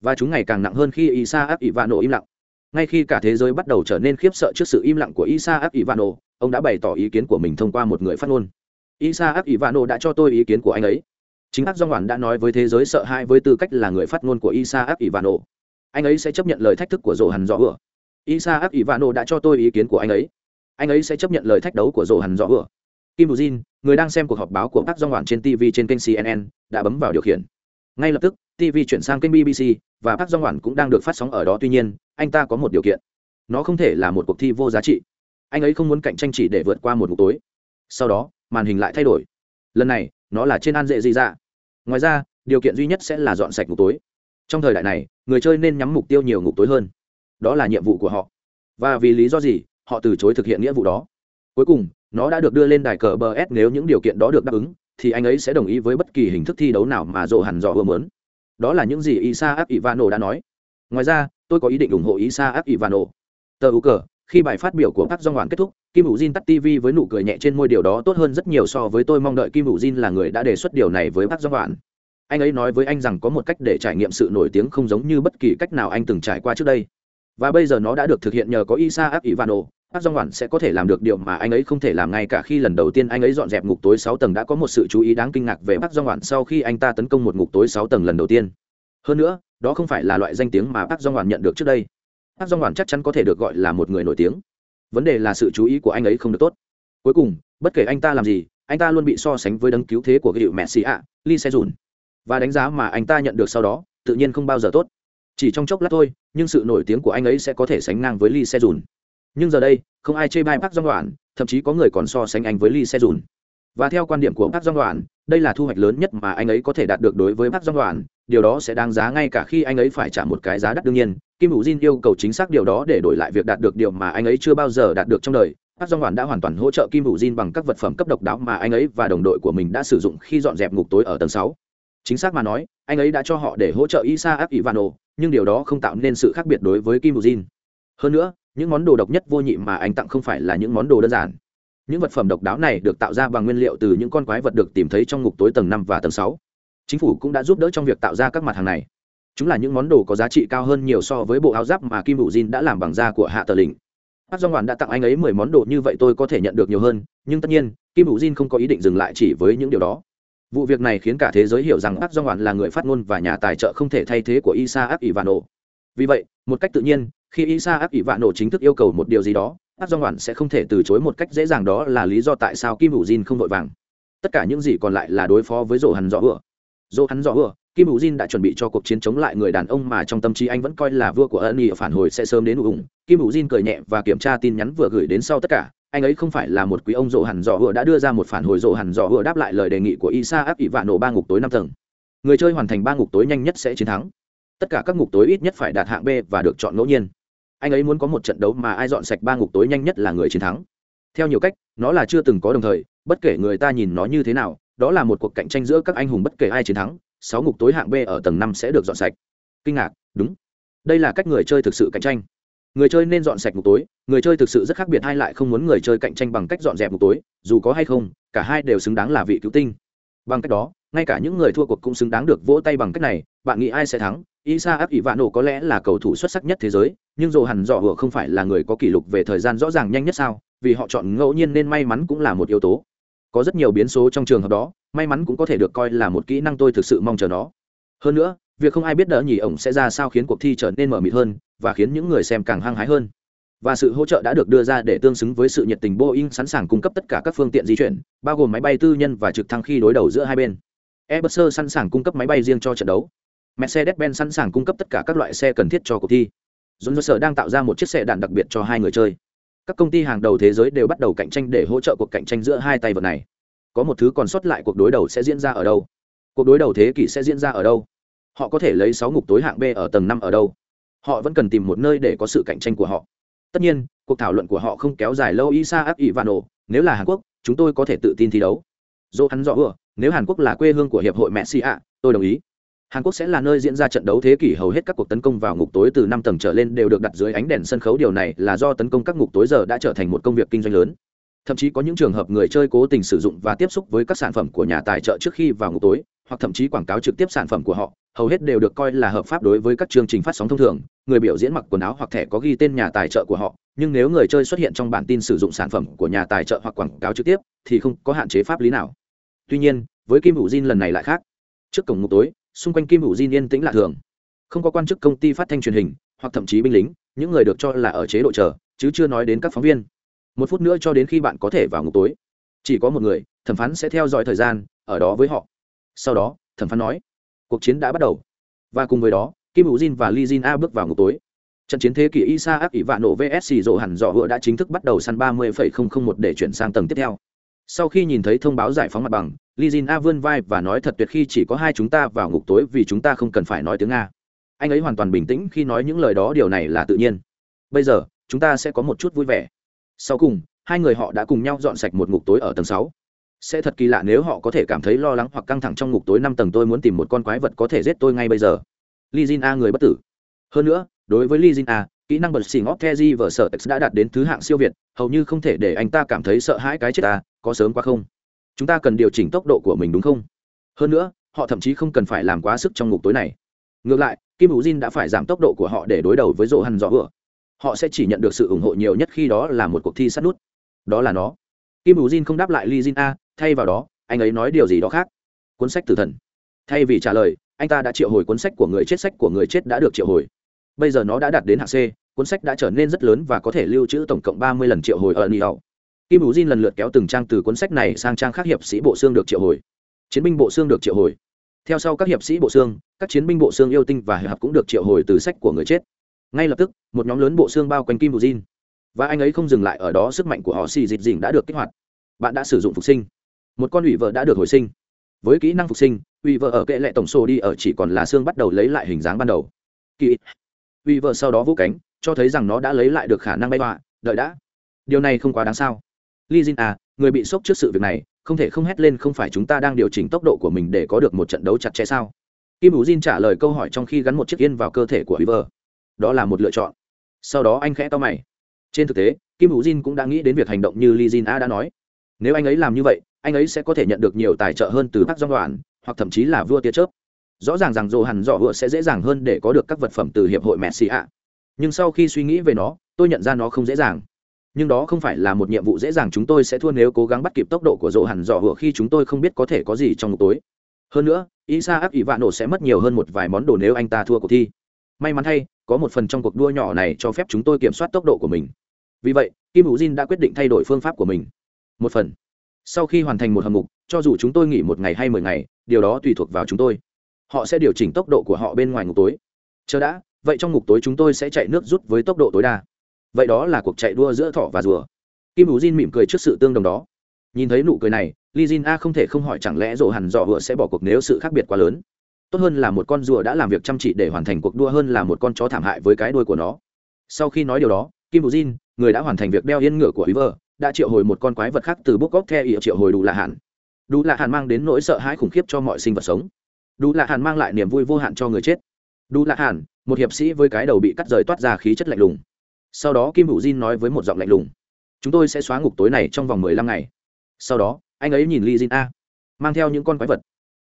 [SPEAKER 1] Và chúng ngày càng nặng hơn khi isa áp ỷ vạn nổ im lặng. Ngay khi cả thế giới bắt đầu trở nên khiếp sợ trước sự im lặng của isa áp ỷ vạn nổ ông đã bày tỏ ý kiến của mình thông qua một người phát ngôn. Isaac ivano đã cho tôi ý kiến của anh ấy. Chính ác do ngoản đã nói với thế giới sợ hãi với tư cách là người phát ngôn của isaac ivano anh ấy sẽ chấp nhận lời thách thức của rổ Hằn rõ ửa vạn nổ đã cho tôi ý kiến của anh ấy. Anh ấy sẽ chấp nhận lời thách đấu của rổ Hằn rõ ửa kim buzin người đang xem cuộc họp báo của các do ngoản trên tv trên kênh cnn đã bấm vào điều khiển. Ngay lập tức tv chuyển sang kênh bbc và các do ngoản cũng đang được phát sóng ở đó. Tuy nhiên, anh ta có một điều kiện. Nó không thể là một cuộc thi vô giá trị. Anh ấy không muốn cạnh tranh chỉ để vượt qua một ngục tối. Sau đó, màn hình lại thay đổi. Lần này, nó là trên an dệ gì ra dạ. ngoài ra, điều kiện duy nhất sẽ là dọn sạch ngục tối. Trong thời đại này, người chơi nên nhắm mục tiêu nhiều ngục tối hơn. Đó là nhiệm vụ của họ. Và vì lý do gì, họ từ chối thực hiện nghĩa vụ đó. Cuối cùng nó đã được đưa lên đài cờ bờ s nếu những điều kiện đó được đáp ứng thì anh ấy sẽ đồng ý với bất kỳ hình thức thi đấu nào mà rộ hẳn dò vừa mớn đó là những gì isa áp ivano đã nói ngoài ra tôi có ý định ủng hộ isa áp ivano tờ u cờ khi bài phát biểu của Park Jong Hwan kết thúc, Kim Vũ Jin tắt TV với nụ cười nhẹ trên môi điều đó tốt hơn rất nhiều so với tôi mong đợi Kim Vũ Jin là người đã đề xuất điều này với Park Jong Hwan. Anh ấy nói với anh rằng có một cách để trải nghiệm sự nổi tiếng không giống như bất kỳ cách nào anh từng trải qua trước đây. Và bây giờ nó đã được thực hiện nhờ có Isaac Ivano, Park Jong Hwan sẽ có thể làm được điều mà anh ấy không thể làm ngay cả khi lần đầu tiên anh ấy dọn dẹp ngục tối 6 tầng đã có một sự chú ý đáng kinh ngạc về Park Jong Hwan sau khi anh ta tấn công một ngục tối 6 tầng lần đầu tiên. Hơn nữa, đó không phải là loại danh tiếng mà Park Jong Hwan nhận được trước đây. Park Jong Hwan chắc chắn có thể được gọi là một người nổi tiếng. Vấn đề là sự chú ý của anh ấy không được tốt. Cuối cùng bất kể anh ta làm gì anh ta luôn bị so sánh với đấng cứu thế của cái messi ạ Lee se dùn và đánh giá mà anh ta nhận được sau đó tự nhiên không bao giờ tốt. Chỉ trong chốc lát thôi nhưng sự nổi tiếng của anh ấy sẽ có thể sánh ngang với Lee se dùn nhưng giờ đây, không ai chê bai park dong đoạn thậm chí có người còn so sánh anh với Lee se dùn và theo quan điểm của park dong đoạn đây là thu hoạch lớn nhất mà anh ấy có thể đạt được đối với Park dong đoàn điều đó sẽ đáng giá ngay cả khi anh ấy phải trả một cái giá đắt đương nhiên. Kim hữu jin yêu cầu chính xác điều đó để đổi lại việc đạt được điều mà anh ấy chưa bao giờ đạt được trong đời. Park dong đoàn đã hoàn toàn hỗ trợ kim Vũ jin bằng các vật phẩm cấp độc đáo mà anh ấy và đồng đội của mình đã sử dụng khi dọn dẹp ngục tối ở tầng sáu. Chính xác mà nói, anh ấy đã cho họ để hỗ trợ isa ivano nhưng điều đó không tạo nên sự khác biệt đối với kim Vũ jin. Hơn nữa những món đồ độc nhất vô nhị mà anh tặng không phải là những món đồ đơn giản. Những vật phẩm độc đáo này được tạo ra bằng nguyên liệu từ những con quái vật được tìm thấy trong ngục tối tầng năm và tầng sáu. Chính phủ cũng đã giúp đỡ trong việc tạo ra các mặt hàng này. Chúng là những món đồ có giá trị cao hơn nhiều so với bộ áo giáp mà kim hữu jin đã làm bằng da của hạ tờ lình hát do ngoạn đã tặng anh ấy mười món đồ như vậy tôi có thể nhận được nhiều hơn, nhưng tất nhiên, kim hữu jin không có ý định dừng lại chỉ với những điều đó. Vụ việc này khiến cả thế giới hiểu rằng hát do ngoạn là người phát ngôn và nhà tài trợ không thể thay thế của isa áp ivano vì vậy, một cách tự nhiên khi isa áp nổ chính thức yêu cầu một điều gì đó bác do ngoạn sẽ không thể từ chối một cách dễ dàng đó là lý do tại sao kim hữu jin không vội vàng. Tất cả những gì còn lại là đối phó với rổ hắn rõ vừa rổ hắn rõ vừa kim hữu jin đã chuẩn bị cho cuộc chiến chống lại người đàn ông mà trong tâm trí anh vẫn coi là vua của ân ỉ phản hồi sẽ sớm đến ủng. Kim hữu jin cười nhẹ và kiểm tra tin nhắn vừa gửi đến sau tất cả. Anh ấy không phải là một quý ông rổ hẳn dò vừa đã đưa ra một phản hồi rổ hẳn dò vừa đáp lại lời đề nghị của isa áp ỷ vạn nổ ba ngục tối năm tầng. Người chơi hoàn thành ba ngục tối nhanh nhất sẽ chiến thắng. Tất cả các ngục tối ít nhất phải đạt hạng b và được chọn ngẫu nhiên anh ấy muốn có một trận đấu mà ai dọn sạch ba ngục tối nhanh nhất là người chiến thắng. Theo nhiều cách, nó là chưa từng có đồng thời, bất kể người ta nhìn nó như thế nào, đó là một cuộc cạnh tranh giữa các anh hùng bất kể ai chiến thắng, sáu ngục tối hạng b ở tầng năm sẽ được dọn sạch. Kinh ngạc, đúng. Đây là cách người chơi thực sự cạnh tranh. Người chơi nên dọn sạch ngục tối, người chơi thực sự rất khác biệt hay lại không muốn người chơi cạnh tranh bằng cách dọn dẹp ngục tối, dù có hay không, cả hai đều xứng đáng là vị cứu tinh bằng cách đó, ngay cả những người thua cuộc cũng xứng đáng được vỗ tay bằng cách này, bạn nghĩ ai sẽ thắng? Isa áp ỷ vạn nổ có lẽ là cầu thủ xuất sắc nhất thế giới, nhưng dù hẳn dọ hựa không phải là người có kỷ lục về thời gian rõ ràng nhanh nhất sao, vì họ chọn ngẫu nhiên nên may mắn cũng là một yếu tố. Có rất nhiều biến số trong trường hợp đó, may mắn cũng có thể được coi là một kỹ năng tôi thực sự mong chờ nó. Hơn nữa, việc không ai biết đỡ nhỉ ổng sẽ ra sao khiến cuộc thi trở nên mở mịt hơn, và khiến những người xem càng hăng hái hơn và sự hỗ trợ đã được đưa ra để tương xứng với sự nhiệt tình boeing sẵn sàng cung cấp tất cả các phương tiện di chuyển, bao gồm máy bay tư nhân và trực thăng khi đối đầu giữa hai bên. Airbus sẵn sàng cung cấp máy bay riêng cho trận đấu. Mercedes-benz sẵn sàng cung cấp tất cả các loại xe cần thiết cho cuộc thi. John sở đang tạo ra một chiếc xe đạn đặc biệt cho hai người chơi. Các công ty hàng đầu thế giới đều bắt đầu cạnh tranh để hỗ trợ cuộc cạnh tranh giữa hai tay vật này. Có một thứ còn sót lại cuộc đối đầu sẽ diễn ra ở đâu? Cuộc đối đầu thế kỷ sẽ diễn ra ở đâu? Họ có thể lấy sáu ngục tối hạng b ở tầng năm ở đâu? Họ vẫn cần tìm một nơi để có sự cạnh tranh của họ tất nhiên, cuộc thảo luận của họ không kéo dài lâu. Isa áp nổ, nếu là hàn quốc, chúng tôi có thể tự tin thi đấu. Dỗ hắn rõ vừa nếu hàn quốc là quê hương của hiệp hội messi ạ, tôi đồng ý. Hàn quốc sẽ là nơi diễn ra trận đấu thế kỷ hầu hết các cuộc tấn công vào ngục tối từ năm tầng trở lên đều được đặt dưới ánh đèn sân khấu. Điều này là do tấn công các ngục tối giờ đã trở thành một công việc kinh doanh lớn. Thậm chí có những trường hợp người chơi cố tình sử dụng và tiếp xúc với các sản phẩm của nhà tài trợ trước khi vào ngục tối hoặc thậm chí quảng cáo trực tiếp sản phẩm của họ, hầu hết đều được coi là hợp pháp đối với các chương trình phát sóng thông thường. Người biểu diễn mặc quần áo hoặc thẻ có ghi tên nhà tài trợ của họ, nhưng nếu người chơi xuất hiện trong bản tin sử dụng sản phẩm của nhà tài trợ hoặc quảng cáo trực tiếp, thì không có hạn chế pháp lý nào. Tuy nhiên, với kim hữu jin lần này lại khác. Trước cổng ngục tối, xung quanh kim hữu jin yên tĩnh lạ thường. Không có quan chức công ty phát thanh truyền hình, hoặc thậm chí binh lính, những người được cho là ở chế độ chờ, chứ chưa nói đến các phóng viên. Một phút nữa cho đến khi bạn có thể vào ngục tối. Chỉ có một người, thẩm phán sẽ theo dõi thời gian, ở đó với họ sau đó, thẩm phán nói, cuộc chiến đã bắt đầu. Và cùng với đó, kim hữu jin và li jin a bước vào ngục tối. Trận chiến thế kỷ isa áp ỷ vạn nổ vsc rộ hẳn dọ hựa đã chính thức bắt đầu săn ba mươi một để chuyển sang tầng tiếp theo. Sau khi nhìn thấy thông báo giải phóng mặt bằng li jin a vươn vai và nói thật tuyệt khi chỉ có hai chúng ta vào ngục tối vì chúng ta không cần phải nói tiếng nga. Anh ấy hoàn toàn bình tĩnh khi nói những lời đó, điều này là tự nhiên. Bây giờ, chúng ta sẽ có một chút vui vẻ. Sau cùng, hai người họ đã cùng nhau dọn sạch một ngục tối ở tầng sáu sẽ thật kỳ lạ nếu họ có thể cảm thấy lo lắng hoặc căng thẳng trong ngục tối năm tầng tôi muốn tìm một con quái vật có thể giết tôi ngay bây giờ. Li jin a người bất tử. Hơn nữa, đối với li jin a, kỹ năng bật xì ngót keji và sở tex đã đạt đến thứ hạng siêu việt, hầu như không thể để anh ta cảm thấy sợ hãi cái chết ta, có sớm quá không? Chúng ta cần điều chỉnh tốc độ của mình đúng không? Hơn nữa, họ thậm chí không cần phải làm quá sức trong ngục tối này. Ngược lại, kim hữu jin đã phải giảm tốc độ của họ để đối đầu với rộ hằn dọ vừa họ sẽ chỉ nhận được sự ủng hộ nhiều nhất khi đó là một cuộc thi sát nút. Đó là nó. Kim hữu jin không đáp lại li jin a thay vào đó, anh ấy nói điều gì đó khác. Cuốn sách tử thần. Thay vì trả lời, anh ta đã triệu hồi cuốn sách của người chết, sách của người chết đã được triệu hồi. Bây giờ nó đã đạt đến hạng c, cuốn sách đã trở nên rất lớn và có thể lưu trữ tổng cộng ba mươi lần triệu hồi ở nihau kim bù jin lần lượt kéo từng trang từ cuốn sách này sang trang khác hiệp sĩ bộ xương được triệu hồi. Chiến binh bộ xương được triệu hồi. Theo sau các hiệp sĩ bộ xương, các chiến binh bộ xương yêu tinh và hợp cũng được triệu hồi từ sách của người chết. Ngay lập tức, một nhóm lớn bộ xương bao quanh kim bù jin và anh ấy không dừng lại ở đó, sức mạnh của họ xì dịch dình đã được kích hoạt. Bạn đã sử dụng phục sinh một con ủy vợ đã được hồi sinh. Với kỹ năng phục sinh, ủy vợ ở kệ lệ tổng số đi ở chỉ còn là xương bắt đầu lấy lại hình dáng ban đầu. Kỳ. Ủy vợ sau đó vũ cánh, cho thấy rằng nó đã lấy lại được khả năng bay họa. Đợi đã. Điều này không quá đáng sao? Li jin à người bị sốc trước sự việc này, không thể không hét lên không phải chúng ta đang điều chỉnh tốc độ của mình để có được một trận đấu chặt chẽ sao? Kim hữu jin trả lời câu hỏi trong khi gắn một chiếc yên vào cơ thể của ủy vợ. đó là một lựa chọn. Sau đó anh khẽ to mày. Trên thực tế, kim hữu jin cũng đã nghĩ đến việc hành động như li jin a đã nói nếu anh ấy làm như vậy, anh ấy sẽ có thể nhận được nhiều tài trợ hơn từ bác doanh đoàn hoặc thậm chí là vua tia chớp. Rõ ràng rằng dồ hẳn dọ vựa sẽ dễ dàng hơn để có được các vật phẩm từ hiệp hội messi ạ. Nhưng sau khi suy nghĩ về nó, tôi nhận ra nó không dễ dàng. Nhưng đó không phải là một nhiệm vụ dễ dàng chúng tôi sẽ thua nếu cố gắng bắt kịp tốc độ của dồ hẳn dọ vựa khi chúng tôi không biết có thể có gì trong một tối. Hơn nữa, isa áp ỷ vạn nổ sẽ mất nhiều hơn một vài món đồ nếu anh ta thua cuộc thi. May mắn thay, có một phần trong cuộc đua nhỏ này cho phép chúng tôi kiểm soát tốc độ của mình. Vì vậy, kim hữu jin đã quyết định thay đổi phương pháp của mình một phần. Sau khi hoàn thành một hạng mục cho dù chúng tôi nghỉ một ngày hay mười ngày điều đó tùy thuộc vào chúng tôi. Họ sẽ điều chỉnh tốc độ của họ bên ngoài ngục tối. Chờ đã vậy trong ngục tối chúng tôi sẽ chạy nước rút với tốc độ tối đa. Vậy đó là cuộc chạy đua giữa thỏ và rùa. Kim hữu jin mỉm cười trước sự tương đồng đó. Nhìn thấy nụ cười này li jin a không thể không hỏi chẳng lẽ rộ hẳn dọ vựa sẽ bỏ cuộc nếu sự khác biệt quá lớn. Tốt hơn là một con rùa đã làm việc chăm chỉ để hoàn thành cuộc đua hơn là một con chó thảm hại với cái đuôi của nó. Sau khi nói điều đó kim bù jin người đã hoàn thành việc đeo yên ngựa của Weaver, đã triệu hồi một con quái vật khác từ bốc góc theo ý triệu hồi đủ là hạn đủ là hạn mang đến nỗi sợ hãi khủng khiếp cho mọi sinh vật sống. Đủ là hạn mang lại niềm vui vô hạn cho người chết. Đủ là hạn một hiệp sĩ với cái đầu bị cắt rời toát ra khí chất lạnh lùng. Sau đó kim bù jin nói với một giọng lạnh lùng, chúng tôi sẽ xóa ngục tối này trong vòng mười lăm ngày. Sau đó, anh ấy nhìn li jin a, mang theo những con quái vật.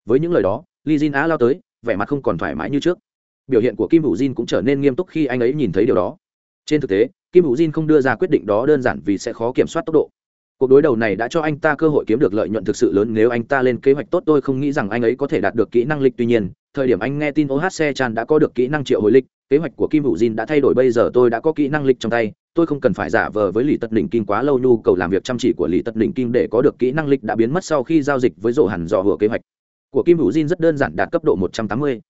[SPEAKER 1] Với những lời đó, li jin a lao tới, vẻ mặt không còn thoải mái như trước. Biểu hiện của kim hữu jin cũng trở nên nghiêm túc khi anh ấy nhìn thấy điều đó. Trên thực tế kim hữu jin không đưa ra quyết định đó đơn giản vì sẽ khó kiểm soát tốc độ cuộc đối đầu này đã cho anh ta cơ hội kiếm được lợi nhuận thực sự lớn, nếu anh ta lên kế hoạch tốt, tôi không nghĩ rằng anh ấy có thể đạt được kỹ năng lịch tuy nhiên, thời điểm anh nghe tin ohc chan đã có được kỹ năng triệu hồi lịch, kế hoạch của kim hữu jin đã thay đổi, bây giờ tôi đã có kỹ năng lịch trong tay, tôi không cần phải giả vờ với Lý tật đỉnh kim quá lâu, nhu cầu làm việc chăm chỉ của Lý tật đỉnh kim để có được kỹ năng lịch đã biến mất sau khi giao dịch với rổ hẳn dò hựa kế hoạch của kim hữu jin rất đơn giản, đạt cấp độ 180.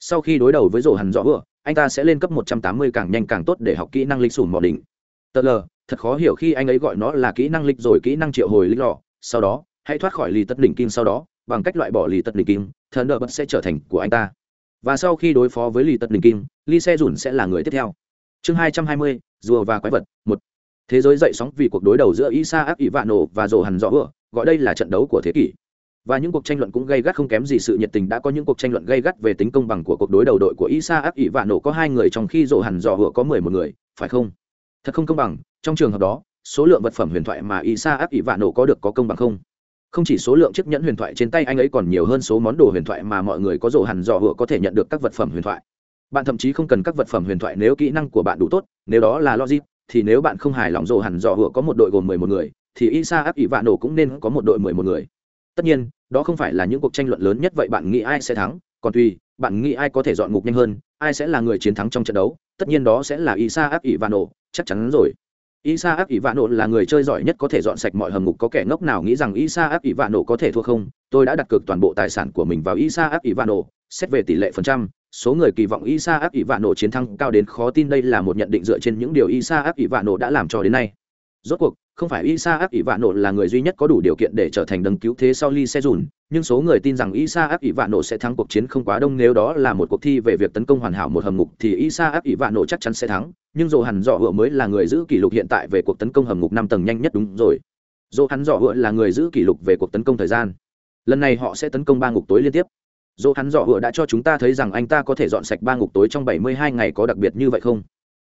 [SPEAKER 1] sau khi đối đầu với rổ hẳn dò hựa anh ta sẽ lên cấp 180 càng nhanh càng tốt để học kỹ năng lịch sủn mỏ đỉnh. Tờ lờ thật khó hiểu khi anh ấy gọi nó là kỹ năng lịch rồi kỹ năng triệu hồi lịch lọ. Sau đó hãy thoát khỏi lì tật đỉnh kim sau đó bằng cách loại bỏ lì tật đỉnh kim thần đờ bật sẽ trở thành của anh ta. Và sau khi đối phó với lì tật đỉnh kim ly xe dùn sẽ là người tiếp theo. Chương 220, rùa và quái vật một. Thế giới dậy sóng vì cuộc đối đầu giữa isa ác ỷ vạn nổ và rồ hằn rõ vừa. gọi đây là trận đấu của thế kỷ và những cuộc tranh luận cũng gây gắt không kém gì sự nhiệt tình đã có những cuộc tranh luận gây gắt về tính công bằng của cuộc đối đầu đội của isa áp ỷ vạn nổ có hai người trong khi rộ hẳn dò hựa có mười một người, phải không? Thật không công bằng, trong trường hợp đó, số lượng vật phẩm huyền thoại mà isa áp ỷ vạn nổ có được có công bằng không? Không chỉ số lượng chiếc nhẫn huyền thoại trên tay anh ấy còn nhiều hơn số món đồ huyền thoại mà mọi người có rổ hẳn dò hựa có thể nhận được các vật phẩm huyền thoại. Bạn thậm chí không cần các vật phẩm huyền thoại nếu kỹ năng của bạn đủ tốt, nếu đó là logic, thì nếu bạn không hài lòng rổ hẳn dò hựa có một đội gồm mười một người, thì isa áp ỷ vạn nổ cũng nên có một đội mười một người tất nhiên, đó không phải là những cuộc tranh luận lớn nhất vậy bạn nghĩ ai sẽ thắng, còn tùy, bạn nghĩ ai có thể dọn ngục nhanh hơn, ai sẽ là người chiến thắng trong trận đấu, tất nhiên đó sẽ là isa áp ỷ vạn nổ chắc chắn rồi. Isa áp ỷ vạn nổ là người chơi giỏi nhất có thể dọn sạch mọi hầm ngục, có kẻ ngốc nào nghĩ rằng isa áp ỷ vạn nổ có thể thua không? Tôi đã đặt cược toàn bộ tài sản của mình vào isa áp ỷ vạn nổ xét về tỷ lệ phần trăm, số người kỳ vọng isa áp ỷ vạn nổ chiến thắng cao đến khó tin đây là một nhận định dựa trên những điều isa áp ỷ vạn nổ đã làm cho đến nay rốt cuộc, không phải isa ác ỷ vạn nổ là người duy nhất có đủ điều kiện để trở thành đấng cứu thế sau ly xe dùn nhưng số người tin rằng isa ác ỷ vạn nổ sẽ thắng cuộc chiến không quá đông nếu đó là một cuộc thi về việc tấn công hoàn hảo một hầm ngục thì isa ác ỷ vạn nổ chắc chắn sẽ thắng, nhưng dồ hẳn dọ hựa mới là người giữ kỷ lục hiện tại về cuộc tấn công hầm ngục năm tầng nhanh nhất đúng rồi. Dồ Hắn dọ hựa là người giữ kỷ lục về cuộc tấn công thời gian. Lần này họ sẽ tấn công ba ngục tối liên tiếp. Dồ hắn dọ hựa đã cho chúng ta thấy rằng anh ta có thể dọn sạch ba ngục tối trong bảy mươi hai ngày có đặc biệt như vậy không?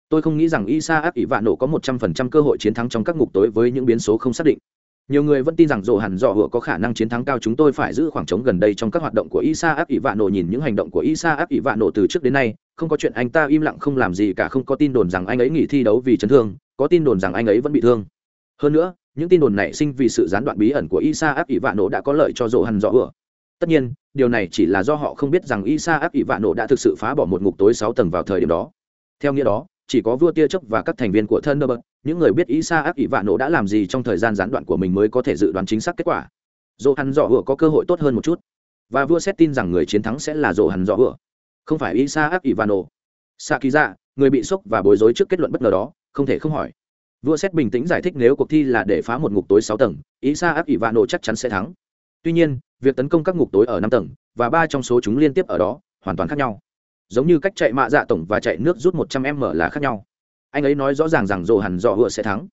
[SPEAKER 1] Tôi không nghĩ rằng isa áp ỷ vạn nổ có một trăm phần trăm cơ hội chiến thắng trong các ngục tối với những biến số không xác định. Nhiều người vẫn tin rằng dồ hẳn dọ hựa có khả năng chiến thắng cao chúng tôi phải giữ khoảng trống gần đây trong các hoạt động của isa áp ỷ vạn nổ nhìn những hành động của isa áp ỷ vạn nổ từ trước đến nay, không có chuyện anh ta im lặng không làm gì cả, không có tin đồn rằng anh ấy nghỉ thi đấu vì chấn thương, có tin đồn rằng anh ấy vẫn bị thương. Hơn nữa, những tin đồn này sinh vì sự gián đoạn bí ẩn của isa áp ỷ vạn nổ đã có lợi cho dồ hẳn dọ hựa. Tất nhiên, điều này chỉ là do họ không biết rằng isa áp ỷ vạn nổ đã thực sự phá bỏ một ngục tối sáu tầng vào thời điểm đó. Theo nghĩa đó chỉ có vua tia chớp và các thành viên của thân Thunderbird, những người biết Isa Ác ỷ vạn nổ đã làm gì trong thời gian gián đoạn của mình mới có thể dự đoán chính xác kết quả. Dỗ hắn dọ hựa có cơ hội tốt hơn một chút. Và vua xét tin rằng người chiến thắng sẽ là Dỗ hắn dọ hựa, không phải Isa Ác ỷ vạn nổ. Sakiza, người bị sốc và bối rối trước kết luận bất ngờ đó, không thể không hỏi. Vua xét bình tĩnh giải thích nếu cuộc thi là để phá một ngục tối sáu tầng, Isa Ác ỷ vạn nổ chắc chắn sẽ thắng. Tuy nhiên, việc tấn công các ngục tối ở năm tầng và ba trong số chúng liên tiếp ở đó hoàn toàn khác nhau giống như cách chạy mạ dạ tổng và chạy nước rút một trăm m là khác nhau. Anh ấy nói rõ ràng rằng dồ hẳn dọ hựa sẽ thắng.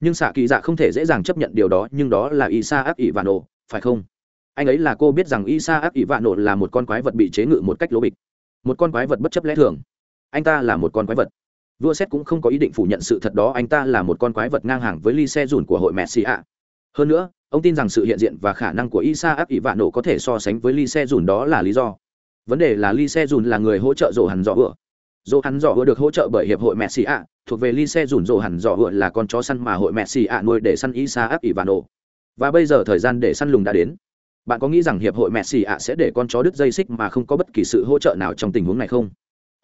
[SPEAKER 1] Nhưng xạ kỳ dạ không thể dễ dàng chấp nhận điều đó, nhưng đó là isa áp ỷ vạn nổ phải không? Anh ấy là cô biết rằng isa áp ỷ vạn nổ là một con quái vật bị chế ngự một cách lố bịch. Một con quái vật bất chấp lẽ thường. Anh ta là một con quái vật. Vua xét cũng không có ý định phủ nhận sự thật đó, anh ta là một con quái vật ngang hàng với ly xe dùn của hội messi ạ. Hơn nữa, ông tin rằng sự hiện diện và khả năng của isa áp ỷ vạn nổ có thể so sánh với ly xe dùn đó là lý do vấn đề là ly xe dùn là người hỗ trợ rổ hẳn dọ vừa dỗ hắn dọ vừa được hỗ trợ bởi hiệp hội messi ạ thuộc về ly xe dùn rổ hẳn dọ vừa là con chó săn mà hội messi ạ nuôi để săn isa áp ỷ vạn nổ và bây giờ thời gian để săn lùng đã đến. Bạn có nghĩ rằng hiệp hội messi ạ sẽ để con chó đứt dây xích mà không có bất kỳ sự hỗ trợ nào trong tình huống này không?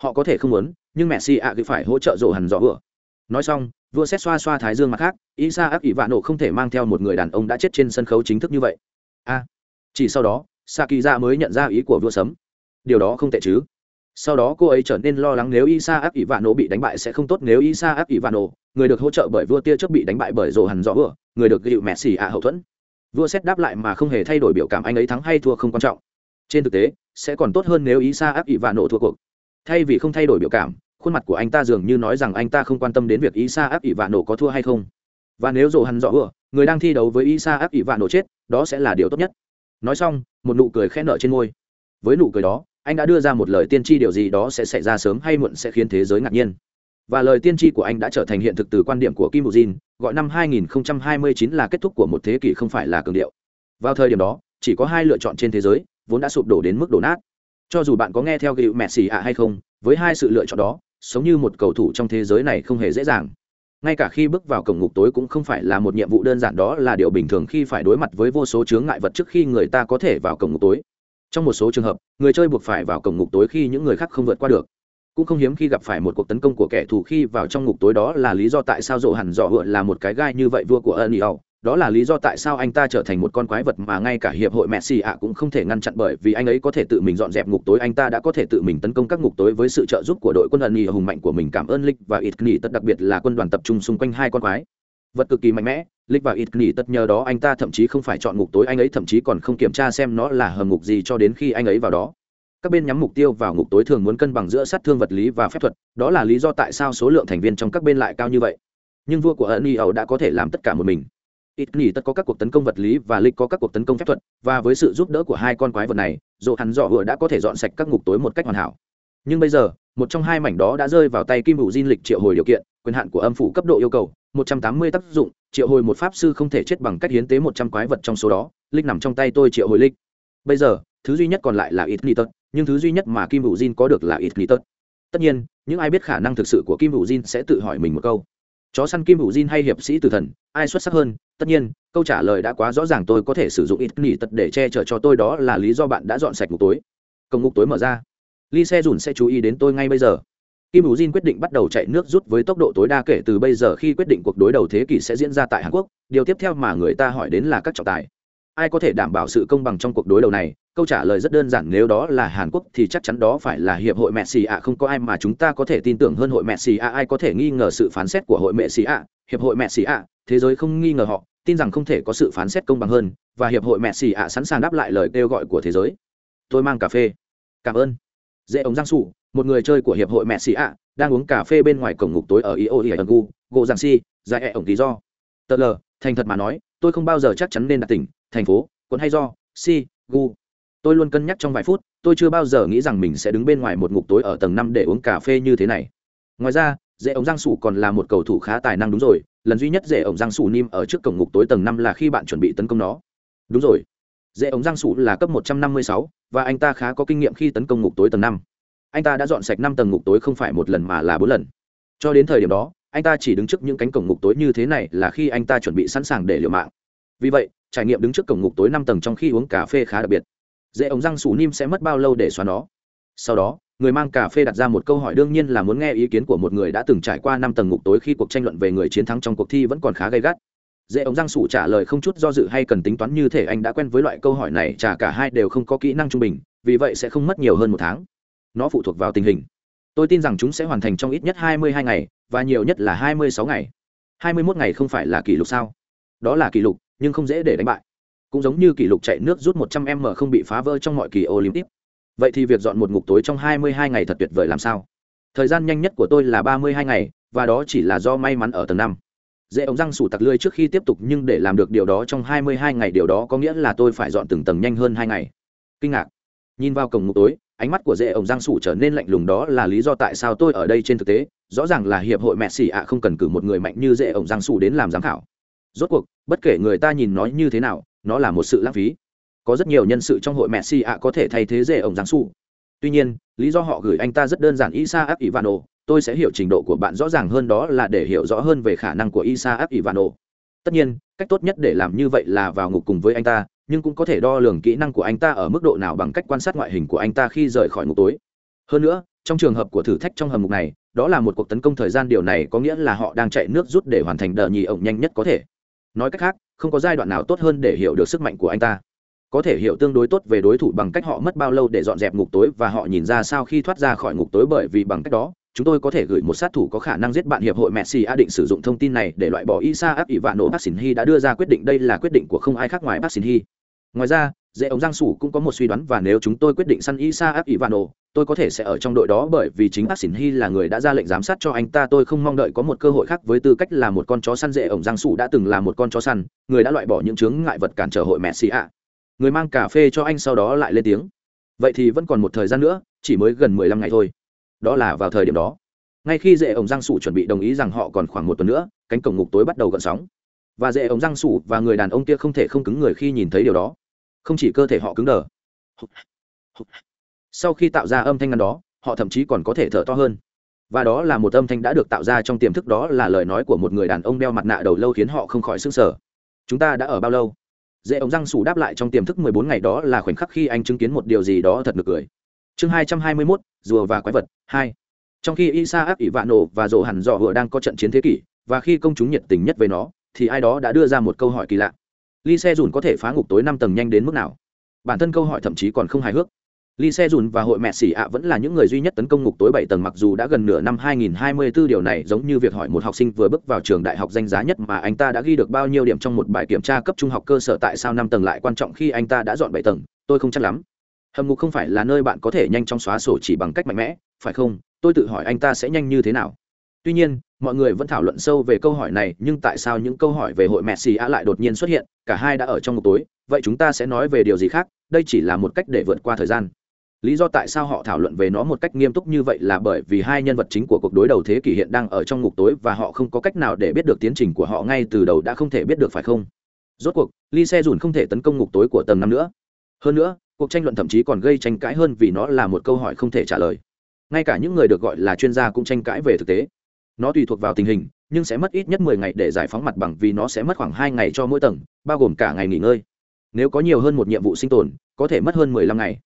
[SPEAKER 1] Họ có thể không muốn, nhưng messi ạ cứ phải hỗ trợ rổ hẳn dọ vừa nói xong, vua xét xoa xoa thái dương mặt khác isa áp ỷ vạn nổ không thể mang theo một người đàn ông đã chết trên sân khấu chính thức như vậy. A. Chỉ sau đó sa kỳ ra mới nhận ra ý của vua sấm điều đó không tệ chứ. Sau đó cô ấy trở nên lo lắng nếu isa áp ỷ vạn nổ bị đánh bại sẽ không tốt nếu isa áp ỷ vạn nổ người được hỗ trợ bởi vua tia trước bị đánh bại bởi Rồ Hằn rõ vừa, người được gịu xì ạ hậu thuẫn. Vua xét đáp lại mà không hề thay đổi biểu cảm anh ấy thắng hay thua không quan trọng. Trên thực tế, sẽ còn tốt hơn nếu isa áp ỷ vạn nổ thua cuộc. Thay vì không thay đổi biểu cảm, khuôn mặt của anh ta dường như nói rằng anh ta không quan tâm đến việc isa áp ỷ vạn nổ có thua hay không. Và nếu Rồ Hằn rõ vừa, người đang thi đấu với isa áp ỷ vạn nổ chết, đó sẽ là điều tốt nhất. Nói xong, một nụ cười khẽ nở trên môi. Với nụ cười đó anh đã đưa ra một lời tiên tri điều gì đó sẽ xảy ra sớm hay muộn sẽ khiến thế giới ngạc nhiên. Và lời tiên tri của anh đã trở thành hiện thực từ quan điểm của kim bù jin, gọi năm 2029 là kết thúc của một thế kỷ không phải là cường điệu. Vào thời điểm đó, chỉ có hai lựa chọn trên thế giới, vốn đã sụp đổ đến mức đổ nát. Cho dù bạn có nghe theo gịu mẹ xì ạ hay không, với hai sự lựa chọn đó, sống như một cầu thủ trong thế giới này không hề dễ dàng. Ngay cả khi bước vào cổng ngục tối cũng không phải là một nhiệm vụ đơn giản, đó là điều bình thường khi phải đối mặt với vô số chướng ngại vật trước khi người ta có thể vào cổng ngục tối trong một số trường hợp, người chơi buộc phải vào cổng ngục tối khi những người khác không vượt qua được. Cũng không hiếm khi gặp phải một cuộc tấn công của kẻ thù khi vào trong ngục tối đó là lý do tại sao rộ hẳn dọ hựa là một cái gai như vậy vua của ân ý đó là lý do tại sao anh ta trở thành một con quái vật mà ngay cả hiệp hội messi ạ cũng không thể ngăn chặn bởi vì anh ấy có thể tự mình dọn dẹp ngục tối, anh ta đã có thể tự mình tấn công các ngục tối với sự trợ giúp của đội quân ân nhì hùng mạnh của mình. Cảm ơn lịch và ít nghỉ tất, đặc biệt là quân đoàn tập trung xung quanh hai con quái vật cực kỳ mạnh mẽ, lịch và ít nghỉ tất nhờ đó anh ta thậm chí không phải chọn ngục tối, anh ấy thậm chí còn không kiểm tra xem nó là hầm ngục gì cho đến khi anh ấy vào đó. Các bên nhắm mục tiêu vào ngục tối thường muốn cân bằng giữa sát thương vật lý và phép thuật, đó là lý do tại sao số lượng thành viên trong các bên lại cao như vậy. Nhưng vua của ẩn y ẩu đã có thể làm tất cả một mình. Ít nghỉ tất có các cuộc tấn công vật lý và lịch có các cuộc tấn công phép thuật, và với sự giúp đỡ của hai con quái vật này dỗ hắn dọ vừa đã có thể dọn sạch các ngục tối một cách hoàn hảo. Nhưng bây giờ, một trong hai mảnh đó đã rơi vào tay kim hữu diên lịch triệu hồi điều kiện, quyền hạn của âm phủ cấp độ yêu cầu một trăm tám mươi tác dụng, triệu hồi một pháp sư không thể chết bằng cách hiến tế một trăm quái vật trong số đó, lịch nằm trong tay tôi triệu hồi lịch. Bây giờ, thứ duy nhất còn lại là ít nghỉ tật. nhưng thứ duy nhất mà kim Vũ Jin có được là ít nghỉ tất tất nhiên, những ai biết khả năng thực sự của kim Vũ Jin sẽ tự hỏi mình một câu. Chó săn kim Vũ Jin hay hiệp sĩ tử thần, ai xuất sắc hơn? Tất nhiên, câu trả lời đã quá rõ ràng tôi có thể sử dụng ít nghỉ tật để che chở cho tôi, đó là lý do bạn đã dọn sạch ngục tối. Cổng ngục tối mở ra. Ly xe dùn sẽ chú ý đến tôi ngay bây giờ kim hữu quyết định bắt đầu chạy nước rút với tốc độ tối đa kể từ bây giờ khi quyết định cuộc đối đầu thế kỷ sẽ diễn ra tại hàn quốc. Điều tiếp theo mà người ta hỏi đến là các trọng tài. Ai có thể đảm bảo sự công bằng trong cuộc đối đầu này? Câu trả lời rất đơn giản nếu đó là hàn quốc thì chắc chắn đó phải là hiệp hội messi ạ. Không có ai mà chúng ta có thể tin tưởng hơn hội messi ạ. Ai có thể nghi ngờ sự phán xét của hội messi ạ? Hiệp hội messi ạ. Thế giới không nghi ngờ họ tin rằng không thể có sự phán xét công bằng hơn và hiệp hội messi ạ sẵn sàng đáp lại lời kêu gọi của thế giới. Tôi mang cà phê. Cảm ơn. Dễ ống giang Sủ, một người chơi của hiệp hội messi ạ, đang uống cà phê bên ngoài cổng ngục tối ở io ỉ gu gỗ giang si dài ẹ e ổng lý do. Tờ lờ, thành thật mà nói, tôi không bao giờ chắc chắn nên đặt tỉnh, thành phố, quận hay do, si, gu. Tôi luôn cân nhắc trong vài phút, tôi chưa bao giờ nghĩ rằng mình sẽ đứng bên ngoài một ngục tối ở tầng năm để uống cà phê như thế này. Ngoài ra, dễ ống giang sủ còn là một cầu thủ khá tài năng đúng rồi, lần duy nhất dễ ống giang sủ nim ở trước cổng ngục tối tầng năm là khi bạn chuẩn bị tấn công nó. Đúng rồi. Dễ ống giang sủ là cấp một trăm năm mươi sáu, và anh ta khá có kinh nghiệm khi tấn công ngục tối tầng năm anh ta đã dọn sạch năm tầng ngục tối không phải một lần mà là bốn lần. Cho đến thời điểm đó, anh ta chỉ đứng trước những cánh cổng ngục tối như thế này là khi anh ta chuẩn bị sẵn sàng để liều mạng. Vì vậy, trải nghiệm đứng trước cổng ngục tối năm tầng trong khi uống cà phê khá đặc biệt. Dễ ống răng sủ nim sẽ mất bao lâu để xóa nó? Sau đó, người mang cà phê đặt ra một câu hỏi đương nhiên là muốn nghe ý kiến của một người đã từng trải qua năm tầng ngục tối khi cuộc tranh luận về người chiến thắng trong cuộc thi vẫn còn khá gay gắt. Dễ ống răng sủ trả lời không chút do dự hay cần tính toán như thể anh đã quen với loại câu hỏi này, chả cả hai đều không có kỹ năng trung bình, vì vậy sẽ không mất nhiều hơn một tháng nó phụ thuộc vào tình hình. Tôi tin rằng chúng sẽ hoàn thành trong ít nhất 22 ngày, và nhiều nhất là 26 ngày. 21 ngày không phải là kỷ lục sao? Đó là kỷ lục, nhưng không dễ để đánh bại. Cũng giống như kỷ lục chạy nước rút một trăm m không bị phá vỡ trong mọi kỳ olympic. Vậy thì việc dọn một ngục tối trong hai mươi hai ngày thật tuyệt vời làm sao? Thời gian nhanh nhất của tôi là ba mươi hai ngày, và đó chỉ là do may mắn ở tầng năm. Dễ ống răng sủ tặc lươi trước khi tiếp tục nhưng để làm được điều đó trong hai mươi hai ngày điều đó có nghĩa là tôi phải dọn từng tầng nhanh hơn hai ngày. Kinh ngạc. Nhìn vào cổng ngục tối ánh mắt của dễ ổng giang sủ trở nên lạnh lùng đó là lý do tại sao tôi ở đây trên thực tế. Rõ ràng là hiệp hội mẹ xì ạ không cần cử một người mạnh như dễ ổng giang sủ đến làm giám khảo. Rốt cuộc, bất kể người ta nhìn nói như thế nào, nó là một sự lãng phí. Có rất nhiều nhân sự trong hội Mẹ messi ạ có thể thay thế dễ ổng giang sủ. Tuy nhiên, lý do họ gửi anh ta rất đơn giản, isa áp ivano. Tôi sẽ hiểu trình độ của bạn rõ ràng hơn đó là để hiểu rõ hơn về khả năng của isa áp ivano. Tất nhiên, cách tốt nhất để làm như vậy là vào ngục cùng với anh ta nhưng cũng có thể đo lường kỹ năng của anh ta ở mức độ nào bằng cách quan sát ngoại hình của anh ta khi rời khỏi ngục tối. Hơn nữa, trong trường hợp của thử thách trong hầm ngục này, đó là một cuộc tấn công thời gian điều này có nghĩa là họ đang chạy nước rút để hoàn thành đờ nhì ổng nhanh nhất có thể. Nói cách khác, không có giai đoạn nào tốt hơn để hiểu được sức mạnh của anh ta. Có thể hiểu tương đối tốt về đối thủ bằng cách họ mất bao lâu để dọn dẹp ngục tối và họ nhìn ra sao khi thoát ra khỏi ngục tối bởi vì bằng cách đó, chúng tôi có thể gửi một sát thủ có khả năng giết bạn hiệp hội messi a định sử dụng thông tin này để loại bỏ isa áp ỷ vạn nổ bác xin hy đã đưa ra quyết định. Đây là quyết định của không ai khác ngoài bác xin hy ngoài ra, dễ ống giang sủ cũng có một suy đoán và nếu chúng tôi quyết định săn isa áp ỷ tôi có thể sẽ ở trong đội đó bởi vì chính bác xỉn hy là người đã ra lệnh giám sát cho anh ta. Tôi không mong đợi có một cơ hội khác với tư cách là một con chó săn dễ ổng giang sủ đã từng là một con chó săn, người đã loại bỏ những chướng ngại vật cản trở hội messi ạ. Người mang cà phê cho anh sau đó lại lên tiếng. Vậy thì vẫn còn một thời gian nữa, chỉ mới gần mười lăm ngày thôi. Đó là vào thời điểm đó. Ngay khi dễ ổng giang sủ chuẩn bị đồng ý rằng họ còn khoảng một tuần nữa, cánh cổng ngục tối bắt đầu gợn sóng. Và dễ ống giang sủ và người đàn ông kia không thể không cứng người khi nhìn thấy điều đó không chỉ cơ thể họ cứng đờ. Sau khi tạo ra âm thanh ngắn đó, họ thậm chí còn có thể thở to hơn. Và đó là một âm thanh đã được tạo ra trong tiềm thức đó là lời nói của một người đàn ông đeo mặt nạ đầu lâu khiến họ không khỏi s ư n g sở chúng ta đã ở bao lâu? Dễ ống răng sủ đáp lại trong tiềm thức mười bốn ngày đó là khoảnh khắc khi anh chứng kiến một điều gì đó thật nực cười. Chương hai trăm hai mươi mốt, rùa và quái vật, hai. Trong khi isa áp ỷ vạn nổ và rổ hẳn dọ vừa đang có trận chiến thế kỷ, và khi công chúng nhiệt tình nhất về nó, thì ai đó đã đưa ra một câu hỏi kỳ lạ ly xe dùn có thể phá ngục tối năm tầng nhanh đến mức nào bản thân câu hỏi thậm chí còn không hài hước ly xe dùn và hội mẹ xỉ ạ vẫn là những người duy nhất tấn công ngục tối bảy tầng mặc dù đã gần nửa năm 2024 điều này giống như việc hỏi một học sinh vừa bước vào trường đại học danh giá nhất mà anh ta đã ghi được bao nhiêu điểm trong một bài kiểm tra cấp trung học cơ sở tại sao năm tầng lại quan trọng khi anh ta đã dọn bảy tầng, tôi không chắc lắm. Hầm ngục không phải là nơi bạn có thể nhanh chóng xóa sổ chỉ bằng cách mạnh mẽ, phải không? Tôi tự hỏi anh ta sẽ nhanh như thế nào. Tuy nhiên, mọi người vẫn thảo luận sâu về câu hỏi này, nhưng tại sao những câu hỏi về hội mẹ á lại đột nhiên xuất hiện? Cả hai đã ở trong ngục tối, vậy chúng ta sẽ nói về điều gì khác? Đây chỉ là một cách để vượt qua thời gian lý do tại sao họ thảo luận về nó một cách nghiêm túc như vậy là bởi vì hai nhân vật chính của cuộc đối đầu thế kỷ hiện đang ở trong ngục tối và họ không có cách nào để biết được tiến trình của họ ngay từ đầu đã không thể biết được phải không rốt cuộc ly xe dùn không thể tấn công ngục tối của tầng năm nữa hơn nữa cuộc tranh luận thậm chí còn gây tranh cãi hơn vì nó là một câu hỏi không thể trả lời ngay cả những người được gọi là chuyên gia cũng tranh cãi về thực tế nó tùy thuộc vào tình hình, nhưng sẽ mất ít nhất mười ngày để giải phóng mặt bằng vì nó sẽ mất khoảng hai ngày cho mỗi tầng, bao gồm cả ngày nghỉ ngơi. Nếu có nhiều hơn một nhiệm vụ sinh tồn, có thể mất hơn mười lăm ngày.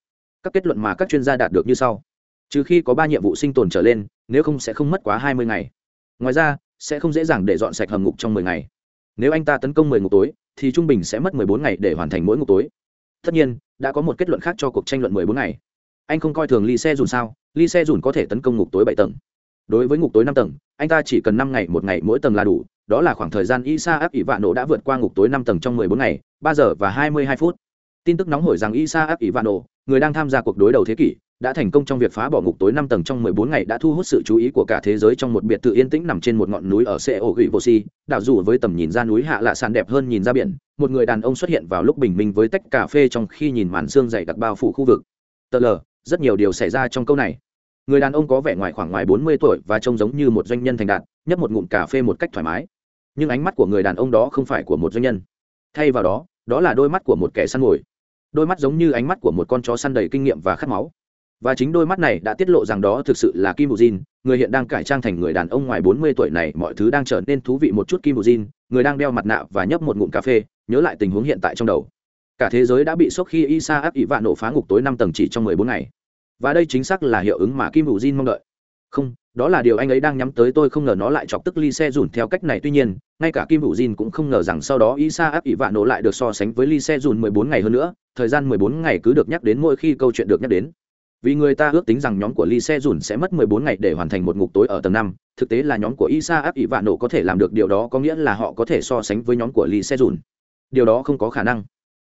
[SPEAKER 1] Các kết luận mà các chuyên gia đạt được như sau. Trừ khi có ba nhiệm vụ sinh tồn trở lên, nếu không sẽ không mất quá hai mươi ngày. Ngoài ra, sẽ không dễ dàng để dọn sạch hầm ngục trong mười ngày. Nếu anh ta tấn công mười ngục tối, thì trung bình sẽ mất mười bốn ngày để hoàn thành mỗi ngục tối. Tất nhiên, đã có một kết luận khác cho cuộc tranh luận mười bốn ngày. Anh không coi thường ly xe dùn sao? Ly xe dùn có thể tấn công ngục tối bảy tầng đối với ngục tối năm tầng anh ta chỉ cần năm ngày một ngày mỗi tầng là đủ đó là khoảng thời gian isa áp ỷ vạ nổ đã vượt qua ngục tối năm tầng trong mười bốn ngày ba giờ và hai mươi hai phút tin tức nóng hổi rằng isa áp ỷ vạ nổ người đang tham gia cuộc đối đầu thế kỷ đã thành công trong việc phá bỏ ngục tối năm tầng trong 14 ngày đã thu hút sự chú ý của cả thế giới trong một biệt thự yên tĩnh nằm trên một ngọn núi ở Seo Gỉ Vô Si, đảo dù với tầm nhìn ra núi hạ lạ sàn đẹp hơn nhìn ra biển, một người đàn ông xuất hiện vào lúc bình minh với tách cà phê trong khi nhìn màn sương dày đặc bao phủ khu vực. Tờ lờ, rất nhiều điều xảy ra trong câu này. Người đàn ông có vẻ ngoài khoảng ngoài 40 tuổi và trông giống như một doanh nhân thành đạt, nhấp một ngụm cà phê một cách thoải mái. Nhưng ánh mắt của người đàn ông đó không phải của một doanh nhân. Thay vào đó, đó là đôi mắt của một kẻ săn mồi. Đôi mắt giống như ánh mắt của một con chó săn đầy kinh nghiệm và khát máu. Và chính đôi mắt này đã tiết lộ rằng đó thực sự là kim bù jin người hiện đang cải trang thành người đàn ông ngoài bốn mươi tuổi này. Mọi thứ đang trở nên thú vị một chút kim bù jin người đang đeo mặt nạ và nhấp một ngụm cà phê nhớ lại tình huống hiện tại trong đầu. Cả thế giới đã bị sốc khi isa áp ỷ vạn nổ phá ngục tối năm tầng chỉ trong mười bốn ngày và đây chính xác là hiệu ứng mà kim hữu jin mong đợi. Không, đó là điều anh ấy đang nhắm tới, tôi không ngờ nó lại chọc tức ly xe dùn theo cách này. Tuy nhiên, ngay cả kim hữu jin cũng không ngờ rằng sau đó isa áp ỷ vạn nổ lại được so sánh với ly xe dùn mười bốn ngày hơn nữa. Thời gian mười bốn ngày cứ được nhắc đến mỗi khi câu chuyện được nhắc đến. Vì người ta ước tính rằng nhóm của ly xe dùn sẽ mất mười bốn ngày để hoàn thành một ngục tối ở tầng năm. Thực tế là nhóm của isa áp ỷ vạn nổ có thể làm được điều đó, có nghĩa là họ có thể so sánh với nhóm của ly xe dùn. Điều đó không có khả năng.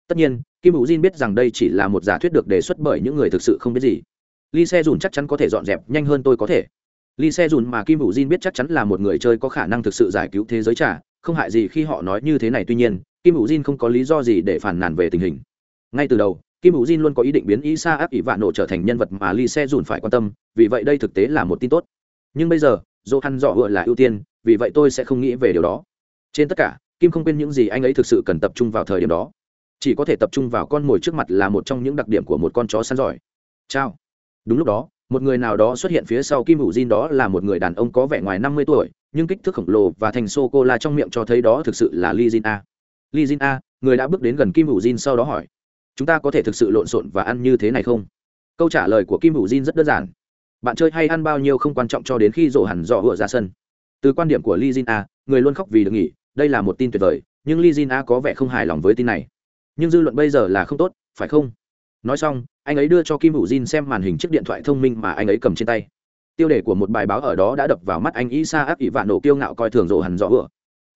[SPEAKER 1] Tất nhiên, kim hữu jin biết rằng đây chỉ là một giả thuyết được đề xuất bởi những người thực sự không biết gì ly xe dùn chắc chắn có thể dọn dẹp nhanh hơn tôi có thể. Ly xe dùn mà kim hữu jin biết chắc chắn là một người chơi có khả năng thực sự giải cứu thế giới trả không hại gì khi họ nói như thế này. Tuy nhiên, kim hữu jin không có lý do gì để phản nàn về tình hình. Ngay từ đầu, kim hữu jin luôn có ý định biến isa áp ỷ vạn nổ trở thành nhân vật mà lee se dùn phải quan tâm, vì vậy đây thực tế là một tin tốt. Nhưng bây giờ johan dọ hựa là ưu tiên, vì vậy tôi sẽ không nghĩ về điều đó. Trên tất cả, kim không quên những gì anh ấy thực sự cần tập trung vào thời điểm đó. Chỉ có thể tập trung vào con mồi trước mặt là một trong những đặc điểm của một con chó săn giỏi. Chao đúng lúc đó, một người nào đó xuất hiện phía sau kim hữu jin đó là một người đàn ông có vẻ ngoài năm mươi tuổi, nhưng kích thước khổng lồ và thành sô cô la trong miệng cho thấy đó thực sự là li jin a. Li jin a, người đã bước đến gần kim hữu jin sau đó hỏi, chúng ta có thể thực sự lộn xộn và ăn như thế này không? Câu trả lời của kim hữu jin rất đơn giản. Bạn chơi hay ăn bao nhiêu không quan trọng cho đến khi rổ hẳn dọ hựa ra sân. Từ quan điểm của li jin a, người luôn khóc vì được nghỉ, đây là một tin tuyệt vời, nhưng li jin a có vẻ không hài lòng với tin này. Nhưng dư luận bây giờ là không tốt, phải không? Nói xong, anh ấy đưa cho kim hữu jin xem màn hình chiếc điện thoại thông minh mà anh ấy cầm trên tay. Tiêu đề của một bài báo ở đó đã đập vào mắt anh isa áp ỷ vạn nổ kiêu ngạo coi thường rộ hẳn rõ vừa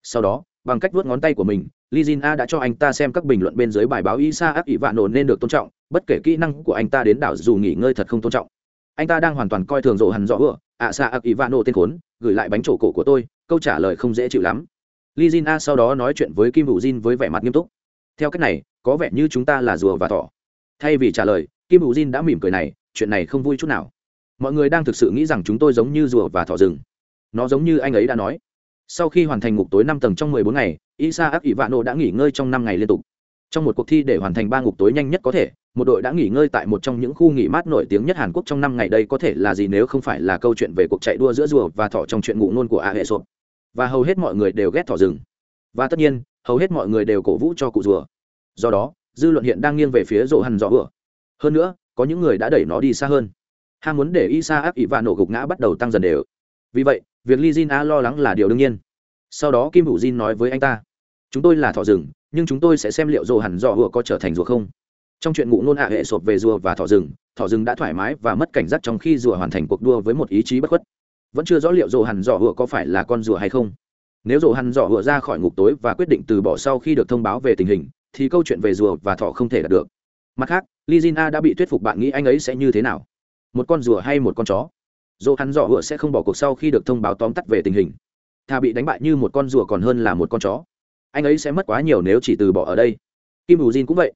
[SPEAKER 1] sau đó, bằng cách vuốt ngón tay của mình li jin a đã cho anh ta xem các bình luận bên dưới bài báo isa áp ỷ vạn nổ nên được tôn trọng, bất kể kỹ năng của anh ta đến đảo dù nghỉ ngơi thật không tôn trọng. Anh ta đang hoàn toàn coi thường rộ hẳn rõ vừa ạ à sa áp ỷ vạn nổ tên khốn, gửi lại bánh trổ cổ của tôi, câu trả lời không dễ chịu lắm. Li jin a sau đó nói chuyện với kim hữu jin với vẻ mặt nghiêm túc. Theo cách này, có vẻ như chúng ta là rùa và thỏ thay vì trả lời, kim hữu jin đã mỉm cười này, chuyện này không vui chút nào. Mọi người đang thực sự nghĩ rằng chúng tôi giống như rùa và thỏ rừng. Nó giống như anh ấy đã nói. Sau khi hoàn thành ngục tối năm tầng trong mười bốn ngày isa ác ỷ vạn nộ đã nghỉ ngơi trong năm ngày liên tục. Trong một cuộc thi để hoàn thành ba ngục tối nhanh nhất có thể, một đội đã nghỉ ngơi tại một trong những khu nghỉ mát nổi tiếng nhất hàn quốc trong năm ngày đây có thể là gì nếu không phải là câu chuyện về cuộc chạy đua giữa rùa và thỏ trong chuyện ngụ nôn của a hệ sộp và hầu hết mọi người đều ghét thỏ rừng. Và tất nhiên, hầu hết mọi người đều cổ vũ cho cụ rùa. Do đó dư luận hiện đang nghiêng về phía rộ hằn rõ vừa hơn nữa, có những người đã đẩy nó đi xa hơn. Ham muốn để isa áp ỷ và nổ gục ngã bắt đầu tăng dần đều. Vì vậy, việc li jin a lo lắng là điều đương nhiên. Sau đó kim hữu jin nói với anh ta, chúng tôi là thỏ rừng, nhưng chúng tôi sẽ xem liệu rộ hẳn dọ vừa có trở thành rùa không. Trong chuyện ngụ ngôn hạ hệ sộp về rùa và thỏ rừng thỏ rừng đã thoải mái và mất cảnh giác trong khi rùa hoàn thành cuộc đua với một ý chí bất khuất. Vẫn chưa rõ liệu rùa hẳn dọ vừa có phải là con rùa hay không. Nếu rồ hằn dọ vừa ra khỏi ngục tối và quyết định từ bỏ sau khi được thông báo về tình hình thì câu chuyện về rùa và thỏ không thể đạt được. Mặt khác lizina đã bị thuyết phục bạn nghĩ anh ấy sẽ như thế nào? Một con rùa hay một con chó? Dỗ hắn dọ hựa sẽ không bỏ cuộc sau khi được thông báo tóm tắt về tình hình. Thà bị đánh bại như một con rùa còn hơn là một con chó. Anh ấy sẽ mất quá nhiều nếu chỉ từ bỏ ở đây. Kim hữu jin cũng vậy.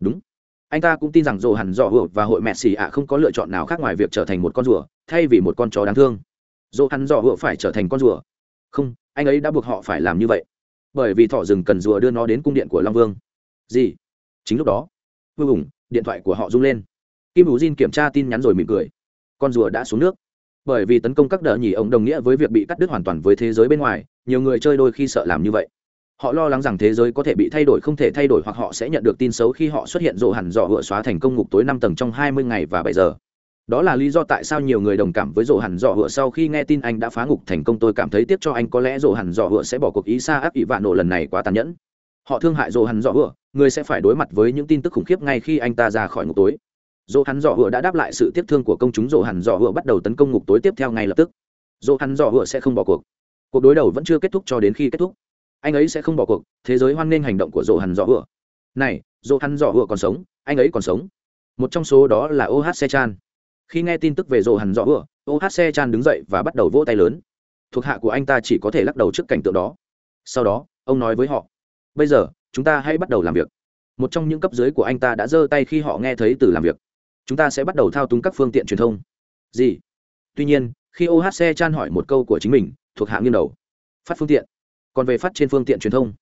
[SPEAKER 1] Đúng. Anh ta cũng tin rằng dồ hẳn dọ hựa và hội mẹ xì ạ không có lựa chọn nào khác ngoài việc trở thành một con rùa, thay vì một con chó đáng thương. Dồ hẳn dọ hựa phải trở thành con rùa. Không, anh ấy đã buộc họ phải làm như vậy. Bởi vì thỏ rừng cần rùa đưa nó đến cung điện của long vương gì? Chính lúc đó vô cùng điện thoại của họ rung lên. Kim hữu jin kiểm tra tin nhắn rồi mỉm cười. Con rùa đã xuống nước. Bởi vì tấn công các đợt nhỉ ông đồng nghĩa với việc bị cắt đứt hoàn toàn với thế giới bên ngoài, nhiều người chơi đôi khi sợ làm như vậy. Họ lo lắng rằng thế giới có thể bị thay đổi không thể thay đổi hoặc họ sẽ nhận được tin xấu khi họ xuất hiện rộ hẳn dọ vựa xóa thành công ngục tối năm tầng trong hai mươi ngày và bảy giờ. Đó là lý do tại sao nhiều người đồng cảm với rộ hẳn dọ vựa sau khi nghe tin anh đã phá ngục thành công. Tôi cảm thấy tiếc cho anh, có lẽ rộ hẳn dọ vựa sẽ bỏ cuộc. Ý xa áp ỷ vạn nổ lần này quá tàn nhẫn họ thương hại dồ hẳn dọ vựa người sẽ phải đối mặt với những tin tức khủng khiếp ngay khi anh ta ra khỏi ngục tối. Dồ hắn dọ hựa đã đáp lại sự tiếc thương của công chúng dồ hắn dọ hựa bắt đầu tấn công ngục tối tiếp theo ngay lập tức. Dồ hắn dọ hựa sẽ không bỏ cuộc. Cuộc đối đầu vẫn chưa kết thúc cho đến khi kết thúc. Anh ấy sẽ không bỏ cuộc, thế giới hoan nghênh hành động của dồ hắn dọ hựa. Này dồ hắn dọ hựa còn sống, anh ấy còn sống. Một trong số đó là ohc chan. Khi nghe tin tức về dồ hắn dọ hựa se chan đứng dậy và bắt đầu vỗ tay lớn. Thuộc hạ của anh ta chỉ có thể lắc đầu trước cảnh tượng đó. Sau đó, ông nói với họ bây giờ, chúng ta hãy bắt đầu làm việc. Một trong những cấp dưới của anh ta đã giơ tay khi họ nghe thấy từ làm việc. Chúng ta sẽ bắt đầu thao túng các phương tiện truyền thông. Gì? Tuy nhiên, khi ohc chan hỏi một câu của chính mình, thuộc hạ nghiêng đầu. Phát phương tiện. Còn về phát trên phương tiện truyền thông.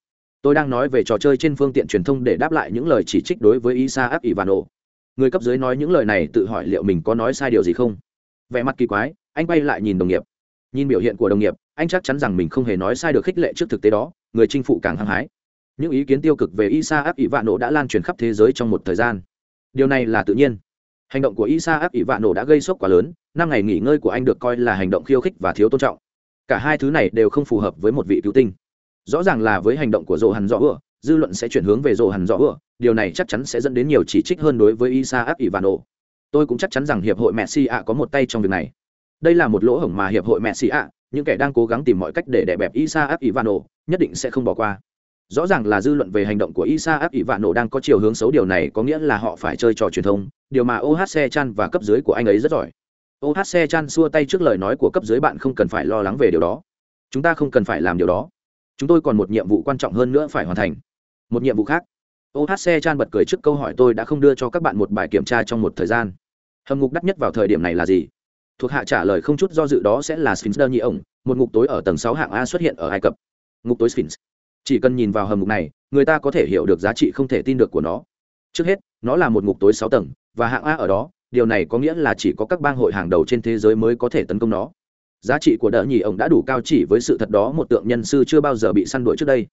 [SPEAKER 1] Tôi đang nói về trò chơi trên phương tiện truyền thông để đáp lại những lời chỉ trích đối với isa áp ivano người cấp dưới nói những lời này tự hỏi liệu mình có nói sai điều gì không? Vẻ mặt kỳ quái, anh quay lại nhìn đồng nghiệp. Nhìn biểu hiện của đồng nghiệp, anh chắc chắn rằng mình không hề nói sai được khích lệ trước thực tế đó, người chinh phụ càng hăng hái những ý kiến tiêu cực về isa áp ỷ vạn nổ đã lan truyền khắp thế giới trong một thời gian. Điều này là tự nhiên. Hành động của isa áp ỷ vạn nổ đã gây sốc quá lớn, năm ngày nghỉ ngơi của anh được coi là hành động khiêu khích và thiếu tôn trọng. Cả hai thứ này đều không phù hợp với một vị cứu tinh. Rõ ràng là với hành động của dồ hằn dọ ựa dư luận sẽ chuyển hướng về dồ hằn dọ ựa điều này chắc chắn sẽ dẫn đến nhiều chỉ trích hơn đối với isa áp ỷ vạn nổ tôi cũng chắc chắn rằng hiệp hội messi ạ có một tay trong việc này. Đây là một lỗ hổng mà hiệp hội messi ạ, những kẻ đang cố gắng tìm mọi cách để đè bẹp isa áp ỷ vạn nổ nhất định sẽ không bỏ qua rõ ràng là dư luận về hành động của isa áp ỷ vạn nổ đang có chiều hướng xấu. Điều này có nghĩa là họ phải chơi trò truyền thông, điều mà ohc chan và cấp dưới của anh ấy rất giỏi. Ohc chan xua tay trước lời nói của cấp dưới, bạn không cần phải lo lắng về điều đó. Chúng ta không cần phải làm điều đó. Chúng tôi còn một nhiệm vụ quan trọng hơn nữa phải hoàn thành. Một nhiệm vụ khác. Ohc chan bật cười trước câu hỏi, tôi đã không đưa cho các bạn một bài kiểm tra trong một thời gian. Hầm ngục đắt nhất vào thời điểm này là gì? Thuộc hạ trả lời không chút do dự, đó sẽ là sphinx đơ nhị ổng. Một ngục tối ở tầng sáu hạng a xuất hiện ở ai cập. Ngục tối sphinx chỉ cần nhìn vào hầm ngục này, người ta có thể hiểu được giá trị không thể tin được của nó. Trước hết, nó là một ngục tối sáu tầng, và hạng a ở đó, điều này có nghĩa là chỉ có các bang hội hàng đầu trên thế giới mới có thể tấn công nó. Giá trị của đỡ nhì ổng đã đủ cao chỉ với sự thật đó, một tượng nhân sư chưa bao giờ bị săn đuổi trước đây.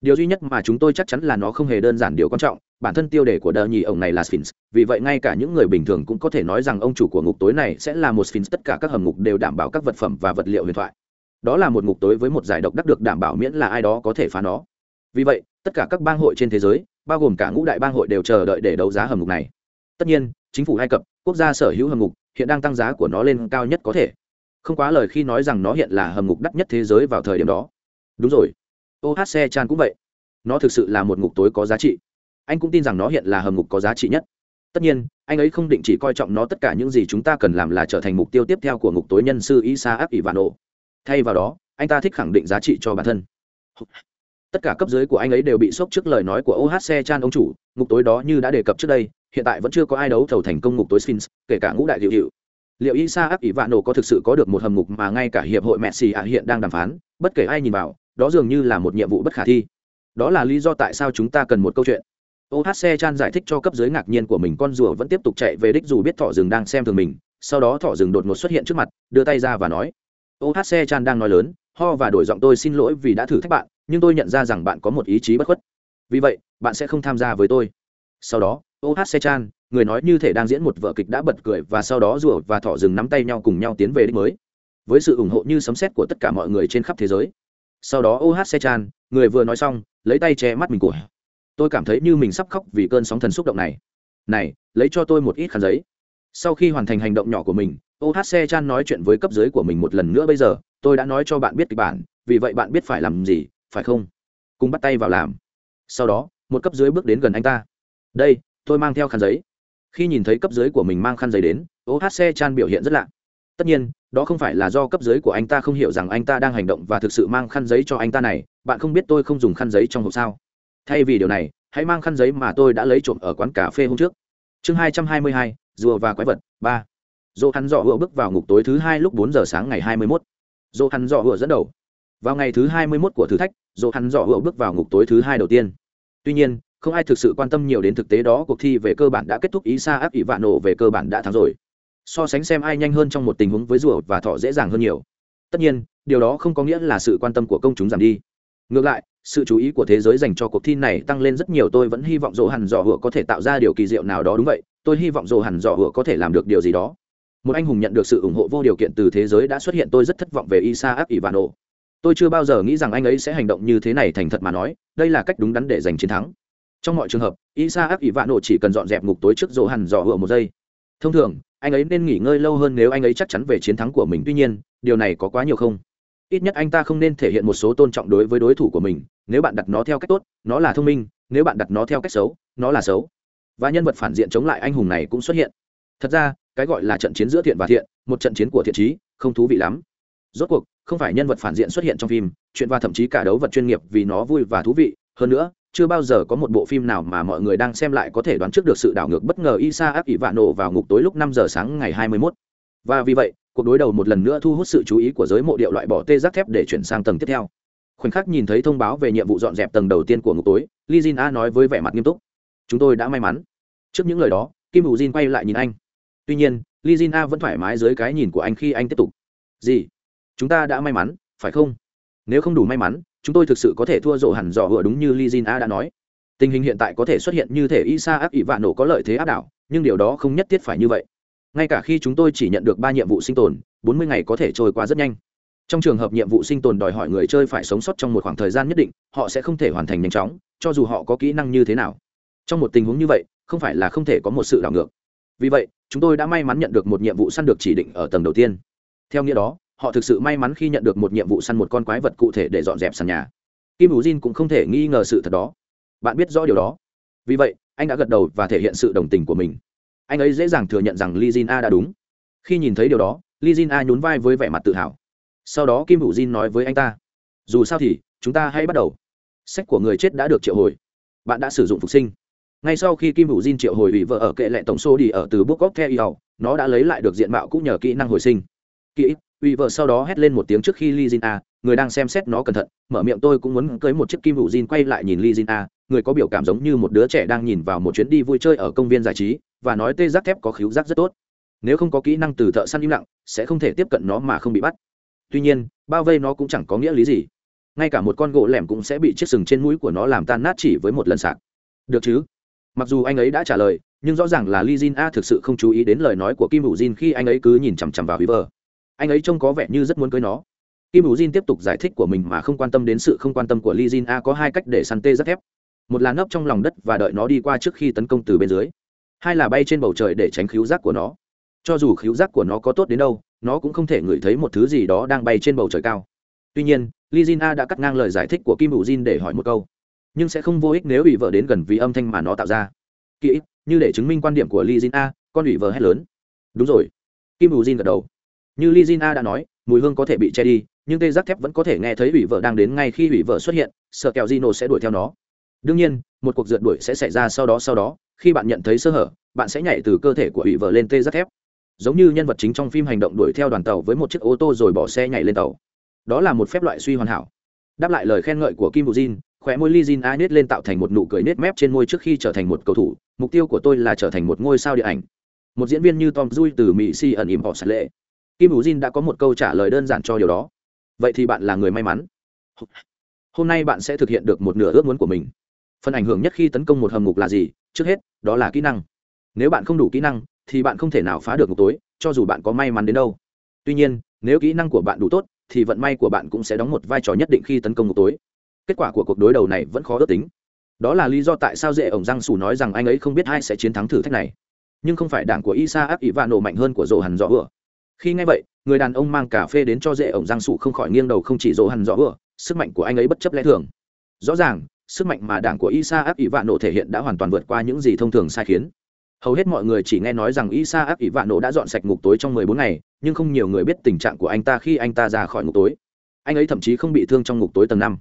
[SPEAKER 1] Điều duy nhất mà chúng tôi chắc chắn là nó không hề đơn giản điều quan trọng, bản thân tiêu đề của đờ nhì ổng này là sphinx, vì vậy ngay cả những người bình thường cũng có thể nói rằng ông chủ của ngục tối này sẽ là một sphinx, tất cả các hầm ngục đều đảm bảo các vật phẩm và vật liệu huyền thoại đó là một ngục tối với một giải độc đắc được đảm bảo miễn là ai đó có thể phá nó. Vì vậy, tất cả các bang hội trên thế giới, bao gồm cả ngũ đại bang hội đều chờ đợi để đấu giá hầm ngục này. Tất nhiên, chính phủ ai cập, quốc gia sở hữu hầm ngục, hiện đang tăng giá của nó lên cao nhất có thể. Không quá lời khi nói rằng nó hiện là hầm ngục đắt nhất thế giới vào thời điểm đó. Đúng rồi. Ohc chan cũng vậy. Nó thực sự là một ngục tối có giá trị. Anh cũng tin rằng nó hiện là hầm ngục có giá trị nhất. Tất nhiên, anh ấy không định chỉ coi trọng nó tất cả những gì chúng ta cần làm là trở thành mục tiêu tiếp theo của ngục tối nhân sư isa áp ivano thay vào đó, anh ta thích khẳng định giá trị cho bản thân. Tất cả cấp dưới của anh ấy đều bị sốc trước lời nói của ohc chan ông chủ, ngục tối đó như đã đề cập trước đây, hiện tại vẫn chưa có ai đấu thầu thành công ngục tối sphinx, kể cả ngũ đại hiệu hiệu. Liệu isa áp nổ có thực sự có được một hầm ngục mà ngay cả hiệp hội messi ạ hiện đang đàm phán, bất kể ai nhìn vào, đó dường như là một nhiệm vụ bất khả thi. Đó là lý do tại sao chúng ta cần một câu chuyện. Ohc chan giải thích cho cấp dưới ngạc nhiên của mình con rùa vẫn tiếp tục chạy về đích dù biết thỏ rừng đang xem thường mình, sau đó thỏ rừng đột ngột xuất hiện trước mặt, đưa tay ra và nói ohc chan đang nói lớn, ho và đổi giọng tôi xin lỗi vì đã thử thách bạn, nhưng tôi nhận ra rằng bạn có một ý chí bất khuất. Vì vậy, bạn sẽ không tham gia với tôi. Sau đó ohc chan, người nói như thể đang diễn một vở kịch đã bật cười và sau đó rùa và thỏ rừng nắm tay nhau cùng nhau tiến về đích mới. Với sự ủng hộ như sấm sét của tất cả mọi người trên khắp thế giới. Sau đó ohc chan, người vừa nói xong, lấy tay che mắt mình của tôi cảm thấy như mình sắp khóc vì cơn sóng thần xúc động này. Này, lấy cho tôi một ít khăn giấy. Sau khi hoàn thành hành động nhỏ của mình ohc chan nói chuyện với cấp dưới của mình một lần nữa bây giờ, tôi đã nói cho bạn biết kịch bản, vì vậy bạn biết phải làm gì, phải không? Cùng bắt tay vào làm. Sau đó, một cấp dưới bước đến gần anh ta. Đây, tôi mang theo khăn giấy. Khi nhìn thấy cấp dưới của mình mang khăn giấy đến ohc chan biểu hiện rất lạ. Tất nhiên, đó không phải là do cấp dưới của anh ta không hiểu rằng anh ta đang hành động và thực sự mang khăn giấy cho anh ta này, bạn không biết tôi không dùng khăn giấy trong hộp sao? Thay vì điều này, hãy mang khăn giấy mà tôi đã lấy trộm ở quán cà phê hôm trước. Chương hai trăm hai mươi hai, rùa và quái vật, ba dỗ hắn dọ hựa bước vào ngục tối thứ hai lúc bốn giờ sáng ngày hai mươi mốt. Dỗ hắn dọ hựa dẫn đầu. Vào ngày thứ hai mươi mốt của thử thách dỗ hắn dọ hựa bước vào ngục tối thứ hai đầu tiên. Tuy nhiên, không ai thực sự quan tâm nhiều đến thực tế đó, cuộc thi về cơ bản đã kết thúc ý xa áp ỷ vạn nổ về cơ bản đã thắng rồi. So sánh xem ai nhanh hơn trong một tình huống với rùa và thọ dễ dàng hơn nhiều. Tất nhiên, điều đó không có nghĩa là sự quan tâm của công chúng giảm đi. Ngược lại, sự chú ý của thế giới dành cho cuộc thi này tăng lên rất nhiều, tôi vẫn hy vọng dỗ hẳn dò hựa có thể tạo ra điều kỳ diệu nào đó đúng vậy. Tôi hy vọng dỗ hẳn dò hựa có thể làm được điều gì đó một anh hùng nhận được sự ủng hộ vô điều kiện từ thế giới đã xuất hiện, tôi rất thất vọng về isa áp ivano. Tôi chưa bao giờ nghĩ rằng anh ấy sẽ hành động như thế này thành thật mà nói, đây là cách đúng đắn để giành chiến thắng. Trong mọi trường hợp, isa áp ivano chỉ cần dọn dẹp ngục tối trước dỗ hẳn dò hựa một giây. Thông thường, anh ấy nên nghỉ ngơi lâu hơn nếu anh ấy chắc chắn về chiến thắng của mình. Tuy nhiên, điều này có quá nhiều không? Ít nhất anh ta không nên thể hiện một số tôn trọng đối với đối thủ của mình. Nếu bạn đặt nó theo cách tốt, nó là thông minh. Nếu bạn đặt nó theo cách xấu, nó là xấu. Và nhân vật phản diện chống lại anh hùng này cũng xuất hiện. Thật ra cái gọi là trận chiến giữa thiện và thiện, một trận chiến của thiện trí, không thú vị lắm. Rốt cuộc, không phải nhân vật phản diện xuất hiện trong phim, chuyện và thậm chí cả đấu vật chuyên nghiệp vì nó vui và thú vị. Hơn nữa, chưa bao giờ có một bộ phim nào mà mọi người đang xem lại có thể đoán trước được sự đảo ngược bất ngờ isa áp ỷ vạn nổ vào ngục tối lúc năm giờ sáng ngày 21. và vì vậy, cuộc đối đầu một lần nữa thu hút sự chú ý của giới mộ điệu loại bỏ tê giác thép để chuyển sang tầng tiếp theo. Khoảnh khắc nhìn thấy thông báo về nhiệm vụ dọn dẹp tầng đầu tiên của ngục tối, Lee jin a nói với vẻ mặt nghiêm túc. Chúng tôi đã may mắn. Trước những lời đó, kim bù jin quay lại nhìn anh tuy nhiên Lizina vẫn thoải mái dưới cái nhìn của anh khi anh tiếp tục. Gì? Chúng ta đã may mắn, phải không? Nếu không đủ may mắn, chúng tôi thực sự có thể thua rộ hẳn dò hựa đúng như Lizina đã nói. Tình hình hiện tại có thể xuất hiện như thể isa áp ỷ vạn nổ có lợi thế áp đảo, nhưng điều đó không nhất thiết phải như vậy. Ngay cả khi chúng tôi chỉ nhận được ba nhiệm vụ sinh tồn, bốn mươi ngày có thể trôi qua rất nhanh. Trong trường hợp nhiệm vụ sinh tồn đòi hỏi người chơi phải sống sót trong một khoảng thời gian nhất định, họ sẽ không thể hoàn thành nhanh chóng, cho dù họ có kỹ năng như thế nào. Trong một tình huống như vậy, không phải là không thể có một sự đảo ngược. Vì vậy chúng tôi đã may mắn nhận được một nhiệm vụ săn được chỉ định ở tầng đầu tiên. Theo nghĩa đó, họ thực sự may mắn khi nhận được một nhiệm vụ săn một con quái vật cụ thể để dọn dẹp sàn nhà. Kim hữu jin cũng không thể nghi ngờ sự thật đó. Bạn biết rõ điều đó. Vì vậy, anh đã gật đầu và thể hiện sự đồng tình của mình. Anh ấy dễ dàng thừa nhận rằng li jin a đã đúng. Khi nhìn thấy điều đó, li jin a nhún vai với vẻ mặt tự hào. Sau đó kim hữu jin nói với anh ta, dù sao thì, chúng ta hãy bắt đầu. Sách của người chết đã được triệu hồi. Bạn đã sử dụng phục sinh ngay sau khi kim hữu jin triệu hồi ủy vợ ở kệ lệ tổng số đi ở từ book of theo nó đã lấy lại được diện mạo cũng nhờ kỹ năng hồi sinh. Kỹ, ủy vợ sau đó hét lên một tiếng trước khi li jin a, người đang xem xét nó cẩn thận, mở miệng tôi cũng muốn cưới một chiếc kim hữu jin quay lại nhìn li jin a, người có biểu cảm giống như một đứa trẻ đang nhìn vào một chuyến đi vui chơi ở công viên giải trí, và nói tê giác thép có khíu giác rất tốt. Nếu không có kỹ năng từ thợ săn im lặng, sẽ không thể tiếp cận nó mà không bị bắt. Tuy nhiên, bao vây nó cũng chẳng có nghĩa lý gì. Ngay cả một con gỗ lẻm cũng sẽ bị chiếc sừng trên mũi của nó làm tan nát chỉ với một lần sạc. Được chứ? Mặc dù anh ấy đã trả lời, nhưng rõ ràng là li jin a thực sự không chú ý đến lời nói của kim hữu jin khi anh ấy cứ nhìn chằm chằm vào Weaver. anh ấy trông có vẻ như rất muốn cưới nó. Kim hữu jin tiếp tục giải thích của mình mà không quan tâm đến sự không quan tâm của li jin a có hai cách để săn tê rất thép. Một là nấp trong lòng đất và đợi nó đi qua trước khi tấn công từ bên dưới. Hai là bay trên bầu trời để tránh khíu giác của nó. Cho dù khíu giác của nó có tốt đến đâu, nó cũng không thể ngửi thấy một thứ gì đó đang bay trên bầu trời cao. Tuy nhiên li jin a đã cắt ngang lời giải thích của kim hữu jin để hỏi một câu nhưng sẽ không vô ích nếu ủy vợ đến gần vì âm thanh mà nó tạo ra. Kỹ như để chứng minh quan điểm của li jin a, con ủy vợ hét lớn. Đúng rồi. Kim hữu jin gật đầu. Như li jin a đã nói, mùi hương có thể bị che đi, nhưng tê giác thép vẫn có thể nghe thấy ủy vợ đang đến ngay khi ủy vợ xuất hiện, sợ kẹo Gino sẽ đuổi theo nó. Đương nhiên, một cuộc rượt đuổi sẽ xảy ra sau đó sau đó, khi bạn nhận thấy sơ hở, bạn sẽ nhảy từ cơ thể của ủy vợ lên tê giác thép. Giống như nhân vật chính trong phim hành động đuổi theo đoàn tàu với một chiếc ô tô rồi bỏ xe nhảy lên tàu. Đó là một phép loại suy hoàn hảo. Đáp lại lời khen ngợi của kim bù jin khóe môi li jin a nết lên tạo thành một nụ cười nết mép trên môi trước khi trở thành một cầu thủ. Mục tiêu của tôi là trở thành một ngôi sao điện ảnh. Một diễn viên như tom Cruise từ mỹ si ẩn ỉm họ sạch lệ. Kim bù jin đã có một câu trả lời đơn giản cho điều đó. Vậy thì bạn là người may mắn. Hôm nay bạn sẽ thực hiện được một nửa ước muốn của mình. Phần ảnh hưởng nhất khi tấn công một hầm ngục là gì? Trước hết, đó là kỹ năng. Nếu bạn không đủ kỹ năng, thì bạn không thể nào phá được ngục tối, cho dù bạn có may mắn đến đâu. Tuy nhiên, nếu kỹ năng của bạn đủ tốt, thì vận may của bạn cũng sẽ đóng một vai trò nhất định khi tấn công ngục tối kết quả của cuộc đối đầu này vẫn khó ước tính. Đó là lý do tại sao dễ ổng răng xù nói rằng anh ấy không biết ai sẽ chiến thắng thử thách này. Nhưng không phải đảng của isa áp ý và nổ mạnh hơn của rổ hẳn rõ vừa khi nghe vậy, người đàn ông mang cà phê đến cho dễ ổng răng xù không khỏi nghiêng đầu không chỉ rổ hẳn rõ vừa sức mạnh của anh ấy bất chấp lẽ thường. Rõ ràng, sức mạnh mà đảng của isa áp ý và nổ thể hiện đã hoàn toàn vượt qua những gì thông thường sai khiến. Hầu hết mọi người chỉ nghe nói rằng isa áp ý vạn nổ đã dọn sạch ngục tối trong mười bốn ngày, nhưng không nhiều người biết tình trạng của anh ta khi anh ta ra khỏi ngục tối. Anh ấy thậm chí không bị thương trong ngục tối tầng năm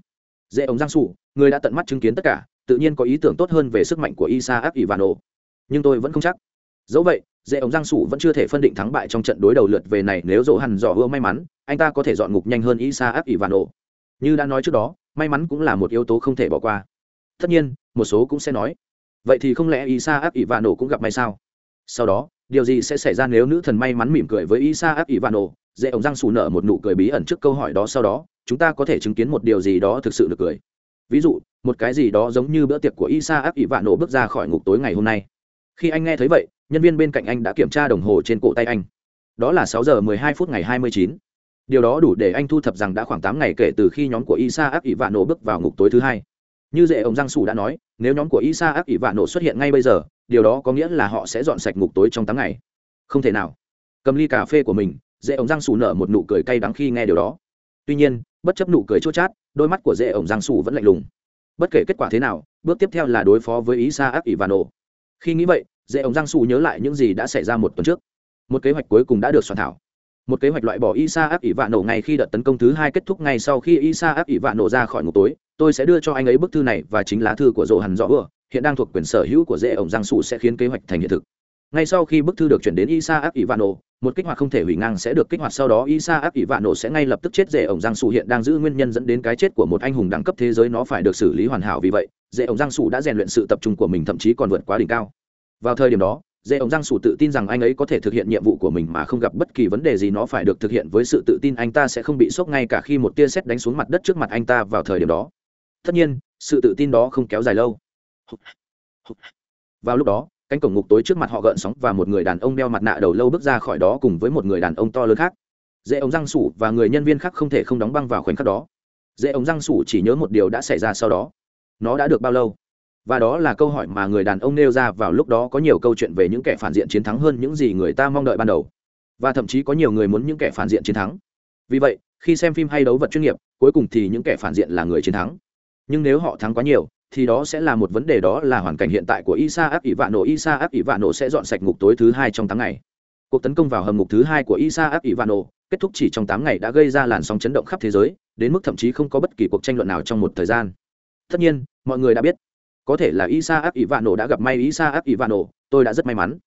[SPEAKER 1] dễ ống giang sụ người đã tận mắt chứng kiến tất cả, tự nhiên có ý tưởng tốt hơn về sức mạnh của isa áp ỷ nổ nhưng tôi vẫn không chắc. Dẫu vậy, dễ ống giang sụ vẫn chưa thể phân định thắng bại trong trận đối đầu lượt về này nếu dỗ hằn dò hứa may mắn, anh ta có thể dọn ngục nhanh hơn isa áp ỷ nổ như đã nói trước đó, may mắn cũng là một yếu tố không thể bỏ qua. Tất nhiên, một số cũng sẽ nói, vậy thì không lẽ isa áp ivano cũng gặp may sao? Sau đó, điều gì sẽ xảy ra nếu nữ thần may mắn mỉm cười với isa áp ivano? Dễ ống răng xù nở một nụ cười bí ẩn trước câu hỏi đó, sau đó chúng ta có thể chứng kiến một điều gì đó thực sự được cười. Ví dụ, một cái gì đó giống như bữa tiệc của isa áp nổ bước ra khỏi ngục tối ngày hôm nay. Khi anh nghe thấy vậy, nhân viên bên cạnh anh đã kiểm tra đồng hồ trên cổ tay anh. Đó là sáu giờ mười hai phút ngày hai mươi chín. Điều đó đủ để anh thu thập rằng đã khoảng tám ngày kể từ khi nhóm của isa áp nổ bước vào ngục tối thứ hai. Như dễ ông giang sủ đã nói, nếu nhóm của isa áp ỷ vạ nổ xuất hiện ngay bây giờ, điều đó có nghĩa là họ sẽ dọn sạch ngục tối trong tám ngày. Không thể nào. Cầm ly cà phê của mình, dễ ông giang sủ nở một nụ cười cay đắng khi nghe điều đó tuy nhiên, bất chấp nụ cười chốt chát, đôi mắt của dễ ổng giang sủ vẫn lạnh lùng. Bất kể kết quả thế nào, bước tiếp theo là đối phó với isa ác ỷ và nổ khi nghĩ vậy, dễ ổng giang sủ nhớ lại những gì đã xảy ra một tuần trước. Một kế hoạch cuối cùng đã được soạn thảo. Một kế hoạch loại bỏ isa áp ỷ vạ nổ ngay khi đợt tấn công thứ hai kết thúc ngay sau khi isa áp ỷ vạ nổ ra khỏi ngục tối, tôi sẽ đưa cho anh ấy bức thư này và chính lá thư của rộ hẳn rõ vừa hiện đang thuộc quyền sở hữu của dễ ổng giang sủ sẽ khiến kế hoạch thành hiện thực ngay sau khi bức thư được chuyển đến isa áp ỷ nổ một kích hoạt không thể hủy ngang sẽ được kích hoạt. Sau đó isa áp ỷ nổ sẽ ngay lập tức chết. Dễ ổng giang sủ hiện đang giữ nguyên nhân dẫn đến cái chết của một anh hùng đẳng cấp thế giới. Nó phải được xử lý hoàn hảo vì vậy, dễ ổng giang sủ đã rèn luyện sự tập trung của mình, thậm chí còn vượt quá đỉnh cao. Vào thời điểm đó, dễ ổng giang sủ tự tin rằng anh ấy có thể thực hiện nhiệm vụ của mình mà không gặp bất kỳ vấn đề gì. Nó phải được thực hiện với sự tự tin anh ta sẽ không bị sốc ngay cả khi một tia sét đánh xuống mặt đất trước mặt anh ta vào thời điểm đó. Tất nhiên, sự tự tin đó không kéo dài lâu. Vào lúc đó cánh cổng ngục tối trước mặt họ gợn sóng và một người đàn ông đeo mặt nạ đầu lâu bước ra khỏi đó cùng với một người đàn ông to lớn khác. Dễ ông răng sủ và người nhân viên khác không thể không đóng băng vào khoảnh khắc đó. Dễ ông răng sủ chỉ nhớ một điều đã xảy ra sau đó. Nó đã được bao lâu? Và đó là câu hỏi mà người đàn ông nêu ra vào lúc đó có nhiều câu chuyện về những kẻ phản diện chiến thắng hơn những gì người ta mong đợi ban đầu. Và thậm chí có nhiều người muốn những kẻ phản diện chiến thắng. Vì vậy, khi xem phim hay đấu vật chuyên nghiệp, cuối cùng thì những kẻ phản diện là người chiến thắng. Nhưng nếu họ thắng quá nhiều thì đó sẽ là một vấn đề, đó là hoàn cảnh hiện tại của isa áp ỷ vạn nổ isa áp ỷ vạn nổ sẽ dọn sạch ngục tối thứ hai trong tháng ngày. Cuộc tấn công vào hầm ngục thứ hai của isa áp ỷ vạn nổ kết thúc chỉ trong tám ngày đã gây ra làn sóng chấn động khắp thế giới, đến mức thậm chí không có bất kỳ cuộc tranh luận nào trong một thời gian. Tất nhiên, mọi người đã biết, có thể là isa áp ỷ vạn nổ đã gặp may isa áp ỷ vạn nổ tôi đã rất may mắn.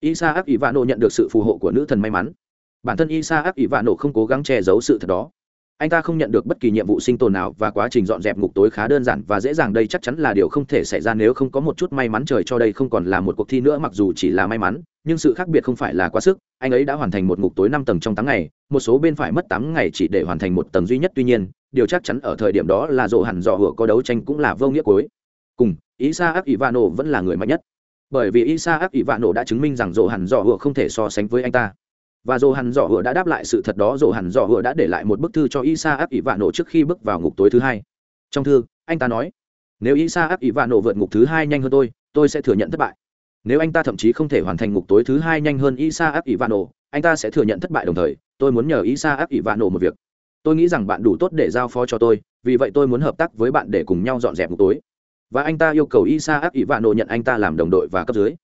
[SPEAKER 1] Isa áp ỷ vạn nổ nhận được sự phù hộ của nữ thần may mắn. Bản thân isa áp ỷ vạn nổ không cố gắng che giấu sự thật đó anh ta không nhận được bất kỳ nhiệm vụ sinh tồn nào và quá trình dọn dẹp ngục tối khá đơn giản và dễ dàng. Đây chắc chắn là điều không thể xảy ra nếu không có một chút may mắn. Trời cho đây không còn là một cuộc thi nữa, mặc dù chỉ là may mắn, nhưng sự khác biệt không phải là quá sức. Anh ấy đã hoàn thành một ngục tối năm tầng trong tám ngày, một số bên phải mất tám ngày chỉ để hoàn thành một tầng duy nhất. Tuy nhiên, điều chắc chắn ở thời điểm đó là dỗ hẳn dò hựa có đấu tranh cũng là vô nghĩa cuối. Cùng, Isaac áp ivano vẫn là người mạnh nhất. Bởi vì Isaac áp ivano đã chứng minh rằng dỗ hẳn dò hựa không thể so sánh với anh ta và dồ hẳn dò hựa đã đáp lại sự thật đó, dồ hẳn dò hựa đã để lại một bức thư cho isa áp ỷ vạ nổ trước khi bước vào ngục tối thứ hai. Trong thư, anh ta nói, nếu isa áp ỷ vạ nổ vượt ngục thứ hai nhanh hơn tôi tôi sẽ thừa nhận thất bại. Nếu anh ta thậm chí không thể hoàn thành ngục tối thứ hai nhanh hơn isa áp ỷ vạ nổ, anh ta sẽ thừa nhận thất bại đồng thời, tôi muốn nhờ isa áp ỷ vạ nổ một việc. Tôi nghĩ rằng bạn đủ tốt để giao phó cho tôi, vì vậy tôi muốn hợp tác với bạn để cùng nhau dọn dẹp ngục tối. Và anh ta yêu cầu isa áp ỷ vạ nổ nhận anh ta làm đồng đội và cấp dưới.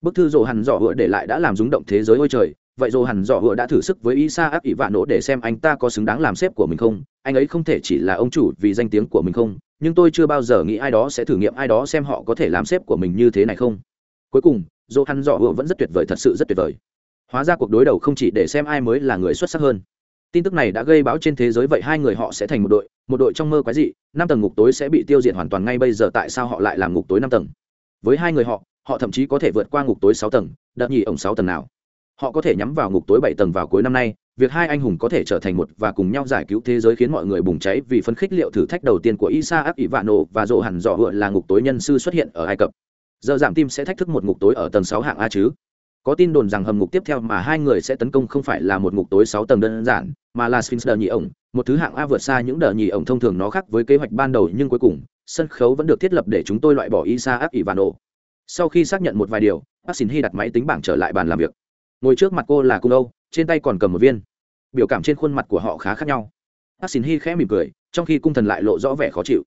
[SPEAKER 1] Bức thư rồ hẳn dò hựa để lại đã làm rúng động thế giới ôi trời vậy rồi hẳn dọ hựa đã thử sức với isa áp ỷ vạn nỗ để xem anh ta có xứng đáng làm sếp của mình không? Anh ấy không thể chỉ là ông chủ vì danh tiếng của mình không? Nhưng tôi chưa bao giờ nghĩ ai đó sẽ thử nghiệm ai đó xem họ có thể làm sếp của mình như thế này không? Cuối cùng, dù hẳn dọ hựa vẫn rất tuyệt vời, thật sự rất tuyệt vời. Hóa ra cuộc đối đầu không chỉ để xem ai mới là người xuất sắc hơn. Tin tức này đã gây báo trên thế giới vậy hai người họ sẽ thành một đội một đội trong mơ quái dị, năm tầng ngục tối sẽ bị tiêu diệt hoàn toàn ngay bây giờ, tại sao họ lại làm ngục tối năm tầng? Với hai người họ họ thậm chí có thể vượt qua ngục tối sáu tầng, đợt nhì ổng sáu tầng nào? Họ có thể nhắm vào ngục tối bảy tầng vào cuối năm nay, việc hai anh hùng có thể trở thành một và cùng nhau giải cứu thế giới khiến mọi người bùng cháy vì phấn khích liệu thử thách đầu tiên của isa áp ỷ vạn nổ và rộ hẳn dọ hựa là ngục tối nhân sư xuất hiện ở ai cập. Giờ giảm tim sẽ thách thức một ngục tối ở tầng sáu hạng a chứ? Có tin đồn rằng hầm ngục tiếp theo mà hai người sẽ tấn công không phải là một ngục tối sáu tầng đơn giản, mà là sphinx đờ nhì ổng, một thứ hạng a vượt xa những đờ nhì ổng thông thường nó khác với kế hoạch ban đầu nhưng cuối cùng, sân khấu vẫn được thiết lập để chúng tôi loại bỏ isa áp ỷ vạn nổ sau khi xác nhận một vài điều bác xin hy đặt máy tính bảng trở lại bàn làm việc ngồi trước mặt cô là cung âu, trên tay còn cầm một viên. Biểu cảm trên khuôn mặt của họ khá khác nhau. Hát xin hy khẽ mỉm cười, trong khi cung thần lại lộ rõ vẻ khó chịu.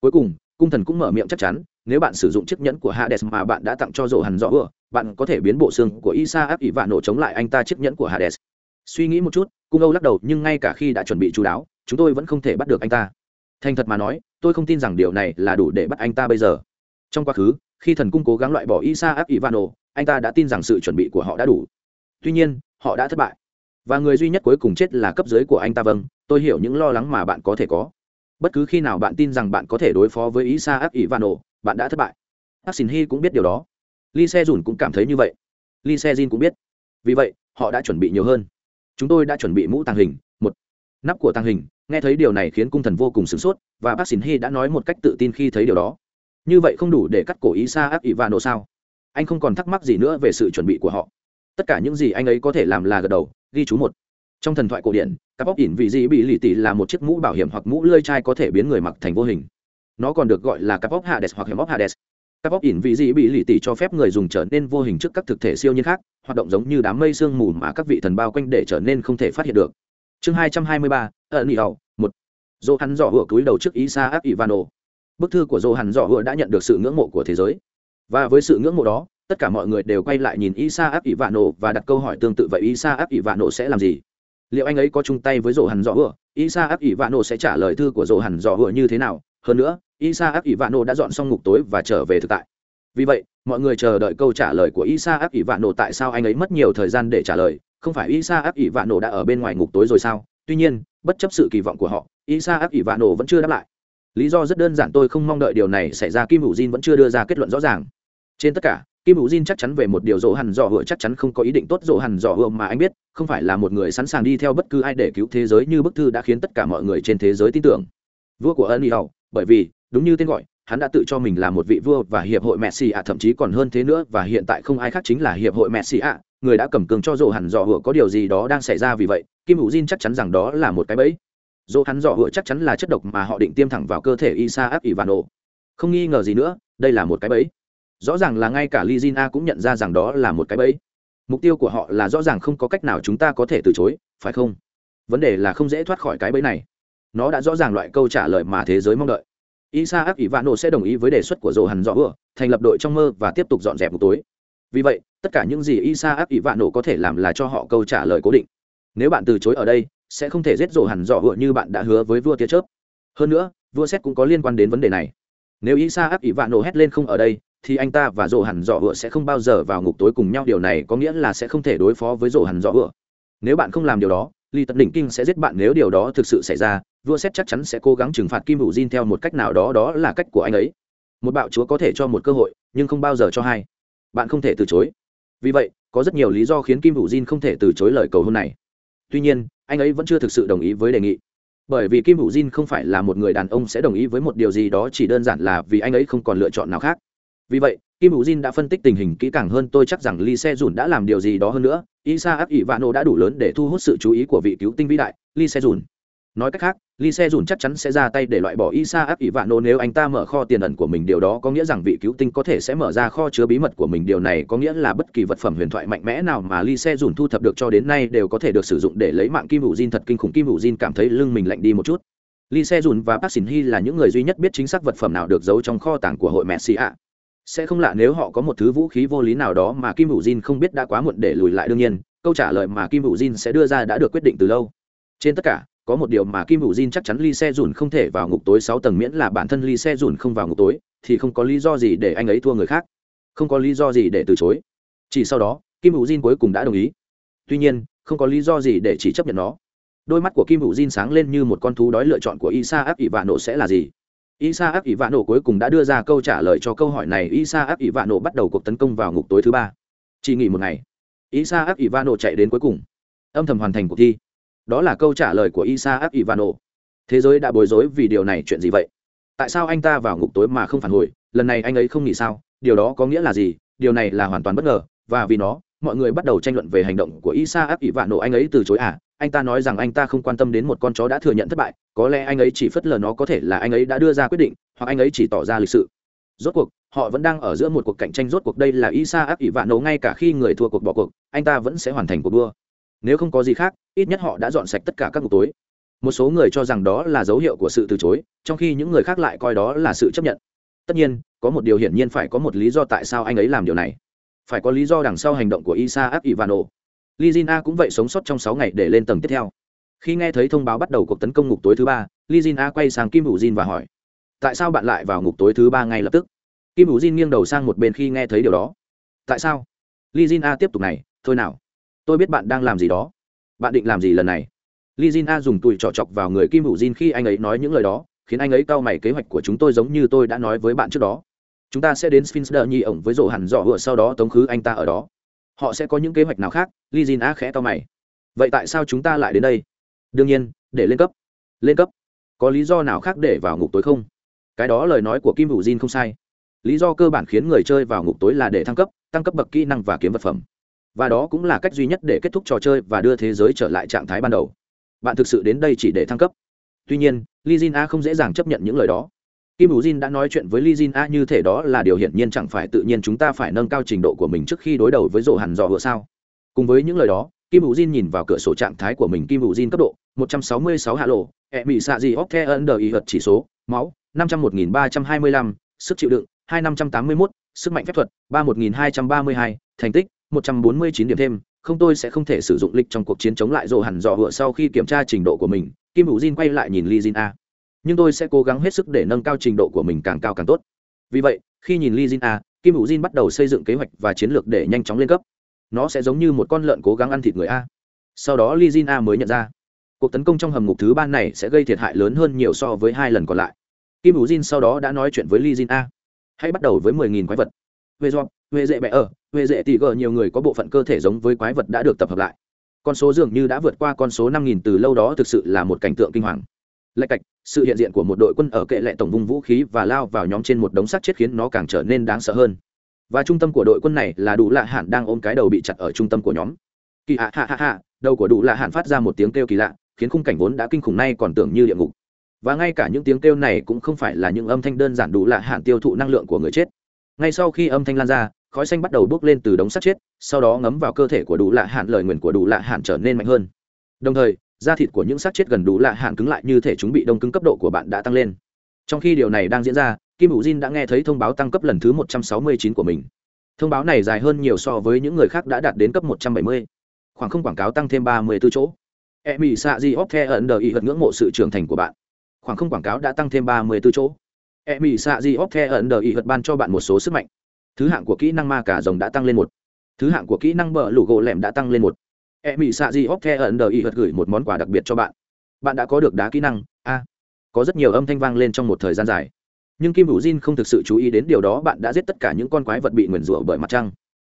[SPEAKER 1] Cuối cùng, cung thần cũng mở miệng chắc chắn, nếu bạn sử dụng chiếc nhẫn của hades mà bạn đã tặng cho rổ hẳn rõ ưa bạn có thể biến bộ xương của isa áp ỷ vạn nổ chống lại anh ta chiếc nhẫn của hades. Suy nghĩ một chút, cung âu lắc đầu, nhưng ngay cả khi đã chuẩn bị chú đáo, chúng tôi vẫn không thể bắt được anh ta. Thành thật mà nói, tôi không tin rằng điều này là đủ để bắt anh ta bây giờ. Trong quá khứ, khi thần cung cố gắng loại bỏ isa áp ỷ vạn nổ, anh ta đã tin rằng sự chuẩn bị của họ đã đủ tuy nhiên họ đã thất bại và người duy nhất cuối cùng chết là cấp dưới của anh ta vâng tôi hiểu những lo lắng mà bạn có thể có bất cứ khi nào bạn tin rằng bạn có thể đối phó với isa áp ivano bạn đã thất bại ác xin hy cũng biết điều đó Lee Se dùn cũng cảm thấy như vậy. Lee Se Jin cũng biết. Vì vậy, họ đã chuẩn bị nhiều hơn. Chúng tôi đã chuẩn bị mũ tàng hình, một nắp của tàng hình. Nghe thấy điều này khiến cung thần vô cùng sửng sốt, và bác Xin Hy đã nói một cách tự tin khi thấy điều đó. Như vậy không đủ để cắt cổ Isa áp Ivano sao? Anh không còn thắc mắc gì nữa về sự chuẩn bị của họ tất cả những gì anh ấy có thể làm là gật đầu, ghi chú một. Trong thần thoại cổ điển, cặp bóc ỉn vị dị bị lì tỉ là một chiếc mũ bảo hiểm hoặc mũ lơi chai có thể biến người mặc thành vô hình. Nó còn được gọi là cặp bóc hades hoặc hiểm bóc hades. Cặp bóc ỉn vị dị bị lì tỉ cho phép người dùng trở nên vô hình trước các thực thể siêu nhiên khác, hoạt động giống như đám mây sương mù mà các vị thần bao quanh để trở nên không thể phát hiện được. Chương hai trăm hai mươi ba, ẩn nhị hậu, một. Dô hắn dò hựa cúi đầu trước isa áp ivano. Bức thư của dô hắn dò hựa đã nhận được sự ngưỡng mộ của thế giới. Và với sự ngưỡng mộ đó tất cả mọi người đều quay lại nhìn isa áp ỷ vạn nổ và đặt câu hỏi tương tự vậy isa áp ỷ vạn nổ sẽ làm gì? Liệu anh ấy có chung tay với rổ hẳn dò hựa? Isa áp ỷ vạn nổ sẽ trả lời thư của rổ hẳn dò hựa như thế nào? Hơn nữa, isa áp ỷ vạn nổ đã dọn xong ngục tối và trở về thực tại. Vì vậy, mọi người chờ đợi câu trả lời của isa áp ỷ vạn nổ tại sao anh ấy mất nhiều thời gian để trả lời? Không phải isa áp ỷ vạn nổ đã ở bên ngoài ngục tối rồi sao? Tuy nhiên, bất chấp sự kỳ vọng của họ, isa áp ỷ vạn nổ vẫn chưa đáp lại. Lý do rất đơn giản, tôi không mong đợi điều này xảy ra. Kim hữu jin vẫn chưa đưa ra kết luận rõ ràng. Trên tất cả kim hữu jin chắc chắn về một điều dỗ hẳn dò hựa chắc chắn không có ý định tốt dỗ hẳn dò hựa mà anh biết, không phải là một người sẵn sàng đi theo bất cứ ai để cứu thế giới như bức thư đã khiến tất cả mọi người trên thế giới tin tưởng. Vua của ân hầu bởi vì, đúng như tên gọi, hắn đã tự cho mình là một vị vua và hiệp hội messi ạ thậm chí còn hơn thế nữa và hiện tại không ai khác chính là hiệp hội messi ạ người đã cầm cường cho dỗ hẳn dò hựa có điều gì đó đang xảy ra vì vậy, kim hữu jin chắc chắn rằng đó là một cái bẫy. Dỗ hắn dò hựa chắc chắn là chất độc mà họ định tiêm thẳng vào cơ thể isa áp ivano không nghi ngờ gì nữa, đây là một cái bẫy rõ ràng là ngay cả Lizina cũng nhận ra rằng đó là một cái bẫy. Mục tiêu của họ là rõ ràng không có cách nào chúng ta có thể từ chối, phải không? Vấn đề là không dễ thoát khỏi cái bẫy này. Nó đã rõ ràng loại câu trả lời mà thế giới mong đợi. Isaac ivano sẽ đồng ý với đề xuất của dồ Hằn dọ vừa thành lập đội trong mơ và tiếp tục dọn dẹp một tối. Vì vậy, tất cả những gì isaac ivano có thể làm là cho họ câu trả lời cố định. Nếu bạn từ chối ở đây, sẽ không thể giết dồ Hằn dọ vừa như bạn đã hứa với vua tia chớp. Hơn nữa, vua xét cũng có liên quan đến vấn đề này. Nếu isaac ivano hét lên không ở đây thì anh ta và rổ hẳn dọ vựa sẽ không bao giờ vào ngục tối cùng nhau. Điều này có nghĩa là sẽ không thể đối phó với rổ hẳn dọ vựa. Nếu bạn không làm điều đó lì tật đỉnh kinh sẽ giết bạn. Nếu điều đó thực sự xảy ra, vua xét chắc chắn sẽ cố gắng trừng phạt kim hữu Jin theo một cách nào đó. Đó là cách của anh ấy. Một bạo chúa có thể cho một cơ hội, nhưng không bao giờ cho hai. Bạn không thể từ chối. Vì vậy, có rất nhiều lý do khiến kim hữu Jin không thể từ chối lời cầu hôn này. Tuy nhiên, anh ấy vẫn chưa thực sự đồng ý với đề nghị. Bởi vì kim hữu Jin không phải là một người đàn ông sẽ đồng ý với một điều gì đó, chỉ đơn giản là vì anh ấy không còn lựa chọn nào khác vì vậy, kim hữu diên đã phân tích tình hình kỹ càng hơn, tôi chắc rằng lee se dùn đã làm điều gì đó hơn nữa. Isa áp ỷ vạn đã đủ lớn để thu hút sự chú ý của vị cứu tinh vĩ đại, lee se dùn nói cách khác, lee se dùn chắc chắn sẽ ra tay để loại bỏ isa áp ỷ vạn nếu anh ta mở kho tiền ẩn của mình. Điều đó có nghĩa rằng vị cứu tinh có thể sẽ mở ra kho chứa bí mật của mình. Điều này có nghĩa là bất kỳ vật phẩm huyền thoại mạnh mẽ nào mà lee se dùn thu thập được cho đến nay đều có thể được sử dụng để lấy mạng kim hữu diên thật kinh khủng, kim hữu diên cảm thấy lưng mình lạnh đi một chút. Lee se dùn và park shin hy là những người duy nhất biết chính xác vật phẩm nào được giấu trong kho tàng của hội messi ạ sẽ không lạ nếu họ có một thứ vũ khí vô lý nào đó mà kim hữu jin không biết đã quá muộn để lùi lại đương nhiên, câu trả lời mà kim hữu jin sẽ đưa ra đã được quyết định từ lâu. Trên tất cả, có một điều mà kim hữu jin chắc chắn ly xe dùn không thể vào ngục tối sáu tầng miễn là bản thân ly xe dùn không vào ngục tối, thì không có lý do gì để anh ấy thua người khác. Không có lý do gì để từ chối. Chỉ sau đó, kim hữu jin cuối cùng đã đồng ý. Tuy nhiên, không có lý do gì để chỉ chấp nhận nó. Đôi mắt của kim hữu jin sáng lên như một con thú đói lựa chọn của isa áp ỷ vạ nộ sẽ là gì? Isaac Ivano cuối cùng đã đưa ra câu trả lời cho câu hỏi này. Isaac Ivano bắt đầu cuộc tấn công vào ngục tối thứ ba. Chỉ nghỉ một ngày, Isaac Ivano chạy đến cuối cùng, âm thầm hoàn thành cuộc thi. Đó là câu trả lời của Isaac Ivano. Thế giới đã bối rối vì điều này chuyện gì vậy? Tại sao anh ta vào ngục tối mà không phản hồi? Lần này anh ấy không nghỉ sao? Điều đó có nghĩa là gì? Điều này là hoàn toàn bất ngờ, và vì nó, mọi người bắt đầu tranh luận về hành động của Isaac Ivano. Anh ấy từ chối à? Anh ta nói rằng anh ta không quan tâm đến một con chó đã thừa nhận thất bại, có lẽ anh ấy chỉ phớt lờ nó có thể là anh ấy đã đưa ra quyết định, hoặc anh ấy chỉ tỏ ra lịch sự. Rốt cuộc, họ vẫn đang ở giữa một cuộc cạnh tranh, rốt cuộc đây là isa áp ỷ vạn nấu ngay cả khi người thua cuộc bỏ cuộc, anh ta vẫn sẽ hoàn thành cuộc đua. Nếu không có gì khác, ít nhất họ đã dọn sạch tất cả các cuộc tối. Một số người cho rằng đó là dấu hiệu của sự từ chối, trong khi những người khác lại coi đó là sự chấp nhận. Tất nhiên, có một điều hiển nhiên phải có một lý do tại sao anh ấy làm điều này. Phải có lý do đằng sau hành động của isa áp ivano Lizina cũng vậy sống sót trong sáu ngày để lên tầng tiếp theo. Khi nghe thấy thông báo bắt đầu cuộc tấn công ngục tối thứ ba, Lizina quay sang Kim Vũ Jin và hỏi: "Tại sao bạn lại vào ngục tối thứ ba ngay lập tức?" Kim Vũ Jin nghiêng đầu sang một bên khi nghe thấy điều đó. "Tại sao?" Lizina tiếp tục này: "Thôi nào, tôi biết bạn đang làm gì đó. Bạn định làm gì lần này?" Lizina dùng tùi trỏ chọc vào người Kim Vũ Jin khi anh ấy nói những lời đó, khiến anh ấy cau mày kế hoạch của chúng tôi giống như tôi đã nói với bạn trước đó. Chúng ta sẽ đến Sphinx Nhi ổng với rổ hẳn rõ vừa sau đó tống khứ anh ta ở đó họ sẽ có những kế hoạch nào khác? Li jin a khẽ to mày. Vậy tại sao chúng ta lại đến đây? Đương nhiên, để lên cấp. Lên cấp. Có lý do nào khác để vào ngục tối không? Cái đó lời nói của kim hữu jin không sai. Lý do cơ bản khiến người chơi vào ngục tối là để thăng cấp, tăng cấp bậc kỹ năng và kiếm vật phẩm. Và đó cũng là cách duy nhất để kết thúc trò chơi và đưa thế giới trở lại trạng thái ban đầu. Bạn thực sự đến đây chỉ để thăng cấp. Tuy nhiên li jin a không dễ dàng chấp nhận những lời đó. Kim Vũ Jin đã nói chuyện với Lee Jin A như thể đó là điều hiển nhiên chẳng phải tự nhiên chúng ta phải nâng cao trình độ của mình trước khi đối đầu với rổ hẳn dò hựa sao. Cùng với những lời đó, Kim Vũ Jin nhìn vào cửa sổ trạng thái của mình Kim Vũ Jin cấp độ 166 hạ lộ, ẹ bị xạ gì óc the under y hợt chỉ số, máu 501.325, sức chịu đựng 2581, sức mạnh phép thuật 31232, thành tích 149 điểm thêm, không tôi sẽ không thể sử dụng lịch trong cuộc chiến chống lại rổ hẳn dò hựa sau khi kiểm tra trình độ của mình. Kim Vũ Jin quay lại nhìn Lee Jin A nhưng tôi sẽ cố gắng hết sức để nâng cao trình độ của mình càng cao càng tốt vì vậy khi nhìn Lee Jin A, Kim Hữu Jin bắt đầu xây dựng kế hoạch và chiến lược để nhanh chóng lên cấp. Nó sẽ giống như một con lợn cố gắng ăn thịt người A. Sau đó Lee Jin A mới nhận ra, cuộc tấn công trong hầm ngục thứ ba này sẽ gây thiệt hại lớn hơn nhiều so với hai lần còn lại. Kim Hữu Jin sau đó đã nói chuyện với Lee Jin A. Hãy bắt đầu với 10.000 quái vật. Về do, về dễ bẻ ở, về dễ tỷ gờ nhiều người có bộ phận cơ thể giống với quái vật đã được tập hợp lại. Con số dường như đã vượt qua con số 5.000 từ lâu đó thực sự là một cảnh tượng kinh hoàng lạch cạch sự hiện diện của một đội quân ở kệ lệ tổng vùng vũ khí và lao vào nhóm trên một đống sắt chết khiến nó càng trở nên đáng sợ hơn. Và trung tâm của đội quân này là đủ lạ hạn đang ôm cái đầu bị chặt ở trung tâm của nhóm. Kỳ hạ hạ hạ hạ đầu của đủ lạ hạn phát ra một tiếng kêu kỳ lạ, khiến khung cảnh vốn đã kinh khủng nay còn tưởng như địa ngục. Và ngay cả những tiếng kêu này cũng không phải là những âm thanh đơn giản đủ lạ hạn tiêu thụ năng lượng của người chết. Ngay sau khi âm thanh lan ra, khói xanh bắt đầu bốc lên từ đống sắt chết, sau đó ngấm vào cơ thể của đủ lạ hạn lời nguyền của đủ lạ hạn trở nên mạnh hơn. Đồng thời da thịt của những xác chết gần đủ lạ hạn cứng lại như thể chúng bị đông cứng cấp độ của bạn đã tăng lên. Trong khi điều này đang diễn ra, kim hữu jin đã nghe thấy thông báo tăng cấp lần thứ 169 của mình. Thông báo này dài hơn nhiều so với những người khác đã đạt đến cấp 170. khoảng không quảng cáo tăng thêm 34 chỗ e mỹ xạ di óc the ẩn đờ ý hận ngưỡng mộ sự trưởng thành của bạn. Khoảng không quảng cáo đã tăng thêm 34 chỗ e mỹ xạ di óc the ẩn đờ ý hận ban cho bạn một số sức mạnh. Thứ hạng của kỹ năng ma cả rồng đã tăng lên một. Thứ hạng của kỹ năng bờ lủ gỗ lẻm đã tăng lên một e mỹ xạ di óc the ẩn đờ y hật gửi một món quà đặc biệt cho bạn. Bạn đã có được đá kỹ năng. A. Có rất nhiều âm thanh vang lên trong một thời gian dài. Nhưng kim hữu jin không thực sự chú ý đến điều đó, bạn đã giết tất cả những con quái vật bị nguyền rủa bởi mặt trăng.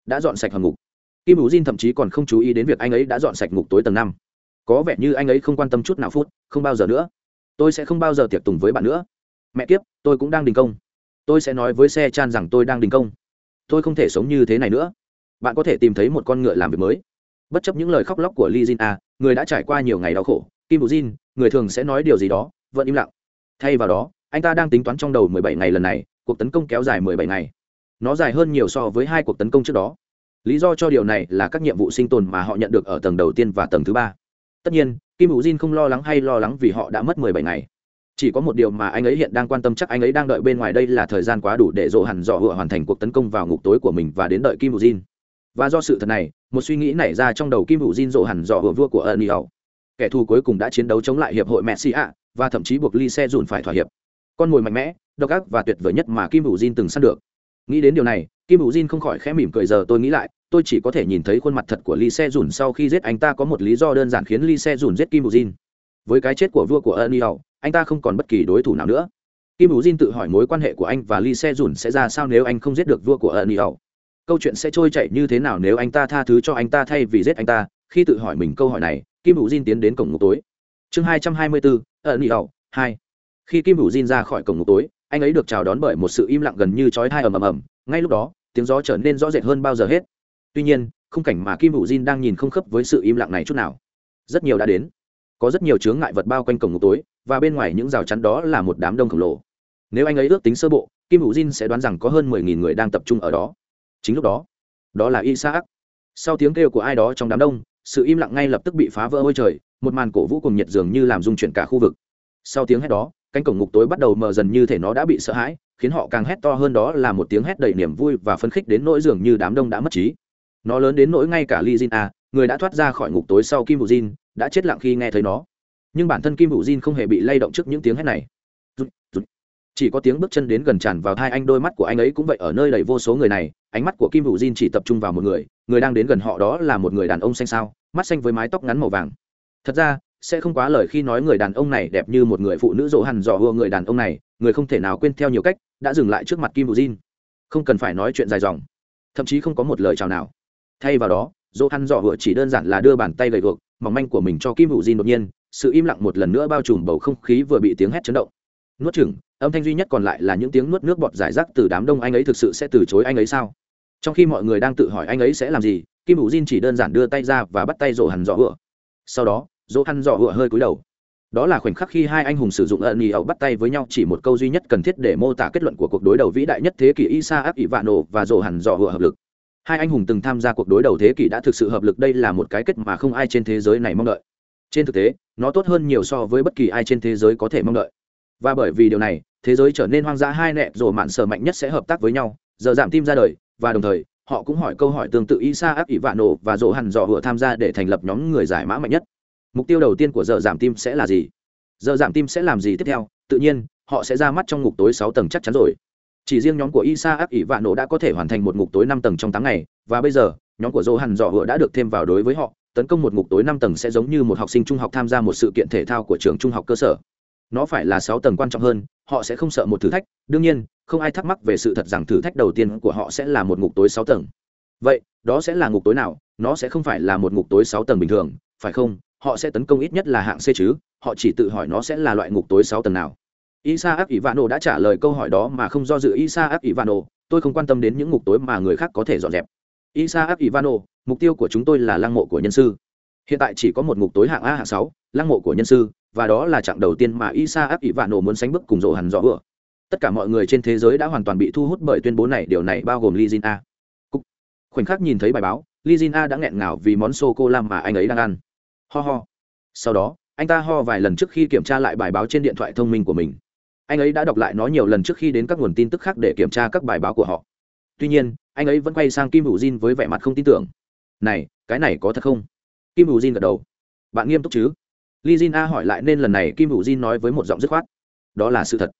[SPEAKER 1] Đã dọn sạch hầm ngục. Kim hữu jin thậm chí còn không chú ý đến việc anh ấy đã dọn sạch ngục tối tầng năm. Có vẻ như anh ấy không quan tâm chút nào phút, không bao giờ nữa. Tôi sẽ không bao giờ tiệc tùng với bạn nữa. Mẹ kiếp, tôi cũng đang đình công. Tôi sẽ nói với xe chan rằng tôi đang đình công. Tôi không thể sống như thế này nữa. Bạn có thể tìm thấy một con ngựa làm việc mới bất chấp những lời khóc lóc của Lee Jin A, người đã trải qua nhiều ngày đau khổ, Kim Bù Jin, người thường sẽ nói điều gì đó, vẫn im lặng. Thay vào đó, anh ta đang tính toán trong đầu 17 ngày lần này, cuộc tấn công kéo dài 17 ngày. Nó dài hơn nhiều so với hai cuộc tấn công trước đó. Lý do cho điều này là các nhiệm vụ sinh tồn mà họ nhận được ở tầng đầu tiên và tầng thứ ba. Tất nhiên, Kim Bù Jin không lo lắng hay lo lắng vì họ đã mất 17 ngày. Chỉ có một điều mà anh ấy hiện đang quan tâm chắc anh ấy đang đợi bên ngoài đây là thời gian quá đủ để Dỗ Hẳn Dọ hoàn thành cuộc tấn công vào ngục tối của mình và đến đợi Kim Bù Jin và do sự thật này, một suy nghĩ nảy ra trong đầu kim hữu Jin rộ hẳn dò hựa vua của ân y kẻ thù cuối cùng đã chiến đấu chống lại hiệp hội messi ạ và thậm chí buộc ly xe dùn phải thỏa hiệp. Con mồi mạnh mẽ, độc ác và tuyệt vời nhất mà kim hữu Jin từng săn được. Nghĩ đến điều này, kim hữu Jin không khỏi khẽ mỉm cười giờ tôi nghĩ lại, tôi chỉ có thể nhìn thấy khuôn mặt thật của ly xe dùn sau khi giết anh ta có một lý do đơn giản khiến ly xe dùn giết kim hữu Jin. với cái chết của vua của ân y anh ta không còn bất kỳ đối thủ nào nữa. Kim hữu Jin tự hỏi mối quan hệ của anh và ly xe dùn sẽ ra sao nếu anh không giết được vua của ân y câu chuyện sẽ trôi chảy như thế nào nếu anh ta tha thứ cho anh ta thay vì giết anh ta? Khi tự hỏi mình câu hỏi này, kim hữu diên tiến đến cổng ngục tối. Chương hai trăm hai mươi bốn ẩn nhị ẩu hai. Khi kim hữu diên ra khỏi cổng ngục tối, anh ấy được chào đón bởi một sự im lặng gần như trói thai ầm ầm ầm. Ngay lúc đó, tiếng gió trở nên rõ rệt hơn bao giờ hết. Tuy nhiên, khung cảnh mà kim hữu diên đang nhìn không khớp với sự im lặng này chút nào. Rất nhiều đã đến. Có rất nhiều chướng ngại vật bao quanh cổng ngục tối, và bên ngoài những rào chắn đó là một đám đông khổng lồ. Nếu anh ấy ước tính sơ bộ, kim hữu diên sẽ đoán rằng có hơn mười nghìn người đang tập trung ở đó chính lúc đó đó là isaac. Sau tiếng kêu của ai đó trong đám đông sự im lặng ngay lập tức bị phá vỡ ôi trời một màn cổ vũ cùng nhiệt dường như làm rung chuyển cả khu vực. Sau tiếng hét đó cánh cổng ngục tối bắt đầu mờ dần như thể nó đã bị sợ hãi khiến họ càng hét to hơn đó là một tiếng hét đầy niềm vui và phấn khích đến nỗi dường như đám đông đã mất trí. Nó lớn đến nỗi ngay cả li Jin A, người đã thoát ra khỏi ngục tối sau Kim Vũ Jin, đã chết lặng khi nghe thấy nó. Nhưng bản thân Kim Vũ Jin không hề bị lay động trước những tiếng hét này chỉ có tiếng bước chân đến gần tràn vào hai anh, đôi mắt của anh ấy cũng vậy, ở nơi đầy vô số người này, ánh mắt của kim hữu jin chỉ tập trung vào một người người đang đến gần họ đó là một người đàn ông xanh sao, mắt xanh với mái tóc ngắn màu vàng. Thật ra, sẽ không quá lời khi nói người đàn ông này đẹp như một người phụ nữ dỗ hằn dò hùa người đàn ông này, người không thể nào quên theo nhiều cách, đã dừng lại trước mặt kim hữu jin. Không cần phải nói chuyện dài dòng, thậm chí không có một lời chào nào. Thay vào đó, dỗ hằn dò hùa chỉ đơn giản là đưa bàn tay gầy guộc, mỏng manh của mình cho kim hữu jin đột nhiên, sự im lặng một lần nữa bao trùm bầu không khí vừa bị tiếng hét chấn động nuốt chừng âm thanh duy nhất còn lại là những tiếng nuốt nước bọt giải rác từ đám đông anh ấy thực sự sẽ từ chối anh ấy sao? Trong khi mọi người đang tự hỏi anh ấy sẽ làm gì, kim hữu diên chỉ đơn giản đưa tay ra và bắt tay rổ hẳn dọ hựa. Sau đó dỗ hẳn dọ hựa hơi cúi đầu. Đó là khoảnh khắc khi hai anh hùng sử dụng ẩn ý ẩu bắt tay với nhau chỉ một câu duy nhất cần thiết để mô tả kết luận của cuộc đối đầu vĩ đại nhất thế kỷ isa áp ỷ vạn nổ và rổ hẳn dọ hựa hợp lực. Hai anh hùng từng tham gia cuộc đối đầu thế kỷ đã thực sự hợp lực, đây là một cái kết mà không ai trên thế giới này mong đợi. Trên thực tế, nó tốt hơn nhiều so với bất kỳ ai trên thế giới có thể mong đợi và bởi vì điều này, thế giới trở nên hoang dã hai nẹ, rồi mạn sở mạnh nhất sẽ hợp tác với nhau. Giờ giảm tim ra đời, và đồng thời, họ cũng hỏi câu hỏi tương tự isa áp ỷ, vạn nổ và dỗ hẳn dò hựa tham gia để thành lập nhóm người giải mã mạnh nhất. Mục tiêu đầu tiên của giờ giảm tim sẽ là gì? Giờ giảm tim sẽ làm gì tiếp theo? Tự nhiên, họ sẽ ra mắt trong ngục tối sáu tầng chắc chắn rồi. Chỉ riêng nhóm của isa áp ỷ, vạn nổ đã có thể hoàn thành một ngục tối năm tầng trong tám ngày, và bây giờ, nhóm của dỗ hẳn dò hựa đã được thêm vào đối với họ. Tấn công một ngục tối năm tầng sẽ giống như một học sinh trung học tham gia một sự kiện thể thao của trường trung học cơ sở nó phải là sáu tầng quan trọng hơn họ sẽ không sợ một thử thách đương nhiên không ai thắc mắc về sự thật rằng thử thách đầu tiên của họ sẽ là một ngục tối sáu tầng. Vậy đó sẽ là ngục tối nào? Nó sẽ không phải là một ngục tối sáu tầng bình thường phải không? Họ sẽ tấn công ít nhất là hạng c chứ? Họ chỉ tự hỏi nó sẽ là loại ngục tối sáu tầng nào. Isaac Ivano đã trả lời câu hỏi đó mà không do dự. Isaac Ivano, tôi không quan tâm đến những ngục tối mà người khác có thể dọn dẹp. Isaac Ivano, mục tiêu của chúng tôi là lăng mộ của nhân sư. Hiện tại chỉ có một ngục tối hạng A hạng sáu, lăng mộ của nhân sư, và đó là chặng đầu tiên mà Isa áp ỷ vạn nổ muốn sánh bước cùng rộ hẳn rõ vừa. Tất cả mọi người trên thế giới đã hoàn toàn bị thu hút bởi tuyên bố này, điều này bao gồm Lee A. Cúc. Khoảnh khắc nhìn thấy bài báo, Lee A đã nghẹn ngào vì món sô cô la mà anh ấy đang ăn. Ho ho. Sau đó, anh ta ho vài lần trước khi kiểm tra lại bài báo trên điện thoại thông minh của mình. anh ấy đã đọc lại nó nhiều lần trước khi đến các nguồn tin tức khác để kiểm tra các bài báo của họ tuy nhiên anh ấy vẫn quay sang kim hữu jin với vẻ mặt không tin tưởng này cái này có thật không kim hữu jin gật đầu bạn nghiêm túc chứ li jin a hỏi lại nên lần này kim hữu jin nói với một giọng dứt khoát. Đó là sự thật.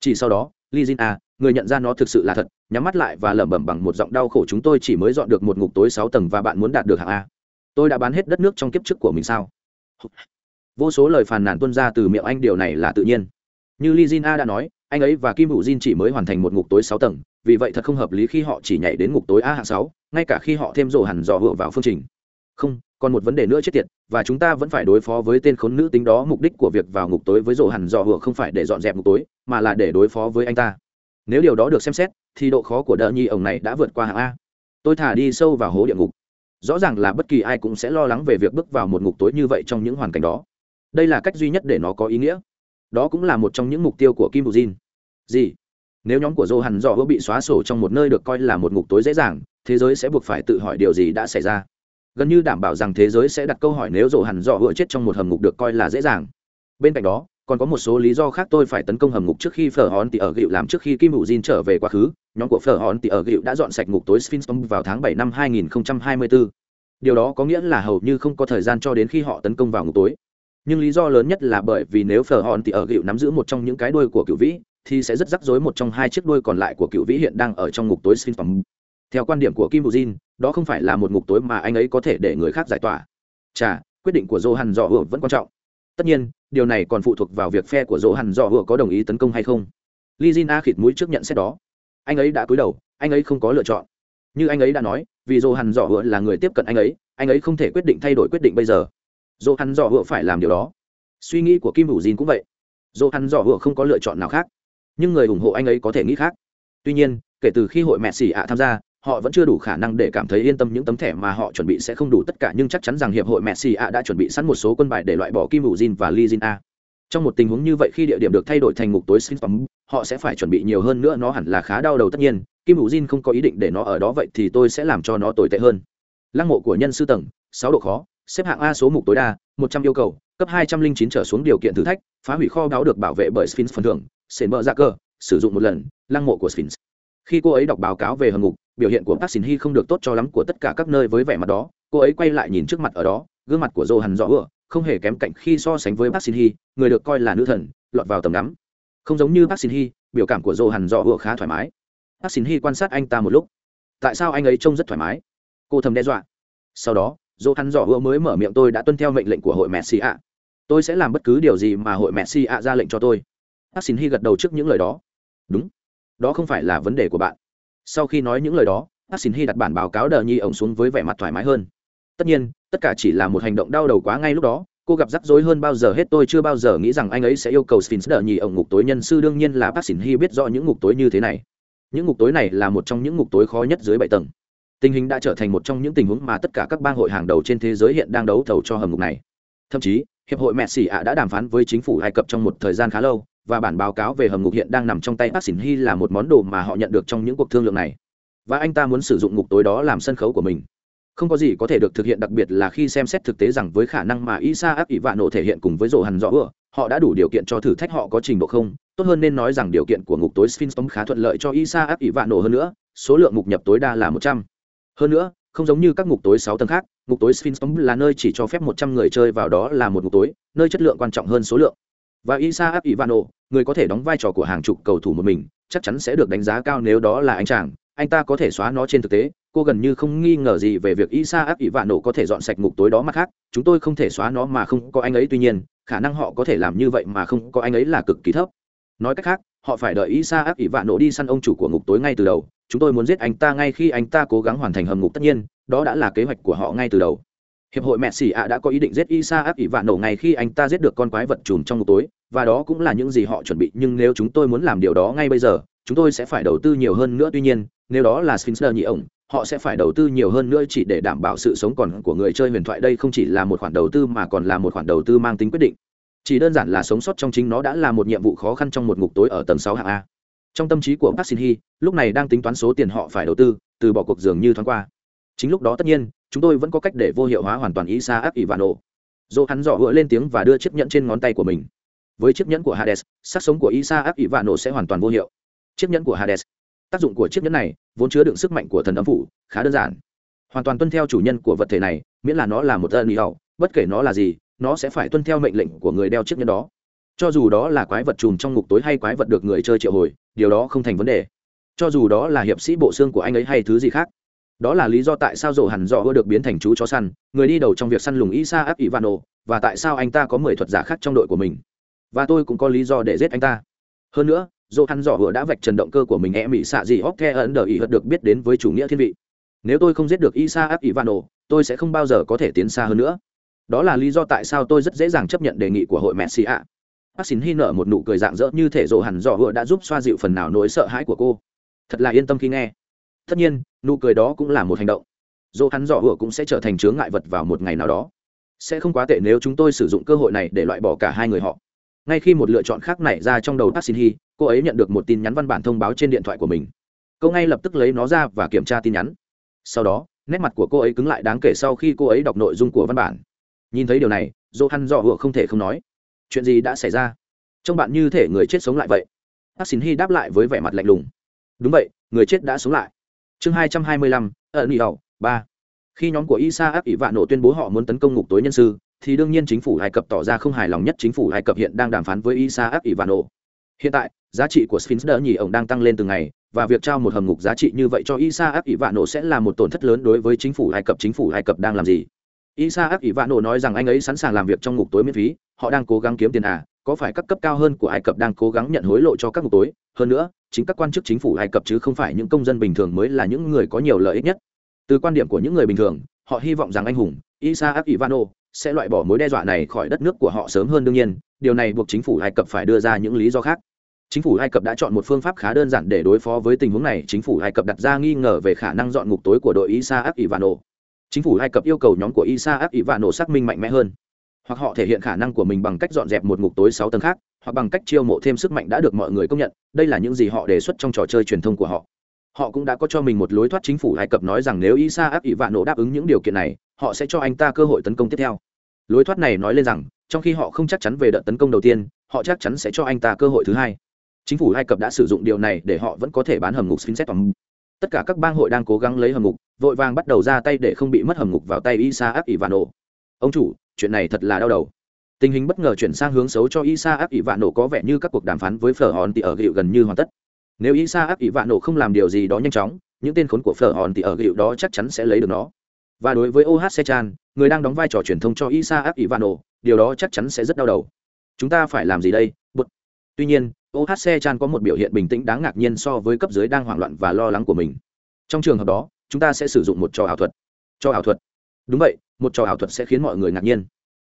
[SPEAKER 1] Chỉ sau đó, li jin a, người nhận ra nó thực sự là thật, nhắm mắt lại và lẩm bẩm bằng một giọng đau khổ chúng tôi chỉ mới dọn được một ngục tối sáu tầng và bạn muốn đạt được hạng a. Tôi đã bán hết đất nước trong kiếp trước của mình sao? Vô số lời phàn nàn tuân ra từ miệng anh, điều này là tự nhiên. Như li jin a đã nói, anh ấy và kim hữu jin chỉ mới hoàn thành một ngục tối sáu tầng, vì vậy thật không hợp lý khi họ chỉ nhảy đến ngục tối a hạng sáu, ngay cả khi họ thêm rổ hẳn dò hựa vào phương trình không, còn một vấn đề nữa chết tiệt, và chúng ta vẫn phải đối phó với tên khốn nữ tính đó. Mục đích của việc vào ngục tối với rổ hẳn dò hựa không phải để dọn dẹp ngục tối, mà là để đối phó với anh ta. Nếu điều đó được xem xét, thì độ khó của đợt nhi ổng này đã vượt qua hạng a. Tôi thả đi sâu vào hố địa ngục. Rõ ràng là bất kỳ ai cũng sẽ lo lắng về việc bước vào một ngục tối như vậy trong những hoàn cảnh đó. Đây là cách duy nhất để nó có ý nghĩa. Đó cũng là một trong những mục tiêu của kim bù jin. Gì? Nếu nhóm của Johan dò bị xóa sổ trong một nơi được coi là một ngục tối dễ dàng, thế giới sẽ buộc phải tự hỏi điều gì đã xảy ra gần như đảm bảo rằng thế giới sẽ đặt câu hỏi nếu Johan dò chết trong một hầm ngục được coi là dễ dàng. Bên cạnh đó, còn có một số lý do khác tôi phải tấn công hầm ngục trước khi phở hòn tỉ ở gịu làm trước khi kim hữu jin trở về quá khứ. Nhóm của phở hòn tỉ ở gịu đã dọn sạch ngục tối sphinx vào tháng 7 năm 2024. điều đó có nghĩa là hầu như không có thời gian cho đến khi họ tấn công vào ngục tối. Nhưng lý do lớn nhất là bởi vì nếu phở hòn tỉ ở gịu nắm giữ một trong những cái đuôi của cựu vĩ, thì sẽ rất rắc rối một trong hai chiếc đuôi còn lại của cựu vĩ hiện đang ở trong ngục tối sphinx theo quan điểm của kim hữu jin đó không phải là một ngục tối mà anh ấy có thể để người khác giải tỏa. Chà, quyết định của johan dò hựa vẫn quan trọng. Tất nhiên, điều này còn phụ thuộc vào việc phe của dỗ hẳn dò hựa có đồng ý tấn công hay không. Li jin a khịt mũi trước nhận xét đó. Anh ấy đã cúi đầu, anh ấy không có lựa chọn. Như anh ấy đã nói, vì dỗ hẳn dò hựa là người tiếp cận anh ấy anh ấy không thể quyết định thay đổi quyết định bây giờ. Dỗ hẳn dò hựa phải làm điều đó. Suy nghĩ của kim hữu jin cũng vậy. Dỗ hẳn dò hựa không có lựa chọn nào khác. Nhưng người ủng hộ anh ấy có thể nghĩ khác. Tuy nhiên, kể từ khi hội mẹ xỉ ạ tham gia họ vẫn chưa đủ khả năng để cảm thấy yên tâm những tấm thẻ mà họ chuẩn bị sẽ không đủ tất cả, nhưng chắc chắn rằng hiệp hội messi a đã chuẩn bị sẵn một số quân bài để loại bỏ kim Vũ jin và li jin a. Trong một tình huống như vậy khi địa điểm được thay đổi thành ngục tối sinh phẩm họ sẽ phải chuẩn bị nhiều hơn nữa, nó hẳn là khá đau đầu tất nhiên. Kim Vũ jin không có ý định để nó ở đó, vậy thì tôi sẽ làm cho nó tồi tệ hơn. Lăng mộ của nhân sư tầng, sáu độ khó, xếp hạng a số mục tối đa, một trăm yêu cầu, cấp hai trăm linh chín trở xuống điều kiện thử thách, phá hủy kho báu được bảo vệ bởi sphinx phần thưởng sền bờ ra cơ sử dụng một lần, lăng mộ của sphinx. Khi cô ấy đọc báo cáo về hầm ngục biểu hiện của park xin hy không được tốt cho lắm của tất cả các nơi với vẻ mặt đó. Cô ấy quay lại nhìn trước mặt ở đó, gương mặt của Jo hằn rõ ựa không hề kém cạnh khi so sánh với park xin hy người được coi là nữ thần, lọt vào tầm ngắm. Không giống như park xin hy biểu cảm của Jo hằn rõ ựa khá thoải mái. Park xin hy quan sát anh ta một lúc. Tại sao anh ấy trông rất thoải mái? Cô thầm đe dọa. Sau đó Jo hằn rõ ựa mới mở miệng, tôi đã tuân theo mệnh lệnh của hội messi ạ. Tôi sẽ làm bất cứ điều gì mà hội messi ạ ra lệnh cho tôi. Park xin hy gật đầu trước những lời đó. Đúng. Đó không phải là vấn đề của bạn sau khi nói những lời đó bác xin hy đặt bản báo cáo đờ nhi ổng xuống với vẻ mặt thoải mái hơn. Tất nhiên, tất cả chỉ là một hành động đau đầu quá ngay lúc đó, cô gặp rắc rối hơn bao giờ hết, tôi chưa bao giờ nghĩ rằng anh ấy sẽ yêu cầu sphinx đờ nhi ổng ngục tối nhân sư, đương nhiên là bác xin hy biết rõ những ngục tối như thế này. Những ngục tối này là một trong những ngục tối khó nhất dưới bảy tầng. Tình hình đã trở thành một trong những tình huống mà tất cả các bang hội hàng đầu trên thế giới hiện đang đấu thầu cho hầm ngục này. Thậm chí, hiệp hội mẹ xỉ ạ đã đàm phán với chính phủ ai cập trong một thời gian khá lâu và bản báo cáo về hầm ngục hiện đang nằm trong tay bác xỉn hy là một món đồ mà họ nhận được trong những cuộc thương lượng này. Và anh ta muốn sử dụng ngục tối đó làm sân khấu của mình. Không có gì có thể được thực hiện, đặc biệt là khi xem xét thực tế rằng với khả năng mà isa áp ỷ vạn thể hiện cùng với rổ hằn rõ ưa, họ đã đủ điều kiện cho thử thách họ có trình độ không? Tốt hơn nên nói rằng điều kiện của ngục tối sphinx khá thuận lợi cho isa áp ỷ vạn hơn nữa, số lượng ngục nhập tối đa là một trăm. Hơn nữa, không giống như các ngục tối sáu tầng khác, ngục tối sphinx là nơi chỉ cho phép một trăm người chơi vào đó là một ngục tối, nơi chất lượng quan trọng hơn số lượng và isa áp ivano, người có thể đóng vai trò của hàng chục cầu thủ một mình, chắc chắn sẽ được đánh giá cao nếu đó là anh chàng. Anh ta có thể xóa nó trên thực tế. Cô gần như không nghi ngờ gì về việc isa áp ivano có thể dọn sạch ngục tối đó mặt khác. Chúng tôi không thể xóa nó mà không có anh ấy, tuy nhiên, khả năng họ có thể làm như vậy mà không có anh ấy là cực kỳ thấp. Nói cách khác, họ phải đợi isa áp ivano đi săn ông chủ của ngục tối ngay từ đầu. Chúng tôi muốn giết anh ta ngay khi anh ta cố gắng hoàn thành hầm ngục. Tất nhiên, đó đã là kế hoạch của họ ngay từ đầu hiệp hội mẹ xỉ ạ đã có ý định giết isa áp ỷ vạn nổ ngày khi anh ta giết được con quái vật chùm trong ngục tối, và đó cũng là những gì họ chuẩn bị. Nhưng nếu chúng tôi muốn làm điều đó ngay bây giờ, chúng tôi sẽ phải đầu tư nhiều hơn nữa. Tuy nhiên, nếu đó là sphinx nhị ổng, họ sẽ phải đầu tư nhiều hơn nữa chỉ để đảm bảo sự sống còn của người chơi huyền thoại. Đây không chỉ là một khoản đầu tư mà còn là một khoản đầu tư mang tính quyết định. Chỉ đơn giản là sống sót trong chính nó đã là một nhiệm vụ khó khăn trong một ngục tối ở tầng sáu hạng a. Trong tâm trí của park shin hee, lúc này đang tính toán số tiền họ phải đầu tư, từ bỏ cuộc dường như thoáng qua. Chính lúc đó tất nhiên chúng tôi vẫn có cách để vô hiệu hóa hoàn toàn ý xa áp ivano. Dỗ hắn dò hựa lên tiếng và đưa chiếc nhẫn trên ngón tay của mình. Với chiếc nhẫn của hades sắc sống của isaac ivano sẽ hoàn toàn vô hiệu. Chiếc nhẫn của hades. Tác dụng của chiếc nhẫn này, vốn chứa đựng sức mạnh của thần âm phủ, khá đơn giản. Hoàn toàn tuân theo chủ nhân của vật thể này, miễn là nó là một ân ý hậu, bất kể nó là gì, nó sẽ phải tuân theo mệnh lệnh của người đeo chiếc nhẫn đó. Cho dù đó là quái vật chùm trong ngục tối hay quái vật được người chơi triệu hồi, điều đó không thành vấn đề. Cho dù đó là hiệp sĩ bộ xương của anh ấy hay thứ gì khác đó là lý do tại sao rổ hẳn dọ được biến thành chú chó săn, người đi đầu trong việc săn lùng isa áp ivano và tại sao anh ta có mười thuật giả khác trong đội của mình? Và tôi cũng có lý do để giết anh ta. Hơn nữa, dỗ hẳn dọ đã vạch trần động cơ của mình e mỹ xạ gì hóc the ấn đờ ý hật được biết đến với chủ nghĩa thiên vị. Nếu tôi không giết được isa áp ivano tôi sẽ không bao giờ có thể tiến xa hơn nữa. Đó là lý do tại sao tôi rất dễ dàng chấp nhận đề nghị của hội messi ạ. Bác xin hy nở một nụ cười dạng dỡ như thể rộ hẳn dọ vừa đã giúp xoa dịu phần nào nỗi sợ hãi của cô. Thật là yên tâm khi nghe tất nhiên, nụ cười đó cũng là một hành động. Dỗ hắn dọ hựa cũng sẽ trở thành chướng ngại vật vào một ngày nào đó. Sẽ không quá tệ nếu chúng tôi sử dụng cơ hội này để loại bỏ cả hai người họ. Ngay khi một lựa chọn khác nảy ra trong đầu bác xin hy cô ấy nhận được một tin nhắn văn bản thông báo trên điện thoại của mình. Cô ngay lập tức lấy nó ra và kiểm tra tin nhắn. Sau đó, nét mặt của cô ấy cứng lại đáng kể sau khi cô ấy đọc nội dung của văn bản. Nhìn thấy điều này dỗ hắn dọ hựa không thể không nói. Chuyện gì đã xảy ra? Trông bạn như thể người chết sống lại vậy. Bác xin hy đáp lại với vẻ mặt lạnh lùng. Đúng vậy, người chết đã sống lại chương hai trăm hai mươi lăm, ẩn nghỉ hậu, ba. Khi nhóm của isa áp ỷ vạn nổ tuyên bố họ muốn tấn công ngục tối nhân sư, thì đương nhiên chính phủ ai cập tỏ ra không hài lòng nhất chính phủ ai cập hiện đang đàm phán với isa áp ỷ vạn nổ hiện tại, giá trị của sphinx đỡ nhì ổng đang tăng lên từng ngày, và việc trao một hầm ngục giá trị như vậy cho isa áp ỷ vạn nổ sẽ là một tổn thất lớn đối với chính phủ ai cập. Chính phủ ai cập đang làm gì? Isa áp ỷ vạn nổ nói rằng anh ấy sẵn sàng làm việc trong ngục tối miễn phí, họ đang cố gắng kiếm tiền à có phải các cấp cao hơn của ai cập đang cố gắng nhận hối lộ cho các ngục tối? Hơn nữa chính các quan chức chính phủ ai cập chứ không phải những công dân bình thường mới là những người có nhiều lợi ích nhất. Từ quan điểm của những người bình thường, họ hy vọng rằng anh hùng, isaac ivano sẽ loại bỏ mối đe dọa này khỏi đất nước của họ sớm hơn đương nhiên, điều này buộc chính phủ ai cập phải đưa ra những lý do khác. Chính phủ ai cập đã chọn một phương pháp khá đơn giản để đối phó với tình huống này, chính phủ ai cập đặt ra nghi ngờ về khả năng dọn ngục tối của đội isaac ivano chính phủ ai cập yêu cầu nhóm của isaac ivano xác minh mạnh mẽ hơn, hoặc họ thể hiện khả năng của mình bằng cách dọn dẹp một ngục tối sáu tầng khác hoặc bằng cách chiêu mộ thêm sức mạnh đã được mọi người công nhận, đây là những gì họ đề xuất trong trò chơi truyền thông của họ. Họ cũng đã có cho mình một lối thoát chính phủ ai cập nói rằng nếu isa áp ỷ vạn nổ đáp ứng những điều kiện này, họ sẽ cho anh ta cơ hội tấn công tiếp theo. Lối thoát này nói lên rằng, trong khi họ không chắc chắn về đợt tấn công đầu tiên, họ chắc chắn sẽ cho anh ta cơ hội thứ hai. Chính phủ ai cập đã sử dụng điều này để họ vẫn có thể bán hầm ngục sphinx tầm. Tất cả các bang hội đang cố gắng lấy hầm ngục, vội vàng bắt đầu ra tay để không bị mất hầm ngục vào tay isa áp ỷ vạn nổ. Ông chủ, chuyện này thật là đau đầu tình hình bất ngờ chuyển sang hướng xấu cho isa áp ỷ vạn nổ có vẻ như các cuộc đàm phán với phở hòn thì ở gịu gần như hoàn tất. Nếu isa áp ỷ vạn nổ không làm điều gì đó nhanh chóng, những tên khốn của phở hòn thì ở gịu đó chắc chắn sẽ lấy được nó. Và đối với oh sechan, người đang đóng vai trò truyền thông cho isa áp ỷ vạn nổ điều đó chắc chắn sẽ rất đau đầu. Chúng ta phải làm gì đây? Bụt. tuy nhiên oh sechan có một biểu hiện bình tĩnh đáng ngạc nhiên so với cấp dưới đang hoảng loạn và lo lắng của mình. Trong trường hợp đó, chúng ta sẽ sử dụng một trò ảo thuật. Cho ảo thuật. Đúng vậy, một trò ảo thuật sẽ khiến mọi người ngạc nhiên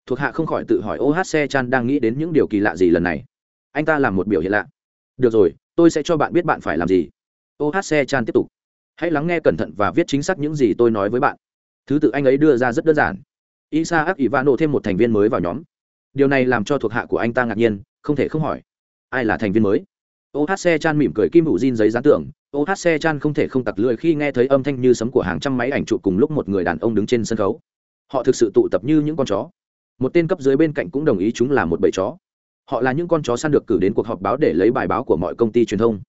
[SPEAKER 1] thuộc hạ không khỏi tự hỏi ohc chan đang nghĩ đến những điều kỳ lạ gì lần này. Anh ta làm một biểu hiện lạ. Được rồi, tôi sẽ cho bạn biết bạn phải làm gì. Ohc chan tiếp tục. Hãy lắng nghe cẩn thận và viết chính xác những gì tôi nói với bạn. Thứ tự anh ấy đưa ra rất đơn giản. Isa ác ivano thêm một thành viên mới vào nhóm. Điều này làm cho thuộc hạ của anh ta ngạc nhiên, không thể không hỏi. Ai là thành viên mới? Ohc chan mỉm cười kim hữu diên giấy gián tưởng ohc chan không thể không tặc lưỡi khi nghe thấy âm thanh như sấm của hàng trăm máy ảnh chụp cùng lúc một người đàn ông đứng trên sân khấu. Họ thực sự tụ tập như những con chó một tên cấp dưới bên cạnh cũng đồng ý chúng là một bầy chó. Họ là những con chó săn được cử đến cuộc họp báo để lấy bài báo của mọi công ty truyền thông.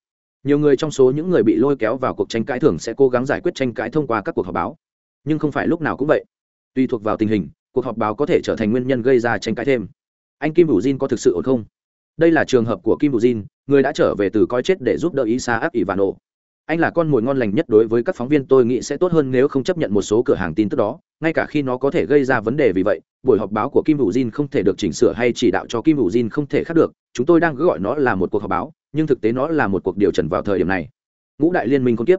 [SPEAKER 1] Nhiều người trong số những người bị lôi kéo vào cuộc tranh cãi thường sẽ cố gắng giải quyết tranh cãi thông qua các cuộc họp báo. Nhưng không phải lúc nào cũng vậy. Tùy thuộc vào tình hình, cuộc họp báo có thể trở thành nguyên nhân gây ra tranh cãi thêm. Anh kim bù jin có thực sự ổn không? Đây là trường hợp của kim bù jin, người đã trở về từ coi chết để giúp đỡ isa áp Nổ anh là con mồi ngon lành nhất đối với các phóng viên, tôi nghĩ sẽ tốt hơn nếu không chấp nhận một số cửa hàng tin tức đó, ngay cả khi nó có thể gây ra vấn đề vì vậy, buổi họp báo của kim hữu jin không thể được chỉnh sửa hay chỉ đạo cho kim hữu jin không thể khác được, chúng tôi đang gọi nó là một cuộc họp báo, nhưng thực tế nó là một cuộc điều trần vào thời điểm này. Ngũ đại liên minh con tiếp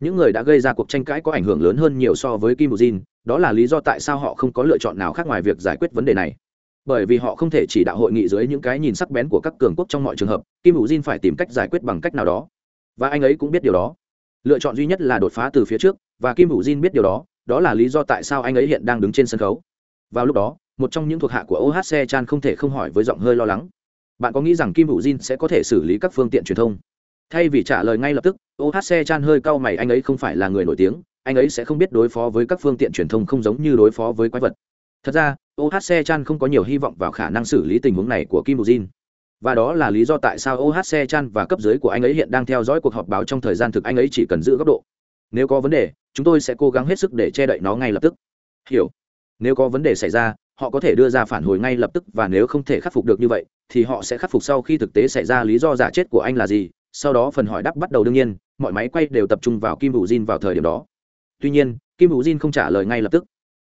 [SPEAKER 1] những người đã gây ra cuộc tranh cãi có ảnh hưởng lớn hơn nhiều so với kim hữu jin, đó là lý do tại sao họ không có lựa chọn nào khác ngoài việc giải quyết vấn đề này. Bởi vì họ không thể chỉ đạo hội nghị dưới những cái nhìn sắc bén của các cường quốc trong mọi trường hợp, kim hữu jin phải tìm cách giải quyết bằng cách nào đó và anh ấy cũng biết điều đó. Lựa chọn duy nhất là đột phá từ phía trước, và kim hữu jin biết điều đó đó là lý do tại sao anh ấy hiện đang đứng trên sân khấu. Vào lúc đó, một trong những thuộc hạ của ohc chan không thể không hỏi với giọng hơi lo lắng. Bạn có nghĩ rằng kim hữu jin sẽ có thể xử lý các phương tiện truyền thông? Thay vì trả lời ngay lập tức ohc chan hơi cau mày, anh ấy không phải là người nổi tiếng, anh ấy sẽ không biết đối phó với các phương tiện truyền thông không giống như đối phó với quái vật. Thật ra ohc chan không có nhiều hy vọng vào khả năng xử lý tình huống này của kim hữu jin và đó là lý do tại sao ohc chan và cấp dưới của anh ấy hiện đang theo dõi cuộc họp báo trong thời gian thực anh ấy chỉ cần giữ góc độ. Nếu có vấn đề, chúng tôi sẽ cố gắng hết sức để che đậy nó ngay lập tức. Hiểu. Nếu có vấn đề xảy ra, họ có thể đưa ra phản hồi ngay lập tức và nếu không thể khắc phục được như vậy, thì họ sẽ khắc phục sau khi thực tế xảy ra lý do giả chết của anh là gì. Sau đó phần hỏi đáp bắt đầu đương nhiên, mọi máy quay đều tập trung vào kim hữu jin vào thời điểm đó. Tuy nhiên, kim hữu jin không trả lời ngay lập tức.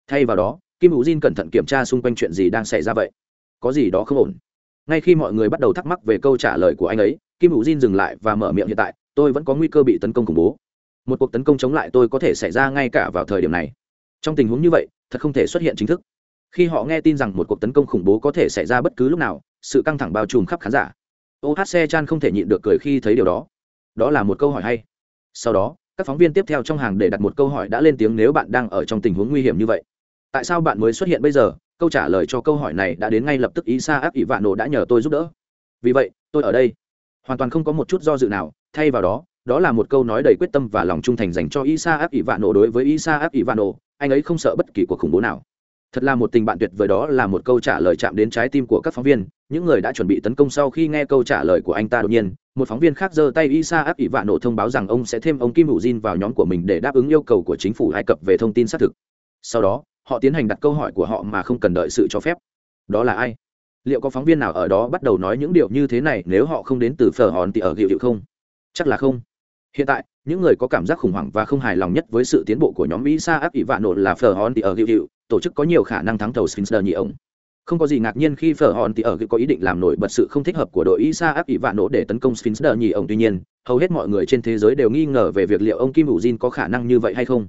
[SPEAKER 1] Thay vào đó, kim hữu jin cẩn thận kiểm tra xung quanh chuyện gì đang xảy ra vậy. Có gì đó không ổn? Ngay khi mọi người bắt đầu thắc mắc về câu trả lời của anh ấy, kim hữu jin dừng lại và mở miệng hiện tại, tôi vẫn có nguy cơ bị tấn công khủng bố. Một cuộc tấn công chống lại tôi có thể xảy ra ngay cả vào thời điểm này. Trong tình huống như vậy, thật không thể xuất hiện chính thức. Khi họ nghe tin rằng một cuộc tấn công khủng bố có thể xảy ra bất cứ lúc nào, sự căng thẳng bao trùm khắp khán giả. Ohc chan không thể nhịn được cười khi thấy điều đó. Đó là một câu hỏi hay. Sau đó, các phóng viên tiếp theo trong hàng để đặt một câu hỏi đã lên tiếng nếu bạn đang ở trong tình huống nguy hiểm như vậy. Tại sao bạn mới xuất hiện bây giờ? Câu trả lời cho câu hỏi này đã đến ngay lập tức ý sa áp ỷ vạn nổ đã nhờ tôi giúp đỡ. Vì vậy, tôi ở đây. Hoàn toàn không có một chút do dự nào, thay vào đó đó là một câu nói đầy quyết tâm và lòng trung thành dành cho isa áp ỷ vạn nổ đối với isa áp ỷ vạn nổ anh ấy không sợ bất kỳ cuộc khủng bố nào. Thật là một tình bạn tuyệt vời đó là một câu trả lời chạm đến trái tim của các phóng viên, những người đã chuẩn bị tấn công sau khi nghe câu trả lời của anh ta đột nhiên, một phóng viên khác giơ tay isa áp ỷ vạn nổ thông báo rằng ông sẽ thêm ông kim hữu jin vào nhóm của mình để đáp ứng yêu cầu của chính phủ ai cập về thông tin xác thực. Sau đó họ tiến hành đặt câu hỏi của họ mà không cần đợi sự cho phép. Đó là ai? Liệu có phóng viên nào ở đó bắt đầu nói những điều như thế này nếu họ không đến từ phở hòn thì ở hiệu hiệu không? Chắc là không. Hiện tại, những người có cảm giác khủng hoảng và không hài lòng nhất với sự tiến bộ của nhóm isa áp ỷ vạn Nộ là phở hòn thì ở hiệu hiệu tổ chức có nhiều khả năng thắng thầu sphinxer nhị ông. Không có gì ngạc nhiên khi phở hòn thì ở có ý định làm nổi bật sự không thích hợp của đội isa áp ỷ vạn nổ để tấn công sphinxer nhị ông. Tuy nhiên, hầu hết mọi người trên thế giới đều nghi ngờ về việc liệu ông kim hữu jin có khả năng như vậy hay không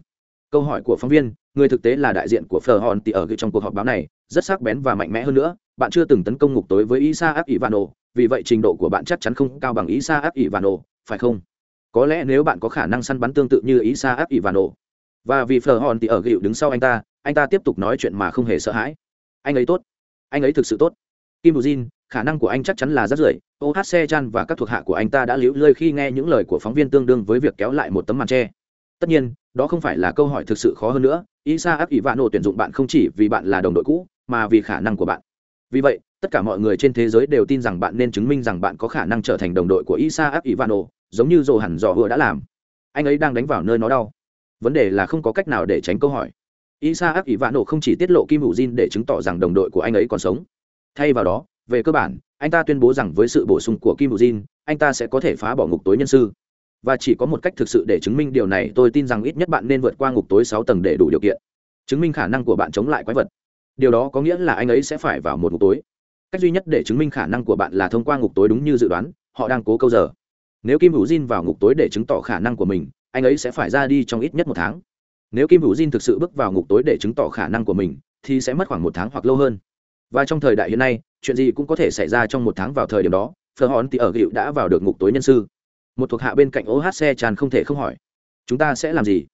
[SPEAKER 1] câu hỏi của phóng viên, người thực tế là đại diện của Phờ hòn Tỉ ở trong cuộc họp báo này, rất sắc bén và mạnh mẽ hơn nữa, bạn chưa từng tấn công ngục tối với isa áp ỷ vạn vì vậy trình độ của bạn chắc chắn không cao bằng isa áp ỷ vạn phải không? Có lẽ nếu bạn có khả năng săn bắn tương tự như isa áp ỷ vạn và vì Phờ hòn Tỉ ở gịu đứng sau anh ta anh ta tiếp tục nói chuyện mà không hề sợ hãi. Anh ấy tốt. Anh ấy thực sự tốt. Kim bù jin khả năng của anh chắc chắn là rất rưởi ohc chan và các thuộc hạ của anh ta đã liễu lơi khi nghe những lời của phóng viên tương đương với việc kéo lại một tấm màn tre tất nhiên đó không phải là câu hỏi thực sự khó hơn nữa, isa áp ỷ vạn nổ tuyển dụng bạn không chỉ vì bạn là đồng đội cũ, mà vì khả năng của bạn. Vì vậy, tất cả mọi người trên thế giới đều tin rằng bạn nên chứng minh rằng bạn có khả năng trở thành đồng đội của isa áp ỷ vạn nổ, giống như dồ hẳn dò vừa đã làm. Anh ấy đang đánh vào nơi nó đau. Vấn đề là không có cách nào để tránh câu hỏi. Isa áp ỷ vạn nổ không chỉ tiết lộ kim hữu jin để chứng tỏ rằng đồng đội của anh ấy còn sống. Thay vào đó, về cơ bản, anh ta tuyên bố rằng với sự bổ sung của kim hữu jin, anh ta sẽ có thể phá bỏ ngục tối nhân sư và chỉ có một cách thực sự để chứng minh điều này, tôi tin rằng ít nhất bạn nên vượt qua ngục tối sáu tầng để đủ điều kiện. Chứng minh khả năng của bạn chống lại quái vật. Điều đó có nghĩa là anh ấy sẽ phải vào một ngục tối. Cách duy nhất để chứng minh khả năng của bạn là thông qua ngục tối đúng như dự đoán, họ đang cố câu giờ. Nếu kim hữu jin vào ngục tối để chứng tỏ khả năng của mình, anh ấy sẽ phải ra đi trong ít nhất một tháng. Nếu kim hữu jin thực sự bước vào ngục tối để chứng tỏ khả năng của mình, thì sẽ mất khoảng một tháng hoặc lâu hơn. Và trong thời đại hiện nay, chuyện gì cũng có thể xảy ra trong một tháng vào thời điểm đó. Phờ hòn thì ở hiệu đã vào được ngục tối nhân sư một thuộc hạ bên cạnh ohc tràn không thể không hỏi. Chúng ta sẽ làm gì?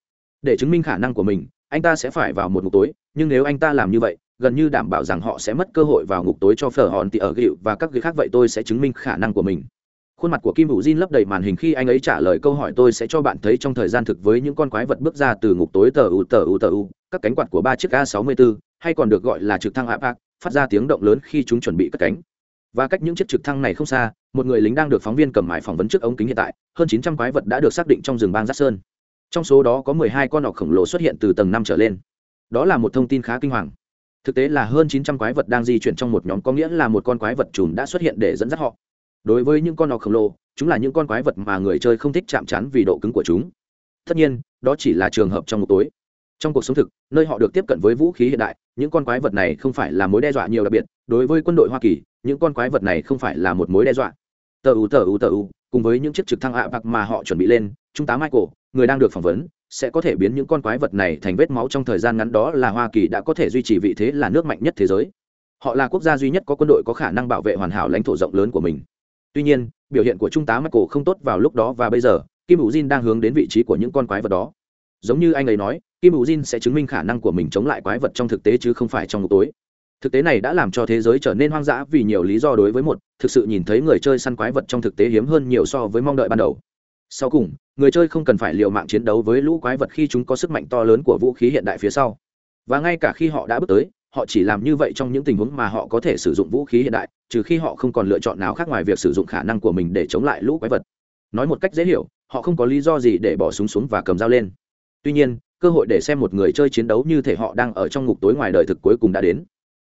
[SPEAKER 1] Để chứng minh khả năng của mình, anh ta sẽ phải vào một ngục tối, nhưng nếu anh ta làm như vậy, gần như đảm bảo rằng họ sẽ mất cơ hội vào ngục tối cho phở hòn thì ở gịu và các người khác vậy tôi sẽ chứng minh khả năng của mình. Khuôn mặt của kim hữu jin lấp đầy màn hình khi anh ấy trả lời câu hỏi tôi sẽ cho bạn thấy trong thời gian thực với những con quái vật bước ra từ ngục tối tờ u tờ u tờ u, các cánh quạt của ba chiếc a 64 hay còn được gọi là trực thăng apac, phát ra tiếng động lớn khi chúng chuẩn bị cất cánh. Và cách những chiếc trực thăng này không xa một người lính đang được phóng viên cầm mải phỏng vấn trước ống kính hiện tại, hơn 900 quái vật đã được xác định trong rừng bang giác sơn. Trong số đó có 12 con ọc khổng lồ xuất hiện từ tầng năm trở lên. Đó là một thông tin khá kinh hoàng. Thực tế là hơn 900 quái vật đang di chuyển trong một nhóm, có nghĩa là một con quái vật chùm đã xuất hiện để dẫn dắt họ. Đối với những con ọc khổng lồ, chúng là những con quái vật mà người chơi không thích chạm trán vì độ cứng của chúng. Tất nhiên, đó chỉ là trường hợp trong một tối. Trong cuộc sống thực, nơi họ được tiếp cận với vũ khí hiện đại, những con quái vật này không phải là mối đe dọa nhiều đặc biệt. Đối với quân đội hoa kỳ, những con quái vật này không phải là một mối đe dọa tờ u tờ u tờ u, cùng với những chiếc trực thăng ạ bạc mà họ chuẩn bị lên, trung tá michael, người đang được phỏng vấn, sẽ có thể biến những con quái vật này thành vết máu trong thời gian ngắn đó là hoa kỳ đã có thể duy trì vị thế là nước mạnh nhất thế giới. Họ là quốc gia duy nhất có quân đội có khả năng bảo vệ hoàn hảo lãnh thổ rộng lớn của mình. Tuy nhiên, biểu hiện của trung tá michael không tốt vào lúc đó và bây giờ, kim hữu jin đang hướng đến vị trí của những con quái vật đó. Giống như anh ấy nói, kim hữu jin sẽ chứng minh khả năng của mình chống lại quái vật trong thực tế chứ không phải trong ngục tối thực tế này đã làm cho thế giới trở nên hoang dã vì nhiều lý do đối với một, thực sự nhìn thấy người chơi săn quái vật trong thực tế hiếm hơn nhiều so với mong đợi ban đầu. Sau cùng, người chơi không cần phải liều mạng chiến đấu với lũ quái vật khi chúng có sức mạnh to lớn của vũ khí hiện đại phía sau. Và ngay cả khi họ đã bước tới, họ chỉ làm như vậy trong những tình huống mà họ có thể sử dụng vũ khí hiện đại, trừ khi họ không còn lựa chọn nào khác ngoài việc sử dụng khả năng của mình để chống lại lũ quái vật. Nói một cách dễ hiểu, họ không có lý do gì để bỏ súng xuống và cầm dao lên. Tuy nhiên, cơ hội để xem một người chơi chiến đấu như thể họ đang ở trong ngục tối ngoài đời thực cuối cùng đã đến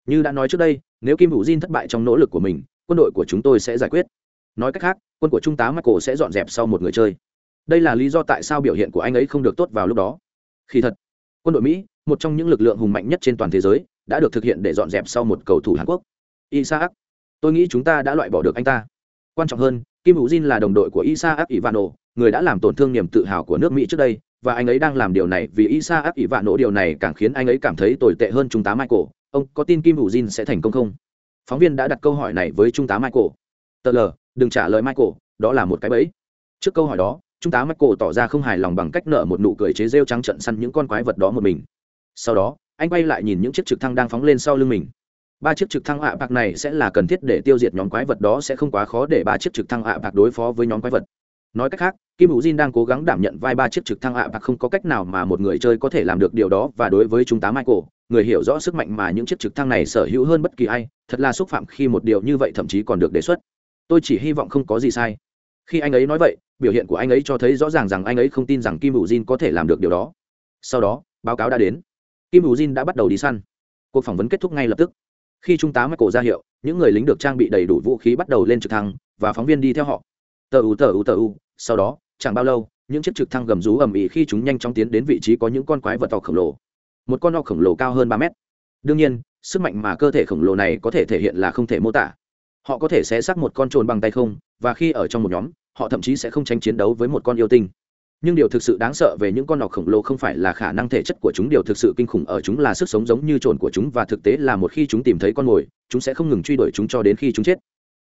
[SPEAKER 1] như đã nói trước đây, nếu kim hữu Jin thất bại trong nỗ lực của mình, quân đội của chúng tôi sẽ giải quyết. Nói cách khác, quân của trung tá michael sẽ dọn dẹp sau một người chơi. Đây là lý do tại sao biểu hiện của anh ấy không được tốt vào lúc đó. Khi thật, quân đội mỹ, một trong những lực lượng hùng mạnh nhất trên toàn thế giới, đã được thực hiện để dọn dẹp sau một cầu thủ hàn quốc. Isaac, tôi nghĩ chúng ta đã loại bỏ được anh ta. Quan trọng hơn, kim hữu jin là đồng đội của isaac ivano, người đã làm tổn thương niềm tự hào của nước mỹ trước đây, và anh ấy đang làm điều này vì isaac ivano. Điều này càng khiến anh ấy cảm thấy tồi tệ hơn trung tá michael ông có tin kim hữu jin sẽ thành công không? Phóng viên đã đặt câu hỏi này với trung tá michael. Tờ l đừng trả lời michael, đó là một cái bẫy. Trước câu hỏi đó, trung tá michael tỏ ra không hài lòng bằng cách nở một nụ cười chế rêu trắng trận săn những con quái vật đó một mình. Sau đó, anh quay lại nhìn những chiếc trực thăng đang phóng lên sau lưng mình. Ba chiếc trực thăng ạ bạc này sẽ là cần thiết để tiêu diệt nhóm quái vật đó sẽ không quá khó để ba chiếc trực thăng ạ bạc đối phó với nhóm quái vật. Nói cách khác, kim hữu jin đang cố gắng đảm nhận vai ba chiếc trực thăng ạ bạc không có cách nào mà một người chơi có thể làm được điều đó và đối với chúng tá michael người hiểu rõ sức mạnh mà những chiếc trực thăng này sở hữu hơn bất kỳ ai, thật là xúc phạm khi một điều như vậy thậm chí còn được đề xuất. Tôi chỉ hy vọng không có gì sai. Khi anh ấy nói vậy, biểu hiện của anh ấy cho thấy rõ ràng rằng anh ấy không tin rằng kim hữu jin có thể làm được điều đó. Sau đó, báo cáo đã đến. Kim hữu jin đã bắt đầu đi săn. Cuộc phỏng vấn kết thúc ngay lập tức. Khi trung tá michael ra hiệu, những người lính được trang bị đầy đủ vũ khí bắt đầu lên trực thăng và phóng viên đi theo họ. Tờ u tờ u tờ u. Sau đó, chẳng bao lâu, những chiếc trực thăng gầm rú ầm ĩ khi chúng nhanh chóng tiến đến vị trí có những con quái vật to khổng lồ một con o khổng lồ cao hơn ba mét. Đương nhiên, sức mạnh mà cơ thể khổng lồ này có thể thể hiện là không thể mô tả. Họ có thể xé xác một con trồn bằng tay không, và khi ở trong một nhóm, họ thậm chí sẽ không tranh chiến đấu với một con yêu tinh. Nhưng điều thực sự đáng sợ về những con nọc khổng lồ không phải là khả năng thể chất của chúng, điều thực sự kinh khủng ở chúng là sức sống giống như trồn của chúng, và thực tế là một khi chúng tìm thấy con mồi, chúng sẽ không ngừng truy đuổi chúng cho đến khi chúng chết.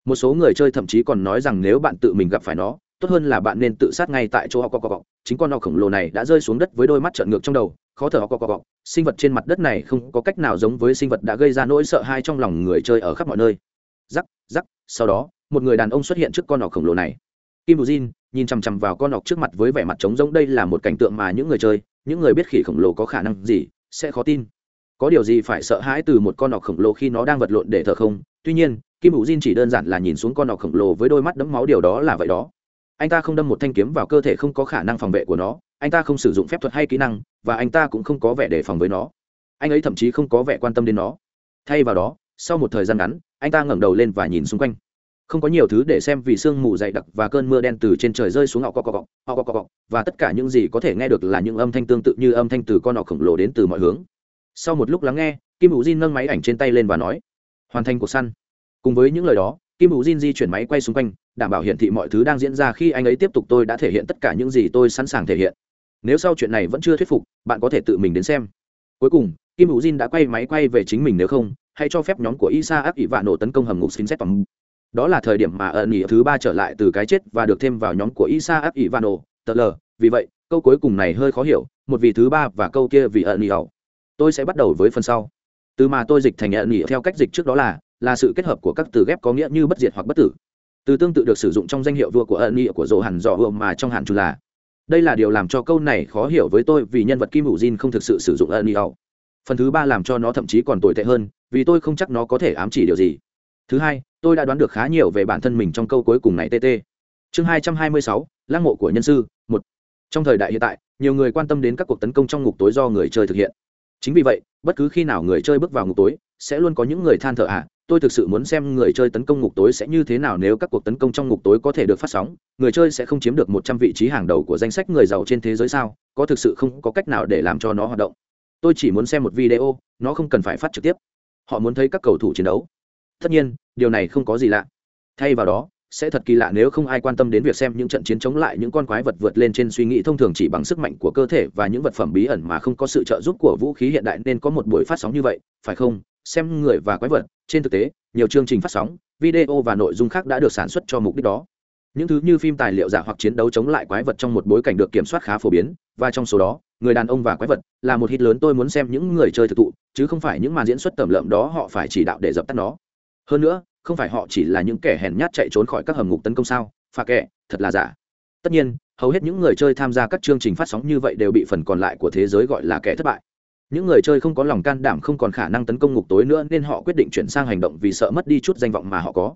[SPEAKER 1] Một số người chơi thậm chí còn nói rằng nếu bạn tự mình gặp phải nó, tốt hơn là bạn nên tự sát ngay tại chỗ họ cọ cọ chính con nọc khổng lồ này đã rơi xuống đất với đôi mắt trợn ngược trong đầu, khó thở họ cọ cọ sinh vật trên mặt đất này không có cách nào giống với sinh vật đã gây ra nỗi sợ hãi trong lòng người chơi ở khắp mọi nơi. Rắc rắc, sau đó, một người đàn ông xuất hiện trước con ọc khổng lồ này. Kim bù jin nhìn chằm chằm vào con ọc trước mặt với vẻ mặt trống rỗng, đây là một cảnh tượng mà những người chơi, những người biết khỉ khổng lồ có khả năng gì sẽ khó tin. Có điều gì phải sợ hãi từ một con ọc khổng lồ khi nó đang vật lộn để thở không? Tuy nhiên, kim bù jin chỉ đơn giản là nhìn xuống con ọc khổng lồ với đôi mắt đẫm máu, điều đó là vậy đó. Anh ta không đâm một thanh kiếm vào cơ thể không có khả năng phòng vệ của nó anh ta không sử dụng phép thuật hay kỹ năng, và anh ta cũng không có vẻ đề phòng với nó. Anh ấy thậm chí không có vẻ quan tâm đến nó. Thay vào đó, sau một thời gian ngắn, anh ta ngẩng đầu lên và nhìn xung quanh. Không có nhiều thứ để xem vì sương mù dày đặc và cơn mưa đen từ trên trời rơi xuống họ cọ cọ họ cọ cọc và tất cả những gì có thể nghe được là những âm thanh tương tự như âm thanh từ con họ khổng lồ đến từ mọi hướng. Sau một lúc lắng nghe, kim hữu jin nâng máy ảnh trên tay lên và nói, hoàn thành cuộc săn. Cùng với những lời đó, kim hữu jin di chuyển máy quay xung quanh, đảm bảo hiển thị mọi thứ đang diễn ra khi anh ấy tiếp tục. Tôi đã thể hiện tất cả những gì tôi sẵn sàng thể hiện nếu sau chuyện này vẫn chưa thuyết phục, bạn có thể tự mình đến xem. Cuối cùng, kim hữu jin đã quay máy quay về chính mình nếu không hãy cho phép nhóm của isa áp ỷ vạ nổ tấn công hầm ngục sphinx tầm. Đó là thời điểm mà ẩn nghỉ thứ ba trở lại từ cái chết và được thêm vào nhóm của isa áp nổ, tờ l vì vậy, câu cuối cùng này hơi khó hiểu, một vị thứ ba và câu kia vì ẩn nghỉ tôi sẽ bắt đầu với phần sau. Từ mà tôi dịch thành ẩn nghỉ theo cách dịch trước đó là là sự kết hợp của các từ ghép có nghĩa như bất diệt hoặc bất tử. Từ tương tự được sử dụng trong danh hiệu vua của ẩn nghỉ của dỗ hẳn dọ hùa mà trong hạn chủ là đây là điều làm cho câu này khó hiểu với tôi vì nhân vật kim hữu jin không thực sự sử dụng ẩn phần thứ ba làm cho nó thậm chí còn tồi tệ hơn, vì tôi không chắc nó có thể ám chỉ điều gì. Thứ hai, tôi đã đoán được khá nhiều về bản thân mình trong câu cuối cùng này tt chương hai trăm hai mươi sáu, lăng mộ của nhân sư, một. Trong thời đại hiện tại, nhiều người quan tâm đến các cuộc tấn công trong ngục tối do người chơi thực hiện. Chính vì vậy, bất cứ khi nào người chơi bước vào ngục tối, sẽ luôn có những người than thở à tôi thực sự muốn xem người chơi tấn công ngục tối sẽ như thế nào nếu các cuộc tấn công trong ngục tối có thể được phát sóng. Người chơi sẽ không chiếm được một trăm vị trí hàng đầu của danh sách người giàu trên thế giới sao? Có thực sự không có cách nào để làm cho nó hoạt động. Tôi chỉ muốn xem một video, nó không cần phải phát trực tiếp. Họ muốn thấy các cầu thủ chiến đấu. Tất nhiên, điều này không có gì lạ. Thay vào đó, sẽ thật kỳ lạ nếu không ai quan tâm đến việc xem những trận chiến chống lại những con quái vật vượt lên trên suy nghĩ thông thường chỉ bằng sức mạnh của cơ thể và những vật phẩm bí ẩn mà không có sự trợ giúp của vũ khí hiện đại nên có một buổi phát sóng như vậy, phải không? Xem người và quái vật trên thực tế, nhiều chương trình phát sóng, video và nội dung khác đã được sản xuất cho mục đích đó. Những thứ như phim tài liệu giả hoặc chiến đấu chống lại quái vật trong một bối cảnh được kiểm soát khá phổ biến, và trong số đó, người đàn ông và quái vật là một hit lớn tôi muốn xem những người chơi thực thụ, chứ không phải những màn diễn xuất tẩm lợm đó họ phải chỉ đạo để dập tắt nó. Hơn nữa, không phải họ chỉ là những kẻ hèn nhát chạy trốn khỏi các hầm ngục tấn công sao? Pha kệ, thật là giả. Tất nhiên, hầu hết những người chơi tham gia các chương trình phát sóng như vậy đều bị phần còn lại của thế giới gọi là kẻ thất bại những người chơi không có lòng can đảm không còn khả năng tấn công ngục tối nữa nên họ quyết định chuyển sang hành động vì sợ mất đi chút danh vọng mà họ có.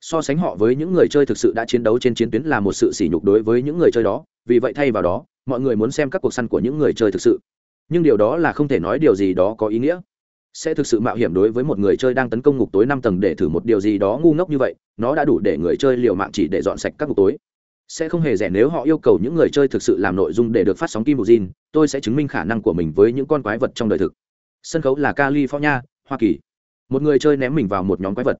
[SPEAKER 1] So sánh họ với những người chơi thực sự đã chiến đấu trên chiến tuyến là một sự sỉ nhục đối với những người chơi đó, vì vậy thay vào đó, mọi người muốn xem các cuộc săn của những người chơi thực sự. Nhưng điều đó là không thể nói điều gì đó có ý nghĩa. Sẽ thực sự mạo hiểm đối với một người chơi đang tấn công ngục tối năm tầng để thử một điều gì đó ngu ngốc như vậy, nó đã đủ để người chơi liều mạng chỉ để dọn sạch các ngục tối sẽ không hề rẻ nếu họ yêu cầu những người chơi thực sự làm nội dung để được phát sóng kim bù zin tôi sẽ chứng minh khả năng của mình với những con quái vật trong đời thực. Sân khấu là california, hoa kỳ. Một người chơi ném mình vào một nhóm quái vật.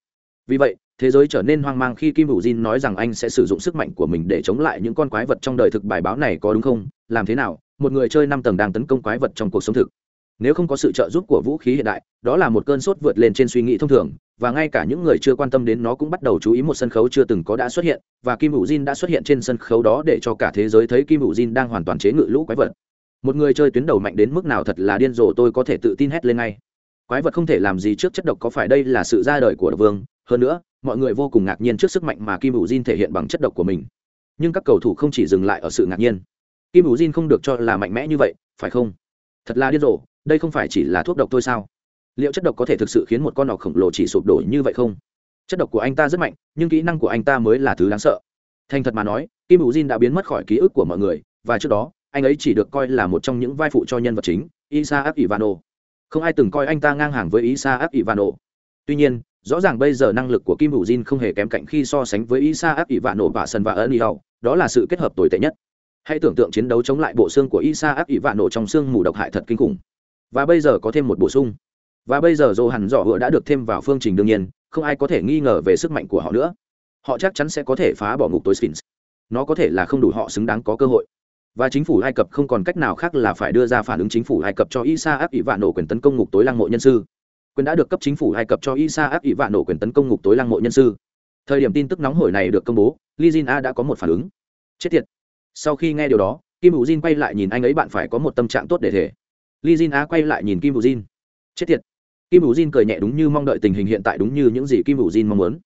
[SPEAKER 1] Vì vậy, thế giới trở nên hoang mang khi kim bù jin nói rằng anh sẽ sử dụng sức mạnh của mình để chống lại những con quái vật trong đời thực bài báo này có đúng không? Làm thế nào? Một người chơi năm tầng đang tấn công quái vật trong cuộc sống thực nếu không có sự trợ giúp của vũ khí hiện đại, đó là một cơn sốt vượt lên trên suy nghĩ thông thường, và ngay cả những người chưa quan tâm đến nó cũng bắt đầu chú ý một sân khấu chưa từng có đã xuất hiện, và kim hữu jin đã xuất hiện trên sân khấu đó để cho cả thế giới thấy kim hữu jin đang hoàn toàn chế ngự lũ quái vật. Một người chơi tuyến đầu mạnh đến mức nào thật là điên rồ tôi có thể tự tin hét lên ngay. Quái vật không thể làm gì trước chất độc có phải đây là sự ra đời của độc vương? Hơn nữa, mọi người vô cùng ngạc nhiên trước sức mạnh mà kim hữu jin thể hiện bằng chất độc của mình. Nhưng các cầu thủ không chỉ dừng lại ở sự ngạc nhiên. Kim hữu jin không được cho là mạnh mẽ như vậy, phải không? Thật là điên rồ đây không phải chỉ là thuốc độc thôi sao? Liệu chất độc có thể thực sự khiến một con nọc khổng lồ chỉ sụp đổ như vậy không? Chất độc của anh ta rất mạnh, nhưng kỹ năng của anh ta mới là thứ đáng sợ. Thành thật mà nói, kim hữu jin đã biến mất khỏi ký ức của mọi người, và trước đó, anh ấy chỉ được coi là một trong những vai phụ cho nhân vật chính, isaac ivano không ai từng coi anh ta ngang hàng với isaac ivano tuy nhiên, rõ ràng bây giờ năng lực của kim hữu jin không hề kém cạnh khi so sánh với isaac ivano và sân và ân hậu đó là sự kết hợp tồi tệ nhất. Hãy tưởng tượng chiến đấu chống lại bộ xương của isaac ivano trong xương mù độc hại thật kinh khủng và bây giờ có thêm một bổ sung. Và bây giờ dồ hẳn dọ hựa đã được thêm vào phương trình đương nhiên, không ai có thể nghi ngờ về sức mạnh của họ nữa. Họ chắc chắn sẽ có thể phá bỏ ngục tối sphinx. Nó có thể là không đủ họ xứng đáng có cơ hội. Và chính phủ ai cập không còn cách nào khác là phải đưa ra phản ứng chính phủ ai cập cho isa áp ỷ vạn nổ quyền tấn công ngục tối lăng mộ nhân sư. Quyền đã được cấp chính phủ ai cập cho isa áp ỷ vạn nổ quyền tấn công ngục tối lăng mộ nhân sư. Thời điểm tin tức nóng hổi này được công bố lizin a đã có một phản ứng. Chết tiệt. Sau khi nghe điều đó, kim hữu jin quay lại nhìn anh ấy bạn phải có một tâm trạng tốt để thể li jin á quay lại nhìn kim vũ jin. Chết tiệt. Kim vũ jin cười nhẹ đúng như mong đợi tình hình hiện tại đúng như những gì kim vũ jin mong muốn.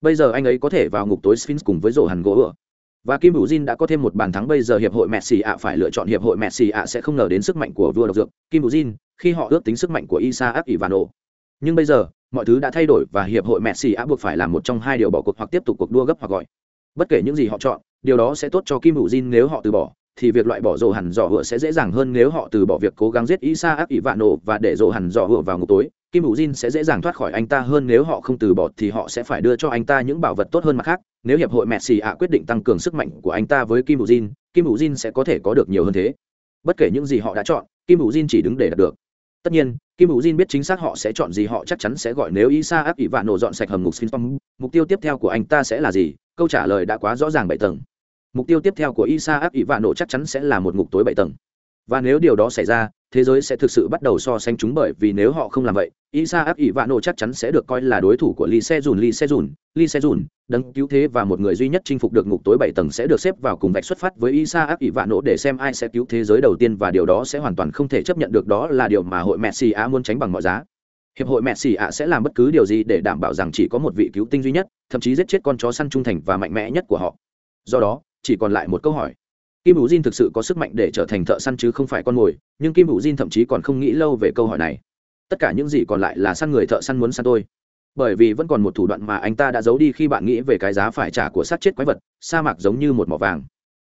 [SPEAKER 1] Bây giờ anh ấy có thể vào ngục tối sphinx cùng với rổ hàn gỗ ựa. Và kim vũ jin đã có thêm một bàn thắng bây giờ hiệp hội messi ạ phải lựa chọn hiệp hội messi ạ sẽ không ngờ đến sức mạnh của vua độc dược. Kim vũ jin, khi họ ước tính sức mạnh của isaac ivano nhưng bây giờ, mọi thứ đã thay đổi và hiệp hội messi ạ buộc phải làm một trong hai điều bỏ cuộc hoặc tiếp tục cuộc đua gấp hoặc gọi. Bất kể những gì họ chọn, điều đó sẽ tốt cho kim vũ jin nếu họ từ bỏ thì việc loại bỏ rổ hẳn dò hựa sẽ dễ dàng hơn nếu họ từ bỏ việc cố gắng giết Isaac Ivano và để rổ hẳn dò hựa vào ngục tối. Kim Hữu Jin sẽ dễ dàng thoát khỏi anh ta hơn nếu họ không từ bỏ thì họ sẽ phải đưa cho anh ta những bảo vật tốt hơn mặt khác. Nếu hiệp hội Messi ạ quyết định tăng cường sức mạnh của anh ta với Kim Hữu Jin, Kim Hữu Jin sẽ có thể có được nhiều hơn thế. Bất kể những gì họ đã chọn, Kim Hữu Jin chỉ đứng để đạt được. Tất nhiên, Kim Hữu Jin biết chính xác họ sẽ chọn gì họ chắc chắn sẽ gọi nếu Isaac Ivano dọn sạch hầm ngục Sphinx. Mục tiêu tiếp theo của anh ta sẽ là gì? Câu trả lời đã quá rõ ràng bảy tầng mục tiêu tiếp theo của isa áp ỷ vạn nổ chắc chắn sẽ là một ngục tối bảy tầng. Và nếu điều đó xảy ra, thế giới sẽ thực sự bắt đầu so sánh chúng bởi vì nếu họ không làm vậy, isa áp ỷ vạn nổ chắc chắn sẽ được coi là đối thủ của lee se dùn lee se dùn lee se dùn, đấng cứu thế và một người duy nhất chinh phục được ngục tối bảy tầng sẽ được xếp vào cùng vạch xuất phát với isa áp ỷ vạn nổ để xem ai sẽ cứu thế giới đầu tiên và điều đó sẽ hoàn toàn không thể chấp nhận được, đó là điều mà hội messi á muốn tránh bằng mọi giá. Hiệp hội messi ạ sẽ làm bất cứ điều gì để đảm bảo rằng chỉ có một vị cứu tinh duy nhất, thậm chí giết chết con chó săn trung thành và mạnh mẽ nhất của họ. Do đó chỉ còn lại một câu hỏi. Kim hữu Diên thực sự có sức mạnh để trở thành thợ săn chứ không phải con mồi, nhưng kim hữu Diên thậm chí còn không nghĩ lâu về câu hỏi này. Tất cả những gì còn lại là săn người thợ săn muốn săn tôi. Bởi vì vẫn còn một thủ đoạn mà anh ta đã giấu đi khi bạn nghĩ về cái giá phải trả của sát chết quái vật, sa mạc giống như một mỏ vàng.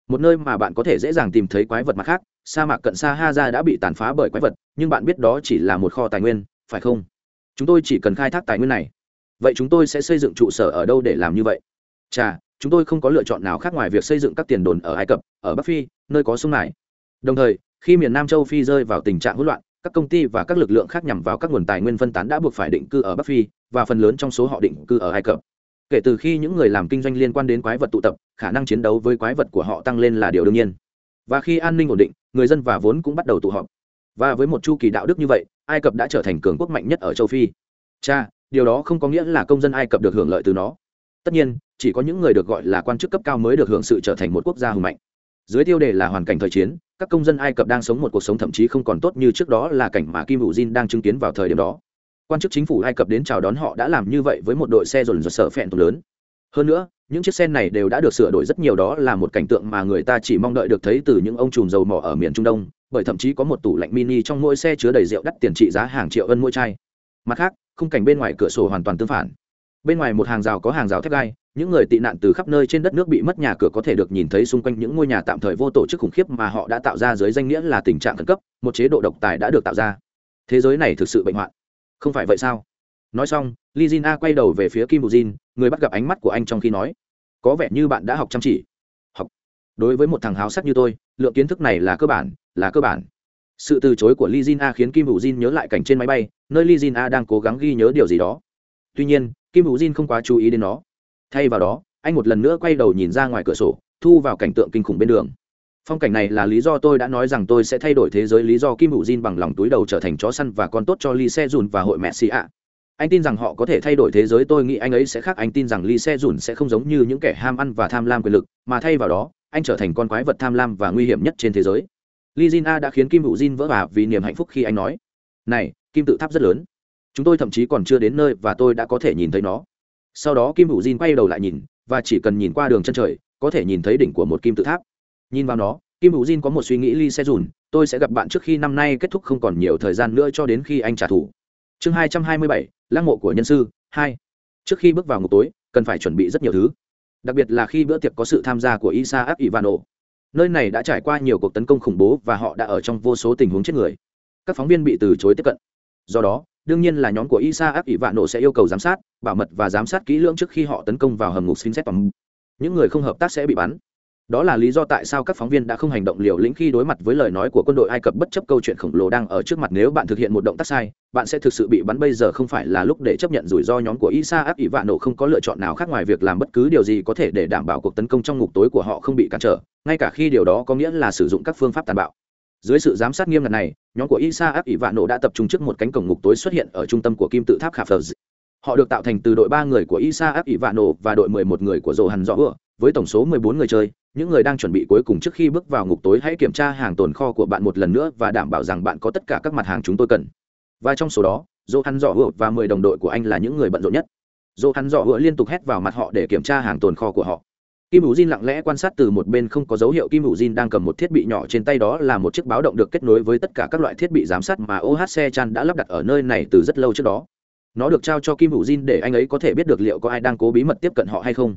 [SPEAKER 1] Một nơi mà bạn có thể dễ dàng tìm thấy quái vật mặt khác, sa mạc cận sa ha ra đã bị tàn phá bởi quái vật, nhưng bạn biết đó chỉ là một kho tài nguyên, phải không? Chúng tôi chỉ cần khai thác tài nguyên này. Vậy chúng tôi sẽ xây dựng trụ sở ở đâu để làm như vậy? Chà chúng tôi không có lựa chọn nào khác ngoài việc xây dựng các tiền đồn ở ai cập, ở bắc phi, nơi có sông này. Đồng thời, khi miền nam châu phi rơi vào tình trạng hỗn loạn, các công ty và các lực lượng khác nhằm vào các nguồn tài nguyên phân tán đã buộc phải định cư ở bắc phi, và phần lớn trong số họ định cư ở ai cập. Kể từ khi những người làm kinh doanh liên quan đến quái vật tụ tập, khả năng chiến đấu với quái vật của họ tăng lên là điều đương nhiên. Và khi an ninh ổn định, người dân và vốn cũng bắt đầu tụ họp. Và với một chu kỳ đạo đức như vậy, ai cập đã trở thành cường quốc mạnh nhất ở châu phi. Cha điều đó không có nghĩa là công dân ai cập được hưởng lợi từ nó tất nhiên, chỉ có những người được gọi là quan chức cấp cao mới được hưởng sự trở thành một quốc gia hùng mạnh. Dưới tiêu đề là hoàn cảnh thời chiến, các công dân ai cập đang sống một cuộc sống thậm chí không còn tốt như trước đó là cảnh mà kim hữu jin đang chứng kiến vào thời điểm đó. Quan chức chính phủ ai cập đến chào đón họ đã làm như vậy với một đội xe dồn dồn sở phẹn lớn. Hơn nữa, những chiếc xe này đều đã được sửa đổi rất nhiều đó là một cảnh tượng mà người ta chỉ mong đợi được thấy từ những ông trùm dầu mỏ ở miền trung đông, bởi thậm chí có một tủ lạnh mini trong mỗi xe chứa đầy rượu đắt tiền trị giá hàng triệu ân mỗi chai. Mặt khác, khung cảnh bên ngoài cửa sổ hoàn toàn tương phản bên ngoài một hàng rào có hàng rào thép gai, những người tị nạn từ khắp nơi trên đất nước bị mất nhà cửa có thể được nhìn thấy xung quanh những ngôi nhà tạm thời vô tổ chức khủng khiếp mà họ đã tạo ra dưới danh nghĩa là tình trạng khẩn cấp, một chế độ độc tài đã được tạo ra. Thế giới này thực sự bệnh hoạn. Không phải vậy sao? Nói xong ly jin a quay đầu về phía kim bù jin người bắt gặp ánh mắt của anh trong khi nói, có vẻ như bạn đã học chăm chỉ. Học. Đối với một thằng háo sắc như tôi, lượng kiến thức này là cơ bản, là cơ bản. Sự từ chối của ly jin a khiến kim bù jin nhớ lại cảnh trên máy bay, nơi ly jin a đang cố gắng ghi nhớ điều gì đó. Tuy nhiên kim hữu jin không quá chú ý đến nó. Thay vào đó, anh một lần nữa quay đầu nhìn ra ngoài cửa sổ, thu vào cảnh tượng kinh khủng bên đường. Phong cảnh này là lý do tôi đã nói rằng tôi sẽ thay đổi thế giới lý do kim hữu jin bằng lòng túi đầu trở thành chó săn và con tốt cho lee se dùn và hội mẹ xì ạ anh tin rằng họ có thể thay đổi thế giới, tôi nghĩ anh ấy sẽ khác. Anh tin rằng lee se dùn sẽ không giống như những kẻ ham ăn và tham lam quyền lực, mà thay vào đó, anh trở thành con quái vật tham lam và nguy hiểm nhất trên thế giới. Lee jin a đã khiến kim hữu jin vỡ vả vì niềm hạnh phúc khi anh nói, này, kim tự tháp rất lớn chúng tôi thậm chí còn chưa đến nơi và tôi đã có thể nhìn thấy nó. Sau đó kim hữu jin quay đầu lại nhìn, và chỉ cần nhìn qua đường chân trời, có thể nhìn thấy đỉnh của một kim tự tháp. Nhìn vào nó, kim hữu jin có một suy nghĩ ly xe dùn, tôi sẽ gặp bạn trước khi năm nay kết thúc không còn nhiều thời gian nữa cho đến khi anh trả thù. Chương hai trăm hai mươi bảy, lăng mộ của nhân sư, hai. Trước khi bước vào ngục tối, cần phải chuẩn bị rất nhiều thứ. Đặc biệt là khi bữa tiệc có sự tham gia của isa áp ivano. Nơi này đã trải qua nhiều cuộc tấn công khủng bố và họ đã ở trong vô số tình huống chết người. Các phóng viên bị từ chối tiếp cận. Do đó đương nhiên là nhóm của isa ác ỷ vạn nổ sẽ yêu cầu giám sát, bảo mật và giám sát kỹ lưỡng trước khi họ tấn công vào hầm ngục xin xét những người không hợp tác sẽ bị bắn. Đó là lý do tại sao các phóng viên đã không hành động liều lĩnh khi đối mặt với lời nói của quân đội ai cập bất chấp câu chuyện khổng lồ đang ở trước mặt. Nếu bạn thực hiện một động tác sai, bạn sẽ thực sự bị bắn. Bây giờ không phải là lúc để chấp nhận rủi ro nhóm của isa áp ỷ vạn nổ không có lựa chọn nào khác ngoài việc làm bất cứ điều gì có thể để đảm bảo cuộc tấn công trong ngục tối của họ không bị cản trở, ngay cả khi điều đó có nghĩa là sử dụng các phương pháp tàn bạo dưới sự giám sát nghiêm ngặt này, nhóm của isa áp ỷ vạn nổ đã tập trung trước một cánh cổng ngục tối xuất hiện ở trung tâm của kim tự tháp khả phờ họ được tạo thành từ đội ba người của isa áp ỷ vạn nổ và đội mười một người của dồ hằn dọ ưa, với tổng số mười bốn người chơi. Những người đang chuẩn bị cuối cùng trước khi bước vào ngục tối hãy kiểm tra hàng tồn kho của bạn một lần nữa và đảm bảo rằng bạn có tất cả các mặt hàng chúng tôi cần. Và trong số đó dồ hàn dọ ưa và mười đồng đội của anh là những người bận rộn nhất. Dồ hàn dọ ưa liên tục hét vào mặt họ để kiểm tra hàng tồn kho của họ kim hữu jin lặng lẽ quan sát từ một bên không có dấu hiệu kim hữu jin đang cầm một thiết bị nhỏ trên tay đó là một chiếc báo động được kết nối với tất cả các loại thiết bị giám sát mà ohc chan đã lắp đặt ở nơi này từ rất lâu trước đó. Nó được trao cho kim hữu jin để anh ấy có thể biết được liệu có ai đang cố bí mật tiếp cận họ hay không.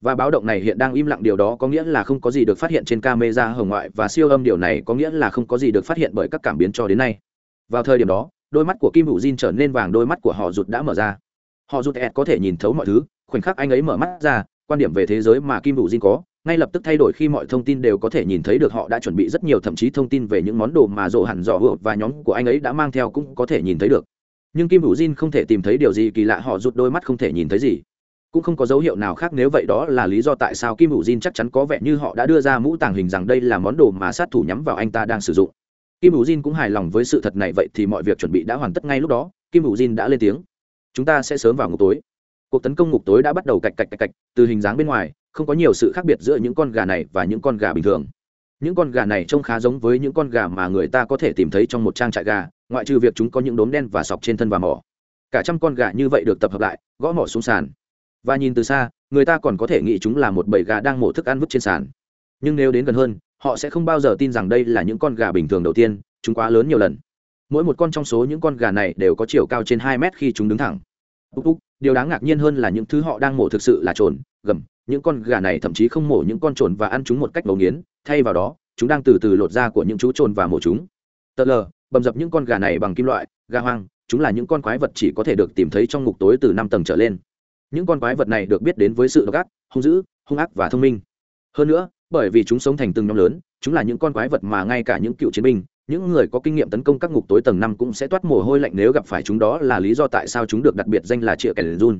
[SPEAKER 1] Và báo động này hiện đang im lặng điều đó có nghĩa là không có gì được phát hiện trên camera hồng ngoại và siêu âm điều này có nghĩa là không có gì được phát hiện bởi các cảm biến cho đến nay. Vào thời điểm đó, đôi mắt của kim hữu jin trở nên vàng, đôi mắt của họ rụt đã mở ra. Họ rụt ẹt có thể nhìn thấu mọi thứ, khoảnh khắc anh ấy mở mắt ra quan điểm về thế giới mà kim hữu jin có, ngay lập tức thay đổi khi mọi thông tin đều có thể nhìn thấy được họ đã chuẩn bị rất nhiều thậm chí thông tin về những món đồ mà rộ hẳn dò hựa và nhóm của anh ấy đã mang theo cũng có thể nhìn thấy được. Nhưng kim Vũ jin không thể tìm thấy điều gì kỳ lạ, họ rụt đôi mắt không thể nhìn thấy gì. Cũng không có dấu hiệu nào khác nếu vậy đó là lý do tại sao kim Vũ jin chắc chắn có vẻ như họ đã đưa ra mũ tàng hình rằng đây là món đồ mà sát thủ nhắm vào anh ta đang sử dụng. Kim Vũ jin cũng hài lòng với sự thật này, vậy thì mọi việc chuẩn bị đã hoàn tất ngay lúc đó, kim Vũ jin đã lên tiếng. Chúng ta sẽ sớm vào ngục tối cuộc tấn công ngục tối đã bắt đầu cạch cạch cạch cạch, từ hình dáng bên ngoài, không có nhiều sự khác biệt giữa những con gà này và những con gà bình thường. Những con gà này trông khá giống với những con gà mà người ta có thể tìm thấy trong một trang trại gà, ngoại trừ việc chúng có những đốm đen và sọc trên thân và mỏ. Cả trăm con gà như vậy được tập hợp lại, gõ mỏ xuống sàn. Và nhìn từ xa, người ta còn có thể nghĩ chúng là một bầy gà đang mổ thức ăn vứt trên sàn. Nhưng nếu đến gần hơn, họ sẽ không bao giờ tin rằng đây là những con gà bình thường đầu tiên, chúng quá lớn nhiều lần. Mỗi một con trong số những con gà này đều có chiều cao trên hai mét khi chúng đứng thẳng úc úc điều đáng ngạc nhiên hơn là những thứ họ đang mổ thực sự là trồn, gầm, những con gà này thậm chí không mổ những con trồn và ăn chúng một cách ngấu nghiến, thay vào đó, chúng đang từ từ lột da của những chú trồn và mổ chúng. Tờ lờ, bầm dập những con gà này bằng kim loại, gà hoang, chúng là những con quái vật chỉ có thể được tìm thấy trong ngục tối từ năm tầng trở lên. Những con quái vật này được biết đến với sự độc ác, hung dữ, hung ác và thông minh. Hơn nữa, bởi vì chúng sống thành từng nhóm lớn, chúng là những con quái vật mà ngay cả những cựu chiến binh những người có kinh nghiệm tấn công các ngục tối tầng năm cũng sẽ toát mồ hôi lạnh nếu gặp phải chúng đó là lý do tại sao chúng được đặc biệt danh là chĩa kẻ run.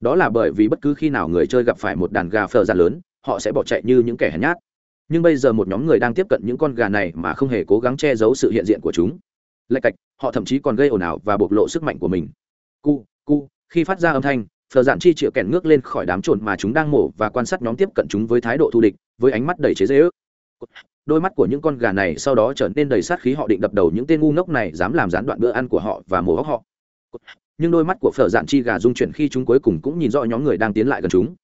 [SPEAKER 1] Đó là bởi vì bất cứ khi nào người chơi gặp phải một đàn gà phờ ra lớn, họ sẽ bỏ chạy như những kẻ hèn nhát. Nhưng bây giờ một nhóm người đang tiếp cận những con gà này mà không hề cố gắng che giấu sự hiện diện của chúng. Lạch cạch, họ thậm chí còn gây ồn ào và bộc lộ sức mạnh của mình. Cu cu, khi phát ra âm thanh phờ dạn chi chĩa kèn ngước lên khỏi đám trồn mà chúng đang mổ và quan sát nhóm tiếp cận chúng với thái độ thù địch, với ánh mắt đầy chế dễ ước đôi mắt của những con gà này sau đó trở nên đầy sát khí, họ định đập đầu những tên ngu ngốc này, dám làm gián đoạn bữa ăn của họ và mổ hóc họ. Nhưng đôi mắt của phở dạn chi gà rung chuyển khi chúng cuối cùng cũng nhìn rõ nhóm người đang tiến lại gần chúng.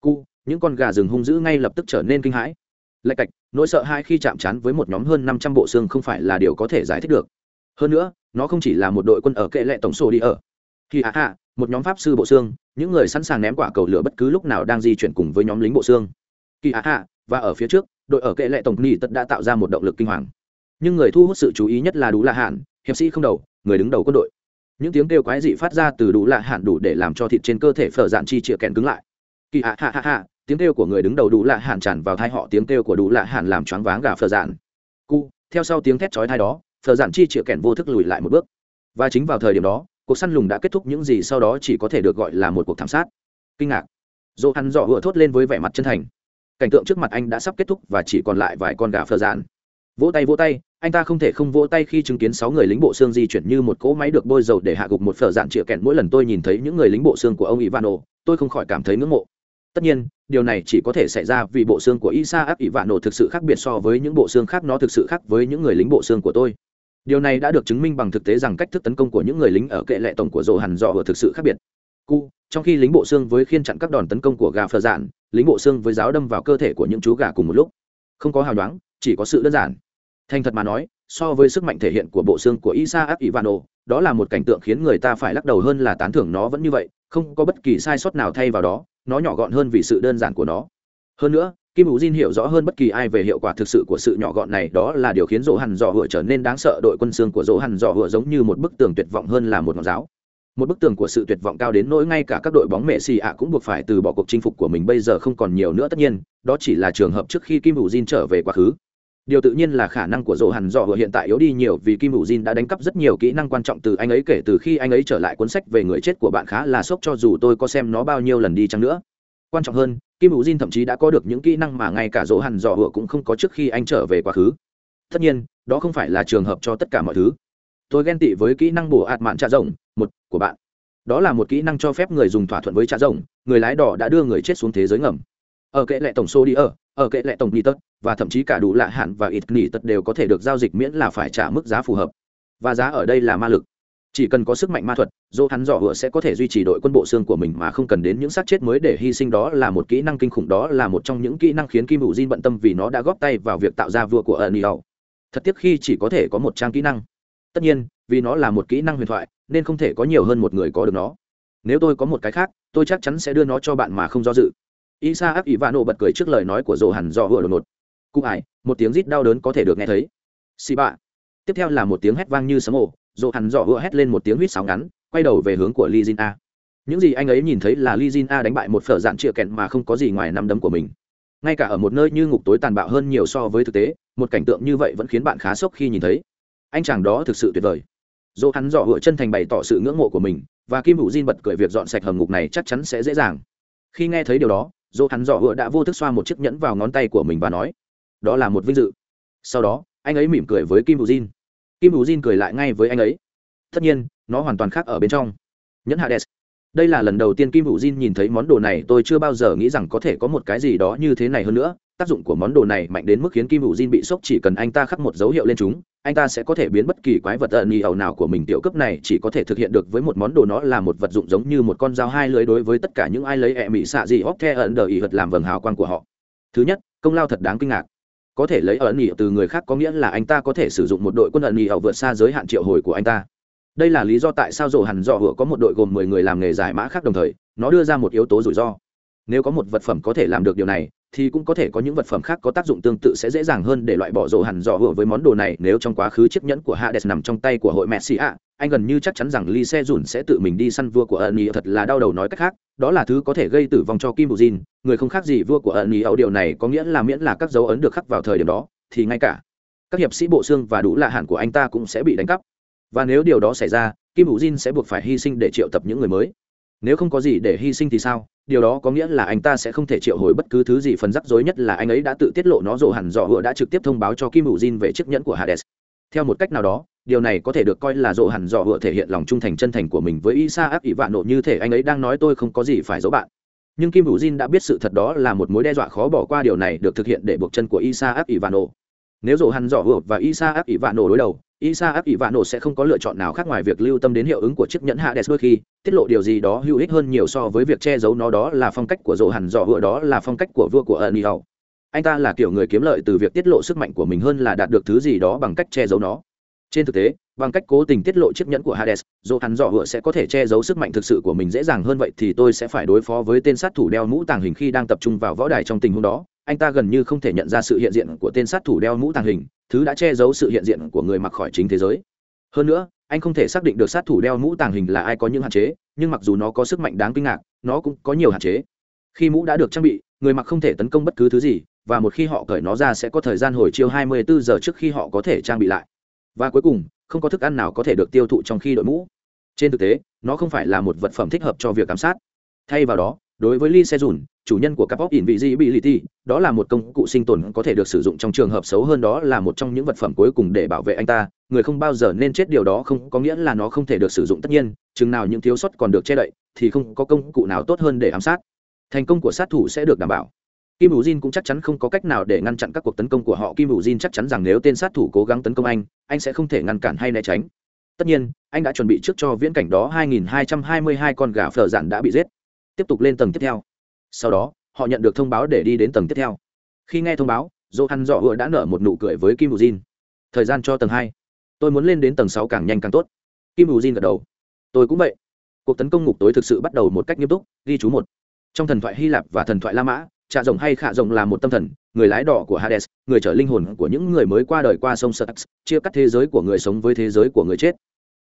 [SPEAKER 1] Cu, những con gà rừng hung dữ ngay lập tức trở nên kinh hãi. Lạch cạch, nỗi sợ hai khi chạm trán với một nhóm hơn năm trăm bộ xương không phải là điều có thể giải thích được. Hơn nữa, nó không chỉ là một đội quân ở kệ lệ tổng số đi ở. Khi hạ hạ một nhóm pháp sư bộ xương, những người sẵn sàng ném quả cầu lửa bất cứ lúc nào đang di chuyển cùng với nhóm lính bộ xương. Kỳ hạ hạ và ở phía trước đội ở kệ lệ tổng ni tật đã tạo ra một động lực kinh hoàng. Nhưng người thu hút sự chú ý nhất là đủ lạ hạn hiệp sĩ không đầu, người đứng đầu quân đội. Những tiếng kêu quái dị phát ra từ đủ lạ hạn đủ để làm cho thịt trên cơ thể phở dạn chi chĩa kẹn cứng lại. Kỳ hạ hạ hạ hạ tiếng kêu của người đứng đầu đủ lạ hạn tràn vào thai họ, tiếng kêu của đủ lạ hạn làm choáng váng gà phở dạn. Cu, theo sau tiếng thét chói thai đó, phở dạn chi chĩa kẹn vô thức lùi lại một bước. Và chính vào thời điểm đó, cuộc săn lùng đã kết thúc những gì sau đó chỉ có thể được gọi là một cuộc thảm sát. Kinh ngạc. Dỗ hắn dọ vừa thốt lên với vẻ mặt chân thành cảnh tượng trước mặt anh đã sắp kết thúc và chỉ còn lại vài con gà phờ dạn vỗ tay vỗ tay, anh ta không thể không vỗ tay khi chứng kiến sáu người lính bộ xương di chuyển như một cỗ máy được bôi dầu để hạ gục một phở dạn chĩa kẹn mỗi lần tôi nhìn thấy những người lính bộ xương của ông ivano, tôi không khỏi cảm thấy ngưỡng mộ. Tất nhiên, điều này chỉ có thể xảy ra vì bộ xương của isa áp ivano thực sự khác biệt so với những bộ xương khác. Nó thực sự khác với những người lính bộ xương của tôi. Điều này đã được chứng minh bằng thực tế rằng cách thức tấn công của những người lính ở kệ lệ tổng của rồ hẳn dọ thực sự khác biệt. Cu, trong khi lính bộ xương với khiên chặn các đòn tấn công của gà phở dạn lính bộ xương với giáo đâm vào cơ thể của những chú gà cùng một lúc. Không có hào nhoáng, chỉ có sự đơn giản. Thành thật mà nói, so với sức mạnh thể hiện của bộ xương của isa Vạn ivano đó là một cảnh tượng khiến người ta phải lắc đầu hơn là tán thưởng nó vẫn như vậy, không có bất kỳ sai sót nào thay vào đó, nó nhỏ gọn hơn vì sự đơn giản của nó. Hơn nữa, kim hữu jin hiểu rõ hơn bất kỳ ai về hiệu quả thực sự của sự nhỏ gọn này, đó là điều khiến dỗ hằn dò hựa trở nên đáng sợ. Đội quân xương của dỗ hằn dò hựa giống như một bức tường tuyệt vọng hơn là một ngọn giáo một bức tường của sự tuyệt vọng cao đến nỗi ngay cả các đội bóng mẹ xì ạ cũng buộc phải từ bỏ cuộc chinh phục của mình bây giờ không còn nhiều nữa tất nhiên, đó chỉ là trường hợp trước khi kim hữu jin trở về quá khứ. Điều tự nhiên là khả năng của dỗ hằn dò hựa hiện tại yếu đi nhiều vì kim hữu jin đã đánh cắp rất nhiều kỹ năng quan trọng từ anh ấy kể từ khi anh ấy trở lại cuốn sách về người chết của bạn khá là sốc cho dù tôi có xem nó bao nhiêu lần đi chăng nữa. Quan trọng hơn, kim hữu jin thậm chí đã có được những kỹ năng mà ngay cả dỗ hằn dò hựa cũng không có trước khi anh trở về quá khứ. Tất nhiên, đó không phải là trường hợp cho tất cả mọi thứ tôi ghen tị với kỹ năng bổ ạt mạn trạ rồng, một, của bạn. Đó là một kỹ năng cho phép người dùng thỏa thuận với trạ rồng, người lái đỏ đã đưa người chết xuống thế giới ngầm. Ở kệ lệ tổng số đi ở ở kệ lệ tổng ni tật và thậm chí cả đủ lạ hạn và ít ni tật đều có thể được giao dịch miễn là phải trả mức giá phù hợp. Và giá ở đây là ma lực. Chỉ cần có sức mạnh ma thuật dỗ hắn dò hựa sẽ có thể duy trì đội quân bộ xương của mình mà không cần đến những xác chết mới để hy sinh. Đó là một kỹ năng kinh khủng, đó là một trong những kỹ năng khiến kim hữu diên bận tâm vì nó đã góp tay vào việc tạo ra vua của ẩn yêu thật tiếc khi chỉ có thể có một trang kỹ năng tất nhiên, vì nó là một kỹ năng huyền thoại, nên không thể có nhiều hơn một người có được nó. Nếu tôi có một cái khác, tôi chắc chắn sẽ đưa nó cho bạn mà không do dự. Isa áp nộ bật cười trước lời nói của Rồ hẳn do hựa đột ngột. Cụ ải, một tiếng rít đau đớn có thể được nghe thấy. Xì bạ. Tiếp theo là một tiếng hét vang như sấm ổ Rồ hẳn dò hựa hét lên một tiếng huýt sáo ngắn, quay đầu về hướng của li jin a. Những gì anh ấy nhìn thấy là li jin a đánh bại một phở dạn trịa kẹn mà không có gì ngoài năm đấm của mình. Ngay cả ở một nơi như ngục tối tàn bạo hơn nhiều so với thực tế, một cảnh tượng như vậy vẫn khiến bạn khá sốc khi nhìn thấy anh chàng đó thực sự tuyệt vời. Dỗ hắn dò hựa chân thành bày tỏ sự ngưỡng mộ của mình, và kim hữu jin bật cười việc dọn sạch hầm ngục này chắc chắn sẽ dễ dàng. Khi nghe thấy điều đó dỗ hắn dò hựa đã vô thức xoa một chiếc nhẫn vào ngón tay của mình và nói, đó là một vinh dự. Sau đó, anh ấy mỉm cười với kim hữu jin. Kim hữu jin cười lại ngay với anh ấy. Tất nhiên, nó hoàn toàn khác ở bên trong. Nhẫn hades. Đây là lần đầu tiên kim hữu jin nhìn thấy món đồ này, tôi chưa bao giờ nghĩ rằng có thể có một cái gì đó như thế này hơn nữa tác dụng của món đồ này mạnh đến mức khiến kim hữu jin bị sốc, chỉ cần anh ta khắc một dấu hiệu lên chúng, anh ta sẽ có thể biến bất kỳ quái vật ẩn nhì ẩu nào của mình. Tiểu cấp này chỉ có thể thực hiện được với một món đồ nó là một vật dụng giống như một con dao hai lưới đối với tất cả những ai lấy ẹ mị xạ gì óc the ẩn đờ ý hật làm vầng hào quang của họ. Thứ nhất, công lao thật đáng kinh ngạc. Có thể lấy ẩn nhì từ người khác có nghĩa là anh ta có thể sử dụng một đội quân ẩn nhì ẩu vượt xa giới hạn triệu hồi của anh ta. Đây là lý do tại sao rổ hẳn dọ hựa có một đội gồm mười người làm nghề giải mã khác đồng thời, nó đưa ra một yếu tố rủi ro. Nếu có một vật phẩm có thể làm được điều này thì cũng có thể có những vật phẩm khác có tác dụng tương tự sẽ dễ dàng hơn để loại bỏ rổ hẳn dò hựa với món đồ này nếu trong quá khứ chiếc nhẫn của hades nằm trong tay của hội messi ạ. Anh gần như chắc chắn rằng lee se dùn sẽ tự mình đi săn vua của ân ý thật là đau đầu nói cách khác, đó là thứ có thể gây tử vong cho kim bù jin. Người không khác gì vua của ân ý âu điều này có nghĩa là miễn là các dấu ấn được khắc vào thời điểm đó, thì ngay cả các hiệp sĩ bộ xương và đủ lạ hẳn của anh ta cũng sẽ bị đánh cắp. Và nếu điều đó xảy ra, kim hữu jin sẽ buộc phải hy sinh để triệu tập những người mới. Nếu không có gì để hy sinh thì sao? Điều đó có nghĩa là anh ta sẽ không thể triệu hồi bất cứ thứ gì phần rắc rối nhất là anh ấy đã tự tiết lộ nó rộ hẳn dọ hựa đã trực tiếp thông báo cho kim hữu jin về chiếc nhẫn của hades. Theo một cách nào đó, điều này có thể được coi là rộ hẳn dọ hựa thể hiện lòng trung thành chân thành của mình với isa áp ỷ vạn nộ như thể anh ấy đang nói tôi không có gì phải giấu bạn. Nhưng kim hữu jin đã biết sự thật đó là một mối đe dọa khó bỏ qua điều này được thực hiện để buộc chân của isa áp ỷ vạn nộ. Nếu rộ hẳn dọ hựa và isa áp ỷ vạn nộ đối đầu Isaac nổ sẽ không có lựa chọn nào khác ngoài việc lưu tâm đến hiệu ứng của chiếc nhẫn Hades đôi khi tiết lộ điều gì đó hữu ích hơn nhiều so với việc che giấu nó đó là phong cách của Dỗ hẳn dò vừa đó là phong cách của vua của Aniel. Anh ta là kiểu người kiếm lợi từ việc tiết lộ sức mạnh của mình hơn là đạt được thứ gì đó bằng cách che giấu nó. Trên thực tế, bằng cách cố tình tiết lộ chiếc nhẫn của Hades, Dỗ hẳn dò vừa sẽ có thể che giấu sức mạnh thực sự của mình dễ dàng hơn vậy thì tôi sẽ phải đối phó với tên sát thủ đeo mũ tàng hình khi đang tập trung vào võ đài trong tình huống đó. Anh ta gần như không thể nhận ra sự hiện diện của tên sát thủ đeo mũ tàng hình, thứ đã che giấu sự hiện diện của người mặc khỏi chính thế giới. Hơn nữa anh không thể xác định được sát thủ đeo mũ tàng hình là ai có những hạn chế nhưng mặc dù nó có sức mạnh đáng kinh ngạc nó cũng có nhiều hạn chế. Khi mũ đã được trang bị người mặc không thể tấn công bất cứ thứ gì và một khi họ cởi nó ra sẽ có thời gian hồi chiêu 24 giờ trước khi họ có thể trang bị lại. Và cuối cùng không có thức ăn nào có thể được tiêu thụ trong khi đội mũ. Trên thực tế nó không phải là một vật phẩm thích hợp cho việc giám sát. Thay vào đó đối với lee se dùn chủ nhân của Capop Invisibility, đó là một công cụ sinh tồn có thể được sử dụng trong trường hợp xấu hơn đó là một trong những vật phẩm cuối cùng để bảo vệ anh ta, người không bao giờ nên chết điều đó không có nghĩa là nó không thể được sử dụng tất nhiên, chừng nào những thiếu sót còn được che đậy thì không có công cụ nào tốt hơn để ám sát. Thành công của sát thủ sẽ được đảm bảo. Kim Vũ Jin cũng chắc chắn không có cách nào để ngăn chặn các cuộc tấn công của họ. Kim Vũ Jin chắc chắn rằng nếu tên sát thủ cố gắng tấn công anh, anh sẽ không thể ngăn cản hay né tránh. Tất nhiên, anh đã chuẩn bị trước cho viễn cảnh đó 2222 con gà phở giản đã bị giết. Tiếp tục lên tầng tiếp theo. Sau đó, họ nhận được thông báo để đi đến tầng tiếp theo. Khi nghe thông báo dỗ hăn dọ vừa đã nở một nụ cười với kim bù jin thời gian cho tầng hai. Tôi muốn lên đến tầng sáu càng nhanh càng tốt. Kim bù jin gật đầu. Tôi cũng vậy. Cuộc tấn công ngục tối thực sự bắt đầu một cách nghiêm túc, ghi chú một. Trong thần thoại hy lạp và thần thoại la mã, trạ rồng hay khạ rồng là một tâm thần, người lái đỏ của hades, người trở linh hồn của những người mới qua đời qua sông sơ chia cắt thế giới của người sống với thế giới của người chết.